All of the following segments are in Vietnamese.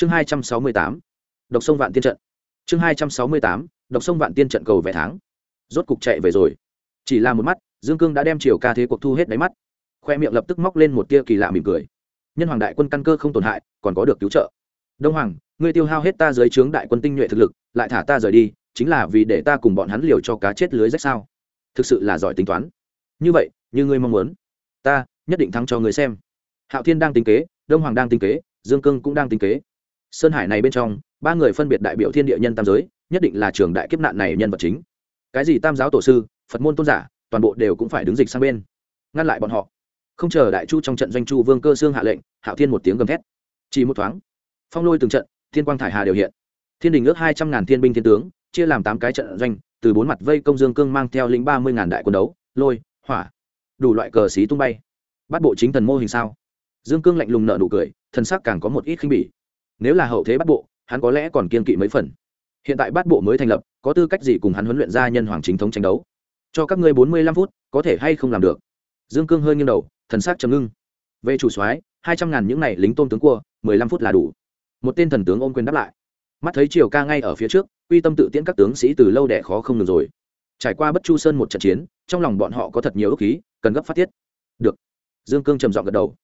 chương hai trăm sáu mươi tám, độc sông vạn tiên trận. Chương hai trăm sáu mươi tám, độc sông vạn tiên trận cầu vẻ tháng. Rốt cục chạy về rồi. Chỉ là một mắt, dương cương đã đem chiều ca thế cuộc thu hết đáy mắt. Khoe miệng lập tức móc lên một tia kỳ lạ mỉm cười. Nhân hoàng đại quân căn cơ không tổn hại, còn có được cứu trợ. Đông hoàng, ngươi tiêu hao hết ta dưới trướng đại quân tinh nhuệ thực lực, lại thả ta rời đi, chính là vì để ta cùng bọn hắn liều cho cá chết lưới rách sao? Thực sự là giỏi tính toán. Như vậy, như ngươi mong muốn, ta nhất định thắng cho người xem. Hạo thiên đang tính kế, đông hoàng đang tính kế, dương cương cũng đang tính kế sơn hải này bên trong, ba người phân biệt đại biểu thiên địa nhân tam giới, nhất định là trường đại kiếp nạn này nhân vật chính. Cái gì tam giáo tổ sư, phật môn tôn giả, toàn bộ đều cũng phải đứng dịch sang bên. Ngăn lại bọn họ. Không chờ đại chu trong trận doanh chu vương cơ xương hạ lệnh, hạo thiên một tiếng gầm thét. Chỉ một thoáng, phong lôi từng trận, thiên quang thải hà đều hiện. Thiên đình ước hai trăm ngàn thiên binh thiên tướng, chia làm tám cái trận doanh, từ bốn mặt vây công dương cương mang theo lĩnh ba mươi ngàn đại quân đấu, lôi, hỏa, đủ loại cờ xí tung bay. Bắt bộ chính thần mô hình sao? Dương cương lạnh lùng nợ nụ cười, thần sắc càng có một ít khinh bỉ nếu là hậu thế bắt bộ, hắn có lẽ còn kiên kỵ mấy phần. Hiện tại bắt bộ mới thành lập, có tư cách gì cùng hắn huấn luyện gia nhân hoàng chính thống tranh đấu? Cho các ngươi bốn mươi lăm phút, có thể hay không làm được? Dương cương hơi nghiêng đầu, thần sắc trầm ngưng. Về chủ soái, hai trăm ngàn những này lính tôn tướng cua, mười lăm phút là đủ. Một tên thần tướng ôm quyền đáp lại. Mắt thấy triều ca ngay ở phía trước uy tâm tự tiễn các tướng sĩ từ lâu đẻ khó không được rồi. Trải qua bất chu sơn một trận chiến, trong lòng bọn họ có thật nhiều ước khí cần gấp phát tiết. Được. Dương cương trầm giọng gật đầu.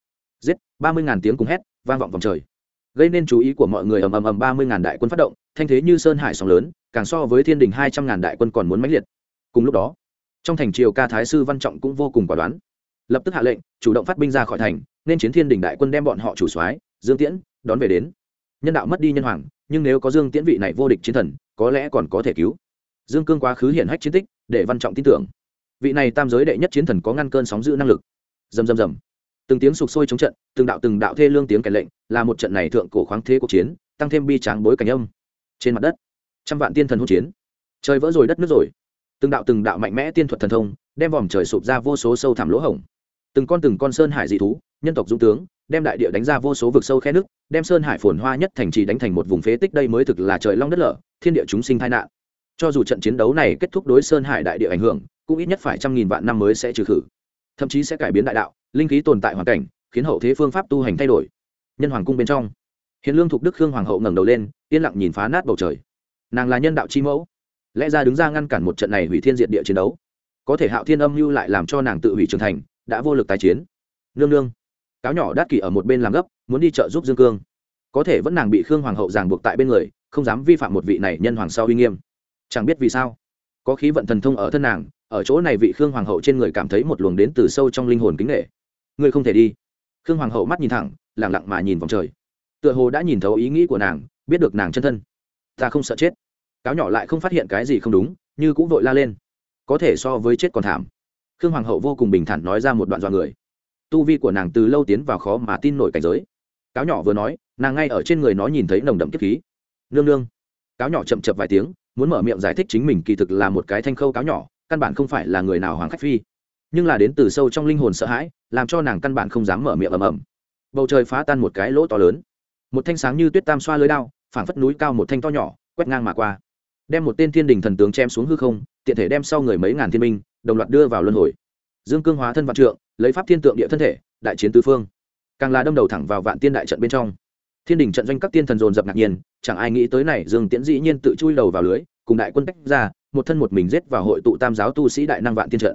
Giết, ba mươi ngàn tiếng cùng hét, vang vọng vòng trời gây nên chú ý của mọi người ầm ầm ầm ba mươi ngàn đại quân phát động, thanh thế như sơn hải sóng lớn, càng so với thiên đình hai trăm ngàn đại quân còn muốn mãnh liệt. Cùng lúc đó, trong thành triều ca thái sư văn trọng cũng vô cùng quả đoán. Lập tức hạ lệnh, chủ động phát binh ra khỏi thành, nên chiến thiên đình đại quân đem bọn họ chủ soái, dương tiễn, đón về đến. Nhân đạo mất đi nhân hoàng, nhưng nếu có dương tiễn vị này vô địch chiến thần, có lẽ còn có thể cứu. Dương cương quá khứ hiển hách chiến tích, để văn trọng tin tưởng. Vị này tam giới đệ nhất chiến thần có ngăn cơn sóng giữ năng lực. Dầm dầm dầm từng tiếng sục sôi chống trận, từng đạo từng đạo thê lương tiếng kèn lệnh, là một trận này thượng cổ khoáng thế cuộc chiến, tăng thêm bi tráng bối cảnh âm. Trên mặt đất, trăm vạn tiên thần hỗn chiến. Trời vỡ rồi đất nước rồi. Từng đạo từng đạo mạnh mẽ tiên thuật thần thông, đem vòm trời sụp ra vô số sâu thẳm lỗ hổng. Từng con từng con sơn hải dị thú, nhân tộc dũng tướng, đem đại địa đánh ra vô số vực sâu khe nước, đem sơn hải phồn hoa nhất thành trì đánh thành một vùng phế tích đây mới thực là trời long đất lở, thiên địa chúng sinh tai nạn. Cho dù trận chiến đấu này kết thúc đối sơn hải đại địa ảnh hưởng, cũng ít nhất phải trăm nghìn vạn năm mới sẽ trừ khử. Thậm chí sẽ cải biến đại đạo linh khí tồn tại hoàn cảnh, khiến hậu thế phương pháp tu hành thay đổi. Nhân hoàng cung bên trong, hiền lương thục đức khương hoàng hậu ngẩng đầu lên, yên lặng nhìn phá nát bầu trời. Nàng là nhân đạo chi mẫu, lẽ ra đứng ra ngăn cản một trận này hủy thiên diện địa chiến đấu. Có thể hạo thiên âm mưu lại làm cho nàng tự hủy trưởng thành, đã vô lực tái chiến. Nương nương, cáo nhỏ đát kỷ ở một bên làm gấp, muốn đi chợ giúp dương cương. Có thể vẫn nàng bị khương hoàng hậu ràng buộc tại bên người, không dám vi phạm một vị này nhân hoàng sau uy nghiêm. Chẳng biết vì sao, có khí vận thần thông ở thân nàng, ở chỗ này vị khương hoàng hậu trên người cảm thấy một luồng đến từ sâu trong linh hồn kính nghệ ngươi không thể đi. Khương hoàng hậu mắt nhìn thẳng lẳng lặng mà nhìn vòng trời. Tựa hồ đã nhìn thấu ý nghĩ của nàng, biết được nàng chân thân. Ta không sợ chết. Cáo nhỏ lại không phát hiện cái gì không đúng, như cũng vội la lên. Có thể so với chết còn thảm. Khương hoàng hậu vô cùng bình thản nói ra một đoạn dọa người. Tu vi của nàng từ lâu tiến vào khó mà tin nổi cảnh giới. Cáo nhỏ vừa nói, nàng ngay ở trên người nó nhìn thấy nồng đậm kiếp khí. Nương nương. Cáo nhỏ chậm chậm vài tiếng, muốn mở miệng giải thích chính mình kỳ thực là một cái thanh khâu cáo nhỏ, căn bản không phải là người nào hoàng khách phi nhưng là đến từ sâu trong linh hồn sợ hãi, làm cho nàng căn bản không dám mở miệng ầm ầm. Bầu trời phá tan một cái lỗ to lớn. Một thanh sáng như tuyết tam xoa lưới đao, phảng phất núi cao một thanh to nhỏ, quét ngang mà qua. Đem một tên thiên đình thần tướng chém xuống hư không, tiện thể đem sau người mấy ngàn thiên minh đồng loạt đưa vào luân hồi. Dương cương hóa thân vạn trượng, lấy pháp thiên tượng địa thân thể, đại chiến tứ phương. Càng là đâm đầu thẳng vào vạn tiên đại trận bên trong. Thiên đình trận doanh các tiên thần dồn dập ngạc nhiên, chẳng ai nghĩ tới này, dương tiễn dĩ nhiên tự chui đầu vào lưới, cùng đại quân tách ra, một thân một mình giết vào hội tụ tam giáo tu sĩ đại năng vạn tiên trận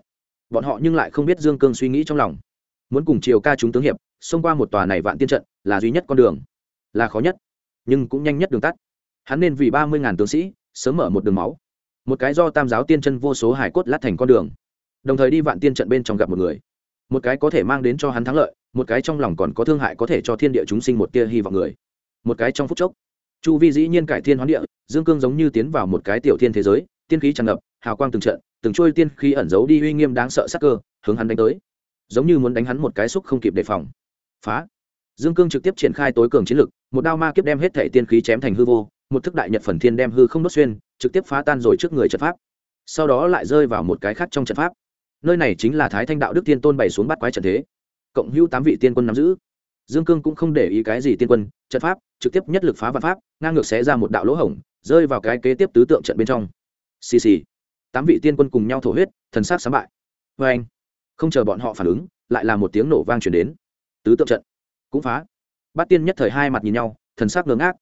bọn họ nhưng lại không biết dương cương suy nghĩ trong lòng. Muốn cùng chiều ca chúng tướng hiệp, xông qua một tòa này vạn tiên trận, là duy nhất con đường. Là khó nhất, nhưng cũng nhanh nhất đường tắt. Hắn nên vì ba mươi ngàn tướng sĩ, sớm mở một đường máu. Một cái do tam giáo tiên chân vô số hải cốt lát thành con đường. Đồng thời đi vạn tiên trận bên trong gặp một người. Một cái có thể mang đến cho hắn thắng lợi, một cái trong lòng còn có thương hại có thể cho thiên địa chúng sinh một tia hy vọng người. Một cái trong phút chốc, chu vi dĩ nhiên cải thiên hoán địa, dương cương giống như tiến vào một cái tiểu thiên thế giới, tiên khí tràn ngập, hào quang từng trận từng trôi tiên khí ẩn giấu đi uy nghiêm đáng sợ sắc cơ, hướng hắn đánh tới. Giống như muốn đánh hắn một cái xúc không kịp đề phòng. Phá. Dương cương trực tiếp triển khai tối cường chiến lực, một đao ma kiếp đem hết thể tiên khí chém thành hư vô, một thức đại nhật phần thiên đem hư không đốt xuyên, trực tiếp phá tan rồi trước người trận pháp. Sau đó lại rơi vào một cái khác trong trận pháp. Nơi này chính là thái thanh đạo đức tiên tôn bày xuống bắt quái trận thế. Cộng hữu tám vị tiên quân nắm giữ. Dương cương cũng không để ý cái gì tiên quân, trận pháp, trực tiếp nhất lực phá vạn pháp, ngang ngược xé ra một đạo lỗ hổng, rơi vào cái kế tiếp tứ tượng trận bên trong. Xì xì tám vị tiên quân cùng nhau thổ huyết, thần sát sáng bại. Vê anh, không chờ bọn họ phản ứng, lại là một tiếng nổ vang chuyển đến. Tứ tượng trận, cũng phá. Bát tiên nhất thời hai mặt nhìn nhau, thần sắc ngớ ngác.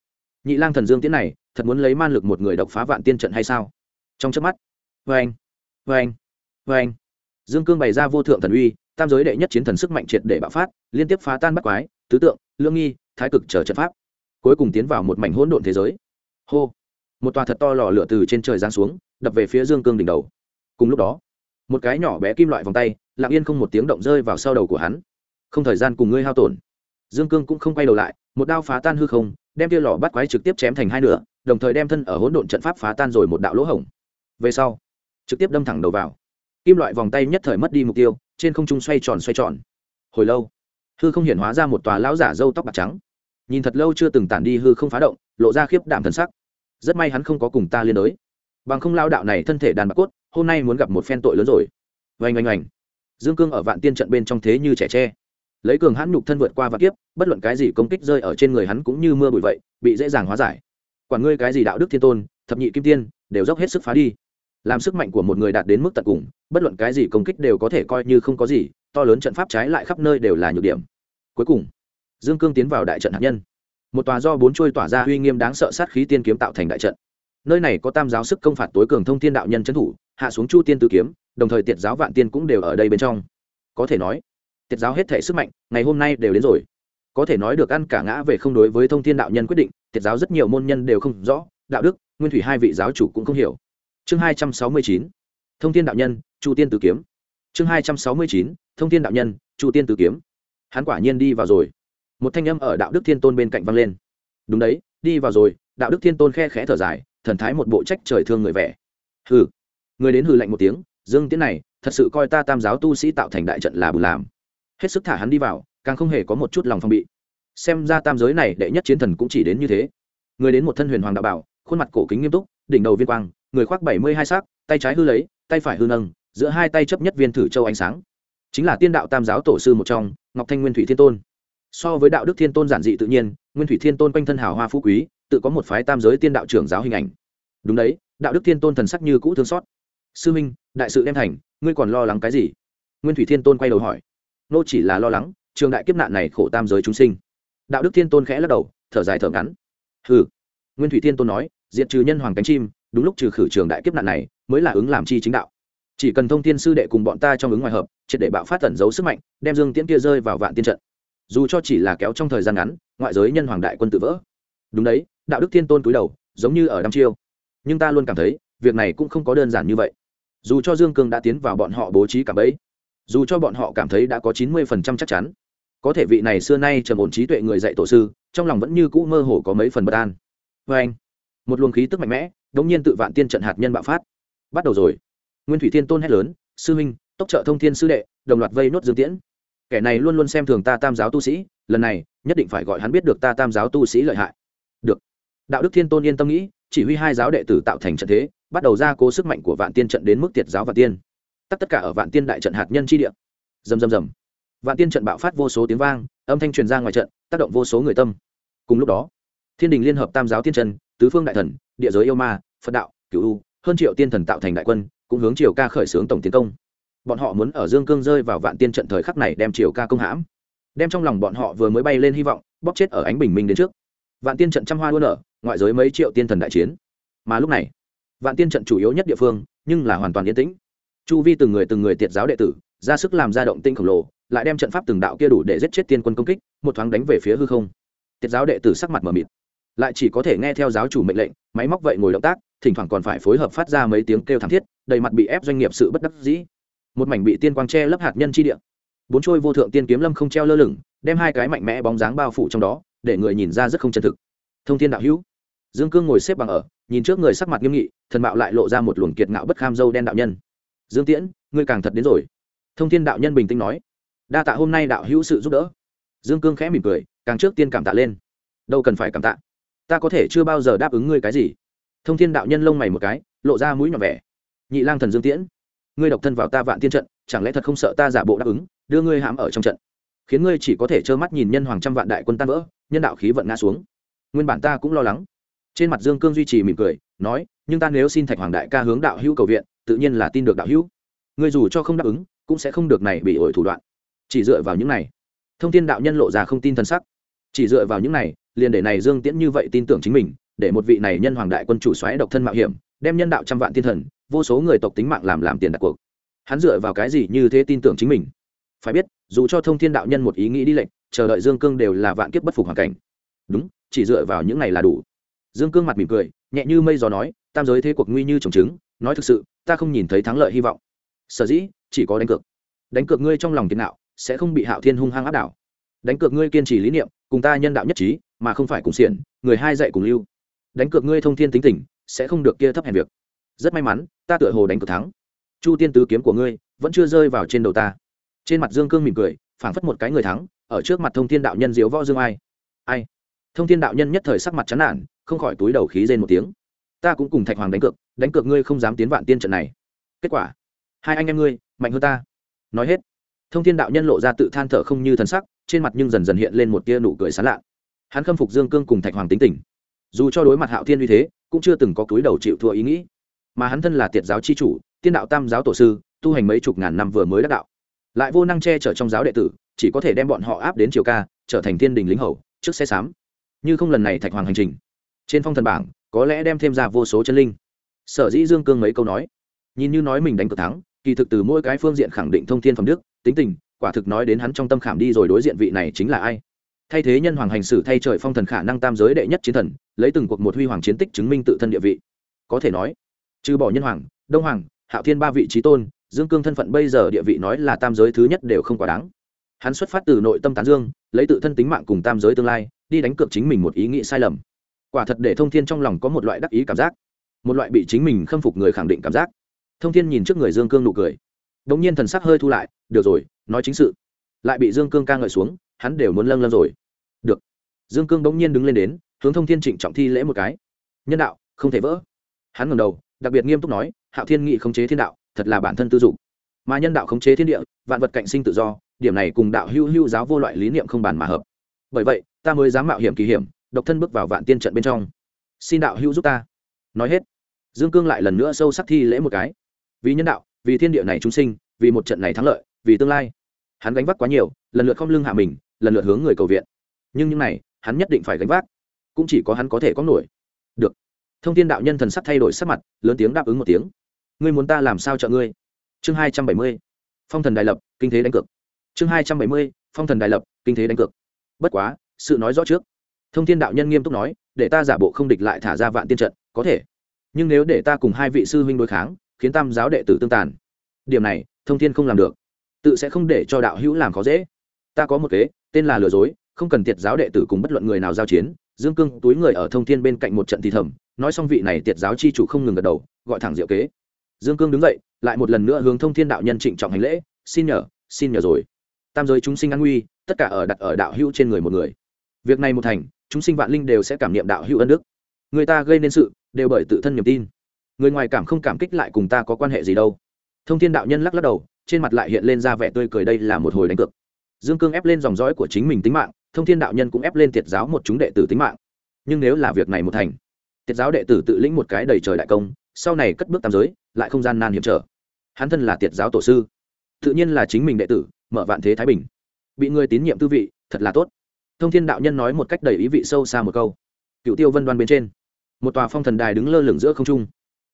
Nhị lang thần dương tiến này, thật muốn lấy man lực một người độc phá vạn tiên trận hay sao? Trong chớp mắt vê anh vê anh vê anh. Dương cương bày ra vô thượng thần uy, tam giới đệ nhất chiến thần sức mạnh triệt để bạo phát, liên tiếp phá tan bắt quái, tứ tượng, lương nghi, thái cực chờ trận pháp. Cuối cùng tiến vào một mảnh hỗn độn thế giới. Hô một tòa thật to lò lửa từ trên trời giáng xuống, đập về phía dương cương đỉnh đầu. Cùng lúc đó, một cái nhỏ bé kim loại vòng tay, lặng yên không một tiếng động rơi vào sau đầu của hắn. Không thời gian cùng ngươi hao tổn. Dương cương cũng không quay đầu lại, một đao phá tan hư không, đem tia lò bắt quái trực tiếp chém thành hai nửa, đồng thời đem thân ở hỗn độn trận pháp phá tan rồi một đạo lỗ hổng. Về sau, trực tiếp đâm thẳng đầu vào. Kim loại vòng tay nhất thời mất đi mục tiêu, trên không trung xoay tròn xoay tròn. Hồi lâu, hư không hiện hóa ra một tòa lão giả râu tóc bạc trắng. Nhìn thật lâu chưa từng tản đi hư không phá động, lộ ra khiếp đảm thần sắc rất may hắn không có cùng ta liên đối bằng không lao đạo này thân thể đàn bạc cốt, hôm nay muốn gặp một phen tội lớn rồi. Oanh oanh oanh. Dương cương ở vạn tiên trận bên trong thế như trẻ tre. Lấy cường hãn nhục thân vượt qua vạn kiếp, bất luận cái gì công kích rơi ở trên người hắn cũng như mưa bụi vậy, bị dễ dàng hóa giải. Quản ngươi cái gì đạo đức thiên tôn, thập nhị kim tiên, đều dốc hết sức phá đi. Làm sức mạnh của một người đạt đến mức tận cùng, bất luận cái gì công kích đều có thể coi như không có gì, to lớn trận pháp trái lại khắp nơi đều là nhược điểm. Cuối cùng, dương cương tiến vào đại trận hạt nhân một tòa do bốn trôi tỏa ra uy nghiêm đáng sợ sát khí tiên kiếm tạo thành đại trận. Nơi này có tam giáo sức công phạt tối cường thông thiên đạo nhân trấn thủ, hạ xuống chu tiên tử kiếm, đồng thời tiệt giáo vạn tiên cũng đều ở đây bên trong. Có thể nói, tiệt giáo hết thể sức mạnh, ngày hôm nay đều đến rồi. Có thể nói được ăn cả ngã về không đối với thông thiên đạo nhân quyết định, tiệt giáo rất nhiều môn nhân đều không rõ, đạo đức, nguyên thủy hai vị giáo chủ cũng không hiểu. Chương hai trăm sáu mươi chín, thông thiên đạo nhân, chu tiên tử kiếm. Chương hai trăm sáu mươi chín, thông thiên đạo nhân, chu tiên tử kiếm. Hắn quả nhiên đi vào rồi một thanh âm ở đạo đức thiên tôn bên cạnh vang lên. Đúng đấy, đi vào rồi, đạo đức thiên tôn khe khẽ thở dài, thần thái một bộ trách trời thương người vẻ. Hừ. Người đến hừ lạnh một tiếng, dương tiến này, thật sự coi ta tam giáo tu sĩ tạo thành đại trận là bù làm. Hết sức thả hắn đi vào, càng không hề có một chút lòng phong bị. Xem ra tam giới này đệ nhất chiến thần cũng chỉ đến như thế. Người đến một thân huyền hoàng đạo bảo, khuôn mặt cổ kính nghiêm túc, đỉnh đầu viên quang, người khoác bảy mươi hai xác tay trái hư lấy, tay phải hư nâng, giữa hai tay chấp nhất viên thử châu ánh sáng. Chính là tiên đạo tam giáo tổ sư một trong, ngọc thanh nguyên thủy thiên tôn so với đạo đức thiên tôn giản dị tự nhiên, nguyên thủy thiên tôn quanh thân hào hoa phú quý, tự có một phái tam giới tiên đạo trưởng giáo hình ảnh. Đúng đấy, đạo đức thiên tôn thần sắc như cũ thương xót. Sư minh, đại sự đem thành, ngươi còn lo lắng cái gì? Nguyên thủy thiên tôn quay đầu hỏi. Nô chỉ là lo lắng, trường đại kiếp nạn này khổ tam giới chúng sinh. Đạo đức thiên tôn khẽ lắc đầu, thở dài thở ngắn. Hừ. Nguyên thủy thiên tôn nói, diệt trừ nhân hoàng cánh chim, đúng lúc trừ khử trường đại kiếp nạn này, mới là ứng làm chi chính đạo. Chỉ cần thông thiên sư đệ cùng bọn ta trong ứng ngoài hợp, triệt để bạo phát tẩn giấu sức mạnh, đem dương tiễn kia rơi vào vạn tiên trận dù cho chỉ là kéo trong thời gian ngắn, ngoại giới nhân hoàng đại quân tự vỡ. Đúng đấy, đạo đức thiên tôn cúi đầu, giống như ở đăm chiêu. Nhưng ta luôn cảm thấy, việc này cũng không có đơn giản như vậy. Dù cho dương cương đã tiến vào bọn họ bố trí cả bấy dù cho bọn họ cảm thấy đã có chín mươi phần trăm chắc chắn, có thể vị này xưa nay trầm ổn trí tuệ người dạy tổ sư, trong lòng vẫn như cũ mơ hồ có mấy phần bất an. Vê anh, một luồng khí tức mạnh mẽ đ ỗ n g nhiên tự vạn tiên trận hạt nhân bạo phát. Bắt đầu rồi. Nguyên thủy thiên tôn hét lớn, sư huynh tốc trợ thông thiên sư đệ, đồng loạt vây nốt dương tiễn kẻ này luôn luôn xem thường ta tam giáo tu sĩ, lần này, nhất định phải gọi hắn biết được ta tam giáo tu sĩ lợi hại. Được. Đạo đức thiên tôn yên tâm nghĩ, chỉ huy hai giáo đệ tử tạo thành trận thế, bắt đầu ra cố sức mạnh của vạn tiên trận đến mức tiệt giáo vạn tiên. Tắt tất cả ở vạn tiên đại trận hạt nhân chi địa. Dầm dầm dầm vạn tiên trận bạo phát vô số tiếng vang, âm thanh truyền ra ngoài trận, tác động vô số người tâm. Cùng lúc đó, thiên đình liên hợp tam giáo tiên trần, tứ phương đại thần, địa giới yêu ma, phật đạo, cửu u, hơn triệu tiên thần tạo thành đại quân, cũng hướng triều ca khởi xướng tổng tiến công bọn họ muốn ở dương cương rơi vào vạn tiên trận thời khắc này đem triều ca công hãm. Đem trong lòng bọn họ vừa mới bay lên hy vọng, bóp chết ở ánh bình minh đến trước. Vạn tiên trận trăm hoa luôn ở ngoại giới mấy triệu tiên thần đại chiến. Mà lúc này, vạn tiên trận chủ yếu nhất địa phương, nhưng là hoàn toàn yên tĩnh. Chu vi từng người từng người tiệt giáo đệ tử, ra sức làm ra động tinh khổng lồ, lại đem trận pháp từng đạo kia đủ để giết chết tiên quân công kích, một thoáng đánh về phía hư không. Tiệt giáo đệ tử sắc mặt mờ mịt. Lại chỉ có thể nghe theo giáo chủ mệnh lệnh, máy móc vậy ngồi động tác, thỉnh thoảng còn phải phối hợp phát ra mấy tiếng kêu thảm thiết, đầy mặt bị ép doanh nghiệp sự bất đắc dĩ một mảnh bị tiên quang che lấp hạt nhân chi địa. Bốn trôi vô thượng tiên kiếm lâm không treo lơ lửng, đem hai cái mạnh mẽ bóng dáng bao phủ trong đó, để người nhìn ra rất không chân thực. Thông thiên đạo hữu, dương cương ngồi xếp bằng ở, nhìn trước người sắc mặt nghiêm nghị, thần mạo lại lộ ra một luồng kiệt ngạo bất kham dâu đen đạo nhân. Dương tiễn, ngươi càng thật đến rồi. Thông thiên đạo nhân bình tĩnh nói, đa tạ hôm nay đạo hữu sự giúp đỡ. Dương cương khẽ mỉm cười, càng trước tiên cảm tạ lên. Đâu cần phải cảm tạ. Ta có thể chưa bao giờ đáp ứng ngươi cái gì. Thông thiên đạo nhân lông mày một cái, lộ ra mũi nhỏ vẻ. Nhị lang thần dương tiễn ngươi độc thân vào ta vạn tiên trận, chẳng lẽ thật không sợ ta giả bộ đáp ứng, đưa ngươi hãm ở trong trận? Khiến ngươi chỉ có thể trơ mắt nhìn nhân hoàng trăm vạn đại quân tan vỡ, nhân đạo khí vận ngã xuống. Nguyên bản ta cũng lo lắng. Trên mặt dương cương duy trì mỉm cười, nói, nhưng ta nếu xin thạch hoàng đại ca hướng đạo hữu cầu viện, tự nhiên là tin được đạo hữu. Người dù cho không đáp ứng, cũng sẽ không được này bị ổi thủ đoạn. Chỉ dựa vào những này, thông tin đạo nhân lộ ra không tin thân sắc. Chỉ dựa vào những này, liền để này dương tiễn như vậy tin tưởng chính mình, để một vị này nhân hoàng đại quân chủ xoáy độc thân mạo hiểm, đem nhân đạo trăm vạn thiên thần vô số người tộc tính mạng làm làm tiền đặt cuộc. Hắn dựa vào cái gì như thế tin tưởng chính mình? Phải biết, dù cho thông thiên đạo nhân một ý nghĩ đi lệnh chờ đợi dương cương đều là vạn kiếp bất phục hoàn cảnh. Đúng, chỉ dựa vào những này là đủ. Dương cương mặt mỉm cười, nhẹ như mây gió nói, tam giới thế cuộc nguy như trồng trứng, nói thực sự, ta không nhìn thấy thắng lợi hy vọng. Sở dĩ, chỉ có đánh cược. Đánh cược ngươi trong lòng tiền đạo sẽ không bị hạo thiên hung hăng áp đảo. Đánh cược ngươi kiên trì lý niệm, cùng ta nhân đạo nhất trí, mà không phải cùng xiển, người hai dạy cùng lưu. Đánh cược ngươi thông thiên tính tình, sẽ không được kia thấp hèn việc rất may mắn, ta tựa hồ đánh cược thắng. Chu tiên tứ kiếm của ngươi vẫn chưa rơi vào trên đầu ta. Trên mặt dương cương mỉm cười, phảng phất một cái người thắng, ở trước mặt thông thiên đạo nhân diếu võ dương ai. Ai? Thông thiên đạo nhân nhất thời sắc mặt chán nản, không khỏi túi đầu khí rên một tiếng. Ta cũng cùng thạch hoàng đánh cược đánh cược ngươi không dám tiến vạn tiên trận này. Kết quả, hai anh em ngươi, mạnh hơn ta. Nói hết, thông thiên đạo nhân lộ ra tự than thở không như thần sắc, trên mặt nhưng dần dần hiện lên một tia nụ cười sán lạ. Hắn khâm phục dương cương cùng thạch hoàng tính tình. Dù cho đối mặt hạo thiên uy thế, cũng chưa từng có túi đầu chịu thua ý nghĩ mà hắn thân là tiệt giáo c h i chủ, tiên đạo tam giáo tổ sư, tu hành mấy chục ngàn năm vừa mới đắc đạo. Lại vô năng che chở trong giáo đệ tử, chỉ có thể đem bọn họ áp đến triều ca, trở thành thiên đình lính hầu, trước xe xám như không lần này thạch hoàng hành trình. Trên phong thần bảng, có lẽ đem thêm ra vô số chân linh. Sở dĩ dương cương mấy câu nói. Nhìn như nói mình đánh cược thắng, kỳ thực từ mỗi cái phương diện khẳng định thông thiên phẩm đức, tính tình, quả thực nói đến hắn trong tâm khảm đi rồi đối diện vị này chính là ai. Thay thế nhân hoàng hành xử thay trời phong thần khả năng tam giới đệ nhất chiến thần, lấy từng cuộc một huy hoàng chiến tích chứng minh tự thân địa vị. Có thể nói trừ bỏ nhân hoàng, đông hoàng, hạo thiên ba vị trí tôn, dương cương thân phận bây giờ địa vị nói là tam giới thứ nhất đều không quá đáng. Hắn xuất phát từ nội tâm tán dương, lấy tự thân tính mạng cùng tam giới tương lai, đi đánh cược chính mình một ý nghĩ sai lầm. Quả thật để thông thiên trong lòng có một loại đắc ý cảm giác. Một loại bị chính mình khâm phục người khẳng định cảm giác. Thông thiên nhìn trước người dương cương nụ cười. Đ ỗ n g nhiên thần sắc hơi thu lại, được rồi, nói chính sự. Lại bị dương cương ca ngợi xuống, hắn đều muốn lâng lâng rồi. Được. Dương cương bỗng nhiên đứng lên đến, hướng thông thiên trịnh trọng thi lễ một cái. Nhân đạo, không thể vỡ. Hắn ngầm đầu đặc biệt nghiêm túc nói, hạo thiên nghị khống chế thiên đạo, thật là bản thân tư dụng. Mà nhân đạo khống chế thiên địa, vạn vật cạnh sinh tự do, điểm này cùng đạo hưu hưu giáo vô loại lý niệm không bàn mà hợp. Bởi vậy, ta mới dám mạo hiểm kỳ hiểm, độc thân bước vào vạn tiên trận bên trong. Xin đạo hưu giúp ta. Nói hết, dương cương lại lần nữa sâu sắc thi lễ một cái. Vì nhân đạo, vì thiên địa này chúng sinh, vì một trận này thắng lợi, vì tương lai. Hắn gánh vác quá nhiều, lần lượt không lưng hạ mình, lần lượt hướng người cầu viện. Nhưng những này, hắn nhất định phải gánh vác. Cũng chỉ có hắn có thể có nổi. Được thông tin đạo nhân thần sắc thay đổi sắc mặt, lớn tiếng đáp ứng một tiếng. Ngươi muốn ta làm sao trợ ngươi? Chương hai trăm bảy mươi, phong thần đại lập, kinh thế đánh cược. Chương hai trăm bảy mươi, phong thần đại lập, kinh thế đánh cược. Bất quá, sự nói rõ trước. Thông thiên đạo nhân nghiêm túc nói, để ta giả bộ không địch lại thả ra vạn tiên trận, có thể. Nhưng nếu để ta cùng hai vị sư huynh đối kháng, khiến tam giáo đệ tử tương tàn, điểm này, thông thiên không làm được. Tự sẽ không để cho đạo hữu làm khó dễ. Ta có một kế, tên là lừa dối, không cần tiệt giáo đệ tử cùng bất luận người nào giao chiến dương cương túi người ở thông thiên bên cạnh một trận thì thầm, nói xong vị này tiệt giáo chi chủ không ngừng gật đầu, gọi thẳng diệu kế. Dương cương đứng dậy, lại một lần nữa hướng thông thiên đạo nhân trịnh trọng hành lễ, xin nhờ xin nhờ rồi. Tam giới chúng sinh an nguy tất cả ở đặt ở đạo hữu trên người một người. Việc này một thành, chúng sinh vạn linh đều sẽ cảm niệm đạo hữu ân đức. Người ta gây nên sự, đều bởi tự thân niềm tin. Người ngoài cảm không cảm kích lại cùng ta có quan hệ gì đâu. Thông thiên đạo nhân lắc lắc đầu, trên mặt lại hiện lên ra vẻ tươi cười, đây là một hồi đánh cược. Dương cương ép lên dòng dõi của chính mình tính mạng thông thiên đạo nhân cũng ép lên tiệt giáo một chúng đệ tử tính mạng. Nhưng nếu là việc này một thành tiệt giáo đệ tử tự lĩnh một cái đầy trời đại công, sau này cất bước tam giới, lại không gian nan hiểm trở. Hắn thân là tiệt giáo tổ sư, tự nhiên là chính mình đệ tử, mở vạn thế thái bình. Bị người tín nhiệm tư vị, thật là tốt. Thông thiên đạo nhân nói một cách đầy ý vị sâu xa một câu. Cựu tiêu vân đoan bên trên, một tòa phong thần đài đứng lơ lửng giữa không trung.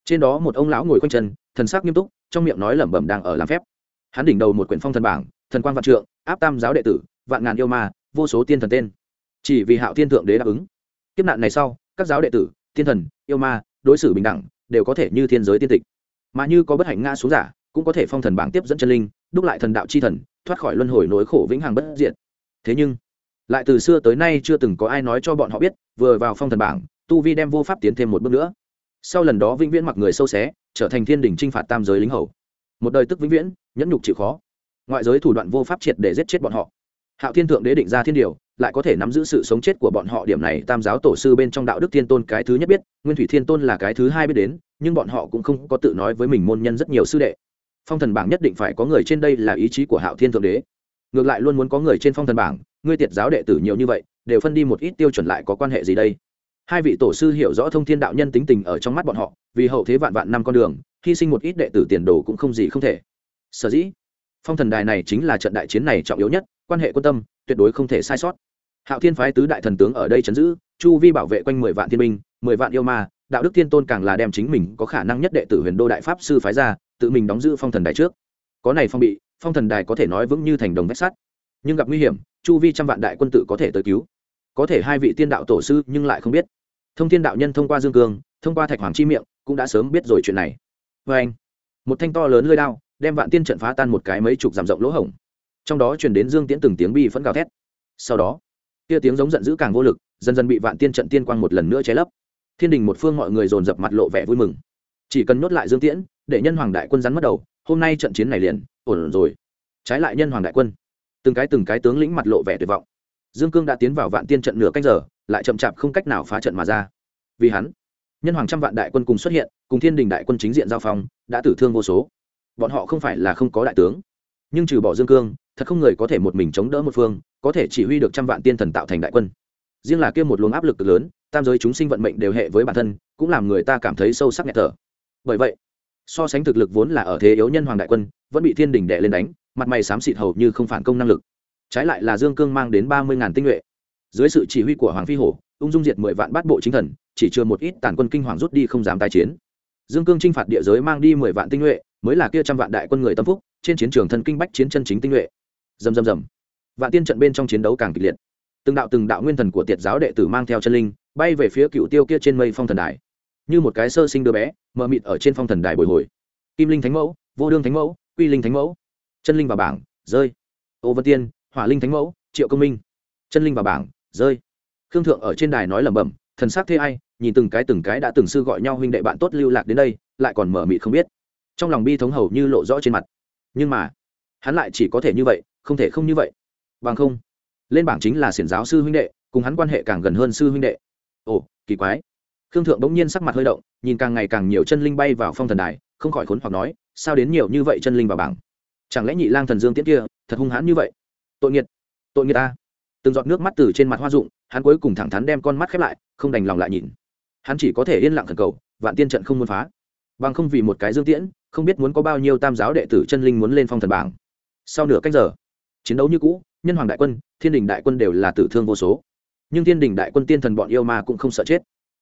Trên đó một ông lão ngồi quanh chân, thần sắc nghiêm túc, trong miệng nói lẩm bẩm đang ở làm phép. Hắn đỉnh đầu một quyển phong thần bảng, thần quan vạn trượng, áp tam giáo đệ tử, vạn ngàn yêu ma vô số tiên thần tên. Chỉ vì hạo thiên thượng đế đáp ứng. Kiếp nạn này sau, các giáo đệ tử thiên thần, yêu ma, đối xử bình đẳng, đều có thể như thiên giới tiên tịch. Mà như có bất hạnh ngã xuống giả, cũng có thể phong thần bảng tiếp dẫn chân linh, đúc lại thần đạo chi thần, thoát khỏi luân hồi nỗi khổ vĩnh hằng bất diệt. Thế nhưng, lại từ xưa tới nay chưa từng có ai nói cho bọn họ biết, vừa vào phong thần bảng, tu vi đem vô pháp tiến thêm một bước nữa. Sau lần đó vĩnh viễn mặc người sâu xé, trở thành thiên đình t r i n h phạt tam giới lính hầu. Một đời tức vĩnh viễn, nhẫn nhục chịu khó. Ngoại giới thủ đoạn vô pháp triệt để giết chết bọn họ hạo thiên thượng đế định ra thiên điều, lại có thể nắm giữ sự sống chết của bọn họ. Điểm này tam giáo tổ sư bên trong đạo đức thiên tôn cái thứ nhất biết, nguyên thủy thiên tôn là cái thứ hai biết đến, nhưng bọn họ cũng không có tự nói với mình môn nhân rất nhiều sư đệ. Phong thần bảng nhất định phải có người trên đây là ý chí của hạo thiên thượng đế. Ngược lại luôn muốn có người trên phong thần bảng, ngươi tiệt giáo đệ tử nhiều như vậy, đều phân đi một ít tiêu chuẩn lại có quan hệ gì đây? Hai vị tổ sư hiểu rõ thông thiên đạo nhân tính tình ở trong mắt bọn họ, vì hậu thế vạn vạn năm con đường, hy sinh một ít đệ tử tiền đồ cũng không gì không thể. Sở dĩ, phong thần đài này chính là trận đại chiến này trọng yếu nhất quan hệ quân tâm, tuyệt đối không thể sai sót. Hạo thiên phái tứ đại thần tướng ở đây chấn giữ, chu vi bảo vệ quanh mười vạn thiên binh, mười vạn yêu ma, đạo đức thiên tôn càng là đem chính mình có khả năng nhất đệ tử huyền đô đại pháp sư phái ra, tự mình đóng giữ phong thần đài trước. Có này phong bị, phong thần đài có thể nói vững như thành đồng vách sắt. Nhưng gặp nguy hiểm, chu vi trăm vạn đại quân tự có thể tới cứu. Có thể hai vị tiên đạo tổ sư nhưng lại không biết. Thông thiên đạo nhân thông qua dương cương, thông qua thạch hoàng chi miệng, cũng đã sớm biết rồi chuyện này. Vê anh một thanh to lớn lơi đao, đem vạn tiên trận phá tan một cái mấy chục dặm rộng lỗ hổng trong đó truyền đến dương tiễn từng tiếng bi phẫn gào thét. Sau đó, kia tiếng giống giận dữ càng vô lực, dần dần bị vạn tiên trận tiên quang một lần nữa che lấp. Thiên đình một phương mọi người dồn dập mặt lộ vẻ vui mừng. Chỉ cần nhốt lại dương tiễn, để nhân hoàng đại quân rắn mất đầu, hôm nay trận chiến này liền ổn rồi. Trái lại nhân hoàng đại quân, từng cái từng cái tướng lĩnh mặt lộ vẻ tuyệt vọng. Dương cương đã tiến vào vạn tiên trận nửa cách giờ, lại chậm chạp không cách nào phá trận mà ra. Vì hắn, nhân hoàng trăm vạn đại quân cùng xuất hiện, cùng thiên đình đại quân chính diện giao phong, đã tử thương vô số. Bọn họ không phải là không có đại tướng, nhưng trừ bỏ dương cương thật không người có thể một mình chống đỡ một phương, có thể chỉ huy được trăm vạn tiên thần tạo thành đại quân. Riêng là kia một luồng áp lực cực lớn, tam giới chúng sinh vận mệnh đều hệ với bản thân, cũng làm người ta cảm thấy sâu sắc nghẹt thở. Bởi vậy, so sánh thực lực vốn là ở thế yếu nhân hoàng đại quân, vẫn bị thiên đình đè lên đánh, mặt mày xám xịt hầu như không phản công năng lực. Trái lại là dương cương mang đến ba mươi ngàn tinh nhuệ. Dưới sự chỉ huy của hoàng phi hổ, ung dung diệt mười vạn bát bộ chính thần, chỉ chưa một ít tàn quân kinh hoàng rút đi không dám tái chiến. Dương cương trinh phạt địa giới mang đi mười vạn tinh nhuệ, mới là kia trăm vạn đại quân người tâm phúc, trên chiến trường thân kinh bách chiến chân chính tinh nhuệ dầm dầm dầm vạn tiên trận bên trong chiến đấu càng kịch liệt. Từng đạo từng đạo nguyên thần của tiệt giáo đệ tử mang theo chân linh, bay về phía cựu tiêu kia trên mây phong thần đài. Như một cái sơ sinh đứa bé, mờ mịt ở trên phong thần đài bồi hồi. Kim linh thánh mẫu, vô đương thánh mẫu, quy linh thánh mẫu. Chân linh vào bảng, rơi. Ô vân tiên, hỏa linh thánh mẫu, triệu công minh. Chân linh vào bảng, rơi. Khương thượng ở trên đài nói lẩm bẩm, thần sắc thế ai, nhìn từng cái từng cái đã từng sư gọi nhau huynh đệ bạn tốt lưu lạc đến đây, lại còn mở mịt không biết. Trong lòng bi thống hầu như lộ rõ trên mặt. Nhưng mà, hắn lại chỉ có thể như vậy không thể không như vậy. Bằng không, lên bảng chính là xiển giáo sư huynh đệ, cùng hắn quan hệ càng gần hơn sư huynh đệ. Ồ, kỳ quái. Khương thượng bỗng nhiên sắc mặt hơi động, nhìn càng ngày càng nhiều chân linh bay vào phong thần đài, không khỏi khốn hoặc nói, sao đến nhiều như vậy chân linh vào bảng? Chẳng lẽ nhị lang thần dương tiễn kia, thật hung hãn như vậy? Tội nghiệt tội nghiệt ta. Từng giọt nước mắt từ trên mặt hoa dụng hắn cuối cùng thẳng thắn đem con mắt khép lại, không đành lòng lại nhìn. Hắn chỉ có thể yên lặng thần cầu, vạn tiên trận không muốn phá. Bằng không vì một cái dương tiễn, không biết muốn có bao nhiêu tam giáo đệ tử chân linh muốn lên phong thần bảng. Sau nửa cách giờ chiến đấu như cũ, nhân hoàng đại quân, thiên đình đại quân đều là tử thương vô số. Nhưng thiên đình đại quân tiên thần bọn yêu ma cũng không sợ chết.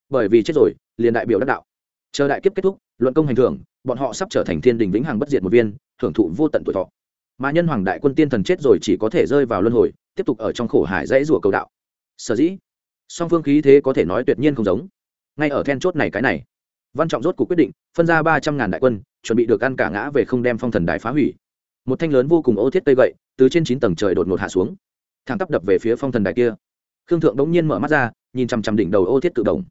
Bởi vì chết rồi, liền đại biểu đắc đạo. Chờ đại kiếp kết thúc, luận công hành thưởng, bọn họ sắp trở thành thiên đình vĩnh hằng bất diệt một viên, thưởng thụ vô tận tuổi thọ. Mà nhân hoàng đại quân tiên thần chết rồi chỉ có thể rơi vào luân hồi, tiếp tục ở trong khổ hải dãy rủa cầu đạo. Sở dĩ, song phương khí thế có thể nói tuyệt nhiên không giống. Ngay ở then chốt này cái này, văn trọng rốt cuộc quyết định, phân ra ba trăm ngàn đại quân, chuẩn bị được ăn cả ngã về không đem phong thần đài phá hủy một thanh lớn vô cùng ô thiết cây gậy, từ trên chín tầng trời đột ngột hạ xuống. Thẳng tắp đập về phía phong thần đài kia. Khương thượng bỗng nhiên mở mắt ra, nhìn chằm chằm đỉnh đầu ô thiết tự động.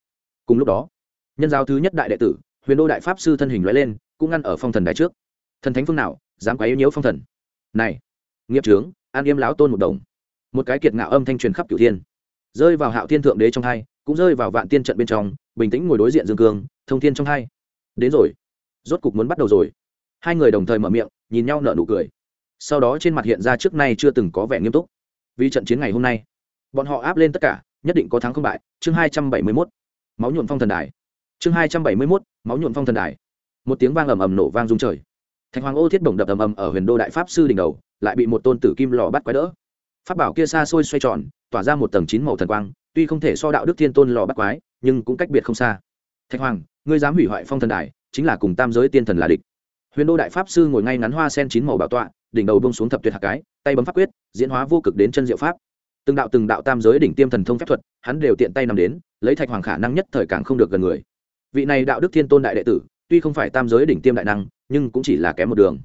Cùng lúc đó, nhân giáo thứ nhất đại đệ tử, huyền đô đại pháp sư thân hình loại lên, cũng ngăn ở phong thần đài trước. Thần thánh phương nào, dám quấy nhiễu phong thần? Này, nghiệp trướng, an yêm láo tôn một đồng. Một cái kiệt ngạo âm thanh truyền khắp cửu thiên. Rơi vào hạo thiên thượng đế trong hai, cũng rơi vào vạn tiên trận bên trong, bình tĩnh ngồi đối diện dương cương, thông thiên trong hai. Đến rồi, rốt cục muốn bắt đầu rồi. Hai người đồng thời mở miệng nhìn nhau nở nụ cười. Sau đó trên mặt hiện ra trước nay chưa từng có vẻ nghiêm túc. Vì trận chiến ngày hôm nay, bọn họ áp lên tất cả, nhất định có thắng không bại. Chương hai trăm bảy mươi mốt, máu nhuộn phong thần đài. Chương hai trăm bảy mươi mốt, máu nhuộn phong thần đài. Một tiếng vang ầm ầm nổ vang rung trời. Thạch hoàng ô thiết bổng đập ầm ầm ở huyền đô đại pháp sư đỉnh đầu, lại bị một tôn tử kim lò bắt quái đỡ. Pháp bảo kia xa xôi xoay tròn, tỏa ra một tầng chín màu thần quang, tuy không thể so đạo đức thiên tôn lò bắt quái, nhưng cũng cách biệt không xa. Thạch hoàng, ngươi dám hủy hoại phong thần đài, chính là cùng tam giới tiên thần là địch huyền đô đại pháp sư ngồi ngay ngắn hoa sen chín màu bảo tọa, đỉnh đầu bông xuống thập tuyệt hạt cái, tay bấm pháp quyết, diễn hóa vô cực đến chân diệu pháp. Từng đạo từng đạo tam giới đỉnh tiêm thần thông phép thuật, hắn đều tiện tay nằm đến, lấy thạch hoàng khả năng nhất thời càng không được gần người. Vị này đạo đức thiên tôn đại đệ tử, tuy không phải tam giới đỉnh tiêm đại năng, nhưng cũng chỉ là kém một đường.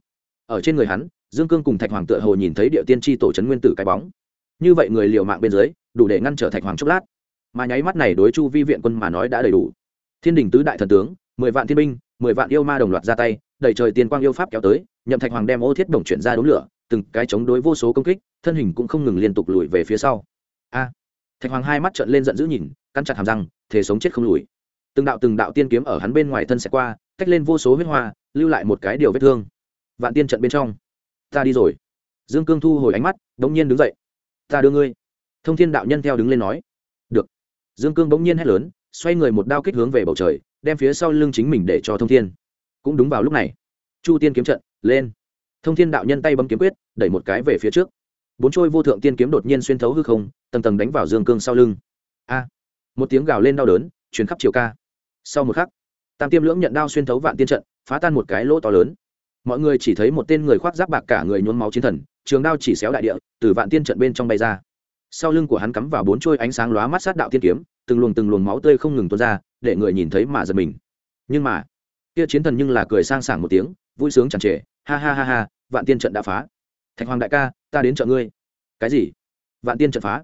Ở trên người hắn, dương cương cùng thạch hoàng tựa hồ nhìn thấy địa tiên tri tổ trấn nguyên tử cái bóng. Như vậy người liều mạng bên dưới, đủ để ngăn trở thạch hoàng chốc lát. Mà nháy mắt này đối chu vi viện quân mà nói đã đầy đủ. Thiên đình tứ đại thần tướng mười vạn thiên binh, mười vạn yêu ma đồng loạt ra tay, đẩy trời tiên quang yêu pháp kéo tới, nhậm thạch hoàng đem ô thiết đồng chuyển ra đống lửa, từng cái chống đối vô số công kích, thân hình cũng không ngừng liên tục lùi về phía sau. A! Thạch hoàng hai mắt trợn lên giận dữ nhìn căn chặt hàm răng thể sống chết không lùi. Từng đạo từng đạo tiên kiếm ở hắn bên ngoài thân sẽ qua cách lên vô số huyết hoa, lưu lại một cái điều vết thương. Vạn tiên trận bên trong. Ta đi rồi. Dương cương thu hồi ánh mắt, bỗng nhiên đứng dậy. Ta đưa ngươi. Thông thiên đạo nhân theo đứng lên nói. Được. Dương cương bỗng nhiên hét lớn, xoay người một đao kích hướng về bầu trời đem phía sau lưng chính mình để cho thông thiên. Cũng đúng vào lúc này, chu tiên kiếm trận lên. Thông thiên đạo nhân tay bấm kiếm quyết, đẩy một cái về phía trước. Bốn trôi vô thượng tiên kiếm đột nhiên xuyên thấu hư không, tầng tầng đánh vào dương cương sau lưng. A! Một tiếng gào lên đau đớn chuyến khắp chiều ca. Sau một khắc, tam tiêm lưỡng nhận đao xuyên thấu vạn tiên trận, phá tan một cái lỗ to lớn. Mọi người chỉ thấy một tên người khoác giáp bạc cả người nhuốm máu chiến thần, trường đao chỉ xéo đại địa, từ vạn tiên trận bên trong bay ra. Sau lưng của hắn cắm vào bốn trôi ánh sáng lóa mắt sát đạo tiên kiếm, từng luồng từng luồng máu tươi không ngừng tuôn ra để người nhìn thấy mà giật mình. Nhưng mà, kia chiến thần nhưng là cười sang sảng một tiếng, vui sướng chẳng trề, ha ha ha ha, vạn tiên trận đã phá. Thạch hoàng đại ca, ta đến chợ ngươi. Cái gì? Vạn tiên trận phá?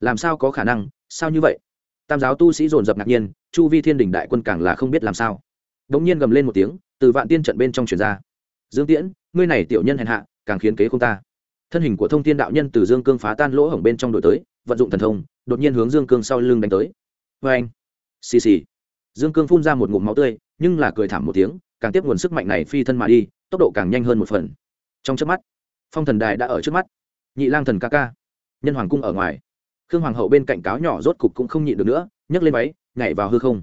Làm sao có khả năng? Sao như vậy? Tam giáo tu sĩ dồn dập ngạc nhiên, chu vi thiên đình đại quân càng là không biết làm sao. Đ ỗ n g nhiên gầm lên một tiếng, từ vạn tiên trận bên trong truyền ra. Dương tiễn, ngươi này tiểu nhân hèn hạ, càng khiến kế không ta. Thân hình của thông tiên đạo nhân từ dương cương phá tan lỗ hổng bên trong đổi tới, vận dụng thần thông, đột nhiên hướng dương cương sau lưng đánh tới. Vê anh xì xì dương cương phun ra một ngụm máu tươi, nhưng là cười thảm một tiếng, càng tiếp nguồn sức mạnh này phi thân mà đi, tốc độ càng nhanh hơn một phần. Trong trước mắt, phong thần đài đã ở trước mắt. Nhị lang thần ca ca, nhân hoàng cung ở ngoài. Khương hoàng hậu bên cạnh cáo nhỏ rốt cục cũng không nhịn được nữa, nhấc lên váy, nhảy vào hư không.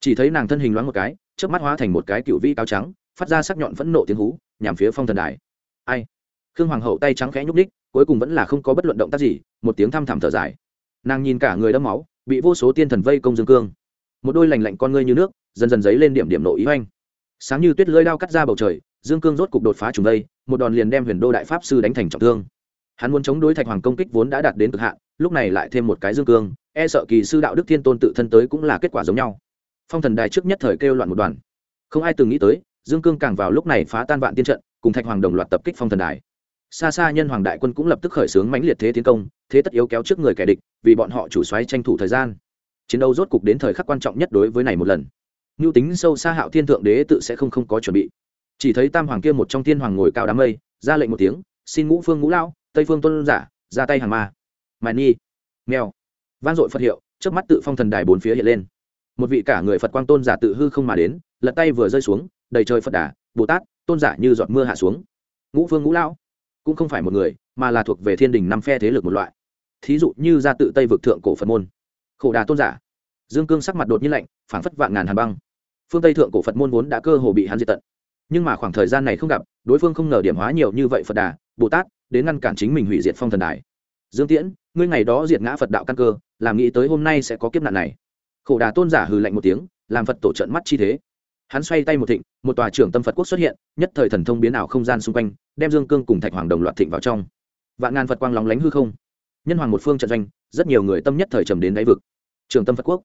Chỉ thấy nàng thân hình loáng một cái trước mắt hóa thành một cái cựu vi cáo trắng, phát ra sắc nhọn phẫn nộ tiếng hú, nhằm phía phong thần đài. Ai? Khương hoàng hậu tay trắng khẽ nhúc ních cuối cùng vẫn là không có bất luận động tác gì, một tiếng thăm thẳm thở dài. Nàng nhìn cả người đẫm máu, bị vô số tiên thần vây công dương cương một đôi lành lạnh con ngươi như nước, dần dần dấy lên điểm điểm nội ý oanh. Sáng như tuyết lưỡi đao cắt ra bầu trời, dương cương rốt cục đột phá trùng đây, một đòn liền đem huyền đô đại pháp sư đánh thành trọng thương. Hắn muốn chống đối thạch hoàng công kích vốn đã đạt đến cực hạn, lúc này lại thêm một cái dương cương e sợ kỳ sư đạo đức thiên tôn tự thân tới cũng là kết quả giống nhau. Phong thần đài trước nhất thời kêu loạn một đoàn. Không ai từng nghĩ tới, dương cương càng vào lúc này phá tan vạn tiên trận, cùng thạch hoàng đồng loạt tập kích phong thần đài. Xa xa nhân hoàng đại quân cũng lập tức khởi xướng mãnh liệt thế tiến công, thế tất yếu kéo trước người kẻ địch, vì bọn họ chủ xoáy tranh thủ thời gian chiến đấu rốt cục đến thời khắc quan trọng nhất đối với này một lần. Mưu tính sâu xa hạo thiên thượng đế tự sẽ không không có chuẩn bị. Chỉ thấy tam hoàng kia một trong thiên hoàng ngồi cao đám mây, ra lệnh một tiếng, xin ngũ phương ngũ lao tây phương tôn giả, ra tay hàng ma. Mài ni mèo. Van dội phật hiệu trước mắt tự phong thần đài bốn phía hiện lên. Một vị cả người phật quang tôn giả tự hư không mà đến, lật tay vừa rơi xuống, đầy trời phật đà, bồ tát, tôn giả như giọt mưa hạ xuống. Ngũ phương ngũ lão cũng không phải một người, mà là thuộc về thiên đình năm phe thế lực một loại. Thí dụ như ra tự tây vực thượng cổ phật môn khổ đà tôn giả. Dương cương sắc mặt đột nhiên lạnh, phảng phất vạn ngàn hàn băng. Phương tây thượng cổ phật môn vốn đã cơ hồ bị hắn diệt tận. Nhưng mà khoảng thời gian này không gặp, đối phương không ngờ điểm hóa nhiều như vậy phật đà, bồ tát, đến ngăn cản chính mình hủy diệt phong thần đài. Dương tiễn, ngươi ngày đó diệt ngã phật đạo căn cơ, làm nghĩ tới hôm nay sẽ có kiếp nạn này. Khổ đà tôn giả hừ lạnh một tiếng, làm phật tổ trận mắt chi thế. Hắn xoay tay một thịnh, một tòa trưởng tâm phật quốc xuất hiện, nhất thời thần thông biến ảo không gian xung quanh, đem dương cương cùng thạch hoàng đồng loạt thịnh vào trong. Vạn ngàn phật quang lóng lánh hư không nhân hoàng một phương trận doanh, rất nhiều người tâm nhất thời trầm đến đáy vực. Trường tâm phật quốc.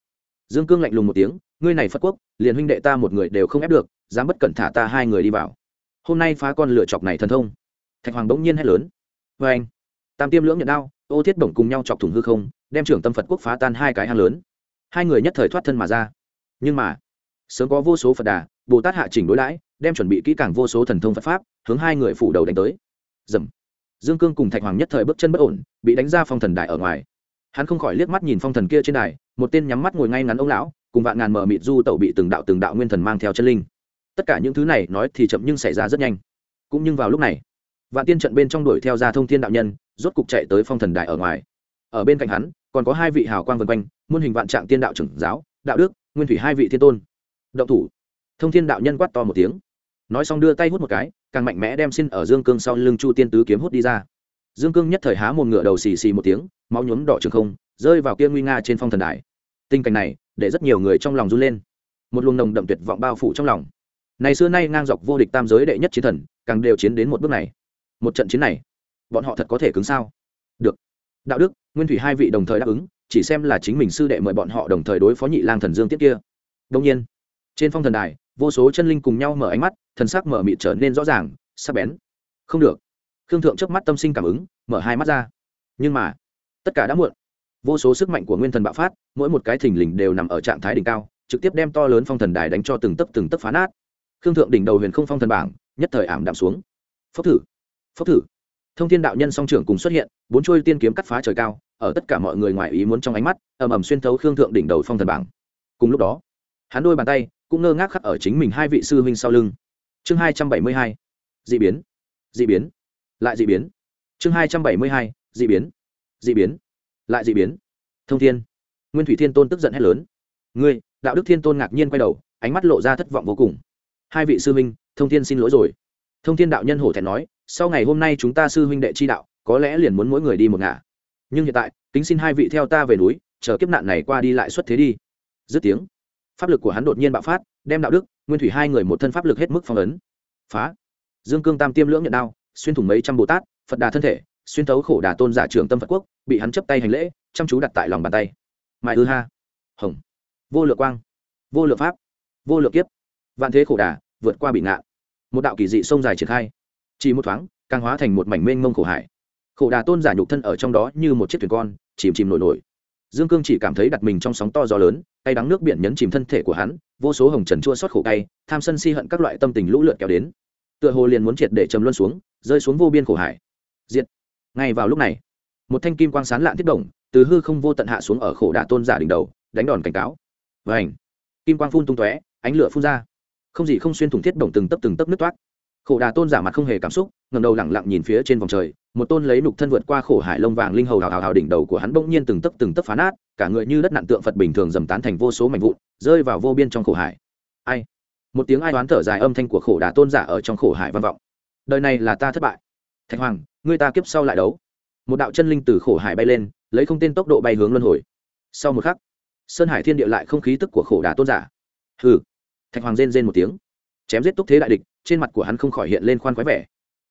Dương cương lạnh lùng một tiếng, ngươi này phật quốc, liền huynh đệ ta một người đều không ép được, dám bất cẩn thả ta hai người đi vào. Hôm nay phá con lửa chọc này thần thông. Thạch hoàng bỗng nhiên hét lớn vê anh, tam tiêm lưỡng nhận đao, ô thiết bổng cùng nhau chọc thủng hư không, đem trưởng tâm phật quốc phá tan hai cái hang lớn. Hai người nhất thời thoát thân mà ra. Nhưng mà, sớm có vô số phật đà, bồ tát hạ chỉnh đối đãi, đem chuẩn bị kỹ càng vô số thần thông phật pháp, hướng hai người phủ đầu đánh tới. Dầm dương cương cùng thạch hoàng nhất thời bước chân bất ổn, bị đánh ra phong thần đại ở ngoài. Hắn không khỏi liếc mắt nhìn phong thần kia trên đài, một tên nhắm mắt ngồi ngay ngắn ông lão, cùng vạn ngàn mở mịt du tẩu bị từng đạo từng đạo nguyên thần mang theo chân linh. Tất cả những thứ này nói thì chậm nhưng xảy ra rất nhanh. Cũng nhưng vào lúc này, vạn tiên trận bên trong đuổi theo ra thông thiên đạo nhân, rốt cục chạy tới phong thần đại ở ngoài. Ở bên cạnh hắn, còn có hai vị hào quang vân quanh, muôn hình vạn trạng tiên đạo trưởng giáo, đạo đức, nguyên thủy hai vị thiên tôn. Động thủ. Thông thiên đạo nhân quát to một tiếng. Nói xong đưa tay hút một cái càng mạnh mẽ đem xin ở dương cương sau lưng chu tiên tứ kiếm hút đi ra. Dương cương nhất thời há một ngựa đầu xì xì một tiếng, máu nhuốm đỏ trường không, rơi vào kia nguy nga trên phong thần đài. Tình cảnh này, để rất nhiều người trong lòng run lên. Một luồng nồng đậm tuyệt vọng bao phủ trong lòng. Này xưa nay ngang dọc vô địch tam giới đệ nhất chiến thần, càng đều chiến đến một bước này. Một trận chiến này, bọn họ thật có thể cứng sao? Được. Đạo đức, nguyên thủy hai vị đồng thời đáp ứng, chỉ xem là chính mình sư đệ mời bọn họ đồng thời đối phó nhị lang thần dương tiết kia. Đông nhiên, trên phong thần đài vô số chân linh cùng nhau mở ánh mắt, thần sắc mở mịt trở nên rõ ràng, sắc bén. Không được. Khương thượng trước mắt tâm sinh cảm ứng, mở hai mắt ra. Nhưng mà, tất cả đã muộn. Vô số sức mạnh của nguyên thần bạo phát, mỗi một cái thình lình đều nằm ở trạng thái đỉnh cao, trực tiếp đem to lớn phong thần đài đánh cho từng tấc từng tấc phá nát. Khương thượng đỉnh đầu huyền không phong thần bảng, nhất thời ảm đạm xuống. Phốc thử phốc thử. Thông thiên đạo nhân song trưởng cùng xuất hiện, bốn trôi tiên kiếm cắt phá trời cao, ở tất cả mọi người ngoài ý muốn trong ánh mắt, ầm ầm xuyên thấu khương thượng đỉnh đầu phong thần bảng. Cùng lúc đó, hắn đôi bàn tay cũng ngơ ngác khắc ở chính mình hai vị sư huynh sau lưng. Chương hai trăm bảy mươi hai d ị biến d ị biến, lại d ị biến. Chương hai trăm bảy mươi hai d ị biến d ị biến, lại d ị biến. Thông thiên, nguyên thủy thiên tôn tức giận hét lớn. Ngươi, đạo đức thiên tôn ngạc nhiên quay đầu, ánh mắt lộ ra thất vọng vô cùng. Hai vị sư huynh, thông thiên xin lỗi rồi. Thông thiên đạo nhân hổ thẹn nói, sau ngày hôm nay chúng ta sư huynh đệ chi đạo, có lẽ liền muốn mỗi người đi một ngả. Nhưng hiện tại, kính xin hai vị theo ta về núi, chờ kiếp nạn này qua đi lại xuất thế đi. Dứt tiếng pháp lực của hắn đột nhiên bạo phát, đem đạo đức, nguyên thủy hai người một thân pháp lực hết mức phong ấn. Phá. Dương cương tam tiêm lưỡng nhận đao, xuyên thủng mấy trăm bồ tát, phật đà thân thể, xuyên thấu khổ đà tôn giả trưởng tâm phật quốc, bị hắn chấp tay hành lễ, chăm chú đặt tại lòng bàn tay. Mại ư ha. Hồng. Vô lượng quang. Vô lượng pháp. Vô lượng kiếp. Vạn thế khổ đà, vượt qua bị ngạn một đạo kỳ dị sông dài triển khai. Chỉ một thoáng, càng hóa thành một mảnh mênh mông khổ hải. Khổ đà tôn giả nhục thân ở trong đó như một chiếc thuyền con, chìm chìm nổi nổi. Dương cương chỉ cảm thấy đặt mình trong sóng to gió lớn tay đắng nước biển nhấn chìm thân thể của hắn, vô số hồng trần chua xót khổ cay, tham sân si hận các loại tâm tình lũ lượt kéo đến. Tựa hồ liền muốn triệt để trầm luân xuống, rơi xuống vô biên khổ hải. Diệt. Ngay vào lúc này, một thanh kim quang sán lạn thiết động, từ hư không vô tận hạ xuống ở khổ đả tôn giả đỉnh đầu, đánh đòn cảnh cáo. Và kim quang phun tung tóe, ánh lửa phun ra. Không gì không xuyên thủng thiết động từng tấp từng tấp nước toát khổ đà tôn giả mặt không hề cảm xúc ngầm đầu lẳng lặng nhìn phía trên vòng trời, một tôn lấy nục thân vượt qua khổ hải lông vàng linh hầu hào hào hào đỉnh đầu của hắn bỗng nhiên từng tấc từng tấc phá nát, cả người như đất nạn tượng phật bình thường dầm tán thành vô số mảnh vụn, rơi vào vô biên trong khổ hải. Ai? Một tiếng ai đoán thở dài âm thanh của khổ đà tôn giả ở trong khổ hải vang vọng. Đời này là ta thất bại. Thạch hoàng, ngươi ta kiếp sau lại đấu. Một đạo chân linh từ khổ hải bay lên, lấy không tên tốc độ bay hướng luân hồi. Sau một khắc, sơn hải thiên địa lại không khí tức của khổ đà tôn giả. Hừ. Thạch hoàng rên rên một tiếng, chém giết túc thế đại địch trên mặt của hắn không khỏi hiện lên khoan khoái vẻ.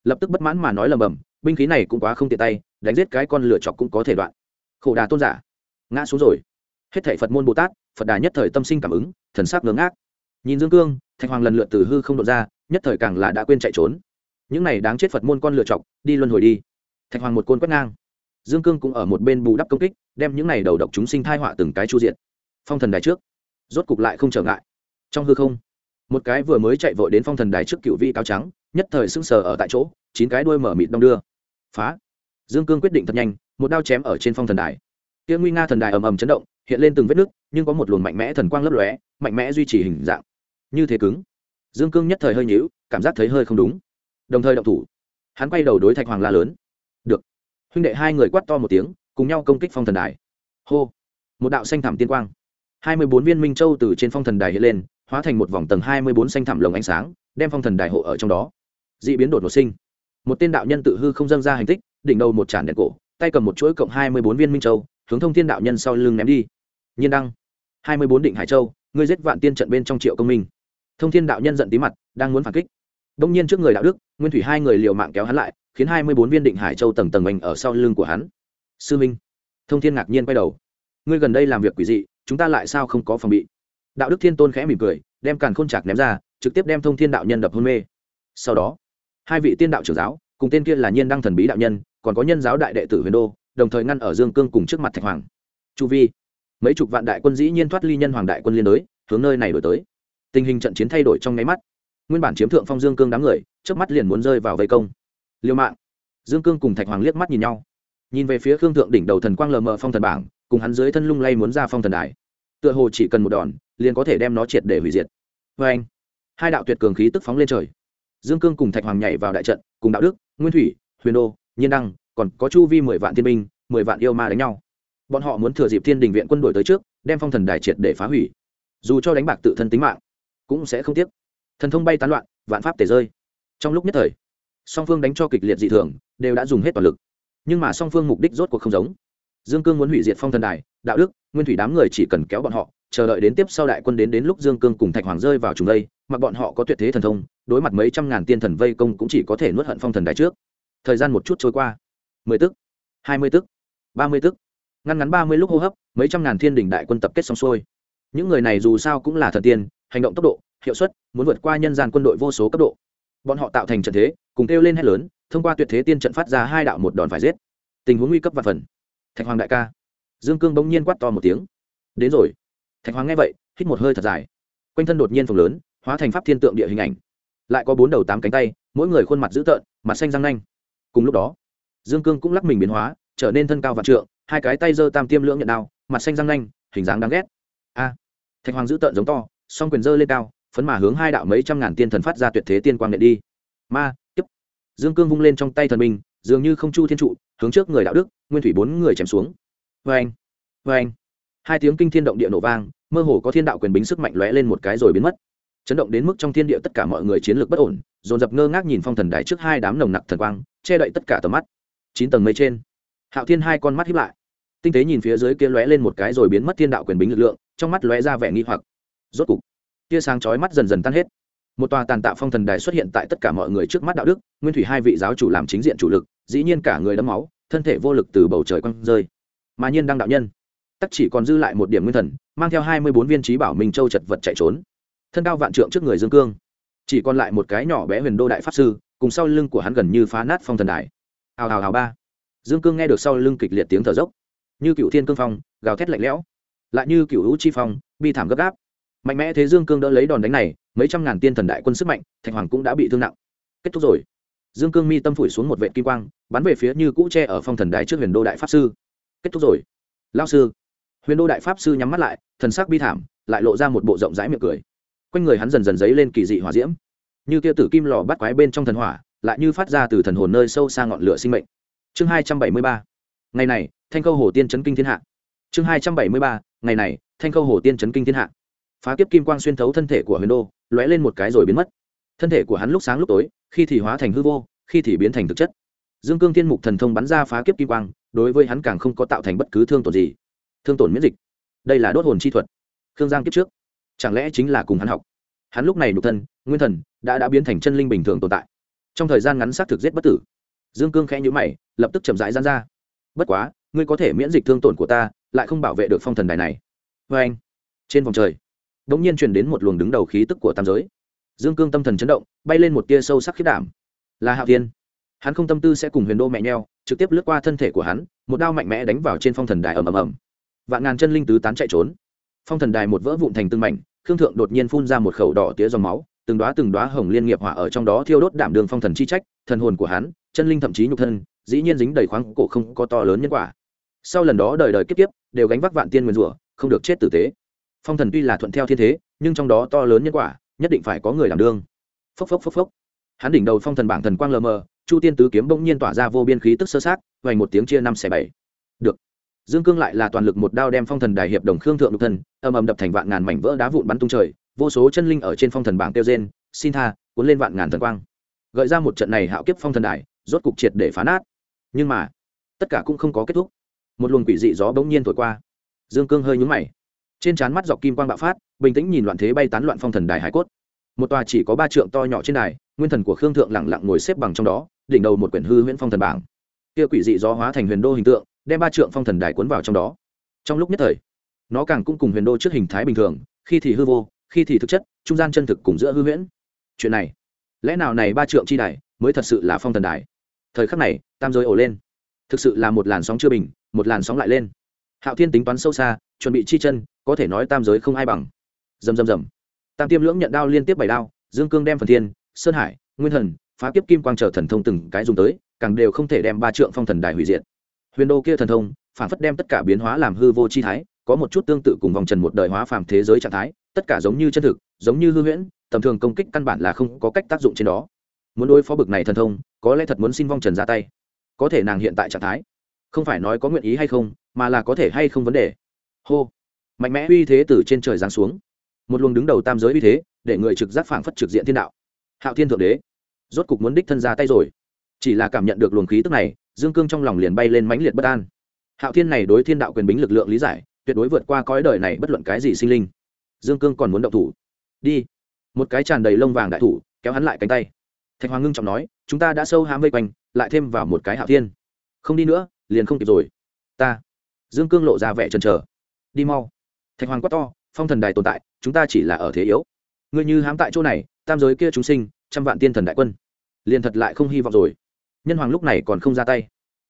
Lập tức bất mãn mà nói lầm bầm, binh khí này cũng quá không tiện tay, đánh giết cái con lửa chọc cũng có thể đoạn. Khổ đà tôn giả. Ngã xuống rồi. Hết thảy phật môn bồ tát, phật đà nhất thời tâm sinh cảm ứng, thần sắc ngớ ngác. Nhìn dương cương, thạch hoàng lần lượt từ hư không đột ra, nhất thời càng là đã quên chạy trốn. Những này đáng chết phật môn con lựa chọc, đi luân hồi đi. Thạch hoàng một côn quét ngang. Dương cương cũng ở một bên bù đắp công kích, đem những này đầu độc chúng sinh thai họa từng cái chu diện. Phong thần đài trước. Rốt cục lại không trở ngại. Trong hư không một cái vừa mới chạy vội đến phong thần đài trước cựu vi cao trắng, nhất thời sững sờ ở tại chỗ, chín cái đuôi mở mịt đong đưa. Phá! Dương cương quyết định thật nhanh, một đao chém ở trên phong thần đài. Kia nguy nga thần đài ầm ầm chấn động, hiện lên từng vết nứt, nhưng có một luồng mạnh mẽ thần quang lấp lóe, mạnh mẽ duy trì hình dạng. Như thế cứng. Dương cương nhất thời hơi nhíu, cảm giác thấy hơi không đúng. Đồng thời động thủ. Hắn quay đầu đối thạch hoàng la lớn. Được. Huynh đệ hai người quát to một tiếng, cùng nhau công kích phong thần đài. Hô! Một đạo xanh thảm tiên quang. Hai mươi bốn viên minh châu từ trên phong thần đài hiện lên hóa thành một vòng tầng hai mươi bốn xanh thảm lồng ánh sáng, đem phong thần đại hộ ở trong đó. D ị biến đột một sinh. Một tên đạo nhân tự hư không dâng ra hành tích, đỉnh đầu một tràn đèn cổ, tay cầm một chuỗi cộng hai mươi bốn viên minh châu, hướng thông thiên đạo nhân sau lưng ném đi. Nhiên đăng. hai mươi bốn định hải châu, ngươi giết vạn tiên trận bên trong triệu công minh. Thông thiên đạo nhân giận tí mặt, đang muốn phản kích. Đông nhiên trước người đạo đức, nguyên thủy hai người liều mạng kéo hắn lại, khiến hai mươi bốn viên định hải châu tầng tầng mình ở sau lưng của hắn. Sư minh. Thông thiên ngạc nhiên quay đầu. Ngươi gần đây làm việc quỷ dị, chúng ta lại sao không có phòng bị? Đạo đức thiên tôn khẽ mỉm cười, đem càn khôn chạc ném ra, trực tiếp đem thông thiên đạo nhân đập hôn mê. Sau đó, hai vị tiên đạo trưởng giáo, cùng tên kia là nhiên đăng thần bí đạo nhân, còn có nhân giáo đại đệ tử huyền đô, đồng thời ngăn ở dương cương cùng trước mặt thạch hoàng. Chu vi, mấy chục vạn đại quân dĩ nhiên thoát ly nhân hoàng đại quân liên đới, hướng nơi này đổi tới. Tình hình trận chiến thay đổi trong nháy mắt. Nguyên bản chiếm thượng phong dương cương đám người trước mắt liền muốn rơi vào vây công. Liêu mạng. Dương cương cùng thạch hoàng liếc mắt nhìn nhau. Nhìn về phía khương thượng đỉnh đầu thần quang lờ mờ phong thần bảng, cùng hắn dưới thân lung lay muốn ra phong thần đài tựa hồ chỉ cần một đòn, liền có thể đem nó triệt để hủy diệt. Vê anh, hai đạo tuyệt cường khí tức phóng lên trời. Dương cương cùng thạch hoàng nhảy vào đại trận, cùng đạo đức, nguyên thủy, huyền đô, nhiên đăng, còn có chu vi mười vạn thiên binh, mười vạn yêu ma đánh nhau. Bọn họ muốn thừa dịp thiên đình viện quân đội tới trước, đem phong thần đài triệt để phá hủy. Dù cho đánh bạc tự thân tính mạng, cũng sẽ không tiếc. Thần thông bay tán loạn, vạn pháp tề rơi. Trong lúc nhất thời, song phương đánh cho kịch liệt dị thường, đều đã dùng hết toàn lực. Nhưng mà song phương mục đích rốt cuộc không giống dương cương muốn hủy diệt phong thần đài, đạo đức, nguyên thủy đám người chỉ cần kéo bọn họ, chờ đợi đến tiếp sau đại quân đến đến lúc dương cương cùng thạch hoàng rơi vào trùng đây mà bọn họ có tuyệt thế thần thông, đối mặt mấy trăm ngàn tiên thần vây công cũng chỉ có thể nuốt hận phong thần đài trước. Thời gian một chút trôi qua. Mười tức, hai mươi tức, ba mươi tức. Ngăn ngắn ba mươi lúc hô hấp, mấy trăm ngàn thiên đình đại quân tập kết xong xuôi. Những người này dù sao cũng là thần tiên, hành động tốc độ, hiệu suất, muốn vượt qua nhân gian quân đội vô số cấp độ. Bọn họ tạo thành trận thế, cùng kêu lên hét lớn, thông qua tuyệt thế tiên trận phát ra hai đạo một đòn phải giết. Tình huống nguy cấp và phần thạch hoàng đại ca. Dương cương bỗng nhiên quát to một tiếng. Đến rồi. Thạch hoàng nghe vậy, hít một hơi thật dài. Quanh thân đột nhiên phồng lớn, hóa thành pháp thiên tượng địa hình ảnh. Lại có bốn đầu tám cánh tay, mỗi người khuôn mặt dữ tợn, mặt xanh răng nanh. Cùng lúc đó, dương cương cũng lắc mình biến hóa, trở nên thân cao vạn trượng, hai cái tay giơ tam tiêm lưỡng nhận đao, mặt xanh răng nanh, hình dáng đáng ghét. A! Thạch hoàng dữ tợn giống to, song quyền giơ lên cao, phấn mà hướng hai đạo mấy trăm ngàn tiên thần phát ra tuyệt thế tiên quang nệ đi. Ma, tiếp. Dương cương vung lên trong tay thần minh dường như không chu thiên trụ, hướng trước người đạo đức, nguyên thủy bốn người chém xuống. Vê anh vê anh hai tiếng kinh thiên động địa nổ vang, mơ hồ có thiên đạo quyền bính sức mạnh lóe lên một cái rồi biến mất. Chấn động đến mức trong thiên địa tất cả mọi người chiến lược bất ổn, dồn dập ngơ ngác nhìn phong thần đài trước hai đám nồng nặc thần quang, che đậy tất cả tầm mắt. Chín tầng mây trên, hạo thiên hai con mắt hiếp lại. Tinh tế nhìn phía dưới kia lóe lên một cái rồi biến mất thiên đạo quyền bính lực lượng, trong mắt lóe ra vẻ nghi hoặc. Rốt cục, tia sáng chói mắt dần dần tan hết một tòa tàn tạ phong thần đài xuất hiện tại tất cả mọi người trước mắt đạo đức, nguyên thủy hai vị giáo chủ làm chính diện chủ lực, dĩ nhiên cả người đẫm máu, thân thể vô lực từ bầu trời quăng rơi. Mà nhiên đăng đạo nhân, tắc chỉ còn dư lại một điểm nguyên thần, mang theo hai mươi bốn viên trí bảo minh châu chật vật chạy trốn. Thân cao vạn trượng trước người dương cương, chỉ còn lại một cái nhỏ bé huyền đô đại pháp sư, cùng sau lưng của hắn gần như phá nát phong thần đài. Hào hào hào ba. Dương cương nghe được sau lưng kịch liệt tiếng thở dốc. Như cựu thiên cương phong, gào thét lạnh lẽo. Lại như cựu hữu chi phong, bi thảm gấp gáp. Mạnh mẽ thế dương cương đỡ lấy đòn đánh này mấy trăm ngàn tiên thần đại quân sức mạnh, thạch hoàng cũng đã bị thương nặng. Kết thúc rồi. Dương cương mi tâm phủi xuống một vệ kim quang, bắn về phía như cũ tre ở phong thần đài trước huyền đô đại pháp sư. Kết thúc rồi. Lao sư. Huyền đô đại pháp sư nhắm mắt lại, thần sắc bi thảm, lại lộ ra một bộ rộng rãi miệng cười. Quanh người hắn dần dần dấy lên kỳ dị hỏa diễm. Như kia tử kim lò bắt quái bên trong thần hỏa, lại như phát ra từ thần hồn nơi sâu xa ngọn lửa sinh mệnh. Chương hai trăm bảy mươi ba. Ngày này, thanh khâu hồ tiên chấn kinh thiên hạ. Chương hai trăm bảy mươi ba. Ngày này, thanh khâu hồ tiên chấn kinh thiên hạ. Phá kiếp kim quang xuyên thấu thân thể của huyền đô lóe lên một cái rồi biến mất. Thân thể của hắn lúc sáng lúc tối, khi thì hóa thành hư vô, khi thì biến thành thực chất. Dương cương thiên mục thần thông bắn ra phá kiếp kim quang, đối với hắn càng không có tạo thành bất cứ thương tổn gì. Thương tổn miễn dịch. Đây là đốt hồn chi thuật. Khương giang kiếp trước. Chẳng lẽ chính là cùng hắn học? Hắn lúc này nhục thân, nguyên thần đã đã biến thành chân linh bình thường tồn tại. Trong thời gian ngắn xác thực giết bất tử. Dương cương khẽ nhữ mày, lập tức chậm rãi gian ra. Bất quá, ngươi có thể miễn dịch thương tổn của ta, lại không bảo vệ được phong thần đài này. Vê anh trên vòng trời đ ỗ n g nhiên truyền đến một luồng đứng đầu khí tức của tam giới. Dương cương tâm thần chấn động, bay lên một tia sâu sắc khiết đảm. Là hạo thiên. Hắn không tâm tư sẽ cùng huyền đô mẹ nheo, trực tiếp lướt qua thân thể của hắn, một đao mạnh mẽ đánh vào trên phong thần đài ầm ầm ầm. Vạn ngàn chân linh tứ tán chạy trốn. Phong thần đài một vỡ vụn thành tương mảnh, khương thượng đột nhiên phun ra một khẩu đỏ tía dòng máu, từng đoá từng đoá hồng liên nghiệp hỏa ở trong đó thiêu đốt đảm đường phong thần chi trách, thần hồn của hắn, chân linh thậm chí nhục thân, dĩ nhiên dính đầy khoáng cổ không có to lớn nhân quả. Sau lần đó đời đời kiếp kiếp, đều gánh vác vạn tiên nguyên rủa, không được chết tử tế phong thần tuy là thuận theo thiên thế nhưng trong đó to lớn nhân quả nhất định phải có người làm đương. Phốc phốc phốc phốc. Hắn đỉnh đầu phong thần bảng thần quang lờ mờ chu tiên tứ kiếm bỗng nhiên tỏa ra vô biên khí tức sơ sát vành một tiếng chia năm xẻ bảy. Được. Dương cương lại là toàn lực một đao đem phong thần đại hiệp đồng khương thượng lục thần, ầm ầm đập thành vạn ngàn mảnh vỡ đá vụn bắn tung trời vô số chân linh ở trên phong thần bảng tiêu gen xin tha cuốn lên vạn ngàn thần quang. Gợi ra một trận này hạo kiếp phong thần đài rốt cục triệt để phá nát. Nhưng mà tất cả cũng không có kết thúc. Một luồng quỷ dị gió bỗng nhiên thổi qua. Dương cương hơi nhúng mày trên trán mắt dọc kim quang bạo phát, bình tĩnh nhìn loạn thế bay tán loạn phong thần đài hải cốt. Một tòa chỉ có ba trượng to nhỏ trên đài, nguyên thần của khương thượng lẳng lặng ngồi xếp bằng trong đó, đỉnh đầu một quyển hư huyễn phong thần bảng. Kia quỷ dị gió hóa thành huyền đô hình tượng, đem ba trượng phong thần đài cuốn vào trong đó. Trong lúc nhất thời, nó càng cũng cùng huyền đô trước hình thái bình thường, khi thì hư vô, khi thì thực chất, trung gian chân thực cùng giữa hư huyễn. Chuyện này, lẽ nào này ba trượng chi đài mới thật sự là phong thần đài? Thời khắc này, tam giới ổ lên. Thực sự là một làn sóng chưa bình, một làn sóng lại lên. Hạo thiên tính toán sâu xa, chuẩn bị chi chân có thể nói tam giới không ai bằng. Dầm dầm dầm tam tiêm lưỡng nhận đao liên tiếp bảy đao, dương cương đem phần thiên, sơn hải, nguyên thần phá kiếp kim quang trở thần thông từng cái dùng tới, càng đều không thể đem ba trượng phong thần đài hủy diệt. Huyền đô kia thần thông, phản phất đem tất cả biến hóa làm hư vô chi thái, có một chút tương tự cùng vòng trần một đời hóa phàm thế giới trạng thái, tất cả giống như chân thực, giống như hư huyễn, tầm thường công kích căn bản là không có cách tác dụng trên đó. Muốn đối phó bực này thần thông, có lẽ thật muốn xin vong trần ra tay. Có thể nàng hiện tại trạng thái, không phải nói có nguyện ý hay không, mà là có thể hay không vấn đề. Hô mạnh mẽ uy thế từ trên trời giáng xuống. Một luồng đứng đầu tam giới uy thế, để người trực giác phảng phất trực diện thiên đạo. Hạo thiên thượng đế, rốt cục muốn đích thân ra tay rồi. Chỉ là cảm nhận được luồng khí tức này, dương cương trong lòng liền bay lên mãnh liệt bất an. Hạo thiên này đối thiên đạo quyền bính lực lượng lý giải, tuyệt đối vượt qua cõi đời này bất luận cái gì sinh linh. Dương cương còn muốn động thủ. Đi. Một cái tràn đầy lông vàng đại thủ, kéo hắn lại cánh tay. Thạch hoàng ngưng trọng nói, chúng ta đã sâu hám vây quanh, lại thêm vào một cái hạo thiên. Không đi nữa, liền không kịp rồi. Ta. Dương cương lộ ra vẻ chần trờ đi mau thạch hoàng quát to, phong thần đài tồn tại, chúng ta chỉ là ở thế yếu. Ngươi như hám tại chỗ này, tam giới kia chúng sinh, trăm vạn tiên thần đại quân, liền thật lại không hy vọng rồi. Nhân hoàng lúc này còn không ra tay.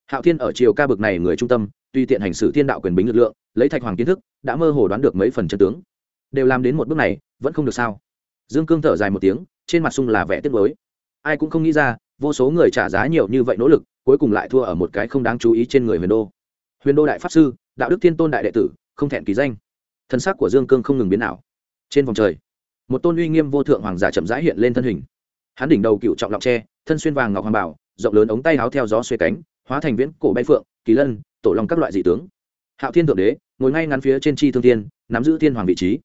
Hạo thiên ở chiều ca bực này người trung tâm, tuy tiện hành xử thiên đạo quyền bính lực lượng, lấy thạch hoàng kiến thức, đã mơ hồ đoán được mấy phần chân tướng. Đều làm đến một bước này, vẫn không được sao? Dương cương thở dài một tiếng, trên mặt sung là vẻ tiếc mới ai cũng không nghĩ ra, vô số người trả giá nhiều như vậy nỗ lực, cuối cùng lại thua ở một cái không đáng chú ý trên người huyền đô. Huyền đô đại pháp sư, đạo đức thiên tôn đại đệ tử, không thẹn ký danh thân xác của dương cương không ngừng biến ảo. trên vòng trời một tôn uy nghiêm vô thượng hoàng giả chậm rãi hiện lên thân hình. Hắn đỉnh đầu cựu trọng lọng tre thân xuyên vàng ngọc hoàng bảo rộng lớn ống tay áo theo gió xuê cánh hóa thành viễn cổ bay phượng kỳ lân tổ lòng các loại dị tướng. Hạo thiên thượng đế ngồi ngay ngắn phía trên chi thương thiên, nắm giữ thiên hoàng vị trí.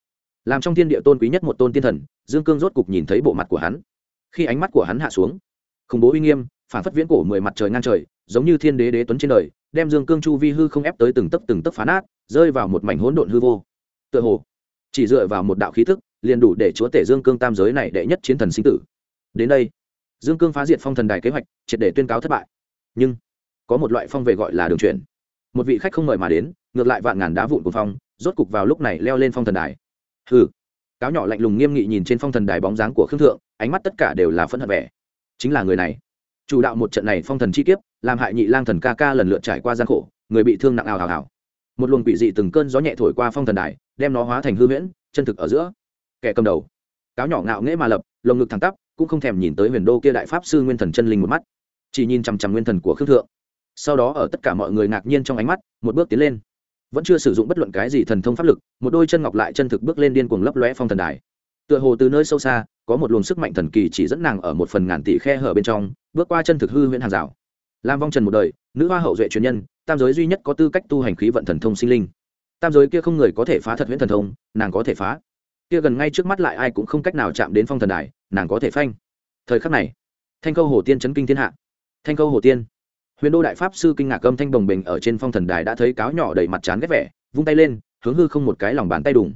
Làm trong thiên địa tôn quý nhất một tôn tiên thần dương cương rốt cục nhìn thấy bộ mặt của hắn. Khi ánh mắt của hắn hạ xuống khủng bố uy nghiêm phản phất viễn cổ mười mặt trời ngang trời giống như thiên đế đế tuấn trên đời đem dương cương chu vi hư không ép tới từng tấc từng tấc phá nát rơi vào một mảnh hỗn độn hư vô tựa hồ chỉ dựa vào một đạo khí thức liền đủ để chúa tể dương cương tam giới này đệ nhất chiến thần sinh tử. Đến đây, dương cương phá diệt phong thần đài kế hoạch, triệt để tuyên cáo thất bại. Nhưng, có một loại phong về gọi là đường chuyển. Một vị khách không mời mà đến, ngược lại vạn ngàn đá vụn của phong, rốt cục vào lúc này leo lên phong thần đài. Hừ, cáo nhỏ lạnh lùng nghiêm nghị nhìn trên phong thần đài bóng dáng của khương thượng, ánh mắt tất cả đều là phẫn hận vẻ. Chính là người này. Chủ đạo một trận này phong thần chi kiếp, làm hại nhị lang thần ca ca lần lượt trải qua gian khổ, người bị thương nặng ào ào ào một luồng quỷ dị từng cơn gió nhẹ thổi qua phong thần đài, đem nó hóa thành hư huyễn, chân thực ở giữa. Kẻ cầm đầu. Cáo nhỏ ngạo nghễ mà lập, lồng ngực thẳng tắp, cũng không thèm nhìn tới huyền đô kia đại pháp sư nguyên thần chân linh một mắt. Chỉ nhìn chằm chằm nguyên thần của khương thượng. Sau đó ở tất cả mọi người ngạc nhiên trong ánh mắt, một bước tiến lên. Vẫn chưa sử dụng bất luận cái gì thần thông pháp lực, một đôi chân ngọc lại chân thực bước lên điên cuồng lấp lóe phong thần đài. Tựa hồ từ nơi sâu xa, có một luồng sức mạnh thần kỳ chỉ dẫn nàng ở một phần ngàn tỷ khe hở bên trong, bước qua chân thực hư huyễn hàng rào làm vong trần một đời, nữ hoa hậu duệ truyền nhân, tam giới duy nhất có tư cách tu hành khí vận thần thông sinh linh. Tam giới kia không người có thể phá thật huyễn thần thông, nàng có thể phá. Kia gần ngay trước mắt lại ai cũng không cách nào chạm đến phong thần đài, nàng có thể phanh. Thời khắc này, thanh câu hồ tiên chấn kinh thiên hạ. Thanh câu hồ tiên. Huyền đô đại pháp sư kinh ngạc âm thanh đồng bình ở trên phong thần đài đã thấy cáo nhỏ đầy mặt chán ghét vẻ, vung tay lên, hướng hư không một cái lòng bàn tay đùng.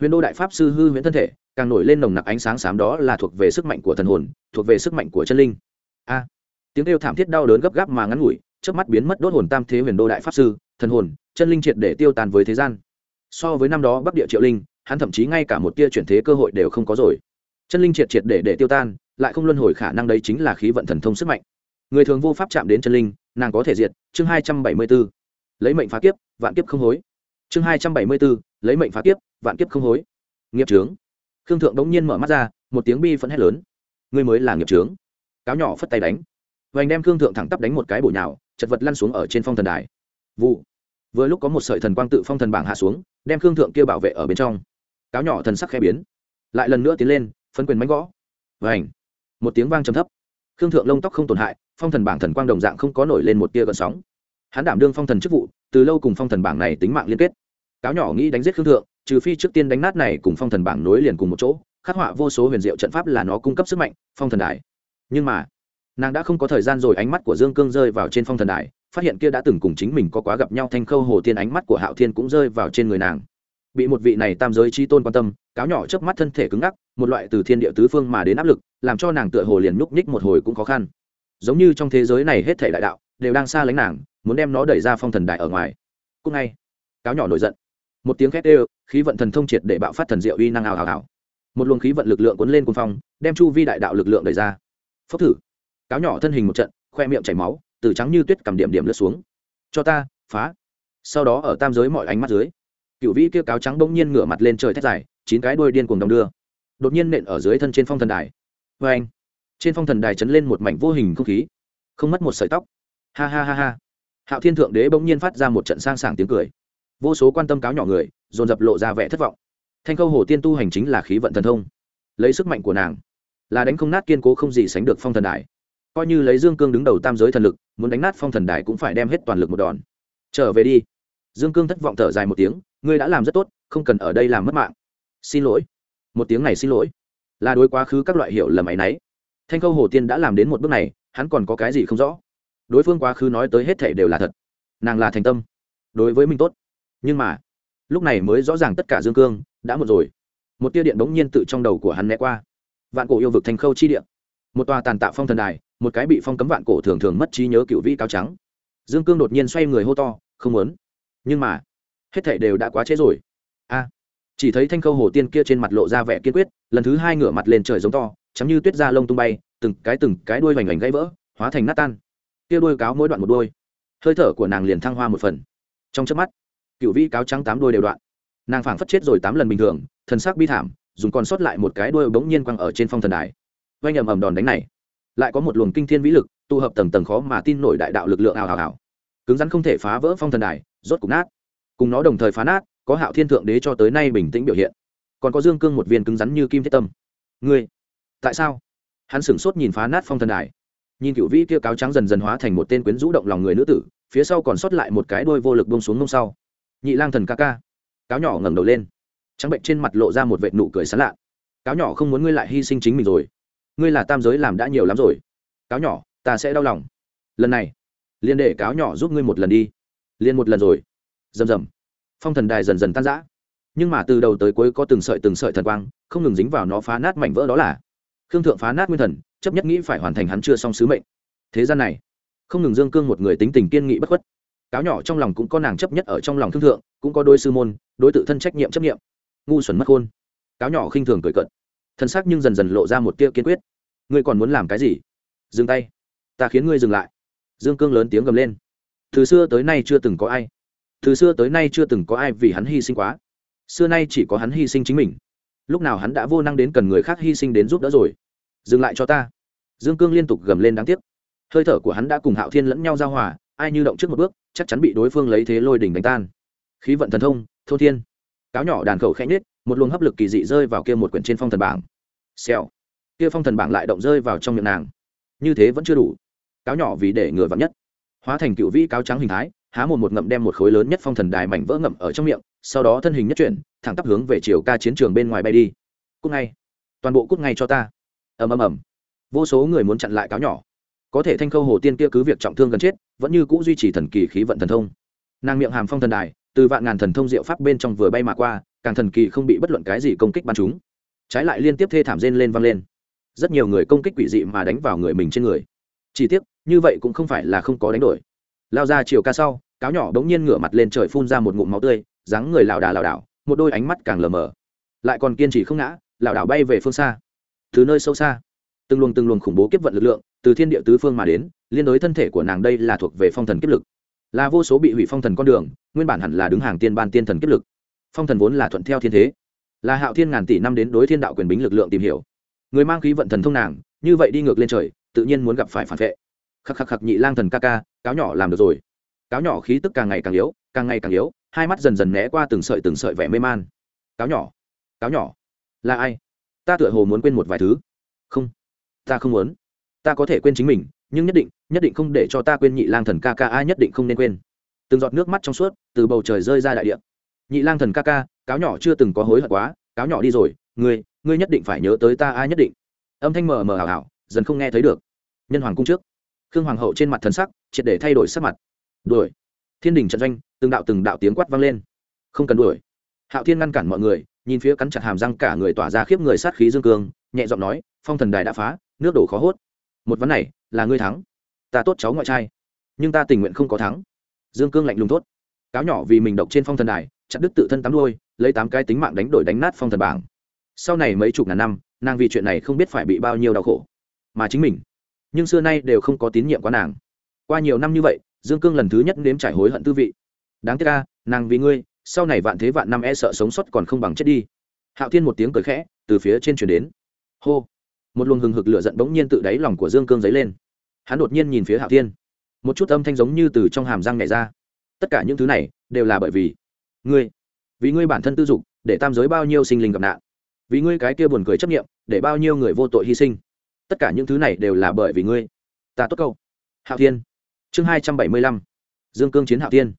Huyền đô đại pháp sư hư huyễn thân thể, càng nổi lên nồng nặc ánh sáng xám đó là thuộc về sức mạnh của thần hồn, thuộc về sức mạnh của chân linh. A tiếng kêu thảm thiết đau đớn gấp gáp mà ngắn ngủi trước mắt biến mất đốt hồn tam thế huyền đô đại pháp sư, thần hồn, chân linh triệt để tiêu tàn với thế gian. So với năm đó bắc địa triệu linh, hắn thậm chí ngay cả một tia chuyển thế cơ hội đều không có rồi. Chân linh triệt triệt để để tiêu tan, lại không luân hồi khả năng đấy chính là khí vận thần thông sức mạnh. Người thường vô pháp chạm đến chân linh, nàng có thể diệt, chương hai trăm bảy mươi b ố lấy mệnh phá kiếp, vạn kiếp không hối. Chương hai trăm bảy mươi b ố lấy mệnh phá kiếp, vạn kiếp không hối. Nghiệp trướng khương thượng đống nhiên mở mắt ra, một tiếng bi phẫn hét lớn. Ngươi mới là nghiệp trướng cáo nhỏ phất tay đánh vành đem khương thượng thẳng tắp đánh một cái bổ nhào, chật vật lăn xuống ở trên phong thần đài. Vụ. Vừa lúc có một sợi thần quang tự phong thần bảng hạ xuống, đem khương thượng kia bảo vệ ở bên trong. Cáo nhỏ thần sắc khẽ biến. Lại lần nữa tiến lên phân quyền mánh gõ. Vành. một tiếng vang trầm thấp. Khương thượng lông tóc không tổn hại, phong thần bảng thần quang đồng dạng không có nổi lên một tia gợn sóng. Hắn đảm đương phong thần chức vụ, từ lâu cùng phong thần bảng này tính mạng liên kết. Cáo nhỏ nghĩ đánh giết khương thượng, trừ phi trước tiên đánh nát này cùng phong thần bảng nối liền cùng một chỗ, khắc họa vô số huyền diệu trận pháp là nó cung cấp sức mạnh, phong thần đài. Nhưng mà nàng đã không có thời gian rồi, ánh mắt của dương cương rơi vào trên phong thần đài, phát hiện kia đã từng cùng chính mình có quá gặp nhau thanh khâu hồ tiên ánh mắt của hạo thiên cũng rơi vào trên người nàng. Bị một vị này tam giới chi tôn quan tâm, cáo nhỏ chớp mắt thân thể cứng ngắc, một loại từ thiên địa tứ phương mà đến áp lực, làm cho nàng tựa hồ liền nhúc nhích một hồi cũng khó khăn. Giống như trong thế giới này hết thể đại đạo, đều đang xa lánh nàng, muốn đem nó đẩy ra phong thần đại ở ngoài. Cúc ngay, cáo nhỏ nổi giận. Một tiếng khét ê khí vận thần thông triệt để bạo phát thần diệu uy năng ảo ảo ảo một luồng khí vận lực lượng cuốn lên cuồng phong, đem chu vi đại đạo lực lượng đẩy ra. Phốc thử cáo nhỏ thân hình một trận, khoe miệng chảy máu, từ trắng như tuyết cầm điểm điểm lướt xuống. Cho ta, phá. Sau đó ở tam giới mọi ánh mắt dưới cựu vĩ kia cáo trắng bỗng nhiên ngửa mặt lên trời thét dài, chín cái đuôi điên cuồng đồng đưa. Đột nhiên nện ở dưới thân trên phong thần đài. Vê anh, trên phong thần đài chấn lên một mảnh vô hình không khí. Không mất một sợi tóc. Ha ha ha ha. Hạo thiên thượng đế bỗng nhiên phát ra một trận sang sảng tiếng cười. Vô số quan tâm cáo nhỏ người, dồn dập lộ ra vẻ thất vọng. Thanh câu hồ tiên tu hành chính là khí vận thần thông. Lấy sức mạnh của nàng, là đánh không nát kiên cố không gì sánh được phong thần đài coi như lấy dương cương đứng đầu tam giới thần lực, muốn đánh nát phong thần đài cũng phải đem hết toàn lực một đòn. Trở về đi. Dương cương thất vọng thở dài một tiếng, ngươi đã làm rất tốt, không cần ở đây làm mất mạng. Xin lỗi. Một tiếng này xin lỗi. Là đối quá khứ các loại hiệu lầm áy náy thanh khâu hồ tiên đã làm đến một bước này, hắn còn có cái gì không rõ? Đối phương quá khứ nói tới hết thể đều là thật. Nàng là thành tâm. Đối với mình tốt. Nhưng mà, lúc này mới rõ ràng tất cả dương cương đã một rồi. Một tia điện bỗng nhiên tự trong đầu của hắn né qua. Vạn cổ yêu vực thành khâu chi điện một tòa tàn tạo phong thần đài một cái bị phong cấm vạn cổ thường thường mất trí nhớ cựu vĩ cao trắng. Dương cương đột nhiên xoay người hô to, không muốn. Nhưng mà, hết thể đều đã quá trễ rồi. A, chỉ thấy thanh khâu hồ tiên kia trên mặt lộ ra vẻ kiên quyết, lần thứ hai ngửa mặt lên trời giống to chắm như tuyết da lông tung bay, từng cái từng cái đuôi vành vành gãy vỡ, hóa thành nát tan. Kia đuôi cáo mỗi đoạn một đuôi. Hơi thở của nàng liền thăng hoa một phần. Trong chớp mắt, cựu vĩ cáo trắng tám đuôi đều đoạn. Nàng phảng phất chết rồi tám lần bình thường, thần sắc bi thảm, dùng còn sót lại một cái đuôi bỗng nhiên quăng ở trên phong thần đài. Oanh ầm ầm đòn đánh này lại có một luồng kinh thiên vĩ lực, tụ hợp tầng tầng khó mà tin nổi đại đạo lực lượng ảo ảo ảo cứng rắn không thể phá vỡ phong thần đài, rốt cục nát. Cùng nó đồng thời phá nát, có hạo thiên thượng đế cho tới nay bình tĩnh biểu hiện. Còn có dương cương một viên cứng rắn như kim thiết tâm. Ngươi, tại sao? Hắn sửng sốt nhìn phá nát phong thần đài. Nhìn cựu vĩ kia cáo trắng dần dần hóa thành một tên quyến rũ động lòng người nữ tử, phía sau còn sót lại một cái đôi vô lực bông xuống ngông sau. Nhị lang thần ca ca. Cáo nhỏ ngẩng đầu lên. Trắng bệnh trên mặt lộ ra một vệ nụ cười sán lạ. Cáo nhỏ không muốn ngươi lại hy sinh chính mình rồi ngươi là tam giới làm đã nhiều lắm rồi. Cáo nhỏ, ta sẽ đau lòng. Lần này, liền để cáo nhỏ giúp ngươi một lần đi. Liền một lần rồi. Rầm rầm. Phong thần đài dần dần tan rã. Nhưng mà từ đầu tới cuối có từng sợi từng sợi thần quang, không ngừng dính vào nó phá nát mảnh vỡ đó là. Khương thượng phá nát nguyên thần, chấp nhất nghĩ phải hoàn thành hắn chưa xong sứ mệnh. Thế gian này, không ngừng dương cương một người tính tình kiên nghị bất khuất. Cáo nhỏ trong lòng cũng có nàng chấp nhất ở trong lòng thương thượng, cũng có đôi sư môn, đối tự thân trách nhiệm chấp nhiệm ngu xuẩn mất khôn. Cáo nhỏ khinh thường cười cận thân xác nhưng dần dần lộ ra một tia kiên quyết. Ngươi còn muốn làm cái gì? Dừng tay. Ta khiến ngươi dừng lại. Dương cương lớn tiếng gầm lên. Từ xưa tới nay chưa từng có ai. Từ xưa tới nay chưa từng có ai vì hắn hy sinh quá. Xưa nay chỉ có hắn hy sinh chính mình. Lúc nào hắn đã vô năng đến cần người khác hy sinh đến giúp đỡ rồi. Dừng lại cho ta. Dương cương liên tục gầm lên đáng tiếc. Hơi thở của hắn đã cùng hạo thiên lẫn nhau giao hòa, ai như động trước một bước, chắc chắn bị đối phương lấy thế lôi đỉnh đánh tan. Khí vận thần thông, thô thiên. Cáo nhỏ đàn khẩu khẽ nhết một luồng hấp lực kỳ dị rơi vào kia một quyển trên phong thần bảng. Xèo. Kia phong thần bảng lại động rơi vào trong miệng nàng. Như thế vẫn chưa đủ. Cáo nhỏ vì để ngừa vắn nhất. Hóa thành cựu vĩ cáo trắng hình thái, há một một ngậm đem một khối lớn nhất phong thần đài mảnh vỡ ngậm ở trong miệng, sau đó thân hình nhất chuyển, thẳng tắp hướng về chiều ca chiến trường bên ngoài bay đi. Cúc ngay. Toàn bộ cúc ngay cho ta. Ầm ầm ầm. Vô số người muốn chặn lại cáo nhỏ. Có thể thanh khâu hồ tiên kia cứ việc trọng thương gần chết, vẫn như cũ duy trì thần kỳ khí vận thần thông. Nàng miệng hàm phong thần đài từ vạn ngàn thần thông diệu pháp bên trong vừa bay mà qua, càng thần kỳ không bị bất luận cái gì công kích bắn chúng. Trái lại liên tiếp thê thảm rên lên vang lên. Rất nhiều người công kích quỷ dị mà đánh vào người mình trên người. Chỉ tiếc, như vậy cũng không phải là không có đánh đổi. Lao ra chiều ca sau, cáo nhỏ đống nhiên ngửa mặt lên trời phun ra một ngụm máu tươi, dáng người lảo đà lảo đảo, một đôi ánh mắt càng lờ mờ. Lại còn kiên trì không ngã, lảo đảo bay về phương xa. Từ nơi sâu xa. Từng luồng từng luồng khủng bố kiếp vận lực lượng, từ thiên địa tứ phương mà đến, liên đối thân thể của nàng đây là thuộc về phong thần kiếp lực là vô số bị hủy phong thần con đường, nguyên bản hẳn là đứng hàng tiên ban tiên thần kiếp lực. Phong thần vốn là thuận theo thiên thế, là hạo thiên ngàn tỷ năm đến đối thiên đạo quyền bính lực lượng tìm hiểu. Người mang khí vận thần thông nàng, như vậy đi ngược lên trời, tự nhiên muốn gặp phải phản vệ. Khắc khắc khắc nhị lang thần ca ca, cáo nhỏ làm được rồi. Cáo nhỏ khí tức càng ngày càng yếu, càng ngày càng yếu, hai mắt dần dần né qua từng sợi từng sợi vẻ mê man. Cáo nhỏ cáo nhỏ, là ai? Ta tựa hồ muốn quên một vài thứ. Không, ta không muốn. Ta có thể quên chính mình nhưng nhất định nhất định không để cho ta quên nhị lang thần ca ca, ai nhất định không nên quên. Từng giọt nước mắt trong suốt từ bầu trời rơi ra đại địa. Nhị lang thần ca ca, cáo nhỏ chưa từng có hối hận quá, cáo nhỏ đi rồi, ngươi ngươi nhất định phải nhớ tới ta ai nhất định. Âm thanh mờ mờ hào hào dần không nghe thấy được. Nhân hoàng cung trước, khương hoàng hậu trên mặt thần sắc triệt để thay đổi sắc mặt. Đuổi. Thiên đình trận doanh, từng đạo từng đạo tiếng quát vang lên. Không cần đuổi. Hạo thiên ngăn cản mọi người, nhìn phía cắn chặt hàm răng cả người tỏa ra khiếp người sát khí dương cương, nhẹ giọng nói, phong thần đài đã phá, nước đổ khó hốt. Một vấn này là ngươi thắng. Ta tốt cháu ngoại trai, nhưng ta tình nguyện không có thắng. Dương cương lạnh lùng tốt cáo nhỏ vì mình độc trên phong thần đài, chặt đứt tự thân tám đôi lấy tám cái tính mạng đánh đổi đánh nát phong thần bảng. Sau này mấy chục ngàn năm, nàng vì chuyện này không biết phải bị bao nhiêu đau khổ. Mà chính mình, nhưng xưa nay đều không có tín nhiệm quá nàng. Qua nhiều năm như vậy, dương cương lần thứ nhất nếm trải hối hận tư vị. Đáng tiếc ca nàng vì ngươi, sau này vạn thế vạn năm e sợ sống sót còn không bằng chết đi. Hạo thiên một tiếng cười khẽ, từ phía trên chuyển đến. Hô. Một luồng hừng hực lửa giận bỗng nhiên tự đáy lòng của dương cương dấy lên hắn đột nhiên nhìn phía hạo thiên. Một chút âm thanh giống như từ trong hàm răng nhảy ra. Tất cả những thứ này đều là bởi vì ngươi. Vì ngươi bản thân tư dục, để tam giới bao nhiêu sinh linh gặp nạn. Vì ngươi cái kia buồn cười chấp nghiệm để bao nhiêu người vô tội hy sinh. Tất cả những thứ này đều là bởi vì ngươi. Ta tốt câu. Hạo thiên. Chương hai trăm bảy mươi lăm. Dương cương chiến hạo thiên.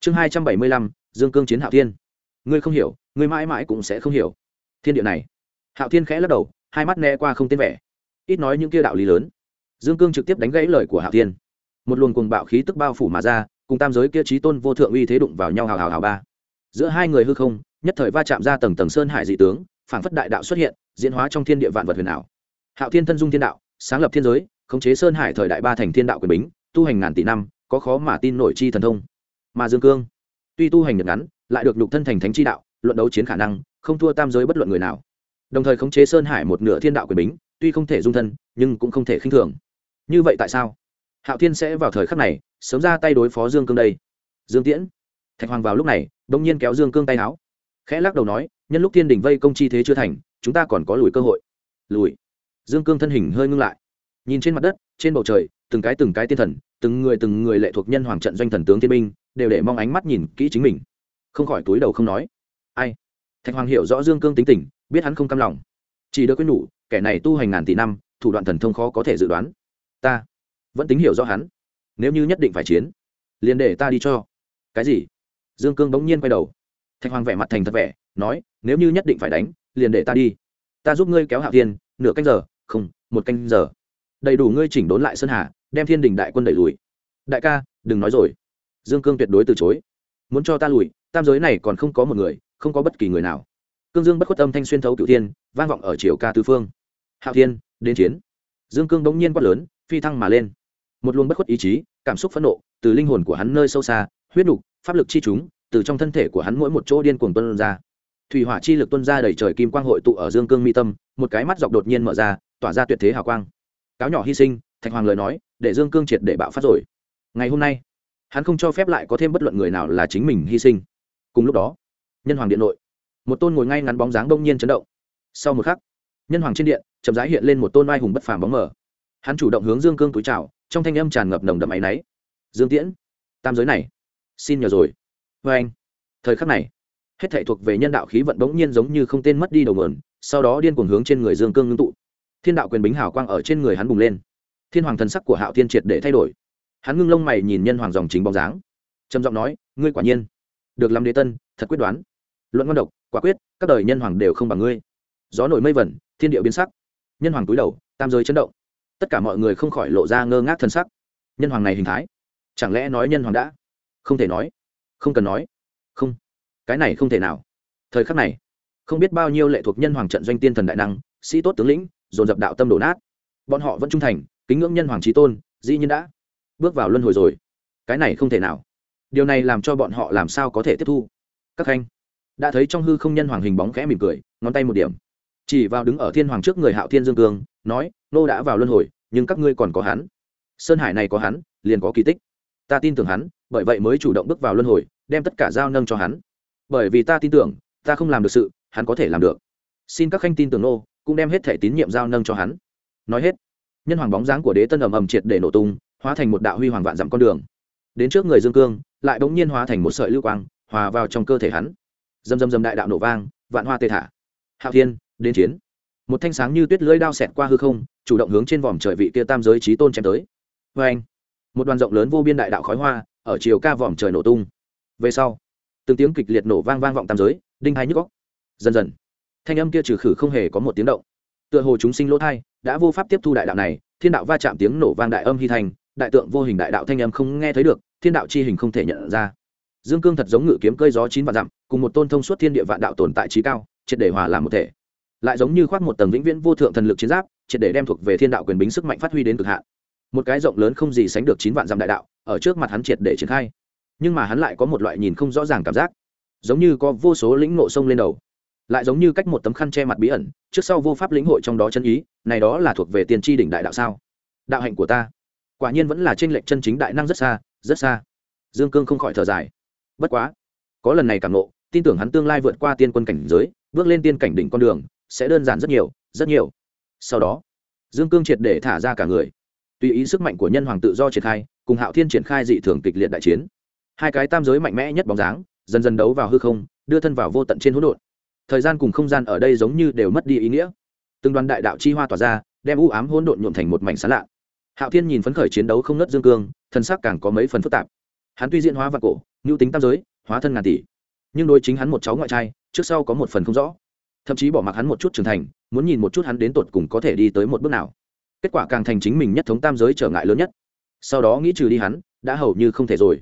Chương hai trăm bảy mươi lăm. Dương cương chiến hạo thiên. Ngươi không hiểu, ngươi mãi mãi cũng sẽ không hiểu. Thiên địa này. Hạo thiên khẽ lắc đầu, hai mắt né qua không tên vẻ. Ít nói những kia đạo lý lớn dương cương trực tiếp đánh gãy lời của hạo thiên. Một luồng cuồng bạo khí tức bao phủ mà ra, cùng tam giới kia trí tôn vô thượng uy thế đụng vào nhau hào hào hào ba. Giữa hai người hư không, nhất thời va chạm ra tầng tầng sơn hải dị tướng, phản phất đại đạo xuất hiện, diễn hóa trong thiên địa vạn vật huyền ảo. Hạo thiên thân dung thiên đạo, sáng lập thiên giới, khống chế sơn hải thời đại ba thành thiên đạo quyền bính, tu hành ngàn tỷ năm, có khó mà tin nổi chi thần thông. Mà dương cương, tuy tu hành được ngắn, lại được đục thân thành thánh chi đạo, luận đấu chiến khả năng, không thua tam giới bất luận người nào. Đồng thời khống chế sơn hải một nửa thiên đạo quyền bính, tuy không thể dung thân, nhưng cũng không thể khinh thường như vậy tại sao? Hạo thiên sẽ vào thời khắc này, sớm ra tay đối phó dương cương đây. Dương tiễn. Thạch hoàng vào lúc này đ ỗ n g nhiên kéo dương cương tay áo. Khẽ lắc đầu nói, nhân lúc thiên đình vây công chi thế chưa thành, chúng ta còn có lùi cơ hội. Lùi. Dương cương thân hình hơi ngưng lại. Nhìn trên mặt đất, trên bầu trời, từng cái từng cái tiên thần, từng người từng người lệ thuộc nhân hoàng trận doanh thần tướng thiên binh, đều để mong ánh mắt nhìn kỹ chính mình. Không khỏi túi đầu không nói. Ai? Thạch hoàng hiểu rõ dương cương tính tình, biết hắn không cam lòng. Chỉ được quyết nhủ, kẻ này tu hành ngàn tỷ năm, thủ đoạn thần thông khó có thể dự đoán ta vẫn tính hiểu rõ hắn. Nếu như nhất định phải chiến liền để ta đi cho. Cái gì? Dương cương bỗng nhiên quay đầu. Thạch hoàng vẻ mặt thành thật vẻ nói nếu như nhất định phải đánh liền để ta đi. Ta giúp ngươi kéo hạ Thiên, nửa canh giờ không một canh giờ. Đầy đủ ngươi chỉnh đốn lại sơn hà đem thiên đình đại quân đẩy lùi. Đại ca đừng nói rồi. Dương cương tuyệt đối từ chối. Muốn cho ta lùi tam giới này còn không có một người không có bất kỳ người nào. Cương dương bất khuất âm thanh xuyên thấu cựu thiên vang vọng ở triều ca tư phương. Hạo thiên đến chiến. Dương cương bỗng nhiên quát lớn phi thăng mà lên. Một luồng bất khuất ý chí, cảm xúc phẫn nộ, từ linh hồn của hắn nơi sâu xa, huyết nục, pháp lực chi chúng, từ trong thân thể của hắn mỗi một chỗ điên cuồng tuân ra. Thủy hỏa chi lực tuân ra đầy trời kim quang hội tụ ở dương cương mi tâm, một cái mắt dọc đột nhiên mở ra, tỏa ra tuyệt thế hào quang. Cáo nhỏ hy sinh, thạch hoàng lời nói, để dương cương triệt để bạo phát rồi. Ngày hôm nay, hắn không cho phép lại có thêm bất luận người nào là chính mình hy sinh. Cùng lúc đó, nhân hoàng điện nội, một tôn ngồi ngay ngắn bóng dáng đông nhiên chấn động. Sau một khắc, nhân hoàng trên điện, chậm rãi hiện lên một tôn oai hùng bất phàm bóng mờ hắn chủ động hướng dương cương túi trào trong thanh âm tràn ngập nồng đậm áy náy. Dương tiễn, tam giới này, xin nhờ rồi. Vê anh, thời khắc này, hết thể thuộc về nhân đạo khí vận bỗng nhiên giống như không tên mất đi đầu mườn sau đó điên cuồng hướng trên người dương cương ngưng tụ. Thiên đạo quyền bính hào quang ở trên người hắn bùng lên. Thiên hoàng thần sắc của hạo thiên triệt để thay đổi. Hắn ngưng lông mày nhìn nhân hoàng dòng chính bóng dáng. Trầm giọng nói, ngươi quả nhiên, được làm đế tân, thật quyết đoán. Luận ngon độc, quả quyết, các đời nhân hoàng đều không bằng ngươi. Gió nổi mây vẩn, thiên địa biến sắc. Nhân hoàng túi đầu, tam giới chấn động tất cả mọi người không khỏi lộ ra ngơ ngác thân sắc. Nhân hoàng này hình thái, chẳng lẽ nói nhân hoàng đã? Không thể nói. Không cần nói. Không. Cái này không thể nào. Thời khắc này, không biết bao nhiêu lệ thuộc nhân hoàng trận doanh tiên thần đại năng, sĩ tốt tướng lĩnh, dồn dập đạo tâm đổ nát. Bọn họ vẫn trung thành, kính ngưỡng nhân hoàng trí tôn, dĩ nhiên đã bước vào luân hồi rồi. Cái này không thể nào. Điều này làm cho bọn họ làm sao có thể tiếp thu? Các khanh, đã thấy trong hư không nhân hoàng hình bóng khẽ mỉm cười, ngón tay một điểm. Chỉ vào đứng ở thiên hoàng trước người hạo thiên dương cương, nói nô đã vào luân hồi, nhưng các ngươi còn có hắn. Sơn hải này có hắn, liền có kỳ tích. Ta tin tưởng hắn, bởi vậy mới chủ động bước vào luân hồi, đem tất cả giao nâng cho hắn. Bởi vì ta tin tưởng, ta không làm được sự, hắn có thể làm được. Xin các khanh tin tưởng nô, cũng đem hết thẻ tín nhiệm giao nâng cho hắn. Nói hết, nhân hoàng bóng dáng của đế tân ầm ầm triệt để nổ tung, hóa thành một đạo huy hoàng vạn dặm con đường. Đến trước người dương cương, lại bỗng nhiên hóa thành một sợi lưu quang, hòa vào trong cơ thể hắn. Dầm dầm dầm đại đạo nổ vang, vạn hoa tê thả. Hạo thiên, đến chiến. Một thanh sáng như tuyết lưỡi đao xẹt qua hư không chủ động hướng trên vòm trời vị kia tam giới trí tôn chém tới. Vê anh, một đoàn rộng lớn vô biên đại đạo khói hoa ở chiều ca vòm trời nổ tung. Về sau, từng tiếng kịch liệt nổ vang vang vọng tam giới, đinh hai nhức góc dần dần, thanh âm kia trừ khử không hề có một tiếng động. Tựa hồ chúng sinh lỗ thai đã vô pháp tiếp thu đại đạo này, thiên đạo va chạm tiếng nổ vang đại âm hy thành, đại tượng vô hình đại đạo thanh âm không nghe thấy được, thiên đạo chi hình không thể nhận ra. Dương cương thật giống ngự kiếm cơi gió chín vạn dặm, cùng một tôn thông suốt thiên địa vạn đạo tồn tại trí cao, triệt để hòa làm một thể. Lại giống như khoác một tầng vĩnh viễn vô thượng thần lực chiến giáp triệt để đem thuộc về thiên đạo quyền bính sức mạnh phát huy đến cực hạn. Một cái rộng lớn không gì sánh được chín vạn dặm đại đạo, ở trước mặt hắn triệt để triển khai. Nhưng mà hắn lại có một loại nhìn không rõ ràng cảm giác. Giống như có vô số lĩnh ngộ sông lên đầu. Lại giống như cách một tấm khăn che mặt bí ẩn, trước sau vô pháp lĩnh hội trong đó chân ý, này đó là thuộc về tiền tri đỉnh đại đạo sao? Đạo hạnh của ta. Quả nhiên vẫn là trên lệnh chân chính đại năng rất xa rất xa. Dương cương không khỏi thở dài. Bất quá, có lần này cảm nộ tin tưởng hắn tương lai vượt qua tiên quân cảnh giới, bước lên tiên cảnh đỉnh con đường, sẽ đơn giản rất nhiều rất nhiều sau đó, dương cương triệt để thả ra cả người. Tùy ý sức mạnh của nhân hoàng tự do triển khai, cùng hạo thiên triển khai dị thường kịch liệt đại chiến, hai cái tam giới mạnh mẽ nhất bóng dáng dần dần đấu vào hư không, đưa thân vào vô tận trên hỗn độn. Thời gian cùng không gian ở đây giống như đều mất đi ý nghĩa. Từng đoàn đại đạo chi hoa tỏa ra, đem u ám hỗn độn nhuộm thành một mảnh sán lạ. Hạo thiên nhìn phấn khởi chiến đấu không nớt dương cương, thân xác càng có mấy phần phức tạp. Hắn tuy diễn hóa vạn cổ, ngưu tính tam giới, hóa thân ngàn tỷ, nhưng đối chính hắn một cháu ngoại trai, trước sau có một phần không rõ thậm chí bỏ mặc hắn một chút trưởng thành, muốn nhìn một chút hắn đến tột cùng có thể đi tới một bước nào. Kết quả càng thành chính mình nhất thống tam giới trở ngại lớn nhất. Sau đó nghĩ trừ đi hắn, đã hầu như không thể rồi.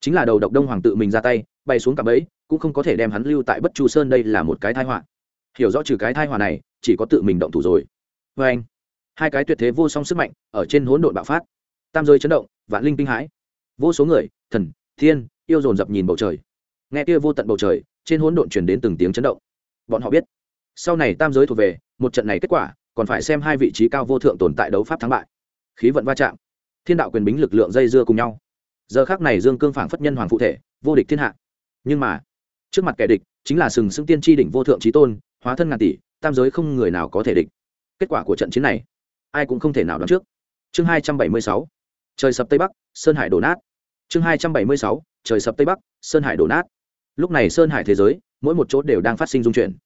Chính là đầu độc đông hoàng tự mình ra tay, bay xuống cặp ấy cũng không có thể đem hắn lưu tại bất chu sơn đây là một cái thai họa. Hiểu rõ trừ cái thai họa này, chỉ có tự mình động thủ rồi. Vê anh, hai cái tuyệt thế vô song sức mạnh ở trên hỗn độn bạo phát. Tam giới chấn động, vạn linh kinh hãi. Vô số người, thần, thiên, yêu dồn dập nhìn bầu trời. Nghe kia vô tận bầu trời, trên hỗn độn truyền đến từng tiếng chấn động. Bọn họ biết sau này tam giới thuộc về, một trận này kết quả, còn phải xem hai vị trí cao vô thượng tồn tại đấu pháp thắng bại. Khí vận va chạm, thiên đạo quyền bính lực lượng dây dưa cùng nhau. Giờ khác này dương cương phảng phất nhân hoàng phụ thể, vô địch thiên hạ. Nhưng mà, trước mặt kẻ địch chính là sừng sững tiên tri đỉnh vô thượng trí tôn, hóa thân ngàn tỷ, tam giới không người nào có thể địch. Kết quả của trận chiến này, ai cũng không thể nào đoán trước. Chương hai trăm bảy mươi sáu, trời sập tây bắc, sơn hải đổ nát. Chương hai trăm bảy mươi sáu, trời sập tây bắc, sơn hải đổ nát. Lúc này sơn hải thế giới, mỗi một chỗ đều đang phát sinh dung chuyển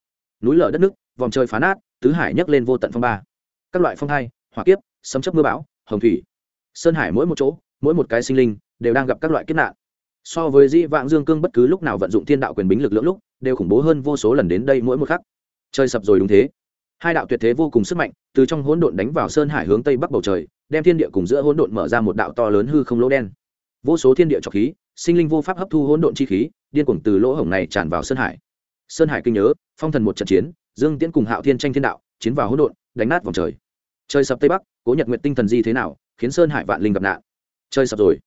núi lở đất nước, vòng trời phá nát, tứ hải nhấc lên vô tận phong ba. Các loại phong hai hỏa kiếp, sấm chấp mưa bão, hồng thủy. Sơn hải mỗi một chỗ, mỗi một cái sinh linh đều đang gặp các loại kiếp nạn. So với dĩ vãng dương cương bất cứ lúc nào vận dụng thiên đạo quyền bính lực lượng lúc, đều khủng bố hơn vô số lần đến đây mỗi một khắc. Trời sập rồi đúng thế. Hai đạo tuyệt thế vô cùng sức mạnh từ trong hỗn độn đánh vào sơn hải hướng tây bắc bầu trời, đem thiên địa cùng giữa hỗn độn mở ra một đạo to lớn hư không lỗ đen. Vô số thiên địa trọc khí, sinh linh vô pháp hấp thu hỗn độn chi khí, điên cuồng từ lỗ hổng này tràn vào sơn hải sơn hải kinh nhớ, phong thần một trận chiến, dương tiễn cùng hạo thiên tranh thiên đạo, chiến vào hỗn độn, đánh nát vòng trời. Trời sập tây bắc, cố nhật nguyện tinh thần di thế nào, khiến sơn hải vạn linh gặp nạn. Trời sập rồi.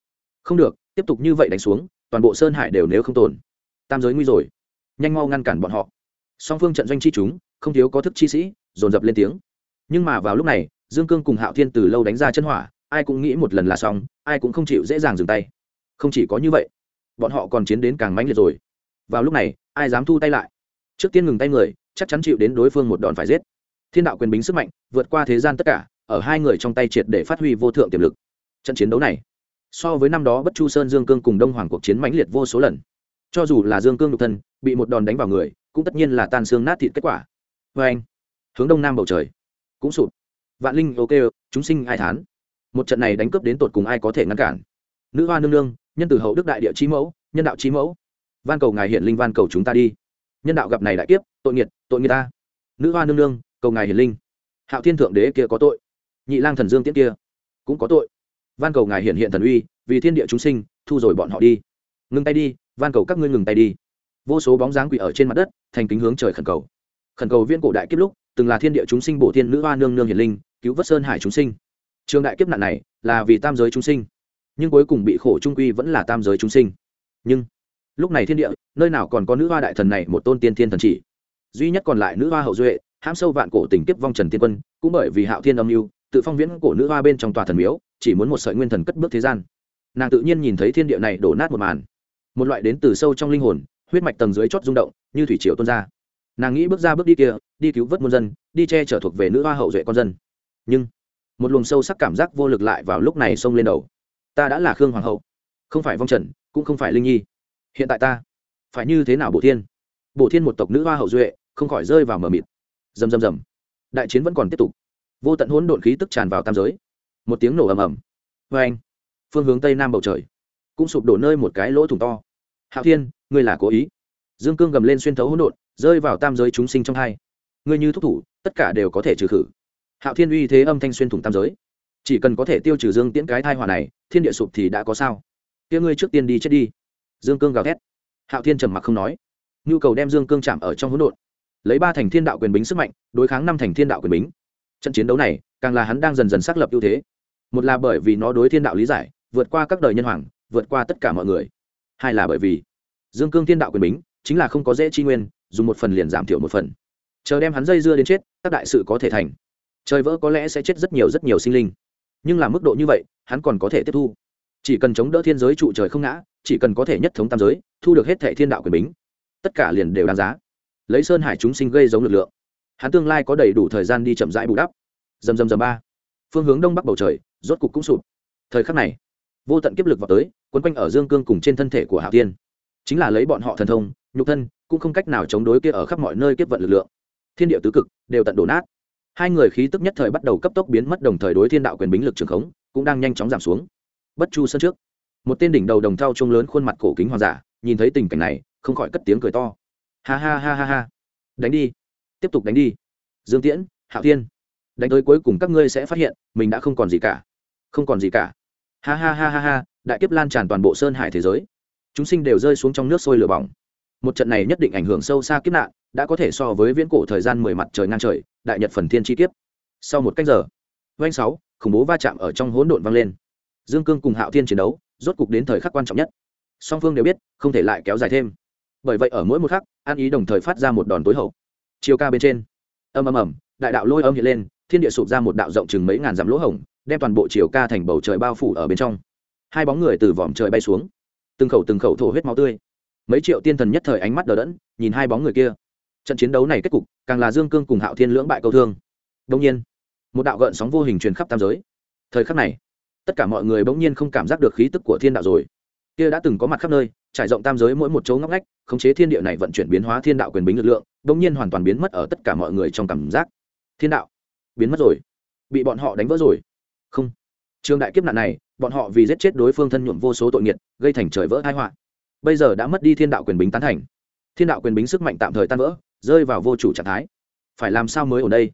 Không được, tiếp tục như vậy đánh xuống, toàn bộ sơn hải đều nếu không tồn. Tam giới nguy rồi. Nhanh mau ngăn cản bọn họ. Song phương trận doanh chi chúng, không thiếu có thức chi sĩ, dồn dập lên tiếng. Nhưng mà vào lúc này, dương cương cùng hạo thiên từ lâu đánh ra chân hỏa, ai cũng nghĩ một lần là xong, ai cũng không chịu dễ dàng dừng tay. Không chỉ có như vậy, bọn họ còn chiến đến càng mãnh liệt rồi vào lúc này, ai dám thu tay lại? Trước tiên ngừng tay người, chắc chắn chịu đến đối phương một đòn phải giết. Thiên đạo quyền bính sức mạnh, vượt qua thế gian tất cả, ở hai người trong tay triệt để phát huy vô thượng tiềm lực. Trận chiến đấu này, so với năm đó bất chu sơn dương cương cùng đông hoàng cuộc chiến mãnh liệt vô số lần. Cho dù là dương cương độc thân, bị một đòn đánh vào người, cũng tất nhiên là tan xương nát thịt kết quả. Vê anh, hướng đông nam bầu trời. Cũng sụp. Vạn linh, ok, chúng sinh ai thán? Một trận này đánh cướp đến tột cùng ai có thể ngăn cản? Nữ hoa nương nương, nhân từ hậu đức đại địa trí mẫu, nhân đạo trí mẫu van cầu ngài hiển linh van cầu chúng ta đi. Nhân đạo gặp này đại kiếp, tội nghiệt tội nghiệt ta. Nữ hoa nương nương, cầu ngài hiển linh. Hạo thiên thượng đế kia có tội. Nhị lang thần dương tiễn kia cũng có tội. Van cầu ngài hiển hiện thần uy, vì thiên địa chúng sinh, thu rồi bọn họ đi. Ngừng tay đi, van cầu các ngươi ngừng tay đi. Vô số bóng dáng quỷ ở trên mặt đất, thành kính hướng trời khẩn cầu. Khẩn cầu viên cổ đại kiếp lúc, từng là thiên địa chúng sinh bổ thiên nữ hoa nương nương hiển linh, cứu vớt sơn hải chúng sinh. Trường đại kiếp nạn này là vì tam giới chúng sinh, nhưng cuối cùng bị khổ trung quy vẫn là tam giới chúng sinh. Nhưng lúc này thiên địa, nơi nào còn có nữ hoa đại thần này, một tôn tiên thiên thần chỉ. Duy nhất còn lại nữ hoa hậu duệ, hãm sâu vạn cổ tình kiếp vong trần tiên quân, cũng bởi vì hạo thiên âm mưu, tự phong viễn cổ nữ hoa bên trong tòa thần miếu, chỉ muốn một sợi nguyên thần cất bước thế gian. Nàng tự nhiên nhìn thấy thiên địa này đổ nát một màn. Một loại đến từ sâu trong linh hồn, huyết mạch tầng dưới chót rung động, như thủy triều tuôn ra. Nàng nghĩ bước ra bước đi kia, đi cứu vớt muôn dân, đi che chở thuộc về nữ hoa hậu duệ con dân. Nhưng, một luồng sâu sắc cảm giác vô lực lại vào lúc này xông lên đầu. Ta đã là khương hoàng hậu, không phải vong trần, cũng không phải linh nhi hiện tại ta phải như thế nào bổ thiên? Bổ thiên một tộc nữ hoa hậu duệ, không khỏi rơi vào mờ mịt. Rầm rầm rầm. Đại chiến vẫn còn tiếp tục. Vô tận hỗn độn khí tức tràn vào tam giới. Một tiếng nổ ầm ầm. Vê anh, phương hướng tây nam bầu trời cũng sụp đổ nơi một cái lỗ thủng to. Hạo thiên, ngươi là cố ý. Dương cương gầm lên xuyên thấu hỗn độn, rơi vào tam giới chúng sinh trong hai. Ngươi như thúc thủ, tất cả đều có thể trừ khử. Hạo thiên uy thế âm thanh xuyên thủng tam giới. Chỉ cần có thể tiêu trừ dương tiễn cái thai hòa này, thiên địa sụp thì đã có sao? Kia ngươi trước tiên đi chết đi dương cương gào thét. Hạo thiên trầm mặc không nói. Nhu cầu đem dương cương chạm ở trong hỗn độn. Lấy ba thành thiên đạo quyền bính sức mạnh, đối kháng năm thành thiên đạo quyền bính. Trận chiến đấu này, càng là hắn đang dần dần xác lập ưu thế. Một là bởi vì nó đối thiên đạo lý giải, vượt qua các đời nhân hoàng, vượt qua tất cả mọi người. Hai là bởi vì dương cương thiên đạo quyền bính, chính là không có dễ chi nguyên, dùng một phần liền giảm thiểu một phần. Chờ đem hắn dây dưa đến chết, các đại sự có thể thành. Trời vỡ có lẽ sẽ chết rất nhiều rất nhiều sinh linh. Nhưng là mức độ như vậy, hắn còn có thể tiếp thu chỉ cần chống đỡ thiên giới trụ trời không ngã, chỉ cần có thể nhất thống tam giới, thu được hết thệ thiên đạo quyền bính, tất cả liền đều đáng giá. Lấy sơn hải chúng sinh gây giống lực lượng, hắn tương lai có đầy đủ thời gian đi chậm rãi bù đắp. Dầm dầm dầm ba. Phương hướng đông bắc bầu trời, rốt cục cũng sụp. Thời khắc này, vô tận kiếp lực vào tới, quấn quanh ở dương cương cùng trên thân thể của hạ tiên chính là lấy bọn họ thần thông, nhục thân, cũng không cách nào chống đối kia ở khắp mọi nơi kiếp vận lực lượng. Thiên địa tứ cực, đều tận đổ nát. Hai người khí tức nhất thời bắt đầu cấp tốc biến mất, đồng thời đối thiên đạo quyền bính lực trường khống, cũng đang nhanh chóng giảm xuống bất chu sân trước. Một tên đỉnh đầu đồng thau trung lớn khuôn mặt cổ kính hoàng giả, nhìn thấy tình cảnh này, không khỏi cất tiếng cười to. Ha ha ha ha ha. Đánh đi. Tiếp tục đánh đi. Dương tiễn, hạo thiên. Đánh tới cuối cùng các ngươi sẽ phát hiện, mình đã không còn gì cả. Không còn gì cả. Ha ha ha ha ha, đại kiếp lan tràn toàn bộ sơn hải thế giới. Chúng sinh đều rơi xuống trong nước sôi lửa bỏng. Một trận này nhất định ảnh hưởng sâu xa kiếp nạn, đã có thể so với viễn cổ thời gian mười mặt trời ngang trời, đại nhật phần thiên chi kiếp. Sau một cách giờ doanh sáu, khủng bố va chạm ở trong hỗn độn vang lên dương cương cùng hạo thiên chiến đấu, rốt cục đến thời khắc quan trọng nhất. Song phương đều biết, không thể lại kéo dài thêm. Bởi vậy ở mỗi một khắc, an ý đồng thời phát ra một đòn tối hậu. Chiều ca bên trên. Âm âm ầm, đại đạo lôi âm hiện lên, thiên địa sụp ra một đạo rộng chừng mấy ngàn dặm lỗ hổng, đem toàn bộ chiều ca thành bầu trời bao phủ ở bên trong. Hai bóng người từ vòm trời bay xuống. Từng khẩu từng khẩu thổ huyết máu tươi. Mấy triệu tiên thần nhất thời ánh mắt đờ đẫn, nhìn hai bóng người kia. Trận chiến đấu này kết cục, càng là dương cương cùng hạo thiên lưỡng bại câu thương. Đông nhiên, một đạo gợn sóng vô hình truyền khắp tam giới. Thời khắc này tất cả mọi người bỗng nhiên không cảm giác được khí tức của thiên đạo rồi. Kia đã từng có mặt khắp nơi, trải rộng tam giới mỗi một chỗ ngóc ngách, khống chế thiên địa này vận chuyển biến hóa thiên đạo quyền bính lực lượng, bỗng nhiên hoàn toàn biến mất ở tất cả mọi người trong cảm giác. Thiên đạo, biến mất rồi. Bị bọn họ đánh vỡ rồi. Không. Trường đại kiếp nạn này, bọn họ vì giết chết đối phương thân nhuộm vô số tội nghiệt, gây thành trời vỡ hai họa. Bây giờ đã mất đi thiên đạo quyền bính tán thành. Thiên đạo quyền bính sức mạnh tạm thời tan vỡ, rơi vào vô chủ trạng thái. Phải làm sao mới ở đây?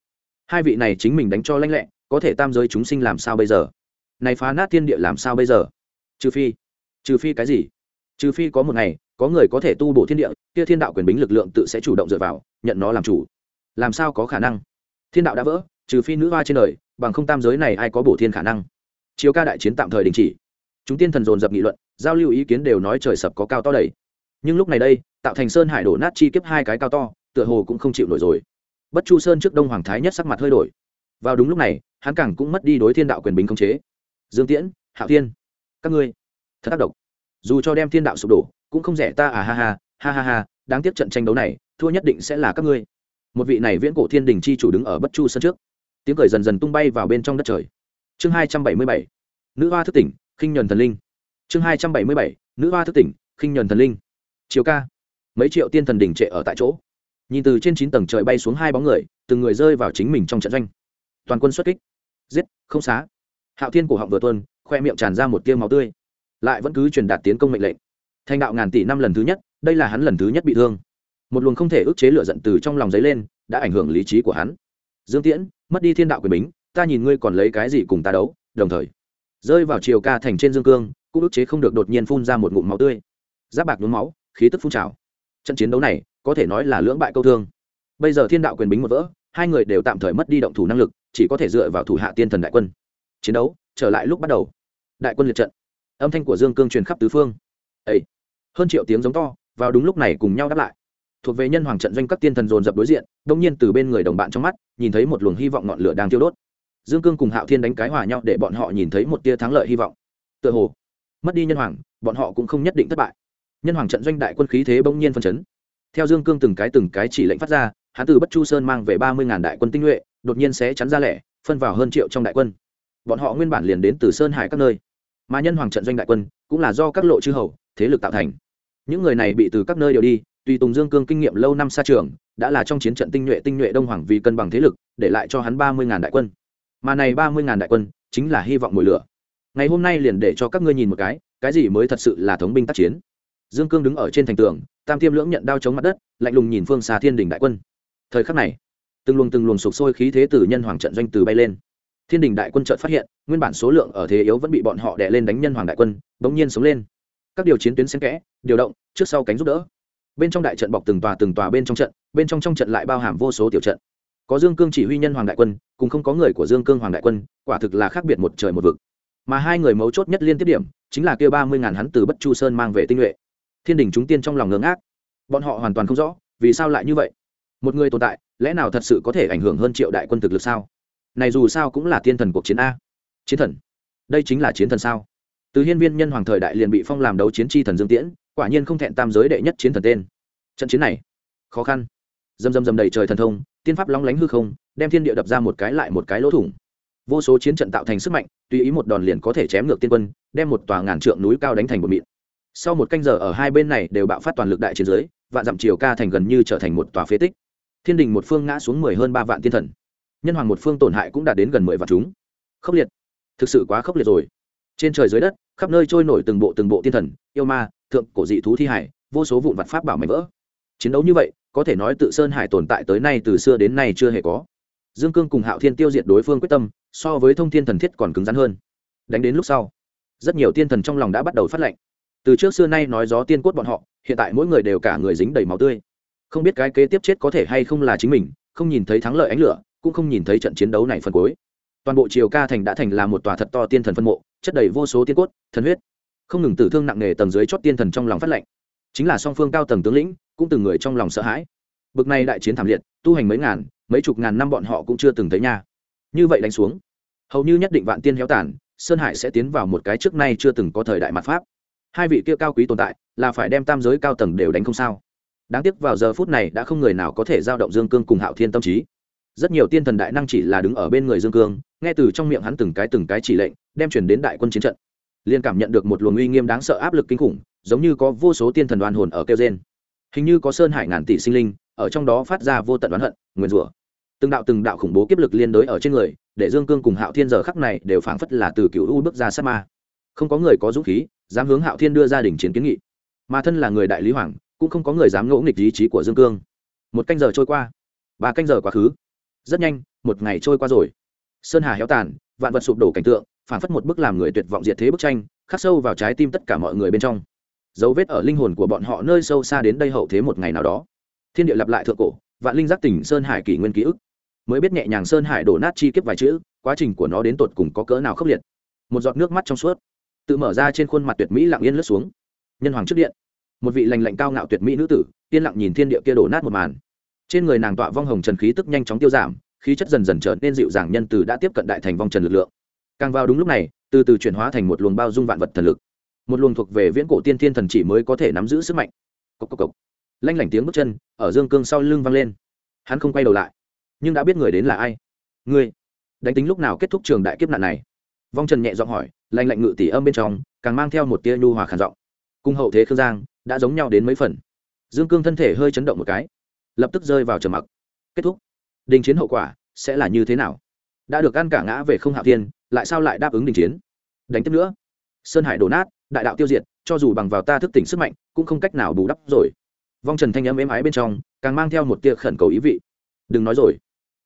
Hai vị này chính mình đánh cho lanh lẹ, có thể tam giới chúng sinh làm sao bây giờ? Này phá nát thiên địa làm sao bây giờ? Trừ phi trừ phi cái gì? Trừ phi có một ngày, có người có thể tu bổ thiên địa, kia thiên đạo quyền bính lực lượng tự sẽ chủ động dựa vào, nhận nó làm chủ. Làm sao có khả năng? Thiên đạo đã vỡ, trừ phi nữ hoa trên đời, bằng không tam giới này ai có bổ thiên khả năng? Chiếu ca đại chiến tạm thời đình chỉ. Chúng tiên thần dồn dập nghị luận, giao lưu ý kiến đều nói trời sập có cao to đầy. Nhưng lúc này đây, tạo thành sơn hải đổ nát chi kiếp hai cái cao to, tựa hồ cũng không chịu nổi rồi. Bất chu sơn trước đông hoàng thái nhất sắc mặt hơi đổi. Vào đúng lúc này, hắn càng cũng mất đi đối thiên đạo quyền bính khống chế dương tiễn, hạo thiên, các ngươi, thật tác động dù cho đem thiên đạo sụp đổ, cũng không rẻ ta à ha ha ha ha ha, đáng tiếc trận tranh đấu này, thua nhất định sẽ là các ngươi. Một vị này viễn cổ thiên đình chi chủ đứng ở bất chu sân trước. Tiếng cười dần dần tung bay vào bên trong đất trời. Chương hai trăm bảy mươi bảy, nữ hoa thức tỉnh, khinh nhuần thần linh. Chương hai trăm bảy mươi bảy, nữ hoa thức tỉnh, khinh nhuần thần linh. Chiều ca, mấy triệu tiên thần đỉnh trệ ở tại chỗ. Nhìn từ trên chín tầng trời bay xuống hai bóng người, từng người rơi vào chính mình trong trận doanh. Toàn quân xuất kích. Giết, không xá hạo thiên cổ họng vừa tuân khoe miệng tràn ra một tiêu máu tươi. Lại vẫn cứ truyền đạt tiến công mệnh lệnh. Thành đạo ngàn tỷ năm lần thứ nhất, đây là hắn lần thứ nhất bị thương. Một luồng không thể ức chế lửa giận từ trong lòng giấy lên, đã ảnh hưởng lý trí của hắn. Dương tiễn, mất đi thiên đạo quyền bính, ta nhìn ngươi còn lấy cái gì cùng ta đấu, đồng thời. Rơi vào chiều ca thành trên dương cương, cũng ức chế không được đột nhiên phun ra một ngụm máu tươi. Giáp bạc nhuốm máu, khí tức phun trào. Trận chiến đấu này, có thể nói là lưỡng bại câu thương. Bây giờ thiên đạo quyền bính một vỡ, hai người đều tạm thời mất đi động thủ năng lực, chỉ có thể dựa vào thủ hạ tiên thần đại quân chiến đấu trở lại lúc bắt đầu. Đại quân liệt trận. Âm thanh của dương cương truyền khắp tứ phương. Ấy hơn triệu tiếng giống to, vào đúng lúc này cùng nhau đáp lại. Thuộc về nhân hoàng trận doanh các tiên thần dồn dập đối diện, đông nhiên từ bên người đồng bạn trong mắt, nhìn thấy một luồng hy vọng ngọn lửa đang thiêu đốt. Dương cương cùng hạo thiên đánh cái hòa nhau để bọn họ nhìn thấy một tia thắng lợi hy vọng. Tựa hồ, mất đi nhân hoàng, bọn họ cũng không nhất định thất bại. Nhân hoàng trận doanh đại quân khí thế bỗng nhiên phân chấn. Theo dương cương từng cái từng cái chỉ lệnh phát ra hắn từ bất chu sơn mang về ba mươi ngàn đại quân tinh nhuệ, đột nhiên sẽ chắn ra lẻ, phân vào hơn triệu trong đại quân bọn họ nguyên bản liền đến từ sơn hải các nơi mà nhân hoàng trận doanh đại quân cũng là do các lộ chư hầu thế lực tạo thành những người này bị từ các nơi đều đi tùy tùng dương cương kinh nghiệm lâu năm xa trường đã là trong chiến trận tinh nhuệ tinh nhuệ đông hoàng vì cân bằng thế lực để lại cho hắn ba mươi ngàn đại quân mà này ba mươi ngàn đại quân chính là hy vọng mồi lửa ngày hôm nay liền để cho các ngươi nhìn một cái cái gì mới thật sự là thống binh tác chiến dương cương đứng ở trên thành tường tam tiêm lưỡng nhận đao chống mặt đất lạnh lùng nhìn phương xa thiên đình đại quân thời khắc này từng luồng từng luồng sục sôi khí thế từ nhân hoàng trận doanh từ bay lên thiên đình đại quân chợt phát hiện, nguyên bản số lượng ở thế yếu vẫn bị bọn họ đè lên đánh nhân hoàng đại quân, bỗng nhiên sống lên. Các điều chiến tuyến xen kẽ, điều động, trước sau cánh giúp đỡ. Bên trong đại trận bọc từng tòa từng tòa bên trong trận, bên trong trong trận lại bao hàm vô số tiểu trận. Có dương cương chỉ huy nhân hoàng đại quân, cùng không có người của dương cương hoàng đại quân, quả thực là khác biệt một trời một vực. Mà hai người mấu chốt nhất liên tiếp điểm, chính là kêu ba mươi ngàn hắn từ bất chu sơn mang về tinh nhuệ. Thiên đình chúng tiên trong lòng ngưỡng ác bọn họ hoàn toàn không rõ, vì sao lại như vậy? Một người tồn tại, lẽ nào thật sự có thể ảnh hưởng hơn triệu đại quân thực lực sao? Này dù sao cũng là thiên thần cuộc chiến a. Chiến thần? Đây chính là chiến thần sao? Từ hiên viên nhân hoàng thời đại liền bị phong làm đấu chiến tri thần dương tiễn, quả nhiên không thẹn tam giới đệ nhất chiến thần tên. Trận chiến này, khó khăn. Dầm dầm dầm đầy trời thần thông, tiên pháp lóng lánh hư không, đem thiên địa đập ra một cái lại một cái lỗ thủng. Vô số chiến trận tạo thành sức mạnh, tùy ý một đòn liền có thể chém ngược tiên quân, đem một tòa ngàn trượng núi cao đánh thành một mịn. Sau một canh giờ ở hai bên này đều bạo phát toàn lực đại chiến giới, vạn dặm chiều ca thành gần như trở thành một tòa phế tích. Thiên đình một phương ngã xuống mười hơn ba vạn tiên thần nhân hoàng một phương tổn hại cũng đạt đến gần mười vạn chúng. Khốc liệt. Thực sự quá khốc liệt rồi. Trên trời dưới đất, khắp nơi trôi nổi từng bộ từng bộ tiên thần, yêu ma, thượng cổ dị thú thi hải, vô số vụn vặt pháp bảo mảnh vỡ. Chiến đấu như vậy, có thể nói tự sơn hải tồn tại tới nay từ xưa đến nay chưa hề có. Dương cương cùng hạo thiên tiêu diệt đối phương quyết tâm, so với thông thiên thần thiết còn cứng rắn hơn. Đánh đến lúc sau, rất nhiều tiên thần trong lòng đã bắt đầu phát lệnh. Từ trước xưa nay nói gió tiên cốt bọn họ, hiện tại mỗi người đều cả người dính đầy máu tươi. Không biết cái kế tiếp chết có thể hay không là chính mình, không nhìn thấy thắng lợi ánh lửa cũng không nhìn thấy trận chiến đấu này phân cuối. Toàn bộ triều ca thành đã thành là một tòa thật to tiên thần phân mộ, chất đầy vô số tiên cốt, thần huyết. Không ngừng tử thương nặng nề tầng dưới chót tiên thần trong lòng phát lệnh. Chính là song phương cao tầng tướng lĩnh, cũng từng người trong lòng sợ hãi. Bực này đại chiến thảm liệt, tu hành mấy ngàn, mấy chục ngàn năm bọn họ cũng chưa từng thấy nha. Như vậy đánh xuống, hầu như nhất định vạn tiên héo tàn, sơn hải sẽ tiến vào một cái trước nay chưa từng có thời đại mặt pháp. Hai vị kia cao quý tồn tại, là phải đem tam giới cao tầng đều đánh không sao. Đáng tiếc vào giờ phút này đã không người nào có thể giao động dương cương cùng hạo thiên tâm trí rất nhiều tiên thần đại năng chỉ là đứng ở bên người dương cương, nghe từ trong miệng hắn từng cái từng cái chỉ lệnh, đem chuyển đến đại quân chiến trận. Liên cảm nhận được một luồng uy nghiêm đáng sợ áp lực kinh khủng, giống như có vô số tiên thần đoan hồn ở kêu gen hình như có sơn hải ngàn tỷ sinh linh, ở trong đó phát ra vô tận đoán hận, nguyền rủa. Từng đạo từng đạo khủng bố kiếp lực liên đối ở trên người, để dương cương cùng hạo thiên giờ khắc này đều phảng phất là từ cựu u bước ra sát ma. Không có người có dũng khí, dám hướng hạo thiên đưa gia đình chiến kiến nghị. Mà thân là người đại lý hoàng, cũng không có người dám ngỗ nghịch ý chí của dương cương. Một canh giờ trôi qua. Ba canh giờ quá khứ rất nhanh, một ngày trôi qua rồi. Sơn hà héo tàn, vạn vật sụp đổ cảnh tượng phản phất một bức làm người tuyệt vọng diệt thế bức tranh, khắc sâu vào trái tim tất cả mọi người bên trong. Dấu vết ở linh hồn của bọn họ nơi sâu xa đến đây hậu thế một ngày nào đó. Thiên địa lặp lại thượng cổ, vạn linh giác tỉnh sơn hải kỷ nguyên ký ức. Mới biết nhẹ nhàng sơn hải đổ nát chi kiếp vài chữ, quá trình của nó đến tột cùng có cỡ nào khốc liệt. Một giọt nước mắt trong suốt, tự mở ra trên khuôn mặt tuyệt mỹ lặng yên lướt xuống. Nhân hoàng trước điện, một vị lành lạnh cao ngạo tuyệt mỹ nữ tử, yên lặng nhìn thiên địa kia đổ nát một màn trên người nàng tọa vong hồng trần khí tức nhanh chóng tiêu giảm, khí chất dần dần trở nên dịu dàng nhân từ đã tiếp cận đại thành vong trần lực lượng. Càng vào đúng lúc này, từ từ chuyển hóa thành một luồng bao dung vạn vật thần lực. Một luồng thuộc về viễn cổ tiên thiên thần chỉ mới có thể nắm giữ sức mạnh. Cốc cốc cốc. lanh lảnh tiếng bước chân, ở dương cương sau lưng vang lên. Hắn không quay đầu lại, nhưng đã biết người đến là ai. Ngươi, đánh tính lúc nào kết thúc trường đại kiếp nạn này? Vong trần nhẹ giọng hỏi, lanh lạnh ngự tỷ âm bên trong, càng mang theo một tia nhu hòa khản giọng. Cung hậu thế khương giang, đã giống nhau đến mấy phần. Dương cương thân thể hơi chấn động một cái lập tức rơi vào trầm mặc. Kết thúc. Đình chiến hậu quả sẽ là như thế nào? Đã được ăn cả ngã về không hạ thiên, lại sao lại đáp ứng đình chiến? Đánh tiếp nữa. Sơn hải đổ nát, đại đạo tiêu diệt, cho dù bằng vào ta thức tỉnh sức mạnh, cũng không cách nào bù đắp rồi. Vong trần thanh âm êm ái bên trong, càng mang theo một tia khẩn cầu ý vị. Đừng nói rồi.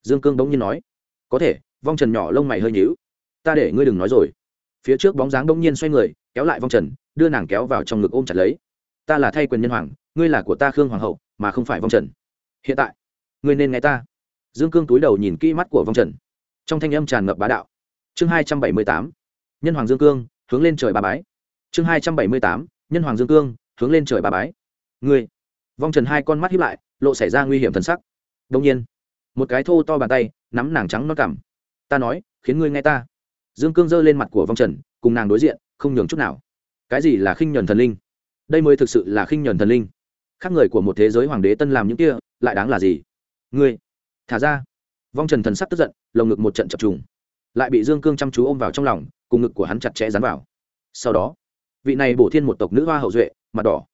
Dương cương đống nhiên nói. Có thể, vong trần nhỏ lông mày hơi nhíu. Ta để ngươi đừng nói rồi. Phía trước bóng dáng đống nhiên xoay người, kéo lại vong trần, đưa nàng kéo vào trong ngực ôm chặt lấy. Ta là thay quyền nhân hoàng, ngươi là của ta khương hoàng hậu, mà không phải vong trần hiện tại, ngươi nên nghe ta. Dương cương túi đầu nhìn kỹ mắt của vong trần. Trong thanh âm tràn ngập bá đạo. Chương hai trăm bảy mươi tám, nhân hoàng dương cương, hướng lên trời ba bái. Chương hai trăm bảy mươi tám, nhân hoàng dương cương, hướng lên trời ba bái. Ngươi. Vong trần hai con mắt hiếp lại, lộ xảy ra nguy hiểm thần sắc. Đông nhiên, một cái thô to bàn tay, nắm nàng trắng nó cảm ta nói, khiến ngươi nghe ta. Dương cương giơ lên mặt của vong trần, cùng nàng đối diện, không nhường chút nào. Cái gì là khinh nhuần thần linh? Đây mới thực sự là khinh nhuần thần linh. Khác người của một thế giới hoàng đế tân làm những kia lại đáng là gì? Ngươi, thả ra. Vong trần thần sắc tức giận, lồng ngực một trận chập trùng. Lại bị dương cương chăm chú ôm vào trong lòng, cùng ngực của hắn chặt chẽ dán vào. Sau đó, vị này bổ thiên một tộc nữ hoa hậu duệ, mặt đỏ.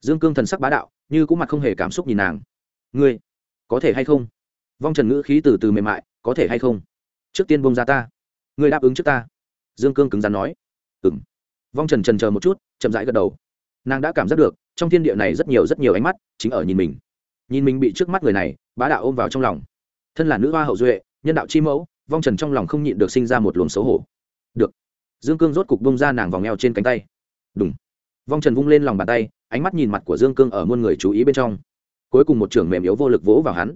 Dương cương thần sắc bá đạo, như cũng mặt không hề cảm xúc nhìn nàng. Ngươi, có thể hay không? Vong trần ngữ khí từ từ mềm mại, có thể hay không? Trước tiên bông ra ta. Ngươi đáp ứng trước ta. Dương cương cứng rắn nói. Ừng vong trần trần chờ một chút, chậm rãi gật đầu. Nàng đã cảm giác được, trong thiên địa này rất nhiều rất nhiều ánh mắt chính ở nhìn mình nhìn mình bị trước mắt người này, bá đạo ôm vào trong lòng. Thân là nữ hoa hậu duệ, nhân đạo chi mẫu, vong trần trong lòng không nhịn được sinh ra một luồng xấu hổ. Được. Dương cương rốt cục bông ra nàng vòng eo trên cánh tay. Đúng vong trần vung lên lòng bàn tay, ánh mắt nhìn mặt của dương cương ở muôn người chú ý bên trong. Cuối cùng một trưởng mềm yếu vô lực vỗ vào hắn.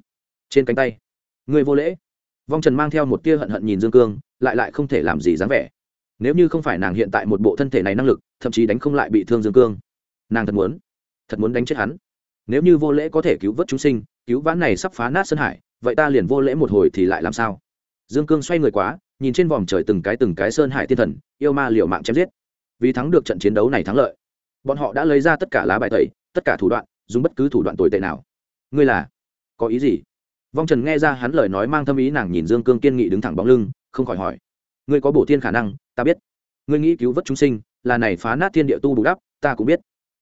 Trên cánh tay. Người vô lễ. Vong trần mang theo một tia hận hận nhìn dương cương, lại lại không thể làm gì dáng vẻ. Nếu như không phải nàng hiện tại một bộ thân thể này năng lực, thậm chí đánh không lại bị thương dương cương. Nàng thật muốn. Thật muốn đánh chết hắn nếu như vô lễ có thể cứu vớt chúng sinh, cứu vãn này sắp phá nát sân hải, vậy ta liền vô lễ một hồi thì lại làm sao? Dương cương xoay người quá, nhìn trên vòm trời từng cái từng cái sơn hải thiên thần, yêu ma liệu mạng chém giết. Vì thắng được trận chiến đấu này thắng lợi, bọn họ đã lấy ra tất cả lá bài tẩy, tất cả thủ đoạn, dùng bất cứ thủ đoạn tồi tệ nào. Ngươi là, có ý gì? Vong trần nghe ra hắn lời nói mang thâm ý, nàng nhìn dương cương kiên nghị đứng thẳng bóng lưng, không khỏi hỏi. Ngươi có bổ thiên khả năng, ta biết. Ngươi nghĩ cứu vớt chúng sinh, là này phá nát thiên địa tu bù đắp, ta cũng biết.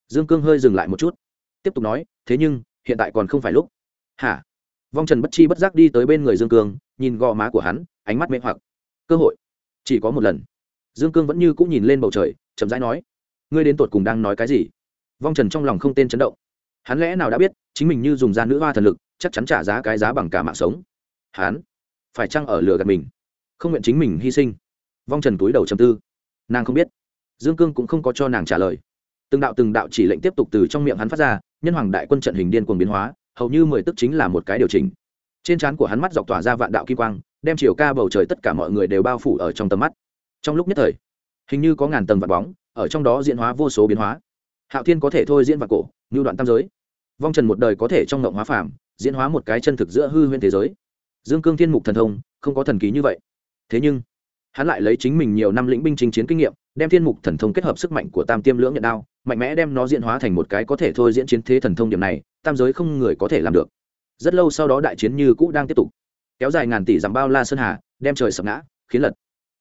Dương cương hơi dừng lại một chút tiếp tục nói, thế nhưng, hiện tại còn không phải lúc. Hả? Vong trần bất chi bất giác đi tới bên người dương cương, nhìn gò má của hắn, ánh mắt mê hoặc. Cơ hội, chỉ có một lần. Dương cương vẫn như cũng nhìn lên bầu trời, chậm rãi nói, ngươi đến tột cùng đang nói cái gì? Vong trần trong lòng không tên chấn động. Hắn lẽ nào đã biết, chính mình như dùng da nữ hoa thần lực, chắc chắn trả giá cái giá bằng cả mạng sống. Hắn phải chăng ở lừa gạt mình? Không nguyện chính mình hy sinh. Vong trần túi đầu chầm tư. Nàng không biết. Dương cương cũng không có cho nàng trả lời. Từng đạo từng đạo chỉ lệnh tiếp tục từ trong miệng hắn phát ra nhân hoàng đại quân trận hình điên cuồng biến hóa, hầu như mười tức chính là một cái điều chỉnh. Trên trán của hắn mắt dọc tỏa ra vạn đạo kim quang, đem chiều ca bầu trời tất cả mọi người đều bao phủ ở trong tầm mắt. Trong lúc nhất thời, hình như có ngàn tầng vạn bóng, ở trong đó diễn hóa vô số biến hóa. Hạo thiên có thể thôi diễn vạn cổ, như đoạn tam giới. Vong trần một đời có thể trong ngộng hóa phàm, diễn hóa một cái chân thực giữa hư huyễn thế giới. Dương cương thiên mục thần thông, không có thần ký như vậy. Thế nhưng, hắn lại lấy chính mình nhiều năm lĩnh binh chinh chiến kinh nghiệm, đem thiên mục thần thông kết hợp sức mạnh của tam tiêm lưỡng nhận đao mạnh mẽ đem nó diễn hóa thành một cái có thể thôi diễn chiến thế thần thông điểm này, tam giới không người có thể làm được. Rất lâu sau đó đại chiến như cũ đang tiếp tục. Kéo dài ngàn tỷ dặm bao la sơn hà, đem trời sập ngã, khiến lật.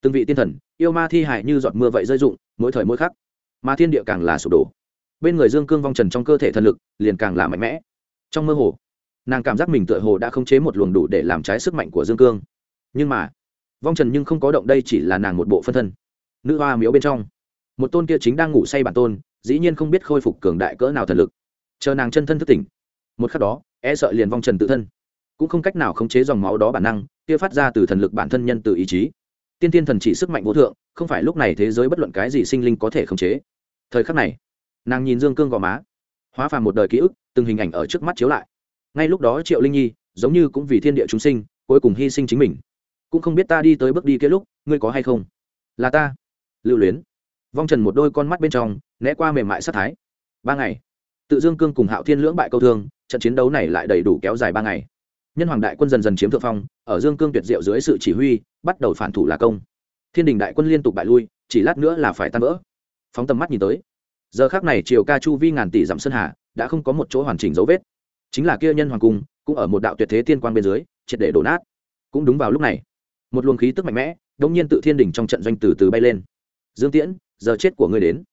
Từng vị tiên thần, yêu ma thi hại như giọt mưa vậy rơi rụng, mỗi thời mỗi khắc. Mà thiên địa càng là sụp đổ. Bên người dương cương vong trần trong cơ thể thần lực, liền càng là mạnh mẽ. Trong mơ hồ, nàng cảm giác mình tựa hồ đã khống chế một luồng đủ để làm trái sức mạnh của dương cương. Nhưng mà, vong trần nhưng không có động, đây chỉ là nàng một bộ phân thân. Nữ hoa miếu bên trong. Một tôn kia chính đang ngủ say bản tôn dĩ nhiên không biết khôi phục cường đại cỡ nào thần lực. Chờ nàng chân thân thức tỉnh, một khắc đó e sợ liền vong trần tự thân. Cũng không cách nào khống chế dòng máu đó bản năng, kia phát ra từ thần lực bản thân nhân từ ý chí. Tiên tiên thần chỉ sức mạnh vô thượng, không phải lúc này thế giới bất luận cái gì sinh linh có thể khống chế. Thời khắc này, nàng nhìn dương cương gò má, hóa phàm một đời ký ức, từng hình ảnh ở trước mắt chiếu lại. Ngay lúc đó triệu linh nhi, giống như cũng vì thiên địa chúng sinh, cuối cùng hy sinh chính mình. Cũng không biết ta đi tới bước đi kia lúc, ngươi có hay không? Là ta. Lưu luyến. Vong trần một đôi con mắt bên trong né qua mềm mại sát thái. Ba ngày, tự dương cương cùng hạo thiên lưỡng bại câu thương, trận chiến đấu này lại đầy đủ kéo dài ba ngày. Nhân hoàng đại quân dần dần chiếm thượng phong, ở dương cương tuyệt diệu dưới sự chỉ huy, bắt đầu phản thủ là công. Thiên đình đại quân liên tục bại lui, chỉ lát nữa là phải tan vỡ. Phóng tầm mắt nhìn tới, giờ khác này triều ca chu vi ngàn tỷ dặm sơn hà, đã không có một chỗ hoàn chỉnh dấu vết. Chính là kia nhân hoàng cung, cũng ở một đạo tuyệt thế tiên quang bên dưới, triệt để đổ nát. Cũng đúng vào lúc này, một luồng khí tức mạnh mẽ đông nhiên tự thiên đỉnh trong trận doanh từ từ bay lên. Dương tiễn, giờ chết của ngươi đến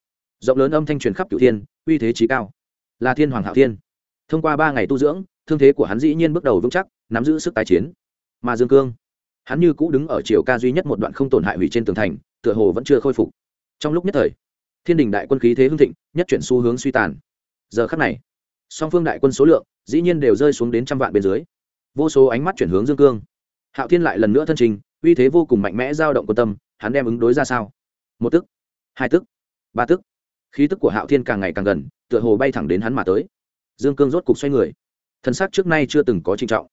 rộng lớn âm thanh truyền khắp cửu thiên, uy thế trí cao. Là thiên hoàng hạo thiên. Thông qua ba ngày tu dưỡng, thương thế của hắn dĩ nhiên bước đầu vững chắc, nắm giữ sức tái chiến. Mà dương cương. Hắn như cũ đứng ở chiều ca duy nhất một đoạn không tổn hại hủy trên tường thành, tựa hồ vẫn chưa khôi phục. Trong lúc nhất thời, thiên đình đại quân khí thế hưng thịnh, nhất chuyển xu hướng suy tàn. Giờ khắc này, song phương đại quân số lượng dĩ nhiên đều rơi xuống đến trăm vạn bên dưới. Vô số ánh mắt chuyển hướng dương cương. Hạo thiên lại lần nữa thân trình, uy thế vô cùng mạnh mẽ dao động quan tâm, hắn đem ứng đối ra sao? Một tức, hai tức, ba tức khí tức của hạo thiên càng ngày càng gần, tựa hồ bay thẳng đến hắn mà tới. Dương cương rốt cục xoay người. Thân xác trước nay chưa từng có trinh trọng.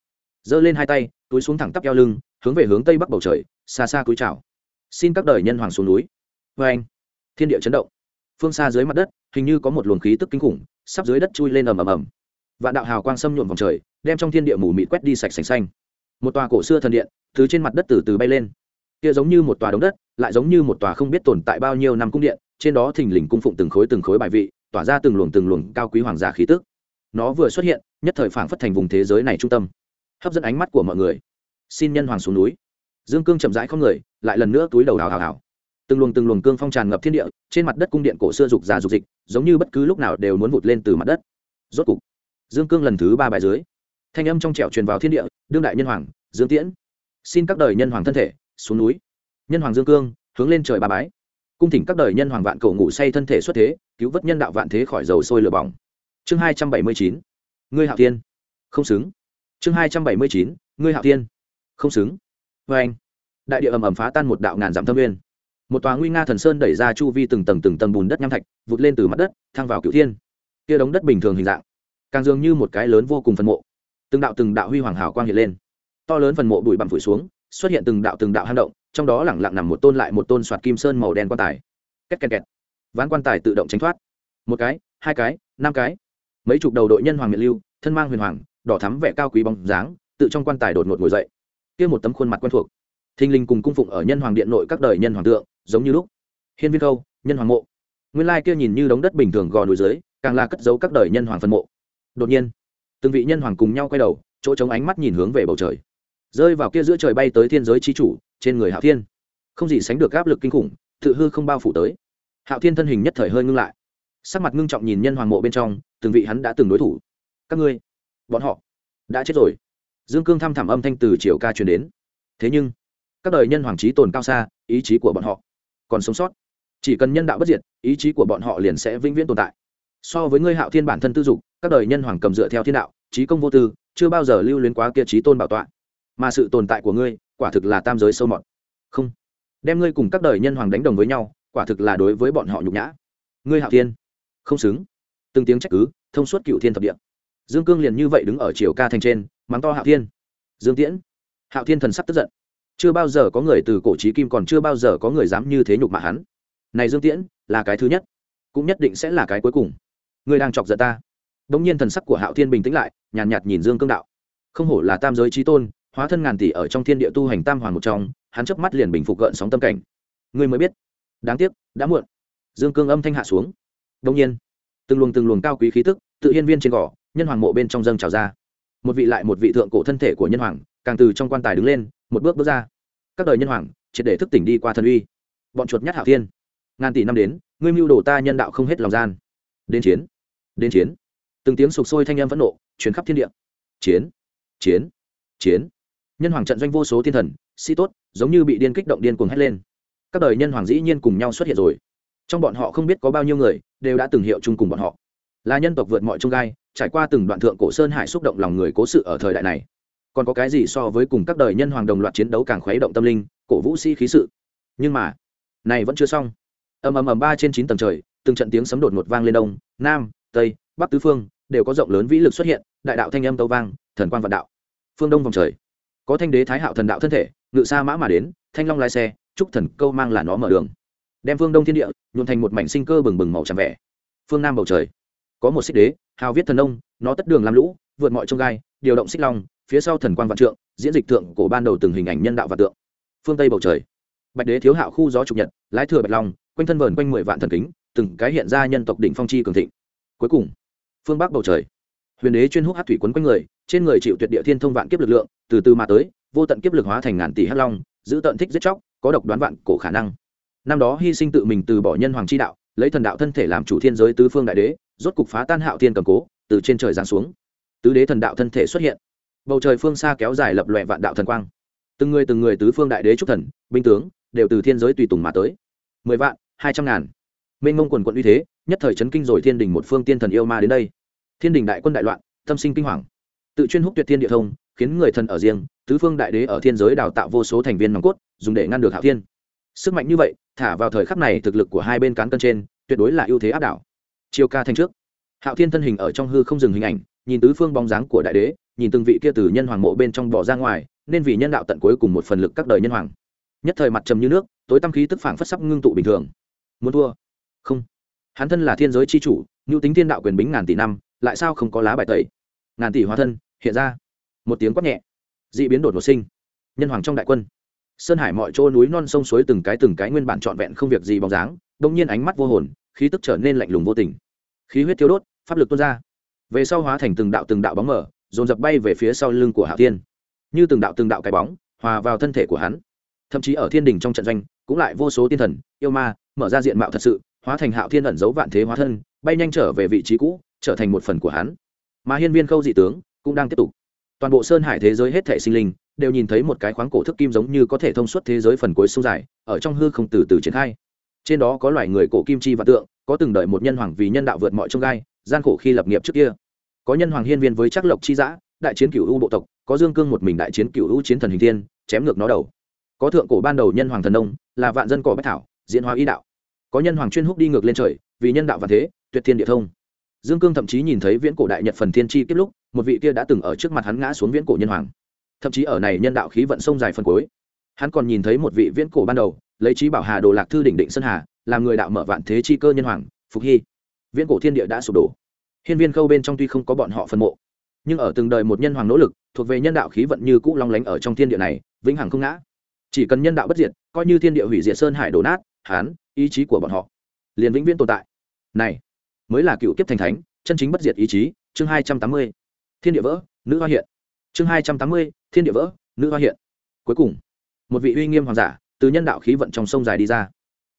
Giơ lên hai tay, túi xuống thẳng tắp eo lưng, hướng về hướng tây bắc bầu trời, xa xa cúi chào. Xin các đời nhân hoàng xuống núi. Vê anh, thiên địa chấn động. Phương xa dưới mặt đất, hình như có một luồng khí tức kinh khủng, sắp dưới đất chui lên ầm ầm ầm. Vạn đạo hào quang xâm nhuộm vòng trời, đem trong thiên địa mù mịt quét đi sạch sành xanh. Một tòa cổ xưa thần điện từ trên mặt đất từ từ bay lên. Kia giống như một tòa đống đất, lại giống như một tòa không biết tồn tại bao nhiêu năm cung điện trên đó thình lình cung phụng từng khối từng khối bài vị, tỏa ra từng luồng từng luồng cao quý hoàng giả khí tức. Nó vừa xuất hiện, nhất thời phảng phất thành vùng thế giới này trung tâm. Hấp dẫn ánh mắt của mọi người. Xin nhân hoàng xuống núi. Dương cương chậm rãi không người, lại lần nữa túi đầu hào hào hào. Từng luồng từng luồng cương phong tràn ngập thiên địa, trên mặt đất cung điện cổ xưa rục già rục dịch, giống như bất cứ lúc nào đều muốn vụt lên từ mặt đất. Rốt cục, dương cương lần thứ ba bài dưới. Thanh âm trong trẻo truyền vào thiên địa, đương đại nhân hoàng, dương tiễn. Xin các đời nhân hoàng thân thể, xuống núi. Nhân hoàng dương cương, hướng lên trời ba bái cung thỉnh các đời nhân hoàng vạn cầu ngủ say thân thể xuất thế, cứu vớt nhân đạo vạn thế khỏi dầu sôi lửa bỏng. Chương hai trăm bảy mươi chín. Ngươi hạo thiên. Không xứng. Chương hai trăm bảy mươi chín. Ngươi hạo thiên. Không xứng. Vê anh, đại địa ầm ầm phá tan một đạo ngàn dặm thâm nguyên. Một tòa nguy nga thần sơn đẩy ra chu vi từng tầng từng tầng bùn đất nham thạch, vụt lên từ mặt đất, thăng vào cựu thiên. Kia đống đất bình thường hình dạng, càng dường như một cái lớn vô cùng phần mộ. Từng đạo từng đạo huy hoàng hào quang hiện lên. To lớn phần mộ bụi bặm phủi xuống, xuất hiện từng đạo từng đạo hang động trong đó lẳng lặng nằm một tôn lại một tôn soạt kim sơn màu đen quan tài. Két kẹt kẹt ván quan tài tự động tránh thoát. Một cái, hai cái, năm cái. Mấy chục đầu đội nhân hoàng miệt lưu, thân mang huyền hoàng, đỏ thắm vẻ cao quý bóng dáng, tự trong quan tài đột ngột ngồi dậy. Kia một tấm khuôn mặt quen thuộc. Thinh linh cùng cung phụng ở nhân hoàng điện nội các đời nhân hoàng tượng, giống như lúc. Hiên viên câu nhân hoàng mộ. Nguyên lai kia nhìn như đống đất bình thường gò núi dưới, càng là cất giấu các đời nhân hoàng phân mộ. Đột nhiên, từng vị nhân hoàng cùng nhau quay đầu, chỗ trống ánh mắt nhìn hướng về bầu trời. Rơi vào kia giữa trời bay tới thiên giới chi chủ trên người hạo thiên. Không gì sánh được áp lực kinh khủng, tự hư không bao phủ tới. Hạo thiên thân hình nhất thời hơi ngưng lại. Sắc mặt ngưng trọng nhìn nhân hoàng mộ bên trong, từng vị hắn đã từng đối thủ. Các ngươi, bọn họ đã chết rồi. Dương cương thăm thẳm âm thanh từ triều ca truyền đến. Thế nhưng, các đời nhân hoàng trí tồn cao xa, ý chí của bọn họ còn sống sót. Chỉ cần nhân đạo bất diệt, ý chí của bọn họ liền sẽ vĩnh viễn tồn tại. So với ngươi hạo thiên bản thân tư dục, các đời nhân hoàng cầm dựa theo thiên đạo, trí công vô tư, chưa bao giờ lưu luyến quá kia trí tôn bảo tọa mà sự tồn tại của ngươi quả thực là tam giới sâu mọt. Không. Đem ngươi cùng các đời nhân hoàng đánh đồng với nhau quả thực là đối với bọn họ nhục nhã. Ngươi hạo thiên. Không xứng. Từng tiếng trách cứ thông suốt cựu thiên thập địa. Dương cương liền như vậy đứng ở chiều ca thành trên mắng to hạo thiên. Dương tiễn. Hạo thiên thần sắc tức giận. Chưa bao giờ có người từ cổ trí kim còn chưa bao giờ có người dám như thế nhục mạ hắn. Này dương tiễn là cái thứ nhất. Cũng nhất định sẽ là cái cuối cùng. Ngươi đang chọc giận ta. Đ ỗ n g nhiên thần sắc của hạo thiên bình tĩnh lại nhàn nhạt, nhạt nhìn dương cương đạo. Không hổ là tam giới trí tôn hóa thân ngàn tỷ ở trong thiên địa tu hành tam hoàn một trong, hắn chớp mắt liền bình phục gợn sóng tâm cảnh. Ngươi mới biết. Đáng tiếc, đã muộn. Dương cương âm thanh hạ xuống. Đông nhiên, từng luồng từng luồng cao quý khí tức, tự hiên viên trên gò, nhân hoàng mộ bên trong dâng trào ra. Một vị lại một vị thượng cổ thân thể của nhân hoàng, càng từ trong quan tài đứng lên, một bước bước ra. Các đời nhân hoàng, triệt để thức tỉnh đi qua thần uy. Bọn chuột nhát hạo thiên. Ngàn tỷ năm đến, ngươi mưu đồ ta nhân đạo không hết lòng gian. Đến chiến. Đến chiến. Từng tiếng sục sôi thanh âm phẫn nộ chuyển khắp thiên địa. Chiến. Chiến. Chiến nhân hoàng trận doanh vô số thiên thần, sĩ tốt, giống như bị điên kích động điên cuồng hét lên. Các đời nhân hoàng dĩ nhiên cùng nhau xuất hiện rồi. Trong bọn họ không biết có bao nhiêu người, đều đã từng hiệu chung cùng bọn họ. Là nhân tộc vượt mọi trông gai, trải qua từng đoạn thượng cổ sơn hải xúc động lòng người cố sự ở thời đại này. Còn có cái gì so với cùng các đời nhân hoàng đồng loạt chiến đấu càng khuấy động tâm linh, cổ vũ sĩ khí sự? Nhưng mà, này vẫn chưa xong. Ầm ầm ầm ba trên chín tầng trời, từng trận tiếng sấm đột ngột vang lên đông, nam, tây, bắc tứ phương, đều có rộng lớn vĩ lực xuất hiện, đại đạo thanh âm tâu vang, thần quan vạn đạo. Phương đông vòng trời có thanh đế thái hạo thần đạo thân thể, ngự sa mã mà đến, thanh long lái xe, trúc thần câu mang là nó mở đường. Đem phương đông thiên địa nhuộn thành một mảnh sinh cơ bừng bừng màu trắng vẻ. Phương nam bầu trời, có một xích đế, hào viết thần ông nó tất đường làm lũ, vượt mọi trông gai, điều động xích long, phía sau thần quan vạn trượng, diễn dịch tượng cổ ban đầu từng hình ảnh nhân đạo và tượng. Phương tây bầu trời, bạch đế thiếu hạo khu gió trục nhật, lái thừa bạch long, quanh thân vờn quanh mười vạn thần kính, từng cái hiện ra nhân tộc đỉnh phong chi cường thịnh. Cuối cùng, phương bắc bầu trời, huyền đế chuyên hút hát thủy quấn quanh người, trên người chịu tuyệt địa thiên thông vạn kiếp lực lượng từ từ mà tới, vô tận kiếp lực hóa thành ngàn tỷ hắc long, giữ tận thích giết chóc, có độc đoán vạn cổ khả năng. Năm đó hy sinh tự mình từ bỏ nhân hoàng chi đạo, lấy thần đạo thân thể làm chủ thiên giới tứ phương đại đế, rốt cục phá tan hạo thiên cầm cố, từ trên trời giáng xuống. Tứ đế thần đạo thân thể xuất hiện. Bầu trời phương xa kéo dài lập loẹ vạn đạo thần quang. Từng người từng người tứ phương đại đế trúc thần, binh tướng, đều từ thiên giới tùy tùng mà tới. Mười vạn, hai trăm ngàn. Mênh mông quần quận uy thế, nhất thời chấn kinh rồi thiên đình một phương tiên thần yêu ma đến đây. Thiên đình đại quân đại loạn, tâm sinh kinh hoàng. Tự chuyên húc tuyệt thiên địa thông khiến người thần ở riêng, tứ phương đại đế ở thiên giới đào tạo vô số thành viên nòng cốt, dùng để ngăn được hạo thiên. Sức mạnh như vậy, thả vào thời khắc này thực lực của hai bên cán cân trên, tuyệt đối là ưu thế áp đảo. Chiêu ca thanh trước. Hạo thiên thân hình ở trong hư không dừng hình ảnh, nhìn tứ phương bóng dáng của đại đế, nhìn từng vị kia từ nhân hoàng mộ bên trong bỏ ra ngoài, nên vì nhân đạo tận cuối cùng một phần lực các đời nhân hoàng. Nhất thời mặt trầm như nước, tối tâm khí tức phảng phất sắc ngưng tụ bình thường. Muốn thua? Không. Hắn thân là thiên giới c h i chủ ngưu tính thiên đạo quyền bính ngàn tỷ năm, lại sao không có lá bài tẩy? Ngàn tỷ hóa thân, hiện ra một tiếng quát nhẹ. D ị biến đột một sinh. Nhân hoàng trong đại quân. Sơn hải mọi chỗ núi non sông suối từng cái từng cái nguyên bản trọn vẹn không việc gì bóng dáng đ ỗ n g nhiên ánh mắt vô hồn, khí tức trở nên lạnh lùng vô tình. Khí huyết thiếu đốt, pháp lực tuôn ra. Về sau hóa thành từng đạo từng đạo bóng mở dồn dập bay về phía sau lưng của hạ tiên như từng đạo từng đạo cái bóng, hòa vào thân thể của hắn. Thậm chí ở thiên đình trong trận doanh, cũng lại vô số tiên thần, yêu ma, mở ra diện mạo thật sự, hóa thành hạo thiên ẩn giấu vạn thế hóa thân, bay nhanh trở về vị trí cũ, trở thành một phần của hắn. Mà hiên viên khâu dị tướng cũng đang tiếp tục toàn bộ sơn hải thế giới hết thể sinh linh đều nhìn thấy một cái khoáng cổ thức kim giống như có thể thông suốt thế giới phần cuối sông dài, ở trong hư không từ từ triển khai. Trên đó có loài người cổ kim chi và tượng, có từng đợi một nhân hoàng vì nhân đạo vượt mọi trông gai, gian khổ khi lập nghiệp trước kia. Có nhân hoàng hiên viên với chắc lộc chi giã, đại chiến cựu u bộ tộc, có dương cương một mình đại chiến cựu u chiến thần hình tiên chém ngược nó đầu. Có thượng cổ ban đầu nhân hoàng thần nông, là vạn dân cỏ bách thảo, diễn hóa y đạo. Có nhân hoàng chuyên húc đi ngược lên trời, vì nhân đạo và thế, tuyệt thiên địa thông. Dương cương thậm chí nhìn thấy viễn cổ đại nhật phần thiên chi kết lúc một vị kia đã từng ở trước mặt hắn ngã xuống viễn cổ nhân hoàng. Thậm chí ở này nhân đạo khí vận sông dài phần cuối, hắn còn nhìn thấy một vị viễn cổ ban đầu, lấy trí bảo hà đồ lạc thư đỉnh định sơn hà, làm người đạo mở vạn thế chi cơ nhân hoàng, phục hy. Viễn cổ thiên địa đã sụp đổ. Hiên viên khâu bên trong tuy không có bọn họ phân mộ, nhưng ở từng đời một nhân hoàng nỗ lực, thuộc về nhân đạo khí vận như cũ long lánh ở trong thiên địa này, vĩnh hằng không ngã. Chỉ cần nhân đạo bất diệt, coi như thiên địa hủy diệt sơn hải đổ nát hán ý chí của bọn họ, liền vĩnh viễn tồn tại. Này, mới là cựu kiếp thành thánh, chân chính bất diệt ý chí, chương hai trăm tám mươi thiên địa vỡ, nữ hoa hiện. Chương hai trăm tám mươi, thiên địa vỡ, nữ hoa hiện. Cuối cùng, một vị uy nghiêm hoàng giả từ nhân đạo khí vận trong sông dài đi ra.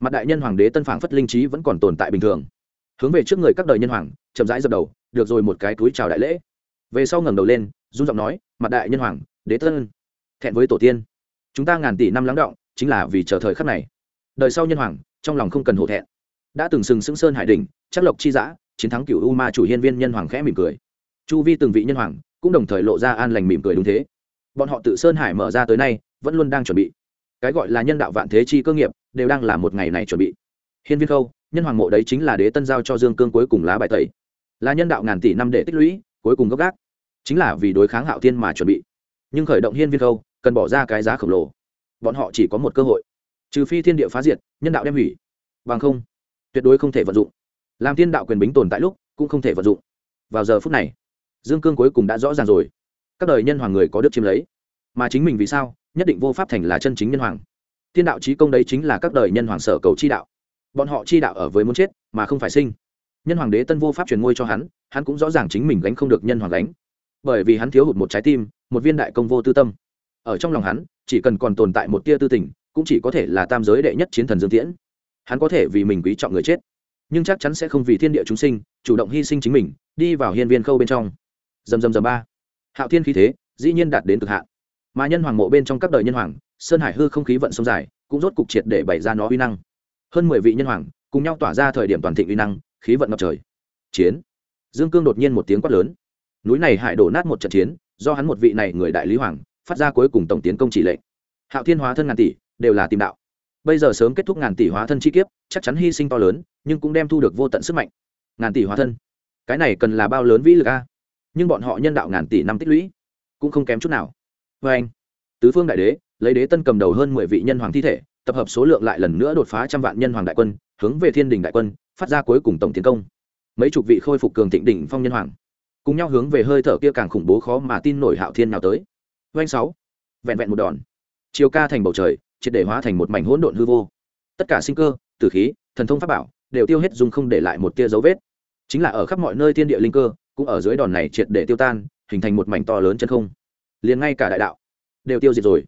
Mặt đại nhân hoàng đế tân phảng phất linh trí vẫn còn tồn tại bình thường. Hướng về trước người các đời nhân hoàng, chậm rãi dập đầu, được rồi một cái túi chào đại lễ. Về sau ngẩng đầu lên, run giọng nói, mặt đại nhân hoàng, đế tân, thẹn với tổ tiên. Chúng ta ngàn tỷ năm lắng động, chính là vì chờ thời khắc này. Đời sau nhân hoàng, trong lòng không cần hổ thẹn. Đã từng sừng sững sơn hải đình chắc lộc chi giã, chiến thắng cựu u ma chủ hiên viên nhân hoàng khẽ mỉm cười chu vi từng vị nhân hoàng cũng đồng thời lộ ra an lành mỉm cười đúng thế. Bọn họ tự sơn hải mở ra tới nay, vẫn luôn đang chuẩn bị. Cái gọi là nhân đạo vạn thế chi cơ nghiệp, đều đang là một ngày này chuẩn bị. Hiên viên khâu, nhân hoàng mộ đấy chính là đế tân giao cho dương cương cuối cùng lá bài tẩy. Là nhân đạo ngàn tỷ năm để tích lũy, cuối cùng gốc gác. Chính là vì đối kháng hạo thiên mà chuẩn bị. Nhưng khởi động hiên viên khâu, cần bỏ ra cái giá khổng lồ. Bọn họ chỉ có một cơ hội. Trừ phi thiên địa phá diệt, nhân đạo đem hủy. Bằng không, tuyệt đối không thể vận dụng. Làm thiên đạo quyền bính tồn tại lúc, cũng không thể vận dụng. Vào giờ phút này dương cương cuối cùng đã rõ ràng rồi. Các đời nhân hoàng người có đức chiếm lấy. Mà chính mình vì sao, nhất định vô pháp thành là chân chính nhân hoàng. Thiên đạo trí công đấy chính là các đời nhân hoàng sở cầu chi đạo. Bọn họ chi đạo ở với muốn chết, mà không phải sinh. Nhân hoàng đế tân vô pháp truyền ngôi cho hắn hắn cũng rõ ràng chính mình gánh không được nhân hoàng gánh. Bởi vì hắn thiếu hụt một trái tim, một viên đại công vô tư tâm. Ở trong lòng hắn, chỉ cần còn tồn tại một tia tư tình, cũng chỉ có thể là tam giới đệ nhất chiến thần dương tiễn. Hắn có thể vì mình quý trọng người chết, nhưng chắc chắn sẽ không vì thiên địa chúng sinh, chủ động hy sinh chính mình, đi vào hiên viên khâu bên trong dầm dầm dầm ba. Hạo thiên khí thế, dĩ nhiên đạt đến cực hạn. Mà nhân hoàng mộ bên trong các đời nhân hoàng, sơn hải hư không khí vận sông dài, cũng rốt cục triệt để bày ra nó uy năng. Hơn mười vị nhân hoàng, cùng nhau tỏa ra thời điểm toàn thịnh uy năng, khí vận ngập trời. Chiến. Dương cương đột nhiên một tiếng quát lớn. Núi này hải đổ nát một trận chiến, do hắn một vị này người đại lý hoàng, phát ra cuối cùng tổng tiến công chỉ lệnh. Hạo thiên hóa thân ngàn tỷ, đều là tìm đạo. Bây giờ sớm kết thúc ngàn tỷ hóa thân chi kiếp, chắc chắn hy sinh to lớn, nhưng cũng đem thu được vô tận sức mạnh. Ngàn tỷ hóa thân. Cái này cần là bao lớn vĩ lực a? Nhưng bọn họ nhân đạo ngàn tỷ năm tích lũy cũng không kém chút nào. Vê anh, tứ phương đại đế, lấy đế tân cầm đầu hơn mười vị nhân hoàng thi thể, tập hợp số lượng lại lần nữa đột phá trăm vạn nhân hoàng đại quân, hướng về thiên đình đại quân, phát ra cuối cùng tổng tiến công. Mấy chục vị khôi phục cường thịnh đỉnh phong nhân hoàng, cùng nhau hướng về hơi thở kia càng khủng bố khó mà tin nổi hạo thiên nào tới. Vanh sáu, vẹn vẹn một đòn. Chiều ca thành bầu trời, triệt để hóa thành một mảnh hỗn độn hư vô. Tất cả sinh cơ, tử khí, thần thông pháp bảo, đều tiêu hết dùng không để lại một tia dấu vết. Chính là ở khắp mọi nơi thiên địa linh cơ cũng ở dưới đòn này triệt để tiêu tan, hình thành một mảnh to lớn chân không. Liền ngay cả đại đạo đều tiêu diệt rồi.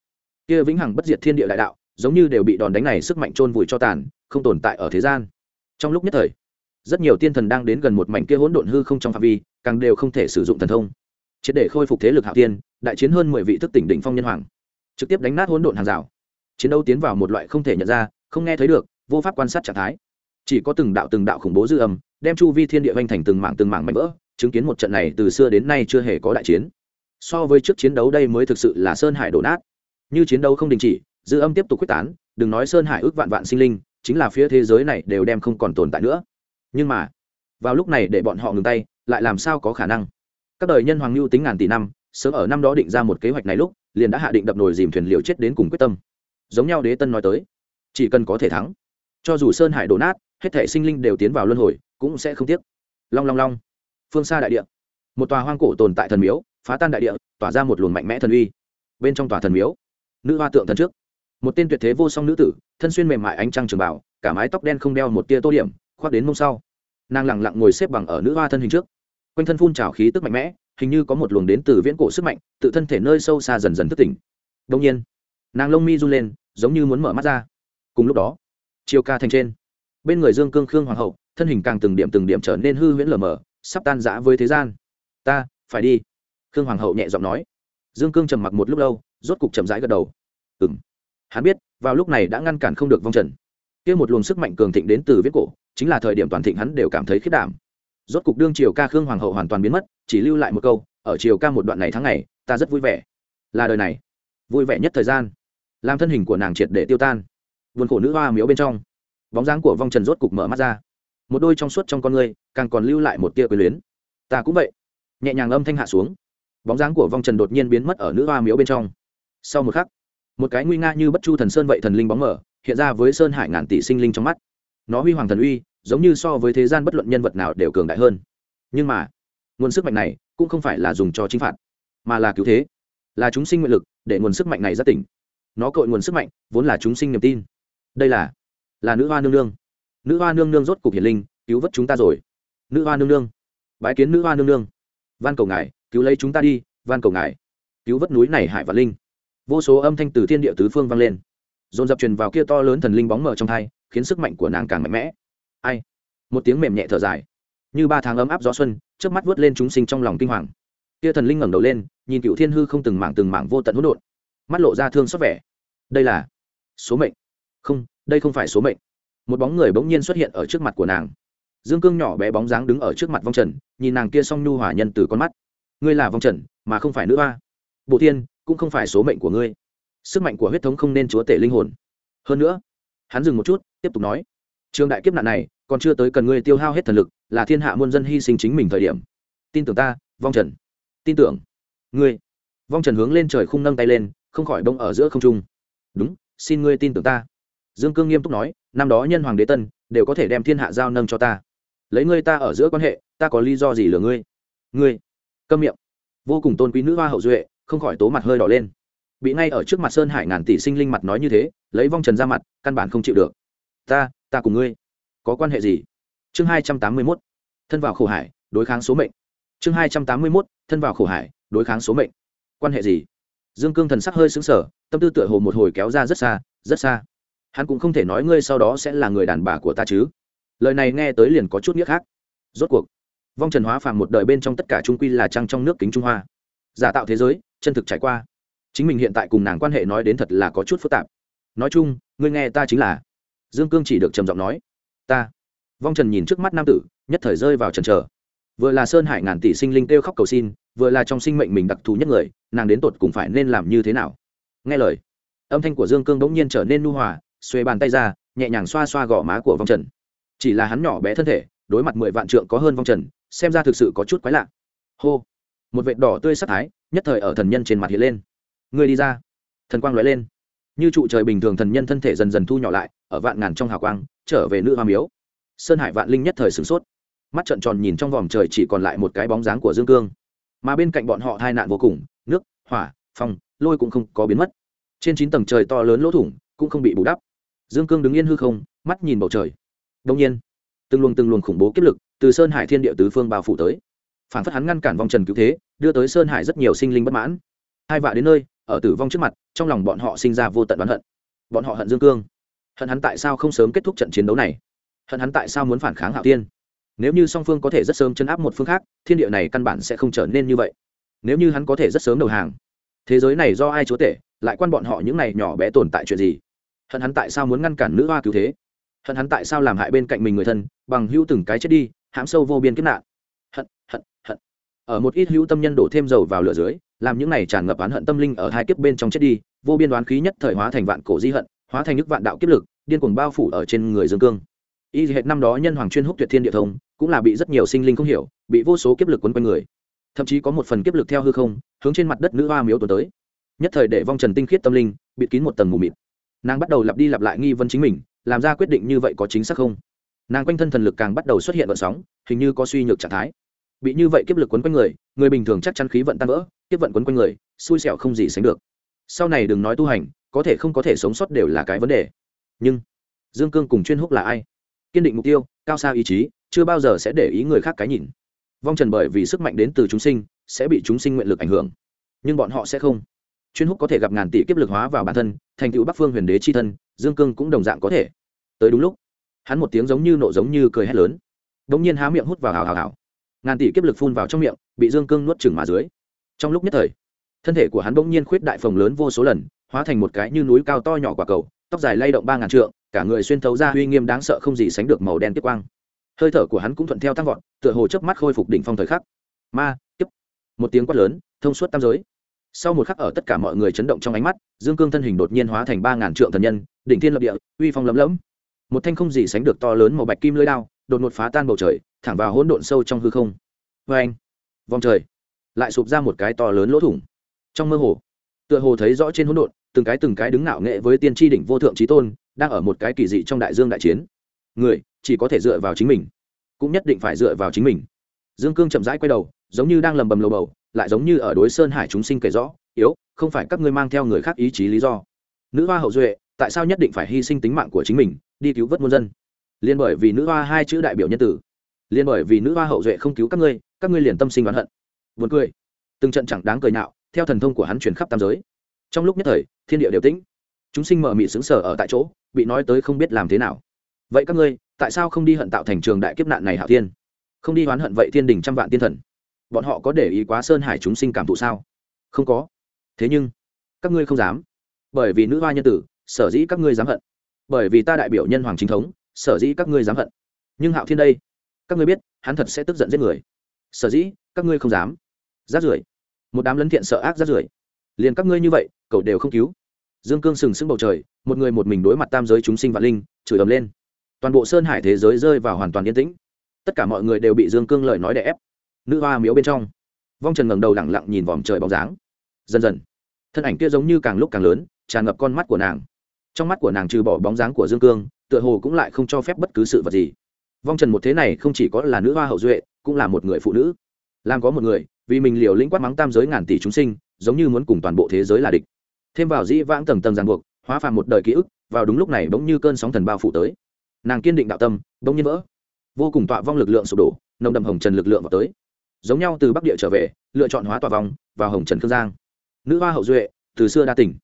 Kia vĩnh hằng bất diệt thiên địa đại đạo, giống như đều bị đòn đánh này sức mạnh chôn vùi cho tàn, không tồn tại ở thế gian. Trong lúc nhất thời, rất nhiều tiên thần đang đến gần một mảnh kia hỗn độn hư không trong phạm vi, càng đều không thể sử dụng thần thông. Triệt để khôi phục thế lực hạo tiên đại chiến hơn mười vị thức tỉnh đỉnh phong nhân hoàng, trực tiếp đánh nát hỗn độn hàng rào. Chiến đấu tiến vào một loại không thể nhận ra, không nghe thấy được, vô pháp quan sát trạng thái. Chỉ có từng đạo từng đạo khủng bố dư âm đem chu vi thiên địa vanh thành từng mảng từng mảng mạnh vỡ, chứng kiến một trận này từ xưa đến nay chưa hề có đại chiến. So với trước chiến đấu đây mới thực sự là sơn hải đổ nát. Như chiến đấu không đình chỉ, dư âm tiếp tục quyết tán, đừng nói sơn hải ước vạn vạn sinh linh, chính là phía thế giới này đều đem không còn tồn tại nữa. Nhưng mà, vào lúc này để bọn họ ngừng tay, lại làm sao có khả năng? Các đời nhân hoàng lưu tính ngàn tỷ năm, sớm ở năm đó định ra một kế hoạch này lúc, liền đã hạ định đập nồi dìm thuyền liều chết đến cùng quyết tâm. Giống nhau đế tân nói tới, chỉ cần có thể thắng. Cho dù sơn hải đổ nát, hết thể sinh linh đều tiến vào luân hồi cũng sẽ không tiếc. Long long long. Phương xa đại địa. Một tòa hoang cổ tồn tại thần miếu, phá tan đại địa, tỏa ra một luồng mạnh mẽ thần uy. Bên trong tòa thần miếu, nữ hoa tượng thần trước. Một tên tuyệt thế vô song nữ tử, thân xuyên mềm mại ánh trăng trường bảo cả mái tóc đen không đeo một tia tô điểm, khoác đến mông sau. Nàng lẳng lặng ngồi xếp bằng ở nữ hoa thân hình trước. Quanh thân phun trào khí tức mạnh mẽ, hình như có một luồng đến từ viễn cổ sức mạnh, tự thân thể nơi sâu xa dần dần thức tỉnh. Đông nhiên, nàng lông mi run lên, giống như muốn mở mắt ra. Cùng lúc đó, chiều ca thành trên, bên người dương cương khương hoàng hậu thân hình càng từng điểm từng điểm trở nên hư huyễn lờ mờ, sắp tan rã với thế gian. Ta, phải đi. Khương hoàng hậu nhẹ giọng nói. Dương cương trầm mặc một lúc lâu, rốt cục chậm rãi gật đầu. Ừ m hắn biết, vào lúc này đã ngăn cản không được vong trần. Kia một luồng sức mạnh cường thịnh đến từ viết cổ, chính là thời điểm toàn thịnh hắn đều cảm thấy khiết đảm. Rốt cục đương triều ca khương hoàng hậu hoàn toàn biến mất, chỉ lưu lại một câu, ở triều ca một đoạn này tháng này ta rất vui vẻ. Là đời này. Vui vẻ nhất thời gian. Làm thân hình của nàng triệt để tiêu tan. Vườn khổ nữ hoa miếu bên trong. Bóng dáng của vong trần rốt cục mở mắt ra một đôi trong suốt trong con người càng còn lưu lại một tia quyền luyến. Ta cũng vậy. Nhẹ nhàng âm thanh hạ xuống. Bóng dáng của vong trần đột nhiên biến mất ở nữ hoa miếu bên trong. Sau một khắc, một cái nguy nga như bất chu thần sơn vậy thần linh bóng mở, hiện ra với sơn hải ngàn tỷ sinh linh trong mắt. Nó huy hoàng thần uy, giống như so với thế gian bất luận nhân vật nào đều cường đại hơn. Nhưng mà, nguồn sức mạnh này cũng không phải là dùng cho chính phạt, mà là cứu thế. Là chúng sinh nguyện lực, để nguồn sức mạnh này ra tỉnh. Nó cội nguồn sức mạnh vốn là chúng sinh niềm tin. Đây là là nữ hoa nương nương nữ hoa nương nương rốt cục hiền linh, cứu vớt chúng ta rồi. Nữ hoa nương nương, bái kiến nữ hoa nương nương. Van cầu ngài, cứu lấy chúng ta đi, van cầu ngài. Cứu vớt núi này hải và linh. Vô số âm thanh từ thiên địa tứ phương vang lên. Dồn dập truyền vào kia to lớn thần linh bóng mở trong thai khiến sức mạnh của nàng càng mạnh mẽ. Ai? Một tiếng mềm nhẹ thở dài. Như ba tháng ấm áp gió xuân trước mắt vớt lên chúng sinh trong lòng kinh hoàng. Kia thần linh ngẩng đầu lên, nhìn cựu thiên hư không từng mảng từng mảng vô tận hỗn độn. Mắt lộ ra thương xót vẻ. Đây là số mệnh. Không, đây không phải số mệnh một bóng người bỗng nhiên xuất hiện ở trước mặt của nàng. Dương cương nhỏ bé bóng dáng đứng ở trước mặt vong trần, nhìn nàng kia song nhu hòa nhân từ con mắt. Ngươi là vong trần, mà không phải nữ hoa. Bộ thiên cũng không phải số mệnh của ngươi. Sức mạnh của huyết thống không nên chúa tể linh hồn. Hơn nữa, hắn dừng một chút, tiếp tục nói. Trường đại kiếp nạn này, còn chưa tới cần ngươi tiêu hao hết thần lực, là thiên hạ muôn dân hy sinh chính mình thời điểm. Tin tưởng ta, vong trần. Tin tưởng. Ngươi. Vong trần hướng lên trời khung nâng tay lên, không khỏi bông ở giữa không trung. Đúng, xin ngươi tin tưởng ta dương cương nghiêm túc nói, năm đó nhân hoàng đế tân, đều có thể đem thiên hạ giao nâng cho ta. Lấy ngươi ta ở giữa quan hệ, ta có lý do gì lừa ngươi? Ngươi, câm miệng. Vô cùng tôn quý nữ hoa hậu duệ, không khỏi tố mặt hơi đỏ lên. Bị ngay ở trước mặt sơn hải ngàn tỷ sinh linh mặt nói như thế, lấy vong trần ra mặt, căn bản không chịu được. Ta ta cùng ngươi, có quan hệ gì? Chương hai trăm tám mươi mốt, thân vào khổ hải, đối kháng số mệnh. Chương hai trăm tám mươi mốt, thân vào khổ hải, đối kháng số mệnh. Quan hệ gì? Dương cương thần sắc hơi xứng sở tâm tư tựa hồ một hồi kéo ra rất xa rất xa hắn cũng không thể nói ngươi sau đó sẽ là người đàn bà của ta chứ. Lời này nghe tới liền có chút nghĩa khác rốt cuộc, vong trần hóa phàm một đời bên trong tất cả trung quy là trăng trong nước kính trung hoa. Giả tạo thế giới, chân thực trải qua. Chính mình hiện tại cùng nàng quan hệ nói đến thật là có chút phức tạp. Nói chung, ngươi nghe ta chính là. Dương cương chỉ được trầm giọng nói. Ta. Vong trần nhìn trước mắt nam tử, nhất thời rơi vào trần trờ. Vừa là sơn hải ngàn tỷ sinh linh kêu khóc cầu xin, vừa là trong sinh mệnh mình đặc thù nhất người, nàng đến tột cùng phải nên làm như thế nào? Nghe lời, âm thanh của dương cương bỗng nhiên trở nên nu hòa xuê bàn tay ra, nhẹ nhàng xoa xoa gò má của vong trần. Chỉ là hắn nhỏ bé thân thể, đối mặt mười vạn trượng có hơn vong trần, xem ra thực sự có chút quái lạ. Hô! Một vệt đỏ tươi sắc thái, nhất thời ở thần nhân trên mặt hiện lên. Người đi ra. Thần quang lóe lên. Như trụ trời bình thường thần nhân thân thể dần dần thu nhỏ lại, ở vạn ngàn trong hào quang, trở về nữ hoa miếu. Sơn hải vạn linh nhất thời sửng sốt. Mắt trợn tròn nhìn trong vòm trời chỉ còn lại một cái bóng dáng của dương cương. Mà bên cạnh bọn họ hai nạn vô cùng, nước, hỏa, phong, lôi cũng không có biến mất. Trên chín tầng trời to lớn lỗ thủng, cũng không bị bù đắp dương cương đứng yên hư không, mắt nhìn bầu trời. Đông nhiên, từng luồng từng luồng khủng bố kiếp lực từ sơn hải thiên địa tứ phương bao phủ tới. Phản phất hắn ngăn cản vòng trần cứu thế, đưa tới sơn hải rất nhiều sinh linh bất mãn. Hai vạ đến nơi, ở tử vong trước mặt, trong lòng bọn họ sinh ra vô tận oán hận. Bọn họ hận dương cương. Hận hắn tại sao không sớm kết thúc trận chiến đấu này? Hận hắn tại sao muốn phản kháng hạo tiên nếu như song phương có thể rất sớm chấn áp một phương khác, thiên địa này căn bản sẽ không trở nên như vậy. Nếu như hắn có thể rất sớm đầu hàng, thế giới này do ai chúa tể, lại quan bọn họ những này nhỏ bé tồn tại chuyện gì? Hận hắn tại sao muốn ngăn cản nữ hoa cứu thế. Hận hắn tại sao làm hại bên cạnh mình người thân, bằng hữu từng cái chết đi, hãm sâu vô biên kiếp nạn. Hận hận hận. Ở một ít hữu tâm nhân đổ thêm dầu vào lửa dưới, làm những này tràn ngập oán hận tâm linh ở hai kiếp bên trong chết đi, vô biên đoán khí nhất thời hóa thành vạn cổ di hận, hóa thành nước vạn đạo kiếp lực, điên cuồng bao phủ ở trên người dương cương. Y hệt năm đó nhân hoàng chuyên húc tuyệt thiên địa thông, cũng là bị rất nhiều sinh linh không hiểu, bị vô số kiếp lực quấn quanh người. Thậm chí có một phần kiếp lực theo hư không, hướng trên mặt đất nữ hoa miếu tuần tới. Nhất thời để vong trần tinh khiết tâm linh, bịt kín một tầng mù mịt nàng bắt đầu lặp đi lặp lại nghi vấn chính mình, làm ra quyết định như vậy có chính xác không? Nàng quanh thân thần lực càng bắt đầu xuất hiện vận sóng, hình như có suy nhược trạng thái. Bị như vậy kiếp lực quấn quanh người người bình thường chắc chắn khí vận tan vỡ, kiếp vận quấn quanh người, xui xẻo không gì sánh được. Sau này đừng nói tu hành, có thể không có thể sống sót đều là cái vấn đề. Nhưng, dương cương cùng chuyên húc là ai? Kiên định mục tiêu, cao xa ý chí, chưa bao giờ sẽ để ý người khác cái nhìn. Vong trần bởi vì sức mạnh đến từ chúng sinh, sẽ bị chúng sinh nguyện lực ảnh hưởng. Nhưng bọn họ sẽ không chuyên húc có thể gặp ngàn tỷ kiếp lực hóa vào bản thân, thành tựu bắc phương huyền đế c h i thân, dương cương cũng đồng dạng có thể. Tới đúng lúc, hắn một tiếng giống như nộ giống như cười hét lớn. Đ ỗ n g nhiên há miệng hút vào hào hào hào. Ngàn tỷ kiếp lực phun vào trong miệng, bị dương cương nuốt chừng mà dưới. Trong lúc nhất thời, thân thể của hắn bỗng nhiên khuyết đại phồng lớn vô số lần, hóa thành một cái như núi cao to nhỏ quả cầu, tóc dài lay động ba ngàn trượng, cả người xuyên thấu ra uy nghiêm đáng sợ không gì sánh được màu đen tiếp quang. Hơi thở của hắn cũng thuận theo tăng vọt, tựa hồ chớp mắt khôi phục đỉnh phong thời khắc. Ma tiếp một tiếng quát lớn, thông suốt tam giới sau một khắc ở tất cả mọi người chấn động trong ánh mắt, dương cương thân hình đột nhiên hóa thành ba ngàn trượng thần nhân, đỉnh thiên lập địa, uy phong lấm lấm. Một thanh không gì sánh được to lớn màu bạch kim lưới đao, đột ngột phá tan bầu trời, thẳng vào hỗn độn sâu trong hư không. Vê anh, vòng trời, lại sụp ra một cái to lớn lỗ thủng. Trong mơ hồ, tựa hồ thấy rõ trên hỗn độn, từng cái từng cái đứng ngạo nghệ với tiên tri đỉnh vô thượng trí tôn, đang ở một cái kỳ dị trong đại dương đại chiến. Người, chỉ có thể dựa vào chính mình, cũng nhất định phải dựa vào chính mình. Dương cương chậm rãi quay đầu, giống như đang lầm bầm lầu bầu lại giống như ở đối sơn hải chúng sinh kể rõ, yếu, không phải các ngươi mang theo người khác ý chí lý do. Nữ hoa hậu duệ, tại sao nhất định phải hy sinh tính mạng của chính mình, đi cứu vớt muôn dân? Liên bởi vì nữ hoa hai chữ đại biểu nhân tử. Liên bởi vì nữ hoa hậu duệ không cứu các ngươi các ngươi liền tâm sinh oán hận. Buồn cười. Từng trận chẳng đáng cười nạo theo thần thông của hắn truyền khắp tam giới. Trong lúc nhất thời, thiên địa đều tĩnh. Chúng sinh mở mị xứng sở ở tại chỗ, bị nói tới không biết làm thế nào. Vậy các ngươi, tại sao không đi hận tạo thành trường đại kiếp nạn này hạo thiên? Không đi oán hận vậy thiên đình trăm vạn tiên thần bọn họ có để ý quá sơn hải chúng sinh cảm thụ sao? Không có. Thế nhưng, các ngươi không dám. Bởi vì nữ hoa nhân tử, sở dĩ các ngươi dám hận. Bởi vì ta đại biểu nhân hoàng chính thống, sở dĩ các ngươi dám hận. Nhưng hạo thiên đây, các ngươi biết, hắn thật sẽ tức giận giết người. Sở dĩ, các ngươi không dám. Rát rưởi. Một đám lấn thiện sợ ác rát rưởi. Liền các ngươi như vậy, cậu đều không cứu. Dương cương sừng sững bầu trời, một người một mình đối mặt tam giới chúng sinh vạn linh, chửi ầm lên. Toàn bộ sơn hải thế giới rơi vào hoàn toàn yên tĩnh. Tất cả mọi người đều bị dương cương lời nói đè ép nữ hoa miếu bên trong. Vong trần ngẩng đầu lẳng lặng nhìn vòm trời bóng dáng. Dần dần, thân ảnh kia giống như càng lúc càng lớn, tràn ngập con mắt của nàng. Trong mắt của nàng trừ bỏ bóng dáng của dương cương, tựa hồ cũng lại không cho phép bất cứ sự vật gì. Vong trần một thế này không chỉ có là nữ hoa hậu duệ, cũng là một người phụ nữ. Làm có một người, vì mình liều lĩnh quát mắng tam giới ngàn tỷ chúng sinh, giống như muốn cùng toàn bộ thế giới là địch. Thêm vào dĩ vãng tầng tầng ràng buộc, hóa phàm một đời ký ức, vào đúng lúc này bỗng như cơn sóng thần bao phủ tới. Nàng kiên định đạo tâm, bỗng nhiên vỡ. Vô cùng tọa vong lực lượng sụp đổ, nồng đậm hồng trần lực lượng vào tới giống nhau từ bắc địa trở về, lựa chọn hóa tòa vòng vào hồng trần khương giang. Nữ hoa hậu duệ, từ xưa đa tỉnh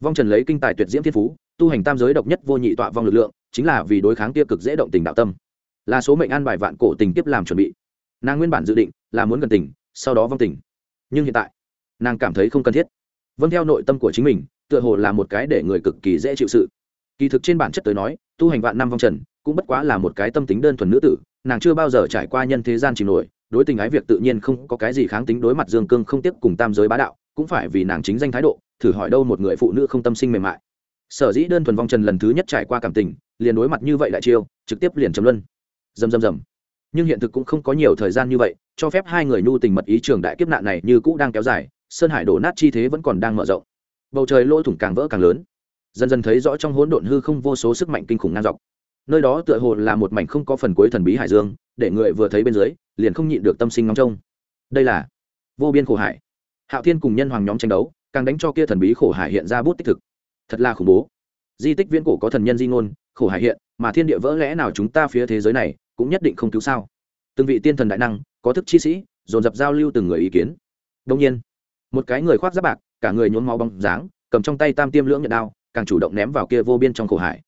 vong trần lấy kinh tài tuyệt diễm thiên phú, tu hành tam giới độc nhất vô nhị tọa vong lực lượng, chính là vì đối kháng tiêu cực dễ động tình đạo tâm. Là số mệnh an bài vạn cổ tình tiếp làm chuẩn bị. Nàng nguyên bản dự định là muốn gần tình, sau đó vong tình. Nhưng hiện tại, nàng cảm thấy không cần thiết. Vâng theo nội tâm của chính mình, tựa hồ là một cái để người cực kỳ dễ chịu sự. Kỳ thực trên bản chất tới nói, tu hành vạn năm vong trần cũng bất quá là một cái tâm tính đơn thuần nữ tử, nàng chưa bao giờ trải qua nhân thế gian chìm nổi đối tình ái việc tự nhiên không có cái gì kháng tính đối mặt dương cương không tiếp cùng tam giới bá đạo, cũng phải vì nàng chính danh thái độ, thử hỏi đâu một người phụ nữ không tâm sinh mềm mại. Sở dĩ đơn thuần vong trần lần thứ nhất trải qua cảm tình, liền đối mặt như vậy đại chiêu, trực tiếp liền chấm luân. Dầm dầm dầm nhưng hiện thực cũng không có nhiều thời gian như vậy, cho phép hai người nhu tình mật ý trường đại kiếp nạn này như cũ đang kéo dài, sơn hải đổ nát chi thế vẫn còn đang mở rộng. Bầu trời lỗ thủng càng vỡ càng lớn. Dần dần thấy rõ trong hỗn độn hư không vô số sức mạnh kinh khủng ngang dọc. Nơi đó tựa hồ là một mảnh không có phần cuối thần bí hải dương để người vừa thấy bên dưới, liền không nhịn được tâm sinh ngóng trông. Đây là vô biên khổ hải. Hạo thiên cùng nhân hoàng nhóm tranh đấu, càng đánh cho kia thần bí khổ hải hiện ra bút tích thực. Thật là khủng bố. Di tích viễn cổ có thần nhân di ngôn, khổ hải hiện, mà thiên địa vỡ lẽ nào chúng ta phía thế giới này cũng nhất định không cứu sao? Từng vị tiên thần đại năng, có thức chi sĩ, dồn dập giao lưu từng người ý kiến. Đông nhiên, một cái người khoác giáp bạc, cả người nhốn máu bóng dáng, cầm trong tay tam tiêm lưỡng nhận đao, càng chủ động ném vào kia vô biên trong khổ hải.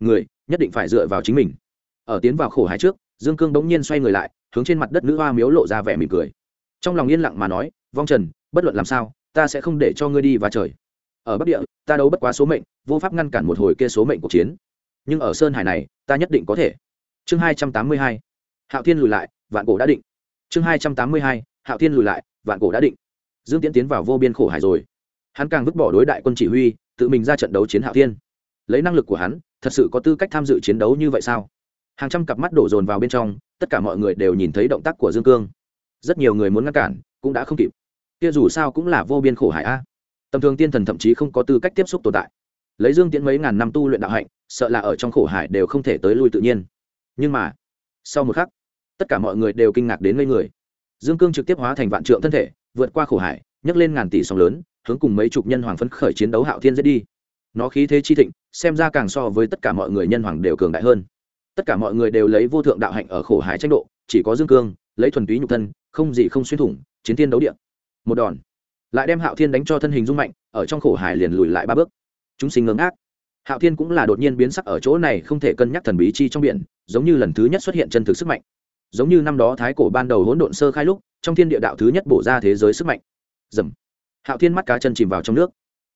Người nhất định phải dựa vào chính mình. Ở tiến vào khổ hải trước dương cương bỗng nhiên xoay người lại, hướng trên mặt đất nữ hoa miếu lộ ra vẻ mỉm cười. Trong lòng yên lặng mà nói, vong trần, bất luận làm sao, ta sẽ không để cho ngươi đi và trời. Ở bắc địa, ta đấu bất quá số mệnh, vô pháp ngăn cản một hồi kia số mệnh cuộc chiến. Nhưng ở sơn hải này, ta nhất định có thể. Chương hai trăm tám mươi hai. Hạo thiên lùi lại, vạn cổ đã định. Chương hai trăm tám mươi hai. Hạo thiên lùi lại, vạn cổ đã định. Dương tiễn tiến vào vô biên khổ hải rồi. Hắn càng vứt bỏ đối đại quân chỉ huy, tự mình ra trận đấu chiến hạo thiên. Lấy năng lực của hắn, thật sự có tư cách tham dự chiến đấu như vậy sao? Hàng trăm cặp mắt đổ dồn vào bên trong, tất cả mọi người đều nhìn thấy động tác của dương cương. Rất nhiều người muốn ngăn cản, cũng đã không kịp. Kia dù sao cũng là vô biên khổ hải a. Tầm thường tiên thần thậm chí không có tư cách tiếp xúc tồn tại. Lấy dương tiễn mấy ngàn năm tu luyện đạo hạnh, sợ là ở trong khổ hải đều không thể tới lui tự nhiên. Nhưng mà, sau một khắc, tất cả mọi người đều kinh ngạc đến ngây người. Dương cương trực tiếp hóa thành vạn trượng thân thể, vượt qua khổ hải, nhấc lên ngàn tỷ sóng lớn, hướng cùng mấy chục nhân hoàng phấn khởi chiến đấu hạo thiên giết đi. Nó khí thế chi thịnh, xem ra càng so với tất cả mọi người nhân hoàng đều cường đại hơn tất cả mọi người đều lấy vô thượng đạo hạnh ở khổ hải tranh độ, chỉ có dương cương, lấy thuần túy nhục thân, không gì không xuyên thủng, chiến thiên đấu điện một đòn. Lại đem hạo thiên đánh cho thân hình rung mạnh, ở trong khổ hải liền lùi lại ba bước. Chúng sinh ngưỡng ác hạo thiên cũng là đột nhiên biến sắc ở chỗ này, không thể cân nhắc thần bí chi trong biển, giống như lần thứ nhất xuất hiện chân thực sức mạnh. Giống như năm đó thái cổ ban đầu hỗn độn sơ khai lúc, trong thiên địa đạo thứ nhất bổ ra thế giới sức mạnh. Dầm hạo thiên mắt cá chân chìm vào trong nước.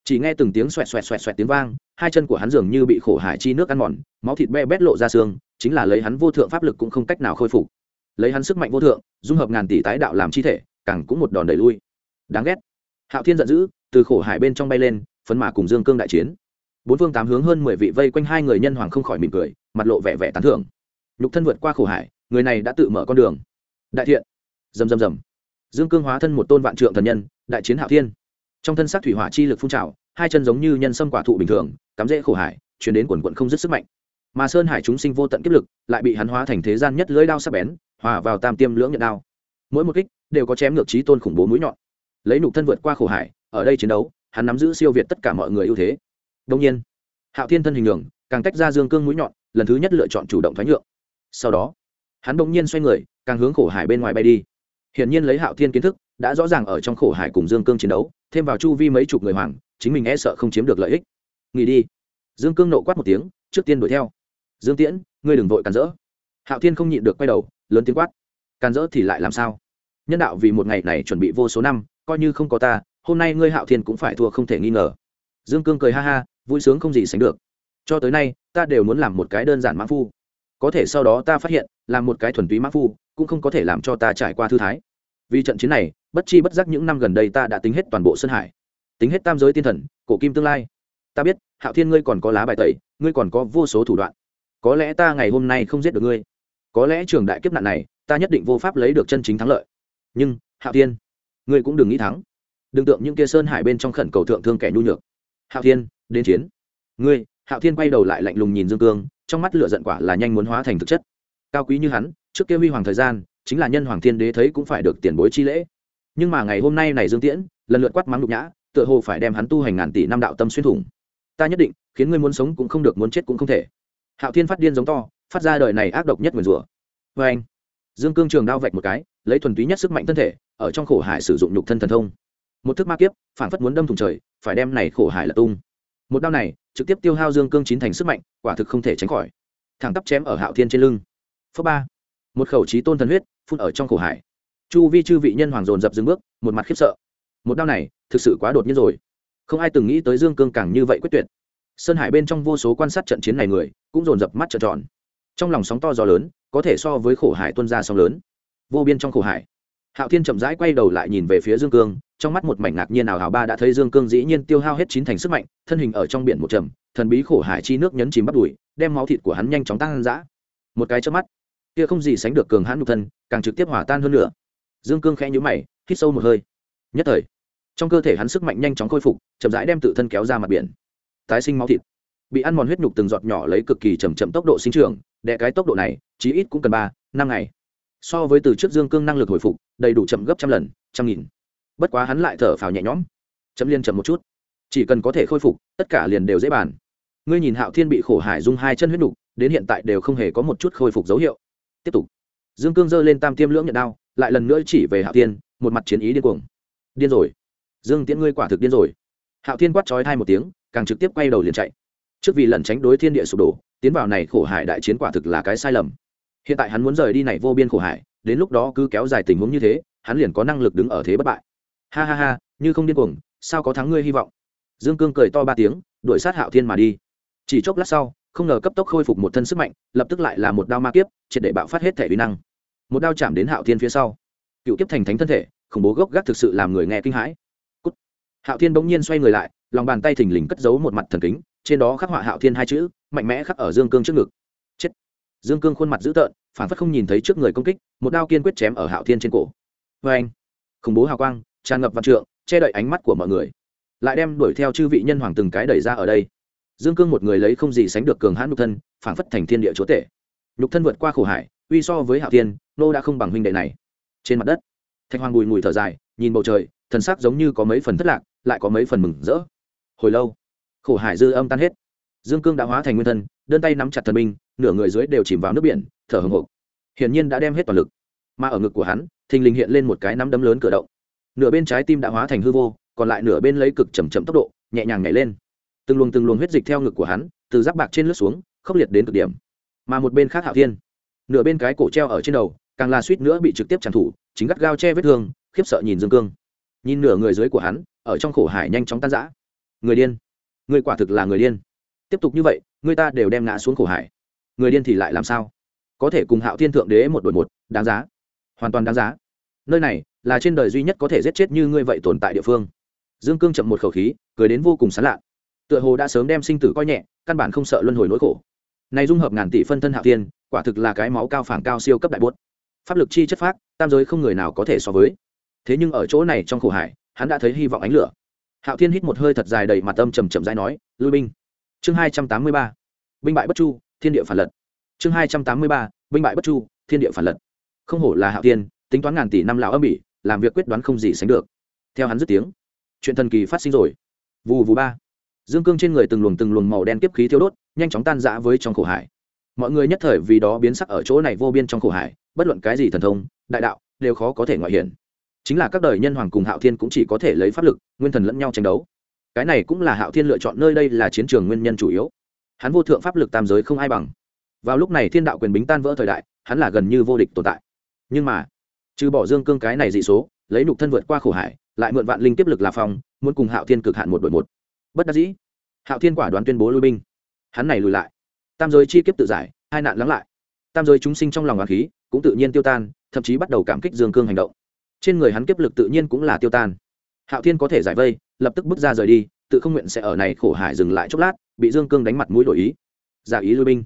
Chỉ nghe từng tiếng xoẹt xoẹt xoẹt xoẹt tiếng vang hai chân của hắn dường như bị khổ hải chi nước ăn mòn, máu thịt be bét lộ ra xương, chính là lấy hắn vô thượng pháp lực cũng không cách nào khôi phục. Lấy hắn sức mạnh vô thượng, dung hợp ngàn tỷ tái đạo làm chi thể, càng cũng một đòn đẩy lui. Đáng ghét. Hạo thiên giận dữ, từ khổ hải bên trong bay lên, phấn mà cùng dương cương đại chiến. Bốn phương tám hướng hơn mười vị vây quanh hai người nhân hoàng không khỏi mỉm cười, mặt lộ vẻ vẻ tán thưởng. Nhục thân vượt qua khổ hải, người này đã tự mở con đường. Đại thiện. Rầm rầm rầm. Dương cương hóa thân một tôn vạn trượng thần nhân, đại chiến hạo thiên. Trong thân xác thủy hỏa chi lực phun trào, hai chân giống như nhân sâm quả thụ bình thường cắm rễ khổ hải, chuyển đến quần quận không dứt sức mạnh. Mà sơn hải chúng sinh vô tận kiếp lực lại bị hắn hóa thành thế gian nhất lưỡi đao sắc bén, hòa vào tam tiêm lưỡng nhận đao. Mỗi một kích đều có chém ngược trí tôn khủng bố mũi nhọn. Lấy nục thân vượt qua khổ hải, ở đây chiến đấu, hắn nắm giữ siêu việt tất cả mọi người ưu thế. Đông nhiên, hạo thiên thân hình đường càng tách ra dương cương mũi nhọn, lần thứ nhất lựa chọn chủ động thoái nhượng. Sau đó, hắn đông nhiên xoay người, càng hướng khổ hải bên ngoài bay đi. Hiển nhiên lấy hạo thiên kiến thức, đã rõ ràng ở trong khổ hải cùng dương cương chiến đấu, thêm vào chu vi mấy chục người hoàng, chính mình e sợ không chiếm được lợi ích nghỉ đi. Dương cương nộ quát một tiếng, trước tiên đuổi theo. Dương tiễn, ngươi đừng vội càn rỡ. Hạo thiên không nhịn được quay đầu, lớn tiếng quát. Càn rỡ thì lại làm sao? Nhân đạo vì một ngày này chuẩn bị vô số năm, coi như không có ta, hôm nay ngươi hạo thiên cũng phải thua không thể nghi ngờ. Dương cương cười ha ha, vui sướng không gì sánh được. Cho tới nay, ta đều muốn làm một cái đơn giản mã phu. Có thể sau đó ta phát hiện, làm một cái thuần túy mã phu, cũng không có thể làm cho ta trải qua thư thái. Vì trận chiến này, bất chi bất giác những năm gần đây ta đã tính hết toàn bộ sơn hải. Tính hết tam giới tiên thần, cổ kim tương lai ta biết, hạo thiên ngươi còn có lá bài tẩy, ngươi còn có vô số thủ đoạn. Có lẽ ta ngày hôm nay không giết được ngươi. Có lẽ trường đại kiếp nạn này, ta nhất định vô pháp lấy được chân chính thắng lợi. Nhưng, hạo thiên, ngươi cũng đừng nghĩ thắng. Đừng tượng những kia sơn hải bên trong khẩn cầu thượng thương kẻ nhu nhược. Hạo thiên, đến chiến. Ngươi, hạo thiên quay đầu lại lạnh lùng nhìn dương cương, trong mắt lửa giận quả là nhanh muốn hóa thành thực chất. Cao quý như hắn, trước kia huy hoàng thời gian, chính là nhân hoàng thiên đế thấy cũng phải được tiền bối chi lễ. Nhưng mà ngày hôm nay này dương tiễn, lần lượt quát mắng nhục nhã, tựa hồ phải đem hắn tu hành ngàn tỷ năm đạo tâm xuyên thủng ta nhất định, khiến ngươi muốn sống cũng không được, muốn chết cũng không thể. Hạo thiên phát điên giống to, phát ra đời này ác độc nhất nguyền rủa. Vê anh. Dương cương trường đao vạch một cái, lấy thuần túy nhất sức mạnh thân thể, ở trong khổ hải sử dụng nhục thân thần thông. Một thức ma kiếp, phản phất muốn đâm thủng trời, phải đem này khổ hải là tung. Một đao này, trực tiếp tiêu hao dương cương chín thành sức mạnh, quả thực không thể tránh khỏi. Thẳng tắp chém ở hạo thiên trên lưng. Phớ ba. Một khẩu trí tôn thần huyết, phun ở trong khổ hải. Chu vi chư vị nhân hoàng dồn dập dừng bước, một mặt khiếp sợ. Một đao này, thực sự quá đột nhiên rồi không ai từng nghĩ tới dương cương càng như vậy quyết tuyệt. Sơn hải bên trong vô số quan sát trận chiến này người, cũng dồn dập mắt trợn tròn. Trong lòng sóng to gió lớn, có thể so với khổ hải tuân ra sóng lớn. Vô biên trong khổ hải, hạo thiên chậm rãi quay đầu lại nhìn về phía dương cương, trong mắt một mảnh ngạc nhiên nào hào ba đã thấy dương cương dĩ nhiên tiêu hao hết chín thành sức mạnh, thân hình ở trong biển một trầm, thần bí khổ hải chi nước nhấn chìm bắt đùi đem máu thịt của hắn nhanh chóng tăng dã. Một cái chớp mắt, kia không gì sánh được cường hãn nhục thân, càng trực tiếp hỏa tan hơn nữa. Dương cương khẽ nhũ mày, hít sâu một hơi. Nhất thời trong cơ thể hắn sức mạnh nhanh chóng khôi phục chậm rãi đem tự thân kéo ra mặt biển. Tái sinh máu thịt. Bị ăn mòn huyết nhục từng giọt nhỏ lấy cực kỳ chậm chậm tốc độ sinh trưởng đệ cái tốc độ này chí ít cũng cần ba năm ngày. So với từ trước dương cương năng lực hồi phục đầy đủ chậm gấp trăm lần trăm nghìn. Bất quá hắn lại thở phào nhẹ nhõm. Chấm liên chậm một chút. Chỉ cần có thể khôi phục tất cả liền đều dễ bàn. Ngươi nhìn hạo thiên bị khổ hải dung hai chân huyết nhục, đến hiện tại đều không hề có một chút khôi phục dấu hiệu. Tiếp tục. Dương cương giơ lên tam tiêm lưỡng nhận đao lại lần nữa chỉ về hạo thiên một mặt chiến ý điên cuồng. Điên rồi dương tiễn ngươi quả thực điên rồi. Hạo thiên quát trói hai một tiếng, càng trực tiếp quay đầu liền chạy. Trước vì lẩn tránh đối thiên địa sụp đổ, tiến vào này khổ hải đại chiến quả thực là cái sai lầm. Hiện tại hắn muốn rời đi này vô biên khổ hải, đến lúc đó cứ kéo dài tình huống như thế, hắn liền có năng lực đứng ở thế bất bại. Ha ha ha, như không điên cuồng, sao có thắng ngươi hy vọng? Dương cương cười to ba tiếng, đuổi sát hạo thiên mà đi. Chỉ chốc lát sau, không ngờ cấp tốc khôi phục một thân sức mạnh, lập tức lại là một đao ma kiếp, triệt để bạo phát hết thể uy năng. Một đao chạm đến hạo thiên phía sau. Cựu kiếp thành thánh thân thể, khủng bố gốc gác thực sự làm người nghe kinh hãi hạo thiên bỗng nhiên xoay người lại, lòng bàn tay thình lình cất giấu một mặt thần kính, trên đó khắc họa hạo thiên hai chữ, mạnh mẽ khắc ở dương cương trước ngực. Chết. Dương cương khuôn mặt dữ tợn phản phất không nhìn thấy trước người công kích, một đao kiên quyết chém ở hạo thiên trên cổ. Vê anh, khủng bố hào quang, tràn ngập văn trượng, che đậy ánh mắt của mọi người. Lại đem đuổi theo chư vị nhân hoàng từng cái đẩy ra ở đây. Dương cương một người lấy không gì sánh được cường hãn nhục thân phản phất thành thiên địa chúa tể. Nhục thân vượt qua khổ hải, uy so với hạo thiên, nô đã không bằng huynh đệ này. Trên mặt đất, thạch hoàng bùi ngùi thở dài, nhìn bầu trời, thần sắc giống như có mấy phần thất lạc lại có mấy phần mừng rỡ. Hồi lâu, khổ hải dư âm tan hết. Dương cương đã hóa thành nguyên thân, đơn tay nắm chặt thần binh, nửa người dưới đều chìm vào nước biển, thở hồng hộc. Hiển nhiên đã đem hết toàn lực. Mà ở ngực của hắn, thình lình hiện lên một cái nắm đấm lớn cửa động. Nửa bên trái tim đã hóa thành hư vô, còn lại nửa bên lấy cực chầm chậm tốc độ, nhẹ nhàng nhảy lên. Từng luồng từng luồng huyết dịch theo ngực của hắn, từ giáp bạc trên lướt xuống, khốc liệt đến cực điểm. Mà một bên khác hạo thiên, nửa bên cái cổ treo ở trên đầu, càng là suýt nữa bị trực tiếp tràn thủ, chính gắt gao che vết thương, khiếp sợ nhìn dương cương. Nhìn nửa người dưới của hắn ở trong khổ hải nhanh chóng tan rã. Người điên. Người quả thực là người điên. Tiếp tục như vậy, người ta đều đem ngã xuống khổ hải. Người điên thì lại làm sao? Có thể cùng hạo thiên thượng đế một đội một, đáng giá. Hoàn toàn đáng giá. Nơi này là trên đời duy nhất có thể giết chết như ngươi vậy tồn tại địa phương. Dương cương chậm một khẩu khí, cười đến vô cùng sán lạ tựa hồ đã sớm đem sinh tử coi nhẹ, căn bản không sợ luân hồi nỗi khổ. Này dung hợp ngàn tỷ phân thân hạo thiên, quả thực là cái máu cao phản cao siêu cấp đại bốt pháp lực chi chất phác, tam giới không người nào có thể so với. Thế nhưng ở chỗ này trong khổ hải hắn đã thấy hy vọng ánh lửa. Hạo thiên hít một hơi thật dài đầy mặt âm trầm trầm dãi nói lui binh. Chương hai trăm tám mươi ba. Binh bại bất chu, thiên địa phản lật. Chương hai trăm tám mươi ba. Binh bại bất chu, thiên địa phản lật. Không hổ là hạo thiên, tính toán ngàn tỷ năm lão âm bỉ, làm việc quyết đoán không gì sánh được. Theo hắn dứt tiếng, chuyện thần kỳ phát sinh rồi. Vù vù ba. Dương cương trên người từng luồng từng luồng màu đen tiếp khí thiêu đốt, nhanh chóng tan rã với trong khổ hải. Mọi người nhất thời vì đó biến sắc ở chỗ này vô biên trong khổ hải, bất luận cái gì thần thông, đại đạo, đều khó có thể ngoại hiển chính là các đời nhân hoàng cùng hạo thiên cũng chỉ có thể lấy pháp lực, nguyên thần lẫn nhau tranh đấu. Cái này cũng là hạo thiên lựa chọn nơi đây là chiến trường nguyên nhân chủ yếu. Hắn vô thượng pháp lực tam giới không ai bằng. Vào lúc này thiên đạo quyền bính tan vỡ thời đại, hắn là gần như vô địch tồn tại. Nhưng mà, trừ bỏ dương cương cái này dị số, lấy nục thân vượt qua khổ hải, lại mượn vạn linh tiếp lực là phòng muốn cùng hạo thiên cực hạn một đội một. Bất đắc dĩ, hạo thiên quả đoán tuyên bố lui binh. Hắn này lùi lại. Tam giới chi kiếp tự giải, hai nạn lắng lại. Tam giới chúng sinh trong lòng hoàng khí, cũng tự nhiên tiêu tan, thậm chí bắt đầu cảm kích dương cương hành động trên người hắn kiếp lực tự nhiên cũng là tiêu tan. Hạo thiên có thể giải vây, lập tức bước ra rời đi, tự không nguyện sẽ ở này khổ hải dừng lại chốc lát, bị dương cương đánh mặt mũi đổi ý. Giả ý lui binh.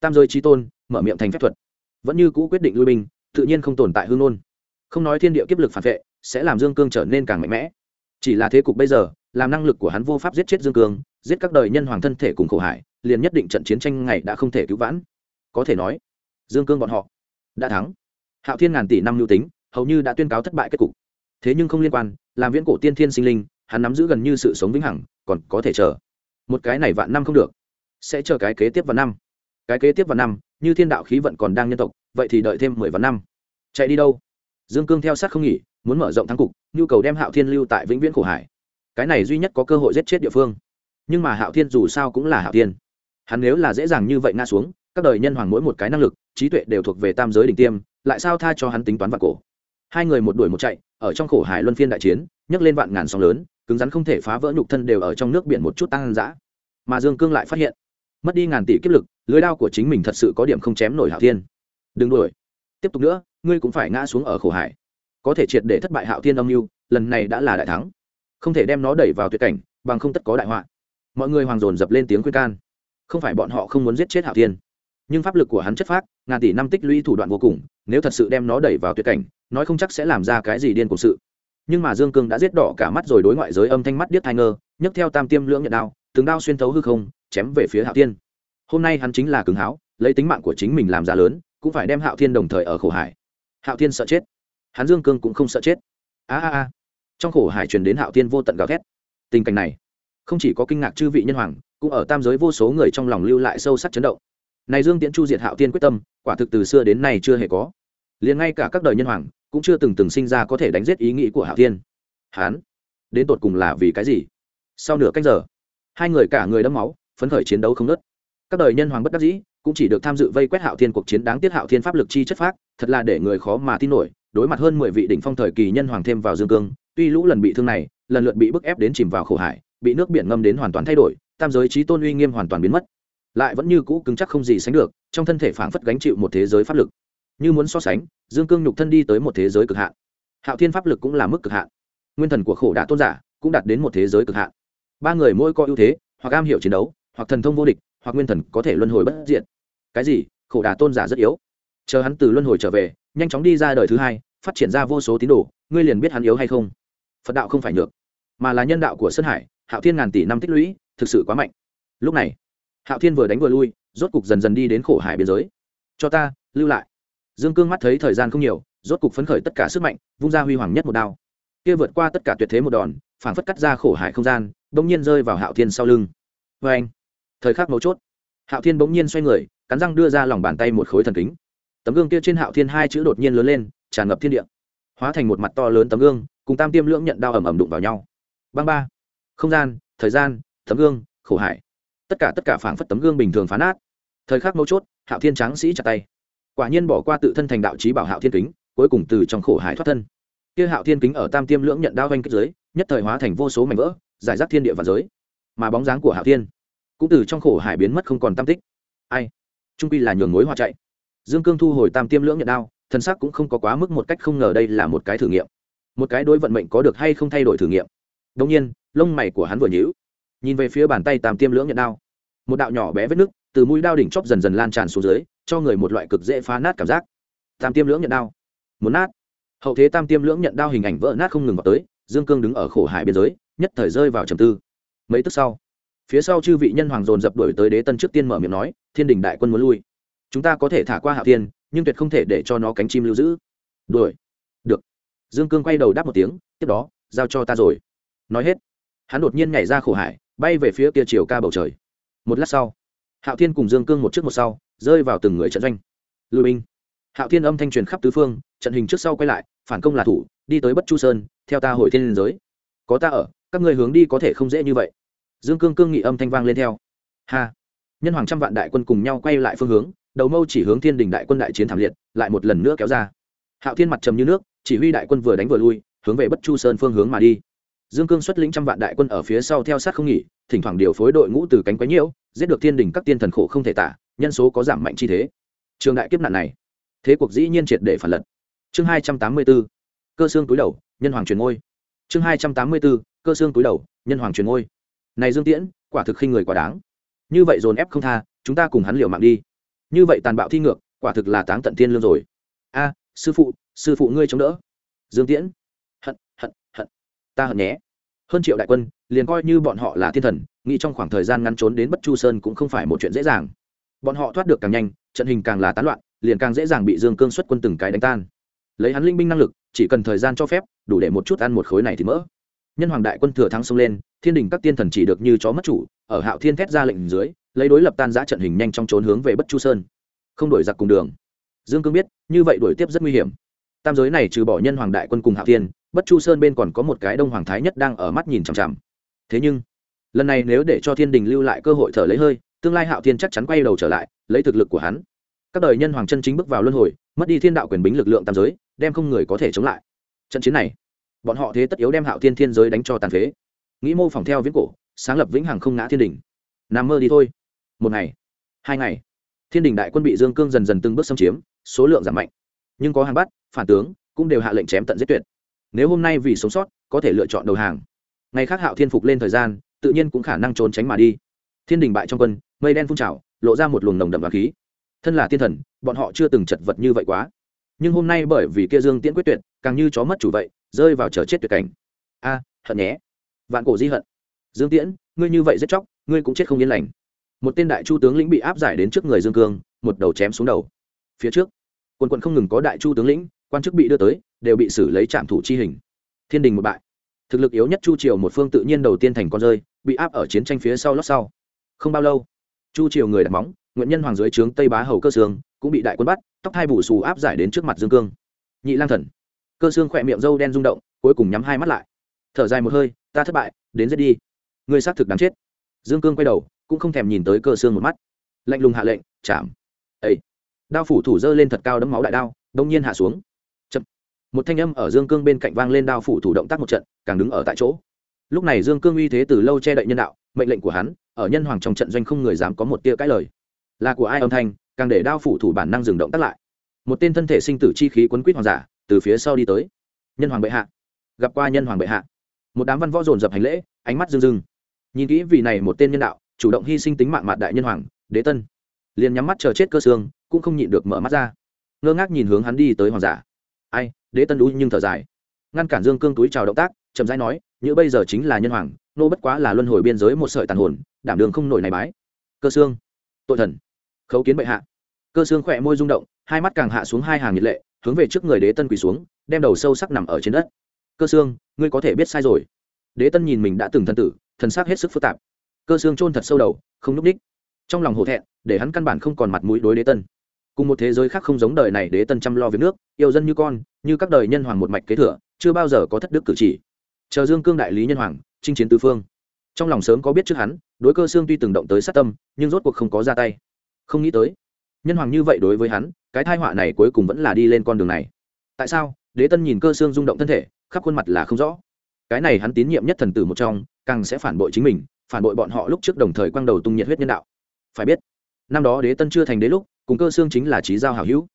Tam rơi trí tôn, mở miệng thành phép thuật. Vẫn như cũ quyết định lui binh, tự nhiên không tồn tại hương nôn không nói thiên địa kiếp lực phản vệ, sẽ làm dương cương trở nên càng mạnh mẽ. Chỉ là thế cục bây giờ, làm năng lực của hắn vô pháp giết chết dương cương, giết các đời nhân hoàng thân thể cùng khổ hải, liền nhất định trận chiến tranh ngày đã không thể cứu vãn. Có thể nói, dương cương bọn họ đã thắng. Hạo thiên ngàn tỷ năm lưu tính hầu như đã tuyên cáo thất bại kết cục. Thế nhưng không liên quan, làm viễn cổ tiên thiên sinh linh, hắn nắm giữ gần như sự sống vĩnh hằng, còn có thể chờ. Một cái này vạn năm không được. Sẽ chờ cái kế tiếp vạn năm. Cái kế tiếp vạn năm, như thiên đạo khí vận còn đang nhân tộc, vậy thì đợi thêm mười vạn năm. Chạy đi đâu? Dương cương theo sát không nghỉ, muốn mở rộng thắng cục, nhu cầu đem hạo thiên lưu tại vĩnh viễn khổ hải. Cái này duy nhất có cơ hội giết chết địa phương. Nhưng mà hạo thiên dù sao cũng là hạo thiên. Hắn nếu là dễ dàng như vậy ngã xuống, các đời nhân hoàng mỗi một cái năng lực, trí tuệ đều thuộc về tam giới đỉnh tiêm, lại sao tha cho hắn tính toán vạn cổ? Hai người một đuổi một chạy, ở trong khổ hải luân phiên đại chiến, nhấc lên vạn ngàn sóng lớn, cứng rắn không thể phá vỡ nhục thân đều ở trong nước biển một chút tăng dã. Mà dương cương lại phát hiện, mất đi ngàn tỷ kiếp lực, lưới đao của chính mình thật sự có điểm không chém nổi hạo thiên. Đừng đuổi, tiếp tục nữa, ngươi cũng phải ngã xuống ở khổ hải. Có thể triệt để thất bại hạo thiên âm mưu, lần này đã là đại thắng. Không thể đem nó đẩy vào tuyệt cảnh, bằng không tất có đại họa. Mọi người hoàng dồn dập lên tiếng khuyên can. Không phải bọn họ không muốn giết chết hạo thiên, nhưng pháp lực của hắn chất phác, ngàn tỷ năm tích lũy thủ đoạn vô cùng, nếu thật sự đem nó đẩy vào tuyệt cảnh nói không chắc sẽ làm ra cái gì điên cùng sự. Nhưng mà dương cương đã giết đỏ cả mắt rồi đối ngoại giới âm thanh mắt điếc thai ngơ, nhấc theo tam tiêm lưỡng nhận đao, từng đao xuyên thấu hư không, chém về phía hạo thiên. Hôm nay hắn chính là cứng háo, lấy tính mạng của chính mình làm giá lớn, cũng phải đem hạo thiên đồng thời ở khổ hải. Hạo thiên sợ chết. Hắn dương cương cũng không sợ chết. A a a. Trong khổ hải truyền đến hạo thiên vô tận gào thét. Tình cảnh này, không chỉ có kinh ngạc chư vị nhân hoàng, cũng ở tam giới vô số người trong lòng lưu lại sâu sắc chấn động. Này dương tiễn chu diệt hạo thiên quyết tâm, quả thực từ xưa đến nay chưa hề có liền ngay cả các đời nhân hoàng cũng chưa từng từng sinh ra có thể đánh giết ý nghĩ của hạo thiên. Hán, đến tột cùng là vì cái gì? Sau nửa cách giờ, hai người cả người đẫm máu, phấn khởi chiến đấu không nớt các đời nhân hoàng bất đắc dĩ cũng chỉ được tham dự vây quét hạo thiên cuộc chiến đáng tiếc hạo thiên pháp lực chi chất phác, thật là để người khó mà tin nổi, đối mặt hơn mười vị đỉnh phong thời kỳ nhân hoàng thêm vào dương cương, tuy lũ lần bị thương này, lần lượt bị bức ép đến chìm vào khổ hải, bị nước biển ngâm đến hoàn toàn thay đổi, tam giới trí tôn uy nghiêm hoàn toàn biến mất. Lại vẫn như cũ cứng chắc không gì sánh được, trong thân thể phảng phất gánh chịu một thế giới pháp lực như muốn so sánh, dương cương nhục thân đi tới một thế giới cực hạn. Hạo thiên pháp lực cũng là mức cực hạn. Nguyên thần của khổ đã tôn giả cũng đạt đến một thế giới cực hạn. Ba người mỗi có ưu thế, hoặc am hiểu chiến đấu, hoặc thần thông vô địch, hoặc nguyên thần có thể luân hồi bất diện cái gì? Khổ đà tôn giả rất yếu. Chờ hắn từ luân hồi trở về, nhanh chóng đi ra đời thứ hai, phát triển ra vô số tín đồ, ngươi liền biết hắn yếu hay không? Phật đạo không phải nhược, mà là nhân đạo của sơn hải, hạo thiên ngàn tỷ năm tích lũy, thực sự quá mạnh. Lúc này, hạo thiên vừa đánh vừa lui, rốt cục dần dần đi đến khổ hải biên giới. Cho ta, lưu lại dương cương mắt thấy thời gian không nhiều, rốt cục phấn khởi tất cả sức mạnh, vung ra huy hoàng nhất một đao. Kia vượt qua tất cả tuyệt thế một đòn, phảng phất cắt ra khổ hải không gian, bỗng nhiên rơi vào hạo thiên sau lưng. Vê anh, thời khắc mấu chốt. Hạo thiên bỗng nhiên xoay người, cắn răng đưa ra lòng bàn tay một khối thần kính. Tấm gương kia trên hạo thiên hai chữ đột nhiên lớn lên, tràn ngập thiên địa. Hóa thành một mặt to lớn tấm gương, cùng tam tiêm lưỡng nhận đao ầm ầm đụng vào nhau. Băng ba. Không gian, thời gian, tấm gương, khổ hải. Tất cả tất cả phảng phất tấm gương bình thường phán nát. Thời khắc mấu chốt, hạo thiên tráng sĩ chặt tay quả nhiên bỏ qua tự thân thành đạo trí bảo hạo thiên kính, cuối cùng từ trong khổ hải thoát thân. Kia hạo thiên kính ở tam tiêm lưỡng nhận đao vanh kích giới, nhất thời hóa thành vô số mảnh vỡ, giải rác thiên địa và giới. Mà bóng dáng của hạo thiên cũng từ trong khổ hải biến mất không còn tam tích. Ai? Trung pi là nhường mối hoa chạy. Dương cương thu hồi tam tiêm lưỡng nhận đao thân xác cũng không có quá mức một cách không ngờ đây là một cái thử nghiệm. Một cái đối vận mệnh có được hay không thay đổi thử nghiệm. Đông nhiên, lông mày của hắn vừa nhíu. Nhìn về phía bàn tay tam tiêm lưỡng nhận đao một đạo nhỏ bé vết nứt từ mũi đao đỉnh chóp dần dần lan tràn xuống dưới, cho người một loại cực dễ phá nát cảm giác. Tam tiêm lưỡng nhận đao. Muốn nát. Hậu thế tam tiêm lưỡng nhận đao hình ảnh vỡ nát không ngừng vào tới, dương cương đứng ở khổ hải biên giới, nhất thời rơi vào trầm tư. Mấy tức sau, phía sau chư vị nhân hoàng dồn dập đuổi tới đế tân trước tiên mở miệng nói, thiên đình đại quân muốn lui. Chúng ta có thể thả qua hạ tiên nhưng tuyệt không thể để cho nó cánh chim lưu giữ. Đuổi. Được. Dương cương quay đầu đáp một tiếng, tiếp đó, giao cho ta rồi. Nói hết, hắn đột nhiên nhảy ra khổ hải, bay về phía kia chiều ca bầu trời một lát sau, hạo thiên cùng dương cương một trước một sau, rơi vào từng người trận doanh. Lui binh. Hạo thiên âm thanh truyền khắp tứ phương, trận hình trước sau quay lại, phản công là thủ, đi tới bất chu sơn, theo ta hồi thiên liên giới. Có ta ở, các người hướng đi có thể không dễ như vậy. Dương cương cương nghị âm thanh vang lên theo. Ha. Nhân hoàng trăm vạn đại quân cùng nhau quay lại phương hướng, đầu mâu chỉ hướng thiên đình đại quân đại chiến thảm liệt, lại một lần nữa kéo ra. Hạo thiên mặt trầm như nước, chỉ huy đại quân vừa đánh vừa lui, hướng về bất chu sơn phương hướng mà đi. Dương cương xuất lĩnh trăm vạn đại quân ở phía sau theo sát không nghỉ thỉnh thoảng điều phối đội ngũ từ cánh quái nhiễu, giết được thiên đình các tiên thần khổ không thể tả, nhân số có giảm mạnh chi thế. Trường đại kiếp nạn này, thế cuộc dĩ nhiên triệt để phản lật. Chương hai trăm tám mươi b ố cơ xương túi đầu, nhân hoàng truyền ngôi. Chương hai trăm tám mươi b ố cơ xương túi đầu, nhân hoàng truyền ngôi. Này dương tiễn, quả thực khinh người quả đáng. Như vậy dồn ép không tha, chúng ta cùng hắn liệu mạng đi. Như vậy tàn bạo thi ngược, quả thực là táng tận thiên lương rồi. A, sư phụ sư phụ ngươi chống đỡ. Dương tiễn, hận hận hận. Ta hận nhé. Hơn triệu đại quân liền coi như bọn họ là thiên thần, nghĩ trong khoảng thời gian ngắn trốn đến bất chu sơn cũng không phải một chuyện dễ dàng. Bọn họ thoát được càng nhanh, trận hình càng là tán loạn, liền càng dễ dàng bị dương cương xuất quân từng cái đánh tan. Lấy hắn linh binh năng lực, chỉ cần thời gian cho phép, đủ để một chút ăn một khối này thì mỡ. Nhân hoàng đại quân thừa thắng xông lên, thiên đình các tiên thần chỉ được như chó mất chủ, ở hạo thiên thét ra lệnh dưới, lấy đối lập tan giã trận hình nhanh trong trốn hướng về bất chu sơn. Không đổi giặc cùng đường. Dương cương biết, như vậy đổi tiếp rất nguy hiểm. Tam giới này trừ bỏ nhân hoàng đại quân cùng hạo thiên, bất chu sơn bên còn có một cái đông hoàng thái nhất đang ở mắt nhìn chằm chằm thế nhưng, lần này nếu để cho thiên đình lưu lại cơ hội thở lấy hơi, tương lai hạo thiên chắc chắn quay đầu trở lại, lấy thực lực của hắn. Các đời nhân hoàng chân chính bước vào luân hồi, mất đi thiên đạo quyền bính lực lượng tam giới, đem không người có thể chống lại. Trận chiến này, bọn họ thế tất yếu đem hạo thiên thiên giới đánh cho tàn phế. Nghĩ mô phỏng theo viễn cổ, sáng lập vĩnh hằng không ngã thiên đình. Nằm mơ đi thôi. Một ngày, hai ngày, thiên đình đại quân bị dương cương dần dần từng bước xâm chiếm, số lượng giảm mạnh. Nhưng có hàng bắt, phản tướng cũng đều hạ lệnh chém tận giết tuyệt. Nếu hôm nay vì sống sót, có thể lựa chọn đầu hàng ngày khác hạo thiên phục lên thời gian, tự nhiên cũng khả năng trốn tránh mà đi. Thiên đình bại trong quân, mây đen phun trào, lộ ra một luồng nồng đậm và khí. Thân là thiên thần, bọn họ chưa từng chật vật như vậy quá. Nhưng hôm nay bởi vì kia dương tiễn quyết tuyệt, càng như chó mất chủ vậy, rơi vào chờ chết tuyệt cảnh. A, hận nhé. Vạn cổ di hận. Dương tiễn, ngươi như vậy rất chóc, ngươi cũng chết không yên lành. Một tên đại chu tướng lĩnh bị áp giải đến trước người dương cương, một đầu chém xuống đầu. Phía trước, quân quận không ngừng có đại chu tướng lĩnh, quan chức bị đưa tới, đều bị xử lấy trạm thủ chi hình. Thiên đình một bại thực lực yếu nhất chu triều một phương tự nhiên đầu tiên thành con rơi, bị áp ở chiến tranh phía sau lót sau. Không bao lâu, chu triều người đặt móng nguyễn nhân hoàng dưới trướng tây bá hầu cơ sương, cũng bị đại quân bắt, tóc hai bù xù áp giải đến trước mặt dương cương. Nhị lang thần, cơ xương khỏe miệng râu đen rung động, cuối cùng nhắm hai mắt lại. Thở dài một hơi, ta thất bại, đến giết đi. Người xác thực đáng chết. Dương cương quay đầu, cũng không thèm nhìn tới cơ xương một mắt. Lạnh lùng hạ lệnh chạm ấy đao phủ thủ dơ lên thật cao đấm máu đại đao, đông nhiên hạ xuống một thanh âm ở dương cương bên cạnh vang lên đao phủ thủ động tác một trận, càng đứng ở tại chỗ. Lúc này dương cương uy thế từ lâu che đậy nhân đạo, mệnh lệnh của hắn, ở nhân hoàng trong trận doanh không người dám có một tia cãi lời. Là của ai âm thanh, càng để đao phủ thủ bản năng dừng động tác lại. Một tên thân thể sinh tử chi khí quấn quýt hoàng giả, từ phía sau đi tới. Nhân hoàng bệ hạ. Gặp qua nhân hoàng bệ hạ. Một đám văn võ dồn dập hành lễ, ánh mắt rưng rưng. Nhìn kỹ vì này một tên nhân đạo, chủ động hy sinh tính mạng mặt đại nhân hoàng, đế tân. Liền nhắm mắt chờ chết cơ xương, cũng không nhịn được mở mắt ra. Ngơ ngác nhìn hướng hắn đi tới hoàng giả ai, đế tân đũ nhưng thở dài. Ngăn cản dương cương túi chào động tác, chậm rãi nói, như bây giờ chính là nhân hoàng, nô bất quá là luân hồi biên giới một sợi tàn hồn, đảm đường không nổi này bái. Cơ xương tội thần. Khấu kiến bệ hạ. Cơ xương khỏe môi rung động, hai mắt càng hạ xuống hai hàng nhiệt lệ, hướng về trước người đế tân quỳ xuống, đem đầu sâu sắc nằm ở trên đất. Cơ xương ngươi có thể biết sai rồi. Đế tân nhìn mình đã từng thân tử, thần sắc hết sức phức tạp. Cơ xương chôn thật sâu đầu, không núp ních. Trong lòng hổ thẹn, để hắn căn bản không còn mặt mũi đối đế tân cùng một thế giới khác không giống đời này đế tân chăm lo việc nước, yêu dân như con, như các đời nhân hoàng một mạch kế thừa, chưa bao giờ có thất đức cử chỉ. Chờ dương cương đại lý nhân hoàng, chinh chiến tứ phương. Trong lòng sớm có biết trước hắn, đối cơ xương tuy từng động tới sát tâm, nhưng rốt cuộc không có ra tay. Không nghĩ tới, nhân hoàng như vậy đối với hắn, cái thai họa này cuối cùng vẫn là đi lên con đường này. Tại sao? Đế tân nhìn cơ xương rung động thân thể, khắp khuôn mặt là không rõ. Cái này hắn tín nhiệm nhất thần tử một trong, càng sẽ phản bội chính mình, phản bội bọn họ lúc trước đồng thời quang đầu tung nhiệt huyết nhân đạo. Phải biết, năm đó đế tân chưa thành đế lúc cùng cơ xương chính là trí giao hảo hữu.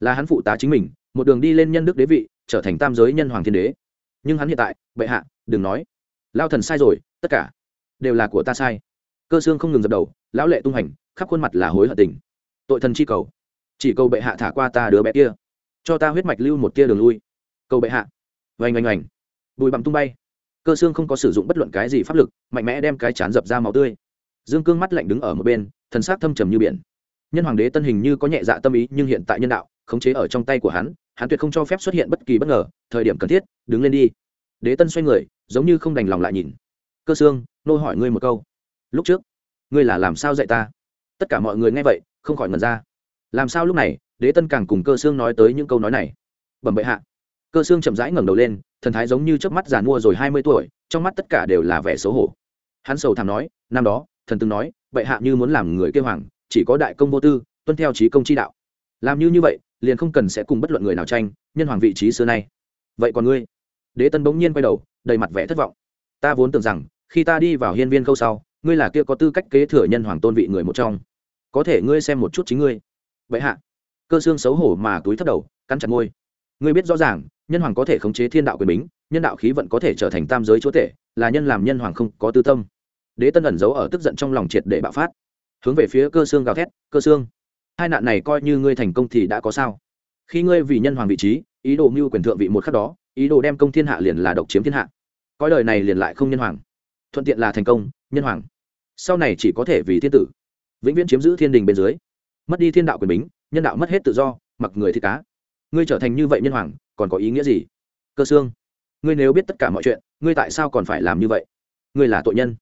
Là hắn phụ tá chính mình, một đường đi lên nhân đức đế vị, trở thành tam giới nhân hoàng thiên đế. Nhưng hắn hiện tại, bệ hạ, đừng nói. Lao thần sai rồi, tất cả đều là của ta sai. Cơ xương không ngừng dập đầu, lão lệ tung hành, khắp khuôn mặt là hối hận tình. Tội thần chi cầu. Chỉ cầu bệ hạ thả qua ta đứa bé kia. Cho ta huyết mạch lưu một tia đường lui. Cầu bệ hạ. Vành oanh oanh. Bùi bặm tung bay. Cơ xương không có sử dụng bất luận cái gì pháp lực, mạnh mẽ đem cái chán dập ra máu tươi. Dương cương mắt lạnh đứng ở một bên, thần sắc thâm trầm như biển nhân hoàng đế tân hình như có nhẹ dạ tâm ý, nhưng hiện tại nhân đạo, khống chế ở trong tay của hắn hắn tuyệt không cho phép xuất hiện bất kỳ bất ngờ, thời điểm cần thiết, đứng lên đi. Đế tân xoay người, giống như không đành lòng lại nhìn. Cơ xương nô hỏi ngươi một câu. Lúc trước, ngươi là làm sao dạy ta? Tất cả mọi người nghe vậy, không khỏi ngần ra. Làm sao lúc này, đế tân càng cùng cơ xương nói tới những câu nói này? Bẩm bệ hạ. Cơ xương chậm rãi ngẩng đầu lên, thần thái giống như chớp mắt giàn mua rồi hai mươi tuổi, trong mắt tất cả đều là vẻ xấu hổ. Hắn sầu thảm nói, năm đó, thần từng nói, bệ hạ như muốn làm người kêu hoàng chỉ có đại công vô tư, tuân theo trí công chi đạo. Làm như như vậy, liền không cần sẽ cùng bất luận người nào tranh, nhân hoàng vị trí xưa nay. Vậy còn ngươi? Đế tân bỗng nhiên quay đầu, đầy mặt vẻ thất vọng. Ta vốn tưởng rằng, khi ta đi vào hiên viên câu sau, ngươi là kia có tư cách kế thừa nhân hoàng tôn vị người một trong. Có thể ngươi xem một chút chính ngươi. Vậy hạ. Cơ xương xấu hổ mà túi thấp đầu, cắn chặt môi. Ngươi biết rõ ràng, nhân hoàng có thể khống chế thiên đạo quyền bính, nhân đạo khí vận có thể trở thành tam giới chúa tể, là nhân làm nhân hoàng không có tư tâm. Đế tân ẩn giấu ở tức giận trong lòng triệt để bạo phát hướng về phía cơ xương gào thét, cơ xương, hai nạn này coi như ngươi thành công thì đã có sao? Khi ngươi vì nhân hoàng vị trí, ý đồ mưu quyền thượng vị một khắc đó, ý đồ đem công thiên hạ liền là độc chiếm thiên hạ. Coi đời này liền lại không nhân hoàng. Thuận tiện là thành công, nhân hoàng. Sau này chỉ có thể vì thiên tử, vĩnh viễn chiếm giữ thiên đình bên dưới. Mất đi thiên đạo quyền bính, nhân đạo mất hết tự do, mặc người thì cá. Ngươi trở thành như vậy nhân hoàng, còn có ý nghĩa gì? Cơ xương, ngươi nếu biết tất cả mọi chuyện, ngươi tại sao còn phải làm như vậy? Ngươi là tội nhân.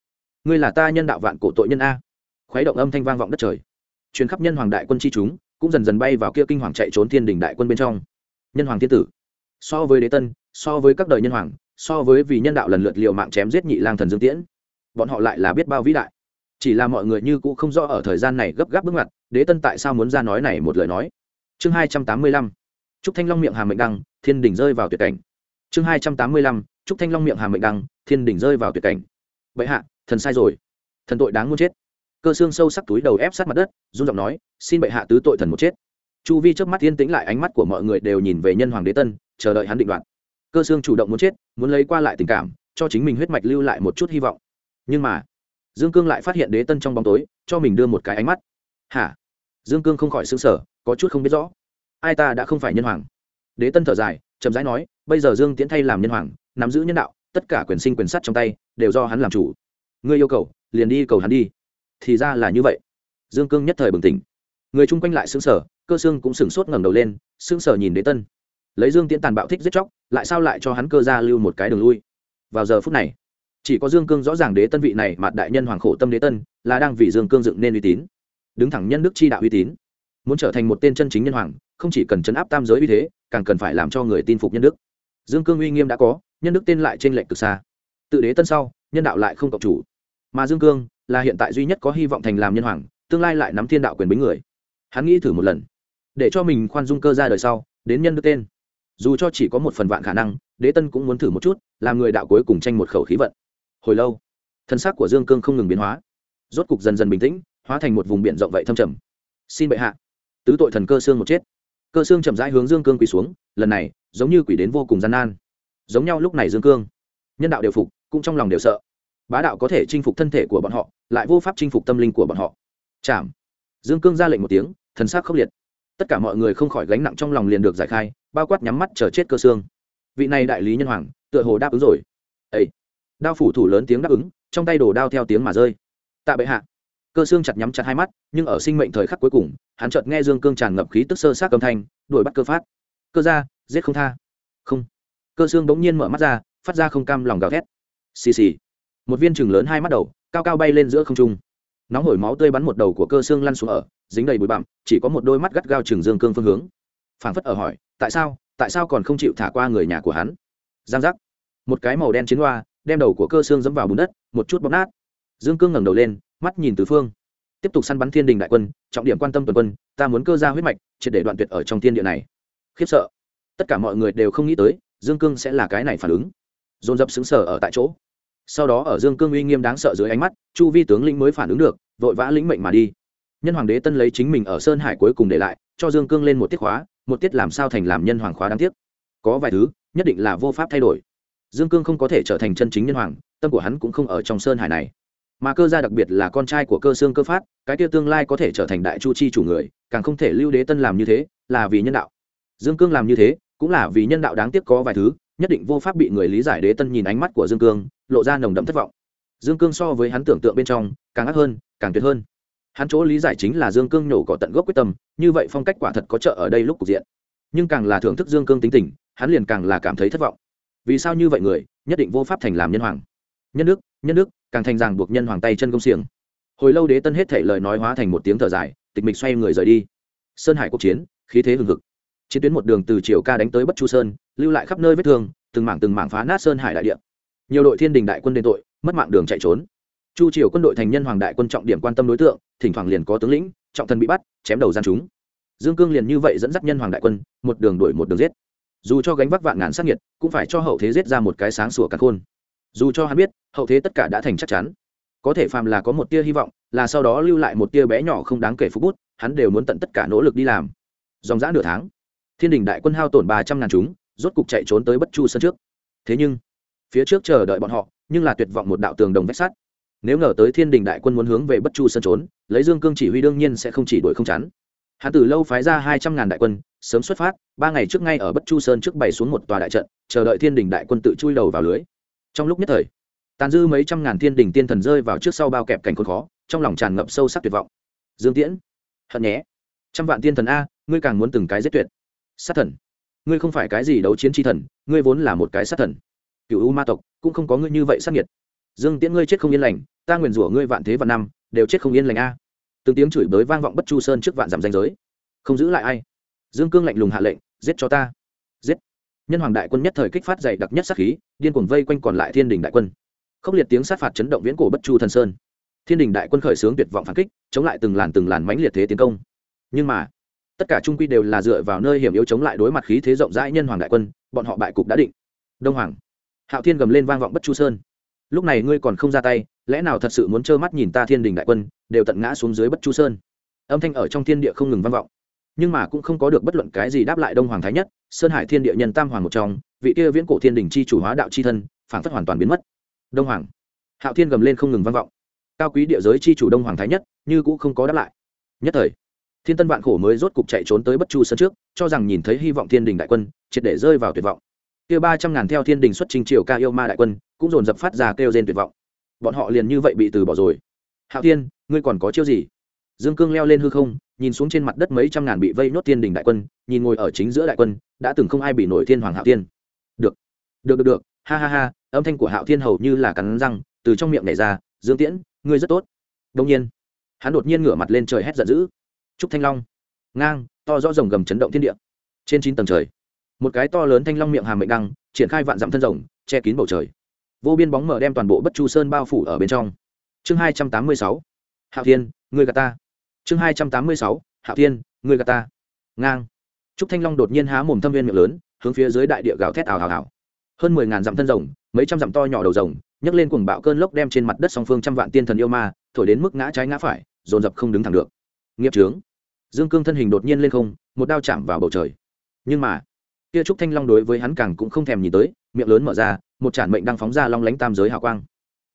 Ngươi là ta nhân đạo vạn cổ tội nhân a khuấy động âm thanh vang vọng đất trời. Chuyến khắp nhân hoàng đại quân chi chúng, cũng dần dần bay vào kia kinh hoàng chạy trốn thiên đình đại quân bên trong. Nhân hoàng thiên tử, so với đế tân, so với các đời nhân hoàng, so với vì nhân đạo lần lượt liều mạng chém giết nhị lang thần dương tiễn, bọn họ lại là biết bao vĩ đại. Chỉ là mọi người như cũ không rõ ở thời gian này gấp gáp bước ngoặt, đế tân tại sao muốn ra nói này một lời nói. Chương hai trăm tám mươi lăm, trúc thanh long miệng hàm mệnh đăng, thiên đỉnh rơi vào tuyệt cảnh. Chương hai trăm tám mươi lăm, trúc thanh long miệng hàm mệnh đăng, thiên đỉnh rơi vào tuyệt cảnh. Bệ hạ, thần sai rồi. Thần tội đáng muốn chết cơ xương sâu sắc túi đầu ép sát mặt đất, run giọng nói, xin bệ hạ tứ tội thần một chết. Chu vi trước mắt yên tĩnh lại, ánh mắt của mọi người đều nhìn về nhân hoàng đế tân, chờ đợi hắn định đoạt. Cơ xương chủ động muốn chết, muốn lấy qua lại tình cảm, cho chính mình huyết mạch lưu lại một chút hy vọng. Nhưng mà, dương cương lại phát hiện đế tân trong bóng tối, cho mình đưa một cái ánh mắt. Hả? Dương cương không khỏi xứng sở có chút không biết rõ. Ai ta đã không phải nhân hoàng? Đế tân thở dài, chậm rãi nói, bây giờ dương tiễn thay làm nhân hoàng, nắm giữ nhân đạo, tất cả quyền sinh quyền sắt trong tay, đều do hắn làm chủ. Ngươi yêu cầu, liền đi cầu hắn đi thì ra là như vậy. Dương cương nhất thời bừng tỉnh. Người chung quanh lại xứng sở cơ xương cũng sửng sốt ngẩng đầu lên xứng sở nhìn đế tân. Lấy dương tiễn tàn bạo thích giết chóc, lại sao lại cho hắn cơ ra lưu một cái đường lui? Vào giờ phút này, chỉ có dương cương rõ ràng đế tân vị này mặt đại nhân hoàng khổ tâm đế tân, là đang vì dương cương dựng nên uy tín. Đứng thẳng nhân đức chi đạo uy tín. Muốn trở thành một tên chân chính nhân hoàng, không chỉ cần chấn áp tam giới uy thế, càng cần phải làm cho người tin phục nhân đức. Dương cương uy nghiêm đã có, nhân đức tên lại trên lệnh cực xa. Tự đế tân sau, nhân đạo lại không cộng chủ. Mà dương cương là hiện tại duy nhất có hy vọng thành làm nhân hoàng, tương lai lại nắm thiên đạo quyền bính người. Hắn nghĩ thử một lần. Để cho mình khoan dung cơ ra đời sau, đến nhân đức tên. Dù cho chỉ có một phần vạn khả năng, đế tân cũng muốn thử một chút, làm người đạo cuối cùng tranh một khẩu khí vận. Hồi lâu, thân xác của dương cương không ngừng biến hóa. Rốt cục dần dần bình tĩnh, hóa thành một vùng biển rộng vậy thâm trầm. Xin bệ hạ. Tứ tội thần cơ xương một chết. Cơ xương chậm rãi hướng dương cương quỳ xuống, lần này, giống như quỷ đến vô cùng gian nan. Giống nhau lúc này dương cương, nhân đạo đều phục, cũng trong lòng đều sợ. Bá đạo có thể chinh phục thân thể của bọn họ lại vô pháp chinh phục tâm linh của bọn họ. Chạm dương cương ra lệnh một tiếng, thần sắc khốc liệt. Tất cả mọi người không khỏi gánh nặng trong lòng liền được giải khai, bao quát nhắm mắt chờ chết cơ xương. Vị này đại lý nhân hoàng, tựa hồ đáp ứng rồi. Ấy đao phủ thủ lớn tiếng đáp ứng, trong tay đổ đao theo tiếng mà rơi. Tạ bệ hạ. Cơ xương chặt nhắm chặt hai mắt, nhưng ở sinh mệnh thời khắc cuối cùng, hắn chợt nghe dương cương tràn ngập khí tức sơ sát âm thanh, đuổi bắt cơ phát. Cơ ra, giết không tha. Không. Cơ xương bỗng nhiên mở mắt ra, phát ra không cam lòng gào thét. Xì xì. Một viên chừng lớn hai mắt đầu cao cao bay lên giữa không trung. Nóng hổi máu tươi bắn một đầu của cơ xương lăn xuống ở, dính đầy bụi bặm, chỉ có một đôi mắt gắt gao chừng dương cương phương hướng. Phảng phất ở hỏi, tại sao? Tại sao còn không chịu thả qua người nhà của hắn? Giang giác. Một cái màu đen chiến hoa, đem đầu của cơ xương dẫm vào bùn đất, một chút bóp nát. Dương cương ngẩng đầu lên, mắt nhìn tứ phương. Tiếp tục săn bắn thiên đình đại quân, trọng điểm quan tâm tuần quân, ta muốn cơ ra huyết mạch, triệt để đoạn tuyệt ở trong thiên địa này. Khiếp sợ. Tất cả mọi người đều không nghĩ tới, dương cương sẽ là cái này phản ứng. Dồn dập xứng sở ở tại chỗ sau đó ở dương cương uy nghiêm đáng sợ dưới ánh mắt, chu vi tướng lĩnh mới phản ứng được, vội vã lĩnh mệnh mà đi. Nhân hoàng đế tân lấy chính mình ở sơn hải cuối cùng để lại, cho dương cương lên một tiết khóa, một tiết làm sao thành làm nhân hoàng khóa đáng tiếc. Có vài thứ, nhất định là vô pháp thay đổi. Dương cương không có thể trở thành chân chính nhân hoàng, tâm của hắn cũng không ở trong sơn hải này. Mà cơ gia đặc biệt là con trai của cơ xương cơ phát, cái kia tương lai có thể trở thành đại chu chi chủ người, càng không thể lưu đế tân làm như thế, là vì nhân đạo. Dương cương làm như thế, cũng là vì nhân đạo đáng tiếc có vài thứ nhất định vô pháp bị người lý giải đế tân nhìn ánh mắt của dương cương, lộ ra nồng đậm thất vọng. Dương cương so với hắn tưởng tượng bên trong, càng ác hơn, càng tuyệt hơn. Hắn chỗ lý giải chính là dương cương nhổ cỏ tận gốc quyết tâm, như vậy phong cách quả thật có trợ ở đây lúc cục diện. Nhưng càng là thưởng thức dương cương tính tình, hắn liền càng là cảm thấy thất vọng. Vì sao như vậy người, nhất định vô pháp thành làm nhân hoàng. Nhân đức nhân đức càng thành ràng buộc nhân hoàng tay chân công xiềng. Hồi lâu đế tân hết thể lời nói hóa thành một tiếng thở dài, tịch mịch xoay người rời đi. Sơn hải quốc chiến, khí thế hừng hực chiến tuyến một đường từ triều ca đánh tới bất chu sơn, lưu lại khắp nơi vết thương, từng mảng từng mảng phá nát sơn hải đại địa. Nhiều đội thiên đình đại quân đền tội, mất mạng đường chạy trốn. Chu triều quân đội thành nhân hoàng đại quân trọng điểm quan tâm đối tượng, thỉnh thoảng liền có tướng lĩnh, trọng thân bị bắt, chém đầu gian chúng. Dương cương liền như vậy dẫn dắt nhân hoàng đại quân, một đường đuổi một đường giết. Dù cho gánh vác vạn ngàn sát nhiệt cũng phải cho hậu thế giết ra một cái sáng sủa cắn khôn. Dù cho hắn biết, hậu thế tất cả đã thành chắc chắn. Có thể phàm là có một tia hy vọng, là sau đó lưu lại một tia bé nhỏ không đáng kể phút bút, hắn đều muốn tận tất cả nỗ lực đi làm. Dòng dã nửa tháng thiên đình đại quân hao tổn ba trăm ngàn chúng, rốt cục chạy trốn tới bất chu sân trước. Thế nhưng, phía trước chờ đợi bọn họ, nhưng là tuyệt vọng một đạo tường đồng vách sắt. Nếu ngờ tới thiên đình đại quân muốn hướng về bất chu sân trốn, lấy dương cương chỉ huy đương nhiên sẽ không chỉ đuổi không chắn. Hắn từ lâu phái ra hai trăm ngàn đại quân, sớm xuất phát, ba ngày trước ngay ở bất chu sơn trước bày xuống một tòa đại trận, chờ đợi thiên đình đại quân tự chui đầu vào lưới. Trong lúc nhất thời, tàn dư mấy trăm ngàn thiên đình tiên thần rơi vào trước sau bao kẹp cảnh khốn khó, trong lòng tràn ngập sâu sắc tuyệt vọng. Dương tiễn, hận nhé. Trăm vạn tiên thần a, ngươi càng muốn từng cái giết tuyệt sát thần. Ngươi không phải cái gì đấu chiến tri thần, ngươi vốn là một cái sát thần. Cựu u ma tộc cũng không có ngươi như vậy sát nhiệt dương tiễn ngươi chết không yên lành, ta nguyền rủa ngươi vạn thế vạn năm, đều chết không yên lành a. Từng tiếng chửi bới vang vọng bất chu sơn trước vạn dặm danh giới. Không giữ lại ai. Dương cương lạnh lùng hạ lệnh, giết cho ta. Giết. Nhân hoàng đại quân nhất thời kích phát dày đặc nhất sát khí, điên cuồng vây quanh còn lại thiên đình đại quân. Khốc liệt tiếng sát phạt chấn động viễn cổ bất chu thần sơn. Thiên đình đại quân khởi xướng tuyệt vọng phản kích, chống lại từng làn từng làn mãnh liệt thế tiến công. Nhưng mà tất cả trung quy đều là dựa vào nơi hiểm yếu chống lại đối mặt khí thế rộng rãi nhân hoàng đại quân, bọn họ bại cục đã định. Đông hoàng. Hạo thiên gầm lên vang vọng bất chu sơn. Lúc này ngươi còn không ra tay, lẽ nào thật sự muốn trơ mắt nhìn ta thiên đình đại quân, đều tận ngã xuống dưới bất chu sơn? Âm thanh ở trong thiên địa không ngừng vang vọng. Nhưng mà cũng không có được bất luận cái gì đáp lại đông hoàng thái nhất, sơn hải thiên địa nhân tam hoàng một trong, vị kia viễn cổ thiên đình chi chủ hóa đạo chi thân phản phất hoàn toàn biến mất. Đông hoàng. Hạo thiên gầm lên không ngừng vang vọng. Cao quý địa giới chi chủ đông hoàng thái nhất, như cũng không có đáp lại. Nhất thời thiên tân vạn khổ mới rốt cục chạy trốn tới bất chu sân trước, cho rằng nhìn thấy hy vọng thiên đình đại quân, triệt để rơi vào tuyệt vọng. Kia ba trăm ngàn theo thiên đình xuất trình triều ca yêu ma đại quân, cũng dồn dập phát ra kêu trên tuyệt vọng. Bọn họ liền như vậy bị từ bỏ rồi. Hạo thiên, ngươi còn có chiêu gì? Dương cương leo lên hư không, nhìn xuống trên mặt đất mấy trăm ngàn bị vây nốt thiên đình đại quân, nhìn ngồi ở chính giữa đại quân, đã từng không ai bị nổi thiên hoàng hạo thiên. Được được được được, ha ha ha, âm thanh của hạo thiên hầu như là cắn răng, từ trong miệng này ra, dương tiễn, ngươi rất tốt. Đông nhiên, hắn đột nhiên ngửa mặt lên trời hét giận dữ trúc thanh long. Ngang, to rõ rồng gầm chấn động thiên địa. Trên chín tầng trời, một cái to lớn thanh long miệng hàm mệnh đăng, triển khai vạn dặm thân rồng, che kín bầu trời. Vô biên bóng mở đem toàn bộ bất chu sơn bao phủ ở bên trong. Chương hai trăm tám mươi sáu, hạo thiên người gà ta. Chương hai trăm tám mươi sáu, hạo thiên người gà ta. Ngang, trúc thanh long đột nhiên há mồm thâm viên miệng lớn, hướng phía dưới đại địa gào thét ào ào ào. Hơn mười ngàn dặm thân rồng, mấy trăm dặm to nhỏ đầu rồng, nhấc lên cuồng bạo cơn lốc đem trên mặt đất song phương trăm vạn tiên thần yêu ma, thổi đến mức ngã trái ngã phải, dồn dập không đứng thẳng được nghiệp trướng. Dương cương thân hình đột nhiên lên không, một đao chạm vào bầu trời. Nhưng mà, kia trúc thanh long đối với hắn càng cũng không thèm nhìn tới, miệng lớn mở ra, một trản mệnh đang phóng ra long lánh tam giới hào quang.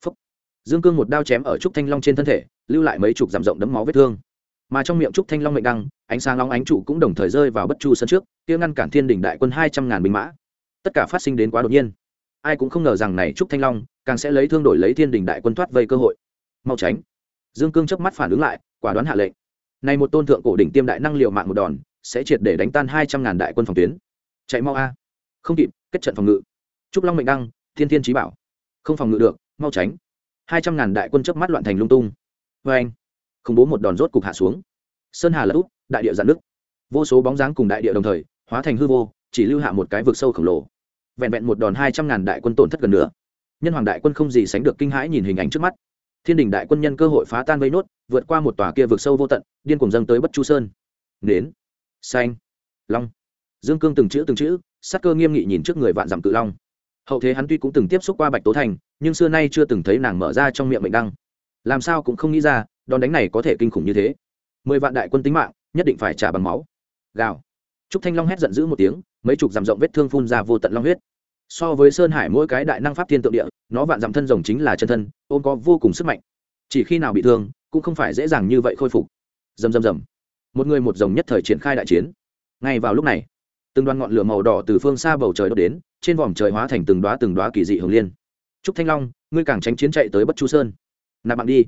Phúc. dương cương một đao chém ở trúc thanh long trên thân thể, lưu lại mấy chục giảm rộng đấm máu vết thương. Mà trong miệng trúc thanh long mệnh đăng, ánh sáng long ánh trụ cũng đồng thời rơi vào bất chu sân trước, kia ngăn cản thiên đình đại quân hai trăm ngàn binh mã. Tất cả phát sinh đến quá đột nhiên. Ai cũng không ngờ rằng này trúc thanh long càng sẽ lấy thương đổi lấy thiên đình đại quân thoát vây cơ hội. Mau tránh. Dương cương chớp mắt phản ứng lại, quả đoán hạ lệnh này một tôn thượng cổ đỉnh tiêm đại năng liệu mạng một đòn, sẽ triệt để đánh tan hai trăm ngàn đại quân phòng tuyến. Chạy mau a. Không kịp, kết trận phòng ngự. Trúc long mệnh đăng, thiên thiên chí bảo. Không phòng ngự được, mau tránh. Hai trăm ngàn đại quân chớp mắt loạn thành lung tung. Oeng. Không khủng bố một đòn rốt cục hạ xuống. Sơn hà lỡ úp đại địa dạn nước. Vô số bóng dáng cùng đại địa đồng thời, hóa thành hư vô, chỉ lưu hạ một cái vực sâu khổng lồ. Vẹn vẹn một đòn hai trăm ngàn đại quân tổn thất gần nữa nhân hoàng đại quân không gì sánh được kinh hãi nhìn hình ảnh trước mắt thiên đình đại quân nhân cơ hội phá tan vây nốt, vượt qua một tòa kia vực sâu vô tận, điên cùng dâng tới bất chu sơn. Nến. Xanh. Long. Dương cương từng chữ từng chữ sắc cơ nghiêm nghị nhìn trước người vạn dặm cự long. Hậu thế hắn tuy cũng từng tiếp xúc qua bạch tố thành, nhưng xưa nay chưa từng thấy nàng mở ra trong miệng mệnh đăng. Làm sao cũng không nghĩ ra, đòn đánh này có thể kinh khủng như thế. Mười vạn đại quân tính mạng, nhất định phải trả bằng máu. Gào. Trúc thanh long hét giận dữ một tiếng, mấy chục dặm rộng vết thương phun ra vô tận long huyết so với sơn hải mỗi cái đại năng pháp thiên tượng địa, nó vạn dặm thân rồng chính là chân thân, ôm có vô cùng sức mạnh. Chỉ khi nào bị thương, cũng không phải dễ dàng như vậy khôi phục. Dầm dầm dầm một người một rồng nhất thời triển khai đại chiến. Ngay vào lúc này, từng đoàn ngọn lửa màu đỏ từ phương xa bầu trời đốt đến, trên vòm trời hóa thành từng đoá từng đoá kỳ dị hồng liên. Trúc thanh long, ngươi càng tránh chiến chạy tới bất chu sơn. Nạp bạn đi.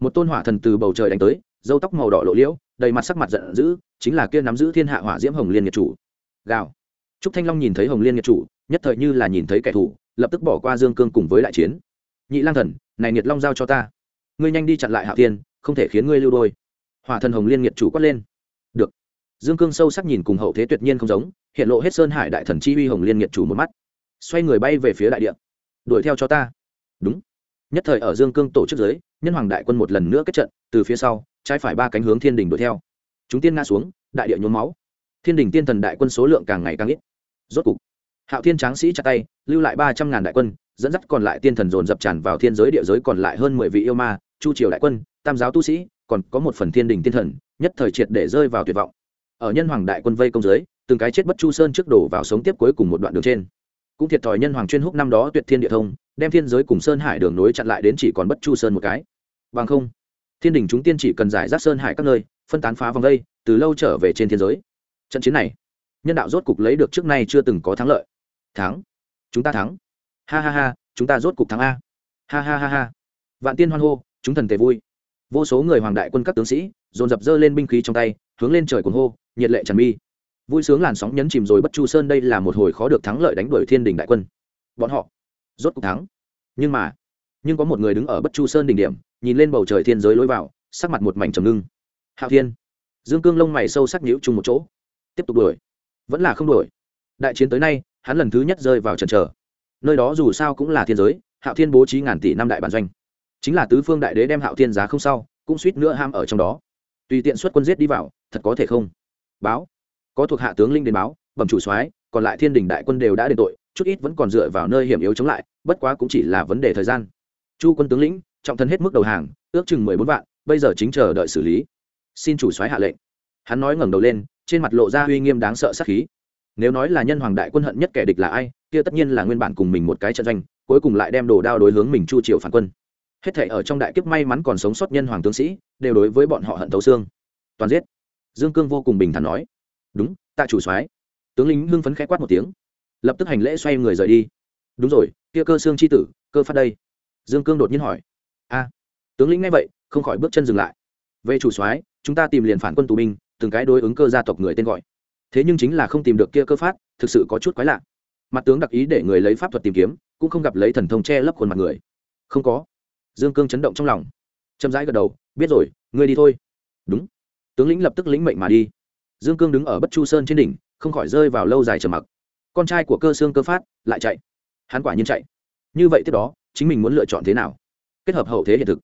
Một tôn hỏa thần từ bầu trời đánh tới dâu tóc màu đỏ lộ liễu, đầy mặt sắc mặt giận dữ, chính là kia nắm giữ thiên hạ hỏa diễm hồng liên nhiệt chủ. Gào. Trúc thanh long nhìn thấy hồng liên nhiệt chủ nhất thời như là nhìn thấy kẻ thù, lập tức bỏ qua dương cương cùng với đại chiến. Nhị lang thần, này nhiệt long giao cho ta. Ngươi nhanh đi chặn lại hạ thiên, không thể khiến ngươi lưu đôi. Hỏa thần hồng liên nhiệt chủ quát lên. Được. Dương cương sâu sắc nhìn cùng hậu thế tuyệt nhiên không giống, hiện lộ hết sơn hải đại thần chi uy hồng liên nhiệt chủ một mắt. Xoay người bay về phía đại địa. Đuổi theo cho ta. Đúng. Nhất thời ở dương cương tổ chức giới, nhân hoàng đại quân một lần nữa kết trận, từ phía sau, trái phải ba cánh hướng thiên đình đuổi theo. Chúng tiên ngã xuống, đại địa nhuốm máu. Thiên đình tiên thần đại quân số lượng càng ngày càng ít. Rốt cục hạo thiên tráng sĩ chặt tay, lưu lại ba trăm ngàn đại quân, dẫn dắt còn lại tiên thần dồn dập tràn vào thiên giới địa giới còn lại hơn mười vị yêu ma, chu triều đại quân, tam giáo tu sĩ, còn có một phần thiên đình tiên thần, nhất thời triệt để rơi vào tuyệt vọng. Ở nhân hoàng đại quân vây công giới từng cái chết bất chu sơn trước đổ vào sống tiếp cuối cùng một đoạn đường trên. Cũng thiệt thòi nhân hoàng chuyên húc năm đó tuyệt thiên địa thông, đem thiên giới cùng sơn hải đường nối chặn lại đến chỉ còn bất chu sơn một cái. Bằng không, thiên đình chúng tiên chỉ cần giải rác sơn hải các nơi, phân tán phá vòng đây từ lâu trở về trên thiên giới. Trận chiến này, nhân đạo rốt cục lấy được trước nay chưa từng có thắng lợi thắng. Chúng ta thắng. Ha ha ha, chúng ta rốt cục thắng a. Ha ha ha ha. Vạn tiên hoan hô, chúng thần tề vui. Vô số người hoàng đại quân các tướng sĩ, dồn dập dơ lên binh khí trong tay, hướng lên trời cuồng hô, nhiệt lệ tràn mi. Vui sướng làn sóng nhấn chìm rồi bất chu sơn đây là một hồi khó được thắng lợi đánh đuổi thiên đình đại quân. Bọn họ rốt cục thắng. Nhưng mà, nhưng có một người đứng ở bất chu sơn đỉnh điểm, nhìn lên bầu trời thiên giới lối vào, sắc mặt một mảnh trầm ngưng. Hạo thiên. Dương cương lông mày sâu sắc nhíu chung một chỗ. Tiếp tục đuổi. Vẫn là không đuổi. Đại chiến tới nay hắn lần thứ nhất rơi vào trần trở nơi đó dù sao cũng là thiên giới, hạo thiên bố trí ngàn tỷ năm đại bản doanh. Chính là tứ phương đại đế đem hạo thiên giá không sau, cũng suýt nữa ham ở trong đó. Tùy tiện xuất quân giết đi vào, thật có thể không? Báo. Có thuộc hạ tướng linh đến báo, bẩm chủ soái, còn lại thiên đình đại quân đều đã đền tội, chút ít vẫn còn dựa vào nơi hiểm yếu chống lại, bất quá cũng chỉ là vấn đề thời gian. Chu quân tướng lĩnh, trọng thân hết mức đầu hàng, ước chừng mười bốn vạn, bây giờ chính chờ đợi xử lý. Xin chủ soái hạ lệnh. Hắn nói ngẩng đầu lên, trên mặt lộ ra uy nghiêm đáng sợ sát khí nếu nói là nhân hoàng đại quân hận nhất kẻ địch là ai, kia tất nhiên là nguyên bản cùng mình một cái trận doanh, cuối cùng lại đem đồ đao đối hướng mình chu triều phản quân. Hết thể ở trong đại kiếp may mắn còn sống sót nhân hoàng tướng sĩ, đều đối với bọn họ hận thấu xương. Toàn giết. Dương cương vô cùng bình thản nói. Đúng, tạ chủ soái. Tướng lính hưng phấn khẽ quát một tiếng. Lập tức hành lễ xoay người rời đi. Đúng rồi, kia cơ xương c h i tử, cơ phát đây. Dương cương đột nhiên hỏi. A. Tướng lĩnh nghe vậy, không khỏi bước chân dừng lại. Về chủ soái, chúng ta tìm liền phản quân tù binh, từng cái đối ứng cơ gia tộc người tên gọi thế nhưng chính là không tìm được kia cơ phát, thực sự có chút quái lạ. Mặt tướng đặc ý để người lấy pháp thuật tìm kiếm, cũng không gặp lấy thần thông che lấp khuôn mặt người. Không có. Dương cương chấn động trong lòng. Chậm rãi gật đầu, biết rồi, ngươi đi thôi. Đúng. Tướng lĩnh lập tức lĩnh mệnh mà đi. Dương cương đứng ở bất chu sơn trên đỉnh, không khỏi rơi vào lâu dài trầm mặc. Con trai của cơ xương cơ phát lại chạy. Hắn quả nhiên chạy. Như vậy tiếp đó, chính mình muốn lựa chọn thế nào? Kết hợp hậu thế hiện thực.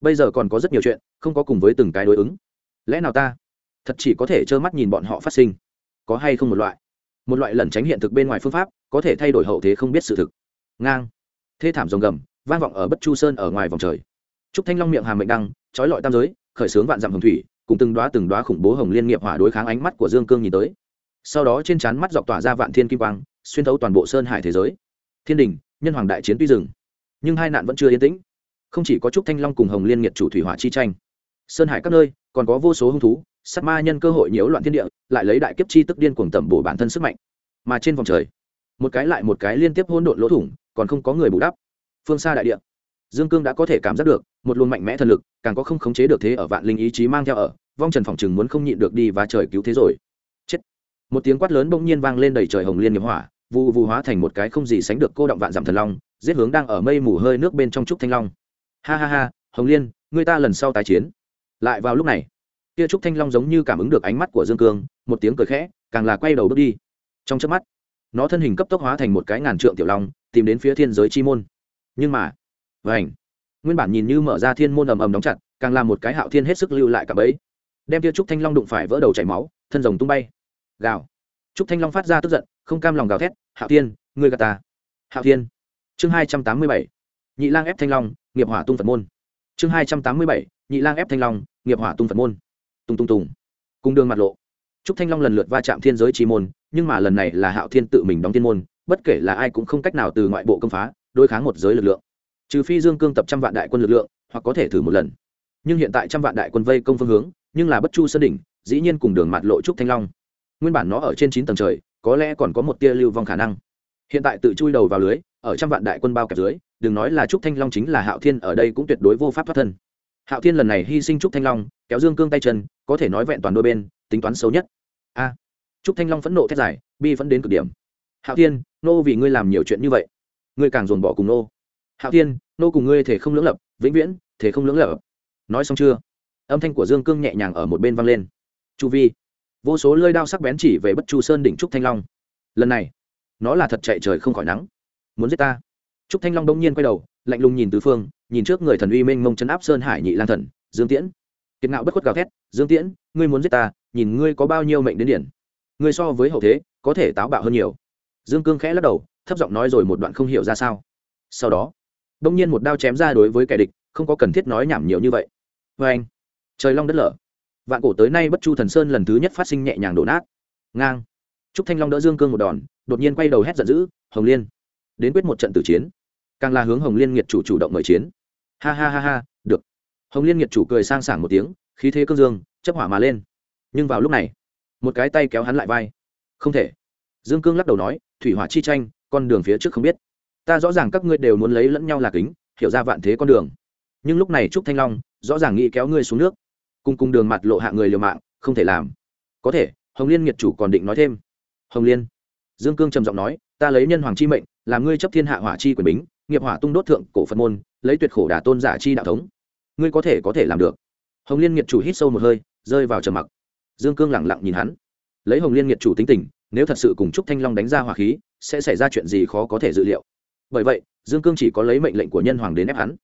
Bây giờ còn có rất nhiều chuyện, không có cùng với từng cái đối ứng. Lẽ nào ta thật chỉ có thể trơ mắt nhìn bọn họ phát sinh? Có hay không một loại. Một loại lẩn tránh hiện thực bên ngoài phương pháp, có thể thay đổi hậu thế không biết sự thực. Ngang. Thê thảm rồng gầm, vang vọng ở bất chu sơn ở ngoài vòng trời. Trúc thanh long miệng hàm mệnh đăng, trói lọi tam giới, khởi xướng vạn dặm hồng thủy, cùng từng đoá từng đoá khủng bố hồng liên nghiệp hỏa đối kháng ánh mắt của dương cương nhìn tới. Sau đó trên trán mắt dọc tỏa ra vạn thiên kim quang, xuyên thấu toàn bộ sơn hải thế giới. Thiên đình, nhân hoàng đại chiến tuy rừng nhưng hai nạn vẫn chưa yên tĩnh. Không chỉ có trúc thanh long cùng hồng liên nghiệt chủ thủy hỏa chi tranh, sơn hải các nơi còn có vô số hung thú sát ma nhân cơ hội nhiễu loạn thiên địa, lại lấy đại kiếp chi tức điên cuồng tẩm bổ bản thân sức mạnh. Mà trên vòng trời, một cái lại một cái liên tiếp hỗn độn lỗ thủng, còn không có người bù đắp. Phương xa đại địa, dương cương đã có thể cảm giác được, một luồng mạnh mẽ thần lực, càng có không khống chế được thế ở vạn linh ý chí mang theo ở, vong trần phòng chừng muốn không nhịn được đi và trời cứu thế rồi. Chết. Một tiếng quát lớn bỗng nhiên vang lên đầy trời hồng liên nghiệp hỏa vụ vụ hóa thành một cái không gì sánh được cô động vạn giảm thần long, giết hướng đang ở mây mù hơi nước bên trong trúc thanh long. Ha ha ha, hồng liên, người ta lần sau tái chiến. Lại vào lúc này kia trúc thanh long giống như cảm ứng được ánh mắt của dương cương, một tiếng cười khẽ, càng là quay đầu bước đi. Trong chớp mắt, nó thân hình cấp tốc hóa thành một cái ngàn trượng tiểu long, tìm đến phía thiên giới chi môn. Nhưng mà vảnh nguyên bản nhìn như mở ra thiên môn ầm ầm đóng chặt, càng làm một cái hạo thiên hết sức lưu lại cả bấy đem kia trúc thanh long đụng phải vỡ đầu chảy máu, thân rồng tung bay. Gào. Trúc thanh long phát ra tức giận, không cam lòng gào thét, hạo thiên, ngươi gà ta. Hạo thiên. Chương hai trăm tám mươi bảy, nhị lang ép thanh long, nghiệp hỏa tung phật môn. Chương hai trăm tám mươi bảy, nhị lang ép thanh long, nghiệp hỏa tung phật môn tung tung tung cung đường mặt lộ. Trúc thanh long lần lượt va chạm thiên giới chi môn, nhưng mà lần này là hạo thiên tự mình đóng thiên môn, bất kể là ai cũng không cách nào từ ngoại bộ công phá, đối kháng một giới lực lượng. Trừ phi dương cương tập trăm vạn đại quân lực lượng, hoặc có thể thử một lần. Nhưng hiện tại trăm vạn đại quân vây công phương hướng, nhưng là bất chu sơn đỉnh, dĩ nhiên cùng đường mặt lộ trúc thanh long. Nguyên bản nó ở trên chín tầng trời, có lẽ còn có một tia lưu vong khả năng. Hiện tại tự chui đầu vào lưới, ở trăm vạn đại quân bao kẹp dưới, đừng nói là trúc thanh long chính là hạo thiên, ở đây cũng tuyệt đối vô pháp thoát thân hạo thiên lần này hy sinh trúc thanh long, kéo dương cương tay chân, có thể nói vẹn toàn đôi bên, tính toán xấu nhất. A. Trúc thanh long phẫn nộ thét dài, bi vẫn đến cực điểm. Hạo thiên, nô vì ngươi làm nhiều chuyện như vậy, ngươi càng dồn bỏ cùng nô. Hạo thiên, nô cùng ngươi thể không lưỡng lập, vĩnh viễn, thể không lưỡng lập. Nói xong chưa? Âm thanh của dương cương nhẹ nhàng ở một bên vang lên. Chu vi. Vô số lơi đao sắc bén chỉ về bất chu sơn đỉnh trúc thanh long. Lần này, nó là thật chạy trời không khỏi nắng. Muốn giết ta. Trúc thanh long đông nhiên quay đầu, lạnh lùng nhìn tứ phương nhìn trước người thần uy minh mông chấn áp sơn hải nhị lang thần, dương tiễn. Kiệt ngạo bất khuất gào thét, dương tiễn, ngươi muốn giết ta, nhìn ngươi có bao nhiêu mệnh đến điển. Ngươi so với hậu thế, có thể táo bạo hơn nhiều. Dương cương khẽ lắc đầu, thấp giọng nói rồi một đoạn không hiểu ra sao. Sau đó, đông nhiên một đao chém ra đối với kẻ địch, không có cần thiết nói nhảm nhiều như vậy. Vê anh, trời long đất lở. Vạn cổ tới nay bất chu thần sơn lần thứ nhất phát sinh nhẹ nhàng đổ nát. Ngang. Trúc thanh long đỡ dương cương một đòn, đột nhiên quay đầu hét giận dữ, hồng liên, đến quyết một trận tử chiến càng là hướng hồng liên nghiệt chủ chủ động mời chiến. Ha ha ha ha, được. Hồng liên nghiệt chủ cười sang sảng một tiếng, khí thế cương dương chấp hỏa mà lên. Nhưng vào lúc này, một cái tay kéo hắn lại vai. Không thể. Dương cương lắc đầu nói, thủy hỏa chi tranh, con đường phía trước không biết. Ta rõ ràng các ngươi đều muốn lấy lẫn nhau là kính, hiểu ra vạn thế con đường. Nhưng lúc này trúc thanh long, rõ ràng nghĩ kéo ngươi xuống nước. Cùng cùng đường mặt lộ hạ người liều mạng, không thể làm. Có thể, hồng liên nghiệt chủ còn định nói thêm. Hồng liên. Dương cương trầm giọng nói, ta lấy nhân hoàng chi mệnh, làm ngươi chấp thiên hạ hỏa chi quyền bính nghiệp hỏa tung đốt thượng cổ phật môn, lấy tuyệt khổ đả tôn giả chi đạo thống. Ngươi có thể có thể làm được. Hồng liên nghiệt chủ hít sâu một hơi, rơi vào trầm mặc. Dương cương lẳng lặng nhìn hắn. Lấy hồng liên nghiệt chủ tính tình, nếu thật sự cùng trúc thanh long đánh ra hỏa khí, sẽ xảy ra chuyện gì khó có thể dự liệu. Bởi vậy, dương cương chỉ có lấy mệnh lệnh của nhân hoàng đến ép hắn.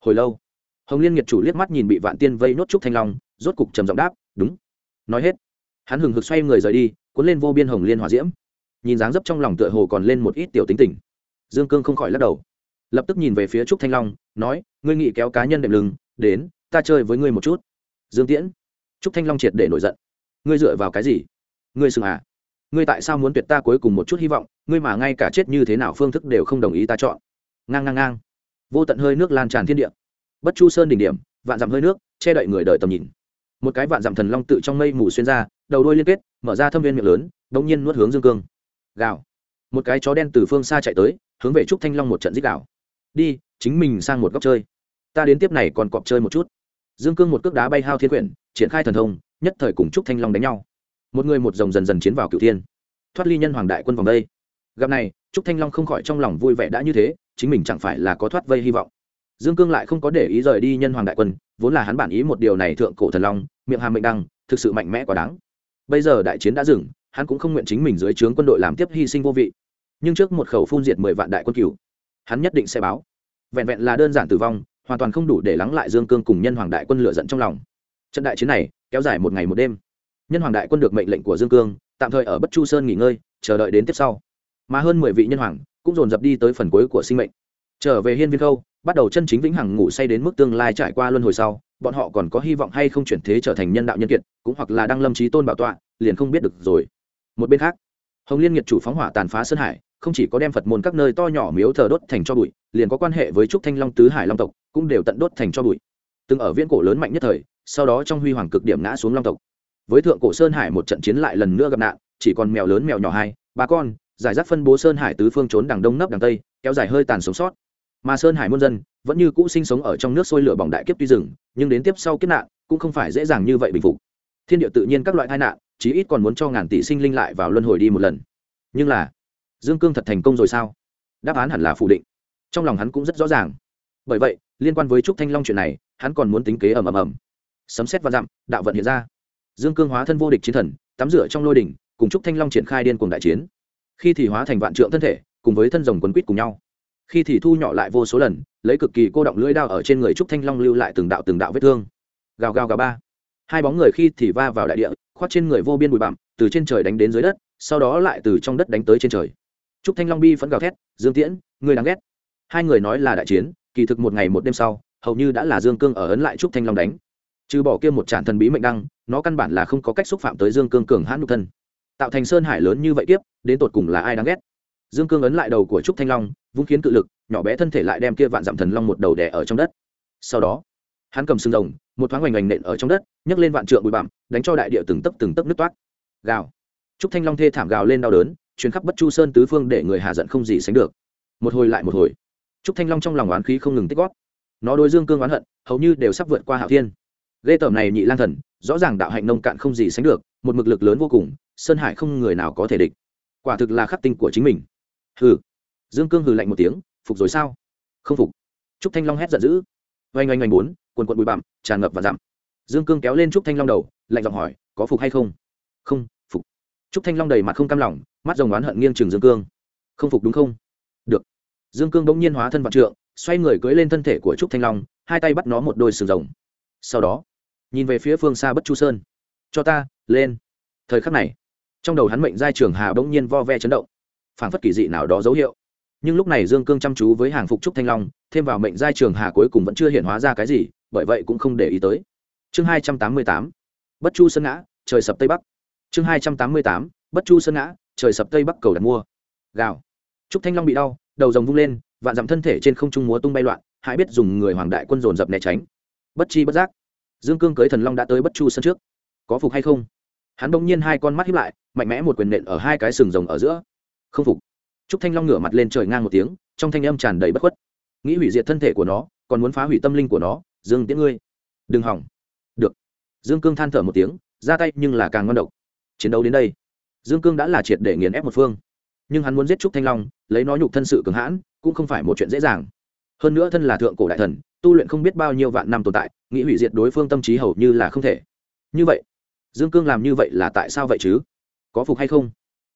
Hồi lâu, hồng liên nghiệt chủ liếc mắt nhìn bị vạn tiên vây nốt trúc thanh long, rốt cục trầm giọng đáp, đúng. Nói hết, hắn hừng hực xoay người rời đi, cuốn lên vô biên hồng liên hòa diễm. Nhìn dáng dấp trong lòng tựa hồ còn lên một ít tiểu tính tình. Dương cương không khỏi lắc đầu lập tức nhìn về phía trúc thanh long, nói, ngươi nghị kéo cá nhân đệm lưng, đến, ta chơi với ngươi một chút. Dương tiễn. Trúc thanh long triệt để nổi giận. Ngươi dựa vào cái gì? Ngươi sừng à? Ngươi tại sao muốn tuyệt ta cuối cùng một chút hy vọng? Ngươi mà ngay cả chết như thế nào phương thức đều không đồng ý ta chọn. Ngang ngang ngang. Vô tận hơi nước lan tràn thiên địa. Bất chu sơn đỉnh điểm, vạn dặm hơi nước, che đậy người đời tầm nhìn. Một cái vạn dặm thần long tự trong mây mù xuyên ra, đầu đuôi liên kết, mở ra thâm viên miệng lớn, đống nhiên nuốt hướng dương cương. Gào. Một cái chó đen từ phương xa chạy tới, hướng về trúc thanh long một trận dích đảo đi, chính mình sang một góc chơi. Ta đến tiếp này còn cọp chơi một chút. Dương cương một cước đá bay hao thiên quyển, triển khai thần thông, nhất thời cùng trúc thanh long đánh nhau. Một người một dòng dần dần chiến vào cửu thiên. Thoát ly nhân hoàng đại quân vòng đây. Gặp này, trúc thanh long không khỏi trong lòng vui vẻ đã như thế, chính mình chẳng phải là có thoát vây hy vọng. Dương cương lại không có để ý rời đi nhân hoàng đại quân, vốn là hắn bản ý một điều này thượng cổ thần long, miệng hàm mệnh đăng, thực sự mạnh mẽ quá đáng. Bây giờ đại chiến đã dừng, hắn cũng không nguyện chính mình dưới trướng quân đội làm tiếp hy sinh vô vị. Nhưng trước một khẩu phun diệt mười vạn đại quân cửu hắn nhất định sẽ báo. Vẹn vẹn là đơn giản tử vong, hoàn toàn không đủ để lắng lại dương cương cùng nhân hoàng đại quân lựa giận trong lòng. Trận đại chiến này, kéo dài một ngày một đêm. Nhân hoàng đại quân được mệnh lệnh của dương cương, tạm thời ở bất chu sơn nghỉ ngơi, chờ đợi đến tiếp sau. Mà hơn mười vị nhân hoàng cũng dồn dập đi tới phần cuối của sinh mệnh. Trở về hiên viên khâu, bắt đầu chân chính vĩnh hằng ngủ say đến mức tương lai trải qua luân hồi sau, bọn họ còn có hy vọng hay không chuyển thế trở thành nhân đạo nhân kiệt, cũng hoặc là đang lâm trí tôn bảo tọa, liền không biết được rồi. Một bên khác, hồng liên nghiệt chủ phóng hỏa tàn phá sơn hải không chỉ có đem phật môn các nơi to nhỏ miếu thờ đốt thành cho bụi, liền có quan hệ với trúc thanh long, tứ hải long tộc cũng đều tận đốt thành cho bụi. Từng ở viễn cổ lớn mạnh nhất thời, sau đó trong huy hoàng cực điểm ngã xuống long tộc. Với thượng cổ sơn hải một trận chiến lại lần nữa gặp nạn, chỉ còn mèo lớn mèo nhỏ hai, ba con, giải rác phân bố sơn hải tứ phương trốn đằng đông nấp đằng tây, kéo dài hơi tàn sống sót. Mà sơn hải muôn dân vẫn như cũ sinh sống ở trong nước sôi lửa bỏng đại kiếp tuy rừng, nhưng đến tiếp sau kiếp nạn cũng không phải dễ dàng như vậy bình phục. Thiên địa tự nhiên các loại tai nạn, chí ít còn muốn cho ngàn tỷ sinh linh lại vào luân hồi đi một lần. Nhưng là dương cương thật thành công rồi sao? Đáp án hẳn là phủ định. Trong lòng hắn cũng rất rõ ràng. Bởi vậy, liên quan với trúc thanh long chuyện này, hắn còn muốn tính kế ầm ầm ầm. Sấm xét và dặm, đạo vận hiện ra. Dương cương hóa thân vô địch chiến thần, tắm rửa trong lôi đỉnh, cùng trúc thanh long triển khai điên cuồng đại chiến. Khi thì hóa thành vạn trượng thân thể, cùng với thân rồng quấn quýt cùng nhau. Khi thì thu nhỏ lại vô số lần, lấy cực kỳ cô động lưỡi đao ở trên người trúc thanh long lưu lại từng đạo từng đạo vết thương. Gào gào gào ba. Hai bóng người khi thì va vào đại địa khoát trên người vô biên bụi bặm, từ trên trời đánh đến dưới đất, sau đó lại từ trong đất đánh tới trên trời trúc thanh long bi phẫn gào thét, dương tiễn người đáng ghét. Hai người nói là đại chiến, kỳ thực một ngày một đêm sau, hầu như đã là dương cương ở ấn lại trúc thanh long đánh. Trừ bỏ kia một trận thần bí mệnh đăng, nó căn bản là không có cách xúc phạm tới dương cương cường hãn nhục thân. Tạo thành sơn hải lớn như vậy tiếp đến tột cùng là ai đáng ghét? Dương cương ấn lại đầu của trúc thanh long, vung khiến cự lực, nhỏ bé thân thể lại đem kia vạn dặm thần long một đầu đẻ ở trong đất. Sau đó, hắn cầm xương rồng, một thoáng hoành hoành nện ở trong đất, nhấc lên vạn trượng bụi bặm, đánh cho đại địa từng tấc từng tấc nứt toát gào. Trúc thanh long thê thảm gào lên đau đớn chuyến khắp bất chu sơn tứ phương để người hạ giận không gì sánh được. Một hồi lại một hồi. Trúc thanh long trong lòng oán khí không ngừng tích gót. Nó đối dương cương oán hận, hầu như đều sắp vượt qua hạo thiên. Ghê tởm này nhị lang thần, rõ ràng đạo hạnh nông cạn không gì sánh được, một mực lực lớn vô cùng, sơn hải không người nào có thể địch. Quả thực là khắc tinh của chính mình. Hừ. Dương cương hừ lạnh một tiếng, phục rồi sao? Không phục. Trúc thanh long hét giận dữ. Oanh oanh oanh bốn, quần quận bụi bặm, tràn ngập và dặm. Dương cương kéo lên trúc thanh long đầu, lạnh giọng hỏi, có phục hay không? Không trúc thanh long đầy mặt không cam lòng, mắt rồng oán hận nghiêng trường dương cương. Không phục đúng không? Được. Dương cương bỗng nhiên hóa thân vạn trượng, xoay người cưỡi lên thân thể của trúc thanh long, hai tay bắt nó một đôi sừng rồng. Sau đó, nhìn về phía phương xa bất chu sơn. Cho ta, lên. Thời khắc này, trong đầu hắn mệnh giai trường hà bỗng nhiên vo ve chấn động, phảng phất kỳ dị nào đó dấu hiệu. Nhưng lúc này dương cương chăm chú với hàng phục trúc thanh long, thêm vào mệnh giai trường hà cuối cùng vẫn chưa hiện hóa ra cái gì, bởi vậy cũng không để ý tới. Chương hai trăm tám mươi tám. Bất chu sơn ngã, trời sập tây bắc chương hai trăm tám mươi tám, bất chu sơn ngã, trời sập tây bắc cầu đặt mua. Gào. Trúc thanh long bị đau, đầu rồng vung lên, vạn dặm thân thể trên không trung múa tung bay loạn hãy biết dùng người hoàng đại quân dồn dập né tránh. Bất chi bất giác, dương cương cưới thần long đã tới bất chu sân trước. Có phục hay không? Hắn bỗng nhiên hai con mắt hiếp lại, mạnh mẽ một quyền nện ở hai cái sừng rồng ở giữa. Không phục. Trúc thanh long ngửa mặt lên trời ngang một tiếng, trong thanh âm tràn đầy bất khuất. Nghĩ hủy diệt thân thể của nó, còn muốn phá hủy tâm linh của nó, dương tiễn ngươi. Đừng hỏng. Được. Dương cương than thở một tiếng, ra tay nhưng là càng ngon độc chiến đấu đến đây. Dương cương đã là triệt để nghiền ép một phương. Nhưng hắn muốn giết trúc thanh long, lấy nó nhục thân sự cường hãn, cũng không phải một chuyện dễ dàng. Hơn nữa thân là thượng cổ đại thần, tu luyện không biết bao nhiêu vạn năm tồn tại, nghĩ hủy diệt đối phương tâm trí hầu như là không thể. Như vậy, dương cương làm như vậy là tại sao vậy chứ? Có phục hay không?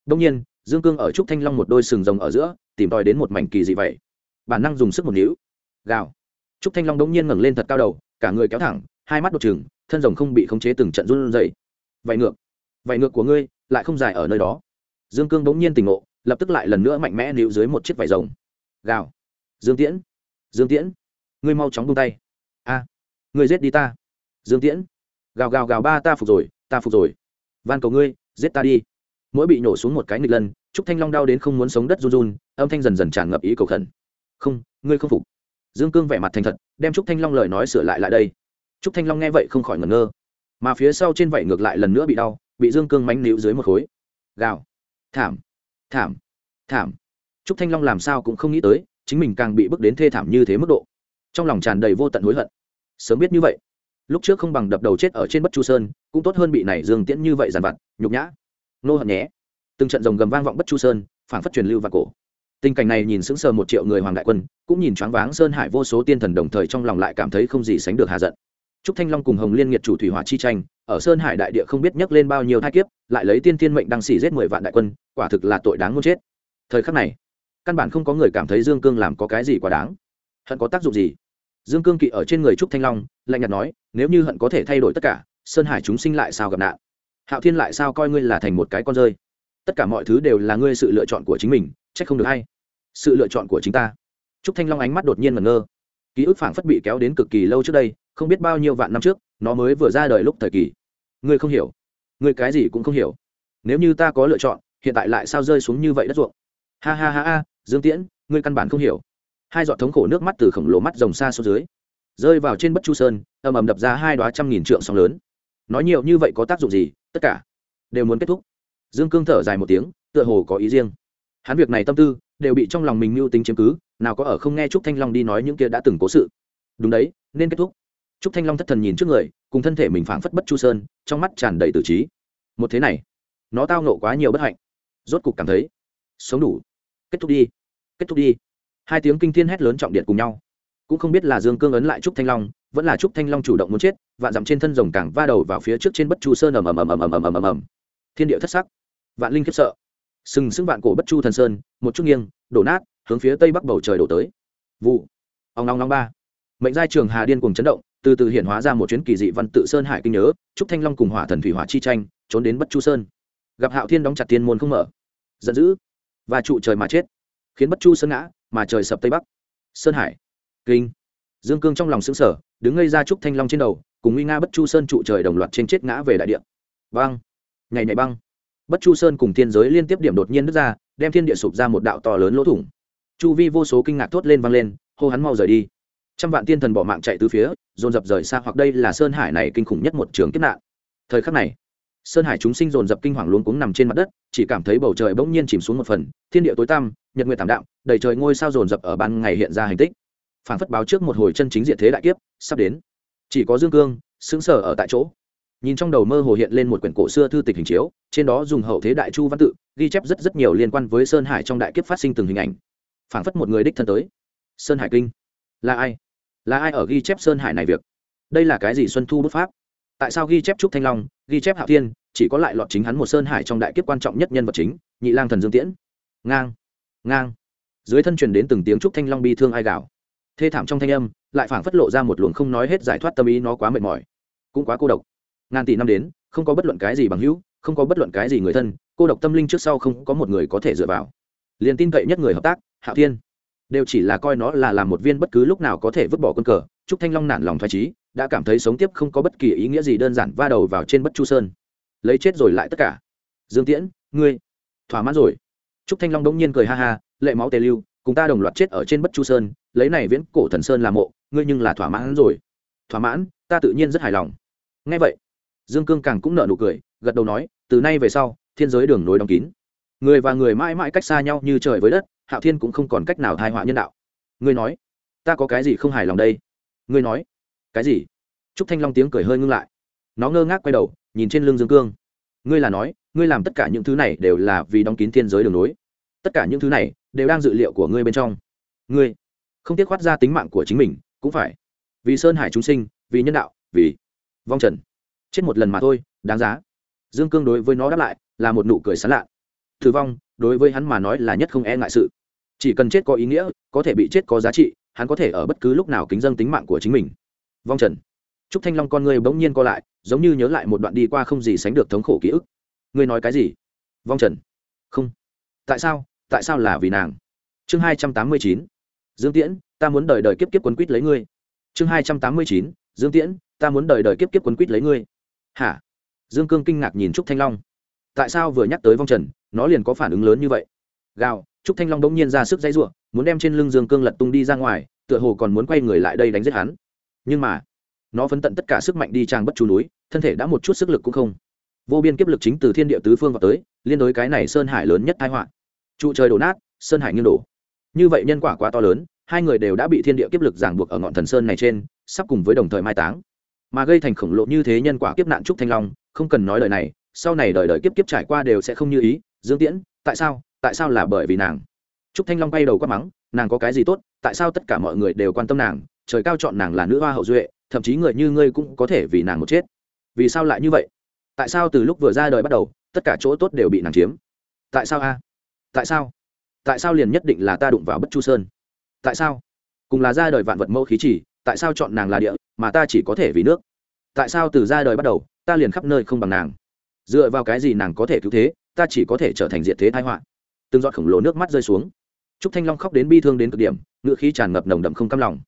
Đông nhiên, dương cương ở trúc thanh long một đôi sừng rồng ở giữa, tìm tòi đến một mảnh kỳ dị vậy. Bản năng dùng sức một níu. Gào. Trúc thanh long đông nhiên ngẩng lên thật cao đầu, cả người kéo thẳng, hai mắt đột trừng, thân rồng không bị khống chế từng trận run dày vậy ngược vậy ngược của ngươi lại không dài ở nơi đó. Dương cương bỗng nhiên tỉnh ngộ, lập tức lại lần nữa mạnh mẽ níu dưới một chiếc vải rồng. Gào. Dương tiễn. Dương tiễn. Ngươi mau chóng buông tay. A. Ngươi giết đi ta. Dương tiễn. Gào gào gào ba ta phục rồi, ta phục rồi. Van cầu ngươi, giết ta đi. Mỗi bị nổ xuống một cái nghịch lân trúc thanh long đau đến không muốn sống đất run run, âm thanh dần dần tràn ngập ý cầu khẩn. Không, ngươi không phục. Dương cương vẻ mặt thành thật, đem trúc thanh long lời nói sửa lại lại đây. Trúc thanh long nghe vậy không khỏi ngẩn ngơ. Mà phía sau trên vảy ngược lại lần nữa bị đau bị dương cương mánh níu dưới một khối. Gào. Thảm. Thảm. Thảm. Trúc thanh long làm sao cũng không nghĩ tới, chính mình càng bị bước đến thê thảm như thế mức độ. Trong lòng tràn đầy vô tận hối hận. Sớm biết như vậy, lúc trước không bằng đập đầu chết ở trên bất chu sơn, cũng tốt hơn bị này dương tiễn như vậy dàn vặt, nhục nhã. Nô hận nhé. Từng trận rồng gầm vang vọng bất chu sơn phản phất truyền lưu và cổ. Tình cảnh này nhìn sững sờ một triệu người hoàng đại quân, cũng nhìn choáng váng sơn hải vô số tiên thần đồng thời trong lòng lại cảm thấy không gì sánh được hà giận trúc thanh long cùng hồng liên nghiệt chủ thủy hỏa chi tranh, ở sơn hải đại địa không biết nhắc lên bao nhiêu thai kiếp, lại lấy tiên tiên mệnh đăng xỉ giết mười vạn đại quân, quả thực là tội đáng muốn chết. Thời khắc này, căn bản không có người cảm thấy dương cương làm có cái gì quá đáng. Hận có tác dụng gì? Dương cương kỵ ở trên người trúc thanh long, lạnh nhạt nói, nếu như hận có thể thay đổi tất cả, sơn hải chúng sinh lại sao gặp nạn? Hạo thiên lại sao coi ngươi là thành một cái con rơi? Tất cả mọi thứ đều là ngươi sự lựa chọn của chính mình, trách không được hay sự lựa chọn của chính ta. Trúc thanh long ánh mắt đột nhiên ngẩn ngơ. Ký ức phảng phất bị kéo đến cực kỳ lâu trước đây không biết bao nhiêu vạn năm trước, nó mới vừa ra đời lúc thời kỳ. Ngươi không hiểu. Ngươi cái gì cũng không hiểu. Nếu như ta có lựa chọn, hiện tại lại sao rơi xuống như vậy đất ruộng? Ha ha ha ha, dương tiễn, ngươi căn bản không hiểu. Hai giọt thống khổ nước mắt từ khổng lồ mắt rồng xa xuống dưới, rơi vào trên bất chu sơn, ầm ầm đập ra hai đoá trăm nghìn trượng sóng lớn. Nói nhiều như vậy có tác dụng gì? Tất cả đều muốn kết thúc. Dương cương thở dài một tiếng, tựa hồ có ý riêng. Hắn việc này tâm tư đều bị trong lòng mình mưu tính chiếm cứ, nào có ở không nghe trúc thanh long đi nói những kia đã từng cố sự. Đúng đấy, nên kết thúc trúc thanh long thất thần nhìn trước người, cùng thân thể mình phảng phất bất chu sơn, trong mắt tràn đầy tử trí. Một thế này, nó tao nộ quá nhiều bất hạnh. Rốt cục cảm thấy, sống đủ. Kết thúc đi, kết thúc đi. Hai tiếng kinh thiên hét lớn trọng điện cùng nhau. Cũng không biết là dương cương ấn lại trúc thanh long, vẫn là trúc thanh long chủ động muốn chết, vạn dặm trên thân rồng càng va đầu vào phía trước trên bất chu sơn ầm ầm ầm ầm ầm ầm ầm ầm thiên địa thất sắc. Vạn linh khiếp sợ. Sừng sững vạn cổ bất chu thần sơn, một chút nghiêng, đổ nát, hướng phía tây bắc bầu trời đổ tới. Vụ. Ong ong ong ba. Mệnh giai trường hà điên cùng chấn động từ từ hiện hóa ra một chuyến kỳ dị văn tự sơn hải kinh nhớ trúc thanh long cùng hỏa thần thủy hỏa chi tranh, trốn đến bất chu sơn. Gặp hạo thiên đóng chặt thiên môn không mở. Giận dữ. Và trụ trời mà chết. Khiến bất chu sơn ngã, mà trời sập tây bắc. Sơn hải. Kinh. Dương cương trong lòng xứng sở đứng ngây ra trúc thanh long trên đầu, cùng nguy nga bất chu sơn trụ trời đồng loạt trên chết ngã về đại địa. Băng. Ngày nhảy băng. Bất chu sơn cùng thiên giới liên tiếp điểm đột nhiên nứt ra, đem thiên địa sụp ra một đạo to lớn lỗ thủng. Chu vi vô số kinh ngạc thốt lên vang lên, hô hắn mau rời đi trăm vạn tiên thần bỏ mạng chạy từ phía, dồn dập rời xa hoặc đây là sơn hải này kinh khủng nhất một trường kiếp nạn. Thời khắc này, sơn hải chúng sinh dồn dập kinh hoàng luống cuống nằm trên mặt đất, chỉ cảm thấy bầu trời bỗng nhiên chìm xuống một phần, thiên địa tối tăm, nhật nguyệt tảm đạm, đầy trời ngôi sao dồn dập ở ban ngày hiện ra hành tích. Phản phất báo trước một hồi chân chính diện thế đại kiếp, sắp đến. Chỉ có dương cương xứng sở ở tại chỗ. Nhìn trong đầu mơ hồ hiện lên một quyển cổ xưa thư tịch hình chiếu, trên đó dùng hậu thế đại chu văn tự, ghi chép rất rất nhiều liên quan với sơn hải trong đại kiếp phát sinh từng hình ảnh. Phảng phất một người đích thân tới. Sơn hải kinh. Là ai? Là ai ở ghi chép sơn hải này việc? Đây là cái gì xuân thu bút pháp? Tại sao ghi chép trúc thanh long, ghi chép hạo thiên, chỉ có lại lọt chính hắn một sơn hải trong đại kiếp quan trọng nhất nhân vật chính, nhị lang thần dương tiễn? Ngang ngang. Dưới thân truyền đến từng tiếng trúc thanh long bi thương ai gạo thê thảm trong thanh âm, lại phảng phất lộ ra một luồng không nói hết giải thoát tâm ý nó quá mệt mỏi. Cũng quá cô độc. Ngàn tỷ năm đến, không có bất luận cái gì bằng hữu, không có bất luận cái gì người thân, cô độc tâm linh trước sau không có một người có thể dựa vào. Liền tin cậy nhất người hợp tác hạ thiên đều chỉ là coi nó là làm một viên bất cứ lúc nào có thể vứt bỏ quân cờ. Trúc thanh long nản lòng thoải trí đã cảm thấy sống tiếp không có bất kỳ ý nghĩa gì đơn giản va đầu vào trên bất chu sơn. Lấy chết rồi lại tất cả. Dương tiễn, ngươi, thỏa mãn rồi. Trúc thanh long đông nhiên cười ha ha, lệ máu tề lưu, cùng ta đồng loạt chết ở trên bất chu sơn, lấy này viễn cổ thần sơn làm mộ, ngươi nhưng là thỏa mãn rồi. Thỏa mãn, ta tự nhiên rất hài lòng. Ngay vậy, dương cương càng cũng nợ nụ cười, gật đầu nói, từ nay về sau, thiên giới đường nối đóng kín. Người và người mãi mãi cách xa nhau như trời với đất hạo thiên cũng không còn cách nào thai họa nhân đạo. Ngươi nói, ta có cái gì không hài lòng đây? Ngươi nói, cái gì? T r ú c thanh long tiếng cười hơi ngưng lại. Nó ngơ ngác quay đầu, nhìn trên lưng dương cương. Ngươi là nói, ngươi làm tất cả những thứ này đều là vì đóng kín thiên giới đường nối. Tất cả những thứ này đều đang dự liệu của ngươi bên trong. Ngươi không tiếc khoát ra tính mạng của chính mình, cũng phải. Vì sơn hải chúng sinh, vì nhân đạo, vì vong trần. Chết một lần mà thôi, đáng giá. Dương cương đối với nó đáp lại là một nụ cười sán lạ tử vong, đối với hắn mà nói là nhất không e ngại sự. Chỉ cần chết có ý nghĩa, có thể bị chết có giá trị, hắn có thể ở bất cứ lúc nào kính dân tính mạng của chính mình. Vong trần. T r ú c thanh long con người bỗng nhiên co lại, giống như nhớ lại một đoạn đi qua không gì sánh được thống khổ ký ức. Ngươi nói cái gì? Vong trần. Không. Tại sao? Tại sao là vì nàng? Chương hai trăm tám mươi chín. Dương tiễn, ta muốn đời đời kiếp kiếp quấn quýt lấy ngươi. Chương hai trăm tám mươi chín. Dương tiễn, ta muốn đời đời kiếp kiếp quấn quýt lấy ngươi. Hả? Dương cương kinh ngạc nhìn trúc thanh long. Tại sao vừa nhắc tới vong trần nó liền có phản ứng lớn như vậy. Gào, trúc thanh long bỗng nhiên ra sức dãy ruộng muốn đem trên lưng dương cương lật tung đi ra ngoài, tựa hồ còn muốn quay người lại đây đánh giết hắn. Nhưng mà, nó phấn tận tất cả sức mạnh đi trang bất chú núi, thân thể đã một chút sức lực cũng không. Vô biên kiếp lực chính từ thiên địa tứ phương vào tới, liên đối cái này sơn hải lớn nhất thái họa. Trụ trời đổ nát, sơn hải nghiêng đổ. Như vậy nhân quả quá to lớn, hai người đều đã bị thiên địa kiếp lực giảng buộc ở ngọn thần sơn này trên, sắp cùng với đồng thời mai táng. Mà gây thành khổng lồ như thế nhân quả kiếp nạn trúc thanh long, không cần nói lời này, sau này đời đời kiếp kiếp trải qua đều sẽ không như ý dương tiễn, tại sao tại sao là bởi vì nàng? Trúc thanh long bay đầu quát mắng, nàng có cái gì tốt, tại sao tất cả mọi người đều quan tâm nàng? Trời cao chọn nàng là nữ hoa hậu duệ, thậm chí người như ngươi cũng có thể vì nàng một chết. Vì sao lại như vậy? Tại sao từ lúc vừa ra đời bắt đầu, tất cả chỗ tốt đều bị nàng chiếm? Tại sao a? Tại sao? Tại sao liền nhất định là ta đụng vào bất chu sơn? Tại sao? Cùng là ra đời vạn vật mẫu khí chỉ tại sao chọn nàng là địa, mà ta chỉ có thể vì nước? Tại sao từ ra đời bắt đầu, ta liền khắp nơi không bằng nàng? Dựa vào cái gì nàng có thể cứu thế? Ta chỉ có thể trở thành diện thế thái họa. Từng giọt khổng lồ nước mắt rơi xuống. Trúc thanh long khóc đến bi thương đến cực điểm ngựa khí tràn ngập nồng đậm không cam lòng.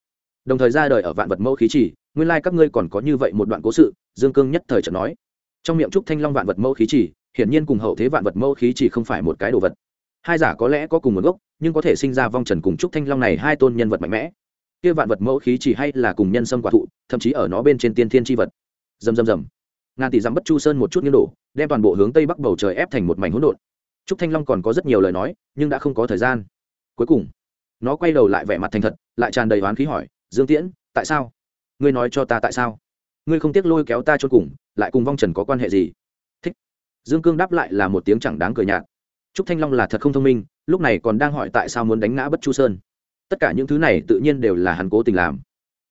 Đồng thời ra đời ở vạn vật mẫu khí chỉ nguyên lai các ngươi còn có như vậy một đoạn cố sự, dương cương nhất thời chợt nói. Trong miệng trúc thanh long vạn vật mẫu khí chỉ hiển nhiên cùng hậu thế vạn vật mẫu khí chỉ không phải một cái đồ vật. Hai giả có lẽ có cùng nguồn gốc, nhưng có thể sinh ra vong trần cùng trúc thanh long này hai tôn nhân vật mạnh mẽ. Kia vạn vật mẫu khí chỉ hay là cùng nhân sâm quả thụ, thậm chí ở nó bên trên tiên thiên tri vật. Dầm dầm dầm ngàn tỷ dặm bất chu sơn một chút nghiêng đổ, đem toàn bộ hướng tây bắc bầu trời ép thành một mảnh hỗn độn. Trúc thanh long còn có rất nhiều lời nói, nhưng đã không có thời gian. Cuối cùng, nó quay đầu lại vẻ mặt thành thật, lại tràn đầy oán khí hỏi, dương tiễn, tại sao? Ngươi nói cho ta tại sao? Ngươi không tiếc lôi kéo ta cho cùng, lại cùng vong trần có quan hệ gì? Thích. Dương cương đáp lại là một tiếng chẳng đáng cười nhạt. Trúc thanh long là thật không thông minh, lúc này còn đang hỏi tại sao muốn đánh ngã bất chu sơn. Tất cả những thứ này tự nhiên đều là hắn cố tình làm.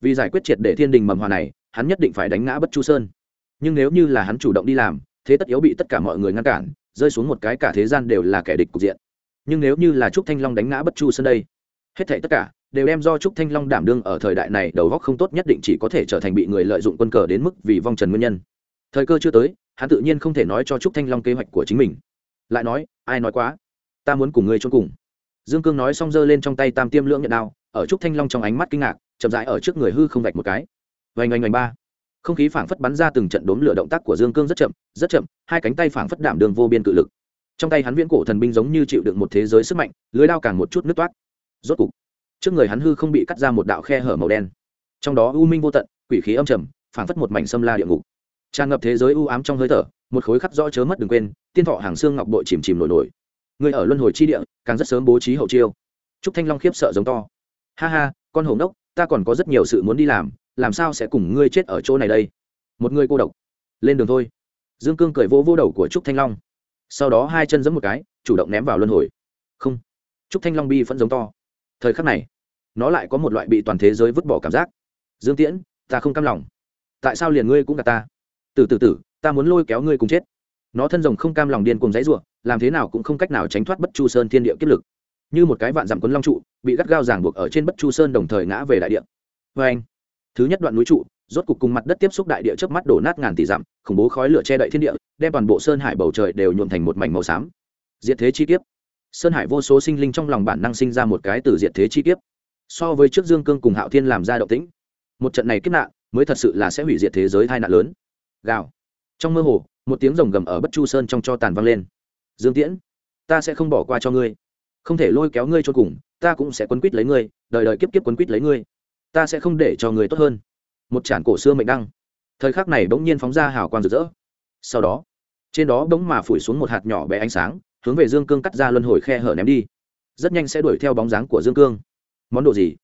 Vì giải quyết triệt để thiên đình mầm hòa này, hắn nhất định phải đánh ngã bất chu sơn nhưng nếu như là hắn chủ động đi làm, thế tất yếu bị tất cả mọi người ngăn cản, rơi xuống một cái cả thế gian đều là kẻ địch cục diện. Nhưng nếu như là trúc thanh long đánh ngã bất chu sân đây, hết thảy tất cả đều đem do trúc thanh long đảm đương ở thời đại này đầu góc không tốt nhất định chỉ có thể trở thành bị người lợi dụng quân cờ đến mức vì vong trần nguyên nhân. Thời cơ chưa tới, hắn tự nhiên không thể nói cho trúc thanh long kế hoạch của chính mình. Lại nói, ai nói quá? Ta muốn cùng ngươi cho cùng. Dương cương nói xong giơ lên trong tay tam tiêm lưỡng nhận đao, ở trúc thanh long trong ánh mắt kinh ngạc, chậm rãi ở trước người hư không vạch một cái. Vành oanh oanh ba không khí phảng phất bắn ra từng trận đốm lửa động tác của dương cương rất chậm rất chậm hai cánh tay phảng phất đảm đường vô biên cự lực. Trong tay hắn viễn cổ thần binh giống như chịu đựng một thế giới sức mạnh lưới đao càng một chút nứt toát. Rốt cục trước người hắn hư không bị cắt ra một đạo khe hở màu đen. Trong đó u minh vô tận quỷ khí âm trầm phảng phất một mảnh xâm la địa ngục. Tràn ngập thế giới u ám trong hơi thở một khối khắc rõ chớ mất đừng quên tiên thọ hàng xương ngọc bội chìm chìm nổi nổi. Người ở luân hồi chi địa càng rất sớm bố trí hậu chiêu. Trúc thanh long khiếp sợ giống to. Ha ha con hổ nốc, ta còn có rất nhiều sự muốn đi làm làm sao sẽ cùng ngươi chết ở chỗ này đây? Một người cô độc. Lên đường thôi. Dương cương cười vỗ vô đầu của trúc thanh long. Sau đó hai chân giẫm một cái, chủ động ném vào luân hồi. Không. Trúc thanh long bi vẫn giống to. Thời khắc này, nó lại có một loại bị toàn thế giới vứt bỏ cảm giác. Dương tiễn, ta không cam lòng. Tại sao liền ngươi cũng gặp ta? Từ từ tử ta muốn lôi kéo ngươi cùng chết. Nó thân rồng không cam lòng điên cùng dãy ruộng làm thế nào cũng không cách nào tránh thoát bất chu sơn thiên địa kiếp lực. Như một cái vạn dặm quấn long trụ, bị gắt gao ràng buộc ở trên bất chu sơn đồng thời ngã về đại địa. Vê anh thứ nhất đoạn núi trụ, rốt cục cùng mặt đất tiếp xúc đại địa trước mắt đổ nát ngàn tỷ dặm, khủng bố khói lửa che đậy thiên địa, đem toàn bộ sơn hải bầu trời đều nhuộm thành một mảnh màu xám. Diệt thế chi kiếp. Sơn hải vô số sinh linh trong lòng bản năng sinh ra một cái từ diệt thế chi kiếp. So với trước dương cương cùng hạo thiên làm ra động tĩnh, một trận này kiếp nạn mới thật sự là sẽ hủy diệt thế giới tai nạn lớn. Gào. Trong mơ hồ, một tiếng rồng gầm ở bất chu sơn trong cho tàn vang lên. Dương tiễn, ta sẽ không bỏ qua cho ngươi. Không thể lôi kéo ngươi cho cùng, ta cũng sẽ quấn quýt lấy ngươi, đời đời kiếp kiếp quấn quýt lấy ngươi ta sẽ không để cho người tốt hơn. Một tràn cổ xưa mệnh đăng. Thời khắc này bỗng nhiên phóng ra hào quang rực rỡ. Sau đó, trên đó bỗng mà phủi xuống một hạt nhỏ bé ánh sáng, hướng về dương cương cắt ra luân hồi khe hở ném đi. Rất nhanh sẽ đuổi theo bóng dáng của dương cương. Món đồ gì?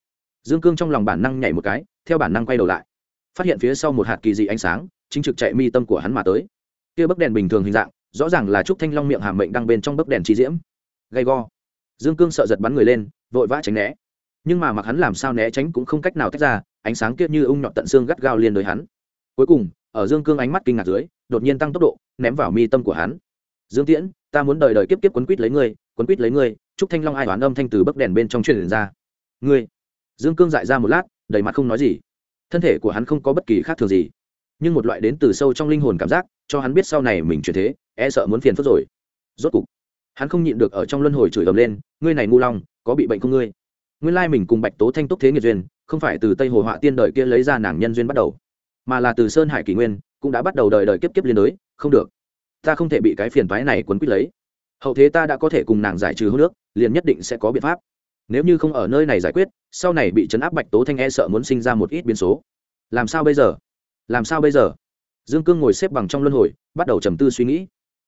Dương cương trong lòng bản năng nhảy một cái, theo bản năng quay đầu lại. Phát hiện phía sau một hạt kỳ dị ánh sáng, chính trực chạy mi tâm của hắn mà tới. Kia bấc đèn bình thường hình dạng, rõ ràng là trúc thanh long miệng hàm mệnh đang bên trong bấc đèn chi diễm. Gay go. Dương cương sợ giật bắn người lên, vội vã tránh né nhưng mà mặc hắn làm sao né tránh cũng không cách nào tách ra, ánh sáng kia như ung nhọn tận xương gắt gao liên đối hắn. Cuối cùng, ở dương cương ánh mắt kinh ngạc dưới, đột nhiên tăng tốc độ, ném vào mi tâm của hắn. Dương tiễn, ta muốn đời đời kiếp kiếp quấn quýt lấy ngươi, quấn quýt lấy ngươi. Trúc thanh long ai đoán âm thanh từ bấc đèn bên trong truyền ra. Ngươi. Dương cương dại ra một lát, đầy mặt không nói gì. Thân thể của hắn không có bất kỳ khác thường gì. Nhưng một loại đến từ sâu trong linh hồn cảm giác, cho hắn biết sau này mình chuyển thế e sợ muốn phiền phức rồi. Rốt cục, hắn không nhịn được ở trong luân hồi chửi ầm lên, ngươi này ngu long, có bị bệnh không ngươi? Nguyên lai mình cùng bạch tố thanh túc thế nghiệt duyên, không phải từ tây hồ họa tiên đời kia lấy ra nàng nhân duyên bắt đầu, mà là từ sơn hải kỷ nguyên, cũng đã bắt đầu đời đời kiếp kiếp liên đới không được. Ta không thể bị cái phiền toái này quấn quýt lấy. Hậu thế ta đã có thể cùng nàng giải trừ hô nước, liền nhất định sẽ có biện pháp. Nếu như không ở nơi này giải quyết, sau này bị chấn áp bạch tố thanh e sợ muốn sinh ra một ít biến số. Làm sao bây giờ? Làm sao bây giờ? Dương cương ngồi xếp bằng trong luân hồi, bắt đầu trầm tư suy nghĩ.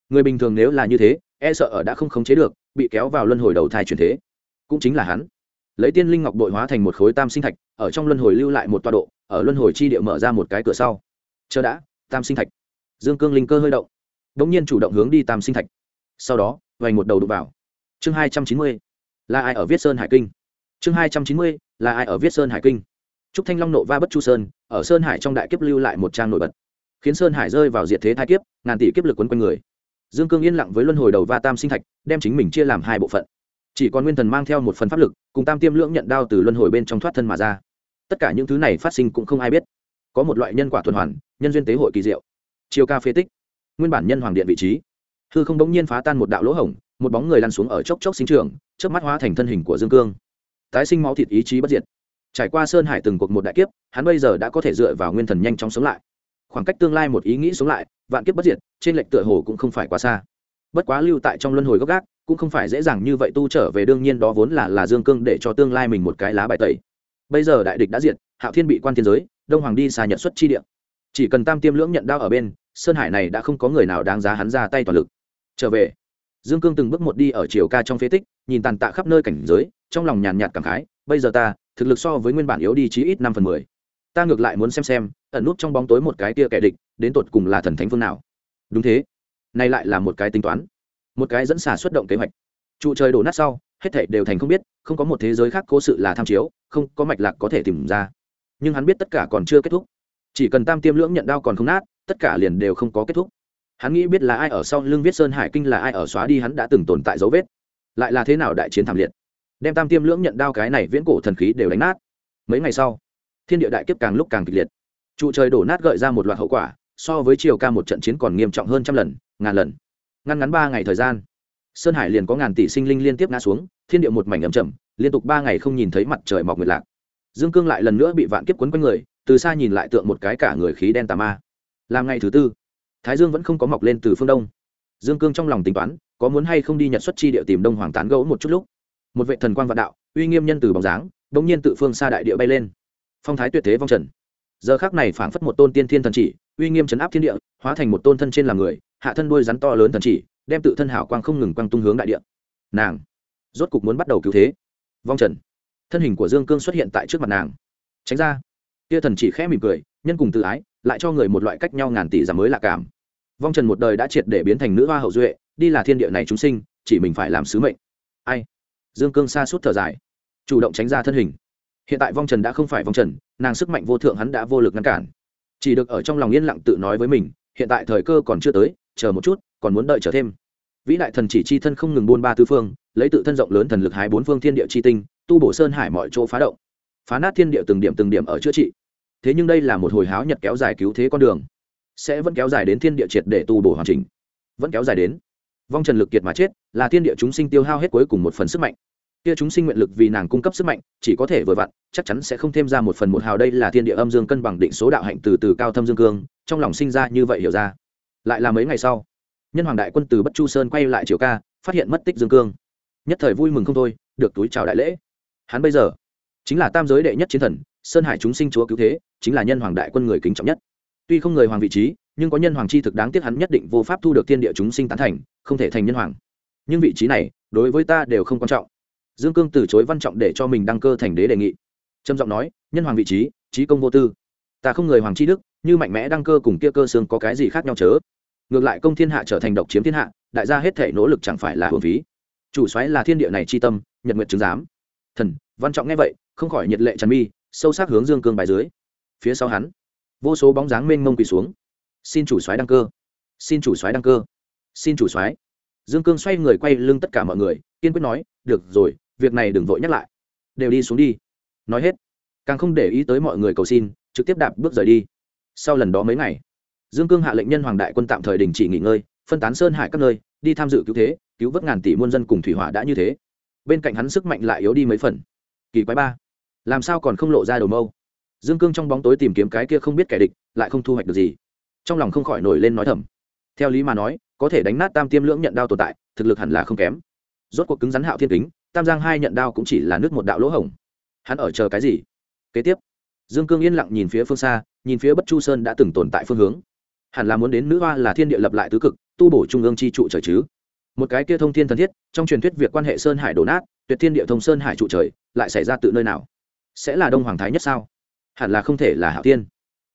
Người bình thường nếu là như thế e sợ ở đã không khống chế được, bị kéo vào luân hồi đầu thai truyền thế. Cũng chính là hắn lấy tiên linh ngọc bội hóa thành một khối tam sinh thạch, ở trong luân hồi lưu lại một tọa độ, ở luân hồi chi địa mở ra một cái cửa sau. Chờ đã, tam sinh thạch. Dương cương linh cơ hơi động. Đ ỗ n g nhiên chủ động hướng đi tam sinh thạch. Sau đó, vành một đầu đụng vào. Chương hai trăm chín mươi, là ai ở viết sơn hải kinh? Chương hai trăm chín mươi, là ai ở viết sơn hải kinh? Trúc thanh long nộ va bất chu sơn, ở sơn hải trong đại kiếp lưu lại một trang nổi bật. Khiến sơn hải rơi vào diệt thế thai kiếp, ngàn tỷ kiếp lực quấn quanh người. Dương cương yên lặng với luân hồi đầu va tam sinh thạch, đem chính mình chia làm hai bộ phận chỉ còn nguyên thần mang theo một phần pháp lực, cùng tam tiêm lưỡng nhận đao từ luân hồi bên trong thoát thân mà ra. Tất cả những thứ này phát sinh cũng không ai biết. Có một loại nhân quả tuần hoàn, nhân duyên tế hội kỳ diệu. Chiều ca phế tích. Nguyên bản nhân hoàng điện vị trí. Hư không bỗng nhiên phá tan một đạo lỗ hổng, một bóng người lăn xuống ở chốc chốc sinh trường trước mắt hóa thành thân hình của dương cương. Tái sinh máu thịt ý chí bất diệt. Trải qua sơn hải từng cuộc một đại kiếp, hắn bây giờ đã có thể dựa vào nguyên thần nhanh chóng sống lại. Khoảng cách tương lai một ý nghĩ sống lại, vạn kiếp bất diệt, trên lệch tựa hồ cũng không phải quá xa. Bất quá lưu tại trong luân hồi gốc gác cũng không phải dễ dàng như vậy tu trở về, đương nhiên đó vốn là là dương cương để cho tương lai mình một cái lá bài tẩy. Bây giờ đại địch đã diệt, hạo thiên bị quan thiên giới, đông hoàng đi xa nhận xuất chi địa. Chỉ cần tam tiêm lưỡng nhận đao ở bên, sơn hải này đã không có người nào đáng giá hắn ra tay toàn lực. Trở về, dương cương từng bước một đi ở chiều ca trong phế tích, nhìn tàn tạ khắp nơi cảnh giới, trong lòng nhàn nhạt cảm khái, bây giờ ta, thực lực so với nguyên bản yếu đi chí ít năm phần mười. Ta ngược lại muốn xem xem, ẩn nút trong bóng tối một cái tia kẻ địch, đến tột cùng là thần thánh phương nào. Đúng thế, nay lại là một cái tính toán một cái dẫn xả xuất động kế hoạch. Trụ trời đổ nát sau, hết thảy đều thành không biết, không có một thế giới khác cố sự là tham chiếu, không có mạch lạc có thể tìm ra. Nhưng hắn biết tất cả còn chưa kết thúc. Chỉ cần tam tiêm lưỡng nhận đao còn không nát, tất cả liền đều không có kết thúc. Hắn nghĩ biết là ai ở sau lưng viết sơn hải kinh là ai ở xóa đi hắn đã từng tồn tại dấu vết. Lại là thế nào đại chiến thảm liệt. Đem tam tiêm lưỡng nhận đao cái này viễn cổ thần khí đều đánh nát. Mấy ngày sau, thiên địa đại kiếp càng lúc càng kịch liệt. Trụ trời đổ nát gợi ra một loạt hậu quả, so với chiều ca một trận chiến còn nghiêm trọng hơn trăm lần, ngàn lần ngăn ngắn ba ngày thời gian. Sơn hải liền có ngàn tỷ sinh linh liên tiếp ngã xuống, thiên địa một mảnh ấm chậm, liên tục ba ngày không nhìn thấy mặt trời mọc nguyệt lạc. Dương cương lại lần nữa bị vạn kiếp quấn quanh người, từ xa nhìn lại tượng một cái cả người khí đen tà ma. Làm ngày thứ tư, thái dương vẫn không có mọc lên từ phương đông. Dương cương trong lòng tính toán, có muốn hay không đi nhật xuất chi địa tìm đông hoàng tán gấu một chút lúc. Một vệ thần quan vạn đạo, uy nghiêm nhân từ bóng dáng đ ỗ n g nhiên tự phương xa đại địa bay lên. Phong thái tuyệt thế vong trần. Giờ khác này phảng phất một tôn tiên thiên thần chỉ, uy nghiêm chấn áp thiên địa, hóa thành một tôn thân trên làm người hạ thân đuôi rắn to lớn thần chỉ, đem tự thân hảo quang không ngừng quang tung hướng đại địa. Nàng rốt cục muốn bắt đầu cứu thế. Vong trần. Thân hình của dương cương xuất hiện tại trước mặt nàng. Tránh ra. Tia thần chỉ khẽ mỉm cười, nhân cùng tự ái, lại cho người một loại cách nhau ngàn tỷ giảm mới lạ cảm. Vong trần một đời đã triệt để biến thành nữ hoa hậu duệ, đi là thiên địa này chúng sinh, chỉ mình phải làm sứ mệnh. Ai? Dương cương xa suốt thở dài. Chủ động tránh ra thân hình. Hiện tại vong trần đã không phải vong trần, nàng sức mạnh vô thượng hắn đã vô lực ngăn cản. Chỉ được ở trong lòng yên lặng tự nói với mình, hiện tại thời cơ còn chưa tới chờ một chút, còn muốn đợi chờ thêm. Vĩ đại thần chỉ chi thân không ngừng buôn ba tư phương, lấy tự thân rộng lớn thần lực hái bốn phương thiên địa chi tinh, tu bổ sơn hải mọi chỗ phá động. Phá nát thiên địa từng điểm từng điểm ở chữa trị. Thế nhưng đây là một hồi háo nhật kéo dài cứu thế con đường. Sẽ vẫn kéo dài đến thiên địa triệt để tu bổ hoàn chỉnh. Vẫn kéo dài đến. Vong trần lực kiệt mà chết, là thiên địa chúng sinh tiêu hao hết cuối cùng một phần sức mạnh. Kia chúng sinh nguyện lực vì nàng cung cấp sức mạnh, chỉ có thể vừa vặn, chắc chắn sẽ không thêm ra một phần một hào đây là thiên địa âm dương cân bằng định số đạo hạnh từ từ cao thâm dương cương, trong lòng sinh ra như vậy hiểu ra lại là mấy ngày sau, nhân hoàng đại quân từ bất chu sơn quay lại triều ca, phát hiện mất tích dương cương. Nhất thời vui mừng không thôi, được túi chào đại lễ. Hắn bây giờ chính là tam giới đệ nhất chiến thần, sơn hải chúng sinh chúa cứu thế, chính là nhân hoàng đại quân người kính trọng nhất. Tuy không người hoàng vị trí, nhưng có nhân hoàng chi thực đáng tiếc hắn nhất định vô pháp thu được thiên địa chúng sinh tán thành, không thể thành nhân hoàng. Nhưng vị trí này, đối với ta đều không quan trọng. Dương cương từ chối văn trọng để cho mình đăng cơ thành đế đề nghị. Trâm giọng nói, nhân hoàng vị trí trí công vô tư. Ta không người hoàng chi đức, như mạnh mẽ đăng cơ cùng kia cơ xương có cái gì khác nhau chớ? Ngược lại công thiên hạ trở thành độc chiếm thiên hạ, đại gia hết thể nỗ lực chẳng phải là hưởng phí. Chủ xoáy là thiên địa này chi tâm, nhật nguyện chứng giám. Thần, văn trọng nghe vậy, không khỏi nhiệt lệ tràn mi, sâu sắc hướng dương cương bài dưới. Phía sau hắn, vô số bóng dáng mênh mông quỳ xuống. Xin chủ soái đăng cơ. Xin chủ soái đăng cơ. Xin chủ soái. Dương cương xoay người quay lưng tất cả mọi người, kiên quyết nói, được rồi, việc này đừng vội nhắc lại. Đều đi xuống đi. Nói hết, càng không để ý tới mọi người cầu xin, trực tiếp đạp bước rời đi. Sau lần đó mấy ngày dương cương hạ lệnh nhân hoàng đại quân tạm thời đình chỉ nghỉ ngơi, phân tán sơn hải các nơi, đi tham dự cứu thế, cứu vớt ngàn tỷ muôn dân cùng thủy hỏa đã như thế. Bên cạnh hắn sức mạnh lại yếu đi mấy phần. Kỳ quái ba, làm sao còn không lộ ra đầu mâu? Dương cương trong bóng tối tìm kiếm cái kia không biết kẻ địch, lại không thu hoạch được gì. Trong lòng không khỏi nổi lên nói thầm. Theo lý mà nói, có thể đánh nát tam tiêm lưỡng nhận đao tồn tại, thực lực hẳn là không kém. Rốt cuộc cứng rắn hạo thiên kính, tam giang hai nhận đao cũng chỉ là nước một đạo lỗ hổng. Hắn ở chờ cái gì? Kế tiếp, dương cương yên lặng nhìn phía phương xa, nhìn phía bất chu sơn đã từng tồn tại phương hướng hẳn là muốn đến nữ hoa là thiên địa lập lại tứ cực, tu bổ trung ương chi trụ trời chứ. Một cái kia thông thiên thần thiết, trong truyền thuyết việc quan hệ sơn hải đổ nát, tuyệt thiên địa thông sơn hải trụ trời, lại xảy ra tự nơi nào? Sẽ là đông hoàng thái nhất sao? Hẳn là không thể là hạo tiên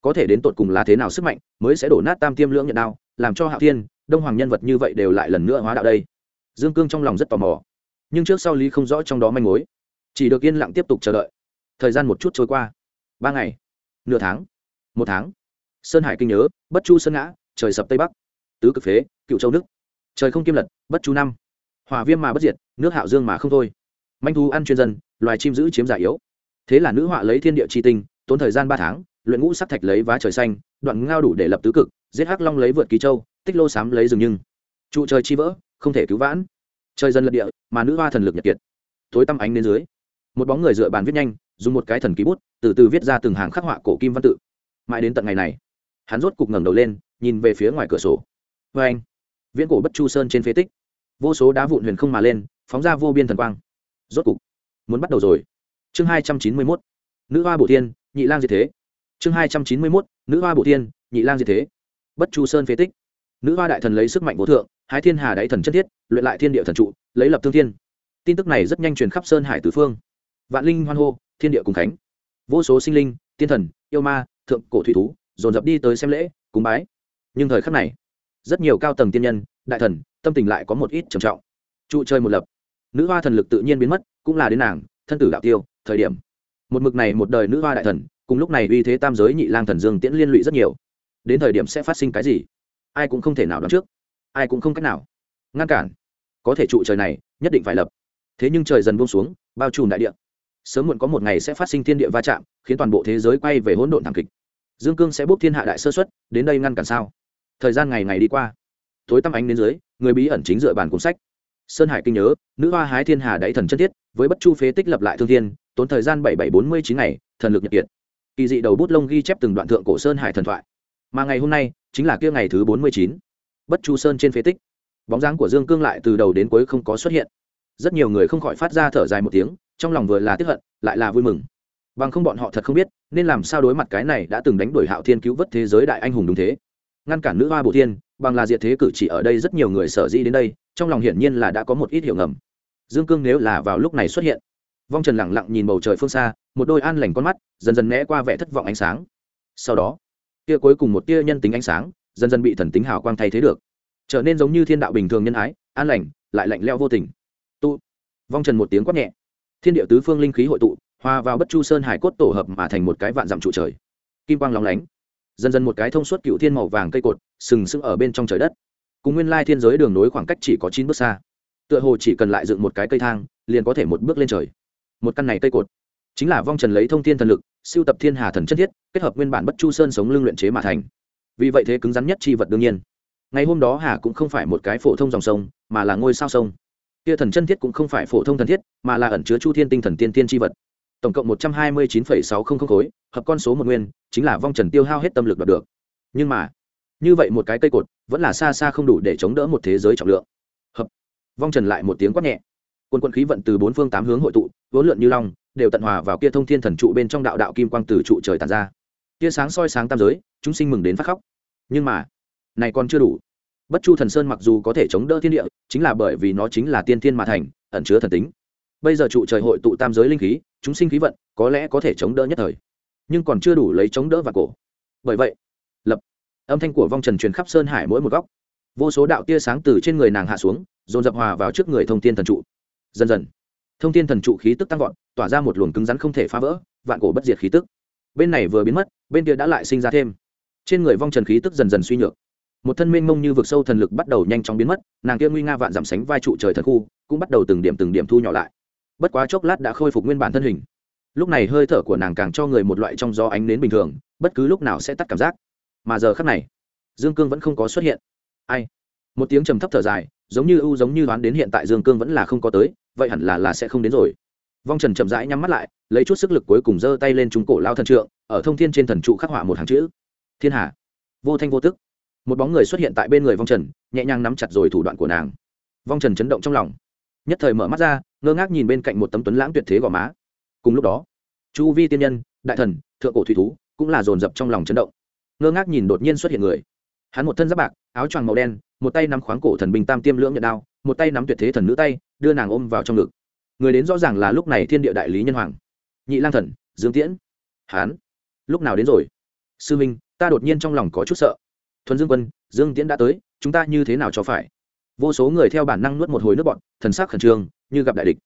có thể đến tột cùng là thế nào sức mạnh mới sẽ đổ nát tam tiêm lưỡng nhận đao, làm cho hạo tiên đông hoàng nhân vật như vậy đều lại lần nữa hóa đạo đây. Dương cương trong lòng rất tò mò, nhưng trước sau lý không rõ trong đó manh mối. Chỉ được yên lặng tiếp tục chờ đợi. Thời gian một chút trôi qua. Ba ngày, nửa tháng, một tháng sơn hải kinh nhớ, bất chu sơn ngã, trời sập tây bắc. Tứ cực phế, cựu châu đức trời không kiêm lật, bất chu năm. Hỏa viêm mà bất diệt, nước hạo dương mà không thôi. Manh thu ăn chuyên dân, loài chim giữ chiếm giả yếu. Thế là nữ họa lấy thiên địa chi tinh, tốn thời gian ba tháng, luyện ngũ sắc thạch lấy vá trời xanh, đoạn ngao đủ để lập tứ cực, giết hắc long lấy vượt kỳ châu, tích lô sám lấy rừng nhưng. Trụ trời chi vỡ, không thể cứu vãn. Trời dân lật địa, mà nữ hoa thần lực nhật kiệt. Tối tăm ánh đến dưới, một bóng người dựa bàn viết nhanh, dùng một cái thần ký bút, từ từ viết ra từng hàng khắc họa cổ kim văn tự. Mãi đến tận ngày này hắn rốt cục ngẩng đầu lên, nhìn về phía ngoài cửa sổ. Vê anh, viễn cổ bất chu sơn trên phế tích. Vô số đá vụn huyền không mà lên, phóng ra vô biên thần quang. Rốt cục, muốn bắt đầu rồi. Chương hai trăm chín mươi mốt, nữ hoa bổ thiên, nhị lang diệt thế. Chương hai trăm chín mươi mốt, nữ hoa bổ thiên, nhị lang diệt thế. Bất chu sơn phế tích. Nữ hoa đại thần lấy sức mạnh vô thượng, hái thiên hà đáy thần chân thiết, luyện lại thiên địa thần trụ, lấy lập thương thiên. Tin tức này rất nhanh truyền khắp sơn hải tứ phương. Vạn linh hoan hô, thiên địa cùng khánh. Vô số sinh linh, tiên thần, yêu ma, thượng cổ thủy thú dồn dập đi tới xem lễ, cúng bái. Nhưng thời khắc này, rất nhiều cao tầng tiên nhân, đại thần, tâm tình lại có một ít trầm trọng. Trụ chơi một lập, nữ hoa thần lực tự nhiên biến mất, cũng là đến nàng, thân tử đạo tiêu, thời điểm. Một mực này một đời nữ hoa đại thần, cùng lúc này uy thế tam giới nhị lang thần dương tiễn liên lụy rất nhiều. Đến thời điểm sẽ phát sinh cái gì? Ai cũng không thể nào đoán trước. Ai cũng không cách nào ngăn cản. Có thể trụ trời này, nhất định phải lập. Thế nhưng trời dần buông xuống, bao trùm đại địa. Sớm muộn có một ngày sẽ phát sinh thiên địa va chạm, khiến toàn bộ thế giới quay về hỗn độn thảm kịch dương cương sẽ bốc thiên hạ đại sơ xuất, đến đây ngăn cản sao? Thời gian ngày ngày đi qua, tối tăm ánh đến dưới, người bí ẩn chính dựa bàn cuốn sách. Sơn hải kinh nhớ, nữ hoa hái thiên hà đáy thần chân thiết, với bất chu phế tích lập lại thương thiên, tốn thời gian bảy bảy bốn mươi chín ngày, thần lực nhật kiệt. Kỳ dị đầu bút lông ghi chép từng đoạn thượng cổ sơn hải thần thoại. Mà ngày hôm nay, chính là kia ngày thứ bốn mươi chín. Bất chu sơn trên phế tích. Bóng dáng của dương cương lại từ đầu đến cuối không có xuất hiện. Rất nhiều người không khỏi phát ra thở dài một tiếng, trong lòng vừa là tiếp hận, lại là vui mừng bằng không bọn họ thật không biết, nên làm sao đối mặt cái này đã từng đánh đuổi hạo thiên cứu vớt thế giới đại anh hùng đúng thế. Ngăn cản nữ hoa bổ thiên, bằng là diệt thế cử chỉ ở đây rất nhiều người sở dĩ đến đây, trong lòng hiển nhiên là đã có một ít hiểu ngầm. Dương cương nếu là vào lúc này xuất hiện, vong trần lẳng lặng nhìn bầu trời phương xa, một đôi an lành con mắt dần dần né qua vẻ thất vọng ánh sáng. Sau đó, tia cuối cùng một tia nhân tính ánh sáng dần dần bị thần tính hào quang thay thế được, trở nên giống như thiên đạo bình thường nhân ái, an lành, lại lạnh leo vô tình. Tụ vong trần một tiếng quát nhẹ. Thiên địa tứ phương linh khí hội tụ hòa vào bất chu sơn hải cốt tổ hợp mà thành một cái vạn dặm trụ trời. Kim quang lóng lánh. Dần dần một cái thông suốt cựu thiên màu vàng cây cột, sừng sững ở bên trong trời đất. Cùng nguyên lai thiên giới đường nối khoảng cách chỉ có chín bước xa. Tựa hồ chỉ cần lại dựng một cái cây thang, liền có thể một bước lên trời. Một căn này cây cột, chính là vong trần lấy thông thiên thần lực, siêu tập thiên hà thần chất thiết, kết hợp nguyên bản bất chu sơn sống lưng luyện chế mà thành. Vì vậy thế cứng rắn nhất chi vật đương nhiên. Ngày hôm đó hà cũng không phải một cái phổ thông dòng sông, mà là ngôi sao sông. Kia thần chân thiết cũng không phải phổ thông thần thiết, mà là ẩn chứa chu thiên tinh thần tiên tiên chi vật tổng cộng một trăm hai mươi chín sáu trăm linh khối, hợp con số một nguyên, chính là vong trần tiêu hao hết tâm lực đạt được. Nhưng mà, như vậy một cái cây cột, vẫn là xa xa không đủ để chống đỡ một thế giới trọng lượng. Hợp. Vong trần lại một tiếng quát nhẹ. Quân quân khí vận từ bốn phương tám hướng hội tụ, vốn lượn như long, đều tận hòa vào kia thông thiên thần trụ bên trong đạo đạo kim quang từ trụ trời tàn ra. Tia sáng soi sáng tam giới, chúng sinh mừng đến phát khóc. Nhưng mà, này còn chưa đủ. Bất chu thần sơn mặc dù có thể chống đỡ thiên địa, chính là bởi vì nó chính là tiên thiên mà thành, ẩn chứa thần tính bây giờ trụ trời hội tụ tam giới linh khí, chúng sinh khí vận, có lẽ có thể chống đỡ nhất thời. Nhưng còn chưa đủ lấy chống đỡ và cổ. Bởi vậy, lập, âm thanh của vong trần truyền khắp sơn hải mỗi một góc. Vô số đạo tia sáng từ trên người nàng hạ xuống, dồn dập hòa vào trước người thông tin thần trụ. Dần dần, thông tin thần trụ khí tức tăng vọt, tỏa ra một luồng cứng rắn không thể phá vỡ, vạn cổ bất diệt khí tức. Bên này vừa biến mất, bên kia đã lại sinh ra thêm. Trên người vong trần khí tức dần dần suy nhược. Một thân mênh mông như vực sâu thần lực bắt đầu nhanh chóng biến mất, nàng kia nguy nga vạn giảm sánh vai trụ trời thần khu, cũng bắt đầu từng điểm từng điểm thu nhỏ lại bất quá chốc lát đã khôi phục nguyên bản thân hình. Lúc này hơi thở của nàng càng cho người một loại trong gió ánh đến bình thường, bất cứ lúc nào sẽ tắt cảm giác. Mà giờ khắc này, dương cương vẫn không có xuất hiện. Ai? Một tiếng trầm thấp thở dài, giống như ưu giống như đoán đến hiện tại dương cương vẫn là không có tới, vậy hẳn là là sẽ không đến rồi. Vong trần chậm rãi nhắm mắt lại, lấy chút sức lực cuối cùng giơ tay lên trung cổ lao thần trượng, ở thông thiên trên thần trụ khắc họa một hàng chữ. Thiên hà. Vô thanh vô tức. Một bóng người xuất hiện tại bên người vong trần, nhẹ nhàng nắm chặt rồi thủ đoạn của nàng. Vong trần chấn động trong lòng nhất thời mở mắt ra, ngơ ngác nhìn bên cạnh một tấm tuấn lãng tuyệt thế gò má. Cùng lúc đó, chu vi tiên nhân, đại thần, thượng cổ thủy thú cũng là dồn dập trong lòng chấn động. Ngơ ngác nhìn đột nhiên xuất hiện người. Hắn một thân giáp bạc, áo choàng màu đen, một tay nắm khoáng cổ thần binh tam tiêm lưỡng nhận đao, một tay nắm tuyệt thế thần nữ tay, đưa nàng ôm vào trong ngực. Người đến rõ ràng là lúc này thiên địa đại lý nhân hoàng. Nhị lang thần, dương tiễn. Hán lúc nào đến rồi? Sư minh, ta đột nhiên trong lòng có chút sợ. Thuần dương quân, dương tiễn đã tới, chúng ta như thế nào cho phải? Vô số người theo bản năng nuốt một hồi nước bọn thần sắc khẩn trương, như gặp đại địch.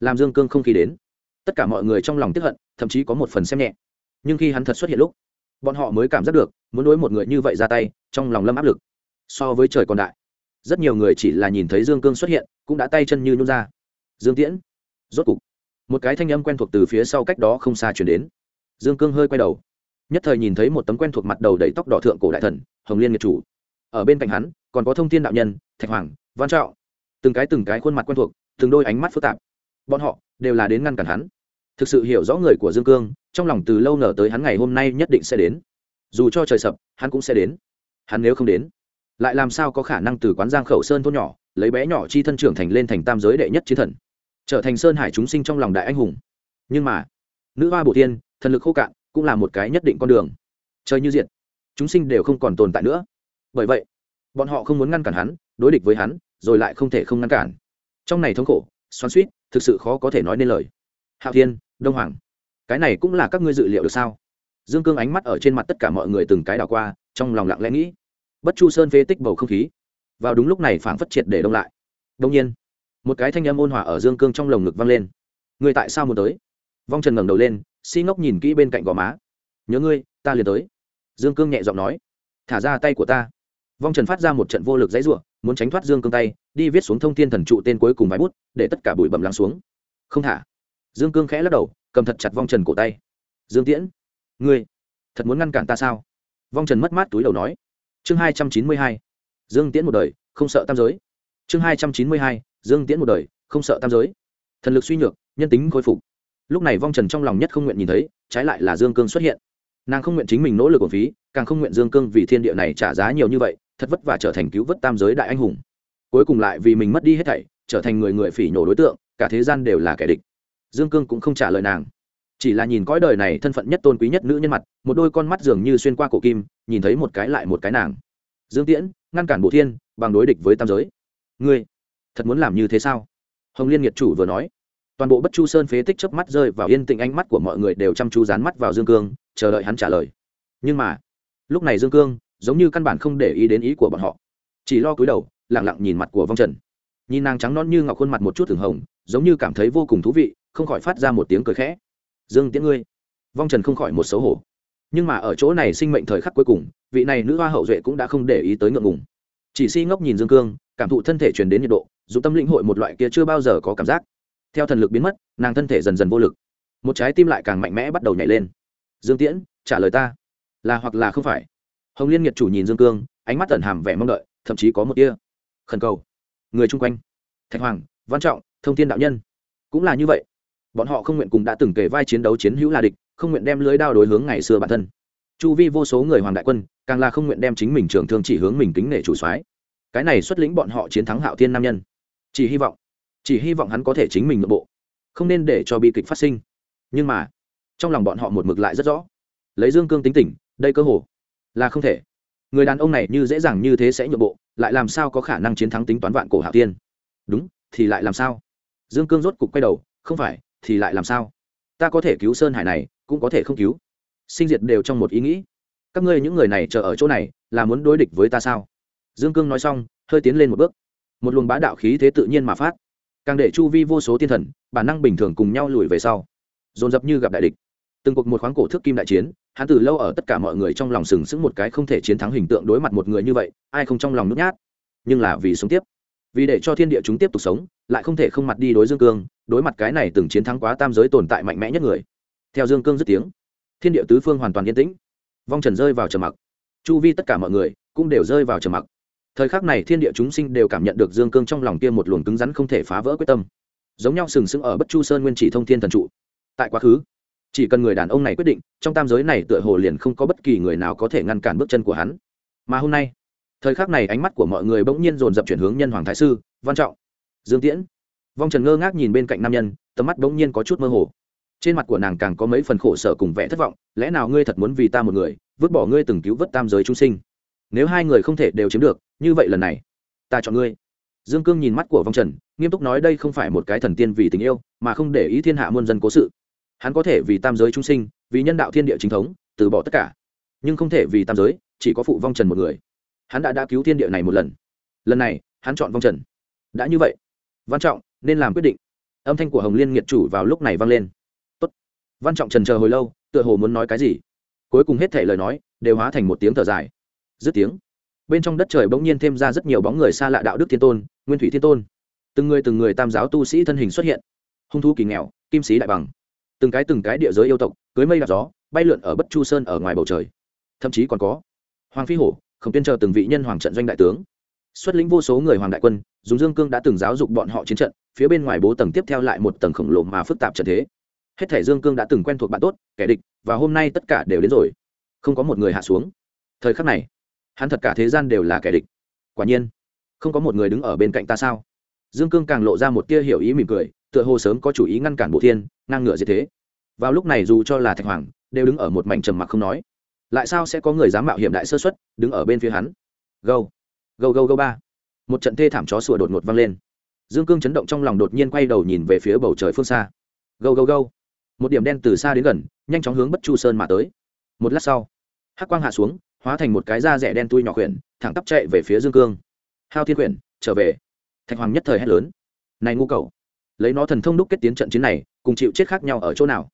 Làm dương cương không khí đến. Tất cả mọi người trong lòng tiếp hận, thậm chí có một phần xem nhẹ. Nhưng khi hắn thật xuất hiện lúc, bọn họ mới cảm giác được, muốn đối một người như vậy ra tay, trong lòng lâm áp lực. So với trời còn đại, rất nhiều người chỉ là nhìn thấy dương cương xuất hiện, cũng đã tay chân như nhún ra. Dương tiễn, rốt cục. Một cái thanh âm quen thuộc từ phía sau cách đó không xa chuyển đến. Dương cương hơi quay đầu. Nhất thời nhìn thấy một tấm quen thuộc mặt đầu đầy tóc đỏ thượng cổ đại thần, hồng liên nghiệt chủ. Ở bên cạnh hắn, còn có thông thiên đạo nhân, thạch hoàng văn trọng. Từng cái từng cái khuôn mặt quen thuộc, từng đôi ánh mắt phức tạp. Bọn họ đều là đến ngăn cản hắn. Thực sự hiểu rõ người của dương cương, trong lòng từ lâu nở tới hắn ngày hôm nay nhất định sẽ đến. Dù cho trời sập, hắn cũng sẽ đến. Hắn nếu không đến, lại làm sao có khả năng từ quán giang khẩu sơn thôn nhỏ, lấy bé nhỏ chi thân trưởng thành lên thành tam giới đệ nhất chiến thần, trở thành sơn hải chúng sinh trong lòng đại anh hùng. Nhưng mà, nữ hoa bổ tiên thần lực khô cạn, cũng là một cái nhất định con đường. Trời như diệt, chúng sinh đều không còn tồn tại nữa. Bởi vậy, bọn họ không muốn ngăn cản hắn đối địch với hắn, rồi lại không thể không ngăn cản. Trong này thống khổ, xoắn suýt thực sự khó có thể nói nên lời. Hạo thiên, đông hoàng, cái này cũng là các ngươi dự liệu được sao? Dương cương ánh mắt ở trên mặt tất cả mọi người từng cái đảo qua, trong lòng lặng lẽ nghĩ. Bất chu sơn phê tích bầu không khí. Vào đúng lúc này phảng phất triệt để đông lại. Đông nhiên, một cái thanh âm ôn hòa ở dương cương trong lồng ngực vang lên. Người tại sao muốn tới? Vong trần ngẩng đầu lên, si ngốc nhìn kỹ bên cạnh gò má. Nhớ ngươi, ta liền tới. Dương cương nhẹ giọng nói. Thả ra tay của ta vong trần phát ra một trận vô lực dãy r u ộ muốn tránh thoát dương cương tay, đi viết xuống thông tin thần trụ tên cuối cùng vài bút, để tất cả bụi bẩm lắng xuống. Không thả. Dương cương khẽ lắc đầu, cầm thật chặt vong trần cổ tay. Dương tiễn, ngươi thật muốn ngăn cản ta sao? Vong trần mất mát túi đầu nói. Chương hai trăm chín mươi hai. Dương tiễn một đời, không sợ tam giới. Chương hai trăm chín mươi hai, dương tiễn một đời, không sợ tam giới. Thần lực suy nhược, nhân tính khôi phục. Lúc này vong trần trong lòng nhất không nguyện nhìn thấy, trái lại là dương cương xuất hiện. Nàng không nguyện chính mình nỗ lực của phí, càng không nguyện dương cương vì thiên địa này trả giá nhiều như vậy thật vất vả trở thành cứu vớt tam giới đại anh hùng. Cuối cùng lại vì mình mất đi hết thảy, trở thành người người phỉ nhổ đối tượng, cả thế gian đều là kẻ địch. Dương cương cũng không trả lời nàng. Chỉ là nhìn cõi đời này thân phận nhất tôn quý nhất nữ nhân mặt, một đôi con mắt dường như xuyên qua cổ kim, nhìn thấy một cái lại một cái nàng. Dương tiễn, ngăn cản bộ thiên, bằng đối địch với tam giới. Ngươi, thật muốn làm như thế sao? Hồng liên nghiệt chủ vừa nói. Toàn bộ bất chu sơn phế tích chớp mắt rơi vào yên tĩnh ánh mắt của mọi người đều chăm chú dán mắt vào dương cương, chờ đợi hắn trả lời. Nhưng mà, lúc này dương cương giống như căn bản không để ý đến ý của bọn họ. Chỉ lo cúi đầu lẳng lặng nhìn mặt của vong trần. Nhìn nàng trắng non như ngọc khuôn mặt một chút thường hồng, giống như cảm thấy vô cùng thú vị, không khỏi phát ra một tiếng cười khẽ. Dương tiễn ngươi. Vong trần không khỏi một xấu hổ. Nhưng mà ở chỗ này sinh mệnh thời khắc cuối cùng, vị này nữ hoa hậu duệ cũng đã không để ý tới ngượng ngùng. Chỉ si ngốc nhìn dương cương, cảm thụ thân thể truyền đến nhiệt độ, dù tâm lĩnh hội một loại kia chưa bao giờ có cảm giác. Theo thần lực biến mất, nàng thân thể dần dần vô lực. Một trái tim lại càng mạnh mẽ bắt đầu nhảy lên. Dương tiễn, trả lời ta. Là hoặc là không phải hồng liên nghiệt chủ nhìn dương cương, ánh mắt tẩn hàm vẻ mong đợi, thậm chí có một tia khẩn cầu. Người chung quanh, thạch hoàng, văn trọng, thông tin đạo nhân, cũng là như vậy. Bọn họ không nguyện cùng đã từng kể vai chiến đấu chiến hữu là địch, không nguyện đem lưới đao đối hướng ngày xưa bản thân. Chu vi vô số người hoàng đại quân, càng là không nguyện đem chính mình trường thương chỉ hướng mình kính nể chủ soái. Cái này xuất lĩnh bọn họ chiến thắng hạo thiên nam nhân. Chỉ hy vọng, chỉ hy vọng hắn có thể chính mình nội bộ, không nên để cho bi kịch phát sinh. Nhưng mà, trong lòng bọn họ một mực lại rất rõ. Lấy dương cương tính tỉnh đây cơ hồ là không thể. Người đàn ông này như dễ dàng như thế sẽ nhượng bộ, lại làm sao có khả năng chiến thắng tính toán vạn cổ hạo tiên đúng, thì lại làm sao? Dương cương rốt cục quay đầu, không phải, thì lại làm sao? Ta có thể cứu sơn hải này, cũng có thể không cứu. Sinh diệt đều trong một ý nghĩ. Các ngươi những người này chờ ở chỗ này, là muốn đối địch với ta sao? Dương cương nói xong, hơi tiến lên một bước. Một luồng bá đạo khí thế tự nhiên mà phát. Càng để chu vi vô số tiên thần, bản năng bình thường cùng nhau lùi về sau. Dồn dập như gặp đại địch từng cuộc một khoáng cổ thước kim đại chiến, hắn từ lâu ở tất cả mọi người trong lòng sừng sững một cái không thể chiến thắng hình tượng đối mặt một người như vậy, ai không trong lòng nhút nhát? Nhưng là vì sống tiếp. Vì để cho thiên địa chúng tiếp tục sống, lại không thể không mặt đi đối dương cương, đối mặt cái này từng chiến thắng quá tam giới tồn tại mạnh mẽ nhất người. Theo dương cương dứt tiếng, thiên địa tứ phương hoàn toàn yên tĩnh. Vong trần rơi vào trầm mặc. Chu vi tất cả mọi người cũng đều rơi vào trầm mặc. Thời khắc này thiên địa chúng sinh đều cảm nhận được dương cương trong lòng kia một luồng cứng rắn không thể phá vỡ quyết tâm. Giống nhau sừng sững ở bất chu sơn nguyên chỉ thông thiên thần trụ. Tại quá khứ chỉ cần người đàn ông này quyết định, trong tam giới này tựa hồ liền không có bất kỳ người nào có thể ngăn cản bước chân của hắn. Mà hôm nay, thời khắc này ánh mắt của mọi người bỗng nhiên dồn dập chuyển hướng nhân hoàng thái sư, văn trọng. Dương tiễn. Vong trần ngơ ngác nhìn bên cạnh nam nhân, tầm mắt bỗng nhiên có chút mơ hồ. Trên mặt của nàng càng có mấy phần khổ sở cùng vẻ thất vọng, lẽ nào ngươi thật muốn vì ta một người, vứt bỏ ngươi từng cứu vớt tam giới trung sinh? Nếu hai người không thể đều chiếm được, như vậy lần này, ta chọn ngươi. Dương cương nhìn mắt của vong trần, nghiêm túc nói đây không phải một cái thần tiên vì tình yêu, mà không để ý thiên hạ muôn dân cố sự hắn có thể vì tam giới trung sinh, vì nhân đạo thiên địa chính thống, từ bỏ tất cả. Nhưng không thể vì tam giới, chỉ có phụ vong trần một người. Hắn đã đã cứu thiên địa này một lần. Lần này, hắn chọn vong trần. Đã như vậy. Văn trọng, nên làm quyết định. Âm thanh của hồng liên nghiệt chủ vào lúc này vang lên. Tốt. văn trọng trần chờ hồi lâu, tựa hồ muốn nói cái gì. Cuối cùng hết thể lời nói, đều hóa thành một tiếng thở dài. Dứt tiếng. Bên trong đất trời bỗng nhiên thêm ra rất nhiều bóng người xa lạ đạo đức thiên tôn, nguyên thủy thiên tôn. Từng người từng người tam giáo tu sĩ thân hình xuất hiện. Hung thú kỳ nghèo, kim sĩ đại bằng từng cái từng cái địa giới yêu tộc, cưới mây đạp gió, bay lượn ở bất chu sơn ở ngoài bầu trời. Thậm chí còn có hoàng phi hổ không tiên chờ từng vị nhân hoàng trận doanh đại tướng. Xuất lĩnh vô số người hoàng đại quân, dùng dương cương đã từng giáo dục bọn họ chiến trận, phía bên ngoài bố tầng tiếp theo lại một tầng khổng lồ mà phức tạp trận thế. Hết thể dương cương đã từng quen thuộc bạn tốt, kẻ địch, và hôm nay tất cả đều đến rồi. Không có một người hạ xuống. Thời khắc này, hắn thật cả thế gian đều là kẻ địch. Quả nhiên, không có một người đứng ở bên cạnh ta sao? Dương cương càng lộ ra một tia hiểu ý mỉm cười tựa hồ sớm có chủ ý ngăn cản bộ thiên, ngang ngựa gì thế. Vào lúc này dù cho là thạch hoàng, đều đứng ở một mảnh trầm mặc không nói. Lại sao sẽ có người dám mạo hiểm đại sơ xuất đứng ở bên phía hắn? Gâu gâu gâu gâu ba. Một trận thê thảm chó sủa đột ngột vang lên. Dương cương chấn động trong lòng đột nhiên quay đầu nhìn về phía bầu trời phương xa. Gâu gâu gâu. Một điểm đen từ xa đến gần, nhanh chóng hướng bất chu sơn mà tới. Một lát sau, hắc quang hạ xuống, hóa thành một cái da rẻ đen tui nhỏ khuyển, thẳng tắp chạy về phía dương cương. Hao thiên quyển trở về. Thạch hoàng nhất thời hét lớn. Này ngu cầu lấy nó thần thông đúc kết tiến trận chiến này, cùng chịu chết khác nhau ở chỗ nào.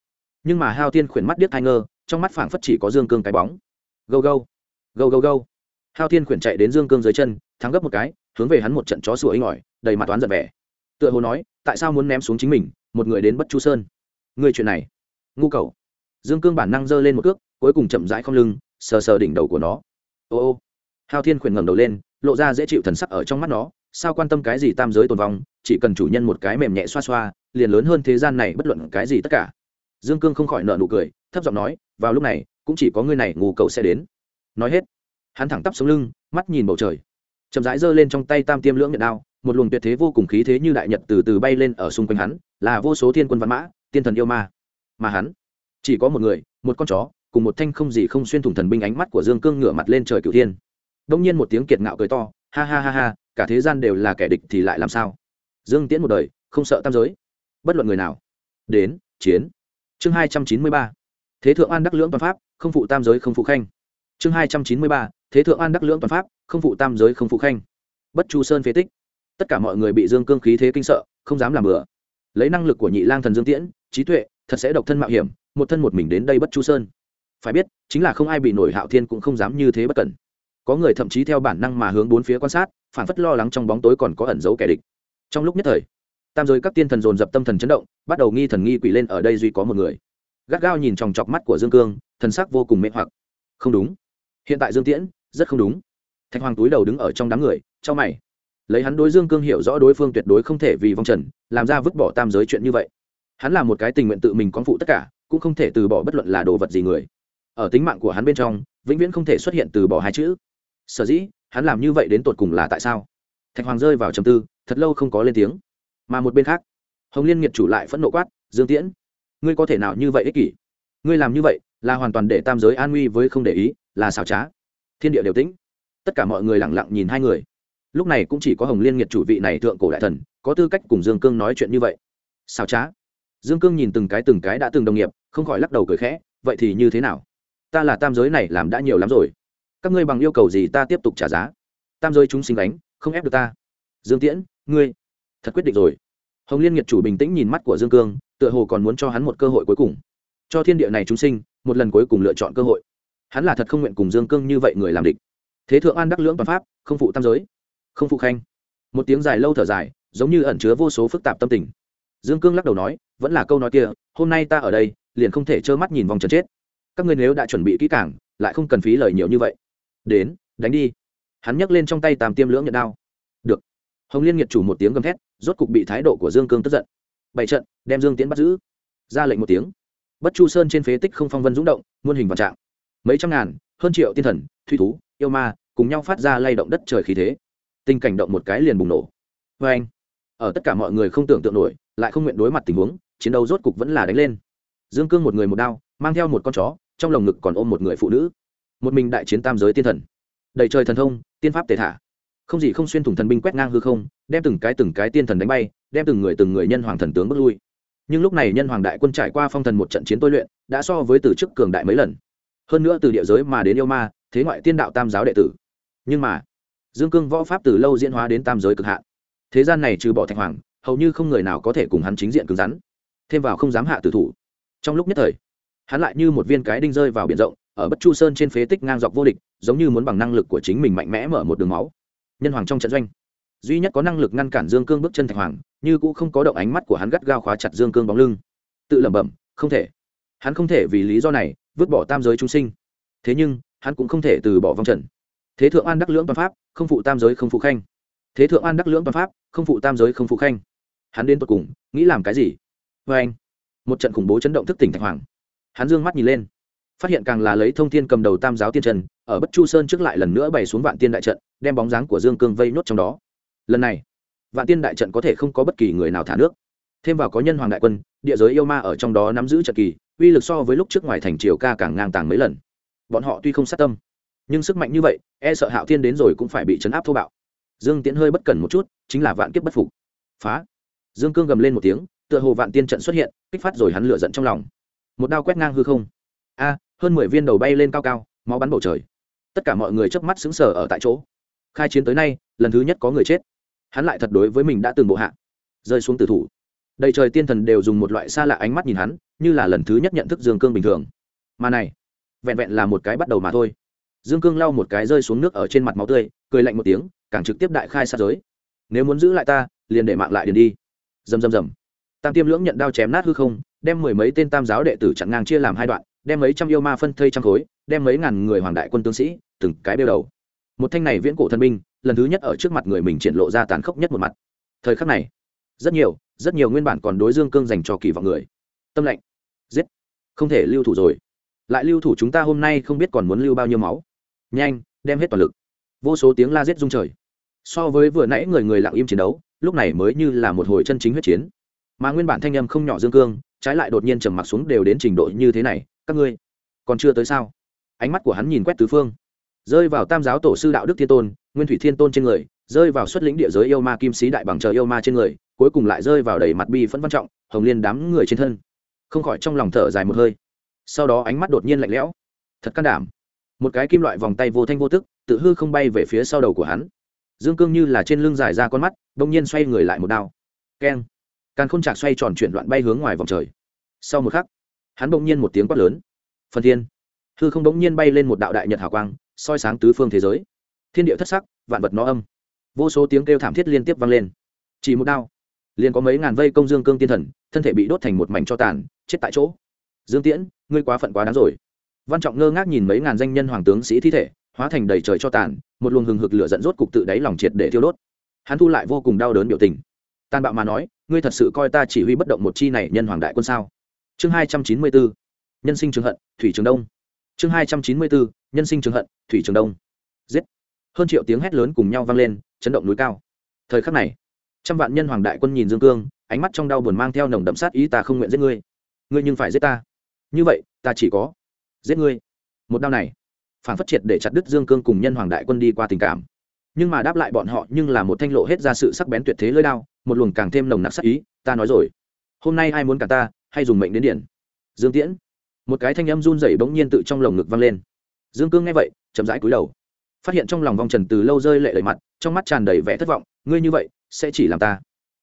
Nhưng mà hao thiên khuyển mắt điếc thai ngơ, trong mắt phảng phất chỉ có dương cương cái bóng. Gâu gâu gâu gâu gâu. Hao thiên khuyển chạy đến dương cương dưới chân, thắng gấp một cái, hướng về hắn một trận chó sủa inh ỏi, đầy mặt toán giận vẻ. Tựa hồ nói, tại sao muốn ném xuống chính mình, một người đến bất chu sơn? Người chuyện này, ngu cầu dương cương bản năng giơ lên một cước, cuối cùng chậm rãi không lưng, sờ sờ đỉnh đầu của nó. Ô ô. Hao thiên khuyển ngẩng đầu lên, lộ ra dễ chịu thần sắc ở trong mắt nó sao quan tâm cái gì tam giới tồn vong, chỉ cần chủ nhân một cái mềm nhẹ xoa xoa, liền lớn hơn thế gian này bất luận cái gì tất cả. Dương cương không khỏi nợ nụ cười, thấp giọng nói, vào lúc này, cũng chỉ có người này ngủ cậu sẽ đến. Nói hết, hắn thẳng tắp xuống lưng, mắt nhìn bầu trời. Chậm rãi giơ lên trong tay tam tiêm lưỡng nhận đao, một luồng tuyệt thế vô cùng khí thế như đại nhật từ từ bay lên ở xung quanh hắn, là vô số thiên quân văn mã, tiên thần yêu ma. Mà hắn, chỉ có một người, một con chó, cùng một thanh không gì không xuyên thủng thần binh ánh mắt của dương cương ngửa mặt lên trời cửu thiên. Đông nhiên một tiếng kiệt ngạo cười to, ha ha ha ha cả thế gian đều là kẻ địch thì lại làm sao? Dương tiễn một đời, không sợ tam giới. Bất luận người nào. Đến, chiến. Chương hai trăm chín mươi ba. Thế thượng an đắc lưỡng toàn pháp, không phụ tam giới không phụ khanh. Chương hai trăm chín mươi ba. Thế thượng an đắc lưỡng toàn pháp, không phụ tam giới không phụ khanh. Bất chu sơn phế tích. Tất cả mọi người bị dương cương khí thế kinh sợ, không dám làm bừa. Lấy năng lực của nhị lang thần dương tiễn, trí tuệ, thật sẽ độc thân mạo hiểm, một thân một mình đến đây bất chu sơn. Phải biết, chính là không ai bị nổi hạo thiên cũng không dám như thế bất cẩn. Có người thậm chí theo bản năng mà hướng bốn phía quan sát phản phất lo lắng trong bóng tối còn có ẩn giấu kẻ địch. Trong lúc nhất thời, tam giới các tiên thần dồn dập tâm thần chấn động, bắt đầu nghi thần nghi quỷ lên ở đây duy có một người. Gắt gao nhìn chòng chọc mắt của dương cương, thần sắc vô cùng mê hoặc. Không đúng. Hiện tại dương tiễn, rất không đúng. Thạch hoàng túi đầu đứng ở trong đám người cho mày. Lấy hắn đối dương cương hiểu rõ đối phương tuyệt đối không thể vì vong trần, làm ra vứt bỏ tam giới chuyện như vậy. Hắn là một cái tình nguyện tự mình con phụ tất cả, cũng không thể từ bỏ bất luận là đồ vật gì người. Ở tính mạng của hắn bên trong, vĩnh viễn không thể xuất hiện từ bỏ hai chữ. Sở dĩ hắn làm như vậy đến tột cùng là tại sao? Thạch hoàng rơi vào trầm tư, thật lâu không có lên tiếng. Mà một bên khác, hồng liên nghiệt chủ lại phẫn nộ quát, dương tiễn, ngươi có thể nào như vậy ích kỷ? Ngươi làm như vậy là hoàn toàn để tam giới an nguy với không để ý, là xảo trá. Thiên địa đều tĩnh. Tất cả mọi người lẳng lặng nhìn hai người. Lúc này cũng chỉ có hồng liên nghiệt chủ vị này thượng cổ đại thần, có tư cách cùng dương cương nói chuyện như vậy. Xảo trá. Dương cương nhìn từng cái từng cái đã từng đồng nghiệp, không khỏi lắc đầu cười khẽ, vậy thì như thế nào? Ta là tam giới này làm đã nhiều lắm rồi các ngươi bằng yêu cầu gì ta tiếp tục trả giá? Tam giới chúng sinh đánh không ép được ta. Dương tiễn, ngươi, thật quyết định rồi. Hồng liên nghiệt chủ bình tĩnh nhìn mắt của dương cương, tựa hồ còn muốn cho hắn một cơ hội cuối cùng. Cho thiên địa này chúng sinh, một lần cuối cùng lựa chọn cơ hội. Hắn là thật không nguyện cùng dương cương như vậy người làm địch. Thế thượng an đắc lưỡng toàn pháp, không phụ tam giới, không phụ khanh. Một tiếng dài lâu thở dài, giống như ẩn chứa vô số phức tạp tâm tình. Dương cương lắc đầu nói, vẫn là câu nói kia, hôm nay ta ở đây, liền không thể trơ mắt nhìn vòng trần chết. Các ngươi nếu đã chuẩn bị kỹ càng, lại không cần phí lời nhiều như vậy đến, đánh đi. Hắn nhấc lên trong tay tàm tiêm lưỡng nhận đao. Được. Hồng liên nghiệt chủ một tiếng gầm thét, rốt cục bị thái độ của dương cương tức giận. Bảy trận, đem dương tiến bắt giữ. Ra lệnh một tiếng. Bất chu sơn trên phế tích không phong vân rúng động, muôn hình vạn trạng. Mấy trăm ngàn, hơn triệu tiên thần, thủy thú, yêu ma, cùng nhau phát ra lay động đất trời khí thế. Tình cảnh động một cái liền bùng nổ. Vê anh, ở tất cả mọi người không tưởng tượng nổi, lại không nguyện đối mặt tình huống, chiến đấu rốt cục vẫn là đánh lên. Dương cương một người một đao, mang theo một con chó, trong lồng ngực còn ôm một người phụ nữ một mình đại chiến tam giới tiên thần. Đầy trời thần thông, tiên pháp tề thả. Không gì không xuyên thủng thần binh quét ngang hư không, đem từng cái từng cái tiên thần đánh bay, đem từng người từng người nhân hoàng thần tướng bước lui. Nhưng lúc này nhân hoàng đại quân trải qua phong thần một trận chiến tôi luyện, đã so với từ chức cường đại mấy lần. Hơn nữa từ địa giới mà đến yêu ma, thế ngoại tiên đạo tam giáo đệ tử. Nhưng mà, dương cương võ pháp từ lâu diễn hóa đến tam giới cực hạn. Thế gian này trừ bỏ thạch hoàng, hầu như không người nào có thể cùng hắn chính diện cứng rắn. Thêm vào không dám hạ tử thủ. Trong lúc nhất thời, hắn lại như một viên cái đinh rơi vào biển rộng ở bất chu sơn trên phế tích ngang dọc vô địch, giống như muốn bằng năng lực của chính mình mạnh mẽ mở một đường máu. Nhân hoàng trong trận doanh, duy nhất có năng lực ngăn cản dương cương bước chân thạch hoàng, như cũng không có động ánh mắt của hắn gắt gao khóa chặt dương cương bóng lưng. Tự lẩm bẩm, không thể. Hắn không thể vì lý do này, vứt bỏ tam giới trung sinh. Thế nhưng, hắn cũng không thể từ bỏ vong trần. Thế thượng an đắc lưỡng toàn pháp, không phụ tam giới không phụ khanh. Thế thượng an đắc lưỡng toàn pháp, không phụ tam giới không phụ khanh. Hắn đến tột cùng, nghĩ làm cái gì? Vê anh một trận khủng bố chấn động thức tỉnh thạch hoàng. Hắn dương mắt nhìn lên phát hiện càng là lấy thông thiên cầm đầu tam giáo tiên trần, ở bất chu sơn trước lại lần nữa bày xuống vạn tiên đại trận, đem bóng dáng của dương cương vây nốt trong đó. Lần này, vạn tiên đại trận có thể không có bất kỳ người nào thả nước. Thêm vào có nhân hoàng đại quân, địa giới yêu ma ở trong đó nắm giữ trận kỳ, uy lực so với lúc trước ngoài thành triều ca càng ngang tàng mấy lần. Bọn họ tuy không sát tâm, nhưng sức mạnh như vậy e sợ hạo thiên đến rồi cũng phải bị chấn áp thô bạo. Dương tiễn hơi bất cẩn một chút, chính là vạn kiếp bất phục. Phá! Dương cương gầm lên một tiếng, tựa hồ vạn tiên trận xuất hiện, kích phát rồi hắn lửa giận trong lòng. Một đao quét ngang hư không. A hơn mười viên đầu bay lên cao cao, máu bắn bầu trời. Tất cả mọi người chớp mắt xứng sở ở tại chỗ. Khai chiến tới nay, lần thứ nhất có người chết. Hắn lại thật đối với mình đã từng bộ hạ. Rơi xuống tử thủ. Đầy trời tiên thần đều dùng một loại xa lạ ánh mắt nhìn hắn, như là lần thứ nhất nhận thức dương cương bình thường. Mà này, vẹn vẹn là một cái bắt đầu mà thôi. Dương cương lau một cái rơi xuống nước ở trên mặt máu tươi, cười lạnh một tiếng, càng trực tiếp đại khai sát giới. Nếu muốn giữ lại ta, liền để mạng lại điền đi. Dầm dầm dầm tam tiêm lưỡng nhận đao chém nát hư không, đem mười mấy tên tam giáo đệ tử chặn ngang chia làm hai đoạn đem mấy trăm yêu ma phân thây trăm khối, đem mấy ngàn người hoàng đại quân tướng sĩ, từng cái đều đầu. Một thanh này viễn cổ thân binh, lần thứ nhất ở trước mặt người mình triển lộ ra tàn khốc nhất một mặt. Thời khắc này, rất nhiều rất nhiều nguyên bản còn đối dương cương dành cho kỳ vọng người. Tâm lệnh. Giết. Không thể lưu thủ rồi. Lại lưu thủ chúng ta hôm nay không biết còn muốn lưu bao nhiêu máu. Nhanh, đem hết toàn lực. Vô số tiếng la giết rung trời. So với vừa nãy người người lặng im chiến đấu, lúc này mới như là một hồi chân chính huyết chiến. Mà nguyên bản thanh âm không nhỏ dương cương, trái lại đột nhiên trầm mặc xuống đều đến trình độ như thế này các ngươi. Còn chưa tới sao? Ánh mắt của hắn nhìn quét tứ phương. Rơi vào tam giáo tổ sư đạo đức thiên tôn, nguyên thủy thiên tôn trên người, rơi vào xuất lĩnh địa giới yêu ma kim sĩ đại bằng chờ yêu ma trên người, cuối cùng lại rơi vào đầy mặt bi phẫn văn trọng, hồng liên đám người trên thân. Không khỏi trong lòng thở dài một hơi. Sau đó ánh mắt đột nhiên lạnh lẽo. Thật can đảm. Một cái kim loại vòng tay vô thanh vô tức, tự hư không bay về phía sau đầu của hắn. Dương cương như là trên lưng dài ra con mắt đông nhiên xoay người lại một đao. Keng. Càn n chạc xoay tròn chuyển đoạn bay hướng ngoài vòng trời. Sau một khắc hắn bỗng nhiên một tiếng quát lớn. Phần thiên. Hư không bỗng nhiên bay lên một đạo đại nhật hào quang, soi sáng tứ phương thế giới. Thiên địa thất sắc, vạn vật nó âm. Vô số tiếng kêu thảm thiết liên tiếp vang lên. Chỉ một đao, liền có mấy ngàn vây công dương cương tiên thần, thân thể bị đốt thành một mảnh cho tàn, chết tại chỗ. Dương tiễn, ngươi quá phận quá đáng rồi. Văn trọng ngơ ngác nhìn mấy ngàn danh nhân hoàng tướng sĩ thi thể, hóa thành đầy trời cho tàn, một luồng hừng hực lửa dẫn rốt cục tự đáy lòng triệt để thiêu đốt. Hắn thu lại vô cùng đau đớn biểu tình. Tàn bạo mà nói, ngươi thật sự coi ta chỉ huy bất động một chi này nhân hoàng đại quân sao? Chương hai trăm chín mươi bốn, nhân sinh trường hận, thủy trường đông. Chương hai trăm chín mươi bốn, nhân sinh trường hận, thủy trường đông. Giết. Hơn triệu tiếng hét lớn cùng nhau vang lên, chấn động núi cao. Thời khắc này, trăm vạn nhân hoàng đại quân nhìn dương cương, ánh mắt trong đau buồn mang theo nồng đậm sát ý, ta không nguyện giết ngươi. Ngươi nhưng phải giết ta. Như vậy, ta chỉ có giết ngươi. Một đau này, phản phất triệt để chặt đứt dương cương cùng nhân hoàng đại quân đi qua tình cảm. Nhưng mà đáp lại bọn họ nhưng là một thanh lộ hết ra sự sắc bén tuyệt thế lơi đao, một luồng càng thêm nồng nặc sắc ý, ta nói rồi. Hôm nay ai muốn cả ta hay dùng mệnh đến điển. Dương tiễn. Một cái thanh âm run rẩy bỗng nhiên tự trong lồng ngực vang lên. Dương cương nghe vậy, chậm rãi cúi đầu. Phát hiện trong lòng vong trần từ lâu rơi lệ lệ mặt, trong mắt tràn đầy vẻ thất vọng, ngươi như vậy, sẽ chỉ làm ta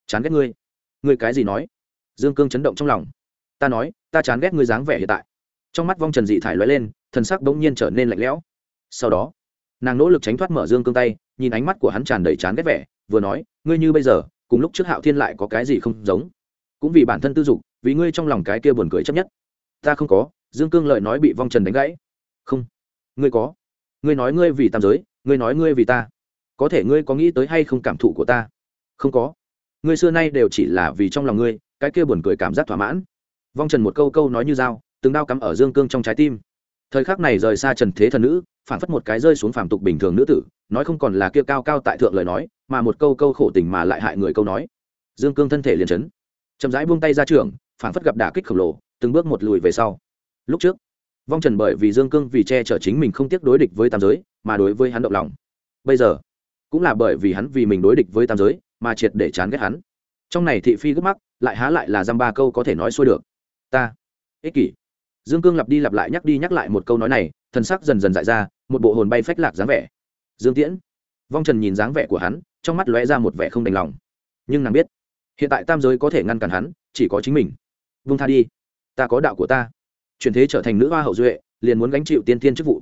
chán ghét ngươi. Ngươi cái gì nói? Dương cương chấn động trong lòng. Ta nói, ta chán ghét ngươi dáng vẻ hiện tại. Trong mắt vong trần dị thải lóe lên, thần sắc bỗng nhiên trở nên lạnh lẽo. Sau đó, nàng nỗ lực tránh thoát mở dương cương tay, nhìn ánh mắt của hắn tràn đầy chán ghét vẻ, vừa nói, ngươi như bây giờ, cùng lúc trước hạo thiên lại có cái gì không giống? Cũng vì bản thân tư dục, vì ngươi trong lòng cái kia buồn cười chấp nhất. Ta không có, dương cương lợi nói bị vong trần đánh gãy. Không. Ngươi có. Ngươi nói ngươi vì tam giới, ngươi nói ngươi vì ta. Có thể ngươi có nghĩ tới hay không cảm thụ của ta? Không có. Ngươi xưa nay đều chỉ là vì trong lòng ngươi, cái kia buồn cười cảm giác thỏa mãn. Vong trần một câu câu nói như dao, từng đao cắm ở dương cương trong trái tim. Thời khắc này rời xa trần thế thần nữ phản phất một cái rơi xuống phàm tục bình thường nữ tử, nói không còn là kia cao cao tại thượng lời nói, mà một câu câu khổ tình mà lại hại người câu nói. Dương cương thân thể liền chấn chậm rãi buông tay ra trường phản phất gặp đả kích khổng lồ, từng bước một lùi về sau. Lúc trước, vong trần bởi vì dương cương vì che chở chính mình không tiếc đối địch với tam giới, mà đối với hắn động lòng. Bây giờ, cũng là bởi vì hắn vì mình đối địch với tam giới, mà triệt để chán ghét hắn. Trong này thị phi gấp mắc, lại há lại là dăm ba câu có thể nói xuôi được. Ta, ích kỷ. Dương cương lặp đi lặp lại nhắc đi nhắc lại một câu nói này thân sắc dần dần dại ra, một bộ hồn bay phách lạc dáng vẻ. Dương tiễn. Vong trần nhìn dáng vẻ của hắn, trong mắt lóe ra một vẻ không đành lòng. Nhưng nàng biết hiện tại tam giới có thể ngăn cản hắn, chỉ có chính mình. Vung tha đi. Ta có đạo của ta. Chuyển thế trở thành nữ hoa hậu duệ, liền muốn gánh chịu tiên thiên chức vụ.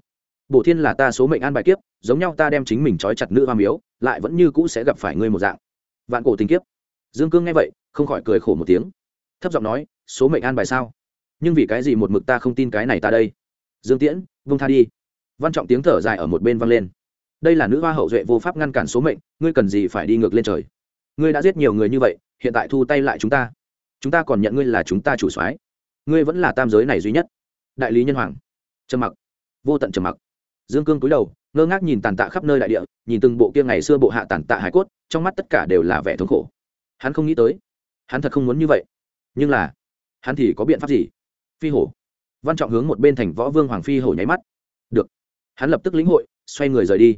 Bổ thiên là ta số mệnh an bài kiếp, giống nhau ta đem chính mình trói chặt nữ hoa miếu, lại vẫn như cũ sẽ gặp phải ngươi một dạng. Vạn cổ tình kiếp. Dương cương nghe vậy, không khỏi cười khổ một tiếng. Thấp giọng nói, số mệnh an bài sao? Nhưng vì cái gì một mực ta không tin cái này ta đây? Dương tiễn vung tha đi. Văn trọng tiếng thở dài ở một bên vang lên. Đây là nữ hoa hậu duệ vô pháp ngăn cản số mệnh, ngươi cần gì phải đi ngược lên trời? Ngươi đã giết nhiều người như vậy, hiện tại thu tay lại chúng ta. Chúng ta còn nhận ngươi là chúng ta chủ soái. Ngươi vẫn là tam giới này duy nhất. Đại lý nhân hoàng. Trầm mặc. Vô tận trầm mặc. Dương cương cúi đầu, ngơ ngác nhìn tàn tạ khắp nơi đại địa, nhìn từng bộ kia ngày xưa bộ hạ tàn tạ hải cốt, trong mắt tất cả đều là vẻ thống khổ. Hắn không nghĩ tới, hắn thật không muốn như vậy. Nhưng là, hắn thì có biện pháp gì? Phi hổ. Văn trọng hướng một bên thành võ vương hoàng phi hổ nháy mắt. Được. Hắn lập tức lĩnh hội, xoay người rời đi.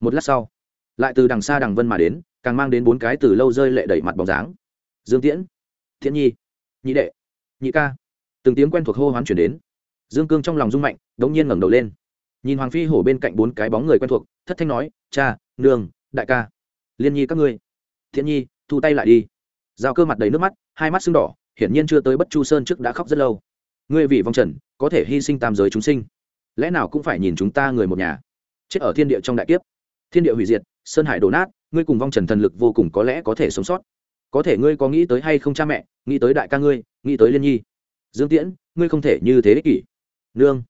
Một lát sau lại từ đằng xa đằng vân mà đến, càng mang đến bốn cái từ lâu rơi lệ đẩy mặt bóng dáng. Dương tiễn, thiện nhi, nhị đệ, nhị ca. Từng tiếng quen thuộc hô hoán chuyển đến. Dương cương trong lòng rung mạnh đ ỗ n g nhiên ngẩng đầu lên. Nhìn hoàng phi hổ bên cạnh bốn cái bóng người quen thuộc, thất thanh nói, cha, nương, đại ca, liên nhi các ngươi. Thiện nhi, thu tay lại đi. Giao cơ mặt đầy nước mắt, hai mắt sưng đỏ, hiển nhiên chưa tới bất chu sơn trước đã khóc rất lâu. Ngươi vì vong trần, có thể hy sinh tam giới chúng sinh. Lẽ nào cũng phải nhìn chúng ta người một nhà. Chết ở thiên địa trong đại kiếp thiên địa hủy diệt, sơn hải đổ nát, ngươi cùng vong trần thần lực vô cùng có lẽ có thể sống sót. Có thể ngươi có nghĩ tới hay không cha mẹ, nghĩ tới đại ca ngươi, nghĩ tới liên nhi. Dương tiễn, ngươi không thể như thế ích kỷ. Nương.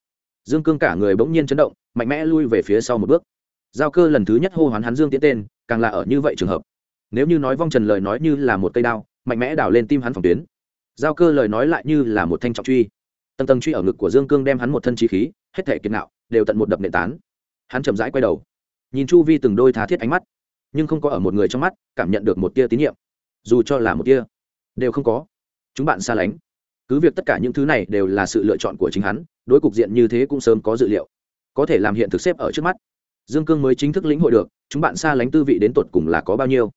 Dương cương cả người bỗng nhiên chấn động, mạnh mẽ lui về phía sau một bước. Giao cơ lần thứ nhất hô hoán hắn dương tiễn tên, càng là ở như vậy trường hợp. Nếu như nói vong trần lời nói như là một cây đao, mạnh mẽ đào lên tim hắn phòng tuyến. Giao cơ lời nói lại như là một thanh trọng truy. Tầng tầng truy ở ngực của dương cương đem hắn một thân trí khí, hết thể kiệt nạo, đều tận một đập nệ tán. Hắn chậm rãi quay đầu nhìn chu vi từng đôi thá thiết ánh mắt, nhưng không có ở một người trong mắt cảm nhận được một tia tín nhiệm. Dù cho là một tia, đều không có. Chúng bạn xa lánh. Cứ việc tất cả những thứ này đều là sự lựa chọn của chính hắn, đối cục diện như thế cũng sớm có dự liệu. Có thể làm hiện thực xếp ở trước mắt. Dương cương mới chính thức lĩnh hội được, chúng bạn xa lánh tư vị đến tột cùng là có bao nhiêu.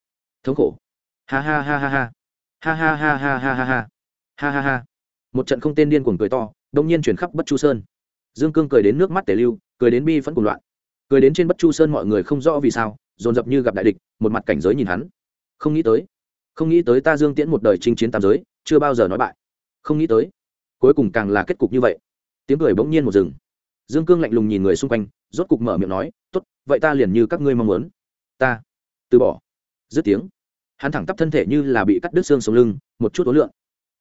Thống khổ. Ha ha ha ha ha. Ha ha ha ha ha ha ha. Ha ha ha. Một trận không tên điên cuồng cười to, đông nhiên chuyển khắp bất chu sơn. Dương cương cười đến nước mắt tể lưu, cười đến bi phẫn cùng loạn cười đến trên bất chu sơn mọi người không rõ vì sao, dồn dập như gặp đại địch, một mặt cảnh giới nhìn hắn. Không nghĩ tới, không nghĩ tới ta dương tiễn một đời chinh chiến tam giới, chưa bao giờ nói bại. Không nghĩ tới, cuối cùng càng là kết cục như vậy. Tiếng cười bỗng nhiên một rừng dương cương lạnh lùng nhìn người xung quanh, rốt cục mở miệng nói, tốt, vậy ta liền như các ngươi mong muốn. Ta. Từ bỏ. Dứt tiếng, hắn thẳng tắp thân thể như là bị cắt đứt xương sống lưng, một chút ố lượng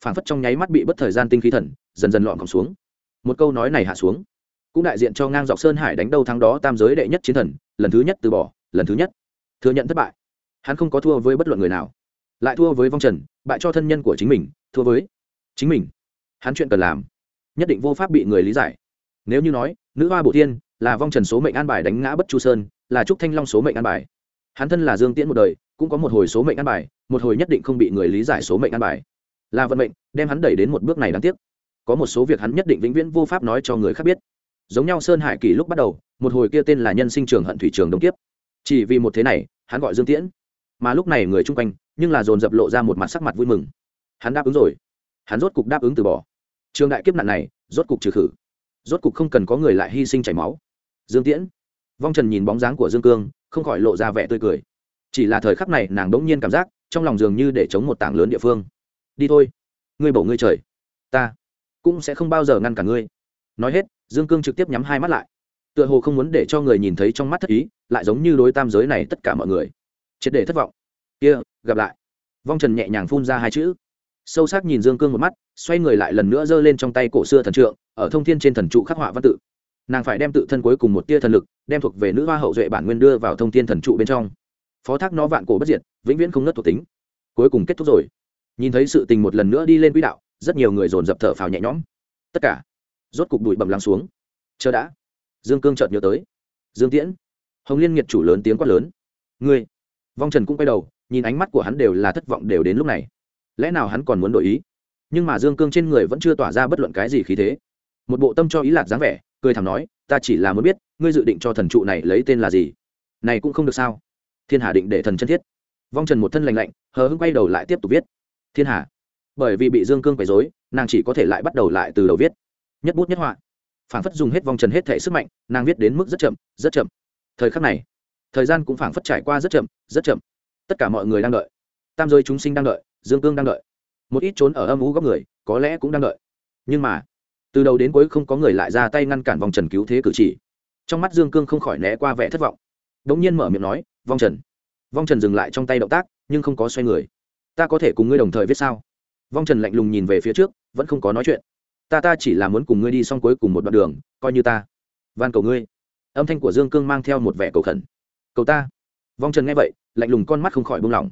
phảng phất trong nháy mắt bị bất thời gian tinh khí thần, dần dần lọn còng xuống. Một câu nói này hạ xuống cũng đại diện cho ngang dọc sơn hải đánh đâu thắng đó tam giới đệ nhất chiến thần, lần thứ nhất từ bỏ, lần thứ nhất. Thừa nhận thất bại. Hắn không có thua với bất luận người nào. Lại thua với vong trần, bại cho thân nhân của chính mình, thua với chính mình. Hắn chuyện cần làm. Nhất định vô pháp bị người lý giải. Nếu như nói, nữ hoa bổ thiên là vong trần số mệnh an bài đánh ngã bất chu sơn, là trúc thanh long số mệnh an bài. Hắn thân là dương tiễn một đời, cũng có một hồi số mệnh an bài, một hồi nhất định không bị người lý giải số mệnh an bài. Là vận mệnh, đem hắn đẩy đến một bước này đáng tiếc. Có một số việc hắn nhất định vĩnh viễn vô pháp nói cho người khác biết giống nhau sơn hải kỳ lúc bắt đầu, một hồi kia tên là nhân sinh trường hận thủy trường đông kiếp. Chỉ vì một thế này, hắn gọi dương tiễn. Mà lúc này người chung quanh, nhưng là dồn dập lộ ra một mặt sắc mặt vui mừng. Hắn đáp ứng rồi. Hắn rốt cục đáp ứng từ bỏ. Trường đại kiếp nạn này, rốt cục trừ khử. Rốt cục không cần có người lại hy sinh chảy máu. Dương tiễn. Vong trần nhìn bóng dáng của dương cương, không khỏi lộ ra vẻ tươi cười. Chỉ là thời khắc này, nàng đ ỗ n g nhiên cảm giác, trong lòng dường như để chống một tảng lớn địa phương. Đi thôi. Ngươi bổ ngươi trời. Ta cũng sẽ không bao giờ ngăn cả ngươi. Nói hết dương cương trực tiếp nhắm hai mắt lại. Tựa hồ không muốn để cho người nhìn thấy trong mắt thất ý, lại giống như đối tam giới này tất cả mọi người. Triệt để thất vọng. Kia, gặp lại. Vong trần nhẹ nhàng phun ra hai chữ. Sâu sắc nhìn dương cương một mắt, xoay người lại lần nữa giơ lên trong tay cổ xưa thần trượng, ở thông thiên trên thần trụ khắc họa văn tự. Nàng phải đem tự thân cuối cùng một tia thần lực, đem thuộc về nữ hoa hậu duệ bản nguyên đưa vào thông thiên thần trụ bên trong. Phó thác nó vạn cổ bất diệt, vĩnh viễn không nớt thuộc tính. Cuối cùng kết thúc rồi. Nhìn thấy sự tình một lần nữa đi lên quỹ đạo, rất nhiều người dồn dập thở phào nhẹ nhõm. Tất cả rốt cục đùi bầm lắng xuống. Chờ đã. Dương cương chợt nhớ tới. Dương tiễn. Hồng liên nghiệt chủ lớn tiếng quát lớn. Ngươi. Vong trần cũng quay đầu, nhìn ánh mắt của hắn đều là thất vọng đều đến lúc này. Lẽ nào hắn còn muốn đổi ý? Nhưng mà dương cương trên người vẫn chưa tỏa ra bất luận cái gì khí thế. Một bộ tâm cho ý lạc dáng vẻ, cười thẳng nói, ta chỉ là muốn biết, ngươi dự định cho thần trụ này lấy tên là gì? Này cũng không được sao? Thiên hà định để thần chân thiết. Vong trần một thân lành lạnh, hờ hững quay đầu lại tiếp tục viết. Thiên hà. Bởi vì bị dương cương quấy dối nàng chỉ có thể lại bắt đầu lại từ đầu viết nhất bút nhất họa. Phảng phất dùng hết vong trần hết thể sức mạnh, nàng viết đến mức rất chậm rất chậm. Thời khắc này, thời gian cũng phảng phất trải qua rất chậm rất chậm. Tất cả mọi người đang đợi. Tam giới chúng sinh đang đợi, dương cương đang đợi. Một ít trốn ở âm ú góc người, có lẽ cũng đang đợi. Nhưng mà, từ đầu đến cuối không có người lại ra tay ngăn cản vòng trần cứu thế cử chỉ. Trong mắt dương cương không khỏi né qua vẻ thất vọng. Đ ỗ n g nhiên mở miệng nói vong trần. Vong trần dừng lại trong tay động tác, nhưng không có xoay người. Ta có thể cùng ngươi đồng thời viết sao? Vong trần lạnh lùng nhìn về phía trước, vẫn không có nói chuyện ta ta chỉ là muốn cùng ngươi đi xong cuối cùng một đoạn đường, coi như ta. Van cầu ngươi. Âm thanh của dương cương mang theo một vẻ cầu khẩn. Cầu ta. Vong trần nghe vậy, lạnh lùng con mắt không khỏi buông lỏng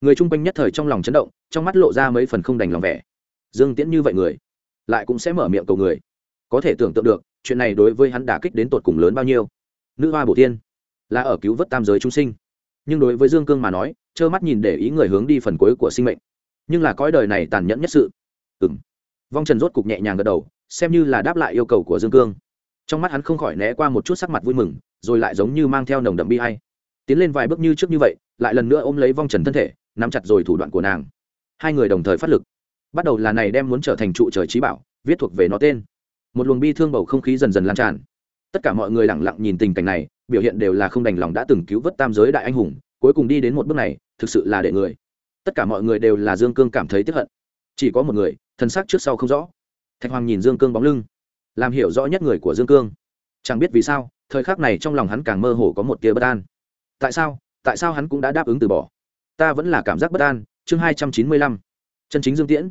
người chung quanh nhất thời trong lòng chấn động, trong mắt lộ ra mấy phần không đành lòng vẻ. Dương tiễn như vậy người, lại cũng sẽ mở miệng cầu người. Có thể tưởng tượng được, chuyện này đối với hắn đả kích đến tột cùng lớn bao nhiêu. Nữ hoa bổ tiên, là ở cứu vớt tam giới trung sinh. Nhưng đối với dương cương mà nói, trơ mắt nhìn để ý người hướng đi phần cuối của sinh mệnh. Nhưng là cõi đời này tàn nhẫn nhất sự. Ừ m vong trần rốt cục nhẹ nhàng gật đầu, xem như là đáp lại yêu cầu của dương cương. Trong mắt hắn không khỏi né qua một chút sắc mặt vui mừng, rồi lại giống như mang theo nồng đậm bi hay tiến lên vài bước như trước như vậy, lại lần nữa ôm lấy vong trần thân thể, nắm chặt rồi thủ đoạn của nàng. Hai người đồng thời phát lực. Bắt đầu là này đem muốn trở thành trụ trời trí bảo, viết thuộc về nó tên. Một luồng bi thương bầu không khí dần dần lan tràn. Tất cả mọi người lẳng lặng nhìn tình cảnh này, biểu hiện đều là không đành lòng đã từng cứu vớt tam giới đại anh hùng, cuối cùng đi đến một bước này, thực sự là để người. Tất cả mọi người đều là dương cương cảm thấy tiếp hận. Chỉ có một người thân xác trước sau không rõ. Thạch hoàng nhìn dương cương bóng lưng, làm hiểu rõ nhất người của dương cương. Chẳng biết vì sao, thời khắc này trong lòng hắn càng mơ hồ có một tia bất an. Tại sao tại sao hắn cũng đã đáp ứng từ bỏ? Ta vẫn là cảm giác bất an, chương hai trăm chín mươi lăm, chân chính dương tiễn.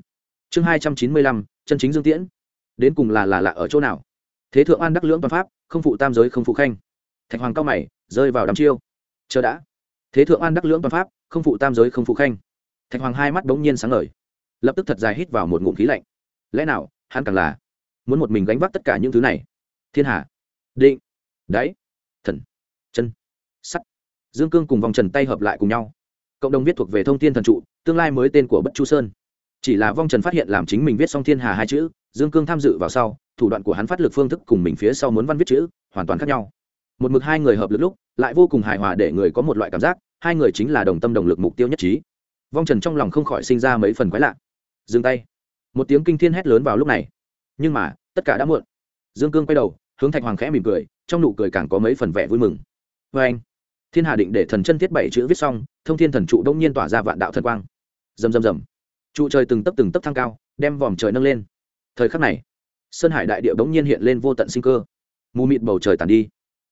Chương hai trăm chín mươi lăm, chân chính dương tiễn. Đến cùng là là lạ ở chỗ nào? Thế thượng an đắc lưỡng toàn pháp, không phụ tam giới, không phụ khanh. Thạch hoàng cao mày, rơi vào đám chiêu. Chờ đã. Thế thượng an đắc lưỡng toàn pháp, không phụ tam giới, không phụ khanh. Thạch hoàng hai mắt bỗng nhiên sáng ngời lập tức thật dài hít vào một ngụm khí lạnh. Lẽ nào, hắn càng là muốn một mình gánh vác tất cả những thứ này? Thiên hà. Định. Đáy. Thần. Chân. Sắt. Dương cương cùng vòng trần tay hợp lại cùng nhau. Cộng đồng viết thuộc về thông tin thần trụ, tương lai mới tên của bất chu sơn. Chỉ là vong trần phát hiện làm chính mình viết xong thiên hà hai chữ, dương cương tham dự vào sau, thủ đoạn của hắn phát lực phương thức cùng mình phía sau muốn văn viết chữ, hoàn toàn khác nhau. Một mực hai người hợp lực lúc, lại vô cùng hài hòa để người có một loại cảm giác, hai người chính là đồng tâm đồng lực mục tiêu nhất trí. Vong trần trong lòng không khỏi sinh ra mấy phần quái lạ dừng tay. Một tiếng kinh thiên hét lớn vào lúc này. Nhưng mà, tất cả đã muộn. Dương cương quay đầu, hướng thạch hoàng khẽ mỉm cười, trong nụ cười càng có mấy phần vẻ vui mừng. Vê anh, thiên hà định để thần chân thiết bảy chữ viết xong, thông thiên thần trụ đông nhiên tỏa ra vạn đạo thần quang. Rầm rầm rầm. Trụ trời từng tấp từng tấp thăng cao, đem vòm trời nâng lên. Thời khắc này, sơn hải đại địa bỗng nhiên hiện lên vô tận sinh cơ. Mù mịt bầu trời tàn đi.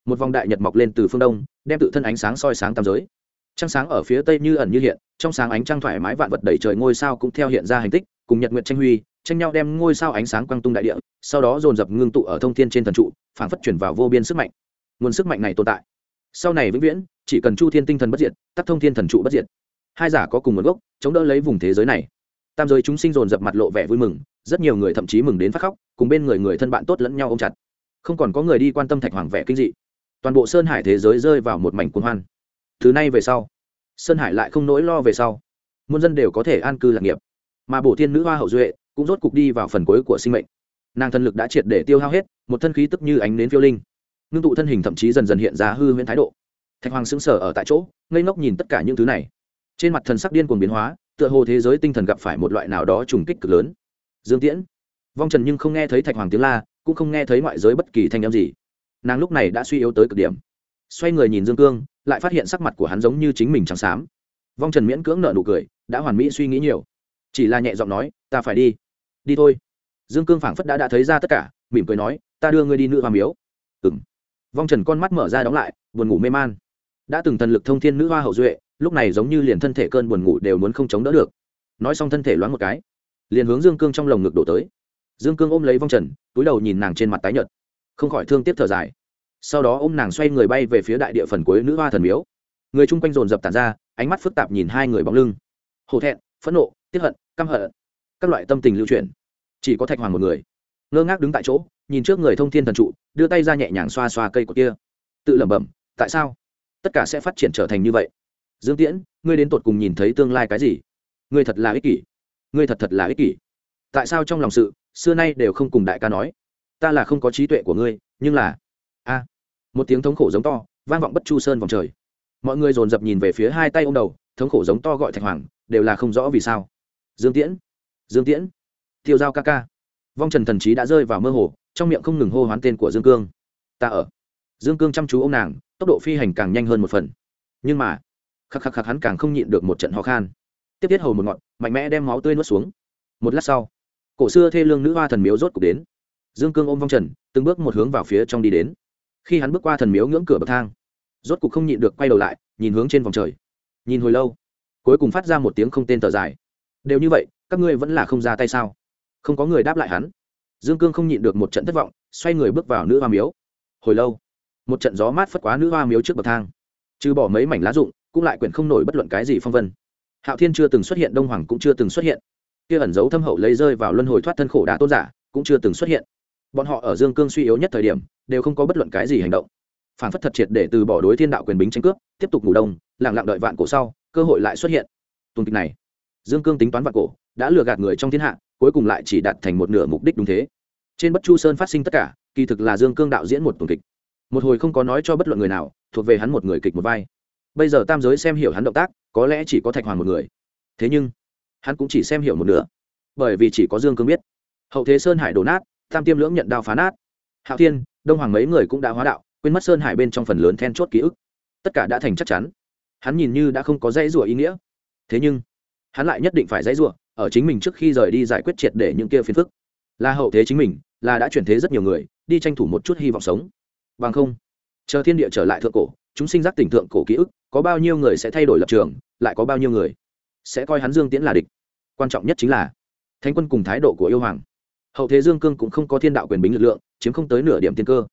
Một vòng đại nhật mọc lên từ phương đông, đem tự thân ánh sáng soi sáng tam giới trăng sáng ở phía tây như ẩn như hiện, trong sáng ánh trăng thoải mái vạn vật đẩy trời ngôi sao cũng theo hiện ra hành tích, cùng nhật nguyện tranh huy, tranh nhau đem ngôi sao ánh sáng quang tung đại địa, sau đó dồn dập ngưng tụ ở thông thiên trên thần trụ, phảng phất chuyển vào vô biên sức mạnh. Nguồn sức mạnh này tồn tại. Sau này vĩnh viễn, chỉ cần chu thiên tinh thần bất diệt tắt thông thiên thần trụ bất diệt. Hai giả có cùng nguồn gốc, chống đỡ lấy vùng thế giới này. Tam giới chúng sinh dồn dập mặt lộ vẻ vui mừng, rất nhiều người thậm chí mừng đến phát khóc, cùng bên người người thân bạn tốt lẫn nhau ôm chặt. Không còn có người đi quan tâm thạch hoàng vẻ kinh dị. Toàn bộ sơn hải thế giới rơi vào một mảnh cuồng hoan từ nay về sau. Sơn hải lại không nỗi lo về sau. Muôn dân đều có thể an cư lạc nghiệp. Mà bổ thiên nữ hoa hậu duệ cũng rốt cục đi vào phần cuối của sinh mệnh. Nàng thân lực đã triệt để tiêu hao hết, một thân khí tức như ánh nến phiêu linh. Ngưng tụ thân hình thậm chí dần dần hiện ra hư huyễn thái độ. Thạch hoàng sững sờ ở tại chỗ, ngây ngốc nhìn tất cả những thứ này. Trên mặt thần sắc điên cuồng biến hóa, tựa hồ thế giới tinh thần gặp phải một loại nào đó trùng kích cực lớn. Dương tiễn. Vong trần nhưng không nghe thấy thạch hoàng tiếng la, cũng không nghe thấy ngoại giới bất kỳ thanh âm gì. Nàng lúc này đã suy yếu tới cực điểm. Xoay người nhìn dương cương lại phát hiện sắc mặt của hắn giống như chính mình trắng xám. Vong trần miễn cưỡng nợ nụ cười, đã hoàn mỹ suy nghĩ nhiều. Chỉ là nhẹ giọng nói, ta phải đi. Đi thôi. Dương cương phảng phất đã đã thấy ra tất cả, mỉm cười nói, ta đưa ngươi đi nữ hoa miếu. Ừng vong trần con mắt mở ra đóng lại, buồn ngủ mê man. Đã từng thần lực thông thiên nữ hoa hậu duệ, lúc này giống như liền thân thể cơn buồn ngủ đều muốn không chống đỡ được. Nói xong thân thể loáng một cái, liền hướng dương cương trong lồng ngực đổ tới. Dương cương ôm lấy vong trần, túi đầu nhìn nàng trên mặt tái nhợt. Không khỏi thương tiếc thở dài sau đó ôm nàng xoay người bay về phía đại địa phần cuối nữ hoa thần miếu. Người chung quanh dồn dập tàn ra, ánh mắt phức tạp nhìn hai người bóng lưng. Hổ thẹn, phẫn nộ tiếp hận, căm hận, các loại tâm tình lưu chuyển. Chỉ có thạch hoàng một người. Ngơ ngác đứng tại chỗ, nhìn trước người thông thiên thần trụ, đưa tay ra nhẹ nhàng xoa xoa cây của kia. Tự lẩm bẩm, tại sao? Tất cả sẽ phát triển trở thành như vậy. Dương tiễn, ngươi đến tột cùng nhìn thấy tương lai cái gì? Ngươi thật là ích kỷ. Ngươi thật thật là ích kỷ. Tại sao trong lòng sự, xưa nay đều không cùng đại ca nói? Ta là không có trí tuệ của ngươi, nhưng là a một tiếng thống khổ giống to, vang vọng bất chu sơn vòng trời. Mọi người dồn dập nhìn về phía hai tay ô m đầu, thống khổ giống to gọi thạch hoàng, đều là không rõ vì sao. Dương tiễn dương tiễn, tiêu giao ca ca. Vong trần thần trí đã rơi vào mơ hồ, trong miệng không ngừng hô hoán tên của dương cương. Ta ở. Dương cương chăm chú ô m nàng, tốc độ phi hành càng nhanh hơn một phần. Nhưng mà, khắc khắc khắc hắn càng không nhịn được một trận ho khan. Tiếp tiết hầu một ngọn, mạnh mẽ đem máu tươi nuốt xuống. Một lát sau, cổ xưa thê lương nữ hoa thần miếu rốt cục đến. Dương cương ôm vong trần, từng bước một hướng vào phía trong đi đến khi hắn bước qua thần miếu ngưỡng cửa bậc thang, rốt cục không nhịn được quay đầu lại, nhìn hướng trên vòng trời. Nhìn hồi lâu, cuối cùng phát ra một tiếng không tên thở dài. Đều như vậy, các ngươi vẫn là không ra tay sao? Không có người đáp lại hắn. Dương cương không nhịn được một trận thất vọng, xoay người bước vào nữ hoa miếu. Hồi lâu, một trận gió mát phất quá nữ hoa miếu trước bậc thang. Trừ bỏ mấy mảnh lá rụng, cũng lại quyển không nổi bất luận cái gì phong vân. Hạo thiên chưa từng xuất hiện, đông hoàng cũng chưa từng xuất hiện. Kia ẩn dấu thâm hậu lấy rơi vào luân hồi thoát thân khổ đá tôn giả, cũng chưa từng xuất hiện bọn họ ở dương cương suy yếu nhất thời điểm, đều không có bất luận cái gì hành động. Phản phất thật triệt để từ bỏ đối thiên đạo quyền bính tranh cướp, tiếp tục ngủ đông, lặng lặng đợi vạn cổ sau, cơ hội lại xuất hiện. Tuần kịch này, dương cương tính toán vạn cổ, đã lừa gạt người trong thiên hạ, cuối cùng lại chỉ đạt thành một nửa mục đích đúng thế. Trên bất chu sơn phát sinh tất cả, kỳ thực là dương cương đạo diễn một tuần kịch. Một hồi không có nói cho bất luận người nào, thuộc về hắn một người kịch một vai. Bây giờ tam giới xem hiểu hắn động tác, có lẽ chỉ có thạch hoàn một người. Thế nhưng, hắn cũng chỉ xem hiểu một nửa. Bởi vì chỉ có dương cương biết. Hậu thế sơn hải đổ nát tam tiêm lưỡng nhận đao phá nát. Hạo thiên, đông hoàng mấy người cũng đã hóa đạo, quên mất sơn hải bên trong phần lớn then chốt ký ức. Tất cả đã thành chắc chắn. Hắn nhìn như đã không có dãy rủa ý nghĩa. Thế nhưng, hắn lại nhất định phải dãy rủa, ở chính mình trước khi rời đi giải quyết triệt để những kia phiền phức. Là hậu thế chính mình, là đã chuyển thế rất nhiều người, đi tranh thủ một chút hy vọng sống. Bằng không, chờ thiên địa trở lại thượng cổ, chúng sinh giác tỉnh thượng cổ ký ức, có bao nhiêu người sẽ thay đổi lập trường, lại có bao nhiêu người sẽ coi hắn dương tiễn là địch. Quan trọng nhất chính là, thánh quân cùng thái độ của yêu hoàng hậu thế dương cương cũng không có thiên đạo quyền bính lực lượng, chiếm không tới nửa điểm tiên cơ.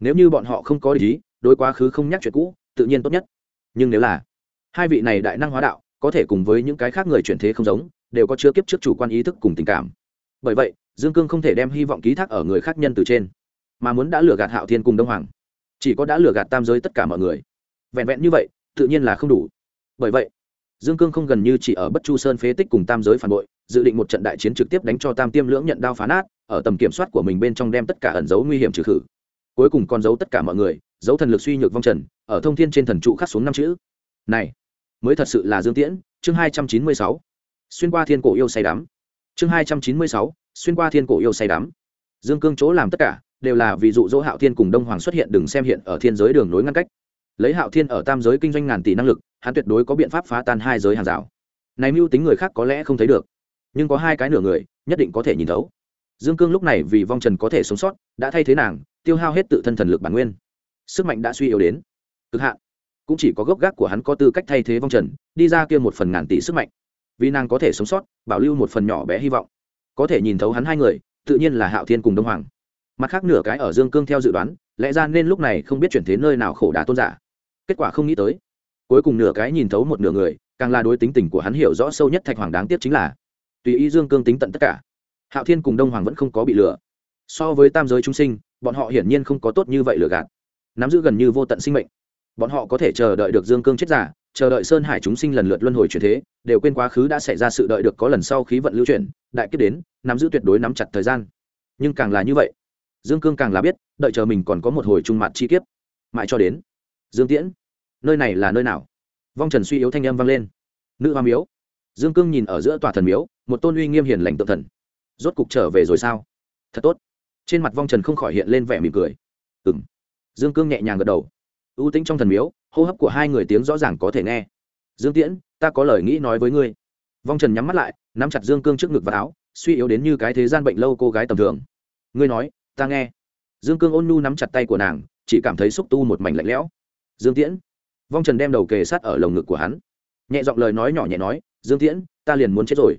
Nếu như bọn họ không có lý đối quá khứ không nhắc chuyện cũ, tự nhiên tốt nhất. Nhưng nếu là hai vị này đại năng hóa đạo, có thể cùng với những cái khác người chuyển thế không giống, đều có chứa kiếp trước chủ quan ý thức cùng tình cảm. Bởi vậy, dương cương không thể đem hy vọng ký thác ở người khác nhân từ trên, mà muốn đã lừa gạt hạo thiên cùng đông hoàng. Chỉ có đã lừa gạt tam giới tất cả mọi người. Vẹn vẹn như vậy, tự nhiên là không đủ. Bởi vậy, dương cương không gần như chỉ ở bất chu sơn phế tích cùng tam giới phản bội dự định một trận đại chiến trực tiếp đánh cho tam tiêm lưỡng nhận đao phá nát, ở tầm kiểm soát của mình bên trong đem tất cả ẩn dấu nguy hiểm trừ khử. Cuối cùng còn giấu tất cả mọi người giấu thần lực suy nhược vong trần, ở thông thiên trên thần trụ khắc xuống năm chữ. Này, mới thật sự là dương tiễn, chương hai trăm chín mươi sáu. Xuyên qua thiên cổ yêu say đắm. Chương hai trăm chín mươi sáu, xuyên qua thiên cổ yêu say đắm. Dương cương chỗ làm tất cả, đều là ví dụ dỗ hạo thiên cùng đông hoàng xuất hiện đừng xem hiện ở thiên giới đường nối ngăn cách. Lấy hạo thiên ở tam giới kinh doanh ngàn tỷ năng lực, hắn tuyệt đối có biện pháp phá tan hai giới hàng rào. Này mưu tính người khác có lẽ không thấy được nhưng có hai cái nửa người, nhất định có thể nhìn thấu. Dương cương lúc này vì vong trần có thể sống sót, đã thay thế nàng, tiêu hao hết tự thân thần lực bản nguyên. Sức mạnh đã suy yếu đến cực hạn. Cũng chỉ có gốc gác của hắn có tư cách thay thế vong trần, đi ra kia một phần ngàn tỷ sức mạnh. Vì nàng có thể sống sót, bảo lưu một phần nhỏ bé hy vọng. Có thể nhìn thấu hắn hai người, tự nhiên là hạo thiên cùng đông hoàng. Mặt khác nửa cái ở dương cương theo dự đoán, lẽ ra nên lúc này không biết chuyển thế nơi nào khổ đá tôn giả. Kết quả không nghĩ tới, cuối cùng nửa cái nhìn thấu một nửa người, càng là đối tính tình của hắn hiểu rõ sâu nhất thạch hoàng đáng tiếc chính là tùy ý dương cương tính tận tất cả. Hạo thiên cùng đông hoàng vẫn không có bị lừa. So với tam giới chúng sinh, bọn họ hiển nhiên không có tốt như vậy lừa gạt. Nắm giữ gần như vô tận sinh mệnh. Bọn họ có thể chờ đợi được dương cương chết giả, chờ đợi sơn hải chúng sinh lần lượt luân hồi chuyển thế, đều quên quá khứ đã xảy ra sự đợi được có lần sau khí vận lưu chuyển, đại kết đến, nắm giữ tuyệt đối nắm chặt thời gian. Nhưng càng là như vậy, dương cương càng là biết, đợi chờ mình còn có một hồi trung mặt chi kiếp. Mãi cho đến, dương tiễn, nơi này là nơi nào? Vong trần suy yếu thanh âm vang lên. Nữ hoa miếu. Dương cương nhìn ở giữa tòa thần miếu một tôn uy nghiêm hiền lành tự thần. Rốt cục trở về rồi sao? Thật tốt. Trên mặt vong trần không khỏi hiện lên vẻ mỉm cười. Ừ m dương cương nhẹ nhàng gật đầu. Ưu tĩnh trong thần miếu, hô hấp của hai người tiếng rõ ràng có thể nghe. Dương tiễn, ta có lời nghĩ nói với ngươi. Vong trần nhắm mắt lại, nắm chặt dương cương trước ngực và áo, suy yếu đến như cái thế gian bệnh lâu cô gái tầm thường. Ngươi nói, ta nghe. Dương cương ôn nu nắm chặt tay của nàng, chỉ cảm thấy xúc tu một mảnh lạnh lẽo. Dương tiễn. Vong trần đem đầu kề sát ở lồng ngực của hắn. Nhẹ giọng lời nói nhỏ nhẹ nói, dương tiễn, ta liền muốn chết rồi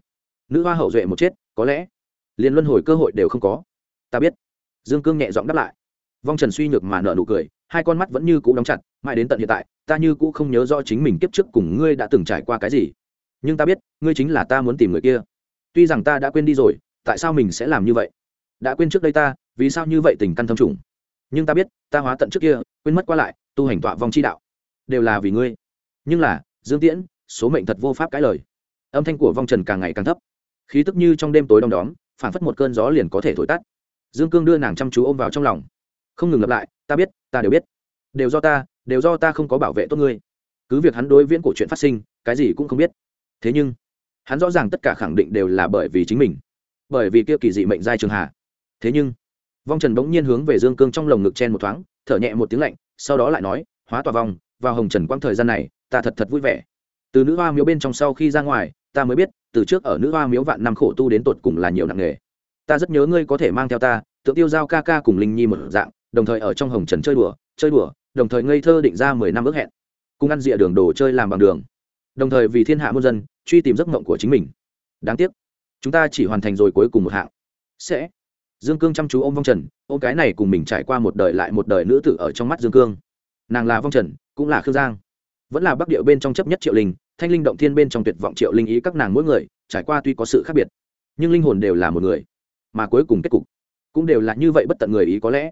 nữ hoa hậu duệ một chết, có lẽ liền luân hồi cơ hội đều không có. Ta biết. Dương cương nhẹ giọng đáp lại. Vong trần suy nhược mà nợ nụ cười, hai con mắt vẫn như cũ đóng chặt, mãi đến tận hiện tại, ta như cũ không nhớ rõ chính mình kiếp trước cùng ngươi đã từng trải qua cái gì. Nhưng ta biết, ngươi chính là ta muốn tìm người kia. Tuy rằng ta đã quên đi rồi, tại sao mình sẽ làm như vậy? Đã quên trước đây ta, vì sao như vậy tình căn thâm trùng? Nhưng ta biết, ta hóa tận trước kia, quên mất qua lại, tu hành tọa vong chi đạo. Đều là vì ngươi. Nhưng là, dương tiễn, số mệnh thật vô pháp cãi lời. Âm thanh của vong trần càng ngày càng thấp khí tức như trong đêm tối đom đóm phản phất một cơn gió liền có thể thổi tắt. Dương cương đưa nàng chăm chú ôm vào trong lòng. Không ngừng lặp lại, ta biết, ta đều biết. Đều do ta, đều do ta không có bảo vệ tốt ngươi. Cứ việc hắn đối viễn cổ chuyện phát sinh, cái gì cũng không biết. Thế nhưng, hắn rõ ràng tất cả khẳng định đều là bởi vì chính mình, bởi vì kia kỳ dị mệnh giai trường hà thế nhưng, vong trần bỗng nhiên hướng về dương cương trong lồng ngực chen một thoáng, thở nhẹ một tiếng lạnh, sau đó lại nói, hóa tòa vong, vào hồng trần quang thời gian này, ta thật thật vui vẻ. Từ nữ hoa miếu bên trong sau khi ra ngoài ta mới biết, từ trước ở nữ hoa miếu vạn năm khổ tu đến tột cùng là nhiều nặng nghề. Ta rất nhớ ngươi có thể mang theo ta tự tiêu giao ca ca cùng linh nhi một dạng, đồng thời ở trong hồng trần chơi đùa chơi đùa, đồng thời ngây thơ định ra mười năm ước hẹn. Cùng ăn rìa đường đồ chơi làm bằng đường. Đồng thời vì thiên hạ muôn dân, truy tìm giấc mộng của chính mình. Đáng tiếc, chúng ta chỉ hoàn thành rồi cuối cùng một hạng. Sẽ. Dương cương chăm chú ô m vong trần ô cái này cùng mình trải qua một đời lại một đời nữ tử ở trong mắt dương cương. Nàng là vong trần, cũng là khương giang vẫn là bắc địa bên trong chấp nhất triệu linh, thanh linh động thiên bên trong tuyệt vọng triệu linh ý các nàng mỗi người, trải qua tuy có sự khác biệt, nhưng linh hồn đều là một người. Mà cuối cùng kết cục cũng đều là như vậy bất tận người ý có lẽ.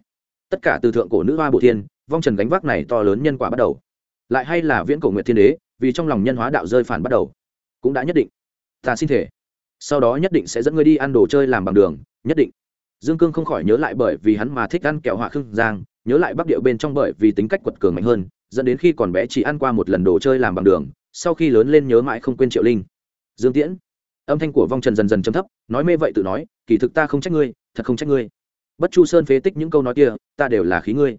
Tất cả từ thượng cổ nữ hoa bộ thiên, vong trần gánh vác này to lớn nhân quả bắt đầu. Lại hay là viễn cổ nguyện thiên đế, vì trong lòng nhân hóa đạo rơi phản bắt đầu. Cũng đã nhất định. Ta xin thể sau đó nhất định sẽ dẫn ngươi đi ăn đồ chơi làm bằng đường, nhất định. Dương cương không khỏi nhớ lại bởi vì hắn mà thích ăn kẹo họa khương giang nhớ lại bắc điệu bên trong bởi vì tính cách quật cường mạnh hơn, dẫn đến khi còn bé chỉ ăn qua một lần đồ chơi làm bằng đường, sau khi lớn lên nhớ mãi không quên triệu linh. Dương tiễn. Âm thanh của vong trần dần dần chấm thấp, nói mê vậy tự nói, kỳ thực ta không trách ngươi, thật không trách ngươi. Bất chu sơn phế tích những câu nói kia, ta đều là khí ngươi.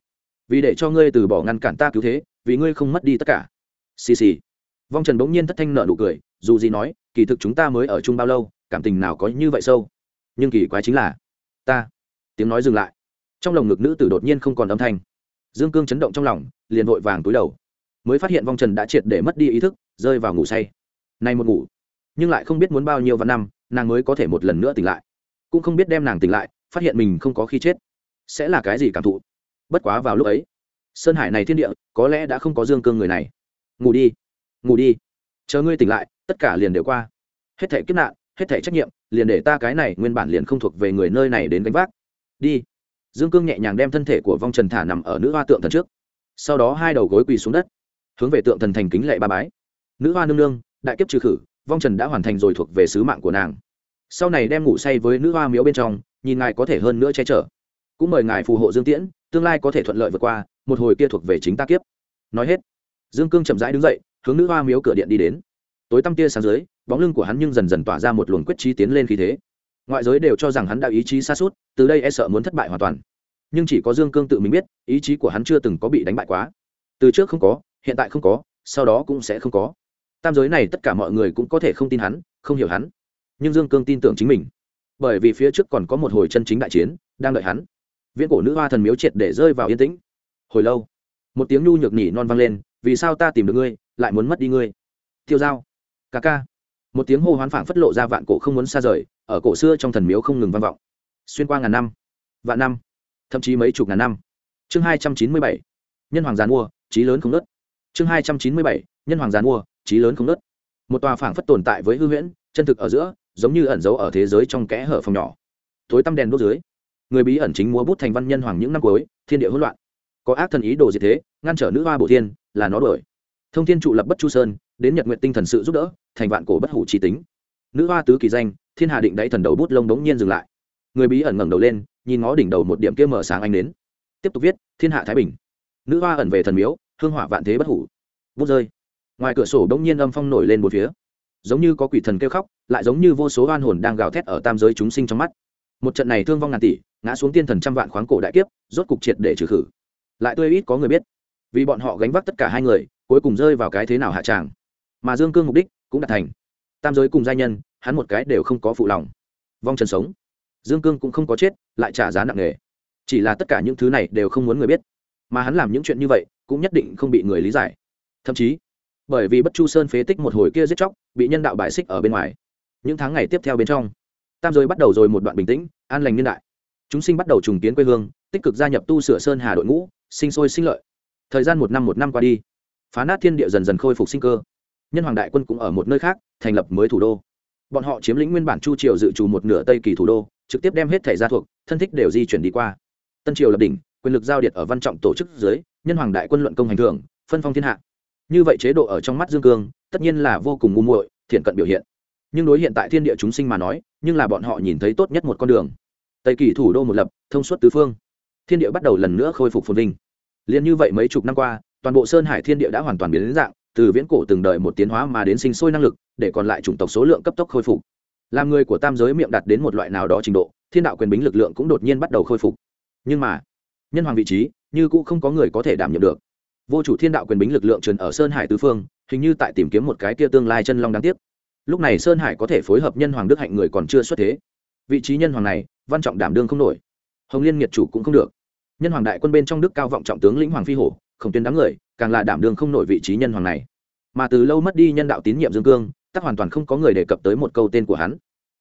Vì để cho ngươi từ bỏ ngăn cản ta cứu thế, vì ngươi không mất đi tất cả. Xì xì. Vong trần bỗng nhiên thất thanh nợ nụ cười, dù gì nói, kỳ thực chúng ta mới ở chung bao lâu, cảm tình nào có như vậy sâu. Nhưng kỳ quái chính là, ta. Tiếng nói dừng lại trong lồng ngực nữ tử đột nhiên không còn âm thanh. Dương cương chấn động trong lòng, liền vội vàng túi đầu. Mới phát hiện vong trần đã triệt để mất đi ý thức, rơi vào ngủ say. Nay một ngủ, nhưng lại không biết muốn bao nhiêu vạn năm, nàng mới có thể một lần nữa tỉnh lại. Cũng không biết đem nàng tỉnh lại, phát hiện mình không có khi chết. Sẽ là cái gì cảm thụ? Bất quá vào lúc ấy, sơn hải này thiên địa, có lẽ đã không có dương cương người này. Ngủ đi ngủ đi. Chờ ngươi tỉnh lại, tất cả liền đều qua. Hết thể kiếp nạn, hết thể trách nhiệm, liền để ta cái này nguyên bản liền không thuộc về người nơi này đến gánh vác. Đi dương cương nhẹ nhàng đem thân thể của vong trần thả nằm ở nữ hoa tượng thần trước. Sau đó hai đầu gối quỳ xuống đất, hướng về tượng thần thành kính lệ ba bái. Nữ hoa nương nương, đại kiếp trừ khử, vong trần đã hoàn thành rồi thuộc về sứ mạng của nàng. Sau này đem ngủ say với nữ hoa miếu bên trong, nhìn ngài có thể hơn nữa che chở. Cũng mời ngài phù hộ dương tiễn, tương lai có thể thuận lợi vượt qua, một hồi kia thuộc về chính ta kiếp. Nói hết, dương cương chậm rãi đứng dậy, hướng nữ hoa miếu cửa điện đi đến. Tối tăm tia sáng dưới, bóng lưng của hắn nhưng dần dần tỏa ra một luồng quyết trí tiến lên khí thế ngoại giới đều cho rằng hắn đã ý chí xa suốt, từ đây e sợ muốn thất bại hoàn toàn. Nhưng chỉ có dương cương tự mình biết, ý chí của hắn chưa từng có bị đánh bại quá. Từ trước không có, hiện tại không có, sau đó cũng sẽ không có. Tam giới này tất cả mọi người cũng có thể không tin hắn, không hiểu hắn. Nhưng dương cương tin tưởng chính mình. Bởi vì phía trước còn có một hồi chân chính đại chiến, đang đợi hắn. Viễn cổ nữ hoa thần miếu triệt để rơi vào yên tĩnh. Hồi lâu, một tiếng nhu nhược nhỉ non vang lên, vì sao ta tìm được ngươi, lại muốn mất đi ngươi? Tiêu dao ca ca. Một tiếng hô hoán phảng phất lộ ra vạn cổ không muốn xa rời ở cổ xưa trong thần miếu không ngừng vang vọng. Xuyên qua ngàn năm, vạn năm, thậm chí mấy chục ngàn năm. Chương hai trăm chín mươi bảy, nhân hoàng giàn mua trí lớn không nớt. Chương hai trăm chín mươi bảy, nhân hoàng giàn mua trí lớn không nớt. Một tòa phảng phất tồn tại với hư huyễn, chân thực ở giữa, giống như ẩn giấu ở thế giới trong kẽ hở phòng nhỏ. Tối tăm đèn đốt dưới, người bí ẩn chính múa bút thành văn nhân hoàng những năm cuối, thiên địa hỗn loạn. Có ác thần ý đồ gì thế, ngăn trở nữ hoa bổ thiên, là nó đổi thông thiên trụ lập bất chu sơn, đến nhật nguyện tinh thần sự giúp đỡ, thành vạn cổ bất hủ trí tính. Nữ hoa tứ kỳ danh thiên hà định đáy thần đầu bút lông đống nhiên dừng lại. Người bí ẩn ngẩng đầu lên, nhìn ngó đỉnh đầu một điểm kia mở sáng anh đến tiếp tục viết, thiên hạ thái bình. Nữ hoa ẩn về thần miếu, hương hỏa vạn thế bất hủ. Bút rơi. Ngoài cửa sổ đống nhiên âm phong nổi lên một phía. Giống như có quỷ thần kêu khóc, lại giống như vô số oan hồn đang gào thét ở tam giới chúng sinh trong mắt. Một trận này thương vong ngàn tỷ, ngã xuống tiên thần trăm vạn khoáng cổ đại kiếp, rốt cục triệt để trừ khử. Lại tươi ít có người biết, vì bọn họ gánh vác tất cả hai người, cuối cùng rơi vào cái thế nào hạ tràng. Mà dương cương mục đích cũng đạt thành. Tam giới cùng giai nhân hắn một cái đều không có phụ lòng. Vong trần sống. Dương cương cũng không có chết, lại trả giá nặng nề. Chỉ là tất cả những thứ này đều không muốn người biết. Mà hắn làm những chuyện như vậy, cũng nhất định không bị người lý giải. Thậm chí, bởi vì bất chu sơn phế tích một hồi kia giết chóc, bị nhân đạo bài xích ở bên ngoài. Những tháng ngày tiếp theo bên trong, tam giới bắt đầu rồi một đoạn bình tĩnh, an lành niên đại. Chúng sinh bắt đầu trùng kiến quê hương, tích cực gia nhập tu sửa sơn hà đội ngũ, sinh sôi sinh lợi. Thời gian một năm một năm qua đi, phá nát thiên địa dần dần khôi phục sinh cơ. Nhân hoàng đại quân cũng ở một nơi khác, thành lập mới thủ đô bọn họ chiếm lĩnh nguyên bản chu triều dự trù một nửa tây kỳ thủ đô, trực tiếp đem hết thẻ gia thuộc, thân thích đều di chuyển đi qua. Tân triều lập đỉnh, quyền lực giao điện ở văn trọng tổ chức dưới, nhân hoàng đại quân luận công hành thưởng, phân phong thiên hạ. Như vậy chế độ ở trong mắt dương cương, tất nhiên là vô cùng ngu muội, thiện cận biểu hiện. Nhưng đối hiện tại thiên địa chúng sinh mà nói, nhưng là bọn họ nhìn thấy tốt nhất một con đường. Tây kỳ thủ đô một lập, thông suốt tứ phương. Thiên địa bắt đầu lần nữa khôi phục phồn vinh. Liền như vậy mấy chục năm qua, toàn bộ sơn hải thiên địa đã hoàn toàn biến đến dạng từ viễn cổ từng đời một tiến hóa mà đến sinh sôi năng lực, để còn lại chủng tộc số lượng cấp tốc khôi phục. Làm người của tam giới miệng đặt đến một loại nào đó trình độ, thiên đạo quyền bính lực lượng cũng đột nhiên bắt đầu khôi phục. Nhưng mà, nhân hoàng vị trí, như cũng không có người có thể đảm nhiệm được. Vô chủ thiên đạo quyền bính lực lượng truyền ở sơn hải tứ phương, hình như tại tìm kiếm một cái kia tương lai chân long đáng tiếc. Lúc này sơn hải có thể phối hợp nhân hoàng đức hạnh người còn chưa xuất thế. Vị trí nhân hoàng này, văn trọng đảm đương không nổi. Hồng liên nghiệt chủ cũng không được. Nhân hoàng đại quân bên trong đức cao vọng trọng tướng lĩnh hoàng phi hổ không tuyên đám người càng là đảm đương không nổi vị trí nhân hoàng này. Mà từ lâu mất đi nhân đạo tín nhiệm dương cương, tắc hoàn toàn không có người đề cập tới một câu tên của hắn.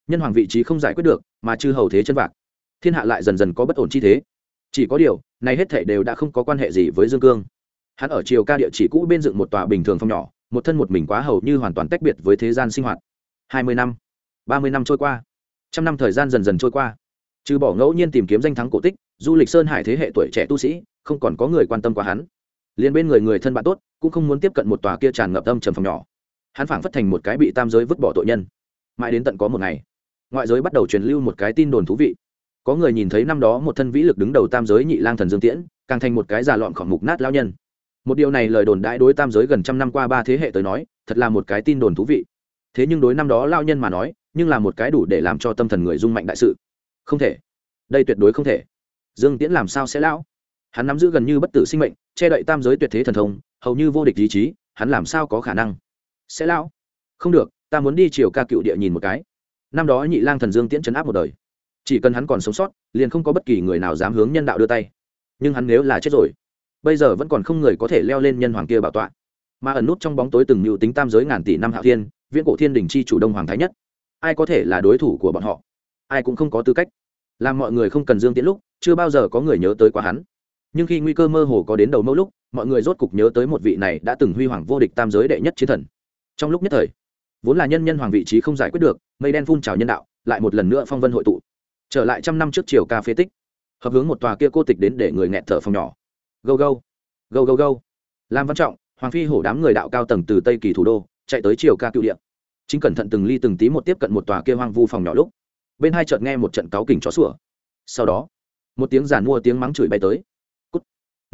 Nhân hoàng vị trí không giải quyết được, mà chư hầu thế chân vạc. Thiên hạ lại dần dần có bất ổn chi thế. Chỉ có điều này hết thể đều đã không có quan hệ gì với dương cương. Hắn ở triều ca địa chỉ cũ bên dựng một tòa bình thường phong nhỏ, một thân một mình quá hầu như hoàn toàn tách biệt với thế gian sinh hoạt. Hai mươi năm, ba mươi năm trôi qua. Trăm năm thời gian dần dần trôi qua. Trừ bỏ ngẫu nhiên tìm kiếm danh thắng cổ tích, du lịch sơn hải thế hệ tuổi trẻ tu sĩ, không còn có người quan tâm qua hắn liền bên người người thân bạn tốt cũng không muốn tiếp cận một tòa kia tràn ngập tâm trầm phòng nhỏ. Hắn phảng phất thành một cái bị tam giới vứt bỏ tội nhân. Mãi đến tận có một ngày, ngoại giới bắt đầu truyền lưu một cái tin đồn thú vị. Có người nhìn thấy năm đó một thân vĩ lực đứng đầu tam giới nhị lang thần dương tiễn, càng thành một cái già lọn khỏng mục nát lao nhân. Một điều này lời đồn đãi đối tam giới gần trăm năm qua ba thế hệ tới nói, thật là một cái tin đồn thú vị. Thế nhưng đối năm đó lao nhân mà nói, nhưng là một cái đủ để làm cho tâm thần người rung mạnh đại sự. Không thể. Đây tuyệt đối không thể. Dương tiễn làm sao sẽ lão? Hắn nắm giữ gần như bất tử sinh mệnh che đậy tam giới tuyệt thế thần thông, hầu như vô địch ý chí, hắn làm sao có khả năng? Sẽ lão. Không được, ta muốn đi chiều ca cựu địa nhìn một cái. Năm đó nhị lang thần dương tiễn chấn áp một đời. Chỉ cần hắn còn sống sót, liền không có bất kỳ người nào dám hướng nhân đạo đưa tay. Nhưng hắn nếu là chết rồi, bây giờ vẫn còn không người có thể leo lên nhân hoàng kia bảo tọa. Mà ẩn nút trong bóng tối từng mưu tính tam giới ngàn tỷ năm hạo thiên, viễn cổ thiên đình chi chủ đông hoàng thái nhất. Ai có thể là đối thủ của bọn họ? Ai cũng không có tư cách. Làm mọi người không cần dương tiễn lúc, chưa bao giờ có người nhớ tới quá hắn nhưng khi nguy cơ mơ hồ có đến đầu mẫu lúc, mọi người rốt cục nhớ tới một vị này đã từng huy hoàng vô địch tam giới đệ nhất chiến thần. Trong lúc nhất thời, vốn là nhân nhân hoàng vị trí không giải quyết được, mây đen phun trào nhân đạo, lại một lần nữa phong vân hội tụ. Trở lại trăm năm trước chiều ca phế tích, hợp hướng một tòa kia cô tịch đến để người nghẹn thở phòng nhỏ. Gâu gâu gâu gâu gâu. lam văn trọng, hoàng phi hổ đám người đạo cao tầng từ tây kỳ thủ đô, chạy tới chiều ca cựu điện chính cẩn thận từng ly từng tí một tiếp cận một tòa kia hoang vu phòng nhỏ lúc, bên hai chợt nghe một trận cáo kỉnh chó sủa. Sau đó, một tiếng giàn mua tiếng mắng chửi bay tới.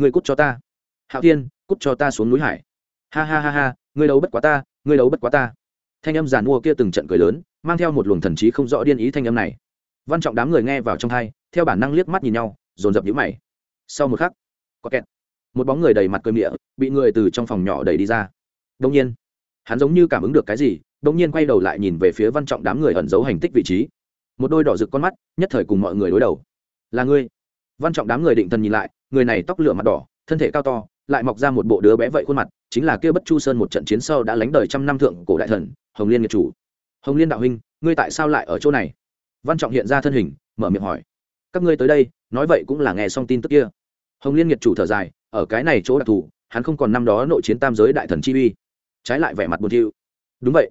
Ngươi cút cho ta. Hạo thiên, cút cho ta xuống núi hải. Ha ha ha ha, ngươi đấu bất quá ta, ngươi đấu bất quá ta. Thanh âm giàn mua kia từng trận cười lớn, mang theo một luồng thần trí không rõ điên ý thanh âm này. Văn trọng đám người nghe vào trong thai theo bản năng liếc mắt nhìn nhau, dồn dập nhũ mày. Sau một khắc, có kẹt. Một bóng người đầy mặt cười miệng bị người từ trong phòng nhỏ đẩy đi ra. Đông nhiên, hắn giống như cảm ứng được cái gì, đông nhiên quay đầu lại nhìn về phía văn trọng đám người ẩn giấu hành tích vị trí. Một đôi đỏ rực con mắt, nhất thời cùng mọi người đối đầu. Là ngươi. Văn trọng đám người định thần nhìn lại người này tóc lửa mặt đỏ, thân thể cao to, lại mọc ra một bộ đứa bé vậy khuôn mặt, chính là kia bất chu sơn một trận chiến sâu đã lánh đời trăm năm thượng cổ đại thần, hồng liên nghiệp chủ. Hồng liên đạo huynh, ngươi tại sao lại ở chỗ này? Văn trọng hiện ra thân hình, mở miệng hỏi. Các ngươi tới đây, nói vậy cũng là nghe xong tin tức kia. Hồng liên nghiệp chủ thở dài, ở cái này chỗ đặc thù, hắn không còn năm đó nội chiến tam giới đại thần chi uy. Trái lại vẻ mặt buồn thiu. Đúng vậy.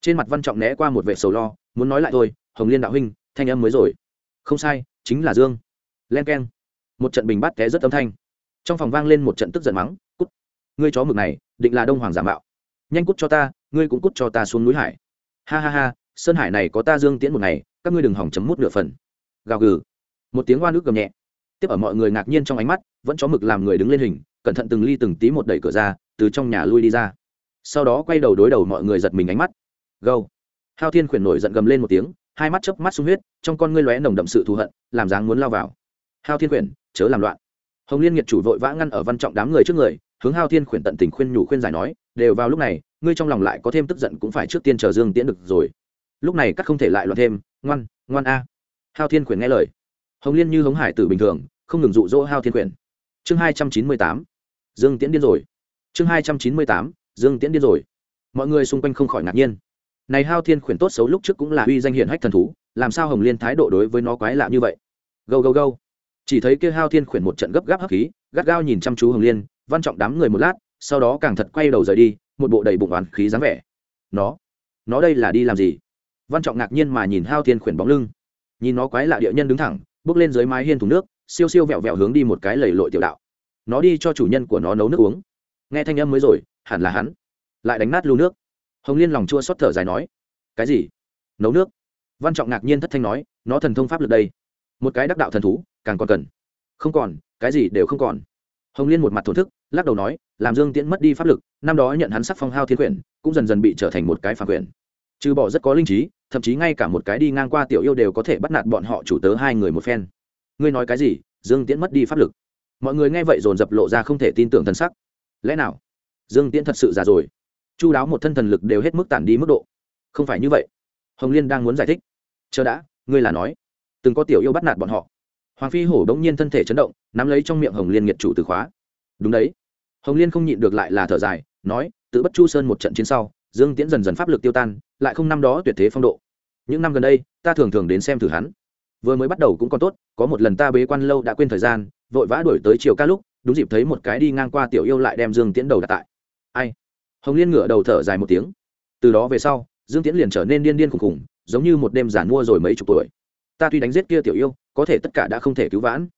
Trên mặt văn trọng né qua một vẻ sầu lo, muốn nói lại thôi, hồng liên đạo huynh, thanh âm mới rồi. Không sai, chính là dương. Len keng một trận bình bát té rất âm thanh. Trong phòng vang lên một trận tức giận mắng, cút! Ngươi chó mực này, định là đông hoàng giả mạo. Nhanh cút cho ta, ngươi cũng cút cho ta xuống núi hải. Ha ha ha, sơn hải này có ta dương tiễn một ngày, các ngươi đừng hỏng chấm mút nửa phần. Gào gừ. Một tiếng hoa nước gầm nhẹ. Tiếp ở mọi người ngạc nhiên trong ánh mắt, vẫn chó mực làm người đứng lên hình, cẩn thận từng ly từng tí một đẩy cửa ra, từ trong nhà lui đi ra. Sau đó quay đầu đối đầu mọi người giật mình ánh mắt. Gâu. Hao thiên khuyển nổi giận gầm lên một tiếng, hai mắt chớp mắt sung huyết, trong con ngươi lóe nồng đậm sự thù hận, làm dáng muốn lao vào hao thiên quyển, chớ làm loạn. Hồng liên nghiệt chủ vội vã ngăn ở văn trọng đám người trước người, hướng hao thiên khuyển tận tình khuyên nhủ khuyên giải nói, đều vào lúc này, ngươi trong lòng lại có thêm tức giận cũng phải trước tiên chờ dương tiễn được rồi. Lúc này các không thể lại loạn thêm, ngoan ngoan a. Hao thiên khuyển nghe lời. Hồng liên như hống hải tử bình thường, không ngừng dụ dỗ hao thiên khuyển chương hai trăm chín mươi tám, dương tiễn điên rồi. Chương hai trăm chín mươi tám, dương tiễn điên rồi. Mọi người xung quanh không khỏi ngạc nhiên. Này hao thiên khuyển tốt xấu lúc trước cũng là uy danh hiển hách thần thú, làm sao hồng liên thái độ đối với nó quái lạ như vậy? Gâu gâu gâu chỉ thấy kia hao thiên khuyển một trận gấp gáp hấp khí, gắt gao nhìn chăm chú hồng liên, văn trọng đám người một lát, sau đó càng thật quay đầu rời đi, một bộ đầy bụng oán khí dáng vẻ. Nó nó đây là đi làm gì? Văn trọng ngạc nhiên mà nhìn hao thiên khuyển bóng lưng. Nhìn nó quái lạ địa nhân đứng thẳng, bước lên dưới mái hiên thùng nước, siêu siêu vẹo vẹo hướng đi một cái lầy lội tiểu đạo. Nó đi cho chủ nhân của nó nấu nước uống. Nghe thanh âm mới rồi, hẳn là hắn. Lại đánh nát lưu nước. Hồng liên lòng chua xót thở dài nói, cái gì? Nấu nước? Văn trọng ngạc nhiên thất thanh nói, nó thần thông pháp lực đây. Một cái đắc đạo thần thú càng còn cần. Không còn, cái gì đều không còn. Hồng liên một mặt thổn thức, lắc đầu nói, làm dương tiễn mất đi pháp lực, năm đó nhận hắn sắc phong hao thiên quyển cũng dần dần bị trở thành một cái phản quyển trừ bỏ rất có linh trí, thậm chí ngay cả một cái đi ngang qua tiểu yêu đều có thể bắt nạt bọn họ chủ tớ hai người một phen. Ngươi nói cái gì? Dương tiễn mất đi pháp lực. Mọi người nghe vậy dồn dập lộ ra không thể tin tưởng thần sắc. Lẽ nào? Dương tiễn thật sự già rồi. Chu đáo một thân thần lực đều hết mức tản đi mức độ. Không phải như vậy. Hồng liên đang muốn giải thích. Chờ đã, ngươi là nói, từng có tiểu yêu bắt nạt bọn họ hoàng phi hổ đống nhiên thân thể chấn động, nắm lấy trong miệng hồng liên nghiệt chủ từ khóa. Đúng đấy. Hồng liên không nhịn được lại là thở dài, nói, tự bất chu sơn một trận chiến sau, dương tiễn dần dần pháp lực tiêu tan, lại không năm đó tuyệt thế phong độ. Những năm gần đây, ta thường thường đến xem thử hắn. Vừa mới bắt đầu cũng còn tốt, có một lần ta bế quan lâu đã quên thời gian, vội vã đuổi tới chiều ca lúc, đúng dịp thấy một cái đi ngang qua tiểu yêu lại đem dương tiễn đầu đặt tại. Ai? Hồng liên ngửa đầu thở dài một tiếng. Từ đó về sau, dương tiễn liền trở nên điên điên khùng khùng giống như một đêm giản mua rồi mấy chục tuổi. Ta tuy đánh giết kia tiểu yêu có thể tất cả đã không thể cứu vãn.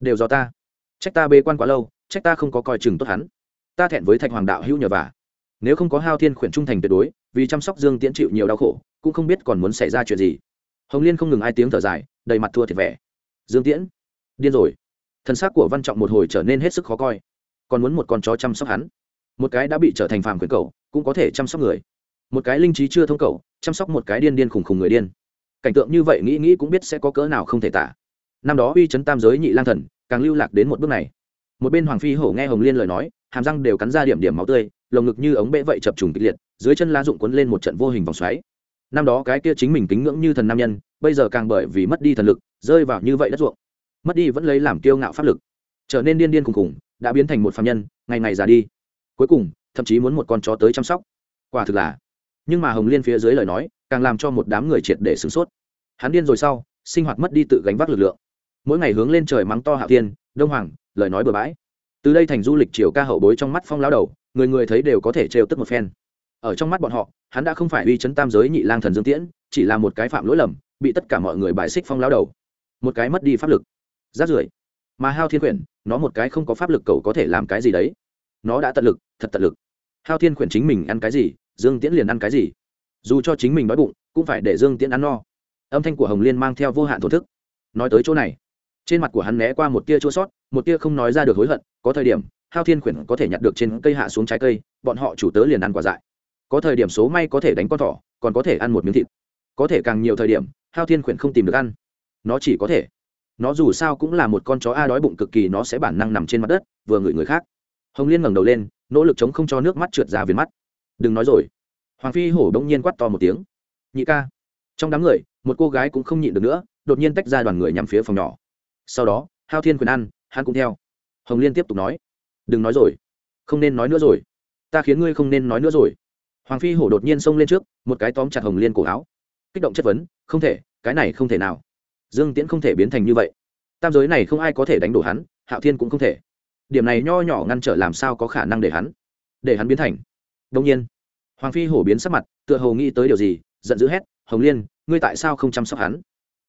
Đều do ta. Trách ta bê quan quá lâu, trách ta không có coi chừng tốt hắn. Ta thẹn với thạch hoàng đạo hữu nhờ vả. Nếu không có hao thiên khuyển trung thành tuyệt đối, vì chăm sóc dương tiễn chịu nhiều đau khổ, cũng không biết còn muốn xảy ra chuyện gì. Hồng liên không ngừng ai tiếng thở dài, đầy mặt thua thiệt vẻ. Dương tiễn, điên rồi. Thân xác của văn trọng một hồi trở nên hết sức khó coi. Còn muốn một con chó chăm sóc hắn. Một cái đã bị trở thành phàm quyền cầu cũng có thể chăm sóc người. Một cái linh trí chưa thông cầu chăm sóc một cái điên điên khùng khùng người điên. Cảnh tượng như vậy nghĩ nghĩ cũng biết sẽ có cỡ nào không thể tả năm đó uy chấn tam giới nhị lang thần, càng lưu lạc đến một bước này. Một bên hoàng phi hổ nghe hồng liên lời nói, hàm răng đều cắn ra điểm điểm máu tươi, lồng ngực như ống bệ vậy chập trùng kịch liệt, dưới chân lá dụng quấn lên một trận vô hình vòng xoáy. Năm đó cái kia chính mình kính ngưỡng như thần nam nhân, bây giờ càng bởi vì mất đi thần lực, rơi vào như vậy đất ruộng. Mất đi vẫn lấy làm kiêu ngạo pháp lực. Trở nên điên điên khùng khùng đã biến thành một phạm nhân, ngày ngày già đi. Cuối cùng, thậm chí muốn một con chó tới chăm sóc. Quả thực là. Nhưng mà hồng liên phía dưới lời nói, càng làm cho một đám người triệt để sửng sốt. Hắn điên rồi sau, sinh hoạt mất đi tự gánh vác lực lượng mỗi ngày hướng lên trời mắng to hạ tiên đông hoàng, lời nói bừa bãi. Từ đây thành du lịch chiều ca hậu bối trong mắt phong lao đầu, người người thấy đều có thể trêu tức một phen. Ở trong mắt bọn họ, hắn đã không phải uy chấn tam giới nhị lang thần dương tiễn, chỉ là một cái phạm lỗi lầm, bị tất cả mọi người bài xích phong lao đầu. Một cái mất đi pháp lực. Rát rưởi. Mà hao thiên quyển, nó một cái không có pháp lực cầu có thể làm cái gì đấy? Nó đã tận lực, thật tận lực. Hao thiên quyển chính mình ăn cái gì, dương tiễn liền ăn cái gì? Dù cho chính mình đói bụng, cũng phải để dương tiễn ăn no. Âm thanh của hồng liên mang theo vô hạn thổ thức. Nói tới chỗ này trên mặt của hắn né qua một tia chua sót, một tia không nói ra được hối hận, có thời điểm, hao thiên khuyển có thể nhặt được trên cây hạ xuống trái cây, bọn họ chủ tớ liền ăn quả dại. Có thời điểm số may có thể đánh con thỏ, còn có thể ăn một miếng thịt. Có thể càng nhiều thời điểm, hao thiên khuyển không tìm được ăn. Nó chỉ có thể. Nó dù sao cũng là một con chó a đói bụng cực kỳ, nó sẽ bản năng nằm trên mặt đất, vừa ngửi người khác. Hồng liên ngẩng đầu lên, nỗ lực chống không cho nước mắt trượt ra viền mắt. Đừng nói rồi. Hoàng phi hổ đông nhiên quát to một tiếng. Nhị ca. Trong đám người, một cô gái cũng không nhịn được nữa, đột nhiên tách ra đoàn người nhằm phía phòng nhỏ sau đó, hao thiên quyền ăn hắn cũng theo. Hồng liên tiếp tục nói, đừng nói rồi, không nên nói nữa rồi. Ta khiến ngươi không nên nói nữa rồi. Hoàng phi hổ đột nhiên xông lên trước, một cái tóm chặt hồng liên cổ áo. Kích động chất vấn, không thể, cái này không thể nào. Dương tiễn không thể biến thành như vậy. Tam giới này không ai có thể đánh đổ hắn, hạo thiên cũng không thể. Điểm này nho nhỏ ngăn trở làm sao có khả năng để hắn để hắn biến thành? Đông nhiên, hoàng phi hổ biến sắc mặt, tựa hồ nghĩ tới điều gì, giận dữ hét, hồng liên, ngươi tại sao không chăm sóc hắn?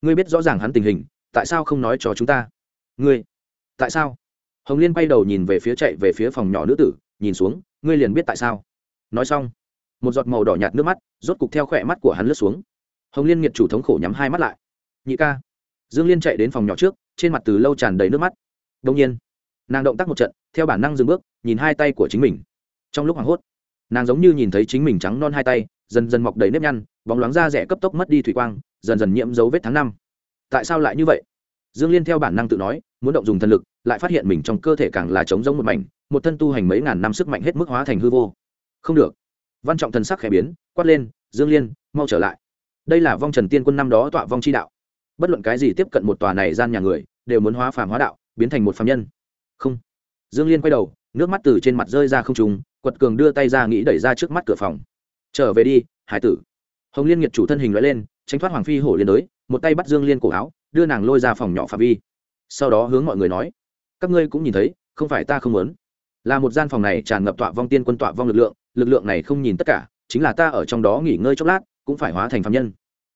Ngươi biết rõ ràng hắn tình hình tại sao không nói cho chúng ta? Ngươi, tại sao? Hồng liên bay đầu nhìn về phía chạy về phía phòng nhỏ nữ tử, nhìn xuống, ngươi liền biết tại sao. Nói xong, một giọt màu đỏ nhạt nước mắt, rốt cục theo khỏe mắt của hắn lướt xuống. Hồng liên nghiệt chủ thống khổ nhắm hai mắt lại. Nhị ca. Dương liên chạy đến phòng nhỏ trước, trên mặt từ lâu tràn đầy nước mắt. Đông nhiên, nàng động tác một trận, theo bản năng dừng bước, nhìn hai tay của chính mình. Trong lúc hoảng hốt, nàng giống như nhìn thấy chính mình trắng non hai tay, dần dần mọc đầy nếp nhăn, bóng loáng da rẻ cấp tốc mất đi thủy quang, dần dần nhiễm dấu vết tháng năm tại sao lại như vậy? Dương liên theo bản năng tự nói, muốn động dùng thần lực, lại phát hiện mình trong cơ thể càng là trống giống một mảnh, một thân tu hành mấy ngàn năm sức mạnh hết mức hóa thành hư vô. Không được. Văn trọng thần sắc khẽ biến, quát lên, dương liên, mau trở lại. Đây là vong trần tiên quân năm đó tọa vong chi đạo. Bất luận cái gì tiếp cận một tòa này gian nhà người, đều muốn hóa phàm hóa đạo, biến thành một phàm nhân. Không. Dương liên quay đầu, nước mắt từ trên mặt rơi ra không trùng quật cường đưa tay ra nghĩ đẩy ra trước mắt cửa phòng. Trở về đi, hải tử. Hồng liên nghiệt chủ thân hình loại lên, tránh thoát hoàng phi hổ liên đới một tay bắt dương liên cổ áo, đưa nàng lôi ra phòng nhỏ phạm vi. Sau đó hướng mọi người nói, các ngươi cũng nhìn thấy, không phải ta không muốn. Là một gian phòng này tràn ngập tọa vong tiên quân tọa vong lực lượng lực lượng này không nhìn tất cả, chính là ta ở trong đó nghỉ ngơi chốc lát, cũng phải hóa thành phạm nhân.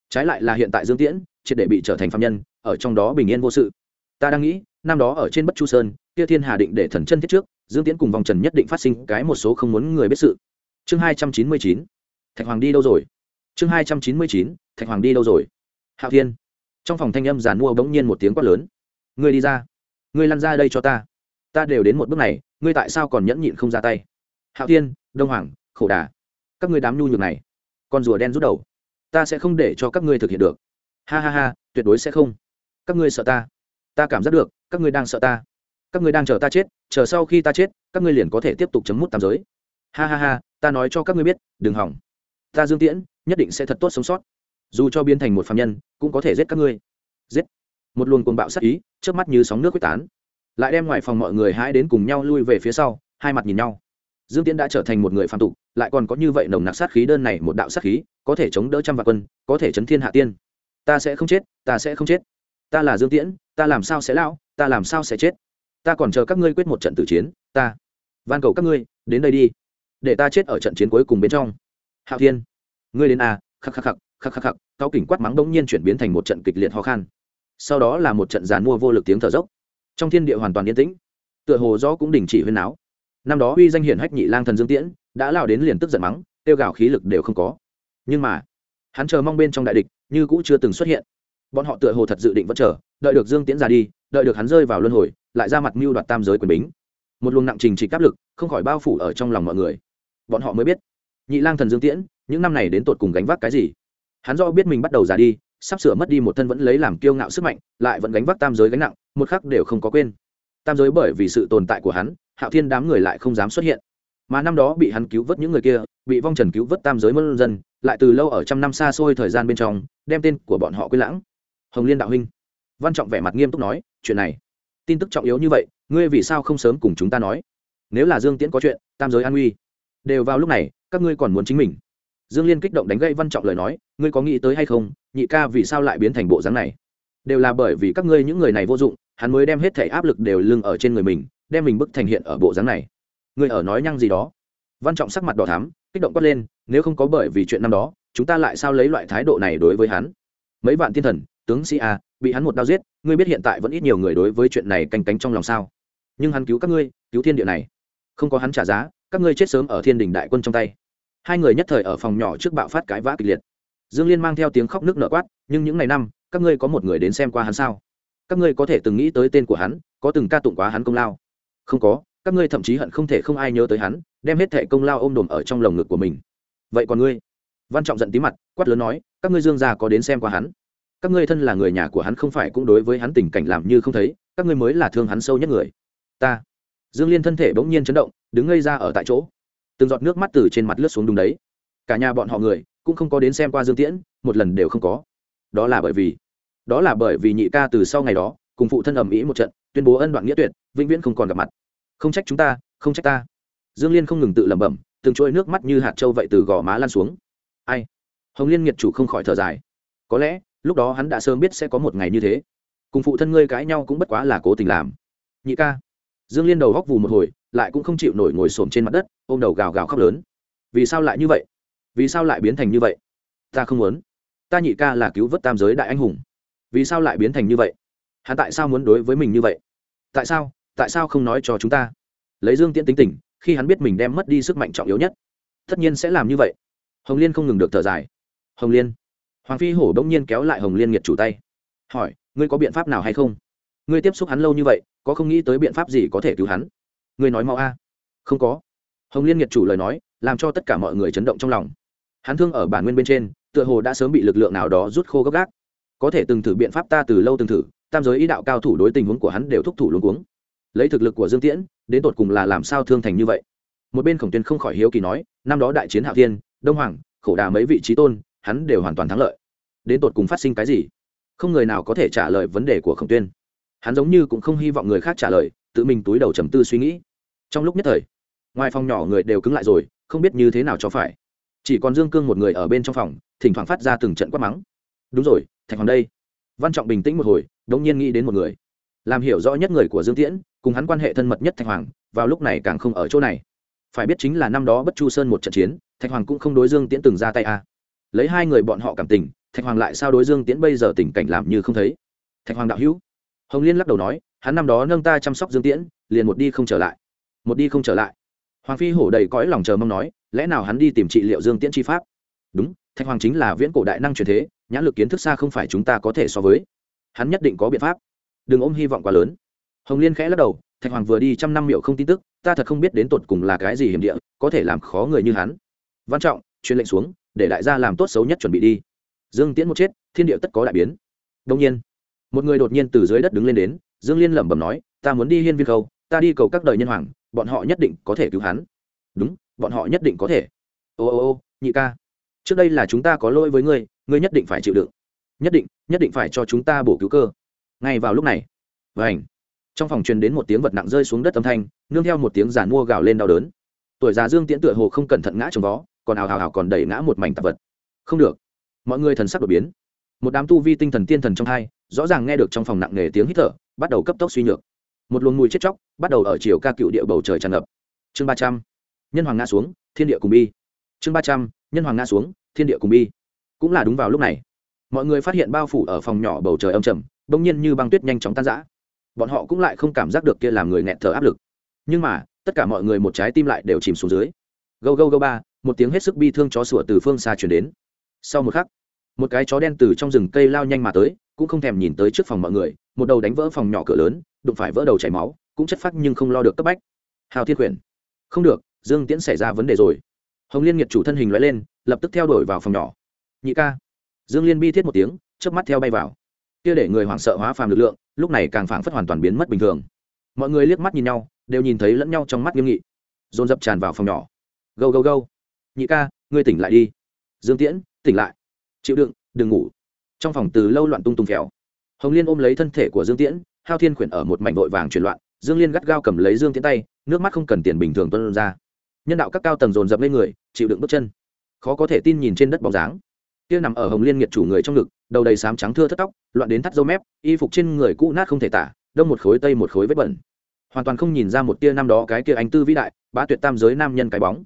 Trái lại là hiện tại dương tiễn, triệt để bị trở thành phạm nhân, ở trong đó bình yên vô sự. Ta đang nghĩ, năm đó ở trên bất chu sơn, kia thiên hà định để thần chân thiết trước, dương tiễn cùng vòng trần nhất định phát sinh cái một số không muốn người biết sự. Chương hai trăm chín mươi chín, thạch hoàng đi đâu rồi? Chương hai trăm chín mươi chín, thạch hoàng đi đâu rồi? Hạo thiên. Trong phòng thanh âm giàn mua bỗng nhiên một tiếng quát lớn. Ngươi đi ra. Ngươi lăn ra đây cho ta. Ta đều đến một bước này, ngươi tại sao còn nhẫn nhịn không ra tay? Hạo thiên, đông hoàng, khổ đà. Các ngươi đám nhu nhược này, con rùa đen rút đầu. Ta sẽ không để cho các ngươi thực hiện được. Ha ha ha, tuyệt đối sẽ không. Các ngươi sợ ta. Ta cảm giác được, các ngươi đang sợ ta. Các ngươi đang chờ ta chết, chờ sau khi ta chết, các ngươi liền có thể tiếp tục chấm mút tam giới. Ha ha ha, ta nói cho các ngươi biết, đừng hỏng. Ta dương tiễn, nhất định sẽ thật tốt sống sót dù cho biến thành một phạm nhân, cũng có thể giết các ngươi. Giết. Một luồng cuồng bạo sắc ý trước mắt như sóng nước quyết tán. Lại đem ngoài phòng mọi người hãi đến cùng nhau lui về phía sau, hai mặt nhìn nhau. Dương tiễn đã trở thành một người phạm tục, lại còn có như vậy nồng nặc sát khí đơn này, một đạo sát khí, có thể chống đỡ trăm vạn quân, có thể chấn thiên hạ tiên. Ta sẽ không chết, ta sẽ không chết. Ta là dương tiễn, ta làm sao sẽ lão, ta làm sao sẽ chết? Ta còn chờ các ngươi quyết một trận tử chiến, ta van cầu các ngươi, đến đây đi. Để ta chết ở trận chiến cuối cùng bên trong. Hạo thiên, ngươi đến à khắc khắc khắc khắc khắc khắc, cao kỉnh quát mắng bỗng nhiên chuyển biến thành một trận kịch liệt khó khăn sau đó là một trận giàn mua vô lực tiếng thở dốc. Trong thiên địa hoàn toàn yên tĩnh, tựa hồ gió cũng đình chỉ huyên náo. Năm đó uy danh hiển hách nhị lang thần dương tiễn, đã lao đến liền tức giận mắng tiêu gạo khí lực đều không có. Nhưng mà, hắn chờ mong bên trong đại địch, như cũ chưa từng xuất hiện. Bọn họ tựa hồ thật dự định vẫn chờ, đợi được dương tiễn ra đi, đợi được hắn rơi vào luân hồi, lại ra mặt mưu đoạt tam giới quyền bính. Một luồng nặng trình trịch áp lực, không khỏi bao phủ ở trong lòng mọi người. Bọn họ mới biết, nhị lang thần dương tiễn, những năm này đến tột cùng gánh vác cái gì? Hắn do biết mình bắt đầu già đi, sắp sửa mất đi một thân vẫn lấy làm kiêu ngạo sức mạnh, lại vẫn gánh vác tam giới gánh nặng, một khắc đều không có quên. Tam giới bởi vì sự tồn tại của hắn, hạo thiên đám người lại không dám xuất hiện. Mà năm đó bị hắn cứu vớt những người kia, bị vong trần cứu vớt tam giới mân dân, lại từ lâu ở trăm năm xa xôi thời gian bên trong, đem tên của bọn họ quên lãng. Hồng liên đạo huynh. Văn trọng vẻ mặt nghiêm túc nói, chuyện này, tin tức trọng yếu như vậy, ngươi vì sao không sớm cùng chúng ta nói? Nếu là dương tiễn có chuyện, tam giới an uy đều vào lúc này, các ngươi còn muốn chính mình dương liên kích động đánh gây văn trọng lời nói, ngươi có nghĩ tới hay không, nhị ca vì sao lại biến thành bộ dáng này? Đều là bởi vì các ngươi những người này vô dụng, hắn mới đem hết thể áp lực đều lưng ở trên người mình, đem mình bức thành hiện ở bộ dáng này. Ngươi ở nói nhăng gì đó? Văn trọng sắc mặt đỏ thắm, kích động quát lên, nếu không có bởi vì chuyện năm đó, chúng ta lại sao lấy loại thái độ này đối với hắn? Mấy vạn thiên thần, tướng sĩ a, bị hắn một đao giết, ngươi biết hiện tại vẫn ít nhiều người đối với chuyện này canh cánh trong lòng sao? Nhưng hắn cứu các ngươi, cứu thiên địa này. Không có hắn trả giá, các ngươi chết sớm ở thiên đình đại quân trong tay hai người nhất thời ở phòng nhỏ trước bạo phát cãi vã kịch liệt. Dương liên mang theo tiếng khóc nước nở quát, nhưng những ngày năm, các ngươi có một người đến xem qua hắn sao? Các ngươi có thể từng nghĩ tới tên của hắn, có từng ca tụng quá hắn công lao? Không có, các ngươi thậm chí hận không thể không ai nhớ tới hắn, đem hết thệ công lao ôm đồm ở trong lồng ngực của mình. Vậy còn ngươi? Văn trọng giận tí mặt, quát lớn nói, các ngươi dương gia có đến xem qua hắn? Các ngươi thân là người nhà của hắn không phải cũng đối với hắn tình cảnh làm như không thấy, các ngươi mới là thương hắn sâu nhất người. Ta. Dương liên thân thể bỗng nhiên chấn động, đứng ngây ra ở tại chỗ từng giọt nước mắt từ trên mặt lướt xuống đúng đấy. Cả nhà bọn họ người cũng không có đến xem qua dương tiễn, một lần đều không có. Đó là bởi vì, đó là bởi vì nhị ca từ sau ngày đó cùng phụ thân ầm ý một trận, tuyên bố ân đoạn nghĩa tuyệt, vĩnh viễn không còn gặp mặt. Không trách chúng ta, không trách ta. Dương liên không ngừng tự lẩm bẩm, từng chuỗi nước mắt như hạt trâu vậy từ gò má lan xuống. Ai? Hồng liên nghiệt chủ không khỏi thở dài. Có lẽ, lúc đó hắn đã sớm biết sẽ có một ngày như thế. Cùng phụ thân ngươi cãi nhau cũng bất quá là cố tình làm. Nhị ca. Dương liên đầu góc vù một hồi lại cũng không chịu nổi ngồi xổm trên mặt đất, ôm đầu gào gào khóc lớn. Vì sao lại như vậy? Vì sao lại biến thành như vậy? Ta không muốn. Ta nhị ca là cứu vớt tam giới đại anh hùng. Vì sao lại biến thành như vậy? Hắn tại sao muốn đối với mình như vậy? Tại sao? Tại sao không nói cho chúng ta? Lấy dương tiễn tính tình, khi hắn biết mình đem mất đi sức mạnh trọng yếu nhất, tất nhiên sẽ làm như vậy. Hồng liên không ngừng được thở dài. Hồng liên. Hoàng phi hổ bỗng nhiên kéo lại hồng liên nghiệt chủ tay. Hỏi, ngươi có biện pháp nào hay không? Ngươi tiếp xúc hắn lâu như vậy, có không nghĩ tới biện pháp gì có thể cứu hắn? Ngươi nói mau a. Không có. Hồng liên nghiệt chủ lời nói, làm cho tất cả mọi người chấn động trong lòng. Hắn thương ở bản nguyên bên trên, tựa hồ đã sớm bị lực lượng nào đó rút khô gấp gác có thể từng thử biện pháp ta từ lâu từng thử, tam giới ý đạo cao thủ đối tình huống của hắn đều thúc thủ luôn cuống. Lấy thực lực của dương tiễn, đến tột cùng là làm sao thương thành như vậy? Một bên khổng tuyên không khỏi hiếu kỳ nói, năm đó đại chiến hạo thiên, đông hoàng, khổ đà mấy vị trí tôn, hắn đều hoàn toàn thắng lợi. Đến tột cùng phát sinh cái gì? Không người nào có thể trả lời vấn đề của khổng tuyên. Hắn giống như cũng không hy vọng người khác trả lời, tự mình túi đầu trầm tư suy nghĩ trong lúc nhất thời, ngoài phòng nhỏ người đều cứng lại rồi, không biết như thế nào cho phải. Chỉ còn dương cương một người ở bên trong phòng, thỉnh thoảng phát ra từng trận quát mắng. Đúng rồi, thạch hoàng đây. Văn trọng bình tĩnh một hồi, đống nhiên nghĩ đến một người. Làm hiểu rõ nhất người của dương tiễn, cùng hắn quan hệ thân mật nhất thạch hoàng, vào lúc này càng không ở chỗ này. Phải biết chính là năm đó bất chu sơn một trận chiến, thạch hoàng cũng không đối dương tiễn từng ra tay a à. lấy hai người bọn họ cảm tình, thạch hoàng lại sao đối dương tiễn bây giờ tình cảnh làm như không thấy? Thạch hoàng đạo hữu. Hồng liên lắc đầu nói, hắn năm đó nâng ta chăm sóc dương tiễn, liền một đi không trở lại một đi không trở lại. Hoàng phi hổ đầy cõi lòng chờ mong nói, lẽ nào hắn đi tìm trị liệu dương tiễn chi pháp? Đúng, thạch hoàng chính là viễn cổ đại năng truyền thế, nhãn lực kiến thức xa không phải chúng ta có thể so với. Hắn nhất định có biện pháp. Đừng ôm hy vọng quá lớn. Hồng liên khẽ lắc đầu, thạch hoàng vừa đi trăm năm miệu không tin tức, ta thật không biết đến tột cùng là cái gì hiểm địa, có thể làm khó người như hắn. Văn trọng, truyền lệnh xuống, để đại gia làm tốt xấu nhất chuẩn bị đi. Dương tiễn một chết, thiên địa tất có đại biến. Đông nhiên, một người đột nhiên từ dưới đất đứng lên đến, dương liên lẩm bẩm nói, ta muốn đi hiên viên khâu ta đi cầu các đời nhân hoàng, bọn họ nhất định có thể cứu hắn. Đúng, bọn họ nhất định có thể. Ô ô ô, nhị ca. Trước đây là chúng ta có lỗi với ngươi ngươi nhất định phải chịu đựng. Nhất định nhất định phải cho chúng ta bổ cứu cơ. Ngay vào lúc này vảnh trong phòng truyền đến một tiếng vật nặng rơi xuống đất âm thanh, nương theo một tiếng giàn mua gào lên đau đớn. Tuổi già dương tiễn tựa hồ không cẩn thận ngã trong vó, còn ào ào hào còn đẩy ngã một mảnh tạp vật. Không được. Mọi người thần sắc đột biến. Một đám tu vi tinh thần tiên thần trong hai, rõ ràng nghe được trong phòng nặng nề tiếng hít thở, bắt đầu cấp tốc suy nhược một luồng mùi chết chóc bắt đầu ở chiều ca cựu địa bầu trời tràn ngập. Chương ba trăm, nhân hoàng nga xuống, thiên địa cùng bi. Chương ba trăm, nhân hoàng nga xuống, thiên địa cùng bi. Cũng là đúng vào lúc này, mọi người phát hiện bao phủ ở phòng nhỏ bầu trời âm trầm, bỗng nhiên như băng tuyết nhanh chóng tan rã. Bọn họ cũng lại không cảm giác được kia làm người nghẹt thở áp lực. Nhưng mà, tất cả mọi người một trái tim lại đều chìm xuống dưới. Gâu gâu gâu ba, một tiếng hết sức bi thương chó sủa từ phương xa chuyển đến. Sau một khắc, một cái chó đen từ trong rừng cây lao nhanh mà tới, cũng không thèm nhìn tới trước phòng mọi người, một đầu đánh vỡ phòng nhỏ cửa lớn đụng phải vỡ đầu chảy máu, cũng chất phát nhưng không lo được cấp bách. Hào thiên quyển. Không được, dương tiễn xảy ra vấn đề rồi. Hồng liên nghiệt chủ thân hình loại lên, lập tức theo đuổi vào phòng nhỏ. Nhị ca. Dương liên bi thiết một tiếng, chớp mắt theo bay vào. Kia để người hoảng sợ hóa phàm lực lượng, lúc này càng phảng phất hoàn toàn biến mất bình thường. Mọi người liếc mắt nhìn nhau, đều nhìn thấy lẫn nhau trong mắt nghiêm nghị. Dồn dập tràn vào phòng nhỏ. Gâu gâu gâu. Nhị ca, ngươi tỉnh lại đi. Dương tiễn, tỉnh lại. Chịu đựng, đừng ngủ. Trong phòng từ lâu loạn tung tung khéo hồng liên ôm lấy thân thể của dương tiễn hao thiên khuyển ở một mảnh vội vàng chuyển loạn, dương liên gắt gao cầm lấy dương tiến tay, nước mắt không cần tiền bình thường tuân ra. Nhân đạo các cao tầng dồn dập lên người, chịu đựng bước chân. Khó có thể tin nhìn trên đất bóng dáng. Kia nằm ở hồng liên nghiệt chủ người trong ngực, đầu đầy sám trắng thưa thất tóc, loạn đến thắt dâu mép, y phục trên người cũ nát không thể tả, đông một khối tây một khối vết bẩn. Hoàn toàn không nhìn ra một tia năm đó cái kia anh tư vĩ đại, bá tuyệt tam giới nam nhân cái bóng.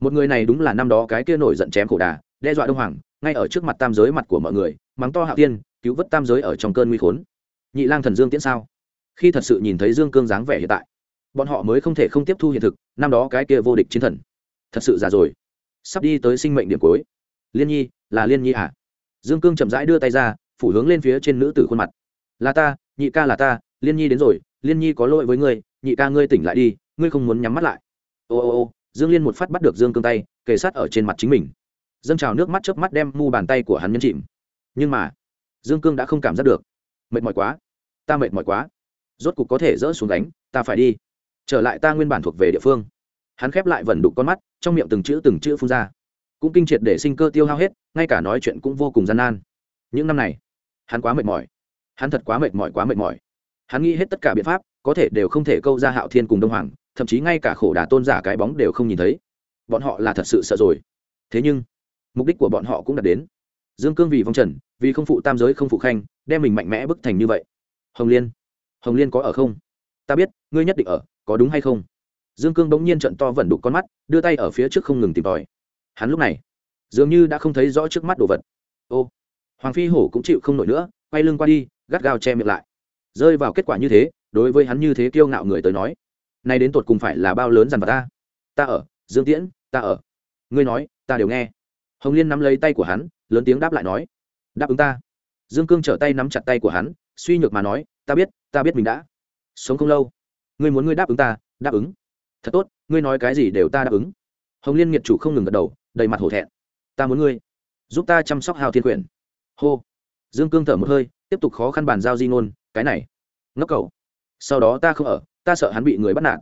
Một người này đúng là năm đó cái kia nổi giận chém khổ đà, đe dọa đông hoàng, ngay ở trước mặt tam giới mặt của mọi người, mắng to hạ tiên cứu vớt tam giới ở trong cơn nguy khốn nhị lang thần dương tiễn sao? Khi thật sự nhìn thấy dương cương dáng vẻ hiện tại, bọn họ mới không thể không tiếp thu hiện thực, năm đó cái kia vô địch chiến thần. Thật sự già rồi. Sắp đi tới sinh mệnh điểm cuối. Liên nhi, là liên nhi à? Dương cương chậm rãi đưa tay ra, phủ hướng lên phía trên nữ tử khuôn mặt. Là ta, nhị ca là ta, liên nhi đến rồi, liên nhi có lỗi với ngươi, nhị ca ngươi tỉnh lại đi, ngươi không muốn nhắm mắt lại. Ô ô ô, dương liên một phát bắt được dương cương tay, kề sát ở trên mặt chính mình. Dâng trào nước mắt chớp mắt đem mu bàn tay của hắn nhấn chìm. Nhưng mà, dương cương đã không cảm giác được. Mệt mỏi quá ta mệt mỏi quá. Rốt cục có thể dỡ xuống đánh ta phải đi. Trở lại ta nguyên bản thuộc về địa phương. Hắn khép lại vẩn đục con mắt, trong miệng từng chữ từng chữ phun ra. Cũng kinh triệt để sinh cơ tiêu hao hết, ngay cả nói chuyện cũng vô cùng gian nan. Những năm này, hắn quá mệt mỏi. Hắn thật quá mệt mỏi, quá mệt mỏi. Hắn nghĩ hết tất cả biện pháp, có thể đều không thể câu ra hạo thiên cùng đông hoàng, thậm chí ngay cả khổ đà tôn giả cái bóng đều không nhìn thấy. Bọn họ là thật sự sợ rồi. Thế nhưng, mục đích của bọn họ cũng đạt đến. Dương cương vì vong trần, vì không phụ tam giới không phụ khanh, đem mình mạnh mẽ bức thành như vậy hồng liên. Hồng liên có ở không? Ta biết, ngươi nhất định ở, có đúng hay không? Dương cương bỗng nhiên trận to vẩn đục con mắt, đưa tay ở phía trước không ngừng tìm tòi. Hắn lúc này, dường như đã không thấy rõ trước mắt đồ vật. Ô, hoàng phi hổ cũng chịu không nổi nữa, quay lưng qua đi, gắt gao che miệng lại. Rơi vào kết quả như thế, đối với hắn như thế kiêu ngạo người tới nói, nay đến tột cùng phải là bao lớn dằn vặt ta? Ta ở, dương tiễn, ta ở. Ngươi nói, ta đều nghe. Hồng liên nắm lấy tay của hắn, lớn tiếng đáp lại nói, đáp ứng ta. Dương cương trở tay nắm chặt tay của hắn suy nhược mà nói, ta biết ta biết mình đã sống không lâu. Ngươi muốn ngươi đáp ứng ta, đáp ứng. Thật tốt, ngươi nói cái gì đều ta đáp ứng. Hồng liên nghiệt chủ không ngừng gật đầu, đầy mặt hổ thẹn. Ta muốn ngươi giúp ta chăm sóc hào thiên quyển hô. Dương cương thở một hơi, tiếp tục khó khăn bàn giao di ngôn, cái này, ngốc cầu sau đó ta không ở, ta sợ hắn bị người bắt nạt.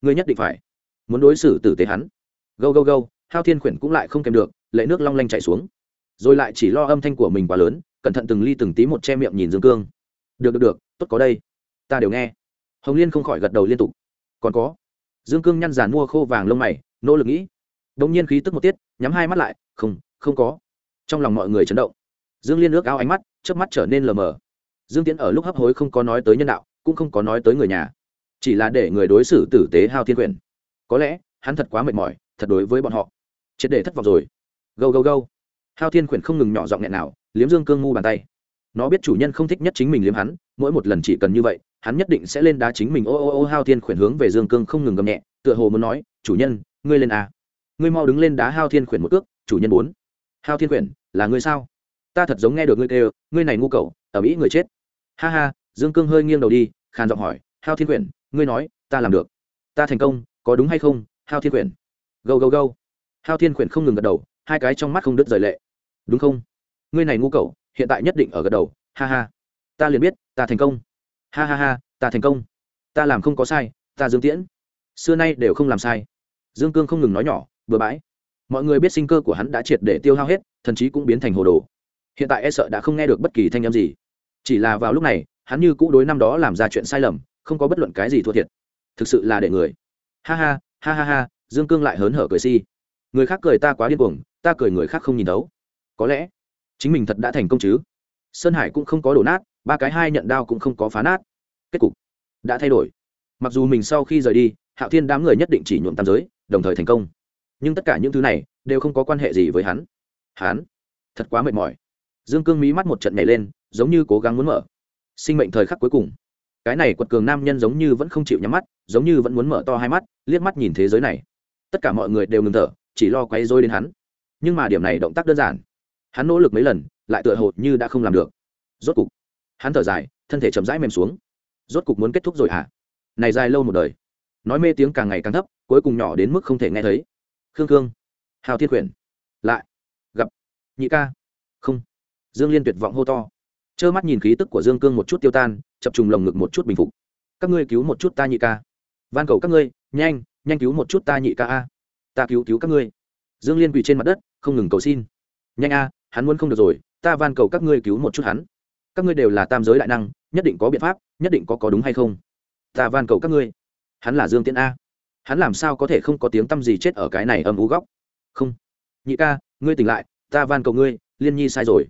Ngươi nhất định phải muốn đối xử tử tế hắn. Gâu gâu gâu hao thiên quyển cũng lại không kèm được, lệ nước long lanh chạy xuống. Rồi lại chỉ lo âm thanh của mình quá lớn, cẩn thận từng ly từng tí một che miệng nhìn dương cương được được được, tốt có đây. Ta đều nghe. Hồng liên không khỏi gật đầu liên tục. Còn có. Dương cương nhăn giàn mua khô vàng lông mày, nỗ lực nghĩ. Đ ỗ n g nhiên khí tức một tiết, nhắm hai mắt lại, không không có. Trong lòng mọi người chấn động. Dương liên ước ao ánh mắt trước mắt trở nên lờ mờ. Dương tiến ở lúc hấp hối không có nói tới nhân đạo, cũng không có nói tới người nhà. Chỉ là để người đối xử tử tế hao thiên quyền. Có lẽ, hắn thật quá mệt mỏi, thật đối với bọn họ. Triệt để thất vọng rồi. Gâu gâu gâu. Hao thiên quyền không ngừng nhỏ giọng nghẹn nào, liếm dương cương ngu bàn tay nó biết chủ nhân không thích nhất chính mình liếm hắn, mỗi một lần chỉ cần như vậy, hắn nhất định sẽ lên đá chính mình. Ô ô ô, hao thiên khuyển hướng về dương cương không ngừng gầm nhẹ, tựa hồ muốn nói, chủ nhân, ngươi lên à. ngươi mau đứng lên đá hao thiên khuyển một cước, chủ nhân bốn. Hao thiên khuyển, là ngươi sao? Ta thật giống nghe được ngươi kêu, ngươi này ngu cậu, ở mỹ người chết. Ha ha, dương cương hơi nghiêng đầu đi, khàn giọng hỏi, hao thiên quyển ngươi nói, ta làm được. Ta thành công, có đúng hay không, hao thiên quyển gâu gâu gâu. Hao thiên quyển không ngừng gật đầu, hai cái trong mắt không đứt rời lệ. Đúng không? Ngươi này ngu cậu hiện tại nhất định ở gật đầu, ha ha. Ta liền biết, ta thành công. Ha ha ha, ta thành công. Ta làm không có sai, ta dương tiễn. Xưa nay đều không làm sai. Dương cương không ngừng nói nhỏ, bừa bãi. Mọi người biết sinh cơ của hắn đã triệt để tiêu hao hết, thần chí cũng biến thành hồ đồ. Hiện tại e sợ đã không nghe được bất kỳ thanh âm gì. Chỉ là vào lúc này, hắn như cũ đối năm đó làm ra chuyện sai lầm, không có bất luận cái gì thua thiệt. Thực sự là để người. Ha ha ha ha ha, dương cương lại hớn hở cười si. Người khác cười ta quá điên cuồng, ta cười người khác không nhìn đấu có lẽ chính mình thật đã thành công chứ? Sơn hải cũng không có đổ nát, ba cái hai nhận đao cũng không có phá nát. Kết cục đã thay đổi. Mặc dù mình sau khi rời đi, hạo thiên đám người nhất định chỉ nhuộm tam giới, đồng thời thành công. Nhưng tất cả những thứ này đều không có quan hệ gì với hắn. Hắn thật quá mệt mỏi. Dương cương mí mắt một trận nhảy lên, giống như cố gắng muốn mở. Sinh mệnh thời khắc cuối cùng. Cái này quật cường nam nhân giống như vẫn không chịu nhắm mắt, giống như vẫn muốn mở to hai mắt, liếc mắt nhìn thế giới này. Tất cả mọi người đều ngừng thở, chỉ lo quay dối đến hắn. Nhưng mà điểm này động tác đơn giản hắn nỗ lực mấy lần, lại tựa hồ như đã không làm được. Rốt cục, hắn thở dài, thân thể chậm rãi mềm xuống. Rốt cục muốn kết thúc rồi hả? Này dài lâu một đời. Nói mê tiếng càng ngày càng thấp, cuối cùng nhỏ đến mức không thể nghe thấy. Khương khương, hào thiên quyển, lại. Gặp. Nhị ca. Không. Dương liên tuyệt vọng hô to. Trơ mắt nhìn khí tức của dương cương một chút tiêu tan, chập trùng lồng ngực một chút bình phục. Các ngươi cứu một chút ta nhị ca. Van cầu các ngươi, nhanh nhanh cứu một chút ta nhị ca a. Ta cứu cứu các ngươi. Dương liên quỳ trên mặt đất, không ngừng cầu xin nhanh a, hắn muốn không được rồi, ta van cầu các ngươi cứu một chút hắn. Các ngươi đều là tam giới đại năng, nhất định có biện pháp, nhất định có có đúng hay không? Ta van cầu các ngươi. Hắn là dương tiễn a. Hắn làm sao có thể không có tiếng t â m gì chết ở cái này âm ú góc? Không. Nhị ca, ngươi tỉnh lại, ta van cầu ngươi, liên nhi sai rồi.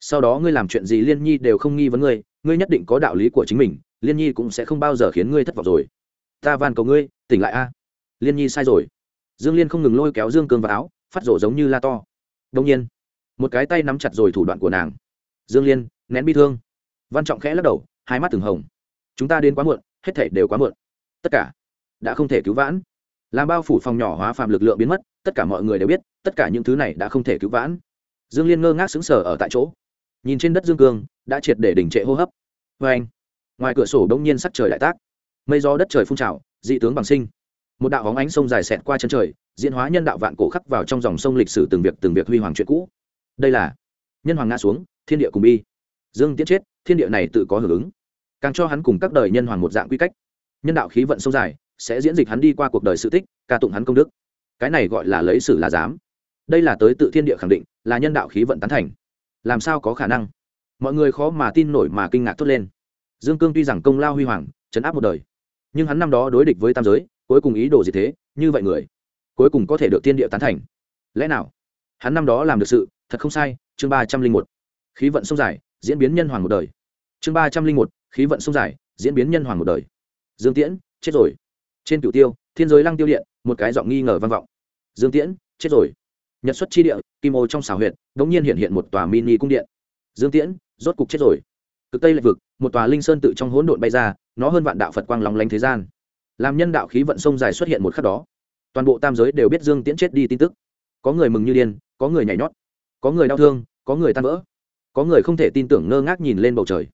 Sau đó ngươi làm chuyện gì liên nhi đều không nghi vấn ngươi ngươi nhất định có đạo lý của chính mình, liên nhi cũng sẽ không bao giờ khiến ngươi thất vọng rồi. Ta van cầu ngươi, tỉnh lại a. Liên nhi sai rồi. Dương liên không ngừng lôi kéo dương cương vào áo, phát rổ giống như la to. Đông nhiên một cái tay nắm chặt rồi thủ đoạn của nàng. Dương liên, nén bi thương. Văn trọng khẽ lắc đầu, hai mắt từng hồng. Chúng ta đến quá muộn, hết thể đều quá muộn. Tất cả đã không thể cứu vãn. Làm bao phủ phòng nhỏ hóa phàm lực lượng biến mất, tất cả mọi người đều biết, tất cả những thứ này đã không thể cứu vãn. Dương liên ngơ ngác xứng sở ở tại chỗ. Nhìn trên đất dương cương, đã triệt để đỉnh trệ hô hấp. Vê anh, ngoài cửa sổ đông nhiên sắc trời đại tác. Mây gió đất trời phun trào, dị tướng bằng sinh. Một đạo hóng ánh sông dài xẹt qua chân trời, diễn hóa nhân đạo vạn cổ khắc vào trong dòng sông lịch sử từng việc từng việc huy hoàng chuyện cũ đây là nhân hoàng ngã xuống, thiên địa cùng bi. Dương tiết chết, thiên địa này tự có hưởng ứng. Càng cho hắn cùng các đời nhân hoàng một dạng quy cách. Nhân đạo khí vận sâu dài, sẽ diễn dịch hắn đi qua cuộc đời sự tích, ca tụng hắn công đức. Cái này gọi là lấy sử là dám đây là tới tự thiên địa khẳng định, là nhân đạo khí vận tán thành. Làm sao có khả năng? Mọi người khó mà tin nổi mà kinh ngạc thốt lên. Dương cương tuy rằng công lao huy hoàng chấn áp một đời, nhưng hắn năm đó đối địch với tam giới, cuối cùng ý đồ gì thế? Như vậy người, cuối cùng có thể được thiên địa tán thành. Lẽ nào, hắn năm đó làm được sự thật không sai, chương ba trăm linh một, khí vận sông dài, diễn biến nhân hoàng một đời. Chương ba trăm linh một, khí vận sông dài, diễn biến nhân hoàng một đời. Dương tiễn, chết rồi. Trên cửu tiêu, thiên giới lăng tiêu điện, một cái giọng nghi ngờ vang vọng. Dương tiễn, chết rồi. Nhật xuất chi địa, kim ô trong xảo huyện đ ỗ n g nhiên hiện hiện một tòa mini cung điện. Dương tiễn, rốt cục chết rồi. Cực tây lệ vực, một tòa linh sơn tự trong hỗn độn bay ra, nó hơn vạn đạo phật quang lóng lánh thế gian. Làm nhân đạo khí vận sông dài xuất hiện một khắc đó. Toàn bộ tam giới đều biết dương tiễn chết đi tin tức. Có người mừng như điên, có người nhảy nhót có người đau thương, có người tan vỡ. Có người không thể tin tưởng ngơ ngác nhìn lên bầu trời.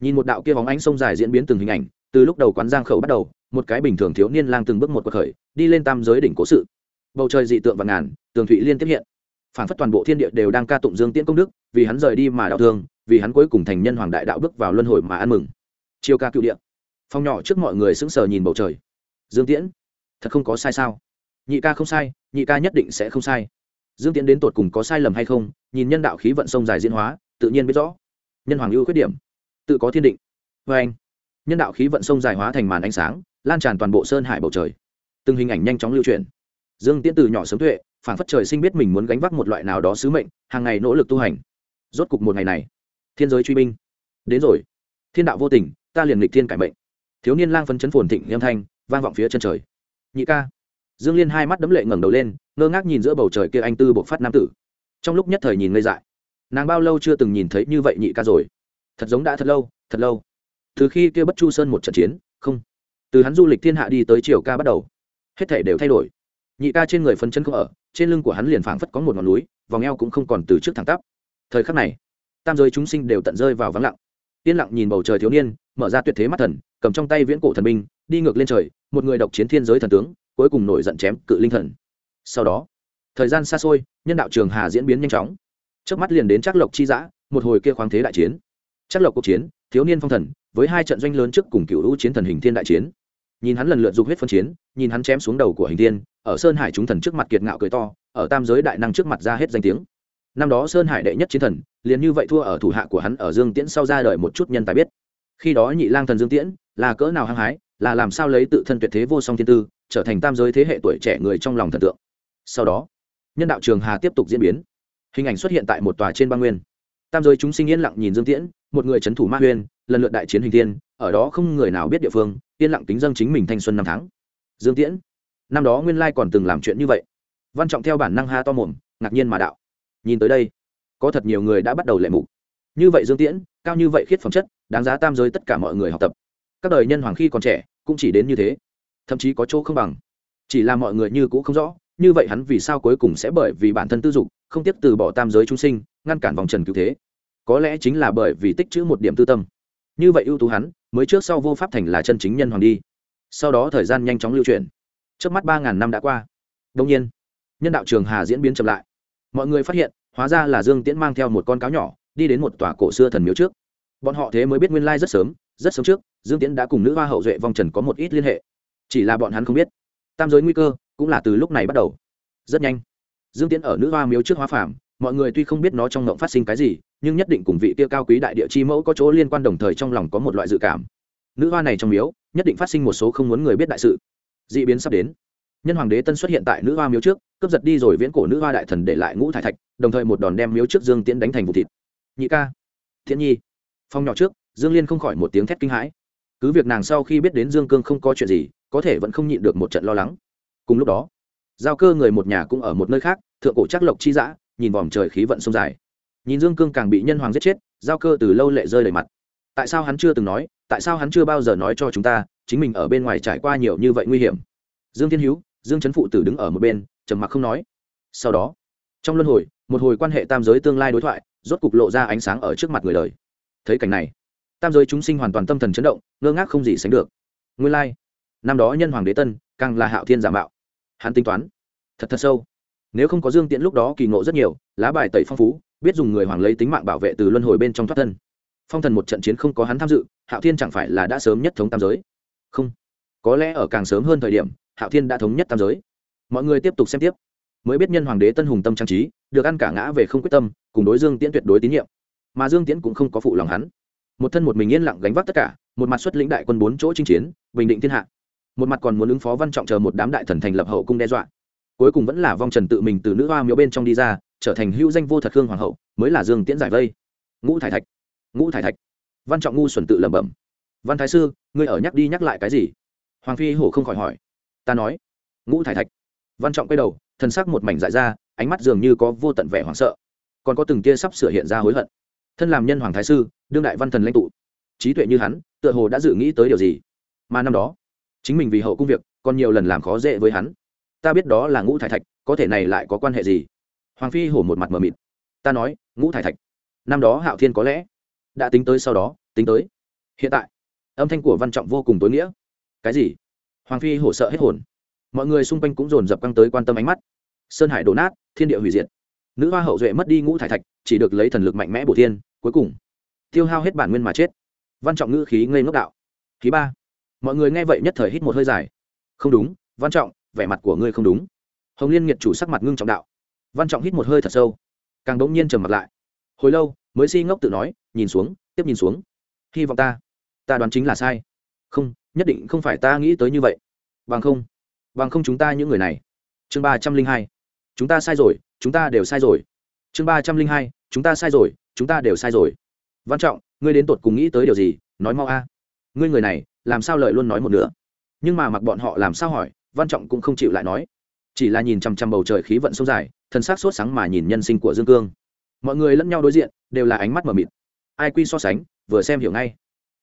Nhìn một đạo kia bóng ánh sông dài diễn biến từng hình ảnh, từ lúc đầu quán giang khẩu bắt đầu, một cái bình thường thiếu niên lang từng bước một cuộc khởi, đi lên tam giới đỉnh cố sự. Bầu trời dị tượng và ngàn, tường thụy liên tiếp hiện. Phản phất toàn bộ thiên địa đều đang ca tụng dương tiễn công đức, vì hắn rời đi mà đạo thương, vì hắn cuối cùng thành nhân hoàng đại đạo bước vào luân hồi mà ăn mừng. Chiêu ca cựu địa. Phong nhỏ trước mọi người sững sờ nhìn bầu trời. Dương tiễn, thật không có sai sao? Nhị ca không sai, nhị ca nhất định sẽ không sai dương tiễn đến tột cùng có sai lầm hay không, nhìn nhân đạo khí vận sông dài diễn hóa, tự nhiên biết rõ. Nhân hoàng ưu khuyết điểm, tự có thiên định. Vê anh, nhân đạo khí vận sông dài hóa thành màn ánh sáng, lan tràn toàn bộ sơn hải bầu trời. Từng hình ảnh nhanh chóng lưu truyền. Dương tiễn từ nhỏ sớm tuệ phản phất trời sinh biết mình muốn gánh vác một loại nào đó sứ mệnh, hàng ngày nỗ lực tu hành. Rốt cục một ngày này, thiên giới truy binh. Đến rồi. Thiên đạo vô tình, ta liền lịch thiên cải mệnh. Thiếu niên lang phấn chấn phồn thịnh, âm thanh, vang vọng phía chân trời. Nhị ca dương liên hai mắt đấm lệ ngẩng đầu lên, ngơ ngác nhìn giữa bầu trời kia anh tư bộc phát nam tử. Trong lúc nhất thời nhìn ngây dại, nàng bao lâu chưa từng nhìn thấy như vậy nhị ca rồi. Thật giống đã thật lâu thật lâu. Từ khi kia bất chu sơn một trận chiến, không. Từ hắn du lịch thiên hạ đi tới triều ca bắt đầu, hết thể đều thay đổi. Nhị ca trên người phấn chân không ở, trên lưng của hắn liền phảng phất có một ngọn núi, vòng eo cũng không còn từ trước thẳng tắp. Thời khắc này, tam giới chúng sinh đều tận rơi vào vắng lặng. Yên lặng nhìn bầu trời thiếu niên, mở ra tuyệt thế mắt thần, cầm trong tay viễn cổ thần binh, đi ngược lên trời, một người độc chiến thiên giới thần tướng cuối cùng nổi giận chém cự linh thần. Sau đó, thời gian xa xôi, nhân đạo trường hà diễn biến nhanh chóng. Trước mắt liền đến chắc lộc chi giã, một hồi kia khoáng thế đại chiến. Chắc lộc cuộc chiến, thiếu niên phong thần, với hai trận doanh lớn trước cùng cựu hữu chiến thần hình thiên đại chiến. Nhìn hắn lần lượt dục huyết phân chiến, nhìn hắn chém xuống đầu của hình thiên, ở sơn hải chúng thần trước mặt kiệt ngạo cười to, ở tam giới đại năng trước mặt ra hết danh tiếng. Năm đó sơn hải đệ nhất chiến thần, liền như vậy thua ở thủ hạ của hắn ở dương tiễn sau ra đời một chút nhân tài biết. Khi đó nhị lang thần dương tiễn, là cỡ nào hăng hái, là làm sao lấy tự thân tuyệt thế vô song thiên tư trở thành tam giới thế hệ tuổi trẻ người trong lòng thần tượng. Sau đó, nhân đạo trường hà tiếp tục diễn biến. Hình ảnh xuất hiện tại một tòa trên băng nguyên. Tam giới chúng sinh yên lặng nhìn dương tiễn, một người c h ấ n thủ ma huyên, lần lượt đại chiến hình tiên ở đó không người nào biết địa phương, yên lặng tính dâng chính mình thanh xuân năm tháng. Dương tiễn, năm đó nguyên lai còn từng làm chuyện như vậy. Văn trọng theo bản năng ha to mồm, ngạc nhiên mà đạo. Nhìn tới đây, có thật nhiều người đã bắt đầu lệ mục. Như vậy dương tiễn, cao như vậy khiết phẩm chất, đáng giá tam giới tất cả mọi người học tập. Các đời nhân hoàng khi còn trẻ, cũng chỉ đến như thế thậm chí có chỗ không bằng. Chỉ là mọi người như cũ không rõ, như vậy hắn vì sao cuối cùng sẽ bởi vì bản thân tư dục, không tiếp từ bỏ tam giới chúng sinh, ngăn cản vòng trần cứu thế. Có lẽ chính là bởi vì tích chữ một điểm tư tâm. Như vậy ưu tú hắn, mới trước sau vô pháp thành là chân chính nhân hoàng đi. Sau đó thời gian nhanh chóng lưu truyền trước mắt ba ngàn năm đã qua. Đông nhiên, nhân đạo trường hà diễn biến chậm lại. Mọi người phát hiện, hóa ra là dương tiễn mang theo một con cáo nhỏ, đi đến một tòa cổ xưa thần miếu trước. Bọn họ thế mới biết nguyên lai rất sớm rất sớm trước, dương tiễn đã cùng nữ hoa hậu duệ vong trần có một ít liên hệ chỉ là bọn hắn không biết. Tam giới nguy cơ cũng là từ lúc này bắt đầu. Rất nhanh. Dương tiễn ở nữ hoa miếu trước hóa phàm, mọi người tuy không biết nó trong ngộng phát sinh cái gì, nhưng nhất định cùng vị tiêu cao quý đại địa chi mẫu có chỗ liên quan đồng thời trong lòng có một loại dự cảm. Nữ hoa này trong miếu, nhất định phát sinh một số không muốn người biết đại sự. D ị biến sắp đến. Nhân hoàng đế tân xuất hiện tại nữ hoa miếu trước, cướp giật đi rồi viễn cổ nữ hoa đại thần để lại ngũ thải thạch, đồng thời một đòn đem miếu trước dương tiễn đánh thành vụ thịt. Nhị ca. Thiện nhi. Phong nhỏ trước, dương liên không khỏi một tiếng thét kinh hãi. Cứ việc nàng sau khi biết đến dương cương không có chuyện gì có thể vẫn không nhịn được một trận lo lắng. Cùng lúc đó, giao cơ người một nhà cũng ở một nơi khác, thượng cổ chắc lộc chi dã, nhìn vòm trời khí vận sông dài. Nhìn dương cương càng bị nhân hoàng giết chết, giao cơ từ lâu lệ rơi đầy mặt. Tại sao hắn chưa từng nói, tại sao hắn chưa bao giờ nói cho chúng ta, chính mình ở bên ngoài trải qua nhiều như vậy nguy hiểm? Dương thiên hữu dương trấn phụ tử đứng ở một bên, trầm mặc không nói. Sau đó, trong luân hồi, một hồi quan hệ tam giới tương lai đối thoại, rốt cục lộ ra ánh sáng ở trước mặt người đời. Thấy cảnh này, tam giới chúng sinh hoàn toàn tâm thần chấn động, ngơ ngác không gì sánh được. Nguyên lai năm đó nhân hoàng đế tân càng là hạo thiên giả mạo. Hắn tính toán, thật thật sâu. Nếu không có dương tiễn lúc đó kỳ ngộ rất nhiều, lá bài tẩy phong phú, biết dùng người hoàng lấy tính mạng bảo vệ từ luân hồi bên trong thoát thân. Phong thần một trận chiến không có hắn tham dự, hạo thiên chẳng phải là đã sớm nhất thống tam giới? Không. Có lẽ ở càng sớm hơn thời điểm, hạo thiên đã thống nhất tam giới. Mọi người tiếp tục xem tiếp. Mới biết nhân hoàng đế tân hùng tâm trang trí, được ăn cả ngã về không quyết tâm, cùng đối dương tiễn tuyệt đối tín nhiệm. Mà dương tiễn cũng không có phụ lòng hắn. Một thân một mình yên lặng gánh vác tất cả, một mặt xuất lĩnh đại quân bốn chỗ chinh chiến, bình định thiên hạ một mặt còn muốn ứng phó văn trọng chờ một đám đại thần thành lập hậu cung đe dọa. Cuối cùng vẫn là vong trần tự mình từ nữ hoa miếu bên trong đi ra, trở thành hữu danh vô thật hương hoàng hậu, mới là dương tiễn giải vây. Ngũ thải thạch, ngũ thải thạch. Văn trọng ngu xuẩn tự lẩm bẩm. Văn thái sư, ngươi ở nhắc đi nhắc lại cái gì? Hoàng phi hổ không khỏi hỏi. Ta nói. Ngũ thải thạch. Văn trọng quay đầu thân sắc một mảnh dại ra, ánh mắt dường như có vô tận vẻ hoảng sợ. Còn có từng tia sắp sửa hiện ra hối hận. Thân làm nhân hoàng thái sư, đương đại văn thần lãnh tụ. Trí tuệ như hắn, tựa hồ đã dự nghĩ tới điều gì? Mà năm đó chính mình vì hậu công việc, còn nhiều lần làm khó dễ với hắn. Ta biết đó là ngũ thải thạch, có thể này lại có quan hệ gì? Hoàng phi hổ một mặt mờ mịt. Ta nói, ngũ thải thạch. Năm đó hạo thiên có lẽ đã tính tới sau đó, tính tới. Hiện tại, âm thanh của văn trọng vô cùng tối nghĩa. Cái gì? Hoàng phi hổ sợ hết hồn. Mọi người xung quanh cũng dồn dập căng tới quan tâm ánh mắt. Sơn hải đổ nát, thiên địa hủy diệt. Nữ hoa hậu duệ mất đi ngũ thải thạch, chỉ được lấy thần lực mạnh mẽ bổ thiên. Cuối cùng, tiêu hao hết bản nguyên mà chết. Văn trọng ngữ khí ngây ngốc đạo. Khí ba mọi người nghe vậy nhất thời hít một hơi dài. Không đúng, văn trọng, vẻ mặt của ngươi không đúng. Hồng liên nghiệt chủ sắc mặt ngưng trọng đạo. Văn trọng hít một hơi thật sâu. Càng đ ỗ n g nhiên trầm mặt lại. Hồi lâu, mới si ngốc tự nói, nhìn xuống, tiếp nhìn xuống. Hy vọng ta ta đoán chính là sai. Không, nhất định không phải ta nghĩ tới như vậy. Bằng không bằng không chúng ta những người này. Chương ba trăm linh hai. Chúng ta sai rồi, chúng ta đều sai rồi. Chương ba trăm linh hai. Chúng ta sai rồi, chúng ta đều sai rồi. Văn trọng, ngươi đến tột cùng nghĩ tới điều gì? Nói mau a. Ngươi người này làm sao lợi luôn nói một nửa? Nhưng mà mặc bọn họ làm sao hỏi, văn trọng cũng không chịu lại nói. Chỉ là nhìn chằm chằm bầu trời khí vận sông dài, thần sắc sốt sáng mà nhìn nhân sinh của dương cương. Mọi người lẫn nhau đối diện, đều là ánh mắt mờ mịt. Ai quy so sánh, vừa xem hiểu ngay.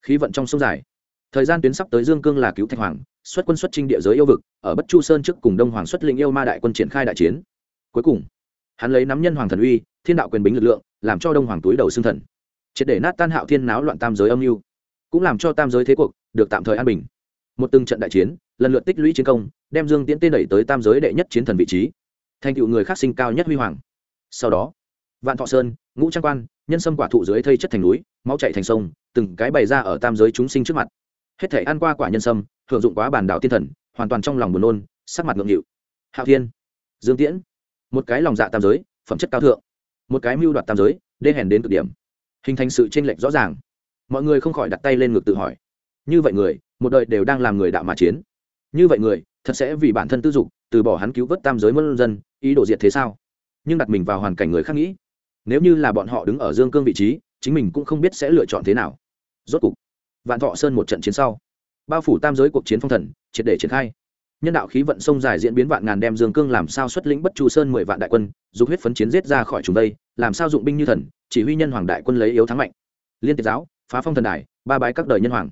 Khí vận trong sông dài. Thời gian tuyến sắp tới dương cương là cứu thạch hoàng, xuất quân xuất trinh địa giới yêu vực, ở bất chu sơn trước cùng đông hoàng xuất linh yêu ma đại quân triển khai đại chiến. Cuối cùng, hắn lấy nắm nhân hoàng thần uy, thiên đạo quyền bính lực lượng, làm cho đông hoàng túi đầu xương thần. Triệt để nát tan hạo thiên náo loạn tam giới âm mưu, cũng làm cho tam giới thế cuộc được tạm thời an bình. Một từng trận đại chiến, lần lượt tích lũy chiến công, đem dương tiễn tên đẩy tới tam giới đệ nhất chiến thần vị trí. Thành tựu người khác sinh cao nhất huy hoàng. Sau đó, vạn thọ sơn, ngũ trang quan, nhân sâm quả thụ dưới thây chất thành núi, máu chạy thành sông, từng cái bày ra ở tam giới chúng sinh trước mặt. Hết thể ăn qua quả nhân sâm hưởng dụng quá bản đạo tiên thần, hoàn toàn trong lòng buồn nôn, sắc mặt ngượng nghịu. Hạo thiên, dương tiễn, một cái lòng dạ tam giới, phẩm chất cao thượng. Một cái mưu đoạt tam giới, đê hèn đến cực điểm. Hình thành sự chênh lệch rõ ràng. Mọi người không khỏi đặt tay lên ngực tự hỏi như vậy người, một đời đều đang làm người đạo mà chiến. Như vậy người, thật sẽ vì bản thân tư dục, từ bỏ hắn cứu vớt tam giới mân dân, ý đồ diệt thế sao? Nhưng đặt mình vào hoàn cảnh người khác nghĩ, nếu như là bọn họ đứng ở dương cương vị trí, chính mình cũng không biết sẽ lựa chọn thế nào. Rốt cục, vạn thọ sơn một trận chiến sau, bao phủ tam giới cuộc chiến phong thần, triệt để triển khai. Nhân đạo khí vận sông dài diễn biến vạn ngàn đem dương cương làm sao xuất lĩnh bất chu sơn mười vạn đại quân, dục huyết phấn chiến giết ra khỏi chúng đây, làm sao dụng binh như thần, chỉ huy nhân hoàng đại quân lấy yếu thắng mạnh. Liên tiệp giáo, phá phong thần đài, ba bái các đời nhân hoàng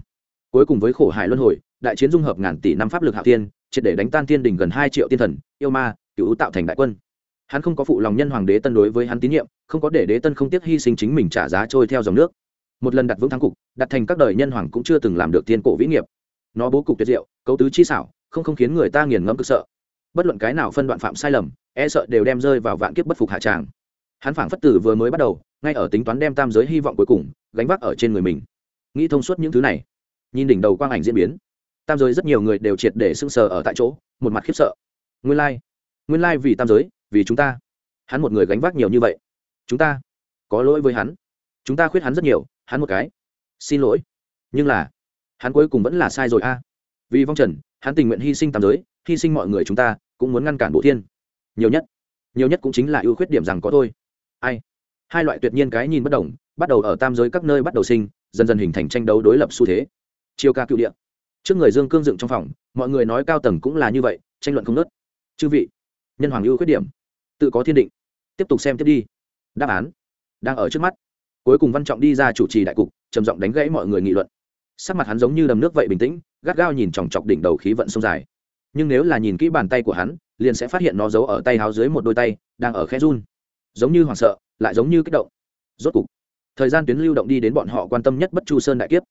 cuối cùng với khổ hải luân hồi, đại chiến dung hợp ngàn tỷ năm pháp lực hạ tiên triệt để đánh tan thiên đình gần hai triệu tiên thần, yêu ma, cựu tạo thành đại quân. Hắn không có phụ lòng nhân hoàng đế tân đối với hắn tín nhiệm, không có để đế tân không tiếc hy sinh chính mình trả giá trôi theo dòng nước. Một lần đặt vững thắng cục, đặt thành các đời nhân hoàng cũng chưa từng làm được tiên cổ vĩ nghiệp. Nó bố cục tuyệt diệu, cấu tứ chi xảo, không không khiến người ta nghiền ngẫm cực sợ. Bất luận cái nào phân đoạn phạm sai lầm e sợ đều đem rơi vào vạn kiếp bất phục hạ tràng. Hắn phảng phất tử vừa mới bắt đầu, ngay ở tính toán đem tam giới hy vọng cuối cùng, gánh vác ở trên người mình. Nghĩ thông suốt những thứ này nhìn đỉnh đầu quang ảnh diễn biến. Tam giới rất nhiều người đều triệt để sưng sờ ở tại chỗ, một mặt khiếp sợ. Nguyên lai、like. nguyên lai vì tam giới, vì chúng ta. Hắn một người gánh vác nhiều như vậy. Chúng ta có lỗi với hắn. Chúng ta khuyết hắn rất nhiều, hắn một cái. Xin lỗi. Nhưng là, hắn cuối cùng vẫn là sai rồi a. Vì vong trần, hắn tình nguyện hy sinh tam giới, hy sinh mọi người chúng ta, cũng muốn ngăn cản bộ thiên. Nhiều nhất nhiều nhất cũng chính là ưu khuyết điểm rằng có thôi. Ai? Hai loại tuyệt nhiên cái nhìn bất đồng, bắt đầu ở tam giới các nơi bắt đầu sinh, dần dần hình thành tranh đấu đối lập xu thế chiêu ca cựu địa. Trước người dương cương dựng trong phòng, mọi người nói cao tầng cũng là như vậy, tranh luận không nớt chư vị, nhân hoàng ưu khuyết điểm. Tự có thiên định. Tiếp tục xem tiếp đi. Đáp án đang ở trước mắt. Cuối cùng văn trọng đi ra chủ trì đại cục, trầm giọng đánh gãy mọi người nghị luận. Sắc mặt hắn giống như đầm nước vậy bình tĩnh, gắt gao nhìn chòng chọc đỉnh đầu khí vận sông dài. Nhưng nếu là nhìn kỹ bàn tay của hắn, liền sẽ phát hiện nó giấu ở tay háo dưới một đôi tay, đang ở khe run. Giống như hoảng sợ, lại giống như kích động. Rốt cục, thời gian tuyến lưu động đi đến bọn họ quan tâm nhất bất chu sơn đại kiếp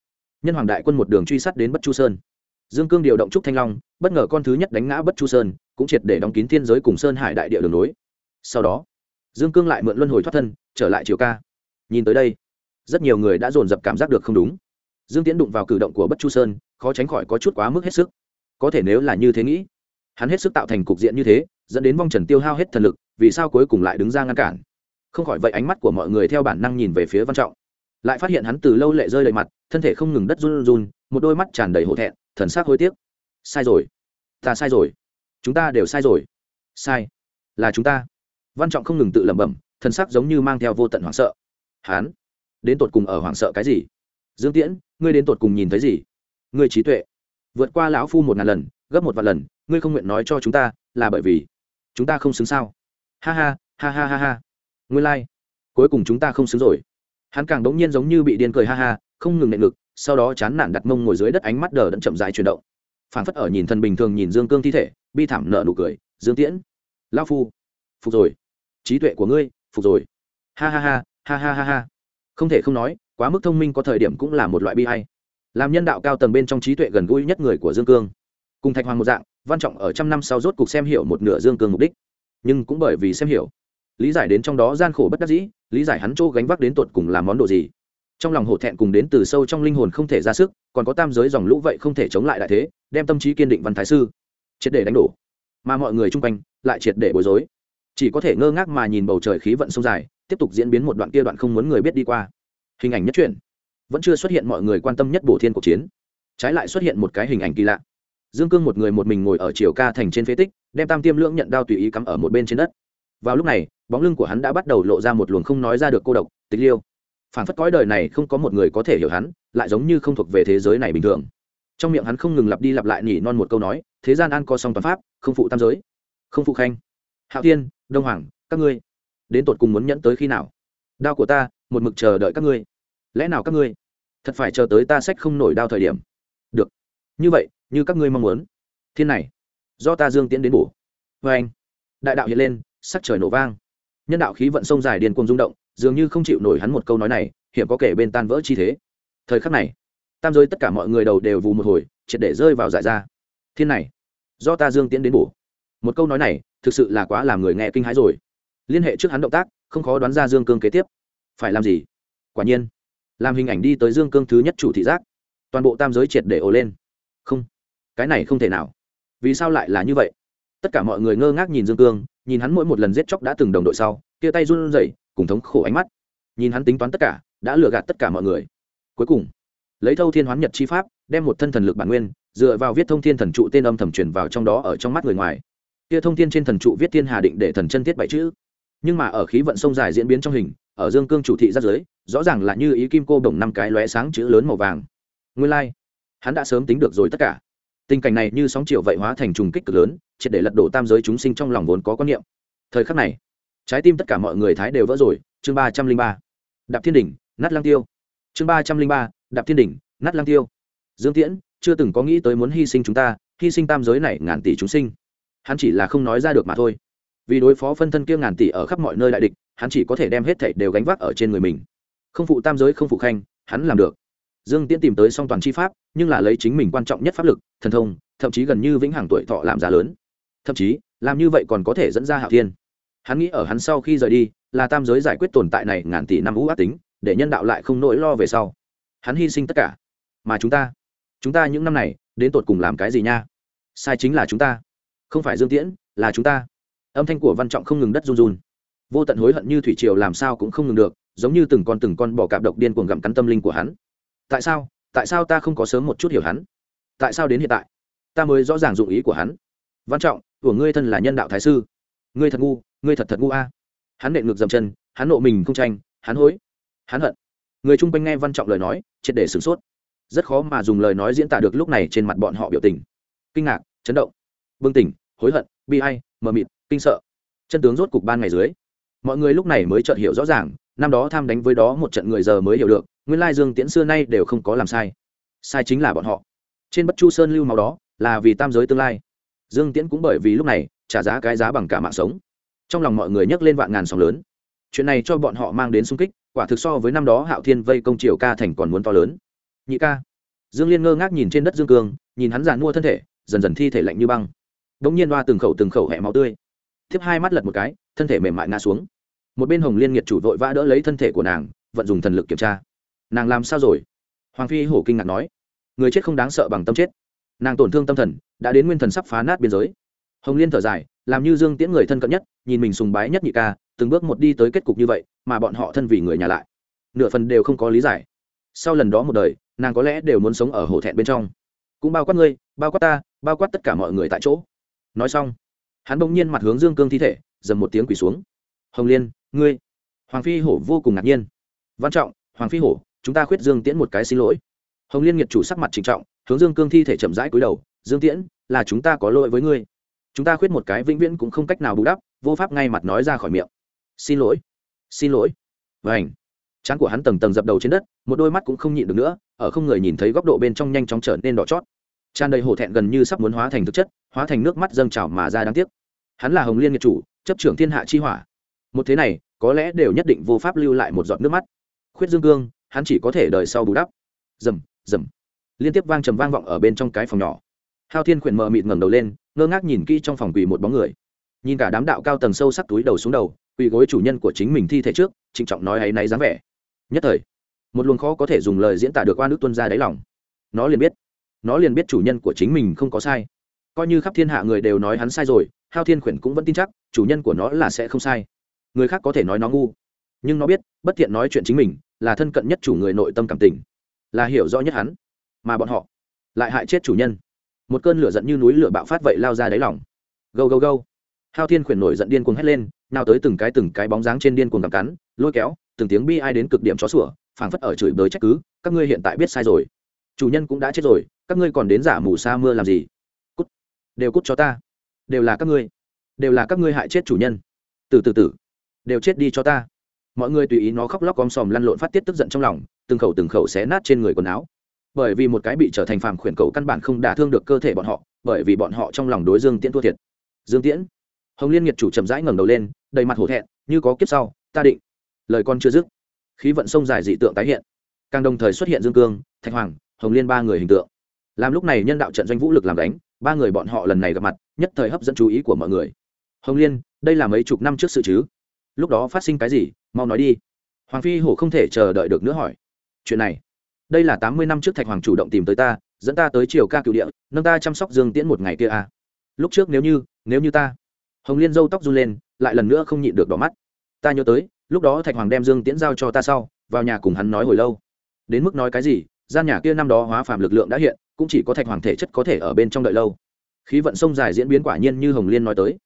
nhân hoàng đại quân một đường truy sát đến bất chu sơn. Dương cương điều động trúc thanh long, bất ngờ con thứ nhất đánh ngã bất chu sơn, cũng triệt để đóng kín thiên giới cùng sơn hải đại địa đường nối. Sau đó, dương cương lại mượn luân hồi thoát thân, trở lại triều ca. Nhìn tới đây, rất nhiều người đã dồn dập cảm giác được không đúng. Dương Tiến đụng vào cử động của bất chu sơn, khó tránh khỏi có chút quá mức hết sức. Có thể nếu là như thế nghĩ, hắn hết sức tạo thành cục diện như thế, dẫn đến vong trần tiêu hao hết thần lực, vì sao cuối cùng lại đứng ra ngăn cản? Không khỏi vậy ánh mắt của mọi người theo bản năng nhìn về phía văn trọng lại phát hiện hắn từ lâu lệ rơi đầy mặt, thân thể không ngừng đất run run, một đôi mắt tràn đầy hổ thẹn, thần sắc hối tiếc. Sai rồi. Ta sai rồi. Chúng ta đều sai rồi. Sai. Là chúng ta. Văn trọng không ngừng tự lẩm bẩm, thần sắc giống như mang theo vô tận hoảng sợ. Hắn đến tột cùng ở hoảng sợ cái gì? Dương tiễn, ngươi đến tột cùng nhìn thấy gì? Ngươi trí tuệ. Vượt qua lão phu một ngàn lần, gấp một vạn lần, ngươi không nguyện nói cho chúng ta là bởi vì chúng ta không xứng sao? Ha ha ha ha ha ha. Ngươi lai、like. cuối cùng chúng ta không xứng rồi hắn càng đống nhiên giống như bị điên cười ha ha, không ngừng nệ ngực, sau đó chán nản đặt mông ngồi dưới đất ánh mắt đờ đẫn chậm dài chuyển động. Phản phất ở nhìn thần bình thường nhìn dương cương thi thể, bi thảm nợ nụ cười, dương tiễn lao phu, phục rồi. Trí tuệ của ngươi, phục rồi. Ha ha ha ha ha ha ha. Không thể không nói, quá mức thông minh có thời điểm cũng là một loại bi hay làm nhân đạo cao tầng bên trong trí tuệ gần gũi nhất người của dương cương. Cùng thạch hoàng một dạng, văn trọng ở trăm năm sau rốt cuộc xem hiểu một nửa dương cương mục đích. Nhưng cũng bởi vì xem hiểu lý giải đến trong đó gian khổ bất đắc dĩ, lý giải hắn chỗ gánh vác đến tột cùng làm món đồ gì. Trong lòng hổ thẹn cùng đến từ sâu trong linh hồn không thể ra sức, còn có tam giới dòng lũ vậy không thể chống lại đại thế, đem tâm trí kiên định văn thái sư. Triệt để đánh đổ. Mà mọi người chung quanh lại triệt để bối rối. Chỉ có thể ngơ ngác mà nhìn bầu trời khí vận sông dài, tiếp tục diễn biến một đoạn kia đoạn không muốn người biết đi qua. Hình ảnh nhất truyện. Vẫn chưa xuất hiện mọi người quan tâm nhất bổ thiên cuộc chiến. Trái lại xuất hiện một cái hình ảnh kỳ lạ. Dương cương một người một mình ngồi ở chiều ca thành trên phế tích, đem tam tiêm lưỡng nhận đao tùy ý cắm ở một bên trên đất vào lúc này, bóng lưng của hắn đã bắt đầu lộ ra một luồng không nói ra được cô độc, tịch liêu. Phản phất cõi đời này không có một người có thể hiểu hắn, lại giống như không thuộc về thế giới này bình thường. Trong miệng hắn không ngừng lặp đi lặp lại nhỉ non một câu nói, thế gian an co song toàn pháp, không phụ tam giới, không phụ khanh. Hạo thiên, đông hoàng, các ngươi, đến tột cùng muốn nhẫn tới khi nào? Đao của ta, một mực chờ đợi các ngươi. Lẽ nào các ngươi thật phải chờ tới ta sách không nổi đao thời điểm? Được. Như vậy, như các ngươi mong muốn. Thiên này, do ta dương tiễn đến bổ. Vê anh đại đạo hiện lên sắc trời nổ vang. Nhân đạo khí vận sông dài điên cuồng rung động, dường như không chịu nổi hắn một câu nói này, hiểm có kể bên tan vỡ chi thế. Thời khắc này, tam giới tất cả mọi người đầu đều vù một hồi, triệt để rơi vào giải ra. Thiên này, do ta dương tiễn đến bổ. Một câu nói này, thực sự là quá làm người nghe kinh hãi rồi. Liên hệ trước hắn động tác, không khó đoán ra dương cương kế tiếp. Phải làm gì? Quả nhiên, làm hình ảnh đi tới dương cương thứ nhất chủ thị giác. Toàn bộ tam giới triệt để ồ lên. Không, cái này không thể nào. Vì sao lại là như vậy? Tất cả mọi người ngơ ngác nhìn dương cương nhìn hắn mỗi một lần giết chóc đã từng đồng đội sau tia tay run rẩy cùng thống khổ ánh mắt. Nhìn hắn tính toán tất cả đã lừa gạt tất cả mọi người. Cuối cùng lấy thâu thiên hoán nhật chi pháp đem một thân thần lực bản nguyên dựa vào viết thông thiên thần trụ tên âm thầm truyền vào trong đó ở trong mắt người ngoài. Tia thông thiên trên thần trụ viết thiên hà định để thần chân thiết bảy chữ. Nhưng mà ở khí vận sông dài diễn biến trong hình ở dương cương chủ thị ra giới, rõ ràng là như ý kim cô đồng năm cái lóe sáng chữ lớn màu vàng. Nguyên lai、like. hắn đã sớm tính được rồi tất cả tình cảnh này như sóng chiều vậy hóa thành trùng kích cực lớn, triệt để lật đổ tam giới chúng sinh trong lòng vốn có quan niệm. Thời khắc này, trái tim tất cả mọi người thái đều vỡ rồi, chương ba trăm linh ba. Đạp thiên đỉnh, nát lang tiêu. Chương ba trăm linh ba, đạp thiên đỉnh, nát lang tiêu. Dương tiễn, chưa từng có nghĩ tới muốn hy sinh chúng ta, hy sinh tam giới này ngàn tỷ chúng sinh. Hắn chỉ là không nói ra được mà thôi. Vì đối phó phân thân kia ngàn tỷ ở khắp mọi nơi đại địch, hắn chỉ có thể đem hết thảy đều gánh vác ở trên người mình. Không phụ tam giới, không phụ khanh, hắn làm được dương tiễn tìm tới song toàn chi pháp, nhưng là lấy chính mình quan trọng nhất pháp lực, thần thông, thậm chí gần như vĩnh hằng tuổi thọ làm giá lớn. Thậm chí, làm như vậy còn có thể dẫn ra hạo thiên. Hắn nghĩ ở hắn sau khi rời đi, là tam giới giải quyết tồn tại này ngàn tỷ năm ú ác tính, để nhân đạo lại không nỗi lo về sau. Hắn hy sinh tất cả. Mà chúng ta chúng ta những năm này, đến tột cùng làm cái gì nha? Sai chính là chúng ta. Không phải dương tiễn, là chúng ta. Âm thanh của văn trọng không ngừng đất run run. Vô tận hối hận như thủy triều làm sao cũng không ngừng được, giống như từng con từng con bỏ cạp độc điên cuồng gặm cắn tâm linh của hắn tại sao tại sao ta không có sớm một chút hiểu hắn? Tại sao đến hiện tại, ta mới rõ ràng dụng ý của hắn? Văn trọng, của ngươi thân là nhân đạo thái sư. Ngươi thật ngu, ngươi thật thật ngu a. Hắn nện ngược dầm chân, hắn nộ mình không tranh, hắn hối, hắn hận. Người chung quanh nghe văn trọng lời nói, triệt để sửng sốt. Rất khó mà dùng lời nói diễn tả được lúc này trên mặt bọn họ biểu tình. Kinh ngạc, chấn động bưng tỉnh, hối hận, bi hay mờ mịt, kinh sợ. Chân tướng rốt cục ban ngày dưới. Mọi người lúc này mới chợt hiểu rõ ràng, năm đó tham đánh với đó một trận người giờ mới hiểu được nguyên lai dương tiễn xưa nay đều không có làm sai. Sai chính là bọn họ. Trên bất chu sơn lưu màu đó là vì tam giới tương lai. Dương tiễn cũng bởi vì lúc này trả giá cái giá bằng cả mạng sống. Trong lòng mọi người nhấc lên vạn ngàn sóng lớn. Chuyện này cho bọn họ mang đến sung kích, quả thực so với năm đó hạo thiên vây công triều ca thành còn muốn to lớn. Nhị ca. Dương liên ngơ ngác nhìn trên đất dương cương, nhìn hắn giàn mua thân thể, dần dần thi thể lạnh như băng. Đ ỗ n g nhiên đoa từng khẩu từng khẩu hẹ máu tươi. Thiếp hai mắt lật một cái, thân thể mềm mại ngã xuống. Một bên hồng liên nghiệt chủ vội vã đỡ lấy thân thể của nàng, vận dùng thần lực kiểm tra nàng làm sao rồi? Hoàng phi hổ kinh ngạc nói. Người chết không đáng sợ bằng tâm chết. Nàng tổn thương tâm thần, đã đến nguyên thần sắp phá nát biên giới. Hồng liên thở dài, làm như dương tiễn người thân cận nhất, nhìn mình sùng bái nhất nhị ca, từng bước một đi tới kết cục như vậy, mà bọn họ thân vì người nhà lại. Nửa phần đều không có lý giải. Sau lần đó một đời, nàng có lẽ đều muốn sống ở hổ thẹn bên trong. Cũng bao quát ngươi, bao quát ta, bao quát tất cả mọi người tại chỗ. Nói xong, hắn bỗng nhiên mặt hướng dương cương thi thể, dầm một tiếng quỳ xuống. Hồng liên, ngươi. Hoàng phi hổ vô cùng ngạc nhiên. Văn trọng, hoàng phi hổ chúng ta khuyết dương tiễn một cái xin lỗi hồng liên nghiệt chủ sắc mặt trịnh trọng hướng dương cương thi thể chậm rãi cúi đầu dương tiễn là chúng ta có lỗi với ngươi chúng ta khuyết một cái vĩnh viễn cũng không cách nào bù đắp vô pháp ngay mặt nói ra khỏi miệng xin lỗi xin lỗi vảnh trán của hắn tầng tầng dập đầu trên đất một đôi mắt cũng không nhịn được nữa ở không người nhìn thấy góc độ bên trong nhanh chóng trở nên đỏ chót tràn đầy hổ thẹn gần như sắp muốn hóa thành thực chất hóa thành nước mắt dâng trào mà ra đáng tiếc hắn là hồng liên nghiệt chủ chấp trưởng thiên hạ chi hỏa một thế này có lẽ đều nhất định vô pháp lưu lại một giọt nước mắt khuyết dương cương hắn chỉ có thể đợi sau bù đắp. Rầm rầm liên tiếp vang trầm vang vọng ở bên trong cái phòng nhỏ. Hao thiên khuyển mờ mịt ngẩng đầu lên, ngơ ngác nhìn kỹ trong phòng quỳ một bóng người. Nhìn cả đám đạo cao tầng sâu sắc túi đầu xuống đầu, quỳ gối chủ nhân của chính mình thi thể trước, trịnh trọng nói ấy náy dáng vẻ. Nhất thời, một luồng khó có thể dùng lời diễn tả được oan ức tuân ra đáy lòng. Nó liền biết, nó liền biết chủ nhân của chính mình không có sai. Coi như khắp thiên hạ người đều nói hắn sai rồi, hao thiên khuyển cũng vẫn tin chắc, chủ nhân của nó là sẽ không sai. Người khác có thể nói nó ngu, nhưng nó biết, bất thiện nói chuyện chính mình là thân cận nhất chủ người nội tâm cảm tình, là hiểu rõ nhất hắn, mà bọn họ lại hại chết chủ nhân. Một cơn lửa giận như núi lửa bạo phát vậy lao ra đáy lòng. Gâu gâu gâu. Hao thiên khuyển nổi giận điên cuồng hét lên, nào tới từng cái từng cái bóng dáng trên điên cuồng cầm cắn, lôi kéo, từng tiếng bi ai đến cực điểm chó sủa, phảng phất ở chửi bới trách cứ, các ngươi hiện tại biết sai rồi. Chủ nhân cũng đã chết rồi, các ngươi còn đến giả mù sa mưa làm gì? Cút. Đều cút cho ta. Đều là các ngươi. Đều là các ngươi hại chết chủ nhân. Từ từ tử đều chết đi cho ta mọi người tùy ý nó khóc lóc om sòm lăn lộn phát tiết tức giận trong lòng, từng khẩu từng khẩu xé nát trên người quần áo. Bởi vì một cái bị trở thành phàm khuyển cầu căn bản không đả thương được cơ thể bọn họ, bởi vì bọn họ trong lòng đối dương tiễn thua thiệt. Dương tiễn. Hồng liên nghiệt chủ chậm rãi ngẩng đầu lên, đầy mặt hổ thẹn, như có kiếp sau, ta định. Lời con chưa dứt, khí vận sông dài dị tượng tái hiện. Càng đồng thời xuất hiện dương cương, thạch hoàng, hồng liên ba người hình tượng. Làm lúc này nhân đạo trận doanh vũ lực làm đánh, ba người bọn họ lần này gặp mặt, nhất thời hấp dẫn chú ý của mọi người. Hồng liên, đây là mấy chục năm trước sự chứ? Lúc đó phát sinh cái gì, mau nói đi. Hoàng phi hổ không thể chờ đợi được nữa hỏi. Chuyện này, đây là tám mươi năm trước thạch hoàng chủ động tìm tới ta, dẫn ta tới triều ca cựu địa, nâng ta chăm sóc dương tiễn một ngày kia à. lúc trước nếu như nếu như ta, hồng liên dâu tóc run lên, lại lần nữa không nhịn được đỏ mắt. Ta nhớ tới, lúc đó thạch hoàng đem dương tiễn giao cho ta sau, vào nhà cùng hắn nói hồi lâu. Đến mức nói cái gì, gian nhà kia năm đó hóa phàm lực lượng đã hiện, cũng chỉ có thạch hoàng thể chất có thể ở bên trong đợi lâu. Khí vận sông dài diễn biến quả nhiên như hồng liên nói tới.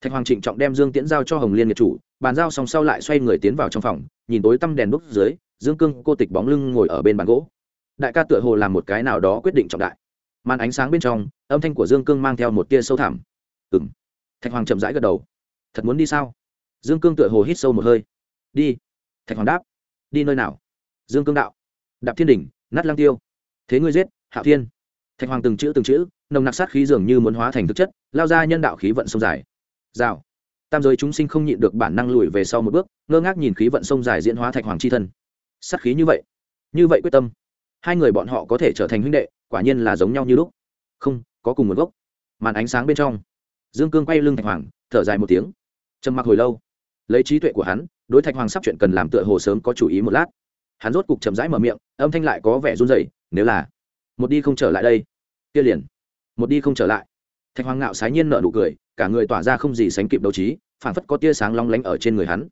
Thạch hoàng trịnh trọng đem dương tiễn giao cho hồng liên nghiệp chủ bàn giao xong sau lại xoay người tiến vào trong phòng, nhìn tối tăm đèn đúc dưới, dương cương cô tịch bóng lưng ngồi ở bên bàn gỗ. Đại ca tựa hồ làm một cái nào đó quyết định trọng đại. Màn ánh sáng bên trong, âm thanh của dương cương mang theo một tia sâu thẳm. Ừ m thạch hoàng chậm rãi gật đầu. Thật muốn đi sao? Dương cương tựa hồ hít sâu một hơi. Đi. Thạch hoàng đáp. Đi nơi nào? Dương cương đạo. Đạp thiên đỉnh, nát lang tiêu. Thế ngươi giết hạo thiên. Thạch hoàng từng chữ từng chữ, nồng nặc sát khí dường như muốn hóa thành thực chất, lao ra nhân đạo khí vận sông dài. Rào tam giới chúng sinh không nhịn được bản năng lùi về sau một bước, ngơ ngác nhìn khí vận sông dài diễn hóa thạch hoàng c h i thân. Sát khí như vậy như vậy quyết tâm, hai người bọn họ có thể trở thành huynh đệ, quả nhiên là giống nhau như lúc. Không, có cùng một gốc. Màn ánh sáng bên trong, dương cương quay lưng thạch hoàng, thở dài một tiếng. Trầm mặc hồi lâu, lấy trí tuệ của hắn, đối thạch hoàng sắp chuyện cần làm tựa hồ sớm có chủ ý một lát. Hắn rốt cục chậm rãi mở miệng, âm thanh lại có vẻ run rẩy, nếu là một đi không trở lại đây, kia liền, một đi không trở lại. Thạch hoàng ngạo sái nhiên nợ nụ cười cả người tỏa ra không gì sánh kịp đấu trí, phảng phất có tia sáng long lánh ở trên người hắn.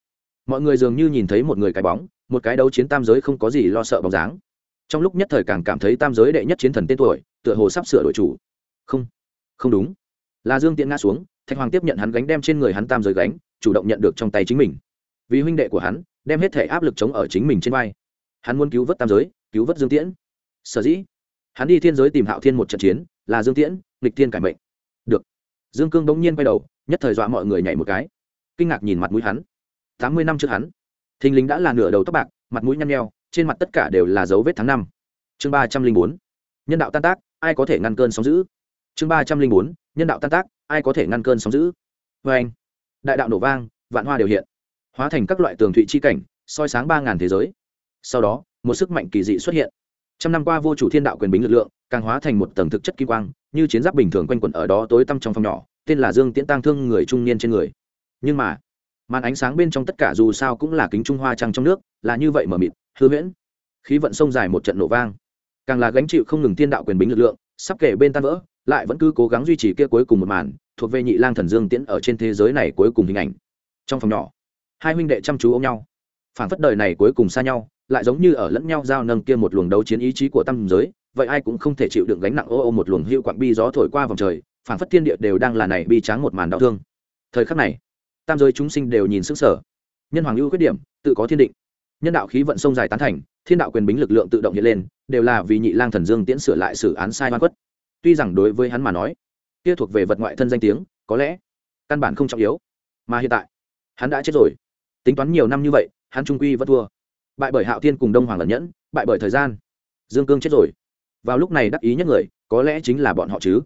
Mọi người dường như nhìn thấy một người cái bóng, một cái đấu chiến tam giới không có gì lo sợ bóng dáng. Trong lúc nhất thời càng cảm thấy tam giới đệ nhất chiến thần tên tuổi, tựa hồ sắp sửa đổi chủ. Không không đúng. Là dương tiễn ngã xuống, thạch hoàng tiếp nhận hắn gánh đem trên người hắn tam giới gánh, chủ động nhận được trong tay chính mình. Vì huynh đệ của hắn, đem hết thể áp lực chống ở chính mình trên vai. Hắn muốn cứu vớt tam giới, cứu vớt dương tiễn. Sở dĩ, hắn đi thiên giới tìm hạo thiên một trận chiến, là dương tiễn, nghịch thiên cải mệnh dương cương bỗng nhiên quay đầu, nhất thời dọa mọi người nhảy một cái. Kinh ngạc nhìn mặt mũi hắn. Tám mươi năm trước hắn. Thình lính đã là nửa đầu tóc bạc, mặt mũi nhăn nheo, trên mặt tất cả đều là dấu vết tháng năm. Chương ba trăm linh bốn. Nhân đạo tan tác, ai có thể ngăn cơn sóng giữ chương ba trăm linh bốn. Nhân đạo tan tác, ai có thể ngăn cơn sóng giữ vê anh, đại đạo nổ vang, vạn hoa đều hiện. Hóa thành các loại tường thụy chi cảnh, soi sáng ba ngàn thế giới. Sau đó, một sức mạnh kỳ dị xuất hiện. Trăm năm qua vô chủ thiên đạo quyền bính lực lượng càng hóa thành một tầng thực chất kim quang, như chiến giáp bình thường quanh quẩn ở đó tối tăm trong phòng nhỏ, tên là dương tiễn tăng thương người trung niên trên người. Nhưng mà, màn ánh sáng bên trong tất cả dù sao cũng là kính trung hoa trăng trong nước, là như vậy mờ mịt, hư huyễn. Khí vận sông dài một trận nổ vang. Càng là gánh chịu không ngừng thiên đạo quyền bính lực lượng, sắp kể bên tan vỡ, lại vẫn cứ cố gắng duy trì kia cuối cùng một màn, thuộc về nhị lang thần dương tiễn ở trên thế giới này cuối cùng hình ảnh. Trong phòng nhỏ, hai huynh đệ chăm chú ôm nhau. Phản phất đời này cuối cùng xa nhau, lại giống như ở lẫn nhau giao nâng kia một luồng đấu chiến ý chí của tâm giới vậy ai cũng không thể chịu đựng gánh nặng ô ô một luồng hưu quặng bi gió thổi qua vòng trời phản phất thiên địa đều đang là này bi tráng một màn đau thương. Thời khắc này, tam giới chúng sinh đều nhìn sức sở nhân hoàng ưu khuyết điểm, tự có thiên định. Nhân đạo khí vận sông dài tán thành, thiên đạo quyền bính lực lượng tự động hiện lên, đều là vì nhị lang thần dương tiễn sửa lại xử án sai hoa quất tuy rằng đối với hắn mà nói, kia thuộc về vật ngoại thân danh tiếng, có lẽ, căn bản không trọng yếu. Mà hiện tại, hắn đã chết rồi. Tính toán nhiều năm như vậy, hắn trung quy vẫn thua. Bại bởi hạo thiên cùng đông hoàng lẩn nhẫn, bại bởi thời gian, dương cương chết rồi vào lúc này đắc ý nhất người, có lẽ chính là bọn họ chứ.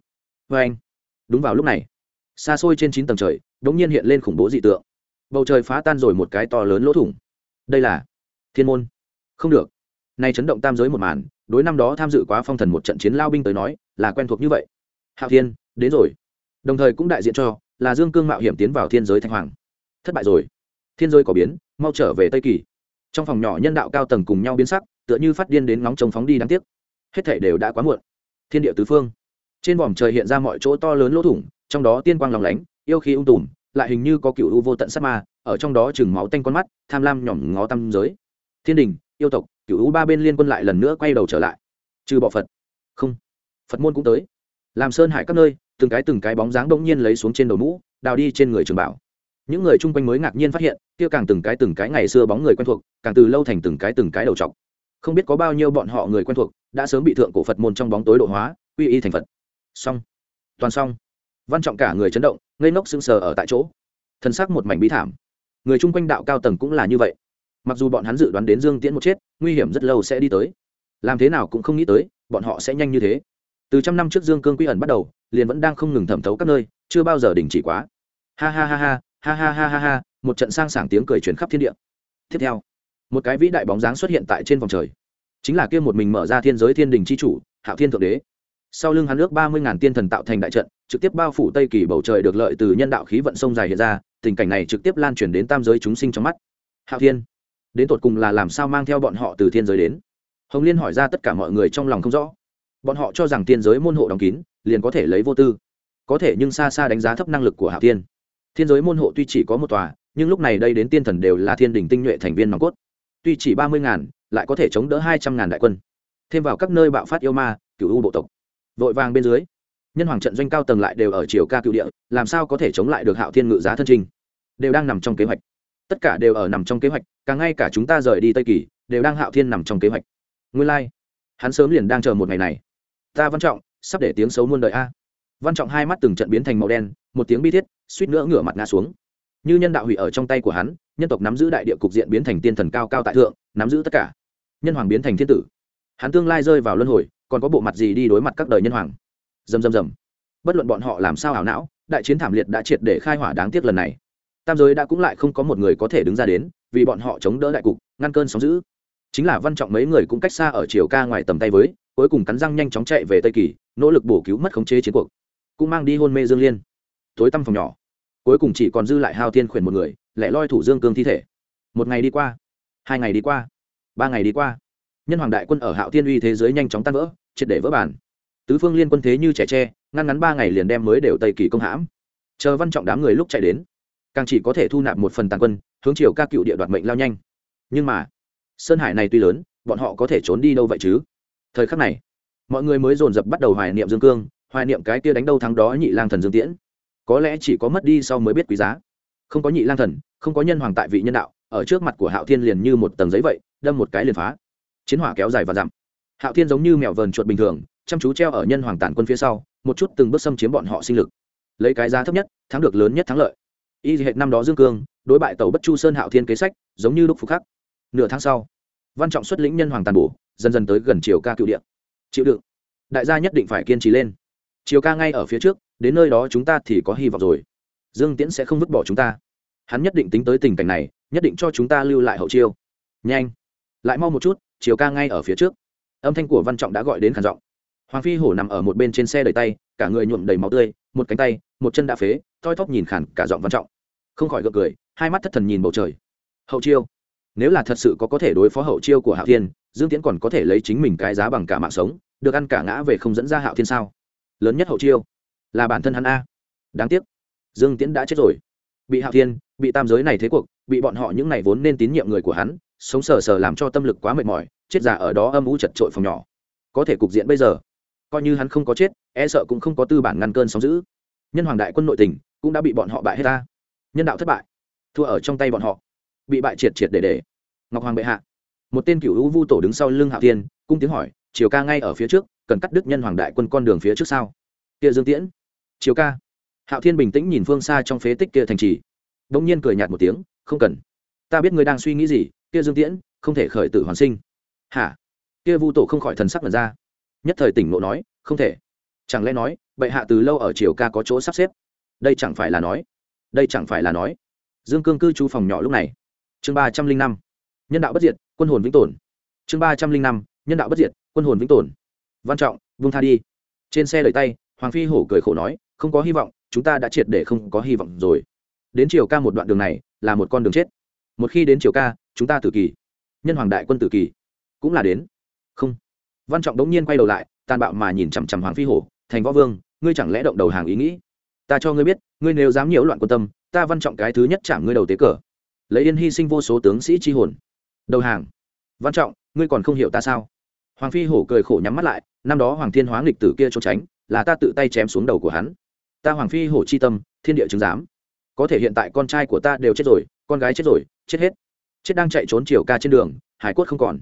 Vê anh, đúng vào lúc này, xa xôi trên chín tầng trời đ ỗ n g nhiên hiện lên khủng bố dị tượng. Bầu trời phá tan rồi một cái to lớn lỗ thủng. Đây là thiên môn. Không được. Nay chấn động tam giới một màn, đối năm đó tham dự quá phong thần một trận chiến lao binh tới nói, là quen thuộc như vậy. Hạo thiên, đến rồi. Đồng thời cũng đại diện cho là dương cương mạo hiểm tiến vào thiên giới thanh hoàng. Thất bại rồi. Thiên giới có biến, mau trở về tây kỳ. Trong phòng nhỏ nhân đạo cao tầng cùng nhau biến sắc, tựa như phát điên đến ngóng trông phóng đi đáng tiếc hết thể đều đã quá muộn. Thiên địa tứ phương. Trên vòm trời hiện ra mọi chỗ to lớn lỗ thủng, trong đó tiên quang lòng lánh, yêu khí ung tùm, lại hình như có cựu u vô tận sát ma, ở trong đó chừng máu tanh con mắt, tham lam nhỏm ngó tâm giới. Thiên đình, yêu tộc, cựu u ba bên liên quân lại lần nữa quay đầu trở lại. Trừ bọ phật. Không. Phật môn cũng tới. Làm sơn hải các nơi, từng cái từng cái bóng dáng đông nhiên lấy xuống trên đầu mũ, đào đi trên người trường bảo. Những người chung quanh mới ngạc nhiên phát hiện, kia càng từng cái từng cái ngày xưa bóng người quen thuộc, càng từ lâu thành từng cái từng cái đầu trọc không biết có bao nhiêu bọn họ người quen thuộc, đã sớm bị thượng cổ phật môn trong bóng tối độ hóa, quy y thành phật. Xong. Toàn xong. Văn trọng cả người chấn động, ngây ngốc sững sờ ở tại chỗ. Thân xác một mảnh bí thảm. Người chung quanh đạo cao tầng cũng là như vậy. Mặc dù bọn hắn dự đoán đến dương tiễn một chết, nguy hiểm rất lâu sẽ đi tới. Làm thế nào cũng không nghĩ tới, bọn họ sẽ nhanh như thế. Từ trăm năm trước dương cương quy ẩn bắt đầu, liền vẫn đang không ngừng thẩm thấu các nơi, chưa bao giờ đình chỉ quá. Ha ha ha ha ha ha ha ha ha, một trận sang sảng tiếng cười chuyển khắp thiên địa. Tiếp theo một cái vĩ đại bóng dáng xuất hiện tại trên vòng trời. Chính là kia một mình mở ra thiên giới thiên đình c h i chủ, hạo thiên thượng đế. Sau lưng hắn nước ba mươi ngàn tiên thần tạo thành đại trận, trực tiếp bao phủ tây kỳ bầu trời được lợi từ nhân đạo khí vận sông dài hiện ra, tình cảnh này trực tiếp lan truyền đến tam giới chúng sinh trong mắt. Hạo thiên, đến tột cùng là làm sao mang theo bọn họ từ thiên giới đến? Hồng liên hỏi ra tất cả mọi người trong lòng không rõ. Bọn họ cho rằng tiên giới môn hộ đóng kín, liền có thể lấy vô tư. Có thể nhưng xa xa đánh giá thấp năng lực của hạo thiên. Thiên giới môn hộ tuy chỉ có một tòa, nhưng lúc này đây đến tiên thần đều là thiên đình tinh nhuệ thành viên nòng cốt tuy chỉ ba mươi ngàn, lại có thể chống đỡ hai trăm ngàn đại quân. Thêm vào các nơi bạo phát yêu ma cựu u bộ tộc. Vội vàng bên dưới, nhân hoàng trận doanh cao tầng lại đều ở chiều ca cựu địa, làm sao có thể chống lại được hạo thiên ngự giá thân trinh đều đang nằm trong kế hoạch. Tất cả đều ở nằm trong kế hoạch, càng ngay cả chúng ta rời đi tây kỳ, đều đang hạo thiên nằm trong kế hoạch. Nguyên lai、like. hắn sớm liền đang chờ một ngày này. Ta văn trọng, sắp để tiếng xấu muôn đời a. Văn trọng hai mắt từng trận biến thành màu đen, một tiếng bi thiết, suýt nữa ngửa mặt ngã xuống. Như nhân đạo hủy ở trong tay của hắn nhân tộc nắm giữ đại địa cục diện biến thành tiên thần cao cao tại thượng, nắm giữ tất cả. Nhân hoàng biến thành thiên tử. Hắn tương lai rơi vào luân hồi, còn có bộ mặt gì đi đối mặt các đời nhân hoàng? Dầm dầm dầm bất luận bọn họ làm sao ảo não, đại chiến thảm liệt đã triệt để khai hỏa đáng tiếc lần này. Tam giới đã cũng lại không có một người có thể đứng ra đến, vì bọn họ chống đỡ đại cục, ngăn cơn sóng giữ chính là văn trọng mấy người cũng cách xa ở chiều ca ngoài tầm tay với, cuối cùng cắn răng nhanh chóng chạy về tây kỳ, nỗ lực bổ cứu mất khống chế chiến cuộc. Cũng mang đi hôn mê dương liên. Tối tăm phòng nhỏ. Cuối cùng chỉ còn dư lại hao thiên khuyển một người lẻ loi thủ dương cương thi thể. Một ngày đi qua, hai ngày đi qua, ba ngày đi qua, nhân hoàng đại quân ở hạo thiên uy thế giới nhanh chóng tan vỡ, triệt để vỡ bản. Tứ phương liên quân thế như trẻ tre, ngăn ngắn ba ngày liền đem mới đều tây kỳ công hãm. Chờ văn trọng đám người lúc chạy đến, càng chỉ có thể thu nạp một phần tàn quân, hướng chiều ca cựu địa đoạt mệnh lao nhanh. Nhưng mà, sơn hải này tuy lớn, bọn họ có thể trốn đi đâu vậy chứ? Thời khắc này, mọi người mới dồn dập bắt đầu hoài niệm dương cương, hoài niệm cái kia đánh đâu thắng đó nhị lang thần dương tiễn. Có lẽ chỉ có mất đi sau mới biết quý giá không có nhị lang thần, không có nhân hoàng tại vị nhân đạo, ở trước mặt của hạo thiên liền như một tầng giấy vậy, đâm một cái liền phá. Chiến hỏa kéo dài và dặm. Hạo thiên giống như mèo vờn chuột bình thường, chăm chú treo ở nhân hoàng tản quân phía sau, một chút từng bước xâm chiếm bọn họ sinh lực. Lấy cái giá thấp nhất, thắng được lớn nhất thắng lợi. Y hệ năm đó dương cương, đối bại tàu bất chu sơn hạo thiên kế sách, giống như lúc phục khắc. Nửa tháng sau, văn trọng xuất lĩnh nhân hoàng tàn bổ, dần dần tới gần chiều ca cựu điện chịu đựng. Đại gia nhất định phải kiên trì lên. Chiều ca ngay ở phía trước, đến nơi đó chúng ta thì có hy vọng rồi dương tiễn sẽ không vứt bỏ chúng ta. Hắn nhất định tính tới tình cảnh này, nhất định cho chúng ta lưu lại hậu chiêu. Nhanh. Lại mau một chút, chiều ca ngay ở phía trước. Âm thanh của văn trọng đã gọi đến khản giọng. Hoàng phi hổ nằm ở một bên trên xe đầy tay, cả người nhuộm đầy máu tươi, một cánh tay, một chân đã phế, thoi thóp nhìn khản cả giọng văn trọng. Không khỏi gượng cười, hai mắt thất thần nhìn bầu trời. Hậu chiêu. Nếu là thật sự có có thể đối phó hậu chiêu của hạo thiên, dương tiễn còn có thể lấy chính mình cái giá bằng cả mạng sống, được ăn cả ngã về không dẫn ra hạo thiên sao? Lớn nhất hậu chiêu là bản thân hắn a. Đáng tiếc dương tiễn đã chết rồi. Bị hạo thiên, bị tam giới này thế cuộc, bị bọn họ những ngày vốn nên tín nhiệm người của hắn, sống sờ sờ làm cho tâm lực quá mệt mỏi, chết giả ở đó âm u chật trội phòng nhỏ. Có thể cục diện bây giờ, coi như hắn không có chết e sợ cũng không có tư bản ngăn cơn sóng giữ nhân hoàng đại quân nội tình cũng đã bị bọn họ bại hết ta nhân đạo thất bại, thua ở trong tay bọn họ, bị bại triệt triệt để để. Ngọc hoàng bệ hạ. Một tên cựu hữu vu tổ đứng sau lưng hạ tiên cung tiếng hỏi chiều ca ngay ở phía trước, cần cắt đứt nhân hoàng đại quân con đường phía trước sau kia dương tiễn chiều ca hạo thiên bình tĩnh nhìn phương xa trong phế tích kia thành trì. Đ ỗ n g nhiên cười nhạt một tiếng, không cần. Ta biết ngươi đang suy nghĩ gì, kia dương tiễn, không thể khởi tử hoàn sinh. Hả? Kia vu tổ không khỏi thần sắc mật ra. Nhất thời tỉnh ngộ nói, không thể. Chẳng lẽ nói, bệ hạ từ lâu ở triều ca có chỗ sắp xếp? Đây chẳng phải là nói, đây chẳng phải là nói. Dương cương cư trú phòng nhỏ lúc này. Chương ba trăm linh năm. Nhân đạo bất diệt, quân hồn vĩnh tồn. Chương ba trăm linh năm. Nhân đạo bất diệt, quân hồn vĩnh tồn. Văn trọng vung tha đi. Trên xe đẩy tay, hoàng phi hổ cười khổ nói, không có hy vọng chúng ta đã triệt để không có hy vọng rồi. Đến chiều ca một đoạn đường này là một con đường chết. Một khi đến chiều ca, chúng ta tử kỳ. Nhân hoàng đại quân tử kỳ. Cũng là đến. Không. Văn trọng đống nhiên quay đầu lại, tàn bạo mà nhìn chằm chằm hoàng phi hổ, thành võ vương, ngươi chẳng lẽ động đầu hàng ý nghĩ? Ta cho ngươi biết, ngươi nếu dám nhiễu loạn quân tâm, ta văn trọng cái thứ nhất chạm ngươi đầu tế cờ. Lấy yên hy sinh vô số tướng sĩ chi hồn. Đầu hàng. Văn trọng, ngươi còn không hiểu ta sao? Hoàng phi hổ cười khổ nhắm mắt lại, năm đó hoàng thiên hóa nghịch tử kia trốn tránh, là ta tự tay chém xuống đầu của hắn ta hoàng phi hổ chi tâm, thiên địa chứng giám. Có thể hiện tại con trai của ta đều chết rồi, con gái chết rồi, chết hết. Chết đang chạy trốn chiều ca trên đường, hải cốt không còn.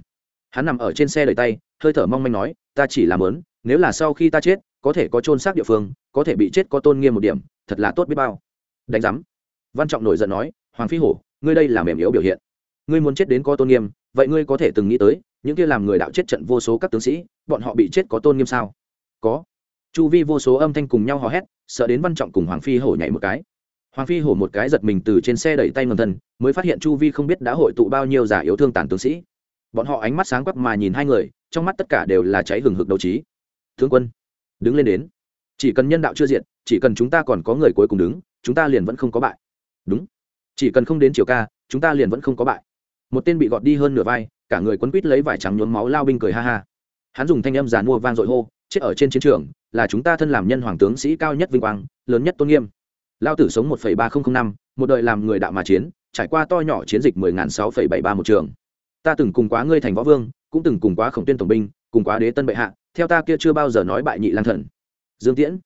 Hắn nằm ở trên xe đầy tay, hơi thở mong manh nói, ta chỉ làm lớn nếu là sau khi ta chết, có thể có chôn xác địa phương, có thể bị chết có tôn nghiêm một điểm, thật là tốt biết bao. Đánh giám. Văn trọng nổi giận nói, hoàng phi hổ, ngươi đây là mềm yếu biểu hiện. Ngươi muốn chết đến có tôn nghiêm, vậy ngươi có thể từng nghĩ tới, những kia làm người đạo chết trận vô số các tướng sĩ, bọn họ bị chết có tôn nghiêm sao? Có. Chu vi vô số âm thanh cùng nhau hò hét sợ đến văn trọng cùng hoàng phi hổ nhảy một cái. Hoàng phi hổ một cái giật mình từ trên xe đẩy tay ngầm thân, mới phát hiện chu vi không biết đã hội tụ bao nhiêu giả yếu thương tàn tướng sĩ. Bọn họ ánh mắt sáng quắc mà nhìn hai người, trong mắt tất cả đều là cháy hừng hực đấu trí. Thương quân, đứng lên đến. Chỉ cần nhân đạo chưa diện chỉ cần chúng ta còn có người cuối cùng đứng, chúng ta liền vẫn không có bại. Đúng. Chỉ cần không đến chiều ca, chúng ta liền vẫn không có bại. Một tên bị gọt đi hơn nửa vai, cả người quấn quít lấy vải trắng nhuốm máu lao binh cười ha ha. Hắn dùng thanh âm giàn mua vang dội hô, chết ở trên chiến trường là chúng ta thân làm nhân hoàng tướng sĩ cao nhất vinh quang, lớn nhất tôn nghiêm. Lao tử sống một ba nghìn năm, một đời làm người đạo mà chiến, trải qua to nhỏ chiến dịch mười sáu bảy ba một trường. Ta từng cùng quá ngươi thành võ vương, cũng từng cùng quá khổng tuyên tổng binh, cùng quá đế tân bệ hạ, theo ta kia chưa bao giờ nói bại nhị lang thần. Dương tiễn,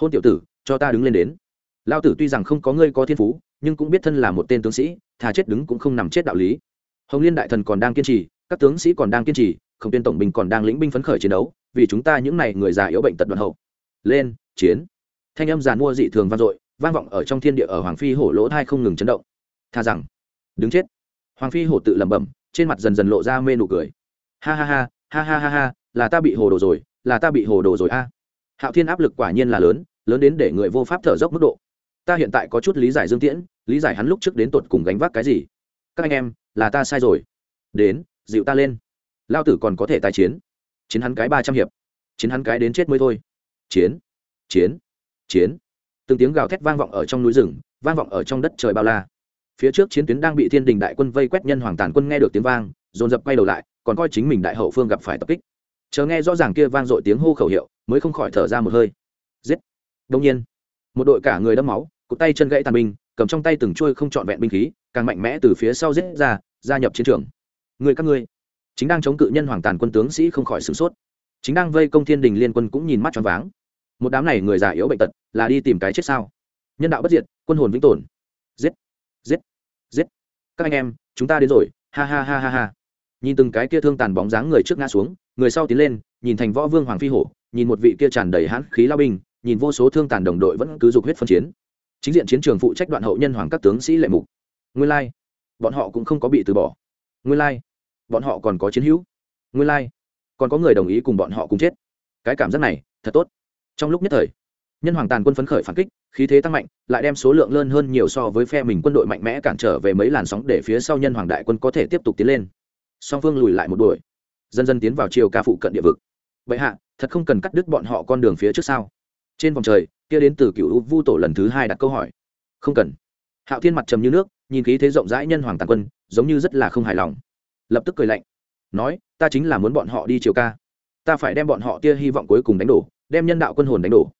hôn tiểu tử, cho ta đứng lên đến. Lao tử tuy rằng không có ngươi có thiên phú, nhưng cũng biết thân là một tên tướng sĩ, thà chết đứng cũng không nằm chết đạo lý. Hồng liên đại thần còn đang kiên trì, các tướng sĩ còn đang kiên trì, khổng tuyên tổng binh còn đang lĩnh binh phấn khởi chiến đấu vì chúng ta những này người già yếu bệnh tật đoạn hậu. Lên, chiến. Thanh âm giàn mua dị thường vang dội, vang vọng ở trong thiên địa ở hoàng phi hổ lỗ thai không ngừng chấn động. Tha rằng. Đứng chết. Hoàng phi hổ tự lẩm bẩm, trên mặt dần dần lộ ra mê nụ cười. Ha ha ha ha ha ha ha, là ta bị hồ đồ rồi, là ta bị hồ đồ rồi a. Hạo thiên áp lực quả nhiên là lớn lớn đến để người vô pháp thở dốc mức độ. Ta hiện tại có chút lý giải dương tiễn, lý giải hắn lúc trước đến tột cùng gánh vác cái gì. Các anh em, là ta sai rồi. Đến, dịu ta lên. Lao tử còn có thể tài chiến chiến hắn cái ba trăm hiệp. Chiến hắn cái đến chết mới thôi. Chiến chiến chiến. Từng tiếng gào thét vang vọng ở trong núi rừng, vang vọng ở trong đất trời bao la. Phía trước chiến tuyến đang bị thiên đình đại quân vây quét nhân hoàng tàn quân nghe được tiếng vang, dồn dập quay đầu lại, còn coi chính mình đại hậu phương gặp phải tập kích. Chờ nghe rõ ràng kia vang dội tiếng hô khẩu hiệu, mới không khỏi thở ra một hơi. Giết. Đông nhiên, một đội cả người đẫm máu, cụt tay chân gãy tàn binh, cầm trong tay từng chuôi không trọn vẹn binh khí, càng mạnh mẽ từ phía sau giết ra, gia nhập chiến trường. Người các ngươi chính đang chống cự nhân hoàng tàn quân tướng sĩ không khỏi sửng sốt. Chính đang vây công thiên đình liên quân cũng nhìn mắt choáng váng. Một đám này người già yếu bệnh tật, là đi tìm cái chết sao? Nhân đạo bất diệt, quân hồn vĩnh tồn. Giết giết giết. Các anh em, chúng ta đến rồi. Ha ha ha ha ha. Nhìn từng cái kia thương tàn bóng dáng người trước ngã xuống, người sau tiến lên, nhìn thành võ vương hoàng phi hổ, nhìn một vị kia tràn đầy hãn khí lao binh, nhìn vô số thương tàn đồng đội vẫn cứ dục huyết phân chiến. Chính diện chiến trường phụ trách đoạn hậu nhân hoàng các tướng sĩ lệ mục. Nguyên lai, bọn họ cũng không có bị từ bỏ. Nguyên lai bọn họ còn có chiến hữu. Nguyên lai, còn có người đồng ý cùng bọn họ cùng chết. Cái cảm giác này, thật tốt. Trong lúc nhất thời, nhân hoàng tàn quân phấn khởi phản kích, khí thế tăng mạnh, lại đem số lượng lớn hơn nhiều so với phe mình quân đội mạnh mẽ cản trở về mấy làn sóng để phía sau nhân hoàng đại quân có thể tiếp tục tiến lên. Song phương lùi lại một đuổi, dần dần tiến vào chiều ca phụ cận địa vực. Vậy hạ, thật không cần cắt đứt bọn họ con đường phía trước sau trên vòng trời, kia đến từ cựu vu tổ lần thứ hai đặt câu hỏi. Không cần. Hạo thiên mặt trầm như nước, nhìn khí thế rộng rãi nhân hoàng tàn quân, giống như rất là không hài lòng lập tức cười lạnh, nói, ta chính là muốn bọn họ đi chiều ca. Ta phải đem bọn họ tia hy vọng cuối cùng đánh đổ, đem nhân đạo quân hồn đánh đổ.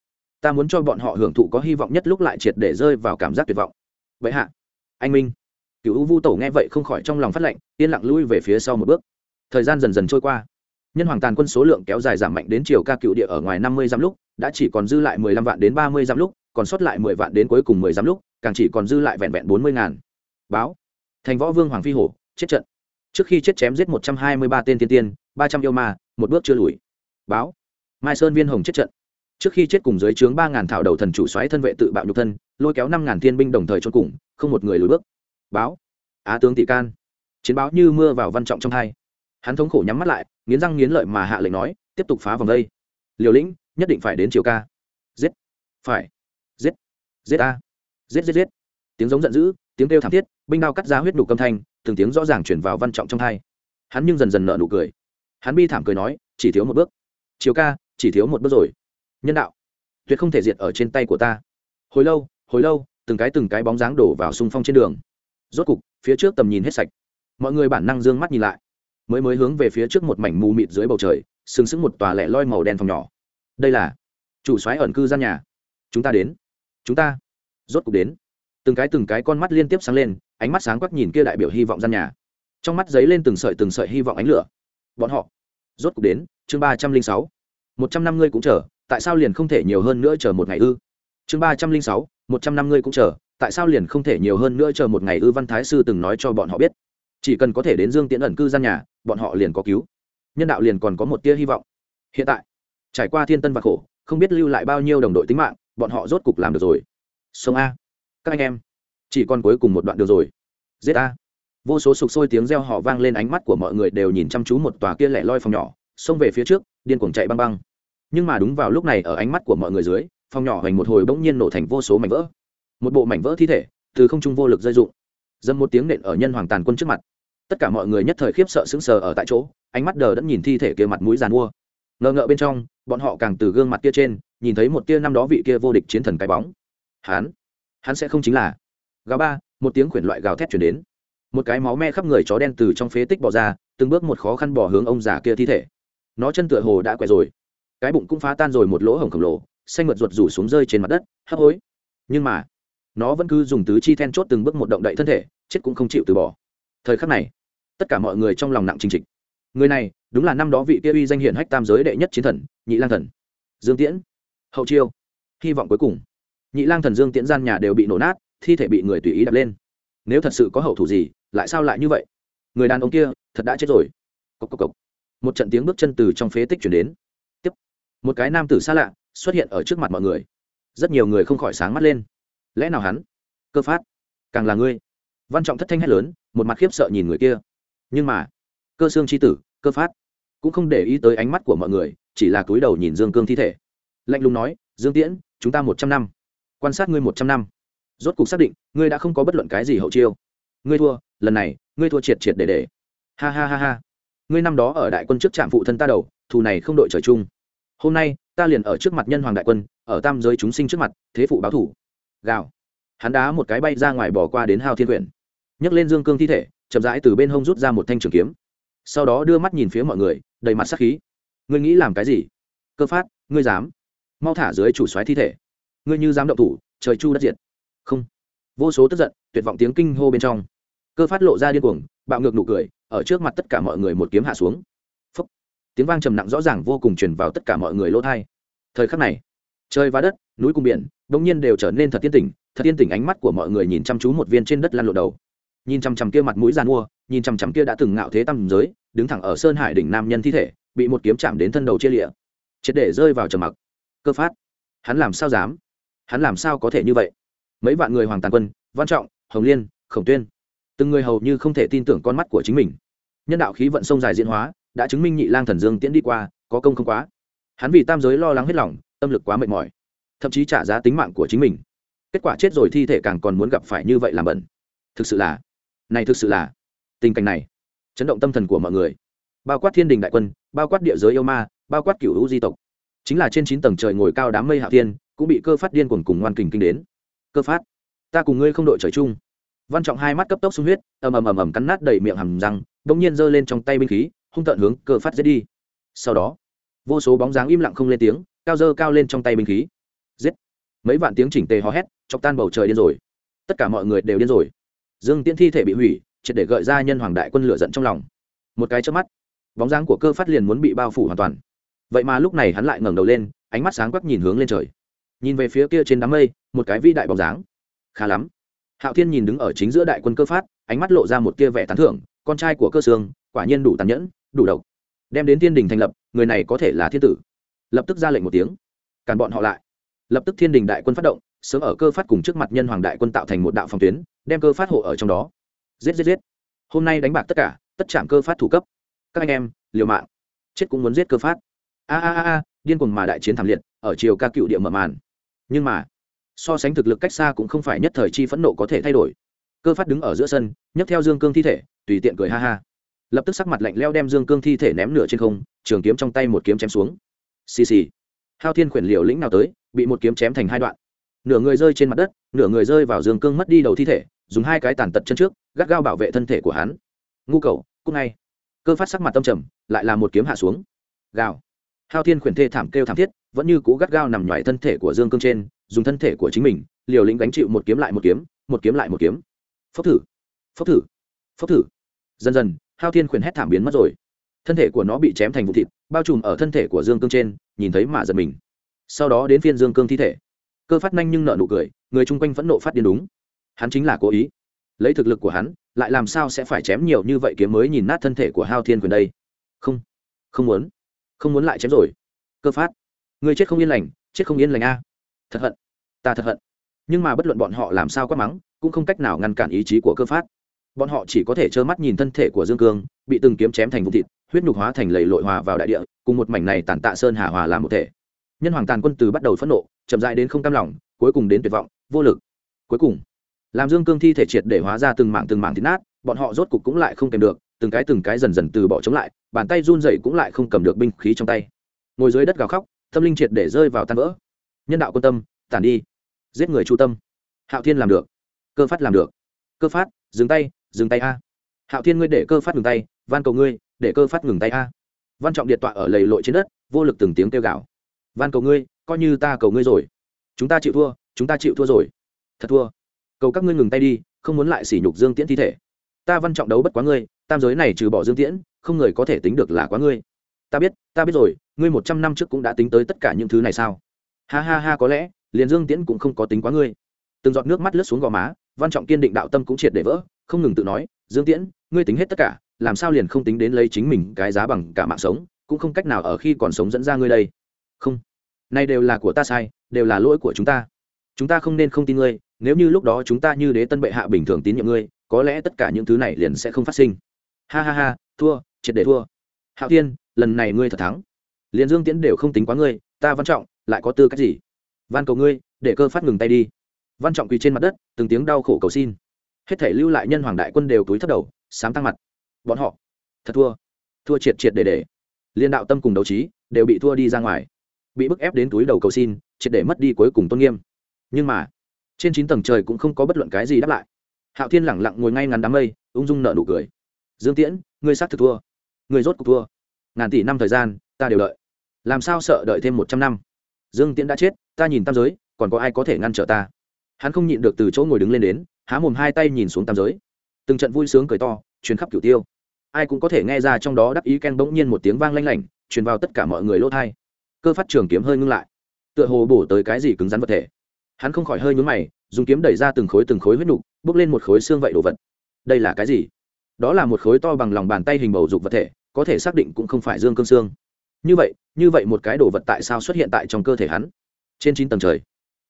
Ta muốn cho bọn họ hưởng thụ có hy vọng nhất lúc lại triệt để rơi vào cảm giác tuyệt vọng. Vậy hạ, anh minh. Cựu vu tổ nghe vậy không khỏi trong lòng phát lệnh yên lặng lui về phía sau một bước. Thời gian dần dần trôi qua. Nhân hoàng tàn quân số lượng kéo dài giảm mạnh đến chiều ca cựu địa ở ngoài năm mươi dặm lúc, đã chỉ còn dư lại mười lăm vạn đến ba mươi dặm lúc, còn sót lại mười vạn đến cuối cùng mười dặm lúc, càng chỉ còn dư lại vẹn vẹn bốn mươi ngàn. Báo. Thành võ vương hoàng phi hổ, chết trận trước khi chết chém giết một trăm hai mươi ba tên tiên tiên, ba trăm yêu ma, một bước chưa lùi. Báo. Mai sơn viên hồng chết trận. Trước khi chết cùng dưới trướng ba ngàn thảo đầu thần chủ xoáy thân vệ tự bạo nhục thân, lôi kéo năm ngàn thiên binh đồng thời chôn cùng, không một người lùi bước. Báo. Á tướng tị can. Chiến báo như mưa vào văn trọng trong hai. Hắn thống khổ nhắm mắt lại, nghiến răng nghiến lợi mà hạ lệnh nói, tiếp tục phá vòng đây. Liều lĩnh, nhất định phải đến chiều ca. Giết. Phải. Giết. Giết a. Giết giết giết. Tiếng giống giận dữ, tiếng kêu thảm thiết binh đao cắt ra huyết đủ câm thanh, từng tiếng rõ ràng chuyển vào văn trọng trong hai. Hắn nhưng dần dần nợ nụ cười. Hắn bi thảm cười nói, chỉ thiếu một bước. Chiều ca, chỉ thiếu một bước rồi. Nhân đạo, tuyệt không thể diệt ở trên tay của ta. Hồi lâu hồi lâu, từng cái từng cái bóng dáng đổ vào xung phong trên đường. Rốt cục, phía trước tầm nhìn hết sạch. Mọi người bản năng d ư ơ n g mắt nhìn lại. Mới mới hướng về phía trước một mảnh mù mịt dưới bầu trời, sừng sững một tòa lẻ loi màu đen phòng nhỏ. Đây là chủ xoáy ẩn cư gian nhà. Chúng ta đến. Chúng ta. Rốt cục đến từng cái từng cái con mắt liên tiếp sáng lên, ánh mắt sáng quắc nhìn kia đại biểu hy vọng gian nhà. Trong mắt giấy lên từng sợi từng sợi hy vọng ánh lửa. Bọn họ rốt cục đến, chương ba trăm linh sáu. Một trăm năm mươi cũng chờ, tại sao liền không thể nhiều hơn nữa chờ một ngày ư? Chương ba trăm linh sáu, một trăm năm mươi cũng chờ, tại sao liền không thể nhiều hơn nữa chờ một ngày ư? Văn thái sư từng nói cho bọn họ biết. Chỉ cần có thể đến dương tiễn ẩn cư gian nhà, bọn họ liền có cứu. Nhân đạo liền còn có một tia hy vọng. Hiện tại, trải qua thiên tân và khổ, không biết lưu lại bao nhiêu đồng đội tính mạng, bọn họ rốt cục làm được rồi. Sông a các anh em, chỉ còn cuối cùng một đoạn đường rồi. Giết a vô số sục sôi tiếng reo họ vang lên ánh mắt của mọi người đều nhìn chăm chú một tòa kia lẻ loi phòng nhỏ, xông về phía trước, điên cuồng chạy băng băng. Nhưng mà đúng vào lúc này, ở ánh mắt của mọi người dưới, phòng nhỏ hoành một hồi bỗng nhiên nổ thành vô số mảnh vỡ. Một bộ mảnh vỡ thi thể, từ không trung vô lực rơi dụng dâm một tiếng nện ở nhân hoàng tàn quân trước mặt. Tất cả mọi người nhất thời khiếp sợ sững sờ ở tại chỗ, ánh mắt đờ đẫn nhìn thi thể kia mặt mũi giàn mua. Ngờ ngợ bên trong, bọn họ càng từ gương mặt kia trên, nhìn thấy một tia năm đó vị kia vô địch chiến thần cái bóng. Hắn hắn sẽ không chính là gà ba, một tiếng khuyển loại gào thét chuyển đến. Một cái máu me khắp người chó đen từ trong phế tích bỏ ra, từng bước một khó khăn bỏ hướng ông già kia thi thể. Nó chân tựa hồ đã quẹt rồi. Cái bụng cũng phá tan rồi một lỗ hổng khổng lồ, xanh mượt ruột rủ xuống rơi trên mặt đất, hấp hối. Nhưng mà, nó vẫn cứ dùng tứ chi then chốt từng bước một động đậy thân thể, chết cũng không chịu từ bỏ. Thời khắc này, tất cả mọi người trong lòng nặng trình trịch. Người này, đúng là năm đó vị kia uy danh hiển hách tam giới đệ nhất chiến thần, nhị lang thần. Dương tiễn, hậu chiêu. Hy vọng cuối cùng nhị lang thần dương tiễn gian nhà đều bị nổ nát, thi thể bị người tùy ý đập lên. Nếu thật sự có hậu thủ gì, lại sao lại như vậy? Người đàn ông kia, thật đã chết rồi. Cốc cốc cốc. một trận tiếng bước chân từ trong phế tích chuyển đến. Tiếp. Một cái nam tử xa lạ, xuất hiện ở trước mặt mọi người. Rất nhiều người không khỏi sáng mắt lên. Lẽ nào hắn? Cơ phát. Càng là ngươi. Văn trọng thất thanh hét lớn, một mặt khiếp sợ nhìn người kia. Nhưng mà, cơ xương c h i tử, cơ phát. Cũng không để ý tới ánh mắt của mọi người, chỉ là cúi đầu nhìn dương cương thi thể. Lạnh lùng nói, dương tiễn, chúng ta một trăm năm quan sát ngươi một trăm năm. Rốt cục xác định, ngươi đã không có bất luận cái gì hậu chiêu. Ngươi thua, lần này, ngươi thua triệt triệt để để. Ha ha ha ha. Ngươi năm đó ở đại quân trước trạm phụ thân ta đầu, thù này không đội trời chung. Hôm nay, ta liền ở trước mặt nhân hoàng đại quân, ở tam giới chúng sinh trước mặt, thế phụ báo thủ. Gào. Hắn đá một cái bay ra ngoài bỏ qua đến hao thiên quyển. Nhấc lên dương cương thi thể, chậm rãi từ bên hông rút ra một thanh trường kiếm. Sau đó đưa mắt nhìn phía mọi người, đầy mặt sắc khí. Ngươi nghĩ làm cái gì? Cơ phát, ngươi dám. Mau thả dưới chủ soái thi thể ngươi như dám động thủ, trời chu đất diệt. Không. Vô số tức giận, tuyệt vọng tiếng kinh hô bên trong. Cơ phát lộ ra điên cuồng, bạo ngược nụ cười, ở trước mặt tất cả mọi người một kiếm hạ xuống. Phúc. tiếng vang trầm nặng rõ ràng vô cùng truyền vào tất cả mọi người lỗ thai thời khắc này, trời và đất, núi cùng biển đông nhiên đều trở nên thật tiên tỉnh thật tiên tỉnh ánh mắt của mọi người nhìn chăm chú một viên trên đất lăn lộ đầu. Nhìn chằm chằm kia mặt mũi giàn mua, nhìn chằm chằm kia đã từng ngạo thế tầm giới, đứng thẳng ở sơn hải đỉnh nam nhân thi thể, bị một kiếm chạm đến thân đầu chia lịa. Triệt để rơi vào trầm mặc. Cơ phát. Hắn làm sao dám? Hắn làm sao có thể như vậy? Mấy vạn người hoàng tàn quân, văn trọng, hồng liên, khổng tuyên, từng người hầu như không thể tin tưởng con mắt của chính mình. Nhân đạo khí vận sông dài diễn hóa, đã chứng minh nhị lang thần dương tiễn đi qua, có công không quá. Hắn vì tam giới lo lắng hết lòng, tâm lực quá mệt mỏi, thậm chí trả giá tính mạng của chính mình. Kết quả chết rồi thi thể càng còn muốn gặp phải như vậy làm bẩn. Thực sự là, này thực sự là, tình cảnh này, chấn động tâm thần của mọi người. Bao quát thiên đình đại quân, bao quát địa giới yêu ma, bao quát cựu hữu di tộc. Chính là trên chín tầng trời ngồi cao đám mây hạ thiên cũng bị cơ phát điên cuồng cùng ngoan kình kinh đến. Cơ phát, ta cùng ngươi không đội trời chung. Văn trọng hai mắt cấp tốc sung huyết, ầm ầm ầm ầm cắn nát đầy miệng hầm răng, bỗng nhiên giơ lên trong tay binh khí, hung tợn hướng cơ phát giết đi. Sau đó, vô số bóng dáng im lặng không lên tiếng, cao dơ cao lên trong tay binh khí. Giết! Mấy vạn tiếng chỉnh tề hò hét, chọc tan bầu trời điên rồi. Tất cả mọi người đều điên rồi. Dương tiễn thi thể bị hủy, triệt để gợi ra nhân hoàng đại quân lửa giận trong lòng. Một cái trước mắt, bóng dáng của cơ phát liền muốn bị bao phủ hoàn toàn. Vậy mà lúc này hắn lại ngẩng đầu lên, ánh mắt sáng quắc nhìn hướng lên trời nhìn về phía kia trên đám mây, một cái vĩ đại bóng dáng. Khá lắm. Hạo thiên nhìn đứng ở chính giữa đại quân cơ phát, ánh mắt lộ ra một kia vẻ tán thưởng, con trai của cơ sương quả nhiên đủ tàn nhẫn, đủ độc. Đem đến thiên đình thành lập, người này có thể là thiên tử. Lập tức ra lệnh một tiếng. Cản bọn họ lại. Lập tức thiên đình đại quân phát động, sớm ở cơ phát cùng trước mặt nhân hoàng đại quân tạo thành một đạo phòng tuyến, đem cơ phát hộ ở trong đó. Giết giết giết. Hôm nay đánh bạc tất cả, tất trạm cơ phát thủ cấp. Các anh em, liều mạng. Chết cũng muốn giết cơ phát. A a a, điên cuồng mà đại chiến thảm liệt, ở chiều ca cựu địa mở màn nhưng mà, so sánh thực lực cách xa cũng không phải nhất thời chi phẫn nộ có thể thay đổi. Cơ phát đứng ở giữa sân, nhấc theo dương cương thi thể, tùy tiện cười ha ha. Lập tức sắc mặt lạnh leo đem dương cương thi thể ném nửa trên không, trường kiếm trong tay một kiếm chém xuống. Xì xì. Hao thiên khuyển liều lĩnh nào tới, bị một kiếm chém thành hai đoạn. Nửa người rơi trên mặt đất, nửa người rơi vào dương cương mất đi đầu thi thể, dùng hai cái tàn tật chân trước, gắt gao bảo vệ thân thể của hắn. Ngu cầu cúc ngay. Cơ phát sắc mặt tâm trầm, lại là một kiếm hạ xuống. Gào hao thiên khuyển thê thảm kêu thảm thiết, vẫn như cú gắt gao nằm ngoài thân thể của dương cương trên, dùng thân thể của chính mình, liều lĩnh gánh chịu một kiếm lại một kiếm một kiếm lại một kiếm. Phốc thử phốc thử phốc thử. Dần dần, hao thiên khuyển hét thảm biến mất rồi. Thân thể của nó bị chém thành vụ thịt, bao trùm ở thân thể của dương cương trên, nhìn thấy mà giật mình. Sau đó đến phiên dương cương thi thể. Cơ phát nhanh nhưng nợ nụ cười, người chung quanh vẫn nộ phát điên đúng. Hắn chính là cố ý. Lấy thực lực của hắn, lại làm sao sẽ phải chém nhiều như vậy kiếm mới nhìn nát thân thể của hao thiên quyền đây? Không không muốn không muốn lại chém rồi. Cơ phát, người chết không yên lành, chết không yên lành a. Thật hận, ta thật hận. Nhưng mà bất luận bọn họ làm sao quát mắng, cũng không cách nào ngăn cản ý chí của cơ phát. Bọn họ chỉ có thể trơ mắt nhìn thân thể của dương cương, bị từng kiếm chém thành vụ thịt, huyết nhục hóa thành lầy lội hòa vào đại địa, cùng một mảnh này tàn tạ sơn hà hòa làm một thể. Nhân hoàng tàn quân từ bắt đầu phẫn nộ, chậm dại đến không cam lòng, cuối cùng đến tuyệt vọng, vô lực. Cuối cùng, làm dương cương thi thể triệt để hóa ra từng mảng từng mảng thịt nát, bọn họ rốt cục cũng lại không kèm được từng cái từng cái dần dần từ bỏ chống lại, bàn tay run dậy cũng lại không cầm được binh khí trong tay. Ngồi dưới đất gào khóc, tâm linh triệt để rơi vào tan vỡ. Nhân đạo quân tâm, tản đi. Giết người chu tâm. Hạo thiên làm được. Cơ phát làm được. Cơ phát, dừng tay dừng tay a. Hạo thiên ngươi để cơ phát ngừng tay, van cầu ngươi, để cơ phát ngừng tay a. Văn trọng điện tọa ở lầy lội trên đất, vô lực từng tiếng kêu gào. Van cầu ngươi, coi như ta cầu ngươi rồi. Chúng ta chịu thua, chúng ta chịu thua rồi. Thật thua. Cầu các ngươi ngừng tay đi, không muốn lại sỉ nhục dương tiễn thi thể. Ta văn trọng đấu bất quá ngươi tam giới này trừ bỏ dương tiễn, không người có thể tính được là quá ngươi. Ta biết ta biết rồi, ngươi một trăm năm trước cũng đã tính tới tất cả những thứ này sao? Ha ha ha, có lẽ, liền dương tiễn cũng không có tính quá ngươi. Từng giọt nước mắt lướt xuống gò má, văn trọng kiên định đạo tâm cũng triệt để vỡ, không ngừng tự nói, dương tiễn, ngươi tính hết tất cả, làm sao liền không tính đến lấy chính mình cái giá bằng cả mạng sống, cũng không cách nào ở khi còn sống dẫn ra ngươi đây. Không nay đều là của ta sai, đều là lỗi của chúng ta. Chúng ta không nên không tin ngươi, nếu như lúc đó chúng ta như đế tân bệ hạ bình thường tín nhiệm ngươi, có lẽ tất cả những thứ này liền sẽ không phát sinh ha ha ha, thua, triệt để thua. Hạo thiên, lần này ngươi thật thắng. Liền dương tiễn đều không tính quá ngươi, ta văn trọng, lại có tư cách gì? Van cầu ngươi, để cơ phát ngừng tay đi. Văn trọng quỳ trên mặt đất, từng tiếng đau khổ cầu xin. Hết thể lưu lại nhân hoàng đại quân đều túi thất đầu, sám tăng mặt. Bọn họ, thật thua. Thua triệt triệt để để. Liên đạo tâm cùng đấu trí, đều bị thua đi ra ngoài. Bị bức ép đến túi đầu cầu xin, triệt để mất đi cuối cùng tôn nghiêm. Nhưng mà, trên chín tầng trời cũng không có bất luận cái gì đáp lại. Hạo thiên lẳng lặng ngồi ngay ngắn đám mây, ung dung nợ nụ cười dương tiễn, ngươi sát thực thua. Ngươi rốt cuộc thua. Ngàn tỷ năm thời gian, ta đều đợi. Làm sao sợ đợi thêm một trăm năm? Dương tiễn đã chết, ta nhìn tam giới, còn có ai có thể ngăn trở ta? Hắn không nhịn được từ chỗ ngồi đứng lên đến, há mồm hai tay nhìn xuống tam giới. Từng trận vui sướng cười to, truyền khắp cửu tiêu. Ai cũng có thể nghe ra trong đó đắc ý ken bỗng nhiên một tiếng vang lanh lảnh, truyền vào tất cả mọi người lỗ thai cơ phát trường kiếm hơi ngưng lại. Tựa hồ bổ tới cái gì cứng rắn vật thể. Hắn không khỏi hơi nhún mày, dùng kiếm đẩy ra từng khối từng khối huyết nục bước lên một khối xương vậy đồ vật. Đây là cái gì? Đó là một khối to bằng lòng bàn tay hình bầu dục vật thể, có thể xác định cũng không phải dương cương xương. Như vậy như vậy một cái đồ vật tại sao xuất hiện tại trong cơ thể hắn? Trên chín tầng trời,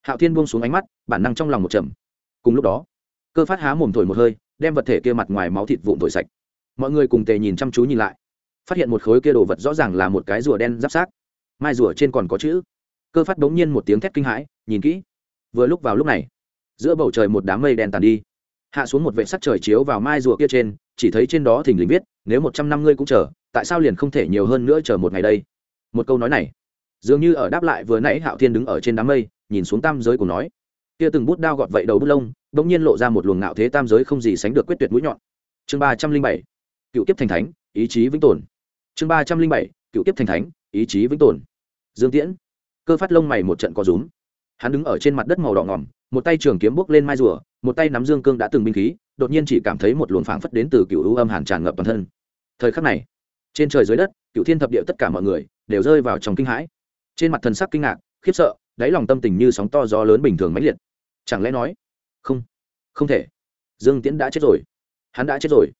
hạo thiên buông xuống ánh mắt, bản năng trong lòng một trầm. Cùng lúc đó, cơ phát há mồm thổi một hơi, đem vật thể kia mặt ngoài máu thịt vụn thổi sạch. Mọi người cùng tề nhìn chăm chú nhìn lại, phát hiện một khối kia đồ vật rõ ràng là một cái rùa đen giáp sát mai rùa trên còn có chữ. Cơ phát bỗng nhiên một tiếng thét kinh hãi, nhìn kỹ. Vừa lúc vào lúc này, giữa bầu trời một đám mây đen tàn đi. Hạ xuống một vệ sắc trời chiếu vào mai rùa kia trên chỉ thấy trên đó thình lình viết, nếu một trăm năm ngươi cũng chờ, tại sao liền không thể nhiều hơn nữa chờ một ngày đây? Một câu nói này, dường như ở đáp lại vừa nãy hạo thiên đứng ở trên đám mây, nhìn xuống tam giới của nói. Kia từng bút đao gọt vậy đầu bút lông đ ỗ n g nhiên lộ ra một luồng ngạo thế tam giới không gì sánh được quyết tuyệt mũi nhọn. Chương ba trăm linh bảy, cựu kiếp thành thánh, ý chí vĩnh tồn. Chương ba trăm linh bảy, cựu kiếp thành thánh, ý chí vĩnh tồn. Dương tiễn, cơ phát lông mày một trận có rúm. Hắn đứng ở trên mặt đất màu đỏ ngỏm một tay trường kiếm bước lên mai rùa một tay nắm dương cương đã từng binh khí, đột nhiên chỉ cảm thấy một luồng phảng phất đến từ cựu u âm hàn tràn ngập toàn thân. Thời khắc này, trên trời dưới đất, cựu thiên thập địa tất cả mọi người đều rơi vào trong kinh hãi. Trên mặt thần sắc kinh ngạc, khiếp sợ, đáy lòng tâm tình như sóng to gió lớn bình thường mãnh liệt. Chẳng lẽ nói, không không thể. Dương tiễn đã chết rồi. Hắn đã chết rồi.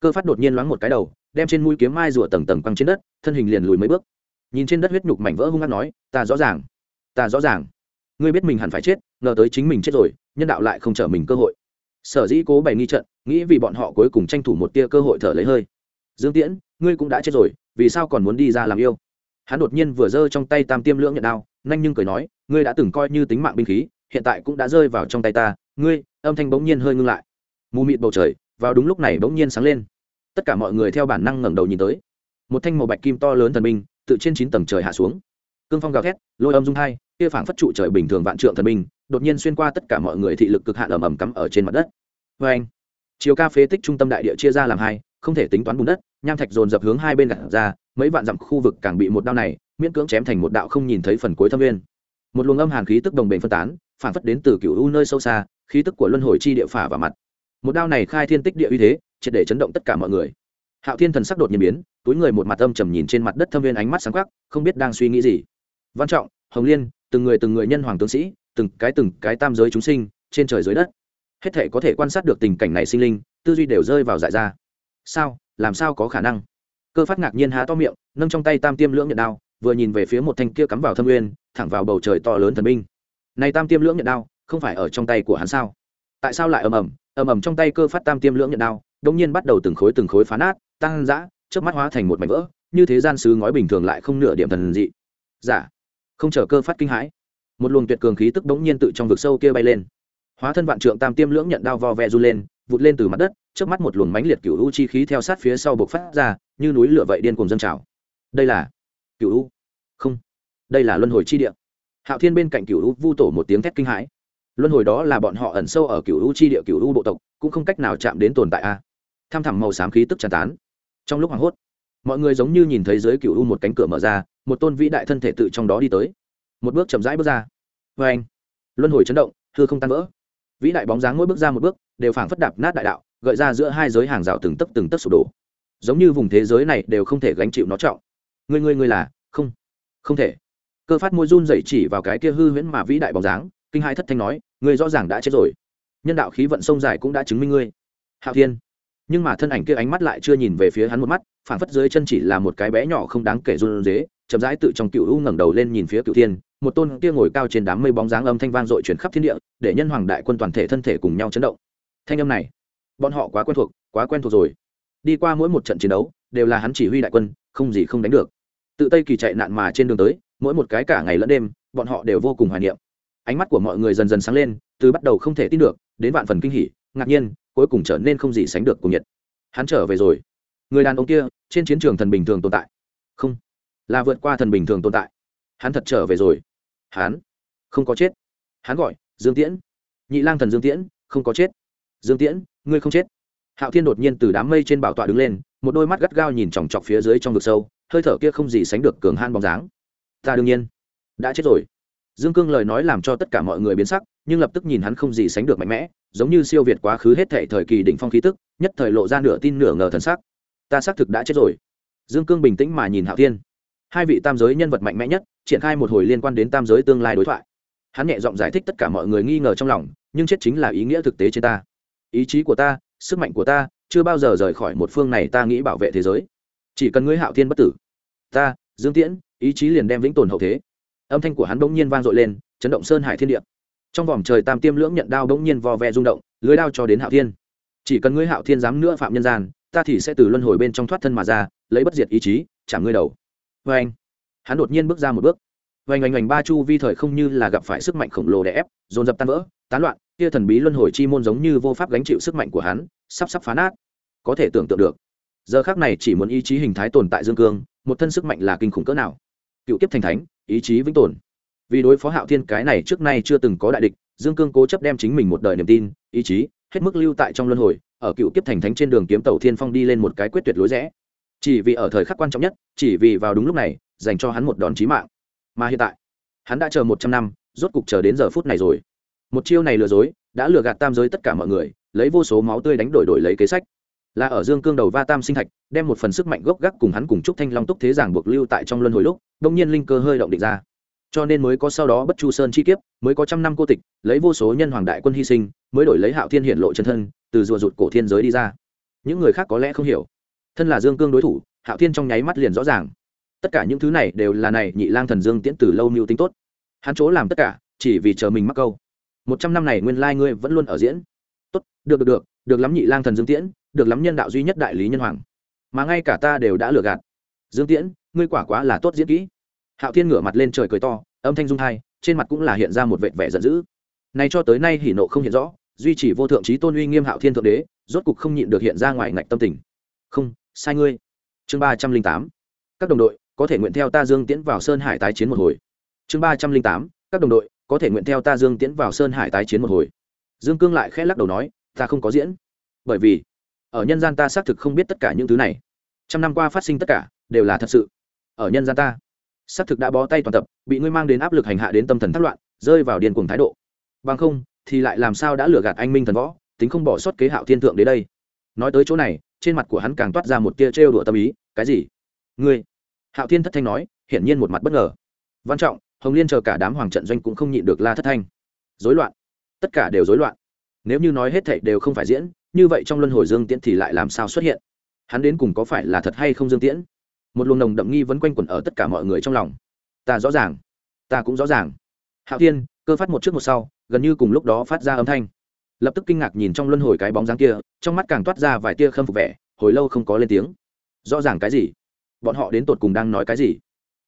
Cơ phát đột nhiên loáng một cái đầu, đem trên mũi kiếm mai rùa tầng tầng quăng trên đất, thân hình liền lùi mấy bước. Nhìn trên đất huyết nhục mảnh vỡ hung hát nói, ta rõ ràng, ta rõ ràng ngươi biết mình hẳn phải chết, ngờ tới chính mình chết rồi, nhân đạo lại không trở mình cơ hội. Sở dĩ cố bày nghi trận, nghĩ vì bọn họ cuối cùng tranh thủ một tia cơ hội thở lấy hơi. Dương tiễn, ngươi cũng đã chết rồi, vì sao còn muốn đi ra làm yêu? Hắn đột nhiên vừa giơ trong tay tam tiêm lưỡng nhận đao, nhanh nhưng cười nói, ngươi đã từng coi như tính mạng binh khí, hiện tại cũng đã rơi vào trong tay ta, ngươi, âm thanh bỗng nhiên hơi ngưng lại. Mù mịt bầu trời, vào đúng lúc này bỗng nhiên sáng lên. Tất cả mọi người theo bản năng ngẩng đầu nhìn tới. Một thanh màu bạch kim to lớn thần binh tự trên chín tầng trời hạ xuống. Cương phong gào thét, lôi âm dung hai kia phảng phất trụ trời bình thường vạn trượng thần binh, đột nhiên xuyên qua tất cả mọi người thị lực cực hạn ầm ầm cắm ở trên mặt đất. Vê anh, chiều ca phế tích trung tâm đại địa chia ra làm hai, không thể tính toán bùn đất, nham thạch dồn dập hướng hai bên gạt ra, mấy vạn dặm khu vực càng bị một đao này, miễn cưỡng chém thành một đạo không nhìn thấy phần cuối thâm viên. Một luồng âm hàn khí tức đồng bền phân tán phản phất đến từ cựu u nơi sâu xa, khí tức của luân hồi chi địa phả vào mặt. Một đao này khai thiên tích địa uy thế, triệt để chấn động tất cả mọi người. Hạo thiên thần sắc đột nhiên biến, túi người một mặt âm trầm nhìn trên mặt đất thâm viên ánh mắt sáng quắc, không biết đang suy nghĩ gì. Văn trọng, hồng liên từng người từng người nhân hoàng tướng sĩ, từng cái từng cái tam giới chúng sinh, trên trời dưới đất. Hết thể có thể quan sát được tình cảnh này sinh linh, tư duy đều rơi vào dại ra. Sao? Làm sao có khả năng? Cơ phát ngạc nhiên há to miệng, nâng trong tay tam tiêm lưỡng nhận đao, vừa nhìn về phía một thanh kia cắm vào thâm nguyên, thẳng vào bầu trời to lớn thần binh. Này tam tiêm lưỡng nhận đao, không phải ở trong tay của hắn sao? Tại sao lại ầm ầm ầm ầm trong tay cơ phát tam tiêm lưỡng nhận đao đông nhiên bắt đầu từng khối từng khối phá nát, tăng dã trước mắt hóa thành một mảnh vỡ, như thế gian sứ ngói bình thường lại không nửa điểm thần dị. Giả dạ không chờ cơ phát kinh hãi, một luồng tuyệt cường khí tức bỗng nhiên tự trong vực sâu kia bay lên. Hóa thân vạn trượng tam tiêm lưỡng nhận đao vo ve du lên, vụt lên từ mặt đất trước mắt một luồng mánh liệt cựu u chi khí theo sát phía sau bộc phát ra, như núi lửa vậy điên cùng dân trào. Đây là cựu u? Không. Đây là luân hồi chi địa. Hạo thiên bên cạnh cựu u vu tổ một tiếng thét kinh hãi. Luân hồi đó là bọn họ ẩn sâu ở cựu u chi địa cựu u bộ tộc, cũng không cách nào chạm đến tồn tại a. Tham thẳm màu xám khí tức tràn tán. Trong lúc hoảng hốt, mọi người giống như nhìn thấy dưới cựu u một cánh cửa mở ra một tôn vĩ đại thân thể tự trong đó đi tới. Một bước chậm rãi bước ra. Vê anh, luân hồi chấn động, hư không tan vỡ. Vĩ đại bóng dáng mỗi bước ra một bước, đều phảng phất đạp nát đại đạo, gợi ra giữa hai giới hàng rào từng tấc từng tấc sụp đổ. Giống như vùng thế giới này đều không thể gánh chịu nó trọng. Người người người là? Không. Không thể. Cơ phát môi run dậy chỉ vào cái kia hư huyễn mà vĩ đại bóng dáng, kinh hai thất thanh nói, ngươi rõ ràng đã chết rồi. Nhân đạo khí vận sông dài cũng đã chứng minh ngươi. Hạo thiên. Nhưng mà thân ảnh kia ánh mắt lại chưa nhìn về phía hắn một mắt, phảng phất dưới chân chỉ là một cái bé nhỏ không đáng kể run dế chậm rãi tự trong cựu u ngẩng đầu lên nhìn phía cựu thiên, một tôn kia ngồi cao trên đám mây bóng dáng âm thanh vang dội chuyển khắp thiên địa, để nhân hoàng đại quân toàn thể thân thể cùng nhau chấn động. Thanh âm này, bọn họ quá quen thuộc, quá quen thuộc rồi. Đi qua mỗi một trận chiến đấu, đều là hắn chỉ huy đại quân, không gì không đánh được. Tự tây kỳ chạy nạn mà trên đường tới, mỗi một cái cả ngày lẫn đêm, bọn họ đều vô cùng hoài niệm. Ánh mắt của mọi người dần dần sáng lên, từ bắt đầu không thể tin được, đến vạn phần kinh hỉ, ngạc nhiên, cuối cùng trở nên không gì sánh được cùng nhiệt. Hắn trở về rồi. Người đàn ông kia, trên chiến trường thần bình thường tồn tại. Không là vượt qua thần bình thường tồn tại. Hắn thật trở về rồi. Hắn không có chết. Hắn gọi dương tiễn. Nhị lang thần dương tiễn, không có chết. Dương tiễn, ngươi không chết. Hạo thiên đột nhiên từ đám mây trên bảo tọa đứng lên, một đôi mắt gắt gao nhìn chòng chọc phía dưới trong vực sâu, hơi thở kia không gì sánh được cường han bóng dáng. Ta đương nhiên đã chết rồi. Dương cương lời nói làm cho tất cả mọi người biến sắc, nhưng lập tức nhìn hắn không gì sánh được mạnh mẽ, giống như siêu việt quá khứ hết thể thời kỳ đỉnh phong khí tức, nhất thời lộ ra nửa tin nửa ngờ thần sắc. Ta xác thực đã chết rồi. Dương cương bình tĩnh mà nhìn hạo thiên hai vị tam giới nhân vật mạnh mẽ nhất, triển khai một hồi liên quan đến tam giới tương lai đối thoại. Hắn nhẹ giọng giải thích tất cả mọi người nghi ngờ trong lòng, nhưng chết chính là ý nghĩa thực tế trên ta. Ý chí của ta, sức mạnh của ta, chưa bao giờ rời khỏi một phương này ta nghĩ bảo vệ thế giới. Chỉ cần ngươi hạo thiên bất tử, ta, dương tiễn, ý chí liền đem vĩnh tồn hậu thế. Âm thanh của hắn bỗng nhiên vang dội lên, chấn động sơn hải thiên địa. Trong vòng trời tam tiêm lưỡng nhận đao bỗng nhiên vò ve rung động, lưới đao cho đến hạo thiên. Chỉ cần ngươi hạo thiên dám nữa phạm nhân gian, ta thì sẽ từ luân hồi bên trong thoát thân mà ra, lấy bất diệt ý chí chạm ngươi đầu vê anh. Hắn đột nhiên bước ra một bước. Vâng Vành oanh oanh ba chu vi thời không như là gặp phải sức mạnh khổng lồ đè ép, dồn dập tan vỡ, tán loạn kia thần bí luân hồi chi môn giống như vô pháp gánh chịu sức mạnh của hắn, sắp sắp phá nát. Có thể tưởng tượng được, giờ khác này chỉ muốn ý chí hình thái tồn tại dương cương, một thân sức mạnh là kinh khủng cỡ nào. Cựu kiếp thành thánh, ý chí vĩnh tồn. Vì đối phó hạo thiên, cái này trước nay chưa từng có đại địch, dương cương cố chấp đem chính mình một đời niềm tin, ý chí, hết mức lưu tại trong luân hồi, ở cựu kiếp thành thánh trên đường kiếm tàu thiên phong đi lên một cái quyết tuyệt lối rẽ chỉ vì ở thời khắc quan trọng nhất, chỉ vì vào đúng lúc này, dành cho hắn một đòn chí mạng. Mà hiện tại, hắn đã chờ một trăm năm, rốt cục chờ đến giờ phút này rồi. Một chiêu này lừa dối, đã lừa gạt tam giới tất cả mọi người, lấy vô số máu tươi đánh đổi đổi lấy kế sách. Là ở dương cương đầu va tam sinh thạch, đem một phần sức mạnh gốc gác cùng hắn cùng trúc thanh long túc thế giảng buộc lưu tại trong luân hồi lúc đông nhiên linh cơ hơi động định ra. Cho nên mới có sau đó bất chu sơn chi kiếp, mới có trăm năm cô tịch, lấy vô số nhân hoàng đại quân hy sinh, mới đổi lấy hạo thiên hiện lộ chân thân, từ rùa rụt cổ thiên giới đi ra. Những người khác có lẽ không hiểu thân là dương cương đối thủ, hạo thiên trong nháy mắt liền rõ ràng. Tất cả những thứ này đều là này nhị lang thần dương tiễn từ lâu mưu tính tốt. Hắn chỗ làm tất cả, chỉ vì chờ mình mắc câu. Một trăm năm này nguyên lai ngươi vẫn luôn ở diễn. Tốt, được được được được lắm nhị lang thần dương tiễn, được lắm nhân đạo duy nhất đại lý nhân hoàng. Mà ngay cả ta đều đã lừa gạt. Dương tiễn, ngươi quả quá là tốt diễn kỹ. Hạo thiên ngửa mặt lên trời cười to, âm thanh dung thai trên mặt cũng là hiện ra một vệt vẻ giận dữ. Này cho tới nay hỉ nộ không hiện rõ, duy trì vô thượng trí tôn uy nghiêm hạo thiên thượng đế, rốt cục không nhịn được hiện ra ngoài ngạch tâm tình. Không sai ngươi. Chương ba trăm linh tám, các đồng đội, có thể nguyện theo ta dương tiễn vào sơn hải tái chiến một hồi. Chương ba trăm linh tám, các đồng đội, có thể nguyện theo ta dương tiễn vào sơn hải tái chiến một hồi. Dương cương lại khẽ lắc đầu nói, ta không có diễn. Bởi vì, ở nhân gian ta xác thực không biết tất cả những thứ này. Trăm năm qua phát sinh tất cả, đều là thật sự. Ở nhân gian ta, xác thực đã bó tay toàn tập, bị ngươi mang đến áp lực hành hạ đến tâm thần thất loạn, rơi vào điên cuồng thái độ. Bằng không, thì lại làm sao đã lừa gạt anh minh thần võ, tính không bỏ sót kế hạo thiên thượng đến đây. Nói tới chỗ này trên mặt của hắn càng toát ra một tia trêu đùa tâm ý, cái gì? Ngươi? Hạo thiên thất thanh nói, hiển nhiên một mặt bất ngờ. Văn trọng, hồng liên chờ cả đám hoàng trận doanh cũng không nhịn được la thất thanh. Dối loạn. Tất cả đều dối loạn. Nếu như nói hết thảy đều không phải diễn, như vậy trong luân hồi dương tiễn thì lại làm sao xuất hiện? Hắn đến cùng có phải là thật hay không dương tiễn? Một luồng nồng đậm nghi vẫn quanh quẩn ở tất cả mọi người trong lòng. Ta rõ ràng. Ta cũng rõ ràng. Hạo thiên, cơ phát một trước một sau, gần như cùng lúc đó phát ra âm thanh lập tức kinh ngạc nhìn trong luân hồi cái bóng dáng kia, trong mắt càng toát ra vài tia khâm phục vẻ, hồi lâu không có lên tiếng. Rõ ràng cái gì? Bọn họ đến tột cùng đang nói cái gì?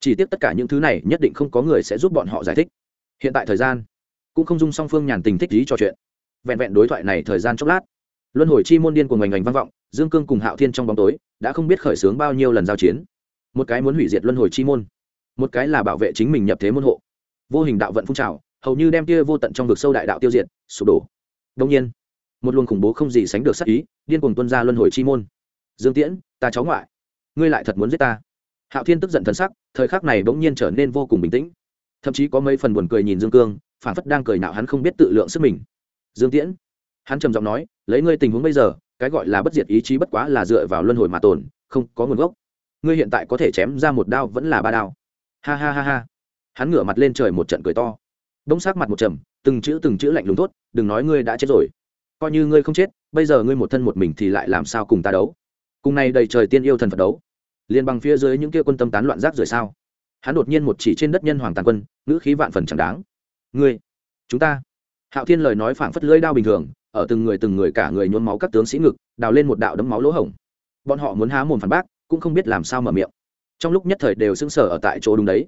Chỉ tiếc tất cả những thứ này nhất định không có người sẽ giúp bọn họ giải thích. Hiện tại thời gian, cũng không dung song phương nhàn tình thích lý trò chuyện. Vẹn vẹn đối thoại này thời gian chốc lát, luân hồi chi môn điên của ngành ngành vang vọng, dương cương cùng hạo thiên trong bóng tối, đã không biết khởi xướng bao nhiêu lần giao chiến. Một cái muốn hủy diệt luân hồi chi môn, một cái là bảo vệ chính mình nhập thế môn hộ. Vô hình đạo vận phun trào, hầu như đem kia vô tận trong vực sâu đại đạo tiêu diệt, sụp đổ đông nhiên, một luồng khủng bố không gì sánh được sắc ý, điên cuồng tuân ra luân hồi chi môn. Dương tiễn, ta cháu ngoại, ngươi lại thật muốn giết ta. Hạo thiên tức giận thân sắc, thời khắc này bỗng nhiên trở nên vô cùng bình tĩnh. Thậm chí có mấy phần buồn cười nhìn dương cương, phản phất đang cười nạo hắn không biết tự lượng sức mình. Dương tiễn, hắn trầm giọng nói, lấy ngươi tình huống bây giờ, cái gọi là bất diệt ý chí bất quá là dựa vào luân hồi mà tồn, không có nguồn gốc. Ngươi hiện tại có thể chém ra một đao vẫn là ba đao. Ha ha ha ha. Hắn ngửa mặt lên trời một trận cười to. Bỗng sắc mặt một trầm, từng chữ từng chữ lạnh lùng tốt đừng nói ngươi đã chết rồi. Coi như ngươi không chết, bây giờ ngươi một thân một mình thì lại làm sao cùng ta đấu? Cùng này đầy trời tiên yêu thần phật đấu. Liền bằng phía dưới những kia quân tâm tán loạn rác rưởi sao? Hắn đột nhiên một chỉ trên đất nhân hoàng tàn quân, ngữ khí vạn phần chẳng đáng. Ngươi, chúng ta. Hạo thiên lời nói phảng phất lưỡi đao bình thường, ở từng người từng người cả người nhuốm máu các tướng sĩ ngực, đào lên một đạo đấm máu lỗ hổng. Bọn họ muốn há mồm phản bác, cũng không biết làm sao mở miệng. Trong lúc nhất thời đều sững sờ ở tại chỗ đúng đấy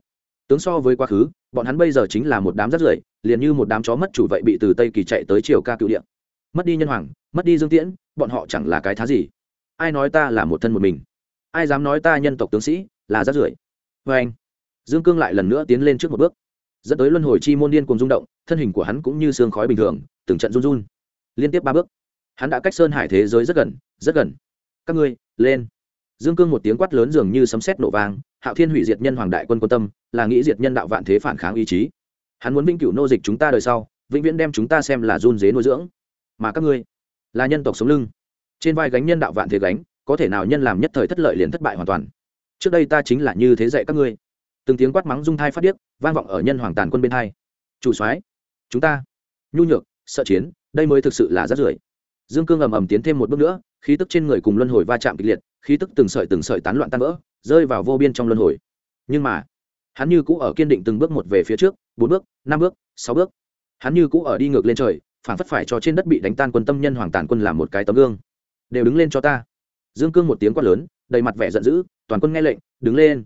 tướng so với quá khứ, bọn hắn bây giờ chính là một đám rắt rưởi, liền như một đám chó mất chủ vậy bị từ tây kỳ chạy tới triều ca cựu điện mất đi nhân hoàng, mất đi dương tiễn, bọn họ chẳng là cái thá gì. Ai nói ta là một thân một mình? Ai dám nói ta nhân tộc tướng sĩ là rắt rưởi? Vê anh, dương cương lại lần nữa tiến lên trước một bước. Dẫn tới luân hồi chi môn điên cùng rung động, thân hình của hắn cũng như xương khói bình thường, từng trận run run. Liên tiếp ba bước, hắn đã cách sơn hải thế giới rất gần rất gần. Các ngươi, lên dương cương một tiếng quát lớn dường như sấm sét nổ vang, hạo thiên hủy diệt nhân hoàng đại quân quân tâm, là nghĩ diệt nhân đạo vạn thế phản kháng ý chí. Hắn muốn vĩnh cửu nô dịch chúng ta đời sau, vĩnh viễn đem chúng ta xem là run dế nuôi dưỡng. Mà các ngươi là nhân tộc sống lưng. Trên vai gánh nhân đạo vạn thế gánh, có thể nào nhân làm nhất thời thất lợi liền thất bại hoàn toàn? Trước đây ta chính là như thế dạy các ngươi. Từng tiếng quát mắng dung thai phát điếc, vang vọng ở nhân hoàng tàn quân bên hai. Chủ soái, chúng ta. Nhu nhược, sợ chiến, đây mới thực sự là rất rưởi. Dương cương ầm ầm tiến thêm một bước nữa, khí tức trên người cùng luân hồi va chạm kịch liệt khí tức từng sợi từng sợi tán loạn tan vỡ, rơi vào vô biên trong luân hồi. Nhưng mà, hắn như cũ ở kiên định từng bước một về phía trước, bốn bước, năm bước, sáu bước. Hắn như cũ ở đi ngược lên trời phản phất phải cho trên đất bị đánh tan quân tâm nhân hoàng tàn quân làm một cái tấm gương. Đều đứng lên cho ta. Dương cương một tiếng quát lớn, đầy mặt vẻ giận dữ, toàn quân nghe lệnh, đứng lên.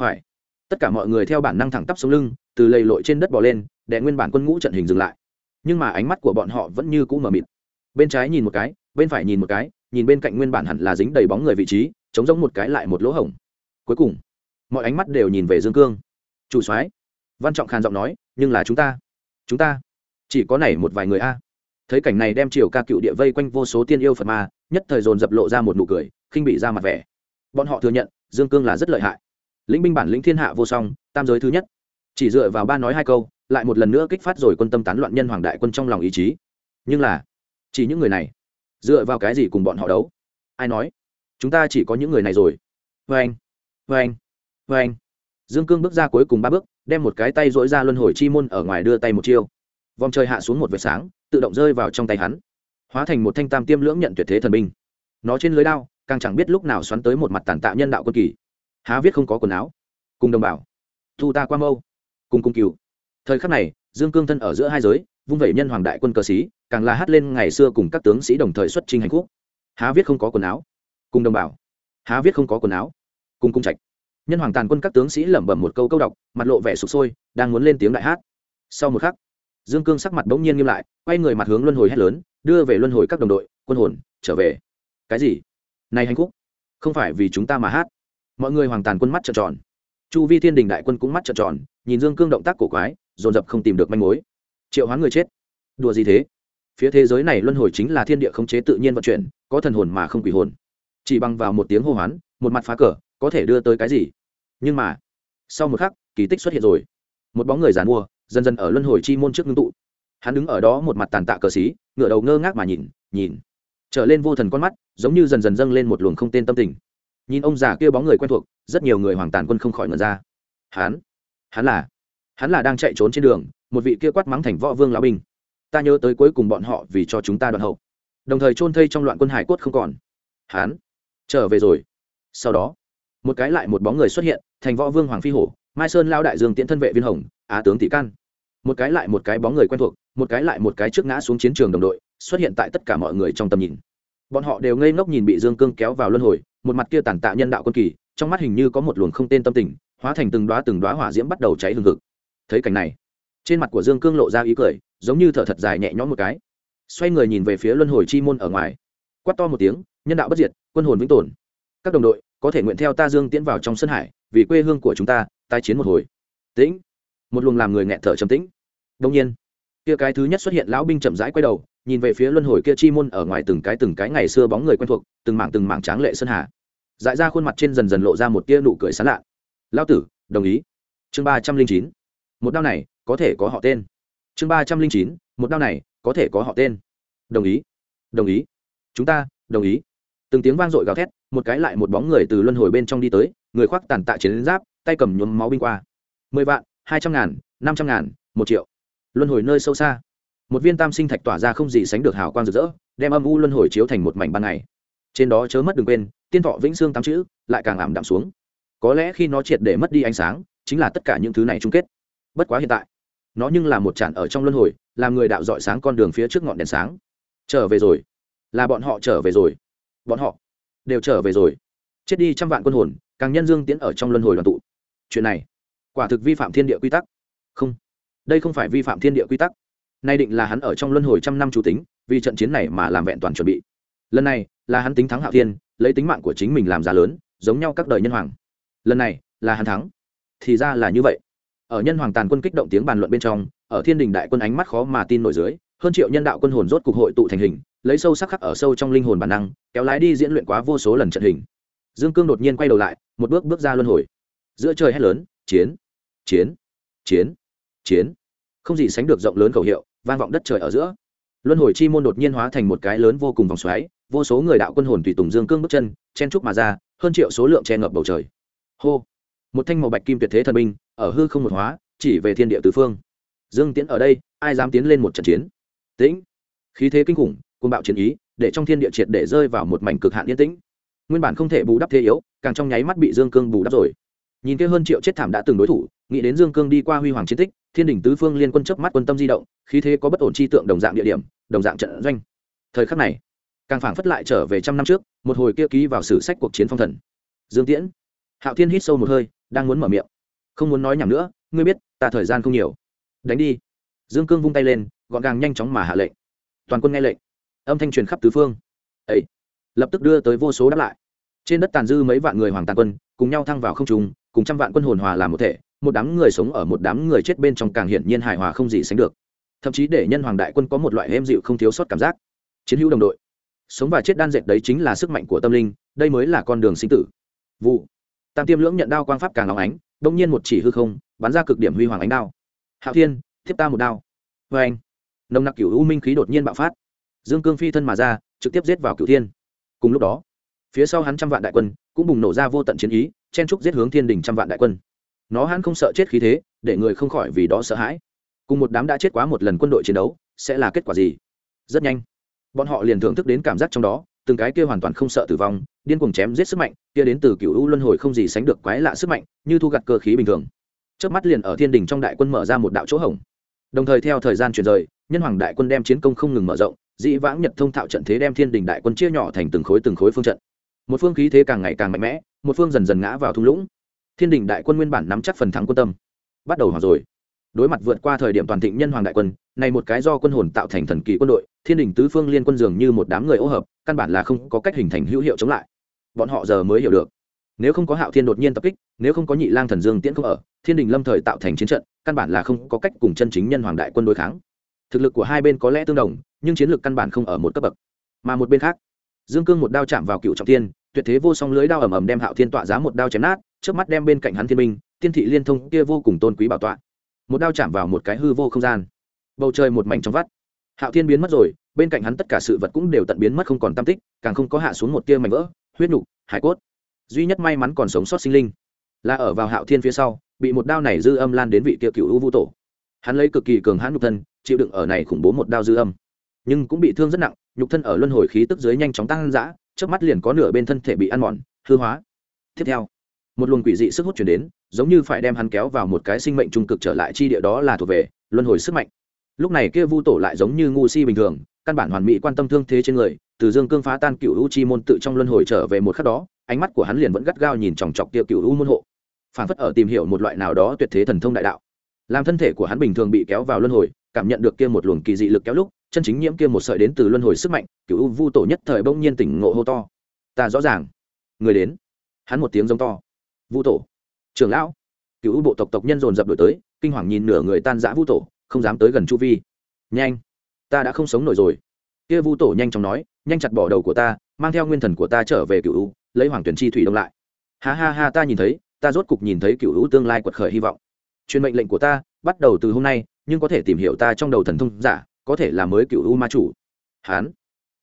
Phải. Tất cả mọi người theo bản năng thẳng tắp sống lưng, từ lầy lội trên đất bỏ lên để nguyên bản quân ngũ trận hình dừng lại. Nhưng mà ánh mắt của bọn họ vẫn như cũ mờ mịt. Bên trái nhìn một cái, bên phải nhìn một cái nhìn bên cạnh nguyên bản hẳn là dính đầy bóng người vị trí, chống giống một cái lại một lỗ hổng. Cuối cùng, mọi ánh mắt đều nhìn về dương cương. Chủ soái. Văn trọng khàn giọng nói, nhưng là chúng ta chúng ta, chỉ có này một vài người a. Thấy cảnh này đem triều ca cựu địa vây quanh vô số tiên yêu phật ma, nhất thời dồn dập lộ ra một nụ cười, khinh bị ra mặt vẻ. Bọn họ thừa nhận, dương cương là rất lợi hại. Lĩnh binh bản lĩnh thiên hạ vô song, tam giới thứ nhất. Chỉ dựa vào ba nói hai câu, lại một lần nữa kích phát rồi quân tâm tán loạn nhân hoàng đại quân trong lòng ý chí. Nhưng là, chỉ những người này dựa vào cái gì cùng bọn họ đấu? Ai nói? Chúng ta chỉ có những người này rồi. Vê anh vê anh vê anh. Dương cương bước ra cuối cùng ba bước, đem một cái tay dỗi ra luân hồi chi môn ở ngoài đưa tay một chiêu. Vòng trời hạ xuống một vệt sáng, tự động rơi vào trong tay hắn. Hóa thành một thanh tam tiêm lưỡng nhận tuyệt thế thần binh. Nó trên lưới đao, càng chẳng biết lúc nào xoắn tới một mặt tàn tạ nhân đạo quân kỳ. Há viết không có quần áo. Cùng đồng bào. Thu ta qua mâu. Cùng cung cừu. Thời khắc này, dương cương thân ở giữa hai giới vung vẩy nhân hoàng đại quân cờ sĩ càng là hát lên ngày xưa cùng các tướng sĩ đồng thời xuất chinh hành khúc. Há viết không có quần áo. Cùng đồng bào. Há viết không có quần áo. Cùng cung trạch. Nhân hoàng tàn quân các tướng sĩ lẩm bẩm một câu câu đọc, mặt lộ vẻ sụp sôi, đang muốn lên tiếng đại hát. Sau một khắc, dương cương sắc mặt bỗng nhiên nghiêm lại, quay người mặt hướng luân hồi hét lớn, đưa về luân hồi các đồng đội, quân hồn, trở về. Cái gì? Này hành khúc? Không phải vì chúng ta mà hát. Mọi người hoàng tàn quân mắt trợn tròn. Chu vi thiên đình đại quân cũng mắt trợn tròn, nhìn dương cương động tác cổ quái, dồn dập không tìm được manh mối triệu hoán người chết. Đùa gì thế? Phía thế giới này luân hồi chính là thiên địa khống chế tự nhiên vận chuyển, có thần hồn mà không quỷ hồn. Chỉ bằng vào một tiếng hô hoán, một mặt phá cờ, có thể đưa tới cái gì? Nhưng mà, sau một khắc, kỳ tích xuất hiện rồi. Một bóng người giàn mua dần dần ở luân hồi chi môn trước ngưng tụ. Hắn đứng ở đó một mặt tàn tạ cờ xí ngựa đầu ngơ ngác mà nhìn nhìn. Trở lên vô thần con mắt, giống như dần dần dâng lên một luồng không tên tâm tình. Nhìn ông già kia bóng người quen thuộc, rất nhiều người hoàng tàn quân không khỏi ngẩn ra. Hắn hắn là hắn là đang chạy trốn trên đường một vị kia quát mắng thành võ vương lão binh. Ta nhớ tới cuối cùng bọn họ vì cho chúng ta đoạn hậu. Đồng thời chôn thây trong loạn quân hải cốt không còn. Hán, trở về rồi. Sau đó một cái lại một bóng người xuất hiện thành võ vương hoàng phi hổ mai sơn lao đại dương tiễn thân vệ viên hồng á tướng tỷ can. Một cái lại một cái bóng người quen thuộc một cái lại một cái trước ngã xuống chiến trường đồng đội xuất hiện tại tất cả mọi người trong tầm nhìn. Bọn họ đều ngây ngốc nhìn bị dương cương kéo vào luân hồi một mặt kia tàn tạ nhân đạo quân kỳ trong mắt hình như có một luồng không tên tâm tình hóa thành từng đoá từng đoá hỏa diễm bắt đầu cháy hừng hực. Thấy cảnh này trên mặt của dương cương lộ ra ý cười, giống như thở thật dài nhẹ nhõm một cái. Xoay người nhìn về phía luân hồi chi môn ở ngoài. Quát to một tiếng, nhân đạo bất diệt, quân hồn vĩnh tồn. Các đồng đội, có thể nguyện theo ta dương tiến vào trong sân hải, vì quê hương của chúng ta, tái chiến một hồi. Tĩnh. Một luồng làm người nghẹn thở trầm tĩnh. Đông nhiên, kia cái thứ nhất xuất hiện lão binh chậm rãi quay đầu, nhìn về phía luân hồi kia chi môn ở ngoài từng cái từng cái ngày xưa bóng người quen thuộc, từng mảng từng mảng tráng lệ sơn hà. Dại ra khuôn mặt trên dần dần lộ ra một tia nụ cười sán lạ. Lao tử, đồng ý. Chương ba trăm linh chín. Một đao này có thể có họ tên. Chương ba trăm linh chín, một đao này, có thể có họ tên. Đồng ý. Đồng ý. Chúng ta, đồng ý. Từng tiếng vang dội gào thét, một cái lại một bóng người từ luân hồi bên trong đi tới, người khoác tàn tạ chiến giáp, tay cầm nhuốm máu binh qua. Mười vạn, hai trăm ngàn, năm trăm ngàn, một triệu. Luân hồi nơi sâu xa. Một viên tam sinh thạch tỏa ra không gì sánh được hào quang rực rỡ, đem âm u luân hồi chiếu thành một mảnh ban ngày. Trên đó chớ mất đừng quên, tiên thọ vĩnh xương tám chữ, lại càng ảm đạm xuống. Có lẽ khi nó triệt để mất đi ánh sáng, chính là tất cả những thứ này chung kết. Bất quá hiện tại nó nhưng là một tràn ở trong luân hồi, làm người đạo dọi sáng con đường phía trước ngọn đèn sáng. Trở về rồi. Là bọn họ trở về rồi. Bọn họ đều trở về rồi. Chết đi trăm vạn quân hồn, càng nhân dương tiến ở trong luân hồi đoàn tụ. Chuyện này, quả thực vi phạm thiên địa quy tắc. Không, đây không phải vi phạm thiên địa quy tắc. Nay định là hắn ở trong luân hồi trăm năm chủ tính, vì trận chiến này mà làm vẹn toàn chuẩn bị. Lần này, là hắn tính thắng hạo thiên, lấy tính mạng của chính mình làm giá lớn, giống nhau các đời nhân hoàng. Lần này, là hắn thắng. Thì ra là như vậy ở nhân hoàng tàn quân kích động tiếng bàn luận bên trong, ở thiên đình đại quân ánh mắt khó mà tin nổi dưới, hơn triệu nhân đạo quân hồn rốt cục hội tụ thành hình, lấy sâu sắc khắc ở sâu trong linh hồn bản năng, kéo lái đi diễn luyện quá vô số lần trận hình. Dương cương đột nhiên quay đầu lại, một bước bước ra luân hồi. Giữa trời hét lớn, chiến! Chiến! Chiến! Chiến! Không gì sánh được rộng lớn khẩu hiệu, vang vọng đất trời ở giữa. Luân hồi chi môn đột nhiên hóa thành một cái lớn vô cùng vòng xoáy, vô số người đạo quân hồn tùy tùng dương cương bước chân, chen trúc mà ra, hơn triệu số lượng che ngập bầu trời. Hô! Một thanh màu bạch kim tuyệt thế thần binh, ở hư không một hóa, chỉ về thiên địa tứ phương. Dương tiến ở đây, ai dám tiến lên một trận chiến? Tĩnh. Khí thế kinh khủng côn bạo chiến ý, để trong thiên địa triệt để rơi vào một mảnh cực hạn yên tĩnh. Nguyên bản không thể bù đắp thế yếu, càng trong nháy mắt bị dương cương bù đắp rồi. Nhìn kia hơn triệu chết thảm đã từng đối thủ, nghĩ đến dương cương đi qua huy hoàng chiến tích, thiên đỉnh tứ phương liên quân chớp mắt quân tâm di động, khí thế có bất ổn chi tượng đồng dạng địa điểm, đồng dạng trận doanh. Thời khắc này, càng phảng phất lại trở về trăm năm trước, một hồi kia ký vào sử sách cuộc chiến phong thần. Dương tiễn. Hạo thiên hít sâu một hơi đang muốn mở miệng. Không muốn nói nhầm nữa, ngươi biết, ta thời gian không nhiều. Đánh đi. Dương cương vung tay lên, gọn gàng nhanh chóng mà hạ lệnh. Toàn quân nghe lệnh. Âm thanh truyền khắp tứ phương. Ấy lập tức đưa tới vô số đáp lại. Trên đất tàn dư mấy vạn người hoàng tàn quân, cùng nhau thăng vào không trùng cùng trăm vạn quân hồn hòa làm một thể, một đám người sống ở một đám người chết bên trong càng hiển nhiên hài hòa không gì sánh được. Thậm chí để nhân hoàng đại quân có một loại êm dịu không thiếu sót cảm giác. Chiến hữu đồng đội. Sống và chết đan dệt đấy chính là sức mạnh của tâm linh, đây mới là con đường sinh tử. Vụ tam tiêm lưỡng nhận đao quang pháp càng lóng ánh, đông nhiên một chỉ hư không, bắn ra cực điểm huy hoàng ánh đao. Hạo thiên, thiếp ta một đao. Vê anh, nồng nặc cửu u minh khí đột nhiên bạo phát. Dương cương phi thân mà ra, trực tiếp giết vào cửu thiên. Cùng lúc đó, phía sau hắn trăm vạn đại quân cũng bùng nổ ra vô tận chiến ý, chen trúc giết hướng thiên đình trăm vạn đại quân. Nó hắn không sợ chết khí thế, để người không khỏi vì đó sợ hãi. Cùng một đám đã chết quá một lần quân đội chiến đấu, sẽ là kết quả gì? Rất nhanh, bọn họ liền thưởng thức đến cảm giác trong đó, từng cái kia hoàn toàn không sợ tử vong, điên cuồng chém giết sức mạnh kia đến từ cựu u luân hồi không gì sánh được quái lạ sức mạnh, như thu gặt cơ khí bình thường. Trước mắt liền ở thiên đình trong đại quân mở ra một đạo chỗ hổng. Đồng thời theo thời gian chuyển rời, nhân hoàng đại quân đem chiến công không ngừng mở rộng, dĩ vãng nhật thông thạo trận thế đem thiên đình đại quân chia nhỏ thành từng khối từng khối phương trận. Một phương khí thế càng ngày càng mạnh mẽ, một phương dần dần ngã vào thung lũng. Thiên đình đại quân nguyên bản nắm chắc phần thắng quân tâm, bắt đầu hòa rồi. Đối mặt vượt qua thời điểm toàn thịnh nhân hoàng đại quân, này một cái do quân hồn tạo thành thần kỳ quân đội, thiên đình tứ phương liên quân dường như một đám người ô hợp, căn bản là không có cách hình thành hữu hiệu chống lại bọn họ giờ mới hiểu được. Nếu không có hạo thiên đột nhiên tập kích nếu không có nhị lang thần dương tiễn không ở thiên đình lâm thời tạo thành chiến trận căn bản là không có cách cùng chân chính nhân hoàng đại quân đối kháng. Thực lực của hai bên có lẽ tương đồng nhưng chiến lược căn bản không ở một cấp bậc mà một bên khác. Dương cương một đao chạm vào cựu trọng Tiên, tuyệt thế vô song lưới đao ầm ầm đem hạo thiên tọa giá một đao chém nát trước mắt đem bên cạnh hắn thiên minh tiên thị liên thông kia vô cùng tôn quý bảo tọa. Một đao chạm vào một cái hư vô không gian. Bầu trời một mảnh trong vắt. Hạo thiên biến mất rồi bên cạnh hắn tất cả sự vật cũng đều tận biến mất không còn tam tích càng không có hạ xuống một tia mảnh vỡ huyết nục, hải cốt. Duy nhất may mắn còn sống sót sinh linh là ở vào hạo thiên phía sau, bị một đao này dư âm lan đến vị kia cựu u vũ tổ. Hắn lấy cực kỳ cường hãn nhục thân, chịu đựng ở này khủng bố một đao dư âm. Nhưng cũng bị thương rất nặng, nhục thân ở luân hồi khí tức dưới nhanh chóng tăng dã trước mắt liền có nửa bên thân thể bị ăn mòn, hư hóa. Tiếp theo, một luồng quỷ dị sức hút chuyển đến, giống như phải đem hắn kéo vào một cái sinh mệnh trung cực trở lại chi địa đó là thuộc về luân hồi sức mạnh. Lúc này kia vu tổ lại giống như ngu si bình thường, căn bản hoàn mỹ quan tâm thương thế trên người từ dương cương phá tan cựu u chi môn tự trong luân hồi trở về một khắc đó, ánh mắt của hắn liền vẫn gắt gao nhìn chòng chọc kia cựu u môn hộ. Phản phất ở tìm hiểu một loại nào đó tuyệt thế thần thông đại đạo. Làm thân thể của hắn bình thường bị kéo vào luân hồi, cảm nhận được kia một luồng kỳ dị lực kéo lúc, chân chính nhiễm kia một sợi đến từ luân hồi sức mạnh, cựu u vu tổ nhất thời bỗng nhiên tỉnh ngộ hô to. Ta rõ ràng. Người đến. Hắn một tiếng giống to. Vu tổ. Trưởng lão. Cựu u bộ tộc tộc nhân dồn dập đổi tới, kinh hoàng nhìn nửa người tan giã vu tổ, không dám tới gần chu vi. Nhanh. Ta đã không sống nổi rồi kia vu tổ nhanh chóng nói, nhanh chặt bỏ đầu của ta, mang theo nguyên thần của ta trở về cựu u, lấy hoàng tuyển chi thủy đông lại. Ha ha ha, ta nhìn thấy, ta rốt cục nhìn thấy cựu u tương lai quật khởi hy vọng. Truyền mệnh lệnh của ta bắt đầu từ hôm nay, nhưng có thể tìm hiểu ta trong đầu thần thông giả, có thể là mới cựu u ma chủ. Hán,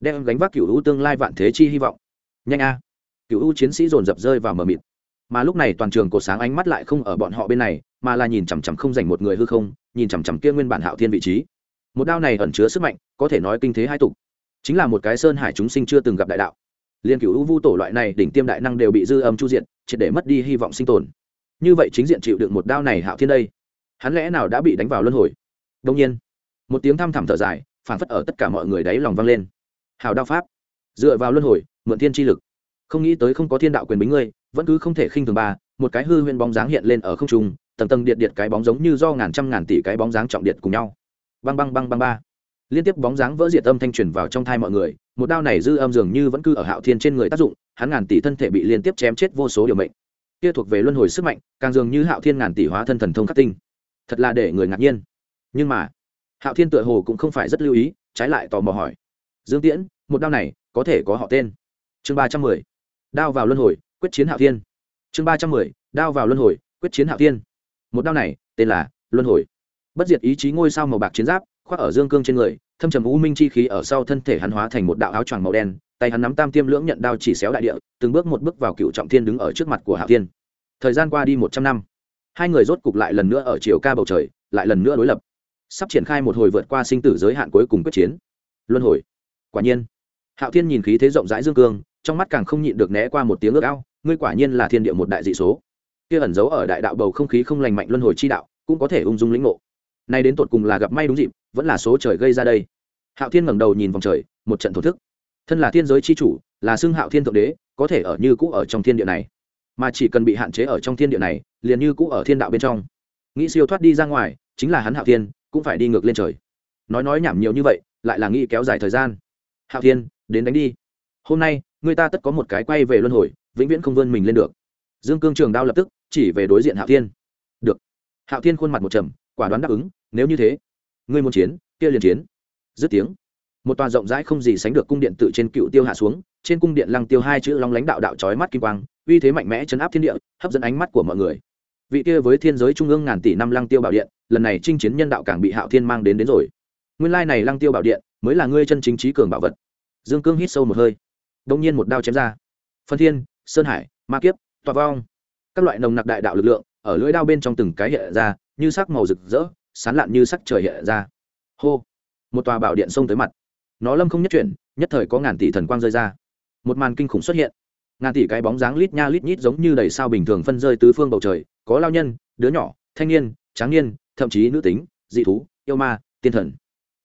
đem gánh vác cựu u tương lai vạn thế chi hy vọng. Nhanh a. Cựu u chiến sĩ dồn dập rơi vào mờ mịt. Mà lúc này toàn trường cổ sáng ánh mắt lại không ở bọn họ bên này, mà là nhìn chằm chằm không dành một người hư không, nhìn chằm chằm kia nguyên bản hạo thiên vị trí một đao này ẩn chứa sức mạnh, có thể nói kinh thế hai tục. Chính là một cái sơn hải chúng sinh chưa từng gặp đại đạo. Liên cựu u vu tổ loại này đỉnh tiêm đại năng đều bị dư âm chu diện triệt để mất đi hy vọng sinh tồn. Như vậy chính diện chịu đựng một đao này hạo thiên đây, hắn lẽ nào đã bị đánh vào luân hồi? Đông nhiên, một tiếng thăm thẳm thở dài phản phất ở tất cả mọi người đáy lòng vang lên. Hào đao pháp. Dựa vào luân hồi, mượn thiên chi lực. Không nghĩ tới không có thiên đạo quyền bính ngươi, vẫn cứ không thể khinh thường ba, một cái hư huyễn bóng dáng hiện lên ở không trung, tầng tầng điện điện cái bóng giống như do ngàn trăm ngàn tỷ cái bóng dáng trọng điện cùng nhau băng băng băng băng ba. Liên tiếp bóng dáng vỡ diệt âm thanh truyền vào trong thai mọi người, một đao này dư âm dường như vẫn cứ ở hạo thiên trên người tác dụng, hắn ngàn tỷ thân thể bị liên tiếp chém chết vô số điều mệnh. Kia thuộc về luân hồi sức mạnh, càng dường như hạo thiên ngàn tỷ hóa thân thần thông khắc tinh. Thật là để người ngạc nhiên. Nhưng mà, hạo thiên tựa hồ cũng không phải rất lưu ý, trái lại tò mò hỏi. Dương tiễn, một đao này có thể có họ tên? Chương ba trăm mười. Đao vào luân hồi, quyết chiến hạo thiên. Chương ba trăm mười. Đao vào luân hồi, quyết chiến hạo thiên. Một đao này, tên là luân hồi bất diệt ý chí ngôi sao màu bạc chiến giáp, khoác ở dương cương trên người, thâm trầm u minh chi khí ở sau thân thể hắn hóa thành một đạo áo choàng màu đen, tay hắn nắm tam tiêm lưỡng nhận đao chỉ xéo đại địa, từng bước một bước vào cựu trọng thiên đứng ở trước mặt của hạo thiên. Thời gian qua đi một trăm năm, hai người rốt cục lại lần nữa ở chiều ca bầu trời, lại lần nữa đối lập. Sắp triển khai một hồi vượt qua sinh tử giới hạn cuối cùng quyết chiến. Luân hồi. Quả nhiên, hạo thiên nhìn khí thế rộng rãi dương cương, trong mắt càng không nhịn được né qua một tiếng ước ao, ngươi quả nhiên là thiên địa một đại dị số. Kia ẩn giấu ở đại đạo bầu không khí không lành mạnh luân hồi chi đạo, cũng có thể ung dung lĩnh ngộ nay đến tột cùng là gặp may đúng dịp, vẫn là số trời gây ra đây. Hạo thiên ngẩng đầu nhìn vòng trời, một trận thổ thức. Thân là thiên giới chi chủ, là xưng hạo thiên thượng đế, có thể ở như cũ ở trong thiên địa này. Mà chỉ cần bị hạn chế ở trong thiên địa này, liền như cũ ở thiên đạo bên trong. Nghĩ siêu thoát đi ra ngoài, chính là hắn hạo thiên, cũng phải đi ngược lên trời. Nói nói nhảm nhiều như vậy, lại là nghĩ kéo dài thời gian. Hạo thiên, đến đánh đi. Hôm nay, người ta tất có một cái quay về luân hồi, vĩnh viễn không vươn mình lên được. Dương cương trường đao lập tức chỉ về đối diện hạo thiên. Được. Hạo thiên khuôn mặt một trầm quả đoán đáp ứng, nếu như thế, ngươi muốn chiến, kia liền chiến. Dứt tiếng, một tòa rộng rãi không gì sánh được cung điện tự trên cựu tiêu hạ xuống, trên cung điện lăng tiêu hai chữ long lánh đạo đạo trói mắt kim quang, uy thế mạnh mẽ chấn áp thiên địa, hấp dẫn ánh mắt của mọi người. Vị kia với thiên giới trung ương ngàn tỷ năm lăng tiêu bảo điện, lần này chinh chiến nhân đạo càng bị hạo thiên mang đến đến rồi. Nguyên lai này lăng tiêu bảo điện, mới là ngươi chân chính trí cường bảo vật. Dương cương hít sâu một hơi đông nhiên một đao chém ra. Phân thiên, sơn hải, ma kiếp, tọa vong. Các loại nồng nặc đại đạo lực lượng, ở lưỡi đao bên trong từng cái hiện ra như sắc màu rực rỡ, sán lạn như sắc trời hiện ra. Hô! Một tòa bảo điện xông tới mặt. Nó lâm không nhất chuyển, nhất thời có ngàn tỷ thần quang rơi ra. Một màn kinh khủng xuất hiện. Ngàn tỷ cái bóng dáng lít nha lít nhít giống như đầy sao bình thường phân rơi tứ phương bầu trời, có lao nhân, đứa nhỏ, thanh niên, tráng niên, thậm chí nữ tính, dị thú, yêu ma, tiên thần.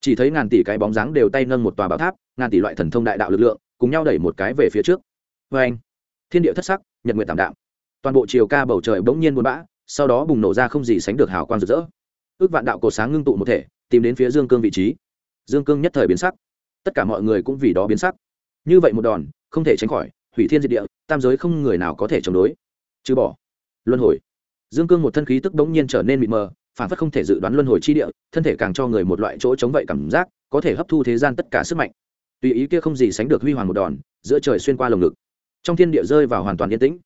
Chỉ thấy ngàn tỷ cái bóng dáng đều tay nâng một tòa bảo tháp, ngàn tỷ loại thần thông đại đạo lực lượng, cùng nhau đẩy một cái về phía trước. Vê anh thiên địa thất sắc, nhật nguyện tảm đạm. Toàn bộ chiều ca bầu trời bỗng nhiên buồn bã sau đó bùng nổ ra không gì sánh được hào quang rực rỡ. Ước vạn đạo cổ sáng ngưng tụ một thể, tìm đến phía dương cương vị trí. Dương cương nhất thời biến sắc. Tất cả mọi người cũng vì đó biến sắc. Như vậy một đòn, không thể tránh khỏi, hủy thiên diệt địa, tam giới không người nào có thể chống đối. Chứ bỏ luân hồi. Dương cương một thân khí tức bỗng nhiên trở nên mịt mờ, phản phất không thể dự đoán luân hồi chi địa, thân thể càng cho người một loại chỗ chống vậy cảm giác, có thể hấp thu thế gian tất cả sức mạnh. Tùy ý kia không gì sánh được huy hoàng một đòn, giữa trời xuyên qua lồng ngực. Trong thiên địa rơi vào hoàn toàn yên tĩnh.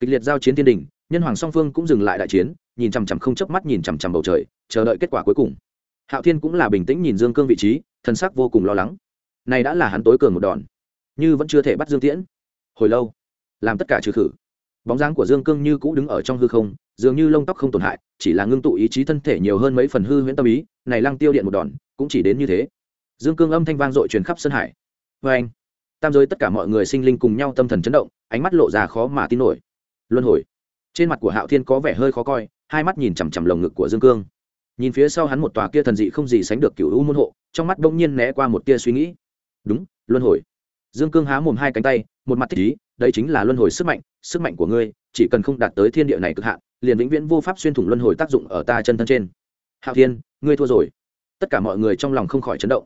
Kịch liệt giao chiến thiên đình nhân hoàng song phương cũng dừng lại đại chiến, nhìn chằm chằm không chớp mắt nhìn chằm chằm bầu trời, chờ đợi kết quả cuối cùng. Hạo thiên cũng là bình tĩnh nhìn dương cương vị trí, thân sắc vô cùng lo lắng. Này đã là hắn tối cường một đòn, như vẫn chưa thể bắt dương tiễn. Hồi lâu, làm tất cả trừ khử. Bóng dáng của dương cương như cũ đứng ở trong hư không, dường như lông tóc không tổn hại, chỉ là ngưng tụ ý chí thân thể nhiều hơn mấy phần hư huyễn tâm ý, này lăng tiêu điện một đòn, cũng chỉ đến như thế. Dương cương âm thanh vang dội truyền khắp sân hải. Vê anh, tam giới tất cả mọi người sinh linh cùng nhau tâm thần chấn động, ánh mắt lộ ra khó mà tin nổi. Luân hồi trên mặt của hạo thiên có vẻ hơi khó coi, hai mắt nhìn chằm chằm lồng ngực của dương cương. Nhìn phía sau hắn một tòa kia thần dị không gì sánh được cựu u môn hộ, trong mắt bỗng nhiên né qua một tia suy nghĩ. Đúng, luân hồi. Dương cương há mồm hai cánh tay, một mặt thích ý đây chính là luân hồi sức mạnh sức mạnh của ngươi, chỉ cần không đạt tới thiên địa này cực hạn, liền vĩnh viễn vô pháp xuyên thủng luân hồi tác dụng ở ta chân thân trên. Hạo thiên, ngươi thua rồi. Tất cả mọi người trong lòng không khỏi chấn động.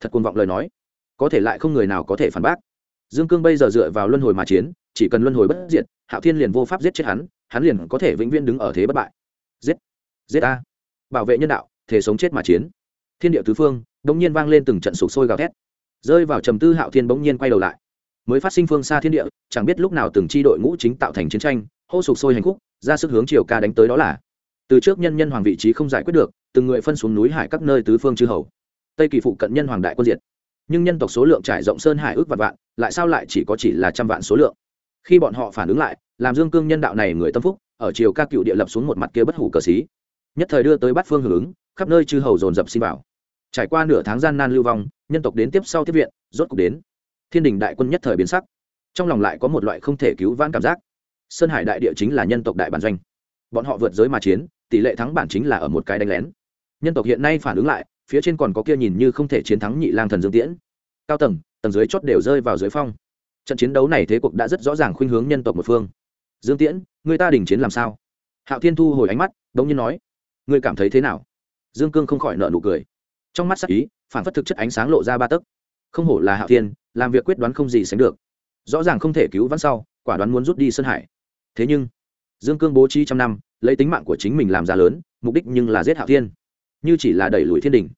Thật cuồng vọng lời nói. Có thể lại không người nào có thể phản bác. Dương cương bây giờ dựa vào luân hồi mà chiến, chỉ cần luân hồi bất diệt, hạo thiên liền vô pháp giết chết hắn hắn liền có thể vĩnh viễn đứng ở thế bất bại. Giết! Giết ta! Bảo vệ nhân đạo thể sống chết mà chiến. Thiên địa tứ phương bỗng nhiên vang lên từng trận sụp sôi gào thét. Rơi vào trầm tư hạo thiên bỗng nhiên quay đầu lại. Mới phát sinh phương xa thiên địa, chẳng biết lúc nào từng chi đội ngũ chính tạo thành chiến tranh, hô sụp sôi hành khúc, ra sức hướng triều ca đánh tới đó là. Từ trước nhân nhân hoàng vị trí không giải quyết được, từng người phân xuống núi hải các nơi tứ phương chư hầu. Tây kỳ phụ cận nhân hoàng đại quân diệt. Nhưng nhân tộc số lượng trải rộng sơn hải ước vạn vạn, lại sao lại chỉ có chỉ là trăm vạn số lượng? Khi bọn họ phản ứng lại, làm dương cương nhân đạo này người tâm phúc, ở chiều ca cựu địa lập xuống một mặt kia bất hủ cờ xí. Nhất thời đưa tới bát phương hưởng ứng, khắp nơi chư hầu dồn dập xin vào trải qua nửa tháng gian nan lưu vong, nhân tộc đến tiếp sau tiếp viện, rốt cục đến. Thiên đình đại quân nhất thời biến sắc. Trong lòng lại có một loại không thể cứu vãn cảm giác. Sơn hải đại địa chính là nhân tộc đại bản doanh. Bọn họ vượt giới mà chiến, tỷ lệ thắng bản chính là ở một cái đánh lén. Nhân tộc hiện nay phản ứng lại, phía trên còn có kia nhìn như không thể chiến thắng nhị lang thần dương tiễn. Cao tầng tầng dưới chót đều rơi vào dưới phong trận chiến đấu này thế cuộc đã rất rõ ràng khuynh hướng nhân tộc một phương. Dương tiễn, người ta đình chiến làm sao? Hạo thiên thu hồi ánh mắt, đống nhiên nói. Ngươi cảm thấy thế nào? Dương cương không khỏi nợ nụ cười. Trong mắt sắc ý, phản phất thực chất ánh sáng lộ ra ba tấc. Không hổ là hạo thiên, làm việc quyết đoán không gì sánh được. Rõ ràng không thể cứu vãn sau, quả đoán muốn rút đi sơn hải. Thế nhưng, dương cương bố trí trăm năm, lấy tính mạng của chính mình làm giá lớn, mục đích nhưng là giết hạo thiên. Như chỉ là đẩy lùi thiên đình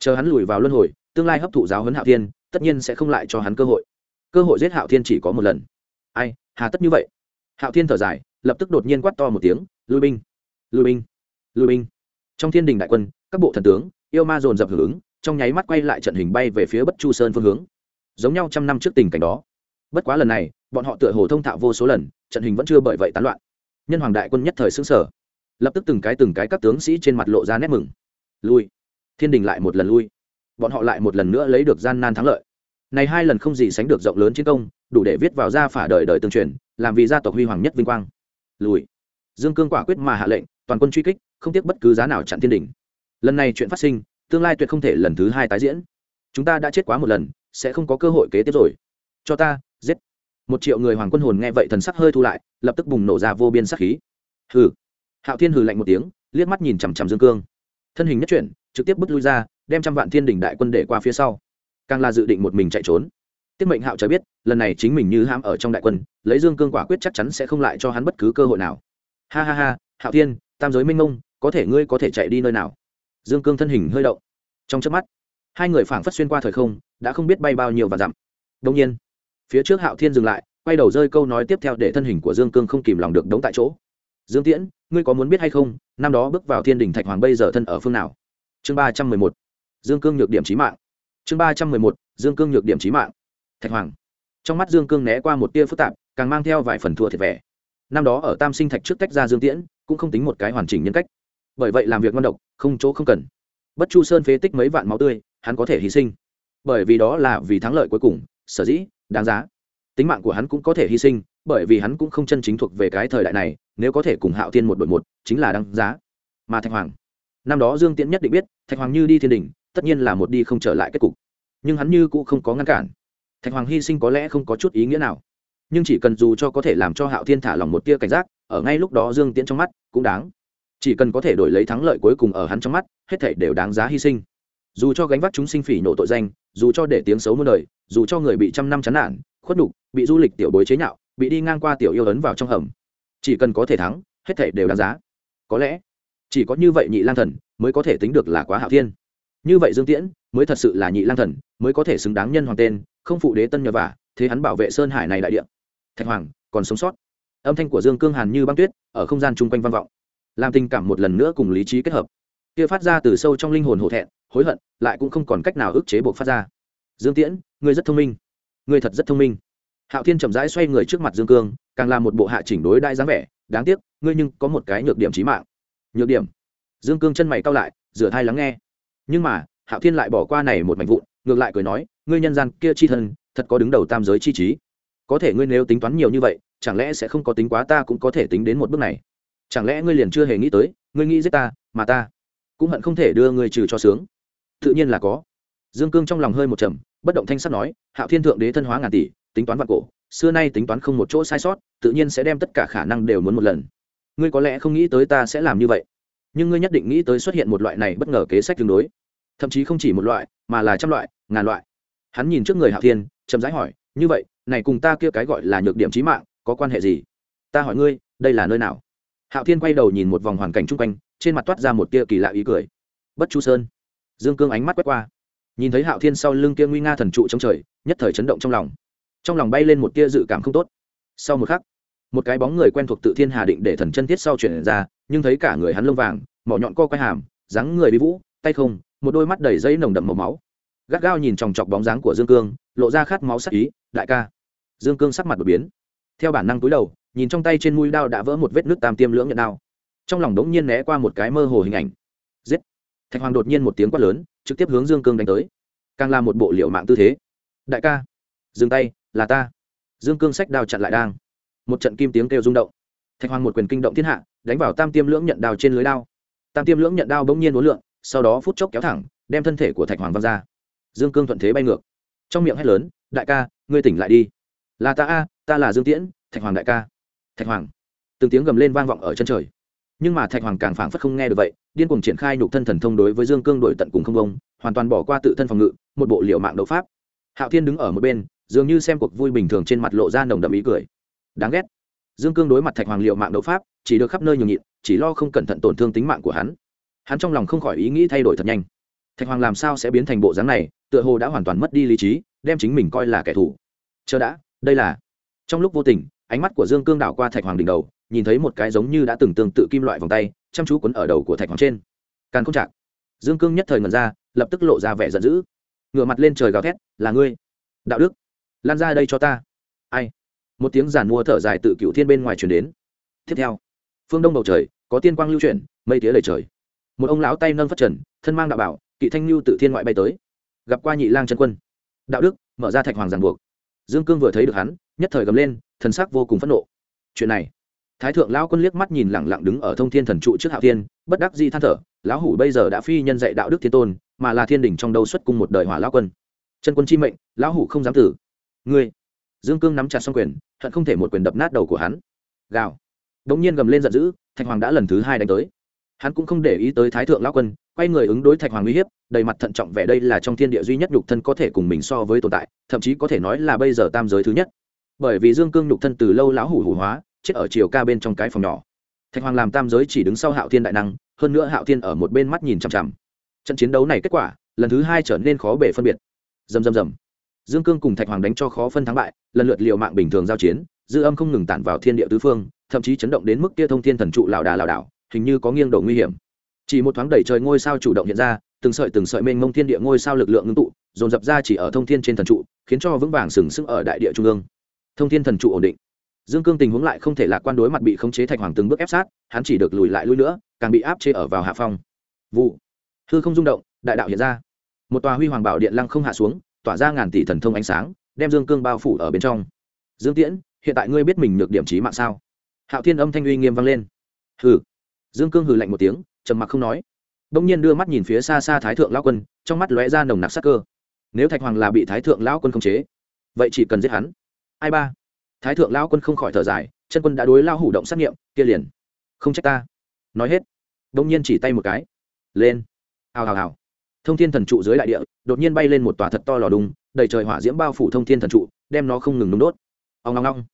chờ hắn lùi vào luân hồi, tương lai hấp thụ giáo huấn hạo thiên, tất nhiên sẽ không lại cho hắn cơ hội cơ hội giết hạo thiên chỉ có một lần. Ai, hà tất như vậy? Hạo thiên thở dài, lập tức đột nhiên quát to một tiếng, lui binh lui binh lui binh. Trong thiên đình đại quân, các bộ thần tướng, yêu ma dồn dập hưởng ứng, trong nháy mắt quay lại trận hình bay về phía bất chu sơn phương hướng. Giống nhau trăm năm trước tình cảnh đó. Bất quá lần này, bọn họ tựa hồ thông thạo vô số lần, trận hình vẫn chưa bởi vậy tán loạn. Nhân hoàng đại quân nhất thời xứng sở lập tức từng cái từng cái các tướng sĩ trên mặt lộ ra nét mừng. Lui. Thiên đình lại một lần lui. Bọn họ lại một lần nữa lấy được gian nan thắng lợi này hai lần không gì sánh được rộng lớn chiến công, đủ để viết vào gia phả đời đời tương truyền, làm vì gia tộc huy hoàng nhất vinh quang. Lùi. Dương cương quả quyết mà hạ lệnh, toàn quân truy kích, không tiếc bất cứ giá nào chặn thiên đình. Lần này chuyện phát sinh, tương lai tuyệt không thể lần thứ hai tái diễn. Chúng ta đã chết quá một lần, sẽ không có cơ hội kế tiếp rồi. Cho ta, giết. Một triệu người hoàng quân hồn nghe vậy thần sắc hơi thu lại, lập tức bùng nổ ra vô biên sắc khí. Hừ. Hạo thiên hừ lạnh một tiếng, liếc mắt nhìn chằm chằm dương cương. Thân hình nhất chuyển, trực tiếp bước lui ra, đem trăm vạn thiên đình đại quân để qua phía sau càng là dự định một mình chạy trốn. Tiết mệnh hạo cho biết lần này chính mình như ham ở trong đại quân lấy dương cương quả quyết chắc chắn sẽ không lại cho hắn bất cứ cơ hội nào. Ha ha ha hạo thiên tam giới minh ngông, có thể ngươi có thể chạy đi nơi nào? Dương cương thân hình hơi động. Trong chớp mắt hai người phảng phất xuyên qua thời không đã không biết bay bao nhiêu và dặm. Đông nhiên phía trước hạo thiên dừng lại quay đầu rơi câu nói tiếp theo để thân hình của dương cương không kìm lòng được đống tại chỗ. Dương tiễn ngươi có muốn biết hay không năm đó bước vào thiên đình thạch hoàng bây giờ thân ở phương nào? Chương ba trăm mười một. Dương cương nhược điểm trí mạng chương ba trăm mười một, dương cương nhược điểm trí mạng. Thạch hoàng. Trong mắt dương cương né qua một tia phức tạp, càng mang theo vài phần thua thiệt vẻ. Năm đó ở tam sinh thạch trước tách ra dương tiễn, cũng không tính một cái hoàn chỉnh nhân cách. Bởi vậy làm việc ngon độc, không chỗ không cần. Bất chu sơn phế tích mấy vạn máu tươi, hắn có thể hy sinh. Bởi vì đó là vì thắng lợi cuối cùng, sở dĩ, đáng giá. Tính mạng của hắn cũng có thể hy sinh, bởi vì hắn cũng không chân chính thuộc về cái thời đại này, nếu có thể cùng hạo thiên một đội một, chính là đáng giá. Mà thạch hoàng. Năm đó dương tiễn nhất định biết, thạch hoàng như đi thiên đình tất nhiên là một đi không trở lại kết cục. Nhưng hắn như cũng không có ngăn cản. Thạch hoàng hy sinh có lẽ không có chút ý nghĩa nào. Nhưng chỉ cần dù cho có thể làm cho hạo thiên thả lòng một tia cảnh giác, ở ngay lúc đó dương tiễn trong mắt cũng đáng. Chỉ cần có thể đổi lấy thắng lợi cuối cùng ở hắn trong mắt, hết thể đều đáng giá hy sinh. Dù cho gánh vác chúng sinh phỉ nổ tội danh, dù cho để tiếng xấu muôn đời, dù cho người bị trăm năm chán nản, khuất đục bị du lịch tiểu bối chế nhạo, bị đi ngang qua tiểu yêu ấn vào trong hầm, chỉ cần có thể thắng, hết thể đều đáng giá. Có lẽ, chỉ có như vậy nhị lang thần mới có thể tính được là quá hạo thiên như vậy dương tiễn mới thật sự là nhị lang thần, mới có thể xứng đáng nhân hoàng tên, không phụ đế tân nhờ vả, thế hắn bảo vệ sơn hải này đại địa. Thạch hoàng, còn sống sót. Âm thanh của dương cương hàn như băng tuyết, ở không gian chung quanh vang vọng. Làm tình cảm một lần nữa cùng lý trí kết hợp. Kia phát ra từ sâu trong linh hồn hổ thẹn, hối hận, lại cũng không còn cách nào ức chế buộc phát ra. Dương tiễn, ngươi rất thông minh. Ngươi thật rất thông minh. Hạo thiên chậm rãi xoay người trước mặt dương cương, càng là một bộ hạ chỉnh đối đại dáng vẻ, đáng tiếc, ngươi nhưng có một cái nhược điểm trí mạng. Nhược điểm. Dương cương chân mày cao lại, rửa thai lắng nghe nhưng mà, hạo thiên lại bỏ qua này một mảnh vụn, ngược lại cười nói, ngươi nhân gian kia chi thân, thật có đứng đầu tam giới chi trí. Có thể ngươi nếu tính toán nhiều như vậy, chẳng lẽ sẽ không có tính quá ta cũng có thể tính đến một bước này? Chẳng lẽ ngươi liền chưa hề nghĩ tới, ngươi nghĩ giết ta, mà ta cũng hận không thể đưa ngươi trừ cho sướng? Tự nhiên là có. Dương cương trong lòng hơi một trầm, bất động thanh sắt nói, hạo thiên thượng đế thân hóa ngàn tỷ, tính toán vạn cổ, xưa nay tính toán không một chỗ sai sót, tự nhiên sẽ đem tất cả khả năng đều muốn một lần. Ngươi có lẽ không nghĩ tới ta sẽ làm như vậy nhưng ngươi nhất định nghĩ tới xuất hiện một loại này bất ngờ kế sách tương đối. Thậm chí không chỉ một loại, mà là trăm loại, ngàn loại. Hắn nhìn trước người hạo thiên, chậm rãi hỏi, như vậy, này cùng ta kia cái gọi là nhược điểm trí mạng, có quan hệ gì? Ta hỏi ngươi, đây là nơi nào? Hạo thiên quay đầu nhìn một vòng hoàn cảnh chung quanh, trên mặt toát ra một tia kỳ lạ ý cười. Bất chu sơn. Dương cương ánh mắt quét qua. Nhìn thấy hạo thiên sau lưng kia nguy nga thần trụ trong trời, nhất thời chấn động trong lòng. Trong lòng bay lên một tia dự cảm không tốt. Sau một khắc, một cái bóng người quen thuộc tự thiên hà định để thần chân thiết sau chuyển ra nhưng thấy cả người hắn lông vàng, mỏ nhọn co quai hàm, dáng người bị vũ, tay không, một đôi mắt đầy dây nồng đậm màu máu. Gắt gao nhìn chòng chọc bóng dáng của dương cương, lộ ra khát máu sắc ý, đại ca. Dương cương sắc mặt đột biến. Theo bản năng túi đầu, nhìn trong tay trên mũi đao đã vỡ một vết nước tam tiêm lưỡng nhận đao. Trong lòng đống nhiên né qua một cái mơ hồ hình ảnh. Giết! Thạch hoàng đột nhiên một tiếng quát lớn, trực tiếp hướng dương cương đánh tới. Càng là một bộ liệu mạng tư thế. Đại ca, dừng tay, là ta. Dương cương sách đao chặn lại đang. Một trận kim tiếng kêu rung động. Thạch hoàng một quyền kinh động thiên hạ đánh vào tam tiêm lưỡng nhận đao trên lưới đao. Tam tiêm lưỡng nhận đao bỗng nhiên uốn lượn, sau đó phút chốc kéo thẳng, đem thân thể của thạch hoàng văng ra. Dương cương thuận thế bay ngược. Trong miệng hét lớn, đại ca, ngươi tỉnh lại đi. Là ta a, ta là dương tiễn, thạch hoàng đại ca. Thạch hoàng. Từng tiếng gầm lên vang vọng ở chân trời. Nhưng mà thạch hoàng càng phảng phất không nghe được vậy, điên cuồng triển khai nhục thân thần thông đối với dương cương đổi tận cùng không công hoàn toàn bỏ qua tự thân phòng ngự, một bộ liệu mạng đấu pháp. Hạo thiên đứng ở một bên, dường như xem cuộc vui bình thường trên mặt lộ ra nồng đậm ý cười. Đáng ghét dương cương đối mặt thạch hoàng liệu mạng đấu pháp, chỉ được khắp nơi nhường nhịn, chỉ lo không cẩn thận tổn thương tính mạng của hắn. Hắn trong lòng không khỏi ý nghĩ thay đổi thật nhanh. Thạch hoàng làm sao sẽ biến thành bộ dáng này, tựa hồ đã hoàn toàn mất đi lý trí, đem chính mình coi là kẻ thù. Chờ đã, đây là. Trong lúc vô tình, ánh mắt của dương cương đảo qua thạch hoàng đỉnh đầu, nhìn thấy một cái giống như đã từng tương tự kim loại vòng tay, chăm chú quấn ở đầu của thạch hoàng trên. Càn không chạc dương cương nhất thời ngần ra, lập tức lộ ra vẻ giận dữ. Ngửa mặt lên trời gào thét, là ngươi, đạo đức, lan ra đây cho ta. Ai? Một tiếng giàn mua thở dài tự cựu thiên bên ngoài truyền đến. Tiếp theo, phương đông bầu trời, có tiên quang lưu chuyển, mây tía đầy trời. Một ông lão tay nâng phát trần, thân mang đạo bảo, kỵ thanh lưu tự thiên ngoại bay tới. Gặp qua nhị lang chân quân. Đạo đức, mở ra thạch hoàng giàn buộc. Dương cương vừa thấy được hắn, nhất thời gầm lên, thần sắc vô cùng phẫn nộ. Chuyện này, thái thượng lão quân liếc mắt nhìn lẳng lặng đứng ở thông thiên thần trụ trước hạo thiên, bất đắc di than thở, lão hủ bây giờ đã phi nhân dạy đạo đức thiên tôn, mà là thiên đỉnh trong đâu xuất cung một đời hỏa lão quân. Chân quân chi mệnh, lão hủ không dám tử. Ngươi, dương cương nắm chặt xong quyền hận không thể một quyền đập nát đầu của hắn. Gào. Đống nhiên gầm lên giận dữ, thạch hoàng đã lần thứ hai đánh tới. Hắn cũng không để ý tới thái thượng lão quân, quay người ứng đối thạch hoàng uy hiếp, đầy mặt thận trọng vẻ đây là trong thiên địa duy nhất nhục thân có thể cùng mình so với tồn tại, thậm chí có thể nói là bây giờ tam giới thứ nhất. Bởi vì dương cương nhục thân từ lâu lão hủ hủ hóa, chết ở chiều ca bên trong cái phòng nhỏ. Thạch hoàng làm tam giới chỉ đứng sau hạo thiên đại năng, hơn nữa hạo thiên ở một bên mắt nhìn chằm chằm. Trận chiến đấu này kết quả, lần thứ hai trở nên khó bể phân biệt. Dầm dầm dầm dương cương cùng thạch hoàng đánh cho khó phân thắng bại, lần lượt liều mạng bình thường giao chiến, dư âm không ngừng tản vào thiên địa tứ phương, thậm chí chấn động đến mức kia thông thiên thần trụ lảo đà lảo đảo, hình như có nghiêng độ nguy hiểm. Chỉ một thoáng đẩy trời ngôi sao chủ động hiện ra, từng sợi từng sợi mênh mông thiên địa ngôi sao lực lượng ngưng tụ, dồn dập ra chỉ ở thông thiên trên thần trụ, khiến cho vững vàng sừng sững ở đại địa trung ương. Thông thiên thần trụ ổn định. Dương cương tình huống lại không thể lạc quan đối mặt bị khống chế thạch hoàng từng bước ép sát, hắn chỉ được lùi lại lui nữa, càng bị áp chế ở vào hạ phong. Vụ. Hư không rung động, đại đạo hiện ra. Một tòa huy hoàng bảo điện lăng không hạ xuống tỏa ra ngàn tỷ thần thông ánh sáng, đem dương cương bao phủ ở bên trong. Dương tiễn, hiện tại ngươi biết mình nhược điểm trí mạng sao? Hạo thiên âm thanh uy nghiêm vang lên. Hừ. Dương cương hừ lạnh một tiếng, trầm mặc không nói. Đông nhiên đưa mắt nhìn phía xa xa thái thượng lão quân, trong mắt lóe ra nồng nặc sắc cơ. Nếu thạch hoàng là bị thái thượng lão quân khống chế, vậy chỉ cần giết hắn. Ai ba? Thái thượng lão quân không khỏi thở dài, chân quân đã đối lao hủ động xác nghiệm, kia liền. Không trách ta. Nói hết. Đông nhiên chỉ tay một cái. Lên. Hào hào hào thông thiên thần trụ dưới đại địa, đột nhiên bay lên một tòa thật to lò đùng, đầy trời hỏa diễm bao phủ thông thiên thần trụ, đem nó không ngừng nung đốt. Ông ngong ngong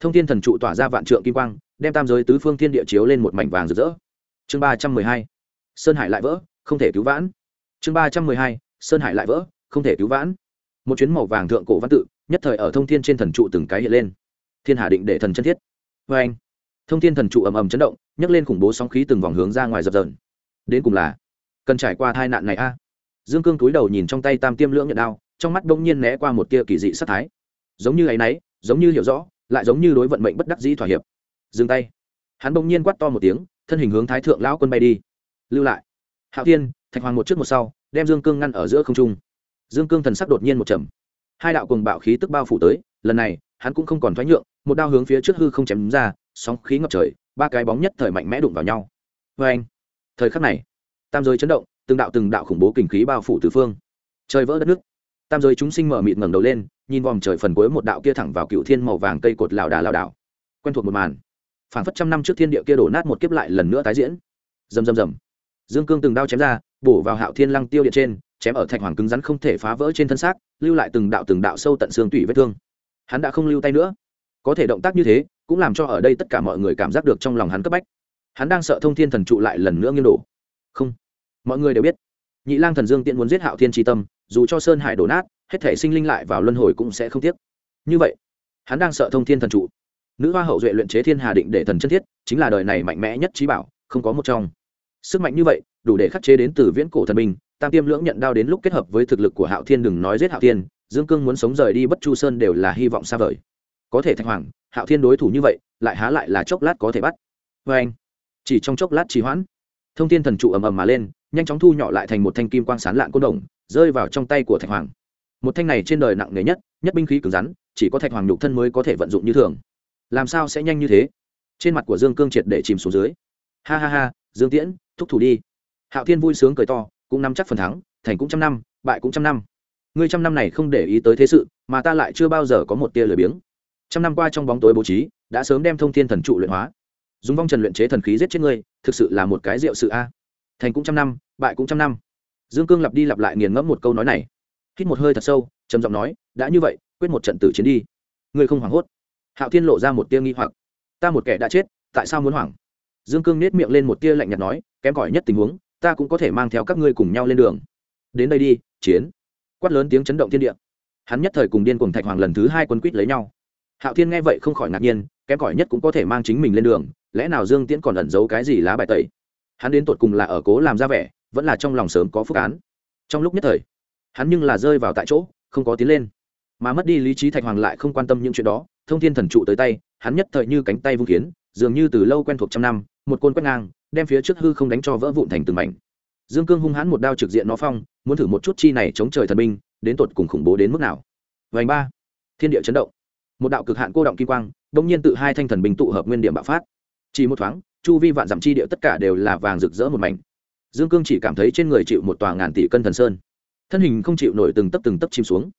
thông thiên thần trụ tỏa ra vạn trượng kim quang, đem tam giới tứ phương thiên địa chiếu lên một mảnh vàng rực rỡ. Chương ba trăm mười hai. Sơn hải lại vỡ, không thể cứu vãn. Chương ba trăm mười hai. Sơn hải lại vỡ, không thể cứu vãn. Một chuyến màu vàng thượng cổ văn tự, nhất thời ở thông thiên trên thần trụ từng cái hiện lên. Thiên hà định để thần chân thiết. Vê anh, thông thiên thần trụ ầm ầm chấn động, nhấc lên khủng bố sóng khí từng vòng hướng ra ngoài dập dờn. Đến cùng là cần trải qua tai nạn này a? Dương cương túi đầu nhìn trong tay tam tiêm lưỡng nhận đao, trong mắt bỗng nhiên né qua một tia kỳ dị sát thái. Giống như ấ y náy giống như hiểu rõ, lại giống như đối vận mệnh bất đắc dĩ thỏa hiệp. Dừng tay. Hắn bỗng nhiên quát to một tiếng, thân hình hướng thái thượng lão quân bay đi. Lưu lại. Hạo tiên thạch hoàng một trước một sau, đem dương cương ngăn ở giữa không trung. Dương cương thần sắc đột nhiên một trầm. Hai đạo cùng bạo khí tức bao phủ tới, lần này, hắn cũng không còn thoái nhượng, một đao hướng phía trước hư không chém ra, sóng khí ngập trời, ba cái bóng nhất thời mạnh mẽ đụng vào nhau. Vê anh thời khắc này, tam giới chấn động từng đạo từng đạo khủng bố kinh khí bao phủ tứ phương. Trời vỡ đất nước. Tam giới chúng sinh mở mịt ngẩng đầu lên, nhìn vòm trời phần cuối một đạo kia thẳng vào cựu thiên màu vàng cây cột lảo đà lảo đảo. Quen thuộc một màn. Phảng phất trăm năm trước thiên địa kia đổ nát một kiếp lại lần nữa tái diễn. Rầm rầm rầm. Dương cương từng đao chém ra, bổ vào hạo thiên lăng tiêu điện trên, chém ở thạch hoàng cứng rắn không thể phá vỡ trên thân xác, lưu lại từng đạo từng đạo sâu tận xương tủy vết thương. Hắn đã không lưu tay nữa. Có thể động tác như thế, cũng làm cho ở đây tất cả mọi người cảm giác được trong lòng hắn cấp bách. Hắn đang sợ thông thiên thần trụ lại lần nữa nghiêng đổ. Không mọi người đều biết, nhị lang thần dương tiện muốn giết hạo thiên tri tâm, dù cho sơn hải đổ nát, hết thể sinh linh lại vào luân hồi cũng sẽ không tiếc. Như vậy, hắn đang sợ thông thiên thần trụ. Nữ hoa hậu duệ luyện chế thiên hà định để thần chân thiết, chính là đời này mạnh mẽ nhất trí bảo, không có một trong. Sức mạnh như vậy, đủ để khắc chế đến từ viễn cổ thần minh tam tiêm lưỡng nhận đao đến lúc kết hợp với thực lực của hạo thiên đừng nói giết hạo thiên, dương cương muốn sống rời đi bất chu sơn đều là hy vọng xa vời. Có thể thạch hoàng, hạo thiên đối thủ như vậy, lại há lại là chốc lát có thể bắt. Vê anh. Chỉ trong chốc lát trì hoãn, thông thiên thần trụ ầm ầm mà lên nhanh chóng thu nhỏ lại thành một thanh kim quang sán lạn côn đồng, rơi vào trong tay của thạch hoàng. Một thanh này trên đời nặng nề nhất nhất binh khí cứng rắn, chỉ có thạch hoàng nhục thân mới có thể vận dụng như thường. Làm sao sẽ nhanh như thế? Trên mặt của dương cương triệt để chìm xuống dưới. Ha ha ha, dương tiễn, thúc thủ đi. Hạo thiên vui sướng cười to, cũng nắm chắc phần thắng, thành cũng trăm năm, bại cũng trăm năm. Ngươi trăm năm này không để ý tới thế sự, mà ta lại chưa bao giờ có một tia lười biếng. Trăm năm qua trong bóng tối bố trí, đã sớm đem thông thiên thần trụ luyện hóa. Dùng vong trần luyện chế thần khí giết chết ngươi, thực sự là một cái rượu sự a thành cũng trăm năm, bại cũng trăm năm. Dương cương lặp đi lặp lại nghiền ngẫm một câu nói này. Hít một hơi thật sâu, trầm giọng nói, đã như vậy, quyết một trận tử chiến đi. Ngươi không hoảng hốt. Hạo thiên lộ ra một tia nghi hoặc. Ta một kẻ đã chết, tại sao muốn hoảng? Dương cương nết miệng lên một tia lạnh nhạt nói, kém cỏi nhất tình huống, ta cũng có thể mang theo các ngươi cùng nhau lên đường. Đến đây đi, chiến. Quát lớn tiếng chấn động thiên địa. Hắn nhất thời cùng điên cùng thạch hoàng lần thứ hai quân quýt lấy nhau. Hạo thiên nghe vậy không khỏi ngạc nhiên, kém cỏi nhất cũng có thể mang chính mình lên đường, lẽ nào dương tiễn còn ẩn giấu cái gì lá bài tẩy? Hắn đến tột cùng là ở cố làm ra vẻ, vẫn là trong lòng sớm có phúc án. Trong lúc nhất thời, hắn nhưng là rơi vào tại chỗ, không có tiến lên. Mà mất đi lý trí thạch hoàng lại không quan tâm những chuyện đó, thông thiên thần trụ tới tay, hắn nhất thời như cánh tay vung kiến, dường như từ lâu quen thuộc trăm năm, một côn quét ngang, đem phía trước hư không đánh cho vỡ vụn thành từng mảnh. Dương cương hung hãn một đao trực diện nó phong, muốn thử một chút chi này chống trời thần binh, đến tột cùng khủng bố đến mức nào. Vành ba, thiên địa chấn động. Một đạo cực hạn cô động kim quang, đông nhiên tự hai thanh thần binh tụ hợp nguyên điểm bạo phát. Chỉ một thoáng chu vi vạn dặm chi địa tất cả đều là vàng rực rỡ một mảnh. Dương cương chỉ cảm thấy trên người chịu một tòa ngàn tỷ cân thần sơn. Thân hình không chịu nổi từng tấc từng tấc chìm xuống.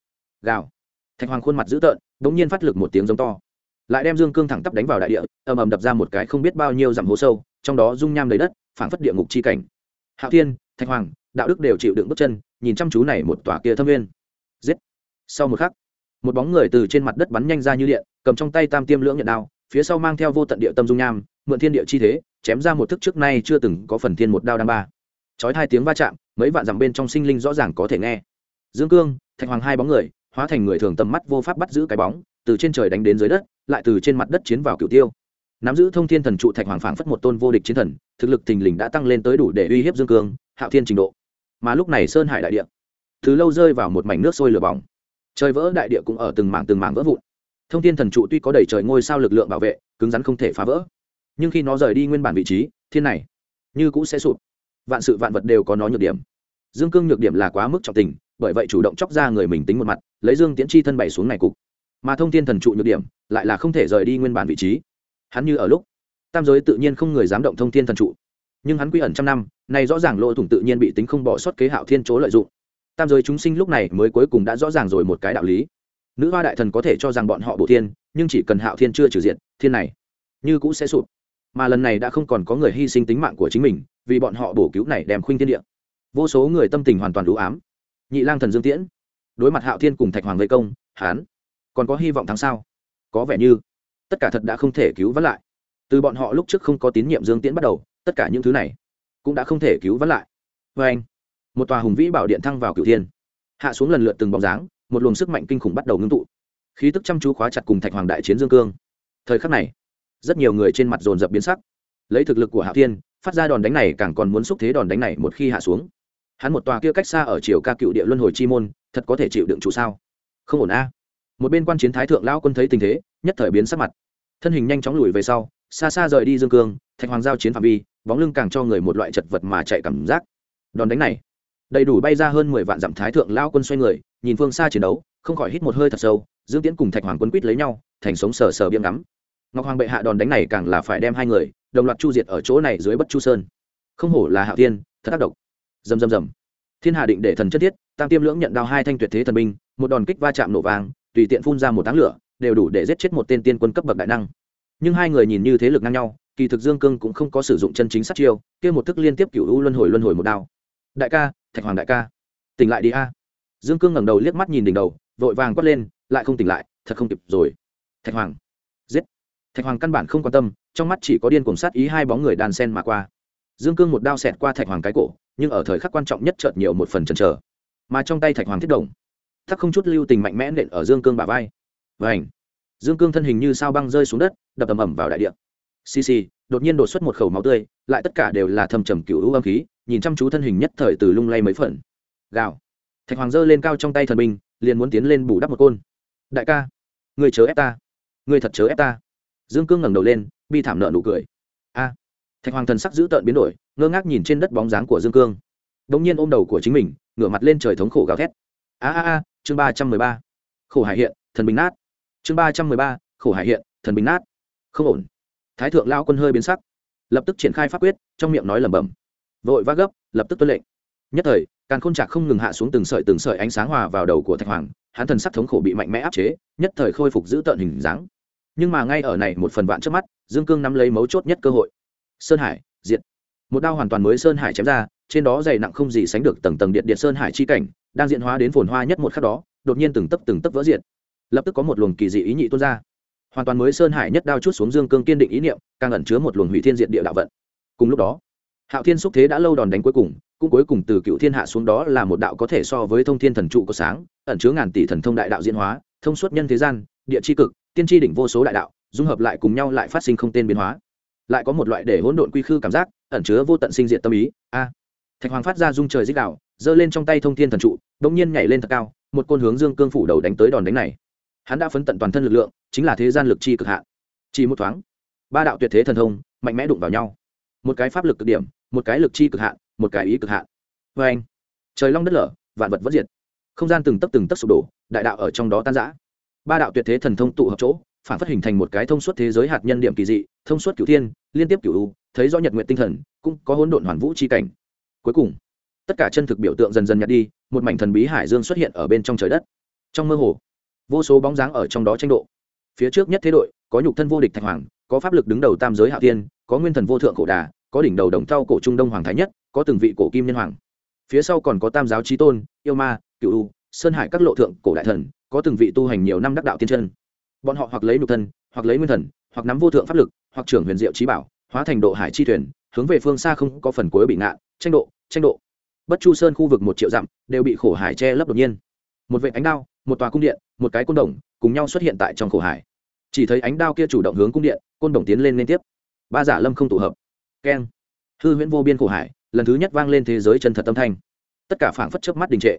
Gào. Thạch hoàng khuôn mặt dữ tợn đ ỗ n g nhiên phát lực một tiếng giống to. Lại đem dương cương thẳng tắp đánh vào đại địa, ầm ầm đập ra một cái không biết bao nhiêu dặm hố sâu, trong đó dung nham lấy đất, phảng phất địa ngục chi cảnh. Hạo thiên, thạch hoàng, đạo đức đều chịu đựng bước chân, nhìn chăm chú này một tòa kia thâm viên giết. Sau một khắc, một bóng người từ trên mặt đất bắn nhanh ra như điện, cầm trong tay tam tiêm lưỡng nhận đao phía sau mang theo vô tận địa tâm dung nham, mượn thiên địa chi thế, chém ra một thức trước nay chưa từng có phần thiên một đao đam ba. Chói hai tiếng va chạm, mấy vạn dặm bên trong sinh linh rõ ràng có thể nghe. Dương cương, thạch hoàng hai bóng người, hóa thành người thường tầm mắt vô pháp bắt giữ cái bóng, từ trên trời đánh đến dưới đất, lại từ trên mặt đất chiến vào cửu tiêu. Nắm giữ thông thiên thần trụ thạch hoàng phảng phất một tôn vô địch chiến thần, thực lực thình lình đã tăng lên tới đủ để uy hiếp dương cương, hạo thiên trình độ. Mà lúc này sơn hải đại địa thứ lâu rơi vào một mảnh nước sôi lửa bỏng. Trời vỡ đại địa cũng ở từng mảng từng mảng vỡ vụn thông thiên thần trụ tuy có đầy trời ngôi sao lực lượng bảo vệ, cứng rắn không thể phá vỡ. Nhưng khi nó rời đi nguyên bản vị trí, thiên này, như cũ sẽ sụp. Vạn sự vạn vật đều có nó nhược điểm. Dương cương nhược điểm là quá mức trọng tình, bởi vậy chủ động chóc ra người mình tính một mặt, lấy dương tiễn chi thân bày xuống này cục. Mà thông thiên thần trụ nhược điểm lại là không thể rời đi nguyên bản vị trí. Hắn như ở lúc, tam giới tự nhiên không người dám động thông thiên thần trụ. Nhưng hắn quy ẩn trăm năm, này rõ ràng lỗ thủng tự nhiên bị tính không bỏ sót kế hạo thiên chỗ lợi dụng. Tam giới chúng sinh lúc này mới cuối cùng đã rõ ràng rồi một cái đạo lý nữ hoa đại thần có thể cho rằng bọn họ bổ thiên, nhưng chỉ cần hạo thiên chưa trừ diện thiên này như cũ sẽ sụp. Mà lần này đã không còn có người hy sinh tính mạng của chính mình, vì bọn họ bổ cứu này đem khuynh thiên địa. Vô số người tâm tình hoàn toàn đủ ám. Nhị lang thần dương tiễn, đối mặt hạo thiên cùng thạch hoàng vây công, hán, còn có hy vọng thắng sao? Có vẻ như tất cả thật đã không thể cứu vãn lại. Từ bọn họ lúc trước không có tín nhiệm dương tiễn bắt đầu, tất cả những thứ này cũng đã không thể cứu vãn lại. Vê anh một tòa hùng vĩ bảo điện thăng vào cửu thiên. Hạ xuống lần lượt từng bóng dáng một luồng sức mạnh kinh khủng bắt đầu ngưng tụ. Khí tức chăm chú khóa chặt cùng thạch hoàng đại chiến dương cương. Thời khắc này, rất nhiều người trên mặt dồn dập biến sắc. Lấy thực lực của hạ thiên, phát ra đòn đánh này càng còn muốn xúc thế đòn đánh này một khi hạ xuống. Hắn một tòa kia cách xa ở chiều ca cựu địa luân hồi chi môn, thật có thể chịu đựng chủ sao? Không ổn a. Một bên quan chiến thái thượng lão quân thấy tình thế, nhất thời biến sắc mặt. Thân hình nhanh chóng lùi về sau, xa xa rời đi dương cương, thạch hoàng giao chiến phạm vi, bóng lưng càng cho người một loại chật vật mà chạy cảm giác. Đòn đánh này đầy đủ bay ra hơn mười vạn dặm thái thượng lao quân xoay người, nhìn phương xa chiến đấu, không khỏi hít một hơi thật sâu, dương tiễn cùng thạch hoàng quân quýt lấy nhau, thành sống sờ sờ biếm ngắm. Ngọc hoàng bệ hạ đòn đánh này càng là phải đem hai người đồng loạt chu diệt ở chỗ này dưới bất chu sơn. Không hổ là hạ tiên thật tác động dầm dầm dầm thiên hà định để thần chất thiết, tam tiêm lưỡng nhận đao hai thanh tuyệt thế thần binh, một đòn kích va chạm nổ vàng tùy tiện phun ra một táng lửa, đều đủ để giết chết một tên tiên quân cấp bậc đại năng. Nhưng hai người nhìn như thế lực ngang nhau, kỳ thực dương cương cũng không có sử dụng chân chính sát chiêu, kia một thức liên tiếp cựu u luân hồi luân hồi một đao. Đại ca thạch hoàng đại ca. Tỉnh lại đi a. Dương cương ngẩng đầu liếc mắt nhìn đỉnh đầu, vội vàng quát lên, lại không tỉnh lại, thật không kịp rồi. Thạch hoàng. Giết. Thạch hoàng căn bản không quan tâm, trong mắt chỉ có điên cuồng sát ý hai bóng người đàn sen mà qua. Dương cương một đao xẹt qua thạch hoàng cái cổ, nhưng ở thời khắc quan trọng nhất chợt nhiều một phần chần chờ. Mà trong tay thạch hoàng thiết đồng thắc không chút lưu tình mạnh mẽ nện ở dương cương bả vai. Và ảnh dương cương thân hình như sao băng rơi xuống đất, đập ầm ầm vào đại địa. Xì xì đột nhiên đột xuất một khẩu máu tươi, lại tất cả đều là thầm trầm cựu hữu âm khí, nhìn chăm chú thân hình nhất thời từ lung lay mấy phần. Gào. Thạch hoàng giơ lên cao trong tay thần binh, liền muốn tiến lên bù đắp một côn. Đại ca người chớ ép ta. Người thật chớ ép ta. Dương cương ngẩng đầu lên, bi thảm nợ nụ cười. A. Thạch hoàng thần sắc giữ tợn biến đổi, ngơ ngác nhìn trên đất bóng dáng của dương cương. Đ ỗ n g nhiên ôm đầu của chính mình, ngửa mặt lên trời thống khổ gào thét. A a a, chương ba trăm mười ba. Khổ hải hiện, thần bình nát. Chương ba trăm mười ba, khổ hải hiện, thần bình nát. Không ổn thái thượng lao quân hơi biến sắc, lập tức triển khai pháp quyết, trong miệng nói lẩm bẩm. Vội vã gấp, lập tức tuân lệnh. Nhất thời càng khôn chạc không ngừng hạ xuống từng sợi từng sợi ánh sáng hòa vào đầu của thạch hoàng, hắn thần sắc thống khổ bị mạnh mẽ áp chế, nhất thời khôi phục giữ tợn hình dáng. Nhưng mà ngay ở này một phần vạn trước mắt, dương cương nắm lấy mấu chốt nhất cơ hội. Sơn hải, diệt. Một đao hoàn toàn mới sơn hải chém ra, trên đó dày nặng không gì sánh được tầng tầng điện điện sơn hải chi cảnh, đang diện hóa đến phồn hoa nhất một khắc đó, đột nhiên từng tấc từng tấc vỡ diệt. Lập tức có một luồng kỳ dị ý nhị tuôn ra hoàn toàn mới sơn hải nhất đao chút xuống dương cương kiên định ý niệm, càng ẩn chứa một luồng hủy thiên diện địa đạo vận. Cùng lúc đó, hạo thiên xúc thế đã lâu đòn đánh cuối cùng, cũng cuối cùng từ cựu thiên hạ xuống đó là một đạo có thể so với thông thiên thần trụ có sáng, ẩn chứa ngàn tỷ thần thông đại đạo diễn hóa, thông suốt nhân thế gian, địa chi cực, tiên tri đỉnh vô số đại đạo, dung hợp lại cùng nhau lại phát sinh không tên biến hóa. Lại có một loại để hỗn độn quy khư cảm giác, ẩn chứa vô tận sinh diện tâm ý, a. Thạch hoàng phát ra dung trời dích đạo, giơ lên trong tay thông thiên thần trụ đ ỗ n g nhiên nhảy lên thật cao, một côn hướng dương cương phủ đầu đánh tới đòn đánh này hắn đã phấn tận toàn thân lực lượng, chính là thế gian lực chi cực hạn. Chỉ một thoáng, ba đạo tuyệt thế thần thông mạnh mẽ đụng vào nhau. Một cái pháp lực cực điểm, một cái lực chi cực hạn, một cái ý cực hạn. Vê anh, trời long đất lở, vạn vật vất diệt. Không gian từng tấc từng tấc sụp đổ, đại đạo ở trong đó tan giã ba đạo tuyệt thế thần thông tụ hợp chỗ, phản phát hình thành một cái thông suốt thế giới hạt nhân điểm kỳ dị, thông suốt cửu thiên, liên tiếp cửu u, thấy rõ nhật nguyện tinh thần, cũng có hỗn độn hoàn vũ chi cảnh. Cuối cùng, tất cả chân thực biểu tượng dần dần nhạt đi, một mảnh thần bí hải dương xuất hiện ở bên trong trời đất. Trong mơ hồ vô số bóng dáng ở trong đó tranh độ. Phía trước nhất thế đội, có nhục thân vô địch thạch hoàng, có pháp lực đứng đầu tam giới hạ tiên có nguyên thần vô thượng cổ đà, có đỉnh đầu đồng thau cổ trung đông hoàng thái nhất, có từng vị cổ kim nhân hoàng. Phía sau còn có tam giáo trí tôn, yêu ma cựu u, sơn hải các lộ thượng cổ đại thần, có từng vị tu hành nhiều năm đắc đạo tiên chân. Bọn họ hoặc lấy nhục thân, hoặc lấy nguyên thần, hoặc nắm vô thượng pháp lực, hoặc trưởng huyền diệu trí bảo, hóa thành độ hải chi thuyền, hướng về phương xa không có phần cuối bị ngạn tranh độ tranh độ. Bất chu sơn khu vực một triệu dặm, đều bị khổ hải che lấp đột nhiên. Một vệ ánh đao một tòa cung điện, một cái côn đồng cùng nhau xuất hiện tại trong khổ hải. Chỉ thấy ánh đao kia chủ động hướng cung điện, côn đồng tiến lên liên tiếp. Ba giả lâm không tụ hợp. Keng. Hư huyễn vô biên khổ hải, lần thứ nhất vang lên thế giới chân thật tâm thanh. Tất cả phảng phất chớp mắt đình trệ.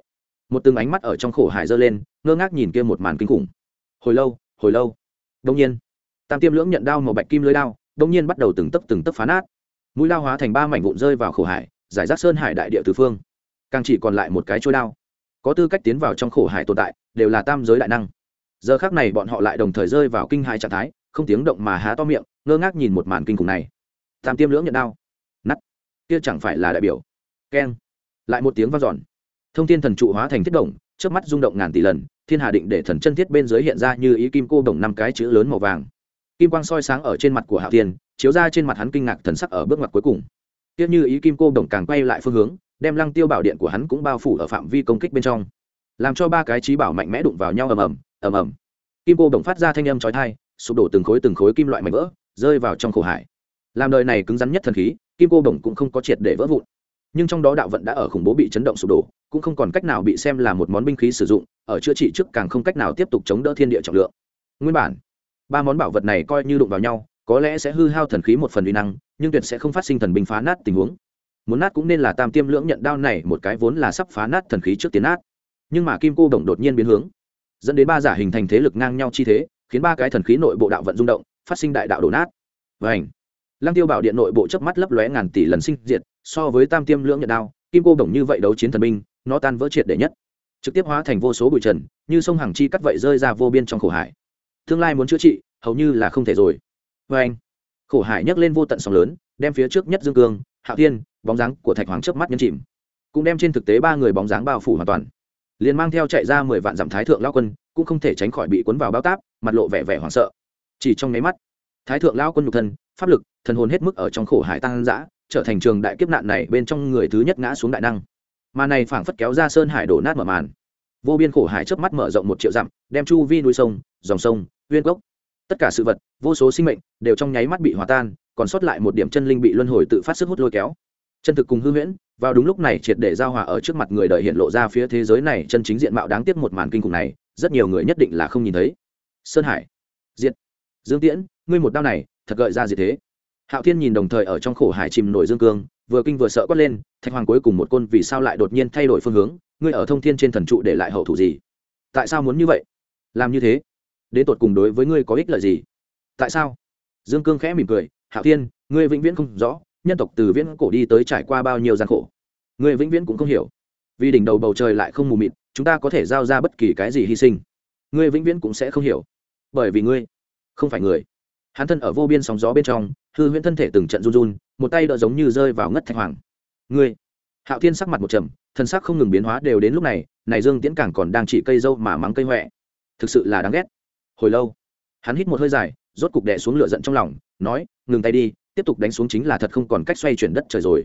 Một từng ánh mắt ở trong khổ hải giơ lên, ngơ ngác nhìn kia một màn kinh khủng. Hồi lâu hồi lâu. Đông nhiên, tam tiêm lưỡng nhận đao màu bạch kim lưới đao, đông nhiên bắt đầu từng tấc từng tấc phá nát. Mũi lao hóa thành ba mảnh vụn rơi vào khổ hải, giải rác sơn hải đại địa tứ phương. Càng chỉ còn lại một cái trôi đao. Có tư cách tiến vào trong khổ hải tồn tại đều là tam giới đại năng. Giờ khác này bọn họ lại đồng thời rơi vào kinh hai trạng thái, không tiếng động mà há to miệng, ngơ ngác nhìn một màn kinh khủng này. Tam tiêm lưỡng nhận đao. Nắt kia chẳng phải là đại biểu. Keng. Lại một tiếng vang dọn. Thông tin thần trụ hóa thành thiết động trước mắt rung động ngàn tỷ lần, thiên hà định để thần chân thiết bên dưới hiện ra như ý kim cô đồng năm cái chữ lớn màu vàng. Kim quang soi sáng ở trên mặt của hạo thiên, chiếu ra trên mặt hắn kinh ngạc thần sắc ở bước ngoặt cuối cùng. Tiếp như ý kim cô đồng càng quay lại phương hướng, đem lăng tiêu bảo điện của hắn cũng bao phủ ở phạm vi công kích bên trong làm cho ba cái trí bảo mạnh mẽ đụng vào nhau ầm ầm ầm ầm. Kim cô đồng phát ra thanh âm chói tai, sụp đổ từng khối từng khối kim loại mạnh vỡ, rơi vào trong khổ hải. Làm đời này cứng rắn nhất thần khí, kim cô đồng cũng không có triệt để vỡ vụn. Nhưng trong đó đạo vận đã ở khủng bố bị chấn động sụp đổ, cũng không còn cách nào bị xem là một món binh khí sử dụng, ở chữa trị trước càng không cách nào tiếp tục chống đỡ thiên địa trọng lượng. Nguyên bản, ba món bảo vật này coi như đụng vào nhau, có lẽ sẽ hư hao thần khí một phần uy năng, nhưng tuyệt sẽ không phát sinh thần binh phá nát tình huống. Muốn nát cũng nên là tam tiêm lưỡng nhận đao này, một cái vốn là sắp phá nát thần khí trước tiến nát nhưng mà kim cô đồng đột nhiên biến hướng, dẫn đến ba giả hình thành thế lực ngang nhau chi thế, khiến ba cái thần khí nội bộ đạo vận rung động, phát sinh đại đạo đổ nát. Và ảnh lăng tiêu bảo điện nội bộ chớp mắt lấp lóe ngàn tỷ lần sinh diệt, so với tam tiêm lưỡng nhận đao, kim cô đồng như vậy đấu chiến thần binh, nó tan vỡ triệt để nhất. Trực tiếp hóa thành vô số bụi trần, như sông hàng chi cắt vậy rơi ra vô biên trong khổ hải. Tương lai muốn chữa trị, hầu như là không thể rồi. Vê anh khổ hải nhấc lên vô tận sóng lớn, đem phía trước nhất dương cương, hạo thiên, bóng dáng của thạch hoàng chớp mắt nhấn chìm. Cũng đem trên thực tế ba người bóng dáng bao phủ hoàn toàn liền mang theo chạy ra mười vạn dặm thái thượng lao quân, cũng không thể tránh khỏi bị cuốn vào bao táp, mặt lộ vẻ vẻ hoảng sợ. Chỉ trong nháy mắt, thái thượng lao quân nhục thân, pháp lực, thần hồn hết mức ở trong khổ hải tăng dã, trở thành trường đại kiếp nạn này bên trong người thứ nhất ngã xuống đại năng. Mà này phảng phất kéo ra sơn hải đổ nát mở màn. Vô biên khổ hải chớp mắt mở rộng một triệu dặm, đem chu vi núi sông, dòng sông uyên cốc tất cả sự vật, vô số sinh mệnh đều trong nháy mắt bị hòa tan, còn sót lại một điểm chân linh bị luân hồi tự phát sức hút lôi kéo chân thực cùng hư huyễn, vào đúng lúc này triệt để giao hòa ở trước mặt người đời hiện lộ ra phía thế giới này chân chính diện mạo đáng tiếc một màn kinh khủng này, rất nhiều người nhất định là không nhìn thấy. Sơn hải diện dương tiễn, ngươi một đao này, thật gợi ra gì thế? Hạo thiên nhìn đồng thời ở trong khổ hải chìm nổi dương cương, vừa kinh vừa sợ quát lên, thạch hoàng cuối cùng một côn vì sao lại đột nhiên thay đổi phương hướng, ngươi ở thông thiên trên thần trụ để lại hậu thủ gì? Tại sao muốn như vậy? Làm như thế, đến tột cùng đối với ngươi có ích lợi gì? Tại sao? Dương cương khẽ mỉm cười, hạo thiên, ngươi vĩnh viễn không rõ nhân tộc từ viễn cổ đi tới trải qua bao nhiêu gian khổ. Người vĩnh viễn cũng không hiểu. Vì đỉnh đầu bầu trời lại không mù mịt, chúng ta có thể giao ra bất kỳ cái gì hy sinh. Người vĩnh viễn cũng sẽ không hiểu. Bởi vì ngươi không phải người. Hắn thân ở vô biên sóng gió bên trong, hư huyễn thân thể từng trận run run, một tay đỡ giống như rơi vào ngất thạch hoàng. Ngươi. Hạo thiên sắc mặt một trầm, thân sắc không ngừng biến hóa đều đến lúc này này dương tiễn càng còn đang chỉ cây dâu mà mắng cây huệ thực sự là đáng ghét. Hồi lâu, hắn hít một hơi dài, rốt cục đè xuống lửa giận trong lòng, nói, ngừng tay đi tiếp tục đánh xuống chính là thật không còn cách xoay chuyển đất trời rồi.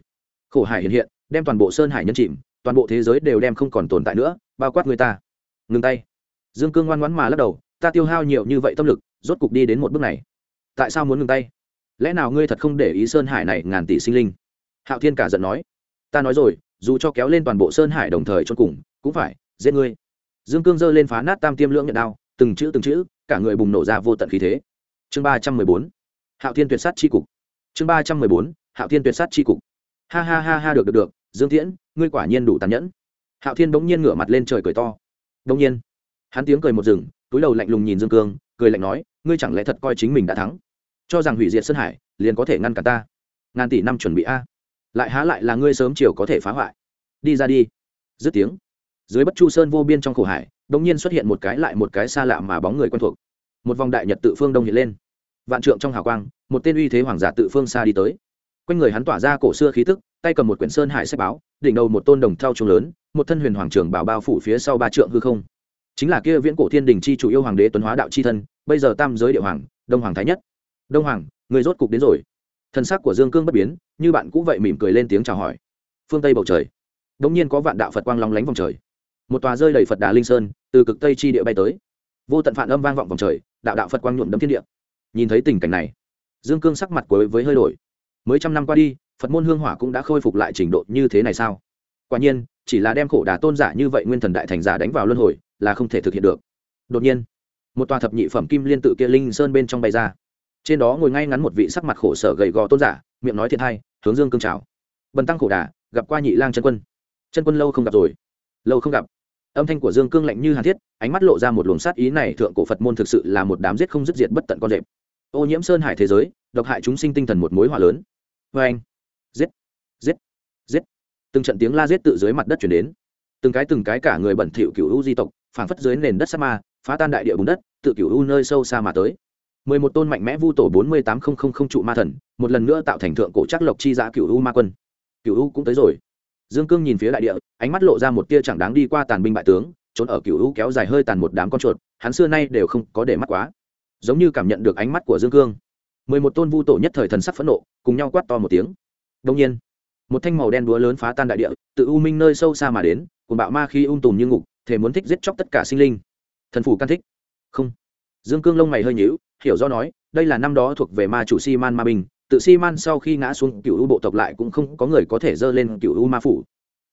Khổ hải hiện hiện, đem toàn bộ sơn hải nhân chìm, toàn bộ thế giới đều đem không còn tồn tại nữa, bao quát người ta. Ngừng tay. Dương cương ngoan ngoãn mà lắc đầu, ta tiêu hao nhiều như vậy tâm lực, rốt cục đi đến một bước này. Tại sao muốn ngừng tay? Lẽ nào ngươi thật không để ý sơn hải này ngàn tỷ sinh linh? Hạo thiên cả giận nói. Ta nói rồi, dù cho kéo lên toàn bộ sơn hải đồng thời cho cùng, cũng phải, giết ngươi. Dương cương giơ lên phá nát tam tiêm lưỡng nhận đao, từng chữ từng chữ, cả người bùng nổ ra vô tận khí thế. Chương ba trăm mười bốn. Hạo thiên tuyệt sát c cục chương ba trăm mười bốn, hạo thiên tuyệt sát c cục. Ha ha ha ha, được được được. Dương tiễn, ngươi quả nhiên đủ tàn nhẫn. Hạo thiên bỗng nhiên ngửa mặt lên trời cười to. Bỗng nhiên, hắn tiếng cười một rừng, túi đầu lạnh lùng nhìn dương cương, cười lạnh nói, ngươi chẳng lẽ thật coi chính mình đã thắng? Cho rằng hủy diệt sơn hải, liền có thể ngăn cả ta. Ngàn tỷ năm chuẩn bị a. Lại há lại là ngươi sớm chiều có thể phá hoại. Đi ra đi. Dứt tiếng, dưới bất chu sơn vô biên trong khổ hải đông nhiên xuất hiện một cái lại một cái xa lạ mà bóng người quen thuộc. Một vòng đại nhật tự phương đông hiện lên vạn trượng trong hào quang, một tên uy thế hoàng giả tự phương xa đi tới. Quanh người hắn tỏa ra cổ xưa khí tức, tay cầm một quyển sơn hải sách báo, đỉnh đầu một tôn đồng thao trùng lớn, một thân huyền hoàng trường bảo bao phủ phía sau ba trượng hư không. Chính là kia viễn cổ thiên đình chi chủ yêu hoàng đế tuấn hóa đạo chi thân, bây giờ tam giới địa hoàng, đông hoàng thái nhất. Đông hoàng, người rốt cục đến rồi. Thân xác của dương cương bất biến, như bạn cũng vậy mỉm cười lên tiếng chào hỏi. Phương tây bầu trời. Đ ỗ n g nhiên có vạn đạo phật quang long lánh vòng trời. Một tòa rơi đầy phật đà linh sơn, từ cực tây chi địa bay tới. Vô tận phản âm vang vọng vòng trời, đạo đạo phật quang nhuộm đấm thiên địa nhìn thấy tình cảnh này, dương cương sắc mặt cuối với hơi đổi. Mới trăm năm qua đi, phật môn hương hỏa cũng đã khôi phục lại trình độ như thế này sao? Quả nhiên, chỉ là đem khổ đà tôn giả như vậy nguyên thần đại thành giả đánh vào luân hồi là không thể thực hiện được. Đột nhiên, một tòa thập nhị phẩm kim liên tự kia linh sơn bên trong bay ra. Trên đó ngồi ngay ngắn một vị sắc mặt khổ sở gầy gò tôn giả, miệng nói thiệt hay hướng dương cương chào. Bần tăng khổ đà gặp qua nhị lang chân quân. Chân quân lâu không gặp rồi. Lâu không gặp. Âm thanh của dương cương lạnh như hàn thiết, ánh mắt lộ ra một luồng sát ý này, thượng cổ phật môn thực sự là một đám giết không dứt diệt bất tận con rệp ô nhiễm sơn hải thế giới, độc hại chúng sinh tinh thần một mối hỏa lớn. Vê anh. Giết. Giết. Giết. Từng trận tiếng la giết tự dưới mặt đất chuyển đến. Từng cái từng cái cả người bẩn thỉu cựu u di tộc, phảng phất dưới nền đất sa ma, phá tan đại địa bùn đất, tự cựu u nơi sâu xa mà tới. Mười một tôn mạnh mẽ vu tổ bốn mươi tám không không không trụ ma thần, một lần nữa tạo thành thượng cổ trắc lộc chi giã cựu u ma quân. Cựu u cũng tới rồi. Dương cương nhìn phía đại địa, ánh mắt lộ ra một tia chẳng đáng đi qua tàn binh bại tướng, trốn ở cựu u kéo dài hơi tàn một đám con chuột, hắn xưa nay đều không có để mắt quá giống như cảm nhận được ánh mắt của dương cương. Mười một tôn vu tổ nhất thời thần sắc phẫn nộ, cùng nhau quát to một tiếng. Đông nhiên, một thanh màu đen đúa lớn phá tan đại địa tự u minh nơi sâu xa mà đến cùng bạo ma khi ung um tùm như ngục, thể muốn thích giết chóc tất cả sinh linh. Thần phủ can thích. Không. Dương cương lông mày hơi nhíu, hiểu do nói, đây là năm đó thuộc về ma chủ si man ma Bình. tự si man sau khi ngã xuống cựu u bộ tộc lại cũng không có người có thể dơ lên cựu u ma phủ.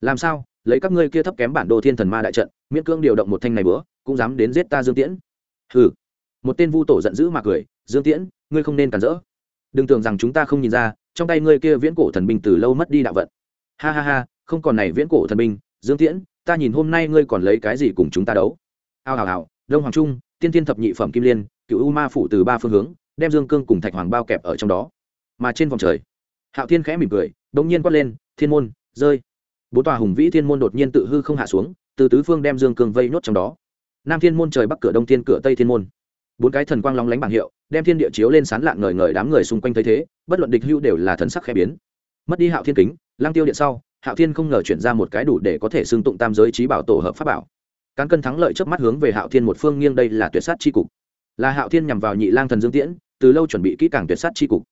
Làm sao? Lấy các ngươi kia thấp kém bản đồ thiên thần ma đại trận, miễn cương điều động một thanh này bữa cũng dám đến giết ta dương tiễn. Hừ một tên vu tổ giận dữ mà cười, dương tiễn, ngươi không nên cản rỡ. Đừng tưởng rằng chúng ta không nhìn ra, trong tay ngươi kia viễn cổ thần binh từ lâu mất đi đạo vận. Ha ha ha, không còn này viễn cổ thần binh, dương tiễn, ta nhìn hôm nay ngươi còn lấy cái gì cùng chúng ta đấu? Ao hào hào, đông hoàng trung, tiên tiên thập nhị phẩm kim liên, cựu u ma phủ từ ba phương hướng, đem dương cương cùng thạch hoàng bao kẹp ở trong đó. Mà trên vòng trời, hạo thiên khẽ mỉm cười đ nhiên quát lên, thiên môn, rơi. Bốn tòa hùng vĩ thiên môn đột nhiên tự hư không hạ xuống, từ tứ phương đem dương cương vây nhốt trong đó. Nam thiên môn trời bắc cửa, đông thiên cửa, tây thiên môn bốn cái thần quang lóng lánh bảng hiệu, đem thiên địa chiếu lên sán lạng ngời ngời đám người xung quanh thấy thế, bất luận địch hưu đều là thần sắc khẽ biến. Mất đi hạo thiên kính lang tiêu điện sau, hạo thiên không ngờ chuyển ra một cái đủ để có thể xưng tụng tam giới trí bảo tổ hợp pháp bảo. Cán cân thắng lợi trước mắt hướng về hạo thiên một phương nghiêng đây là tuyệt sát tri cục. Là hạo thiên nhằm vào nhị lang thần dương tiễn, từ lâu chuẩn bị kỹ càng tuyệt sát tri cục.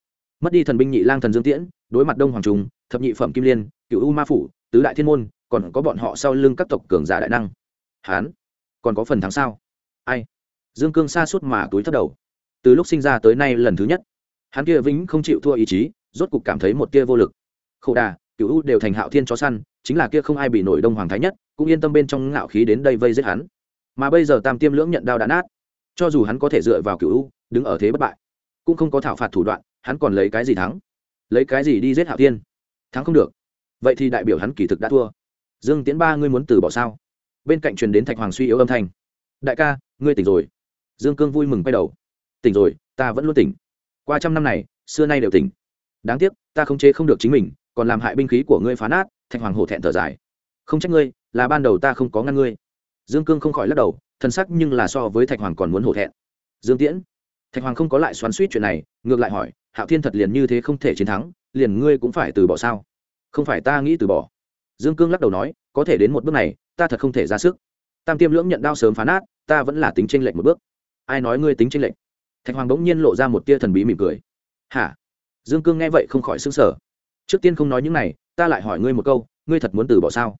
Mất đi thần binh nhị lang thần dương tiễn, đối mặt đông hoàng trung, thập nhị phẩm kim liên cựu u ma phủ, tứ đại thiên môn, còn có bọn họ sau lưng các tộc cường giả đại năng. Hán, còn có phần thắng sao? Ai? Dương cương xa suốt mà túi thất đầu. Từ lúc sinh ra tới nay lần thứ nhất, hắn kia vĩnh không chịu thua ý chí, rốt cục cảm thấy một tia vô lực. Khổ đà, cựu u đều thành hạo thiên chó săn, chính là kia không ai bị nổi đông hoàng thái nhất, cũng yên tâm bên trong ngạo khí đến đây vây giết hắn. Mà bây giờ tam tiêm lưỡng nhận đao đã nát, cho dù hắn có thể dựa vào cựu u, đứng ở thế bất bại, cũng không có thảo phạt thủ đoạn, hắn còn lấy cái gì thắng? Lấy cái gì đi giết hạo thiên? Thắng không được. Vậy thì đại biểu hắn kỳ thực đã thua. Dương Tiến ba, ngươi muốn từ bỏ sao? Bên cạnh truyền đến thạch hoàng suy yếu âm thanh. Đại ca, ngươi tỉnh rồi dương cương vui mừng quay đầu. Tỉnh rồi, ta vẫn luôn tỉnh. Qua trăm năm này, xưa nay đều tỉnh. Đáng tiếc, ta không chế không được chính mình, còn làm hại binh khí của ngươi phá nát, thạch hoàng hổ thẹn thở dài. Không trách ngươi, là ban đầu ta không có ngăn ngươi. Dương cương không khỏi lắc đầu, thân sắc nhưng là so với thạch hoàng còn muốn hổ thẹn. Dương tiễn, thạch hoàng không có lại xoắn suýt chuyện này, ngược lại hỏi, hạo thiên thật liền như thế không thể chiến thắng, liền ngươi cũng phải từ bỏ sao? Không phải ta nghĩ từ bỏ. Dương cương lắc đầu nói, có thể đến một bước này, ta thật không thể ra sức. Tam tiêm lưỡng nhận đao sớm phá nát, ta vẫn là tính tranh lệch một bước ai nói ngươi tính tranh lệch? Thạch hoàng bỗng nhiên lộ ra một tia thần bí mỉm cười. Hả? Dương cương nghe vậy không khỏi xứng sở trước tiên không nói những này, ta lại hỏi ngươi một câu, ngươi thật muốn từ bỏ sao?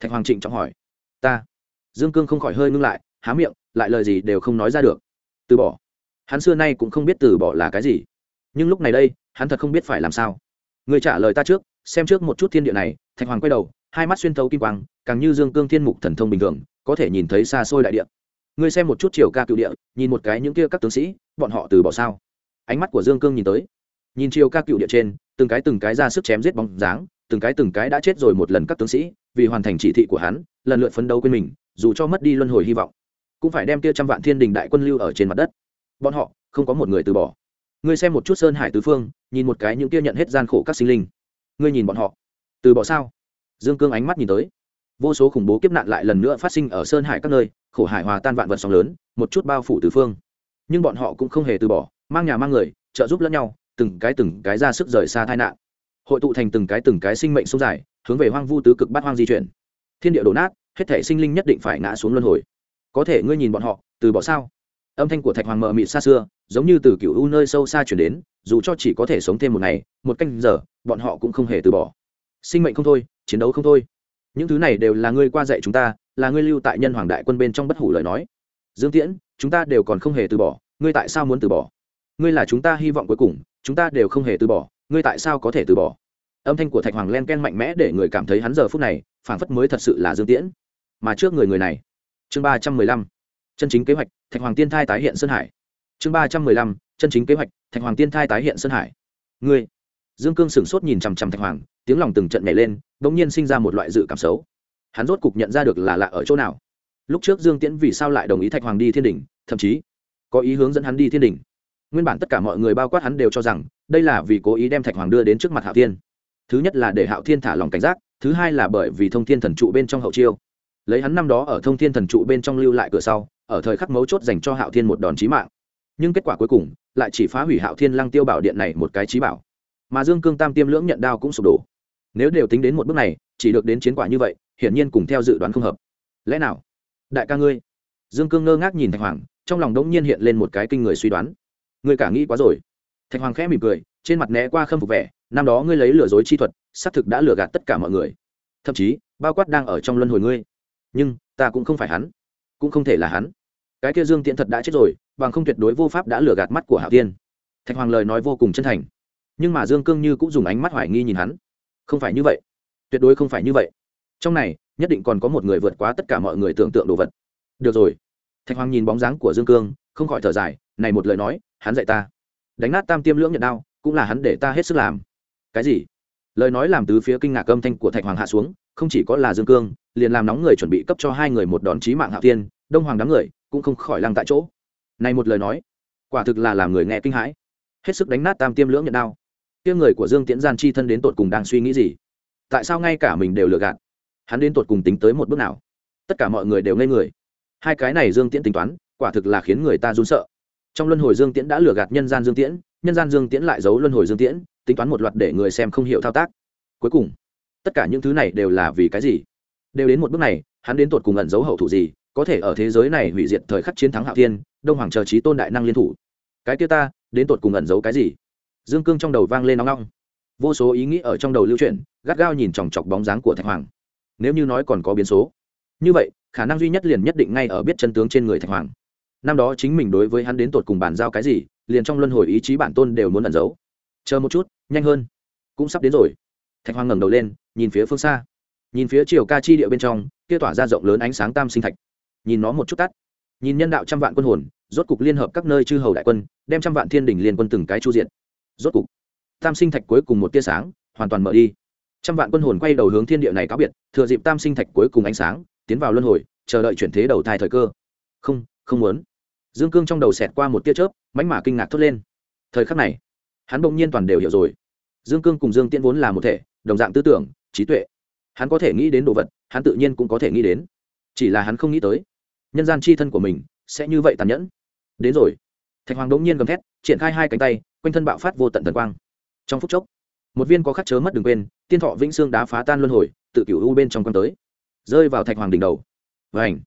Thạch hoàng trịnh trọng hỏi. Ta. Dương cương không khỏi hơi ngưng lại, há miệng, lại lời gì đều không nói ra được. Từ bỏ. Hắn xưa nay cũng không biết từ bỏ là cái gì. Nhưng lúc này đây, hắn thật không biết phải làm sao. Ngươi trả lời ta trước, xem trước một chút thiên địa này. Thạch hoàng quay đầu, hai mắt xuyên thấu kim quang, càng như dương cương thiên mục thần thông bình thường, có thể nhìn thấy xa xôi đại địa ngươi xem một chút triều ca cựu địa, nhìn một cái những kia các tướng sĩ, bọn họ từ bỏ sao? Ánh mắt của dương cương nhìn tới. Nhìn triều ca cựu địa trên, từng cái từng cái ra sức chém giết bóng dáng, từng cái từng cái đã chết rồi một lần các tướng sĩ, vì hoàn thành chỉ thị của hắn, lần lượt phấn đấu quên mình, dù cho mất đi luân hồi hy vọng, cũng phải đem kia trăm vạn thiên đình đại quân lưu ở trên mặt đất. Bọn họ, không có một người từ bỏ. Ngươi xem một chút sơn hải tứ phương, nhìn một cái những kia nhận hết gian khổ các sinh linh. Ngươi nhìn bọn họ. Từ bỏ sao? Dương cương ánh mắt nhìn tới. Vô số khủng bố kiếp nạn lại lần nữa phát sinh ở sơn hải các nơi khổ hải hòa tan vạn vật sóng lớn, một chút bao phủ tứ phương. Nhưng bọn họ cũng không hề từ bỏ, mang nhà mang người, trợ giúp lẫn nhau, từng cái từng cái ra sức rời xa tai nạn. Hội tụ thành từng cái từng cái sinh mệnh sông dài, hướng về hoang vu tứ cực bát hoang di chuyển. Thiên địa đổ nát, hết thể sinh linh nhất định phải ngã xuống luân hồi. Có thể ngươi nhìn bọn họ, từ bỏ sao? Âm thanh của thạch hoàng mờ mịt xa xưa, giống như từ cựu u nơi sâu xa chuyển đến, dù cho chỉ có thể sống thêm một ngày, một canh giờ, bọn họ cũng không hề từ bỏ. Sinh mệnh không thôi, chiến đấu không thôi những thứ này đều là ngươi qua dạy chúng ta, là ngươi lưu tại nhân hoàng đại quân bên trong bất hủ lời nói. Dương tiễn, chúng ta đều còn không hề từ bỏ, ngươi tại sao muốn từ bỏ? Ngươi là chúng ta hy vọng cuối cùng, chúng ta đều không hề từ bỏ, ngươi tại sao có thể từ bỏ? Âm thanh của thạch hoàng len ken mạnh mẽ để người cảm thấy hắn giờ phút này, phảng phất mới thật sự là dương tiễn. Mà trước người người này. Chương ba trăm mười lăm. Chân chính kế hoạch, thạch hoàng tiên thai tái hiện sơn hải. Chương ba trăm mười lăm. Chân chính kế hoạch, thạch hoàng tiên thai tái hiện sơn hải. Ngươi dương cương sửng sốt nhìn chằm chằm thạch hoàng, tiếng lòng từng trận nhảy lên đ ỗ n g nhiên sinh ra một loại dự cảm xấu. Hắn rốt cục nhận ra được là lạ ở chỗ nào. Lúc trước dương tiễn vì sao lại đồng ý thạch hoàng đi thiên đình thậm chí có ý hướng dẫn hắn đi thiên đình nguyên bản tất cả mọi người bao quát hắn đều cho rằng, đây là vì cố ý đem thạch hoàng đưa đến trước mặt hạo thiên. Thứ nhất là để hạo thiên thả lòng cảnh giác, thứ hai là bởi vì thông thiên thần trụ bên trong hậu chiêu. Lấy hắn năm đó ở thông thiên thần trụ bên trong lưu lại cửa sau, ở thời khắc mấu chốt dành cho hạo thiên một đòn trí mạng. Nhưng kết quả cuối cùng, lại chỉ phá hủy hạo thiên lăng tiêu bảo điện này một cái trí bảo mà dương cương tam tiêm lưỡng nhận đao cũng sụp đổ. Nếu đều tính đến một bước này, chỉ được đến chiến quả như vậy, hiển nhiên cùng theo dự đoán không hợp. Lẽ nào? Đại ca ngươi. Dương cương ngơ ngác nhìn thạch hoàng, trong lòng đống nhiên hiện lên một cái kinh người suy đoán. Ngươi cả nghĩ quá rồi. Thạch hoàng khẽ mỉm cười, trên mặt né qua khâm phục vẻ, năm đó ngươi lấy lừa dối chi thuật, xác thực đã lừa gạt tất cả mọi người. Thậm chí, bao quát đang ở trong luân hồi ngươi. Nhưng, ta cũng không phải hắn. Cũng không thể là hắn. Cái kia dương tiện thật đã chết rồi, bằng không tuyệt đối vô pháp đã lừa gạt mắt của hạo tiên thạch hoàng lời nói vô cùng chân thành nhưng mà dương cương như cũng dùng ánh mắt hoài nghi nhìn hắn. Không phải như vậy. Tuyệt đối không phải như vậy. Trong này, nhất định còn có một người vượt quá tất cả mọi người tưởng tượng đồ vật. Được rồi. Thạch hoàng nhìn bóng dáng của dương cương, không khỏi thở dài, này một lời nói, hắn dạy ta. Đánh nát tam tiêm lưỡng nhận đao, cũng là hắn để ta hết sức làm. Cái gì? Lời nói làm từ phía kinh ngạc âm thanh của thạch hoàng hạ xuống, không chỉ có là dương cương, liền làm nóng người chuẩn bị cấp cho hai người một đón trí mạng hạ tiên đông hoàng đám người cũng không khỏi lăng tại chỗ. Này một lời nói, quả thực là làm người nghe kinh hãi. Hết sức đánh nát tam tiêm lưỡng nhận đao kia người của dương tiễn gian chi thân đến tột cùng đang suy nghĩ gì? Tại sao ngay cả mình đều lừa gạt? Hắn đến tột cùng tính tới một bước nào? Tất cả mọi người đều ngây người. Hai cái này dương tiễn tính toán, quả thực là khiến người ta run sợ. Trong luân hồi dương tiễn đã lừa gạt nhân gian dương tiễn, nhân gian dương tiễn lại giấu luân hồi dương tiễn, tính toán một loạt để người xem không hiểu thao tác. Cuối cùng, tất cả những thứ này đều là vì cái gì? Đều đến một bước này, hắn đến tột cùng ẩn giấu hậu thủ gì, có thể ở thế giới này hủy diệt thời khắc chiến thắng hạo thiên, đông hoàng chờ trí tôn đại năng liên thủ. Cái kia ta, đến tột cùng ẩn giấu cái gì? Dương cương trong đầu vang lên nóng nóng vô số ý nghĩ ở trong đầu lưu chuyển, gắt gao nhìn chòng chọc bóng dáng của thạch hoàng. Nếu như nói còn có biến số, như vậy, khả năng duy nhất liền nhất định ngay ở biết chân tướng trên người thạch hoàng. Năm đó chính mình đối với hắn đến tột cùng bàn giao cái gì, liền trong luân hồi ý chí bản tôn đều muốn ẩn giấu. Chờ một chút, nhanh hơn. Cũng sắp đến rồi. Thạch hoàng ngẩng đầu lên, nhìn phía phương xa. Nhìn phía chiều ca chi địa bên trong, kia tỏa ra rộng lớn ánh sáng tam sinh thạch. Nhìn nó một chút tắt. Nhìn nhân đạo trăm vạn quân hồn, rốt cục liên hợp các nơi chư hầu đại quân, đem trăm vạn thiên đình liên quân từng cái chu diện rốt cục, tam sinh thạch cuối cùng một tia sáng hoàn toàn mở đi. Trăm vạn quân hồn quay đầu hướng thiên địa này cáo biệt, thừa dịp tam sinh thạch cuối cùng ánh sáng, tiến vào luân hồi, chờ đợi chuyển thế đầu thai thời cơ. Không không muốn. Dương cương trong đầu xẹt qua một tia chớp mánh mả kinh ngạc thốt lên. Thời khắc này, hắn bỗng nhiên toàn đều hiểu rồi. Dương cương cùng dương tiễn vốn là một thể, đồng dạng tư tưởng, trí tuệ. Hắn có thể nghĩ đến đồ vật, hắn tự nhiên cũng có thể nghĩ đến. Chỉ là hắn không nghĩ tới, nhân gian c h i thân của mình sẽ như vậy tàn nhẫn. Đến rồi thạch hoàng đống nhiên gầm thét, triển khai hai cánh tay, quanh thân bạo phát vô tận thần quang. Trong phút chốc, một viên có khắc chớ mất đừng quên, tiên thọ vĩnh xương đá phá tan luân hồi, tự cửu u bên trong quăng tới, rơi vào thạch hoàng đỉnh đầu. Và ảnh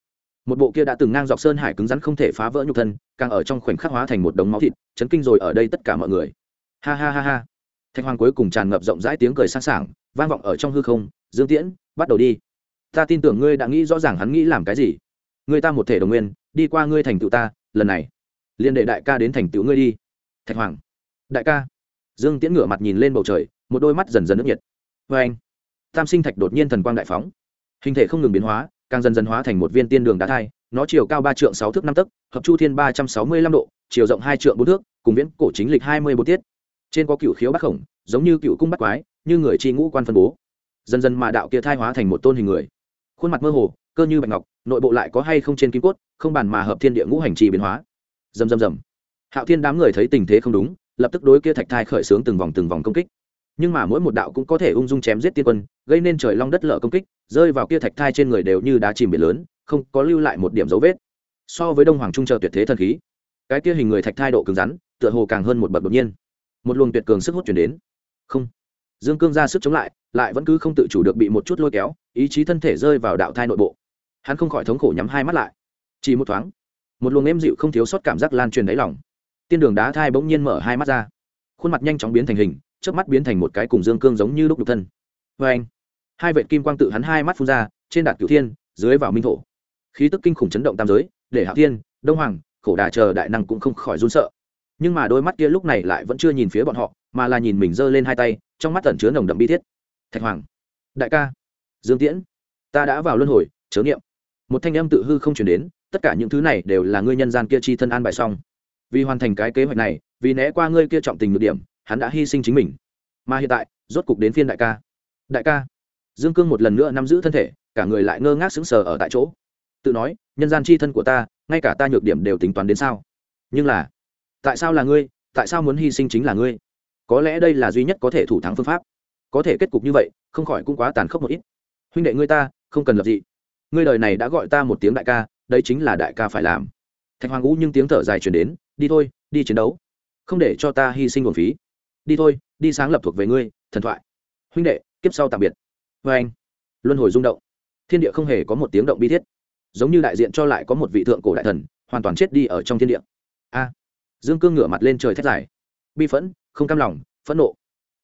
một bộ kia đã từng ngang dọc sơn hải cứng rắn không thể phá vỡ nhục thân, càng ở trong khoảnh khắc hóa thành một đống máu thịt, chấn kinh rồi ở đây tất cả mọi người. Ha ha ha ha! Thạch hoàng cuối cùng tràn ngập rộng rãi tiếng cười sang sảng vang vọng ở trong hư không, dương tiễn, bắt đầu đi. Ta tin tưởng ngươi đã nghĩ rõ ràng hắn nghĩ làm cái gì. Ngươi ta một thể đồng nguyên, đi qua ngươi thành tựu ta, lần này liên đệ đại ca đến thành tựu ngươi đi. Thạch hoàng. Đại ca. Dương tiễn ngửa mặt nhìn lên bầu trời, một đôi mắt dần dần nước nhiệt. Vê anh, tam sinh thạch đột nhiên thần quang đại phóng. Hình thể không ngừng biến hóa, càng dần dần hóa thành một viên tiên đường đá thai, nó chiều cao ba trượng sáu thước năm tấc, hợp chu thiên ba trăm sáu mươi lăm độ, chiều rộng hai trượng bốn thước, cùng viễn cổ chính lịch hai mươi bốn tiết. Trên có cựu khiếu bắc khổng, giống như cựu cung bắc quái, như người chi ngũ quan phân bố. Dần dần mà đạo kia thai hóa thành một tôn hình người. Khuôn mặt mơ hồ, cơ như bạch ngọc, nội bộ lại có hay không trên kim cốt, không bàn mà hợp thiên địa ngũ hành trì biến hóa dầm dầm dầm hạo thiên đám người thấy tình thế không đúng, lập tức đối kia thạch thai khởi xướng từng vòng từng vòng công kích. Nhưng mà mỗi một đạo cũng có thể ung dung chém giết tiên quân, gây nên trời long đất lở công kích, rơi vào kia thạch thai trên người đều như đá chìm biển lớn, không có lưu lại một điểm dấu vết. So với đông hoàng trung chờ tuyệt thế thần khí, cái kia hình người thạch thai độ cứng rắn, tựa hồ càng hơn một bậc đột nhiên. Một luồng tuyệt cường sức hút chuyển đến. Không. Dương cương ra sức chống lại lại vẫn cứ không tự chủ được bị một chút lôi kéo, ý chí thân thể rơi vào đạo thai nội bộ. Hắn không khỏi thống khổ nhắm hai mắt lại. Chỉ một thoáng một luồng êm dịu không thiếu sót cảm giác lan truyền đáy lòng. Tiên đường đá thai bỗng nhiên mở hai mắt ra. Khuôn mặt nhanh chóng biến thành hình trước mắt biến thành một cái cùng dương cương giống như lúc đục thân. Vê anh, hai vệ kim quang tự hắn hai mắt phun ra, trên đạt cửu thiên, dưới vào minh thổ. Khí tức kinh khủng chấn động tam giới, để hạ thiên, đông hoàng, khổ đà chờ đại năng cũng không khỏi run sợ. Nhưng mà đôi mắt kia lúc này lại vẫn chưa nhìn phía bọn họ, mà là nhìn mình giơ lên hai tay, trong mắt tẩn chứa nồng đậm bi thiết. Thạch hoàng, đại ca, dương tiễn, ta đã vào luân hồi, chớ nghiệm một thanh âm tự hư không chuyển đến tất cả những thứ này đều là ngươi nhân gian kia chi thân an bài xong. Vì hoàn thành cái kế hoạch này, vì né qua ngươi kia trọng tình được điểm, hắn đã hy sinh chính mình. Mà hiện tại, rốt cục đến phiên đại ca. Đại ca. Dương cương một lần nữa nắm giữ thân thể, cả người lại ngơ ngác sững sờ ở tại chỗ. Tự nói, nhân gian chi thân của ta, ngay cả ta nhược điểm đều tính toán đến sao? Nhưng là, tại sao là ngươi? Tại sao muốn hy sinh chính là ngươi? Có lẽ đây là duy nhất có thể thủ thắng phương pháp. Có thể kết cục như vậy, không khỏi cũng quá tàn khốc một ít. Huynh đệ ngươi ta, không cần lập dị. Ngươi đời này đã gọi ta một tiếng đại ca đây chính là đại ca phải làm. Thạch hoàng ngũ nhưng tiếng thở dài chuyển đến, đi thôi, đi chiến đấu. Không để cho ta hy sinh nguồn phí. Đi thôi, đi sáng lập thuộc về ngươi, thần thoại. Huynh đệ, kiếp sau tạm biệt. Vê anh, luân hồi rung động. Thiên địa không hề có một tiếng động bi thiết. Giống như đại diện cho lại có một vị thượng cổ đại thần, hoàn toàn chết đi ở trong thiên địa. A, dương cương ngửa mặt lên trời thét dài. Bi phẫn, không cam lòng, phẫn nộ.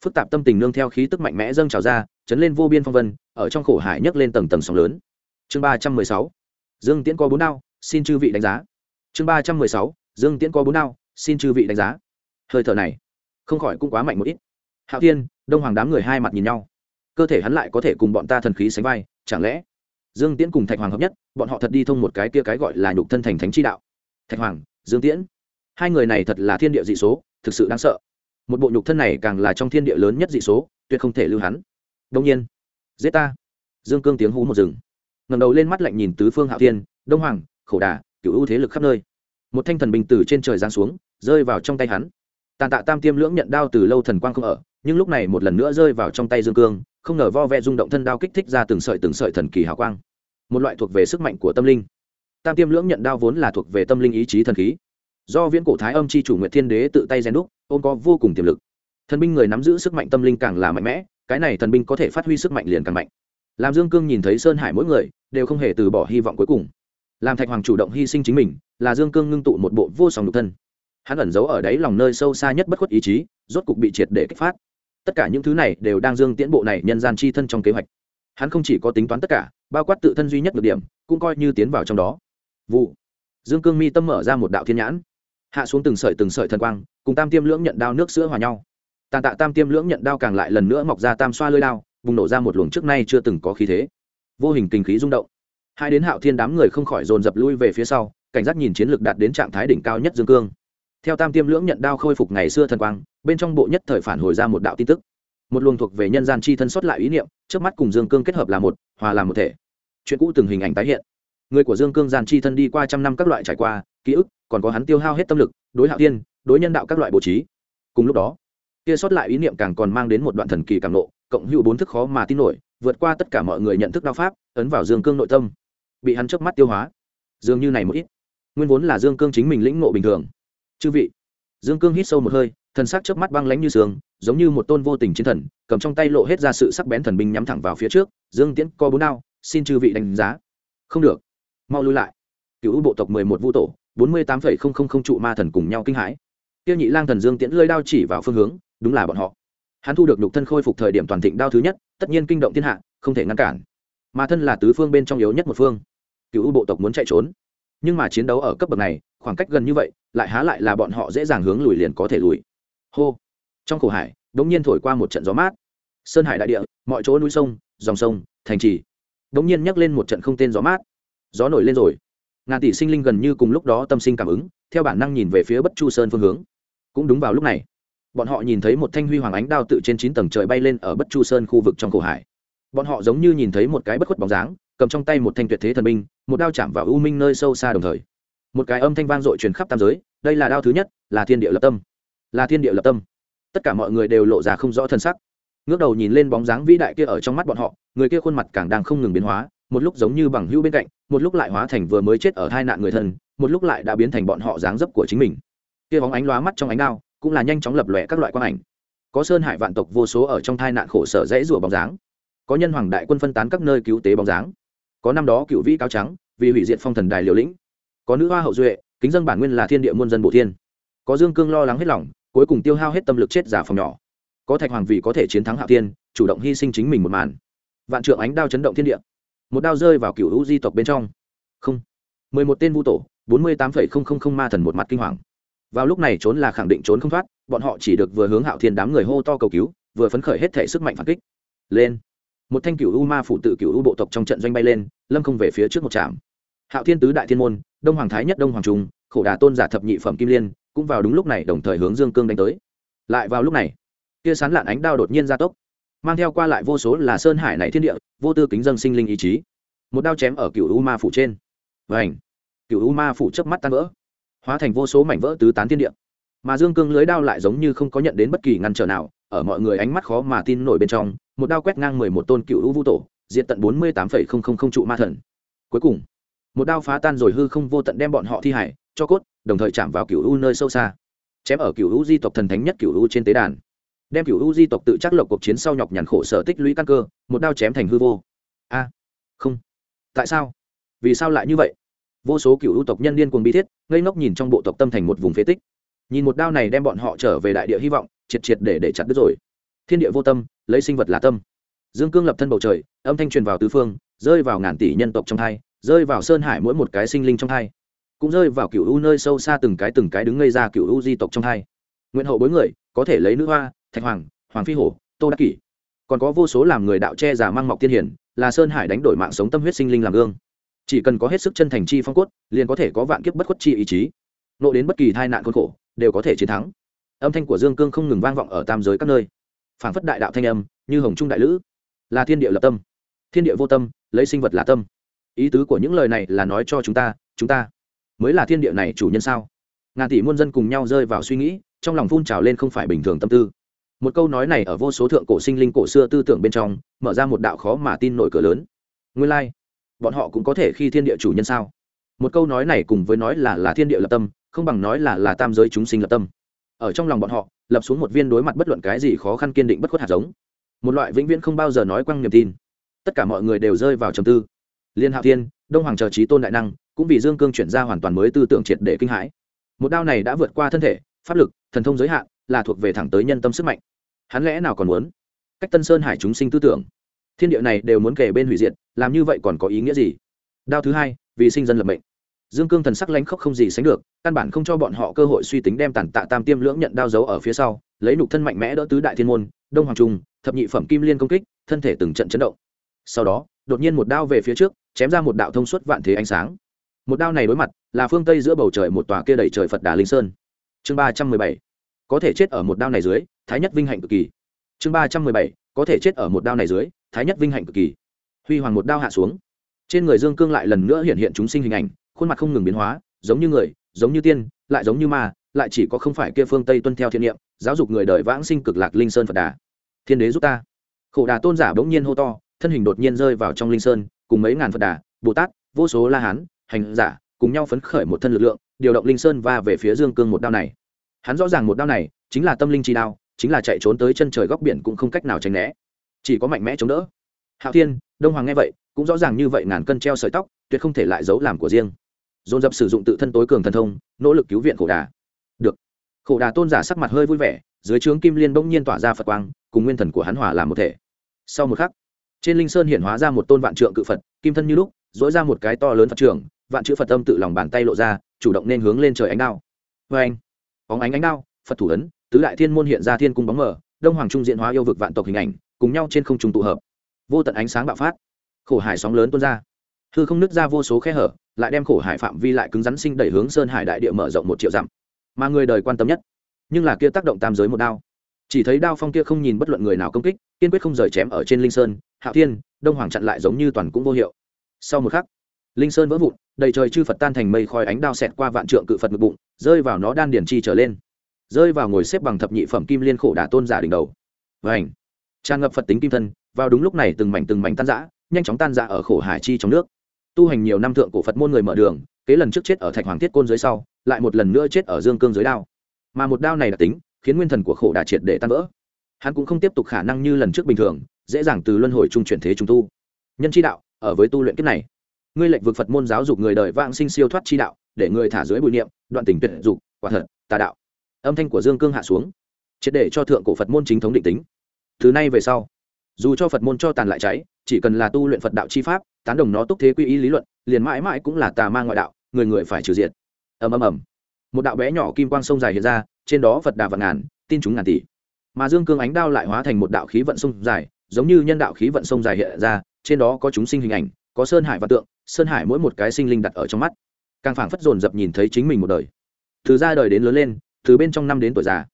Phức tạp tâm tình nương theo khí tức mạnh mẽ dâng trào ra, chấn lên vô biên phong vân, ở trong khổ hải nhấc lên tầng tầng sóng lớn. Chương ba trăm mười sáu dương tiễn có bốn đao, xin chư vị đánh giá. Chương ba trăm mười sáu, dương tiễn có bốn đao, xin chư vị đánh giá. Hơi thở này, không khỏi cũng quá mạnh một ít. Hạo thiên, đông hoàng đám người hai mặt nhìn nhau. Cơ thể hắn lại có thể cùng bọn ta thần khí sánh vai, chẳng lẽ? Dương tiễn cùng thạch hoàng hợp nhất, bọn họ thật đi thông một cái kia cái gọi là nhục thân thành thánh chi đạo. Thạch hoàng, dương tiễn, hai người này thật là thiên địa dị số, thực sự đáng sợ. Một bộ nhục thân này càng là trong thiên địa lớn nhất dị số, tuyệt không thể lưu hắn. Đông nhiên, giết ta. Dương cương tiếng hú một rừng ngẩng đầu lên mắt lạnh nhìn tứ phương hạo thiên, đông hoàng, khổ đà cựu ưu thế lực khắp nơi. Một thanh thần bình từ trên trời giáng xuống, rơi vào trong tay hắn. Tàn tạ tam tiêm lưỡng nhận đao từ lâu thần quang không ở, nhưng lúc này một lần nữa rơi vào trong tay dương cương, không ngờ vo ve rung động thân đao kích thích ra từng sợi từng sợi thần kỳ hào quang. Một loại thuộc về sức mạnh của tâm linh. Tam tiêm lưỡng nhận đao vốn là thuộc về tâm linh ý chí thần khí. Do viễn cổ thái âm c h i chủ nguyệt thiên đế tự tay rèn đúc, ôm có vô cùng tiềm lực. Thần binh người nắm giữ sức mạnh tâm linh càng là mạnh mẽ, cái này thần binh có thể phát huy sức mạnh liền càng mạnh làm dương cương nhìn thấy sơn hải mỗi người, đều không hề từ bỏ hy vọng cuối cùng. Làm thạch hoàng chủ động hy sinh chính mình, là dương cương ngưng tụ một bộ vô song nhục thân. Hắn ẩn giấu ở đáy lòng nơi sâu xa nhất bất khuất ý chí, rốt cục bị triệt để kích phát. Tất cả những thứ này đều đang dương tiễn bộ này nhân gian chi thân trong kế hoạch. Hắn không chỉ có tính toán tất cả, bao quát tự thân duy nhất được điểm, cũng coi như tiến vào trong đó. Vụ. Dương cương mi tâm mở ra một đạo thiên nhãn. Hạ xuống từng sợi từng sợi thần quang, cùng tam tiêm lưỡng nhận đao nước sữa hòa nhau. Tàn tạ tam tiêm lưỡng nhận đao càng lại lần nữa mọc ra tam xoa lơi đao bùng nổ ra một luồng trước nay chưa từng có khí thế. Vô hình kinh khí rung động. Hai đến hạo thiên đám người không khỏi dồn dập lui về phía sau, cảnh giác nhìn chiến lược đạt đến trạng thái đỉnh cao nhất dương cương. Theo tam tiêm lưỡng nhận đao khôi phục ngày xưa thần quang, bên trong bộ nhất thời phản hồi ra một đạo tin tức. Một luồng thuộc về nhân gian chi thân xuất lại ý niệm, trước mắt cùng dương cương kết hợp là một, hòa làm một thể. Chuyện cũ từng hình ảnh tái hiện. Người của dương cương gian chi thân đi qua trăm năm các loại trải qua, ký ức, còn có hắn tiêu hao hết tâm lực, đối hạo tiên đối nhân đạo các loại bố trí. Cùng lúc đó kia sót lại ý niệm càng còn mang đến một đoạn thần kỳ càng nộ, cộng hữu bốn thức khó mà tin nổi, vượt qua tất cả mọi người nhận thức đao pháp, ấn vào dương cương nội tâm. Bị hắn chớp mắt tiêu hóa. Dường như này một ít. Nguyên vốn là dương cương chính mình lĩnh ngộ bình thường. Chư vị. Dương cương hít sâu một hơi, thần sắc chớp mắt băng lánh như sương, giống như một tôn vô tình chiến thần, cầm trong tay lộ hết ra sự sắc bén thần binh nhắm thẳng vào phía trước, dương tiễn co bốn đao, xin chư vị đánh giá. Không được. Mau lui lại. Cựu bộ tộc mười một vũ tổ, bốn mươi tám phẩy không không không trụ ma thần cùng nhau kinh hãi. Tiêu nhị lang thần dương tiễn lơi đao chỉ vào phương hướng đúng là bọn họ. Hắn thu được nhục thân khôi phục thời điểm toàn thịnh đao thứ nhất, tất nhiên kinh động thiên hạ, không thể ngăn cản. Mà thân là tứ phương bên trong yếu nhất một phương. Cựu bộ tộc muốn chạy trốn. Nhưng mà chiến đấu ở cấp bậc này, khoảng cách gần như vậy, lại há lại là bọn họ dễ dàng hướng lùi liền có thể lùi. Hô. Trong khổ hải đ ỗ n g nhiên thổi qua một trận gió mát. Sơn hải đại địa, mọi chỗ núi sông, dòng sông, thành trì. Đ ỗ n g nhiên nhắc lên một trận không tên gió mát. Gió nổi lên rồi. Ngàn tỷ sinh linh gần như cùng lúc đó tâm sinh cảm ứng, theo bản năng nhìn về phía bất chu sơn phương hướng. Cũng đúng vào lúc này bọn họ nhìn thấy một thanh huy hoàng ánh đao tự trên chín tầng trời bay lên ở bất chu sơn khu vực trong cổ hải. Bọn họ giống như nhìn thấy một cái bất khuất bóng dáng, cầm trong tay một thanh tuyệt thế thần binh, một đao chạm vào u minh nơi sâu xa đồng thời. Một cái âm thanh vang dội truyền khắp tam giới, đây là đao thứ nhất, là thiên địa lập tâm. Là thiên địa lập tâm. Tất cả mọi người đều lộ ra không rõ thân sắc. Ngước đầu nhìn lên bóng dáng vĩ đại kia ở trong mắt bọn họ, người kia khuôn mặt càng đang không ngừng biến hóa, một lúc giống như bằng hữu bên cạnh, một lúc lại hóa thành vừa mới chết ở hai nạn người thân, một lúc lại đã biến thành bọn họ dáng dấp của chính mình. Kia bóng ánh lóa mắt trong ánh đao cũng là nhanh chóng lập lòe các loại quang ảnh. Có sơn hải vạn tộc vô số ở trong thai nạn khổ sở dễ rủa bóng dáng. Có nhân hoàng đại quân phân tán các nơi cứu tế bóng dáng. Có năm đó cựu vĩ cáo trắng, vì hủy diệt phong thần đài liều lĩnh. Có nữ hoa hậu duệ, kính dân bản nguyên là thiên địa muôn dân bộ thiên. Có dương cương lo lắng hết lòng, cuối cùng tiêu hao hết tâm lực chết giả phòng nhỏ. Có thạch hoàng vì có thể chiến thắng hạ tiên chủ động hy sinh chính mình một màn. Vạn trượng ánh đao chấn động thiên địa. Một đao rơi vào cựu hữu di tộc bên trong. Không. Mười một tên vu tổ, bốn mươi tám phẩy không không không ma thần một mặt kinh hoàng vào lúc này trốn là khẳng định trốn không thoát, bọn họ chỉ được vừa hướng hạo thiên đám người hô to cầu cứu, vừa phấn khởi hết thể sức mạnh phản kích. Lên. Một thanh cửu u ma phụ tự cửu u bộ tộc trong trận doanh bay lên, lâm không về phía trước một trạm. Hạo thiên tứ đại thiên môn, đông hoàng thái nhất đông hoàng trung, khổ đà tôn giả thập nhị phẩm kim liên, cũng vào đúng lúc này đồng thời hướng dương cương đánh tới. Lại vào lúc này kia sán lạn ánh đao đột nhiên ra tốc, mang theo qua lại vô số là sơn hải này thiên địa, vô tư kính dân sinh linh ý chí. Một đao chém ở cựu u ma phủ trên. Vảnh cựu u ma phủ chớp mắt tan vỡ hóa thành vô số mảnh vỡ tứ tán thiên địa. Mà dương cương lưới đao lại giống như không có nhận đến bất kỳ ngăn trở nào, ở mọi người ánh mắt khó mà tin nổi bên trong, một đao quét ngang mười một tôn cựu u vũ tổ diện tận bốn mươi tám phẩy không không không trụ ma thần. Cuối cùng, một đao phá tan rồi hư không vô tận đem bọn họ thi hải cho cốt, đồng thời chạm vào cựu u nơi sâu xa, chém ở cựu u di tộc thần thánh nhất cựu u trên tế đàn. Đem cựu u di tộc tự chắc lộc cuộc chiến sau nhọc nhằn khổ sở tích lũy căn cơ, một đao chém thành hư vô. A, không. Tại sao? Vì sao lại như vậy? Vô số cựu u tộc nhân liên cuồng bi thiết, ngây ngốc nhìn trong bộ tộc tâm thành một vùng phế tích. Nhìn một đao này đem bọn họ trở về đại địa hy vọng, triệt triệt để để chặt đứt rồi. Thiên địa vô tâm, lấy sinh vật là tâm. Dương cương lập thân bầu trời, âm thanh truyền vào tứ phương, rơi vào ngàn tỷ nhân tộc trong thai rơi vào sơn hải mỗi một cái sinh linh trong thai cũng rơi vào cựu u nơi sâu xa từng cái từng cái đứng ngây ra cựu u di tộc trong hai. Nguyện hậu bối người, có thể lấy nữ hoa, thạch hoàng hoàng phi hổ, tô đắc kỷ. Còn có vô số làm người đạo che giả mang mọc tiên hiển, là sơn hải đánh đổi mạng sống tâm huyết sinh linh làm gương chỉ cần có hết sức chân thành chi phong cốt, liền có thể có vạn kiếp bất khuất chi ý chí. Nộ đến bất kỳ tai nạn khốn khổ, đều có thể chiến thắng. Âm thanh của dương cương không ngừng vang vọng ở tam giới các nơi. Phảng phất đại đạo thanh âm, như hồng trung đại lữ. Là thiên địa lập tâm. Thiên địa vô tâm, lấy sinh vật là tâm. Ý tứ của những lời này là nói cho chúng ta chúng ta mới là thiên địa này chủ nhân sao? Ngàn tỷ muôn dân cùng nhau rơi vào suy nghĩ, trong lòng phun trào lên không phải bình thường tâm tư. Một câu nói này ở vô số thượng cổ sinh linh cổ xưa tư tưởng bên trong, mở ra một đạo khó mà tin nổi cửa lớn. Nguyên lai、like bọn họ cũng có thể khi thiên địa chủ nhân sao? Một câu nói này cùng với nói là là thiên địa lập tâm, không bằng nói là là tam giới chúng sinh lập tâm. Ở trong lòng bọn họ, lập xuống một viên đối mặt bất luận cái gì khó khăn kiên định bất khuất hạt giống. Một loại vĩnh viễn không bao giờ nói quăng niềm tin. Tất cả mọi người đều rơi vào trầm tư. Liên hạo thiên, đông hoàng chờ trí tôn đại năng, cũng vì dương cương chuyển ra hoàn toàn mới tư tưởng triệt để kinh hãi. Một đao này đã vượt qua thân thể, pháp lực, thần thông giới hạn, là thuộc về thẳng tới nhân tâm sức mạnh. Hắn lẽ nào còn muốn cách tân sơn hải chúng sinh tư tưởng? Thiên địa này đều muốn kể bên hủy diệt, làm như vậy còn có ý nghĩa gì? Đao thứ hai, vì sinh dân lập mệnh. Dương cương thần sắc lánh khóc không gì sánh được, căn bản không cho bọn họ cơ hội suy tính đem tàn tạ tam tiêm lưỡng nhận đao dấu ở phía sau, lấy nục thân mạnh mẽ đỡ tứ đại thiên môn, đông hoàng trung, thập nhị phẩm kim liên công kích, thân thể từng trận chấn động. Sau đó, đột nhiên một đao về phía trước, chém ra một đạo thông suốt vạn thế ánh sáng. Một đao này đối mặt, là phương tây giữa bầu trời một tòa kia đầy trời phật đà linh sơn. Chương ba trăm mười bảy, có thể chết ở một đao này dưới, thái nhất vinh hạnh cực kỳ. Chương ba trăm mười bảy, có thể chết ở một đao này dưới thái nhất vinh hạnh cực kỳ. Huy hoàng một đao hạ xuống. Trên người dương cương lại lần nữa hiện hiện chúng sinh hình ảnh, khuôn mặt không ngừng biến hóa, giống như người, giống như tiên, lại giống như ma, lại chỉ có không phải kia phương tây tuân theo thiên niệm, giáo dục người đời vãng sinh cực lạc linh sơn phật đà. Thiên đế giúp ta. Khổ đà tôn giả bỗng nhiên hô to, thân hình đột nhiên rơi vào trong linh sơn, cùng mấy ngàn phật đà, bồ tát, vô số la hán, hành giả cùng nhau phấn khởi một thân lực lượng, điều động linh sơn và về phía dương cương một đao này. Hắn rõ ràng một đao này chính là tâm linh chi đao, chính là chạy trốn tới chân trời góc biển cũng không cách nào tránh né chỉ có mạnh mẽ chống đỡ. Hạo thiên, đông hoàng nghe vậy, cũng rõ ràng như vậy ngàn cân treo sợi tóc, tuyệt không thể lại giấu làm của riêng. Dồn dập sử dụng tự thân tối cường thần thông, nỗ lực cứu viện khổ đà. Được. Khổ đà tôn giả sắc mặt hơi vui vẻ, dưới trướng kim liên bỗng nhiên tỏa ra phật quang, cùng nguyên thần của hắn hòa làm một thể. Sau một khắc, trên linh sơn hiện hóa ra một tôn vạn trượng cự phật, kim thân như lúc dỗi ra một cái to lớn phật trưởng vạn chữ phật âm tự lòng bàn tay lộ ra, chủ động nên hướng lên trời ánh đao. Vê anh bóng ánh ánh đao, phật thủ ấn, tứ đại thiên môn hiện ra thiên cung bóng mờ, đông hoàng trung diện hóa yêu vực vạn tộc hình ảnh cùng nhau trên không trung tụ hợp. Vô tận ánh sáng bạo phát. Khổ hải sóng lớn tuôn ra. Hư không nứt ra vô số khe hở, lại đem khổ hải phạm vi lại cứng rắn sinh đẩy hướng sơn hải đại địa mở rộng một triệu dặm. Mà người đời quan tâm nhất, nhưng là kia tác động tam giới một đao. Chỉ thấy đao phong kia không nhìn bất luận người nào công kích, kiên quyết không rời chém ở trên linh sơn, hạo thiên, đông hoàng chặn lại giống như toàn cũng vô hiệu. Sau một khắc, linh sơn vỡ vụn, đầy trời chư phật tan thành mây khói ánh đao xẹt qua vạn trượng cự phật ngực bụng, rơi vào nó đan điển chi trở lên. Rơi vào ngồi xếp bằng thập nhị phẩm kim liên khổ đả tôn giả đỉnh đầu. Vảnh tràn ngập phật tính kim thân, vào đúng lúc này từng mảnh từng mảnh tan rã, nhanh chóng tan ra ở khổ hải chi trong nước. Tu hành nhiều năm thượng cổ phật môn người mở đường, kế lần trước chết ở thạch hoàng thiết côn dưới sau, lại một lần nữa chết ở dương cương dưới đao. Mà một đao này đặc tính, khiến nguyên thần của khổ đà triệt để tan vỡ. Hắn cũng không tiếp tục khả năng như lần trước bình thường, dễ dàng từ luân hồi trung chuyển thế trung tu. Nhân chi đạo, ở với tu luyện kiếp này. Ngươi lệnh vực phật môn giáo dục người đời vãng sinh siêu thoát chi đạo, để người thả dưới bụi niệm, đoạn tình tuyệt dục, quả thật, tà đạo. Âm thanh của dương cương hạ xuống, triệt để cho thượng cổ phật môn chính thống định tính thứ nay về sau. Dù cho phật môn cho tàn lại cháy, chỉ cần là tu luyện phật đạo chi pháp, tán đồng nó túc thế quy ý lý luận, liền mãi mãi cũng là tà ma ngoại đạo, người người phải trừ diệt. Ầm ầm ầm. Một đạo bé nhỏ kim quang sông dài hiện ra, trên đó phật đà vạn ngàn, tin chúng ngàn tỷ. Mà dương cương ánh đao lại hóa thành một đạo khí vận sông dài, giống như nhân đạo khí vận sông dài hiện ra, trên đó có chúng sinh hình ảnh, có sơn hải và tượng, sơn hải mỗi một cái sinh linh đặt ở trong mắt. Càng phảng phất dồn dập nhìn thấy chính mình một đời. Từ ra đời đến lớn lên, từ bên trong năm đến tuổi già.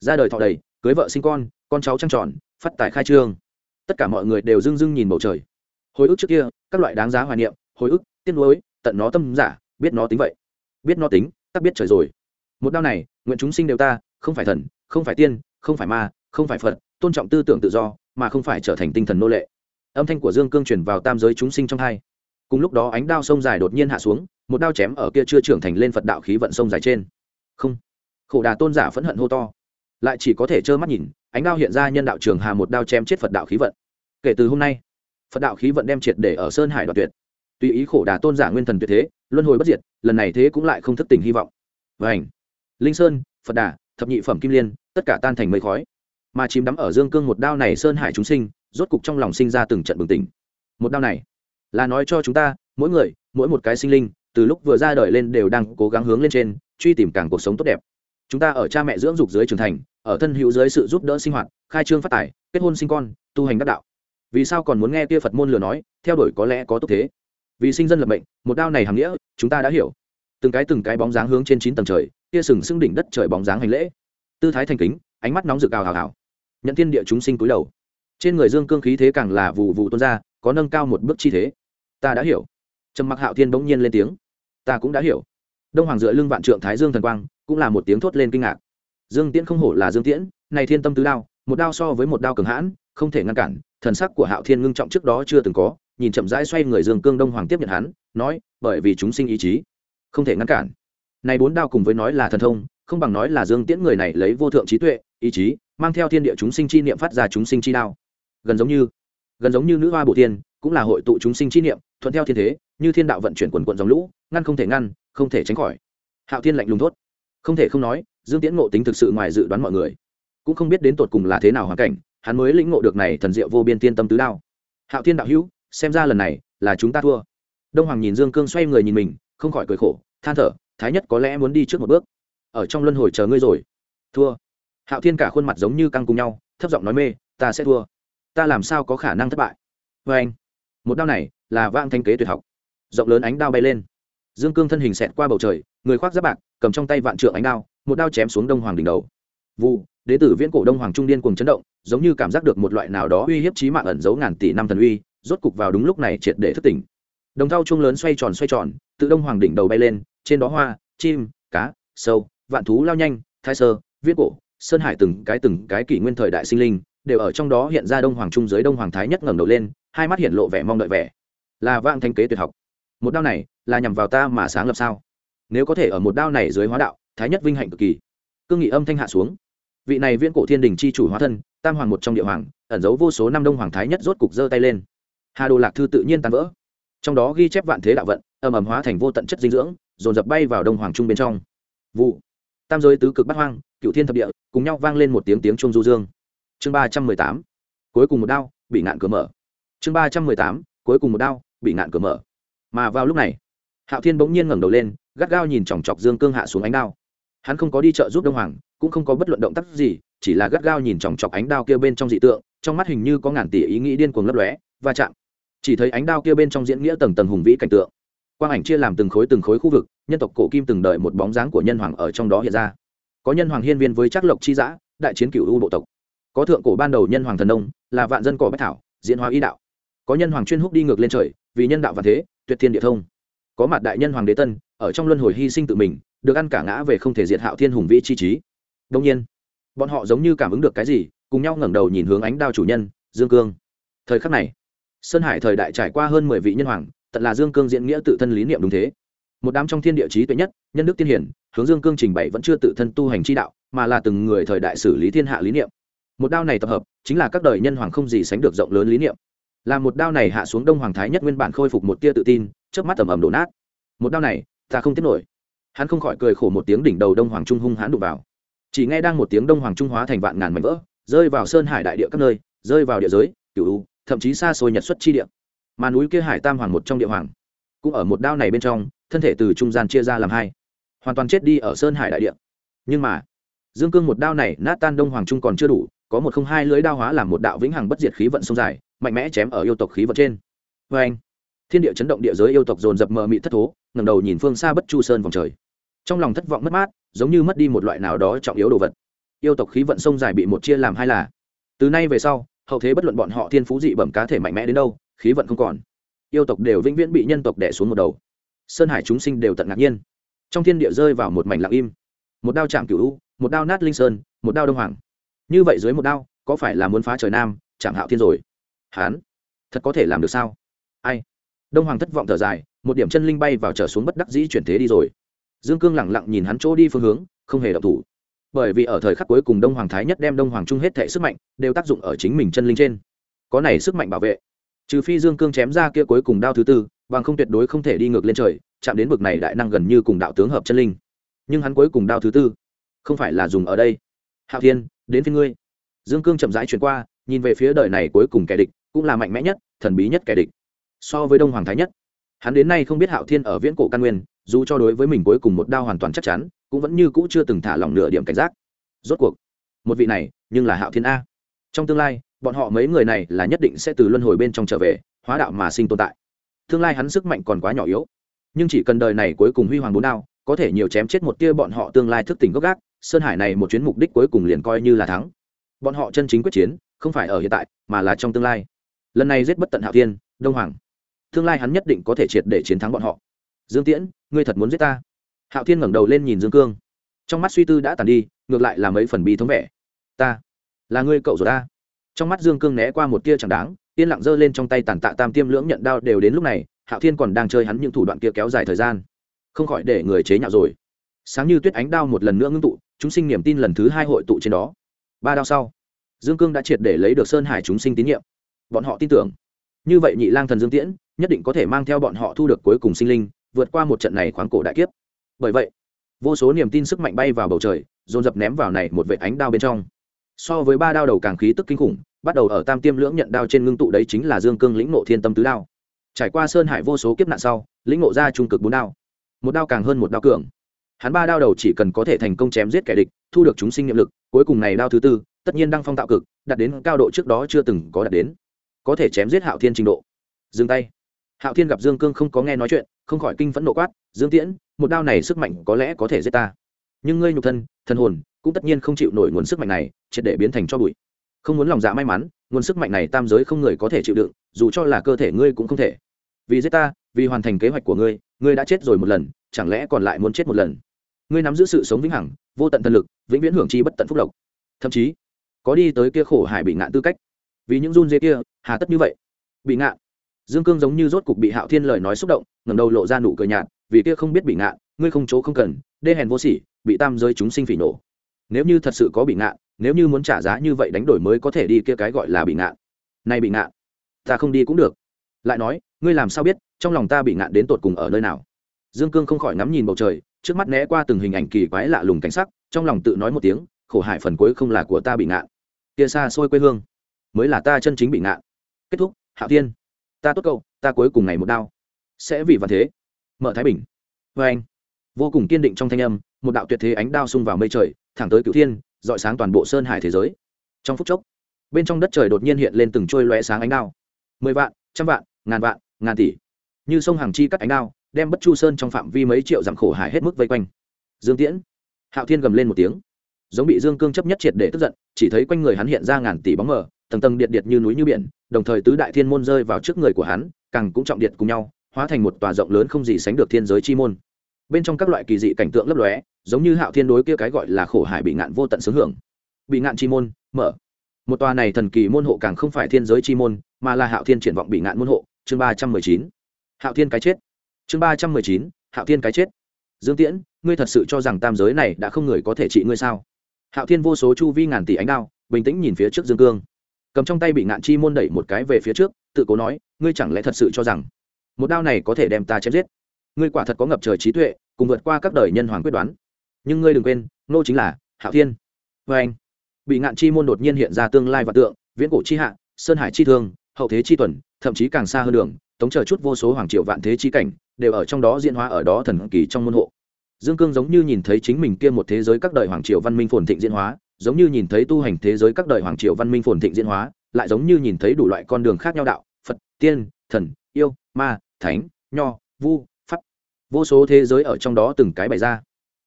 Ra đời thọ đầy cưới vợ sinh con con cháu trăng tròn, phát tài khai trương. Tất cả mọi người đều dưng dưng nhìn bầu trời. Hồi ức trước kia, các loại đáng giá hoài niệm, hồi ức, tiếc nuối, tận nó tâm giả, biết nó tính vậy. Biết nó tính tắc biết trời rồi. Một đao này, nguyện chúng sinh đều ta, không phải thần, không phải tiên, không phải ma, không phải phật, tôn trọng tư tưởng tự do, mà không phải trở thành tinh thần nô lệ. Âm thanh của dương cương truyền vào tam giới chúng sinh trong hai. Cùng lúc đó ánh đao sông dài đột nhiên hạ xuống, một đao chém ở kia chưa trưởng thành lên phật đạo khí vận sông dài trên. Không. Khổ đà tôn giả phẫn hận hô to lại chỉ có thể trơ mắt nhìn, ánh đao hiện ra nhân đạo trường hà một đao chém chết phật đạo khí vận. Kể từ hôm nay, phật đạo khí vận đem triệt để ở sơn hải đoạt tuyệt. Tùy ý khổ đà tôn giả nguyên thần tuyệt thế, luân hồi bất diệt, lần này thế cũng lại không thất tình hy vọng. Và ảnh linh sơn, phật đà, thập nhị phẩm kim liên, tất cả tan thành mây khói. Mà chìm đắm ở dương cương một đao này sơn hải chúng sinh, rốt cục trong lòng sinh ra từng trận bừng tỉnh. Một đao này, là nói cho chúng ta, mỗi người, mỗi một cái sinh linh, từ lúc vừa ra đời lên đều đang cố gắng hướng lên trên, truy tìm càng cuộc sống tốt đẹp chúng ta ở cha mẹ dưỡng dục dưới trưởng thành, ở thân hữu dưới sự giúp đỡ sinh hoạt, khai trương phát tài, kết hôn sinh con, tu hành đắc đạo. Vì sao còn muốn nghe kia phật môn lừa nói, theo đuổi có lẽ có tốt thế? Vì sinh dân lập mệnh, một đao này hàm nghĩa, chúng ta đã hiểu. Từng cái từng cái bóng dáng hướng trên chín tầng trời, kia sừng sững đỉnh đất trời bóng dáng hành lễ. Tư thái thành kính, ánh mắt nóng rực ào hào hào nhận thiên địa chúng sinh cúi đầu. Trên người dương cương khí thế càng là vụ vụ tuôn ra, có nâng cao một bước chi thế. Ta đã hiểu. Trầm mặc hạo thiên bỗng nhiên lên tiếng. Ta cũng đã hiểu. Đông hoàng dựa lưng vạn trượng thái dương thần quang cũng là một tiếng thốt lên kinh ngạc. Dương tiễn không hổ là dương tiễn, này thiên tâm tứ đao, một đao so với một đao cường hãn, không thể ngăn cản, thần sắc của hạo thiên ngưng trọng trước đó chưa từng có, nhìn chậm rãi xoay người dương cương đông hoàng tiếp nhận hắn, nói, bởi vì chúng sinh ý chí, không thể ngăn cản. Này bốn đao cùng với nói là thần thông, không bằng nói là dương tiễn người này lấy vô thượng trí tuệ, ý chí, mang theo thiên địa chúng sinh chi niệm phát ra chúng sinh chi đao. Gần giống như, gần giống như nữ hoa bổ thiên, cũng là hội tụ chúng sinh chi niệm, thuận theo thiên thế, như thiên đạo vận chuyển quần quận dòng lũ, ngăn không thể ngăn, không thể tránh khỏi. Hạo thiên lạnh lùng thốt không thể không nói, dương tiễn ngộ tính thực sự ngoài dự đoán mọi người. Cũng không biết đến tột cùng là thế nào hoàn cảnh, hắn mới lĩnh ngộ được này thần diệu vô biên tiên tâm tứ đao. Hạo thiên đạo hữu, xem ra lần này là chúng ta thua. Đông hoàng nhìn dương cương xoay người nhìn mình, không khỏi cười khổ, than thở, thái nhất có lẽ muốn đi trước một bước. Ở trong luân hồi chờ ngươi rồi. Thua. Hạo thiên cả khuôn mặt giống như căng cùng nhau, thấp giọng nói mê, ta sẽ thua. Ta làm sao có khả năng thất bại? Vê anh, một đao này là vang thanh kế tuyệt học. Rộng lớn ánh đao bay lên. Dương cương thân hình xẹt qua bầu trời người khoác giáp bạc, cầm trong tay vạn trượng ánh đao, một đao chém xuống đông hoàng đỉnh đầu. Vụ đế tử viễn cổ đông hoàng trung điên cùng chấn động, giống như cảm giác được một loại nào đó uy hiếp trí mạng ẩn giấu ngàn tỷ năm thần uy, rốt cục vào đúng lúc này triệt để thức tỉnh. Đồng thau chuông lớn xoay tròn xoay tròn, tự đông hoàng đỉnh đầu bay lên, trên đó hoa, chim, cá, sâu, vạn thú lao nhanh thái sơ viết cổ, sơn hải từng cái từng cái kỷ nguyên thời đại sinh linh, đều ở trong đó hiện ra đông hoàng trung dưới đông hoàng thái nhất ngẩng đầu lên, hai mắt hiện lộ vẻ mong đợi vẻ. Là vạn thanh kế tuyệt học. Một đao này là nhằm vào ta mà sáng lập sao? Nếu có thể ở một đao này dưới hóa đạo, thái nhất vinh hạnh cực kỳ. Cương nghị âm thanh hạ xuống. Vị này viễn cổ thiên đình chi chủ hóa thân, tam hoàng một trong địa hoàng, ẩn giấu vô số năm đông hoàng thái nhất rốt cục giơ tay lên. Hà đồ lạc thư tự nhiên tan vỡ. Trong đó ghi chép vạn thế đạo vận ầm ầm hóa thành vô tận chất dinh dưỡng, dồn dập bay vào đông hoàng trung bên trong. Vụ. Tam giới tứ cực bắt hoang, cựu thiên thập địa, cùng nhau vang lên một tiếng tiếng chuông du dương. Chương ba trăm mười tám. Cuối cùng một đao, bị ngạn cửa mở. Chương ba trăm mười tám. Cuối cùng một đao, bị ngạn cửa mở. Mà vào lúc này hạo thiên bỗng nhiên ngẩng đầu lên, gắt gao nhìn chòng chọc dương cương hạ xuống ánh đao. Hắn không có đi chợ giúp đông hoàng, cũng không có bất luận động tác gì, chỉ là gắt gao nhìn chòng chọc ánh đao kia bên trong dị tượng, trong mắt hình như có ngàn tỷ ý nghĩ điên cuồng lấp lóe, va chạm. Chỉ thấy ánh đao kia bên trong diễn nghĩa tầng tầng hùng vĩ cảnh tượng. Quang ảnh chia làm từng khối từng khối khu vực, nhân tộc cổ kim từng đợi một bóng dáng của nhân hoàng ở trong đó hiện ra. Có nhân hoàng hiên viên với trác lộc chi giã đại chiến cựu u bộ tộc. Có thượng cổ ban đầu nhân hoàng thần nông, là vạn dân cỏ bách thảo, diễn hóa y đạo. Có nhân hoàng chuyên húc đi ngược lên trời, vì nhân đạo và thế, tuyệt thiên địa thông có mặt đại nhân hoàng đế tân, ở trong luân hồi hy sinh tự mình, được ăn cả ngã về không thể diệt hạo thiên hùng vĩ chi trí. Đông nhiên, bọn họ giống như cảm ứng được cái gì, cùng nhau ngẩng đầu nhìn hướng ánh đao chủ nhân, dương cương. Thời khắc này, sơn hải thời đại trải qua hơn mười vị nhân hoàng, tận là dương cương diễn nghĩa tự thân lý niệm đúng thế. Một đám trong thiên địa trí tuệ nhất, nhân đức tiên hiển, hướng dương cương trình bày vẫn chưa tự thân tu hành chi đạo, mà là từng người thời đại xử lý thiên hạ lý niệm. Một đao này tập hợp, chính là các đời nhân hoàng không gì sánh được rộng lớn lý niệm. Là một đao này hạ xuống đông hoàng thái nhất nguyên bản khôi phục một tia tự tin trước mắt ầm ầm đổ nát. Một đao này, ta không tiếp nổi. Hắn không khỏi cười khổ một tiếng đỉnh đầu đông hoàng trung hung hãn đụng vào. Chỉ nghe đang một tiếng đông hoàng trung hóa thành vạn ngàn mảnh vỡ, rơi vào sơn hải đại địa các nơi, rơi vào địa giới, cửu thậm chí xa xôi nhật xuất chi địa. Mà núi kia hải tam hoàng một trong địa hoàng, cũng ở một đao này bên trong, thân thể từ trung gian chia ra làm hai, hoàn toàn chết đi ở sơn hải đại địa. Nhưng mà, dương cương một đao này nát tan đông hoàng trung còn chưa đủ, có một không hai lưới đao hóa làm một đạo vĩnh hằng bất diệt khí vận sông dài, mạnh mẽ chém ở yêu tộc khí vận trên. Vê anh thiên địa chấn động địa giới yêu tộc dồn dập mờ mị thất thố, ngẩng đầu nhìn phương xa bất chu sơn vòng trời. Trong lòng thất vọng mất mát, giống như mất đi một loại nào đó trọng yếu đồ vật. Yêu tộc khí vận sông dài bị một chia làm hai là. Từ nay về sau, hậu thế bất luận bọn họ thiên phú dị bẩm cá thể mạnh mẽ đến đâu, khí vận không còn. Yêu tộc đều vĩnh viễn bị nhân tộc đẻ xuống một đầu. Sơn hải chúng sinh đều tận ngạc nhiên. Trong thiên địa rơi vào một mảnh lặng im. Một đao chạm cửu u, một đao nát linh sơn, một đao đông hoàng. Như vậy dưới một đao, có phải là muốn phá trời nam, chạm hạo thiên rồi? Hán, thật có thể làm được sao? Ai? Đông hoàng thất vọng thở dài, một điểm chân linh bay vào trở xuống bất đắc dĩ chuyển thế đi rồi. Dương cương lẳng lặng nhìn hắn chỗ đi phương hướng, không hề động thủ. Bởi vì ở thời khắc cuối cùng đông hoàng thái nhất đem đông hoàng trung hết thể sức mạnh, đều tác dụng ở chính mình chân linh trên. Có này sức mạnh bảo vệ. Trừ phi dương cương chém ra kia cuối cùng đao thứ tư, bằng không tuyệt đối không thể đi ngược lên trời, chạm đến bực này đại năng gần như cùng đạo tướng hợp chân linh. Nhưng hắn cuối cùng đao thứ tư, không phải là dùng ở đây. Hạo thiên, đến phía ngươi. Dương cương chậm rãi chuyển qua, nhìn về phía đời này cuối cùng kẻ địch, cũng là mạnh mẽ nhất, thần bí nhất kẻ địch so với đông hoàng thái nhất. Hắn đến nay không biết hạo thiên ở viễn cổ căn nguyên, dù cho đối với mình cuối cùng một đao hoàn toàn chắc chắn, cũng vẫn như cũ chưa từng thả lỏng nửa điểm cảnh giác. Rốt cuộc, một vị này, nhưng là hạo thiên a. Trong tương lai, bọn họ mấy người này là nhất định sẽ từ luân hồi bên trong trở về, hóa đạo mà sinh tồn tại. Tương lai hắn sức mạnh còn quá nhỏ yếu. Nhưng chỉ cần đời này cuối cùng huy hoàng bốn đao, có thể nhiều chém chết một tia bọn họ tương lai thức tỉnh gốc gác, sơn hải này một chuyến mục đích cuối cùng liền coi như là thắng. Bọn họ chân chính quyết chiến, không phải ở hiện tại, mà là trong tương lai. Lần này giết bất tận hạo thiên, đông hoàng tương lai hắn nhất định có thể triệt để chiến thắng bọn họ. Dương tiễn, ngươi thật muốn giết ta? Hạo thiên ngẩng đầu lên nhìn dương cương. Trong mắt suy tư đã tàn đi, ngược lại là mấy phần bi thống vẻ. Ta, là ngươi cậu rồi ta. Trong mắt dương cương né qua một tia chẳng đáng, yên lặng giơ lên trong tay tàn tạ tam tiêm lưỡng nhận đao đều đến lúc này, hạo thiên còn đang chơi hắn những thủ đoạn kia kéo dài thời gian. Không khỏi để người chế nhạo rồi. Sáng như tuyết ánh đao một lần nữa ngưng tụ, chúng sinh niềm tin lần thứ hai hội tụ trên đó. Ba đao sau, dương cương đã triệt để lấy được sơn hải chúng sinh tín nhiệm. Bọn họ tin tưởng như vậy nhị lang thần dương tiễn, nhất định có thể mang theo bọn họ thu được cuối cùng sinh linh, vượt qua một trận này khoáng cổ đại kiếp. Bởi vậy, vô số niềm tin sức mạnh bay vào bầu trời, dồn dập ném vào này một vệ ánh đao bên trong. So với ba đao đầu càng khí tức kinh khủng, bắt đầu ở tam tiêm lưỡng nhận đao trên ngưng tụ đấy chính là dương cương lĩnh nộ thiên tâm tứ đao. Trải qua sơn hải vô số kiếp nạn sau, lĩnh nộ ra trung cực bốn đao. Một đao càng hơn một đao cường. Hắn ba đao đầu chỉ cần có thể thành công chém giết kẻ địch, thu được chúng sinh nhiệm lực, cuối cùng này đao thứ tư, tất nhiên đang phong tạo cực, đạt đến cao độ trước đó chưa từng có đạt đến có thể chém giết hạo thiên trình độ. Dừng tay. Hạo thiên gặp dương cương không có nghe nói chuyện, không khỏi kinh phẫn nộ quát, dương tiễn, một đao này sức mạnh có lẽ có thể giết ta. Nhưng ngươi nhục thân thân hồn, cũng tất nhiên không chịu nổi nguồn sức mạnh này, triệt để biến thành cho bụi. Không muốn lòng dạ may mắn, nguồn sức mạnh này tam giới không người có thể chịu đựng, dù cho là cơ thể ngươi cũng không thể. Vì giết ta, vì hoàn thành kế hoạch của ngươi ngươi đã chết rồi một lần, chẳng lẽ còn lại muốn chết một lần? Ngươi nắm giữ sự sống vĩnh hằng, vô tận thần lực, vĩnh viễn hưởng chi bất tận phúc lộc. Thậm chí, có đi tới kia khổ hải bị ngạn tư cách vì những run dê kia, hà tất như vậy. Bị ngạn dương cương giống như rốt cục bị hạo thiên lời nói xúc động ngầm đầu lộ ra nụ cười nhạt, vì kia không biết bị ngạn ngươi không chỗ không cần, đê hèn vô sỉ, bị tam giới chúng sinh phỉ nổ. Nếu như thật sự có bị ngạn nếu như muốn trả giá như vậy đánh đổi mới có thể đi kia cái gọi là bị ngạn nay bị ngạn ta không đi cũng được. Lại nói, ngươi làm sao biết, trong lòng ta bị ngạn đến tột cùng ở nơi nào? Dương cương không khỏi ngắm nhìn bầu trời, trước mắt né qua từng hình ảnh kỳ quái lạ lùng cảnh sắc, trong lòng tự nói một tiếng, khổ hại phần cuối không là của ta bị ngạn kia xa xôi quê hương mới là ta chân chính bị ngạn. Kết thúc, hạo thiên. Ta tốt cậu ta cuối cùng ngày một đao sẽ vì và thế. Mở thái bình. Vê anh, vô cùng kiên định trong thanh âm, một đạo tuyệt thế ánh đao xung vào mây trời, thẳng tới cửu thiên dọi sáng toàn bộ sơn hải thế giới. Trong phút chốc, bên trong đất trời đột nhiên hiện lên từng trôi lóe sáng ánh đao. Mười vạn, trăm vạn, ngàn vạn, ngàn tỷ. Như sông hàng chi cắt ánh đao, đem bất chu sơn trong phạm vi mấy triệu dặm khổ hải hết mức vây quanh. Dương tiễn. Hạo thiên gầm lên một tiếng. Giống bị dương cương chấp nhất triệt để tức giận, chỉ thấy quanh người hắn hiện ra ngàn tỷ bóng mờ tầng tầng điện điện như núi như biển, đồng thời tứ đại thiên môn rơi vào trước người của hắn, càng cũng trọng điện cùng nhau, hóa thành một tòa rộng lớn không gì sánh được thiên giới chi môn. Bên trong các loại kỳ dị cảnh tượng lấp lóe, giống như hạo thiên đối kia cái gọi là khổ hải bị ngạn vô tận sướng hưởng. Bị ngạn chi môn, mở. Một tòa này thần kỳ môn hộ càng không phải thiên giới chi môn, mà là hạo thiên triển vọng bị ngạn môn hộ, chương ba trăm mười chín. Hạo thiên cái chết. Chương ba trăm mười chín, hạo thiên cái chết. Dương tiễn, ngươi thật sự cho rằng tam giới này đã không người có thể trị ngươi sao? Hạo thiên vô số chu vi ngàn tỷ ánh đao, bình tĩnh nhìn phía trước dương cương cầm trong tay bị ngạn chi môn đẩy một cái về phía trước, tự cố nói, ngươi chẳng lẽ thật sự cho rằng một đao này có thể đem ta chém giết? Ngươi quả thật có ngập trời trí tuệ, cùng vượt qua các đời nhân hoàng quyết đoán. Nhưng ngươi đừng quên, nô chính là hạo thiên. Vê anh, bị ngạn chi môn đột nhiên hiện ra tương lai và tượng, viễn cổ chi hạ, sơn hải chi thương, hậu thế chi tuần, thậm chí càng xa hơn đường, tống chờ chút vô số hoàng triệu vạn thế chi cảnh, đều ở trong đó diễn hóa ở đó thần kỳ trong môn hộ. Dương cương giống như nhìn thấy chính mình kia một thế giới các đời hoàng triều văn minh phồn thịnh diễn hóa giống như nhìn thấy tu hành thế giới các đời hoàng triều văn minh phồn thịnh diễn hóa, lại giống như nhìn thấy đủ loại con đường khác nhau đạo, phật, tiên, thần, yêu, ma, thánh, nho, vu, pháp. Vô số thế giới ở trong đó từng cái bày ra.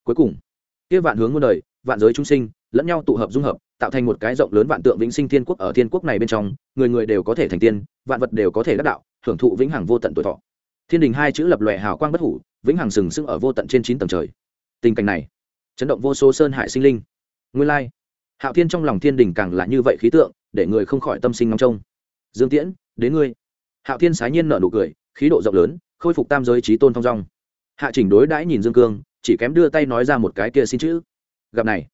Cuối cùng, kia vạn hướng muôn đời, vạn giới chúng sinh, lẫn nhau tụ hợp dung hợp, tạo thành một cái rộng lớn vạn tượng vĩnh sinh thiên quốc ở thiên quốc này bên trong, người người đều có thể thành tiên, vạn vật đều có thể đắc đạo, hưởng thụ vĩnh hằng vô tận tuổi thọ. Thiên đình hai chữ lập lòe hào quang bất hủ, vĩnh hằng sừng sững ở vô tận trên chín tầng trời. Tình cảnh này, chấn động vô số sơn hải sinh linh. Nguyên lai hạo thiên trong lòng thiên đình càng là như vậy khí tượng, để người không khỏi tâm sinh ngóng trông. Dương tiễn, đến ngươi. Hạo thiên sái nhiên nở nụ cười, khí độ rộng lớn, khôi phục tam giới trí tôn thong dong. Hạ chỉnh đối đãi nhìn dương cương, chỉ kém đưa tay nói ra một cái kia xin chữ. Gặp này,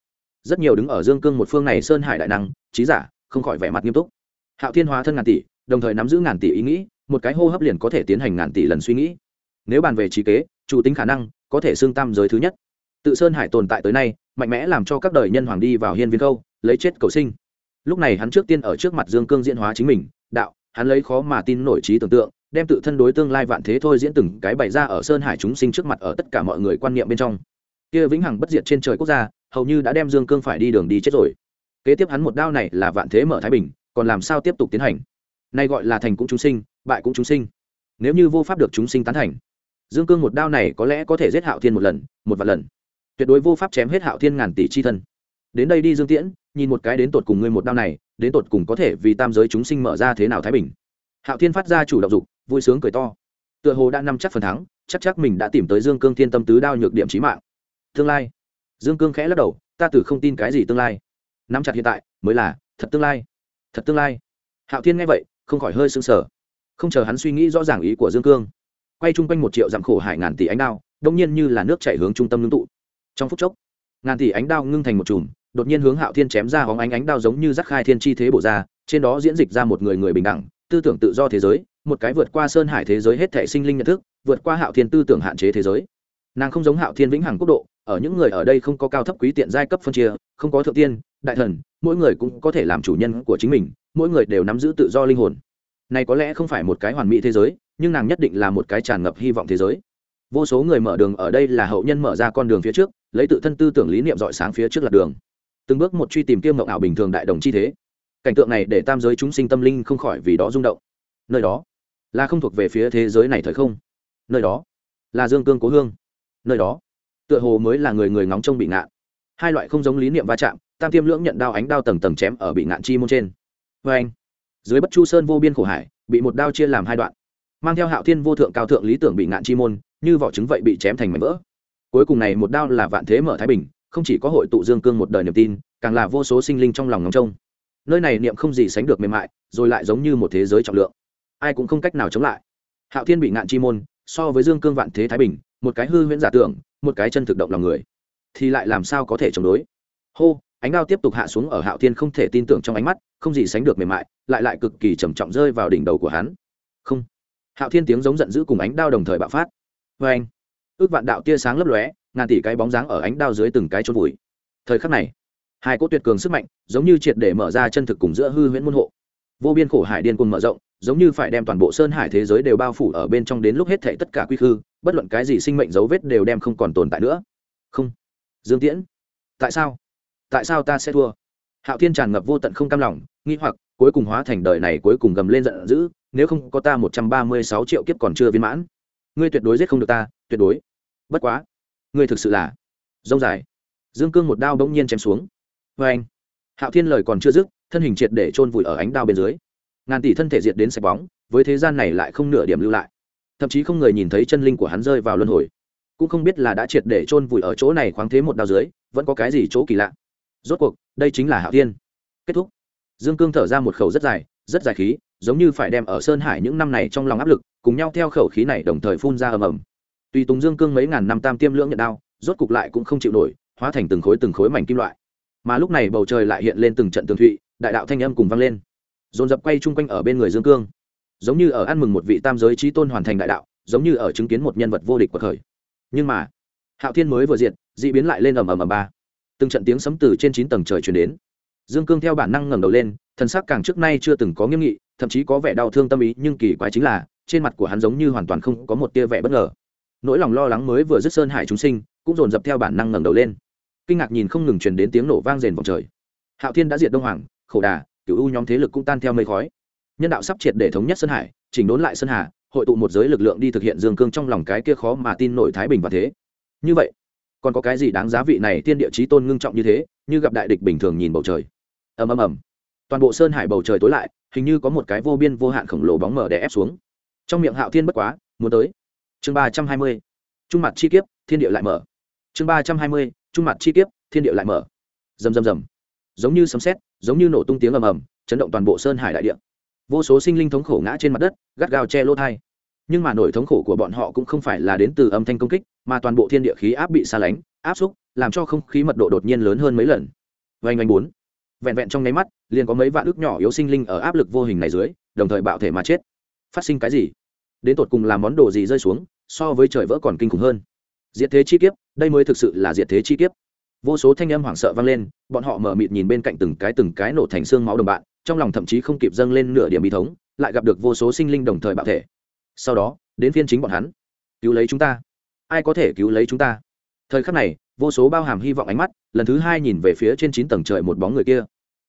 rất nhiều đứng ở dương cương một phương này sơn hải đại năng, trí giả, không khỏi vẻ mặt nghiêm túc. Hạo thiên hóa thân ngàn tỷ, đồng thời nắm giữ ngàn tỷ ý nghĩ, một cái hô hấp liền có thể tiến hành ngàn tỷ lần suy nghĩ. Nếu bàn về trí kế, chủ tính khả năng, có thể xương tam giới thứ nhất tự sơn hải tồn tại tới nay, mạnh mẽ làm cho các đời nhân hoàng đi vào hiên viên câu lấy chết cầu sinh. Lúc này hắn trước tiên ở trước mặt dương cương diễn hóa chính mình, đạo, hắn lấy khó mà tin nổi trí tưởng tượng, đem tự thân đối tương lai vạn thế thôi diễn từng cái bày ra ở sơn hải chúng sinh trước mặt ở tất cả mọi người quan niệm bên trong. Kia vĩnh hằng bất diệt trên trời quốc gia, hầu như đã đem dương cương phải đi đường đi chết rồi. Kế tiếp hắn một đao này là vạn thế mở thái bình, còn làm sao tiếp tục tiến hành? Nay gọi là thành cũng chúng sinh, bại cũng chúng sinh. Nếu như vô pháp được chúng sinh tán thành, dương cương một đao này có lẽ có thể giết hạo thiên một lần, một vạn lần tuyệt đối vô pháp chém hết hạo thiên ngàn tỷ chi thân. Đến đây đi dương tiễn, nhìn một cái đến tột cùng ngươi một đao này, đến tột cùng có thể vì tam giới chúng sinh mở ra thế nào thái bình. Hạo thiên phát ra chủ động dục, vui sướng cười to. Tựa hồ đã nắm chắc phần thắng, chắc chắc mình đã tìm tới dương cương thiên tâm tứ đao nhược điểm trí mạng. Tương lai. Dương cương khẽ lắc đầu, ta từ không tin cái gì tương lai. Nắm chặt hiện tại, mới là, thật tương lai. Thật tương lai. Hạo thiên nghe vậy, không khỏi hơi sưng sờ. Không chờ hắn suy nghĩ rõ ràng ý của dương cương, quay chung quanh một triệu dặm khổ hải ngàn tỷ ánh đao đông nhiên như là nước chảy hướng trung tâm ngưng tụ trong phút chốc, ngàn tỷ ánh đao ngưng thành một chùm, đột nhiên hướng hạo thiên chém ra hóng ánh ánh đao giống như rắc khai thiên chi thế bổ ra, trên đó diễn dịch ra một người người bình đẳng, tư tưởng tự do thế giới, một cái vượt qua sơn hải thế giới hết thể sinh linh nhận thức, vượt qua hạo thiên tư tưởng hạn chế thế giới. Nàng không giống hạo thiên vĩnh hằng quốc độ, ở những người ở đây không có cao thấp quý tiện giai cấp phân chia, không có thượng tiên, đại thần, mỗi người cũng có thể làm chủ nhân của chính mình, mỗi người đều nắm giữ tự do linh hồn. Này có lẽ không phải một cái hoàn mỹ thế giới, nhưng nàng nhất định là một cái tràn ngập hy vọng thế giới. Vô số người mở đường ở đây là hậu nhân mở ra con đường phía trước lấy tự thân tư tưởng lý niệm dọi sáng phía trước lạc đường. Từng bước một truy tìm kiêm mộng ảo bình thường đại đồng chi thế. Cảnh tượng này để tam giới chúng sinh tâm linh không khỏi vì đó rung động. Nơi đó, là không thuộc về phía thế giới này thời không. Nơi đó, là dương cương cố hương. Nơi đó, tựa hồ mới là người người ngóng trông bị ngạn. Hai loại không giống lý niệm va chạm, tam tiêm lưỡng nhận đao ánh đao tầng tầng chém ở bị ngạn chi môn trên. Vê anh, dưới bất chu sơn vô biên khổ hải, bị một đao chia làm hai đoạn, mang theo hạo thiên vô thượng cao thượng lý tưởng bị ngạn chi môn, như vỏ trứng vậy bị chém thành mảnh vỡ cuối cùng này một đao là vạn thế mở thái bình, không chỉ có hội tụ dương cương một đời niềm tin, càng là vô số sinh linh trong lòng ngóng trông. Nơi này niệm không gì sánh được mềm mại, rồi lại giống như một thế giới trọng lượng. Ai cũng không cách nào chống lại. Hạo thiên bị ngạn chi môn, so với dương cương vạn thế thái bình, một cái hư huyễn giả tưởng, một cái chân thực động lòng người. Thì lại làm sao có thể chống đối? Hô, ánh đao tiếp tục hạ xuống ở hạo thiên không thể tin tưởng trong ánh mắt, không gì sánh được mềm mại, lại lại cực kỳ trầm trọng rơi vào đỉnh đầu của hắn. Không. Hạo thiên tiếng giống giận dữ cùng ánh đao đồng thời bạo phát. Vê anh ước vạn đạo tia sáng lấp lóe, ngàn tỷ cái bóng dáng ở ánh đao dưới từng cái chôn vùi. Thời khắc này, hai cỗ tuyệt cường sức mạnh giống như triệt để mở ra chân thực cùng giữa hư huyễn môn hộ. Vô biên khổ hải điên cuồng mở rộng, giống như phải đem toàn bộ sơn hải thế giới đều bao phủ ở bên trong đến lúc hết thảy tất cả quy khư, bất luận cái gì sinh mệnh dấu vết đều đem không còn tồn tại nữa. Không. Dương tiễn. Tại sao? Tại sao ta sẽ thua? Hạo thiên tràn ngập vô tận không cam lòng, nghi hoặc, cuối cùng hóa thành đời này cuối cùng gầm lên giận dữ, nếu không có ta một trăm ba mươi sáu triệu kiếp còn chưa viên mãn. Ngươi tuyệt đối giết không được ta, tuyệt đối bất quá, ngươi thực sự là dông dài. Dương cương một đao bỗng nhiên chém xuống. Vê anh, hạo thiên lời còn chưa dứt, thân hình triệt để chôn vùi ở ánh đao bên dưới. Ngàn tỷ thân thể diệt đến sạch bóng, với thế gian này lại không nửa điểm lưu lại. Thậm chí không người nhìn thấy chân linh của hắn rơi vào luân hồi. Cũng không biết là đã triệt để chôn vùi ở chỗ này khoáng thế một đao dưới, vẫn có cái gì chỗ kỳ lạ. Rốt cuộc, đây chính là hạo thiên. Kết thúc. Dương cương thở ra một khẩu rất dài rất dài khí, giống như phải đem ở sơn hải những năm này trong lòng áp lực, cùng nhau theo khẩu khí này đồng thời phun ra ầm ầm tùy tùng dương cương mấy ngàn năm tam tiêm lưỡng nhận đao, rốt cục lại cũng không chịu nổi, hóa thành từng khối từng khối mảnh kim loại. Mà lúc này bầu trời lại hiện lên từng trận tường thụy, đại đạo thanh âm cùng vang lên. Dồn dập quay chung quanh ở bên người dương cương. Giống như ở ăn mừng một vị tam giới trí tôn hoàn thành đại đạo, giống như ở chứng kiến một nhân vật vô địch của khởi. Nhưng mà, hạo thiên mới vừa diện d ị biến lại lên ầm ầm ầm ba. Từng trận tiếng sấm từ trên chín tầng trời chuyển đến. Dương cương theo bản năng ngẩng đầu lên, thần sắc càng trước nay chưa từng có nghiêm nghị, thậm chí có vẻ đau thương tâm ý, nhưng kỳ quái chính là, trên mặt của hắn giống như hoàn toàn không có một tia vẻ bất ngờ nỗi lòng lo lắng mới vừa dứt sơn hải chúng sinh, cũng dồn dập theo bản năng ngẩng đầu lên. Kinh ngạc nhìn không ngừng truyền đến tiếng nổ vang rền vòng trời. Hạo thiên đã diệt đông hoàng, khổ đà cựu u nhóm thế lực cũng tan theo mây khói. Nhân đạo sắp triệt để thống nhất sơn hải, chỉnh đốn lại sơn hà, hội tụ một giới lực lượng đi thực hiện dương cương trong lòng cái kia khó mà tin nổi thái bình và thế. Như vậy, còn có cái gì đáng giá vị này tiên địa chí tôn ngưng trọng như thế, như gặp đại địch bình thường nhìn bầu trời? Ầm ầm ầm. Toàn bộ sơn hải bầu trời tối lại, hình như có một cái vô biên vô hạn khổng lồ bóng mở đè ép xuống. Trong miệng hạo thiên bất quá, muốn tới chương ba trăm hai mươi, trung mặt chi kiếp, thiên địa lại mở. Chương ba trăm hai mươi, trung mặt chi kiếp, thiên địa lại mở. Rầm rầm rầm. Giống như sấm sét, giống như nổ tung tiếng ầm ầm, chấn động toàn bộ sơn hải đại địa. Vô số sinh linh thống khổ ngã trên mặt đất, gắt gao che lỗ thai. Nhưng mà nỗi thống khổ của bọn họ cũng không phải là đến từ âm thanh công kích, mà toàn bộ thiên địa khí áp bị xa lánh, áp xúc, làm cho không khí mật độ đột nhiên lớn hơn mấy lần. Vành vành bốn. Vẹn vẹn trong nháy mắt, liền có mấy vạn ước nhỏ yếu sinh linh ở áp lực vô hình này dưới, đồng thời bạo thể mà chết. Phát sinh cái gì? Đến tột cùng làm món đồ gì rơi xuống? So với trời vỡ còn kinh khủng hơn. Diệt thế chi kiếp, đây mới thực sự là diệt thế chi kiếp. Vô số thanh âm hoảng sợ vang lên, bọn họ mở mịt nhìn bên cạnh từng cái từng cái nổ thành xương máu đồng bạn, trong lòng thậm chí không kịp dâng lên nửa điểm bí thống, lại gặp được vô số sinh linh đồng thời bạo thể. Sau đó, đến phiên chính bọn hắn. Cứu lấy chúng ta. Ai có thể cứu lấy chúng ta? Thời khắc này, vô số bao hàm hy vọng ánh mắt, lần thứ hai nhìn về phía trên chín tầng trời một bóng người kia.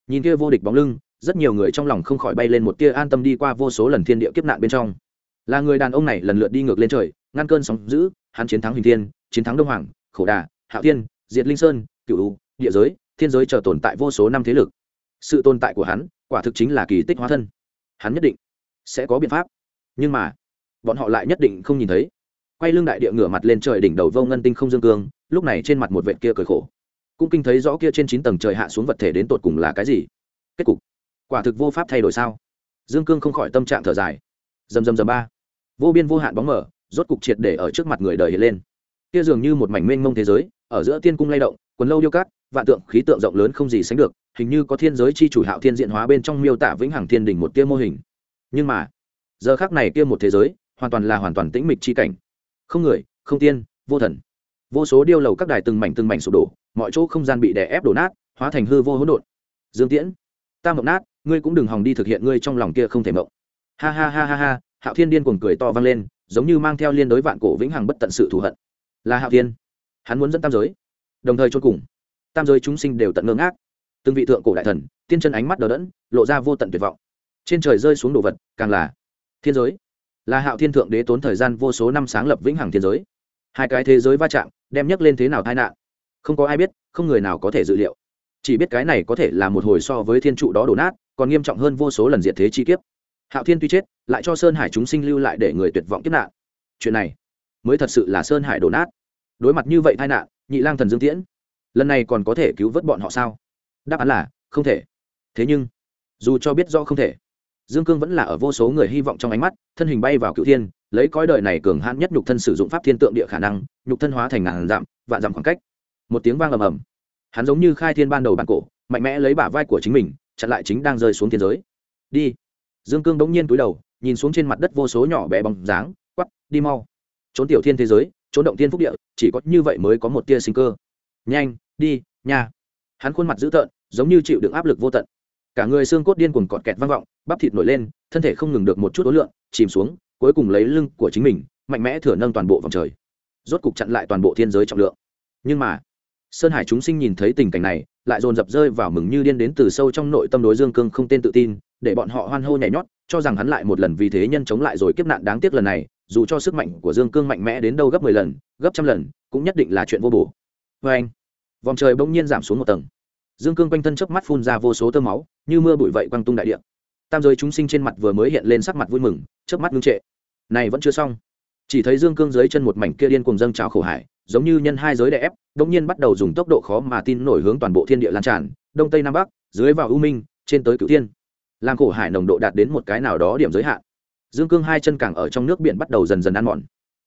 Nhìn kia vô địch bóng lưng, rất nhiều người trong lòng không khỏi bay lên một tia an tâm đi qua vô số lần thiên địa kiếp nạn bên trong. Là người đàn ông này lần lượt đi ngược lên trời ngăn cơn sóng giữ hắn chiến thắng Huyền thiên chiến thắng đông hoàng khổ đà Hạo Thiên, diệt linh sơn cựu địa giới thiên giới chờ tồn tại vô số năm thế lực. Sự tồn tại của hắn quả thực chính là kỳ tích hóa thân. Hắn nhất định sẽ có biện pháp. Nhưng mà bọn họ lại nhất định không nhìn thấy. Quay lưng đại địa ngửa mặt lên trời đỉnh đầu vô ngân tinh không dương cương lúc này trên mặt một vệt kia cười khổ. Cũng kinh thấy rõ kia trên chín tầng trời hạ xuống vật thể đến tột cùng là cái gì. Kết cục quả thực vô pháp thay đổi sao? Dương cương không khỏi tâm trạng thở dài. Dầm dầm dầm ba. Vô biên vô hạn bóng mở rốt cục triệt để ở trước mặt người đời hiện lên. Kia dường như một mảnh mênh mông thế giới, ở giữa tiên cung lay động, quần lâu điêu cát, vạn tượng, khí tượng rộng lớn không gì sánh được, hình như có thiên giới chi chủ hạo thiên diện hóa bên trong miêu tả vĩnh hằng thiên đỉnh một tia mô hình. Nhưng mà, giờ khác này kia một thế giới, hoàn toàn là hoàn toàn tĩnh mịch chi cảnh. Không người, không tiên, vô thần. Vô số điêu lầu các đài từng mảnh từng mảnh sụp đổ, mọi chỗ không gian bị đè ép đổ nát, hóa thành hư vô hỗn độn. Dương tiễn, ta mộng nát, ngươi cũng đừng hòng đi thực hiện ngươi trong lòng kia không thể mộng. Ha ha ha ha ha, hạo thiên điên cuồng cười to vang lên giống như mang theo liên đối vạn cổ vĩnh hằng bất tận sự thù hận. Là hạo thiên. Hắn muốn dẫn tam giới. Đồng thời chôn cùng. Tam giới chúng sinh đều tận ngơ ác, từng vị thượng cổ đại thần tiên chân ánh mắt đờ đẫn lộ ra vô tận tuyệt vọng. Trên trời rơi xuống đồ vật càng là thiên giới. Là hạo thiên thượng đế tốn thời gian vô số năm sáng lập vĩnh hằng thiên giới. Hai cái thế giới va chạm đem nhắc lên thế nào tai nạn? Không có ai biết không người nào có thể dự liệu. Chỉ biết cái này có thể là một hồi so với thiên trụ đó đổ nát còn nghiêm trọng hơn vô số lần diệt thế chi kiếp hạo thiên tuy chết, lại cho sơn hải chúng sinh lưu lại để người tuyệt vọng kiếp nạn. Chuyện này mới thật sự là sơn hải đổ nát. Đối mặt như vậy tai nạn, nhị lang thần dương tiễn, lần này còn có thể cứu vớt bọn họ sao? Đáp án là, không thể. Thế nhưng, dù cho biết do không thể, dương cương vẫn là ở vô số người hy vọng trong ánh mắt, thân hình bay vào cựu thiên, lấy cõi đời này cường hãn nhất nhục thân sử dụng pháp thiên tượng địa khả năng, nhục thân hóa thành ngàn dặm, vạn dặm khoảng cách. Một tiếng vang ầm ầm. Hắn giống như khai thiên ban đầu bản cổ, mạnh mẽ lấy bả vai của chính mình, chặn lại chính đang rơi xuống thiên giới. Đi dương cương bỗng nhiên túi đầu, nhìn xuống trên mặt đất vô số nhỏ bé bóng dáng quắp đi mau. Trốn tiểu thiên thế giới, trốn động thiên phúc địa, chỉ có như vậy mới có một tia sinh cơ. Nhanh, đi, nha. Hắn khuôn mặt dữ tợn, giống như chịu đựng áp lực vô tận. Cả người xương cốt điên cuồng cọt kẹt vang vọng, bắp thịt nổi lên, thân thể không ngừng được một chút ối lượng, chìm xuống, cuối cùng lấy lưng của chính mình, mạnh mẽ thừa nâng toàn bộ vòng trời. Rốt cục chặn lại toàn bộ thiên giới trọng lượng. Nhưng mà, sơn hải chúng sinh nhìn thấy tình cảnh này, lại dồn dập rơi vào mừng như điên đến từ sâu trong nội tâm đối dương cương không tên tự tin để bọn họ hoan hô nhảy nhót, cho rằng hắn lại một lần vì thế nhân chống lại rồi kiếp nạn đáng tiếc lần này, dù cho sức mạnh của dương cương mạnh mẽ đến đâu gấp mười lần, gấp trăm lần, cũng nhất định là chuyện vô bổ. Vê anh, vòng trời bỗng nhiên giảm xuống một tầng. Dương cương quanh thân chớp mắt phun ra vô số tơ máu, như mưa bụi vậy quăng tung đại địa. Tam giới chúng sinh trên mặt vừa mới hiện lên sắc mặt vui mừng, chớp mắt ngưng trệ. Này vẫn chưa xong. Chỉ thấy dương cương dưới chân một mảnh kia điên cùng dâng trào khổ hải, giống như nhân hai giới đè ép đ nhiên bắt đầu dùng tốc độ khó mà tin nổi hướng toàn bộ thiên địa lan tràn, đông tây nam bắc, dưới vào u minh, trên tới cửu thiên làm khổ hải nồng độ đạt đến một cái nào đó điểm giới hạn. Dương cương hai chân càng ở trong nước biển bắt đầu dần dần ăn mòn.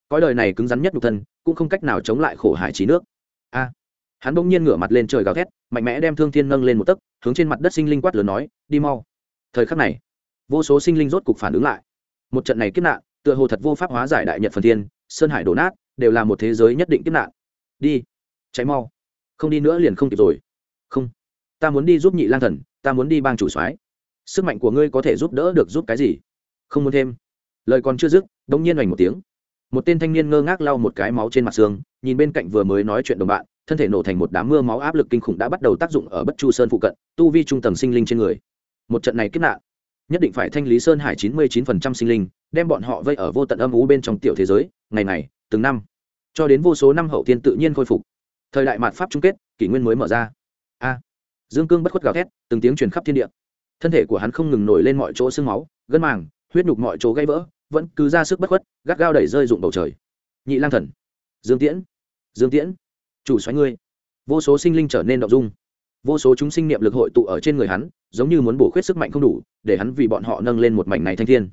Cõi đời này cứng rắn nhất nhục thân, cũng không cách nào chống lại khổ hải trí nước. A! Hắn bỗng nhiên ngửa mặt lên trời gào thét, mạnh mẽ đem thương thiên nâng lên một tấc, hướng trên mặt đất sinh linh quát lớn nói, đi mau. Thời khắc này, vô số sinh linh rốt cục phản ứng lại. Một trận này kiếp nạn, tựa hồ thật vô pháp hóa giải đại nhật phần thiên, sơn hải đổ nát, đều là một thế giới nhất định kiếp nạn. Đi cháy mau. Không đi nữa liền không kịp rồi. Không, ta muốn đi giúp nhị lang thần, ta muốn đi bang chủ soái sức mạnh của ngươi có thể giúp đỡ được giúp cái gì? Không muốn thêm. Lời còn chưa dứt, đông nhiên hoành một tiếng. Một tên thanh niên ngơ ngác lau một cái máu trên mặt xương, nhìn bên cạnh vừa mới nói chuyện đồng bạn, thân thể nổ thành một đám mưa máu áp lực kinh khủng đã bắt đầu tác dụng ở bất chu sơn phụ cận, tu vi trung tầng sinh linh trên người. Một trận này kết nạn, nhất định phải thanh lý sơn hải chín mươi chín phần trăm sinh linh, đem bọn họ vây ở vô tận âm ú bên trong tiểu thế giới, ngày này từng năm. Cho đến vô số năm hậu tiên tự nhiên khôi phục. Thời đại mạt pháp chung kết, kỷ nguyên mới mở ra. A. Dương cương bất khuất gào thét, từng tiếng truyền khắp thiên địa thân thể của hắn không ngừng nổi lên mọi chỗ sương máu, gân màng, huyết nhục mọi chỗ gây vỡ, vẫn cứ ra sức bất khuất, gắt gao đẩy rơi dụng bầu trời. Nhị lang thần, dương tiễn dương tiễn, chủ xoáy ngươi. Vô số sinh linh trở nên động dung. Vô số chúng sinh niệm lực hội tụ ở trên người hắn, giống như muốn bổ khuyết sức mạnh không đủ, để hắn vì bọn họ nâng lên một mảnh này thanh thiên.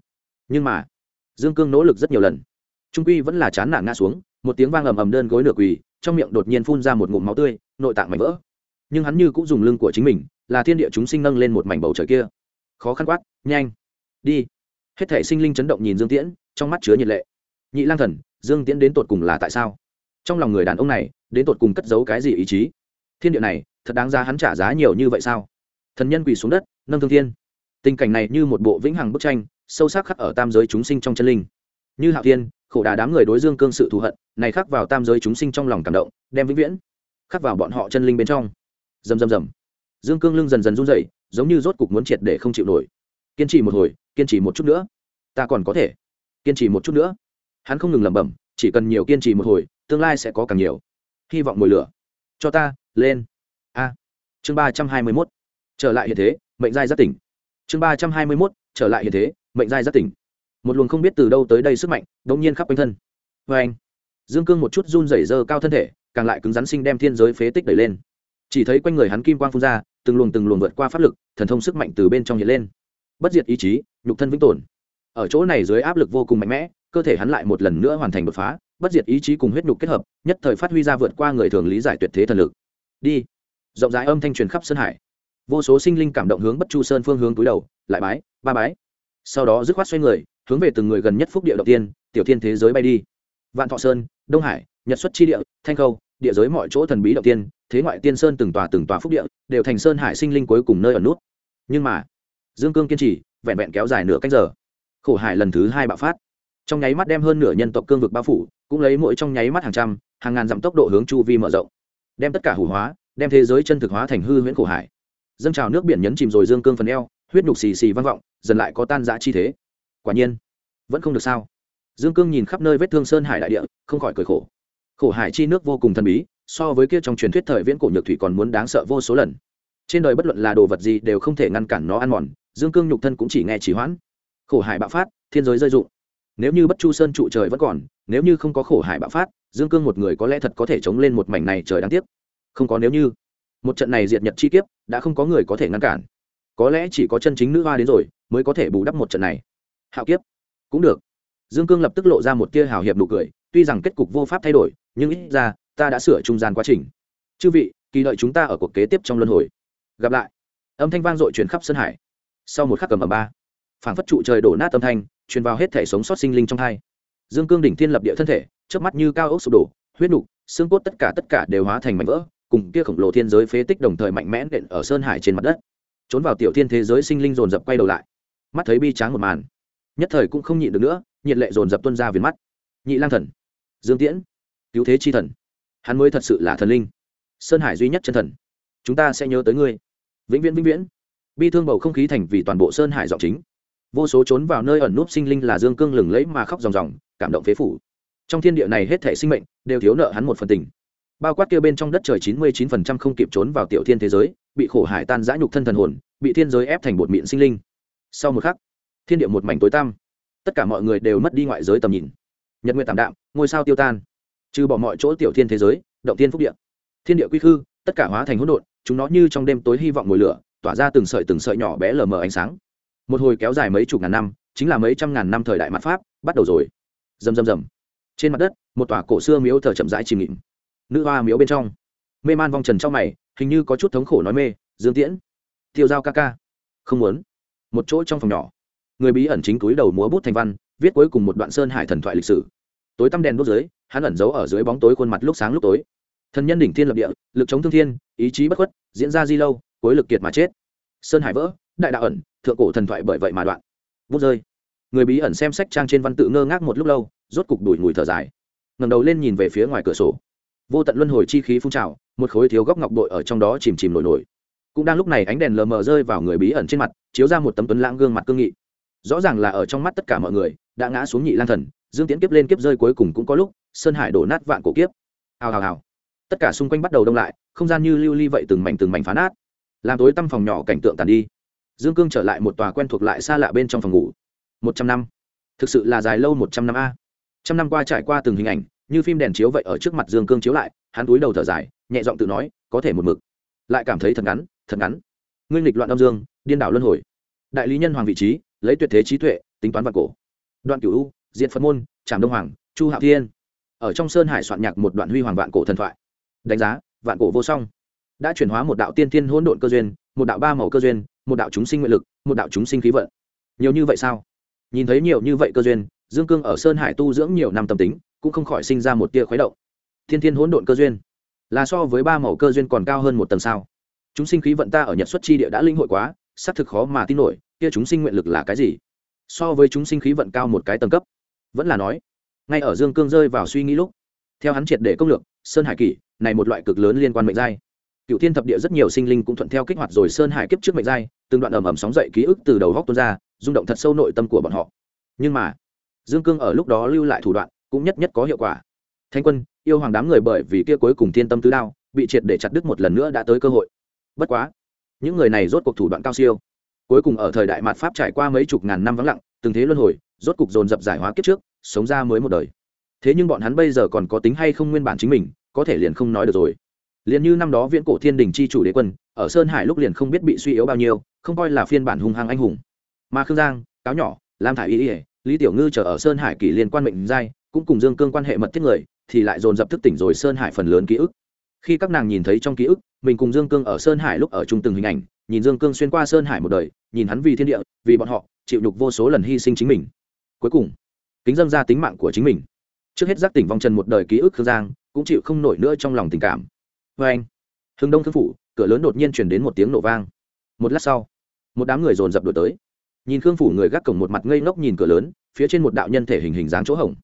Nhưng mà, dương cương nỗ lực rất nhiều lần. Trung quy vẫn là chán nản ngã xuống, một tiếng vang ầm ầm đơn gối nửa quỳ, trong miệng đột nhiên phun ra một ngụm máu tươi, nội tạng mảnh vỡ. Nhưng hắn như cũng dùng lưng của chính mình là thiên địa chúng sinh nâng lên một mảnh bầu trời kia. Khó khăn quát, nhanh, đi. Hết thể sinh linh chấn động nhìn dương tiễn, trong mắt chứa nhiệt lệ. Nhị lang thần, dương tiễn đến tột cùng là tại sao? Trong lòng người đàn ông này, đến tột cùng cất giấu cái gì ý chí? Thiên địa này, thật đáng ra hắn trả giá nhiều như vậy sao? Thần nhân quỳ xuống đất, nâng thương thiên. Tình cảnh này như một bộ vĩnh hằng bức tranh, sâu sắc khắc ở tam giới chúng sinh trong chân linh. Như hạo thiên, khổ đà đám người đối dương cương sự thù hận, này khắc vào tam giới chúng sinh trong lòng cảm động, đem vĩnh viễn khắc vào bọn họ chân linh bên trong. Rầm rầm rầm dương cương lưng dần dần run dậy giống như rốt cục muốn triệt để không chịu nổi. Kiên trì một hồi, kiên trì một chút nữa. Ta còn có thể. Kiên trì một chút nữa. Hắn không ngừng lẩm bẩm, chỉ cần nhiều kiên trì một hồi, tương lai sẽ có càng nhiều. Hy vọng mồi lửa. Cho ta, lên. A. Chương ba trăm hai mươi mốt. Trở lại hiện thế, mệnh giai giác tỉnh. Chương ba trăm hai mươi mốt, trở lại hiện thế, mệnh giai giác tỉnh. Một luồng không biết từ đâu tới đây sức mạnh đ ỗ n g nhiên khắp quanh thân. Vê anh, dương cương một chút run rẩy dơ cao thân thể, càng lại cứng rắn sinh đem thiên giới phế tích đẩy lên. Chỉ thấy quanh người hắn kim quang phun ra từng luồng từng luồng vượt qua pháp lực, thần thông sức mạnh từ bên trong hiện lên. Bất diệt ý chí, nhục thân vĩnh tồn. Ở chỗ này dưới áp lực vô cùng mạnh mẽ, cơ thể hắn lại một lần nữa hoàn thành đột phá, bất diệt ý chí cùng huyết nhục kết hợp, nhất thời phát huy ra vượt qua người thường lý giải tuyệt thế thần lực. Đi. Rộng rãi âm thanh truyền khắp sơn hải. Vô số sinh linh cảm động hướng bất chu sơn phương hướng túi đầu, lại bái, ba bái. Sau đó dứt khoát xoay người, hướng về từng người gần nhất phúc địa đầu tiên, tiểu thiên thế giới bay đi. Vạn thọ sơn, đông hải, nhật xuất chi địa, thanh khâu địa giới mọi chỗ thần bí động tiên, thế ngoại tiên sơn từng tòa từng tòa phúc địa, đều thành sơn hải sinh linh cuối cùng nơi ở nút. Nhưng mà, dương cương kiên trì, vẹn vẹn kéo dài nửa cách giờ. Khổ hải lần thứ hai bạo phát. Trong nháy mắt đem hơn nửa nhân tộc cương vực bao phủ, cũng lấy mỗi trong nháy mắt hàng trăm, hàng ngàn dặm tốc độ hướng chu vi mở rộng. Đem tất cả hủ hóa, đem thế giới chân thực hóa thành hư huyễn khổ hải. Dâng trào nước biển nhấn chìm rồi dương cương phần eo, huyết nhục xì xì vang vọng, dần lại có tan rã chi thế. Quả nhiên, vẫn không được sao. Dương cương nhìn khắp nơi vết thương sơn hải đại địa, không khỏi cười khổ khổ hải chi nước vô cùng thần bí, so với kia trong truyền thuyết thời viễn cổ nhược thủy còn muốn đáng sợ vô số lần. Trên đời bất luận là đồ vật gì đều không thể ngăn cản nó ăn mòn, dương cương nhục thân cũng chỉ nghe chỉ hoãn. Khổ hải bạo phát, thiên giới rơi dụng nếu như bất chu sơn trụ trời vẫn còn, nếu như không có khổ hải bạo phát, dương cương một người có lẽ thật có thể chống lên một mảnh này trời đáng tiếc. Không có nếu như. Một trận này diệt nhật chi kiếp, đã không có người có thể ngăn cản. Có lẽ chỉ có chân chính nữ hoa đến rồi, mới có thể bù đắp một trận này. Hạo kiếp. Cũng được. Dương cương lập tức lộ ra một tia hào hiệp nụ cười tuy rằng kết cục vô pháp thay đổi, nhưng ít ra, ta đã sửa trung gian quá trình. Chư vị, kỳ đợi chúng ta ở cuộc kế tiếp trong luân hồi. Gặp lại. Âm thanh vang dội truyền khắp sân hải. Sau một khắc cầm ở ba, phảng phất trụ trời đổ nát âm thanh, truyền vào hết thể sống sót sinh linh trong thai dương cương đỉnh thiên lập địa thân thể trước mắt như cao ốc sụp đổ, huyết nục, xương cốt tất cả tất cả đều hóa thành mảnh vỡ, cùng kia khổng lồ thiên giới phế tích đồng thời mạnh mẽ nện ở sơn hải trên mặt đất. Trốn vào tiểu thiên thế giới sinh linh dồn dập quay đầu lại. Mắt thấy bi tráng một màn. Nhất thời cũng không nhịn được nữa, nhiệt lệ dồn dập tuân ra viền mắt. Nhị lang thần dương tiễn, cứu thế chi thần. Hắn mới thật sự là thần linh. Sơn hải duy nhất chân thần. Chúng ta sẽ nhớ tới ngươi. Vĩnh viễn vĩnh viễn. Bi thương bầu không khí thành vì toàn bộ sơn hải giọng chính. Vô số trốn vào nơi ẩn núp sinh linh là dương cương lừng lẫy mà khóc ròng ròng, cảm động phế phủ. Trong thiên địa này hết thể sinh mệnh đều thiếu nợ hắn một phần tình. Bao quát kia bên trong đất trời chín mươi chín phần trăm không kịp trốn vào tiểu thiên thế giới, bị khổ hải tan giã nhục thân thần hồn, bị thiên giới ép thành bột mịn sinh linh. Sau một khắc, thiên địa một mảnh tối tăm. Tất cả mọi người đều mất đi ngoại giới tầm nhìn nhật nguyện tạm đạm, ngôi sao tiêu tan. Trừ bỏ mọi chỗ tiểu thiên thế giới, động thiên phúc địa. Thiên địa quy khư, tất cả hóa thành hỗn độn, chúng nó như trong đêm tối hy vọng ngồi lửa, tỏa ra từng sợi từng sợi nhỏ bé lờ mờ ánh sáng. Một hồi kéo dài mấy chục ngàn năm, chính là mấy trăm ngàn năm thời đại mặt pháp, bắt đầu rồi. Rầm rầm rầm. Trên mặt đất, một tòa cổ xưa miếu thờ chậm rãi chìm nghịm nữ hoa miếu bên trong. Mê man vong trần trong mày, hình như có chút thống khổ nói mê, dương tiễn, tiêu dao ca ca, không muốn. Một chỗ trong phòng nhỏ. Người bí ẩn chính túi đầu múa bút thành văn viết cuối cùng một đoạn sơn hải thần thoại lịch sử. Tối tăm đèn đốt dưới, hắn ẩn giấu ở dưới bóng tối khuôn mặt lúc sáng lúc tối. Thần nhân đỉnh thiên lập địa, lực chống thương thiên, ý chí bất khuất, diễn ra di lâu, cuối lực kiệt mà chết. Sơn hải vỡ, đại đạo ẩn, thượng cổ thần thoại bởi vậy mà đoạn. Bút rơi. Người bí ẩn xem sách trang trên văn tự ngơ ngác một lúc lâu, rốt cục đùi ngùi thở dài. Ngẩng đầu lên nhìn về phía ngoài cửa sổ. Vô tận luân hồi chi khí phun trào, một khối thiếu góc ngọc bội ở trong đó chìm chìm nổi nổi. Cũng đang lúc này ánh đèn lờ mờ rơi vào người bí ẩn trên mặt, chiếu ra một tấm tuấn lãng gương mặt cương nghị. Rõ ràng là ở trong mắt tất cả mọi người đã ngã xuống nhị lang thần, dương tiễn kiếp lên kiếp rơi cuối cùng cũng có lúc, sơn hải đổ nát vạn cổ kiếp. Hào hào hào. Tất cả xung quanh bắt đầu đông lại, không gian như lưu ly vậy từng mảnh từng mảnh phá nát. Làm tối tăm phòng nhỏ cảnh tượng tàn đi. Dương cương trở lại một tòa quen thuộc lại xa lạ bên trong phòng ngủ. Một trăm năm. Thực sự là dài lâu một trăm năm a. Trăm năm qua trải qua từng hình ảnh, như phim đèn chiếu vậy ở trước mặt dương cương chiếu lại, hắn túi đầu thở dài, nhẹ giọng tự nói, có thể một mực. Lại cảm thấy thật ngắn thật ngắn. Nguyên lịch loạn âm dương, điên đảo luân hồi. Đại lý nhân hoàng vị trí, lấy tuyệt thế trí tuệ, tính toán vạn cổ đoạn cửu u diện phật môn Trạm đông hoàng, chu hạo thiên. Ở trong sơn hải soạn nhạc một đoạn huy hoàng vạn cổ thần thoại. Đánh giá, vạn cổ vô song. Đã chuyển hóa một đạo tiên thiên hỗn độn cơ duyên, một đạo ba màu cơ duyên, một đạo chúng sinh nguyện lực, một đạo chúng sinh khí vận. Nhiều như vậy sao? Nhìn thấy nhiều như vậy cơ duyên, dương cương ở sơn hải tu dưỡng nhiều năm tâm tính, cũng không khỏi sinh ra một tia khuấy động. Thiên thiên hỗn độn cơ duyên, là so với ba màu cơ duyên còn cao hơn một tầng sao? Chúng sinh khí vận ta ở nhật xuất chi địa đã linh hội quá, xác thực khó mà tin nổi kia chúng sinh nguyện lực là cái gì? So với chúng sinh khí vận cao một cái tầng cấp. Vẫn là nói, ngay ở dương cương rơi vào suy nghĩ lúc, theo hắn triệt để công lược, sơn hải kỷ, này một loại cực lớn liên quan mệnh giai. Cựu thiên thập địa rất nhiều sinh linh cũng thuận theo kích hoạt rồi sơn hải kiếp trước mệnh giai, từng đoạn ầm ầm sóng dậy ký ức từ đầu góc tuôn ra, rung động thật sâu nội tâm của bọn họ. Nhưng mà, dương cương ở lúc đó lưu lại thủ đoạn, cũng nhất nhất có hiệu quả. Thanh quân, yêu hoàng đám người bởi vì kia cuối cùng thiên tâm tứ đao, bị triệt để chặt đứt một lần nữa đã tới cơ hội. Bất quá, những người này rốt cuộc thủ đoạn cao siêu cuối cùng ở thời đại mạt pháp trải qua mấy chục ngàn năm vắng lặng, từng thế luân hồi, rốt cục dồn dập giải hóa kiếp trước, sống ra mới một đời. Thế nhưng bọn hắn bây giờ còn có tính hay không nguyên bản chính mình, có thể liền không nói được rồi. Liền như năm đó viễn cổ thiên đình chi chủ đế quân, ở sơn hải lúc liền không biết bị suy yếu bao nhiêu, không coi là phiên bản hung hăng anh hùng. Mà khương giang, cáo nhỏ, lam thả y ỉa lý tiểu ngư chờ ở sơn hải kỷ liên quan mệnh giai, cũng cùng dương cương quan hệ mật thiết người, thì lại dồn dập thức tỉnh rồi sơn hải phần lớn ký ức khi các nàng nhìn thấy trong ký ức, mình cùng dương cương ở sơn hải lúc ở chung từng hình ảnh, nhìn dương cương xuyên qua sơn hải một đời, nhìn hắn vì thiên địa, vì bọn họ, chịu nhục vô số lần hy sinh chính mình. Cuối cùng, kính dâng ra tính mạng của chính mình. Trước hết giác tỉnh vong trần một đời ký ức khương giang, cũng chịu không nổi nữa trong lòng tình cảm. Vê anh, hưng đông thương phủ, cửa lớn đột nhiên chuyển đến một tiếng nổ vang. Một lát sau, một đám người dồn dập đổi tới. Nhìn khương phủ người gác cổng một mặt ngây ngốc nhìn cửa lớn, phía trên một đạo nhân thể hình hình dáng chỗ hồng.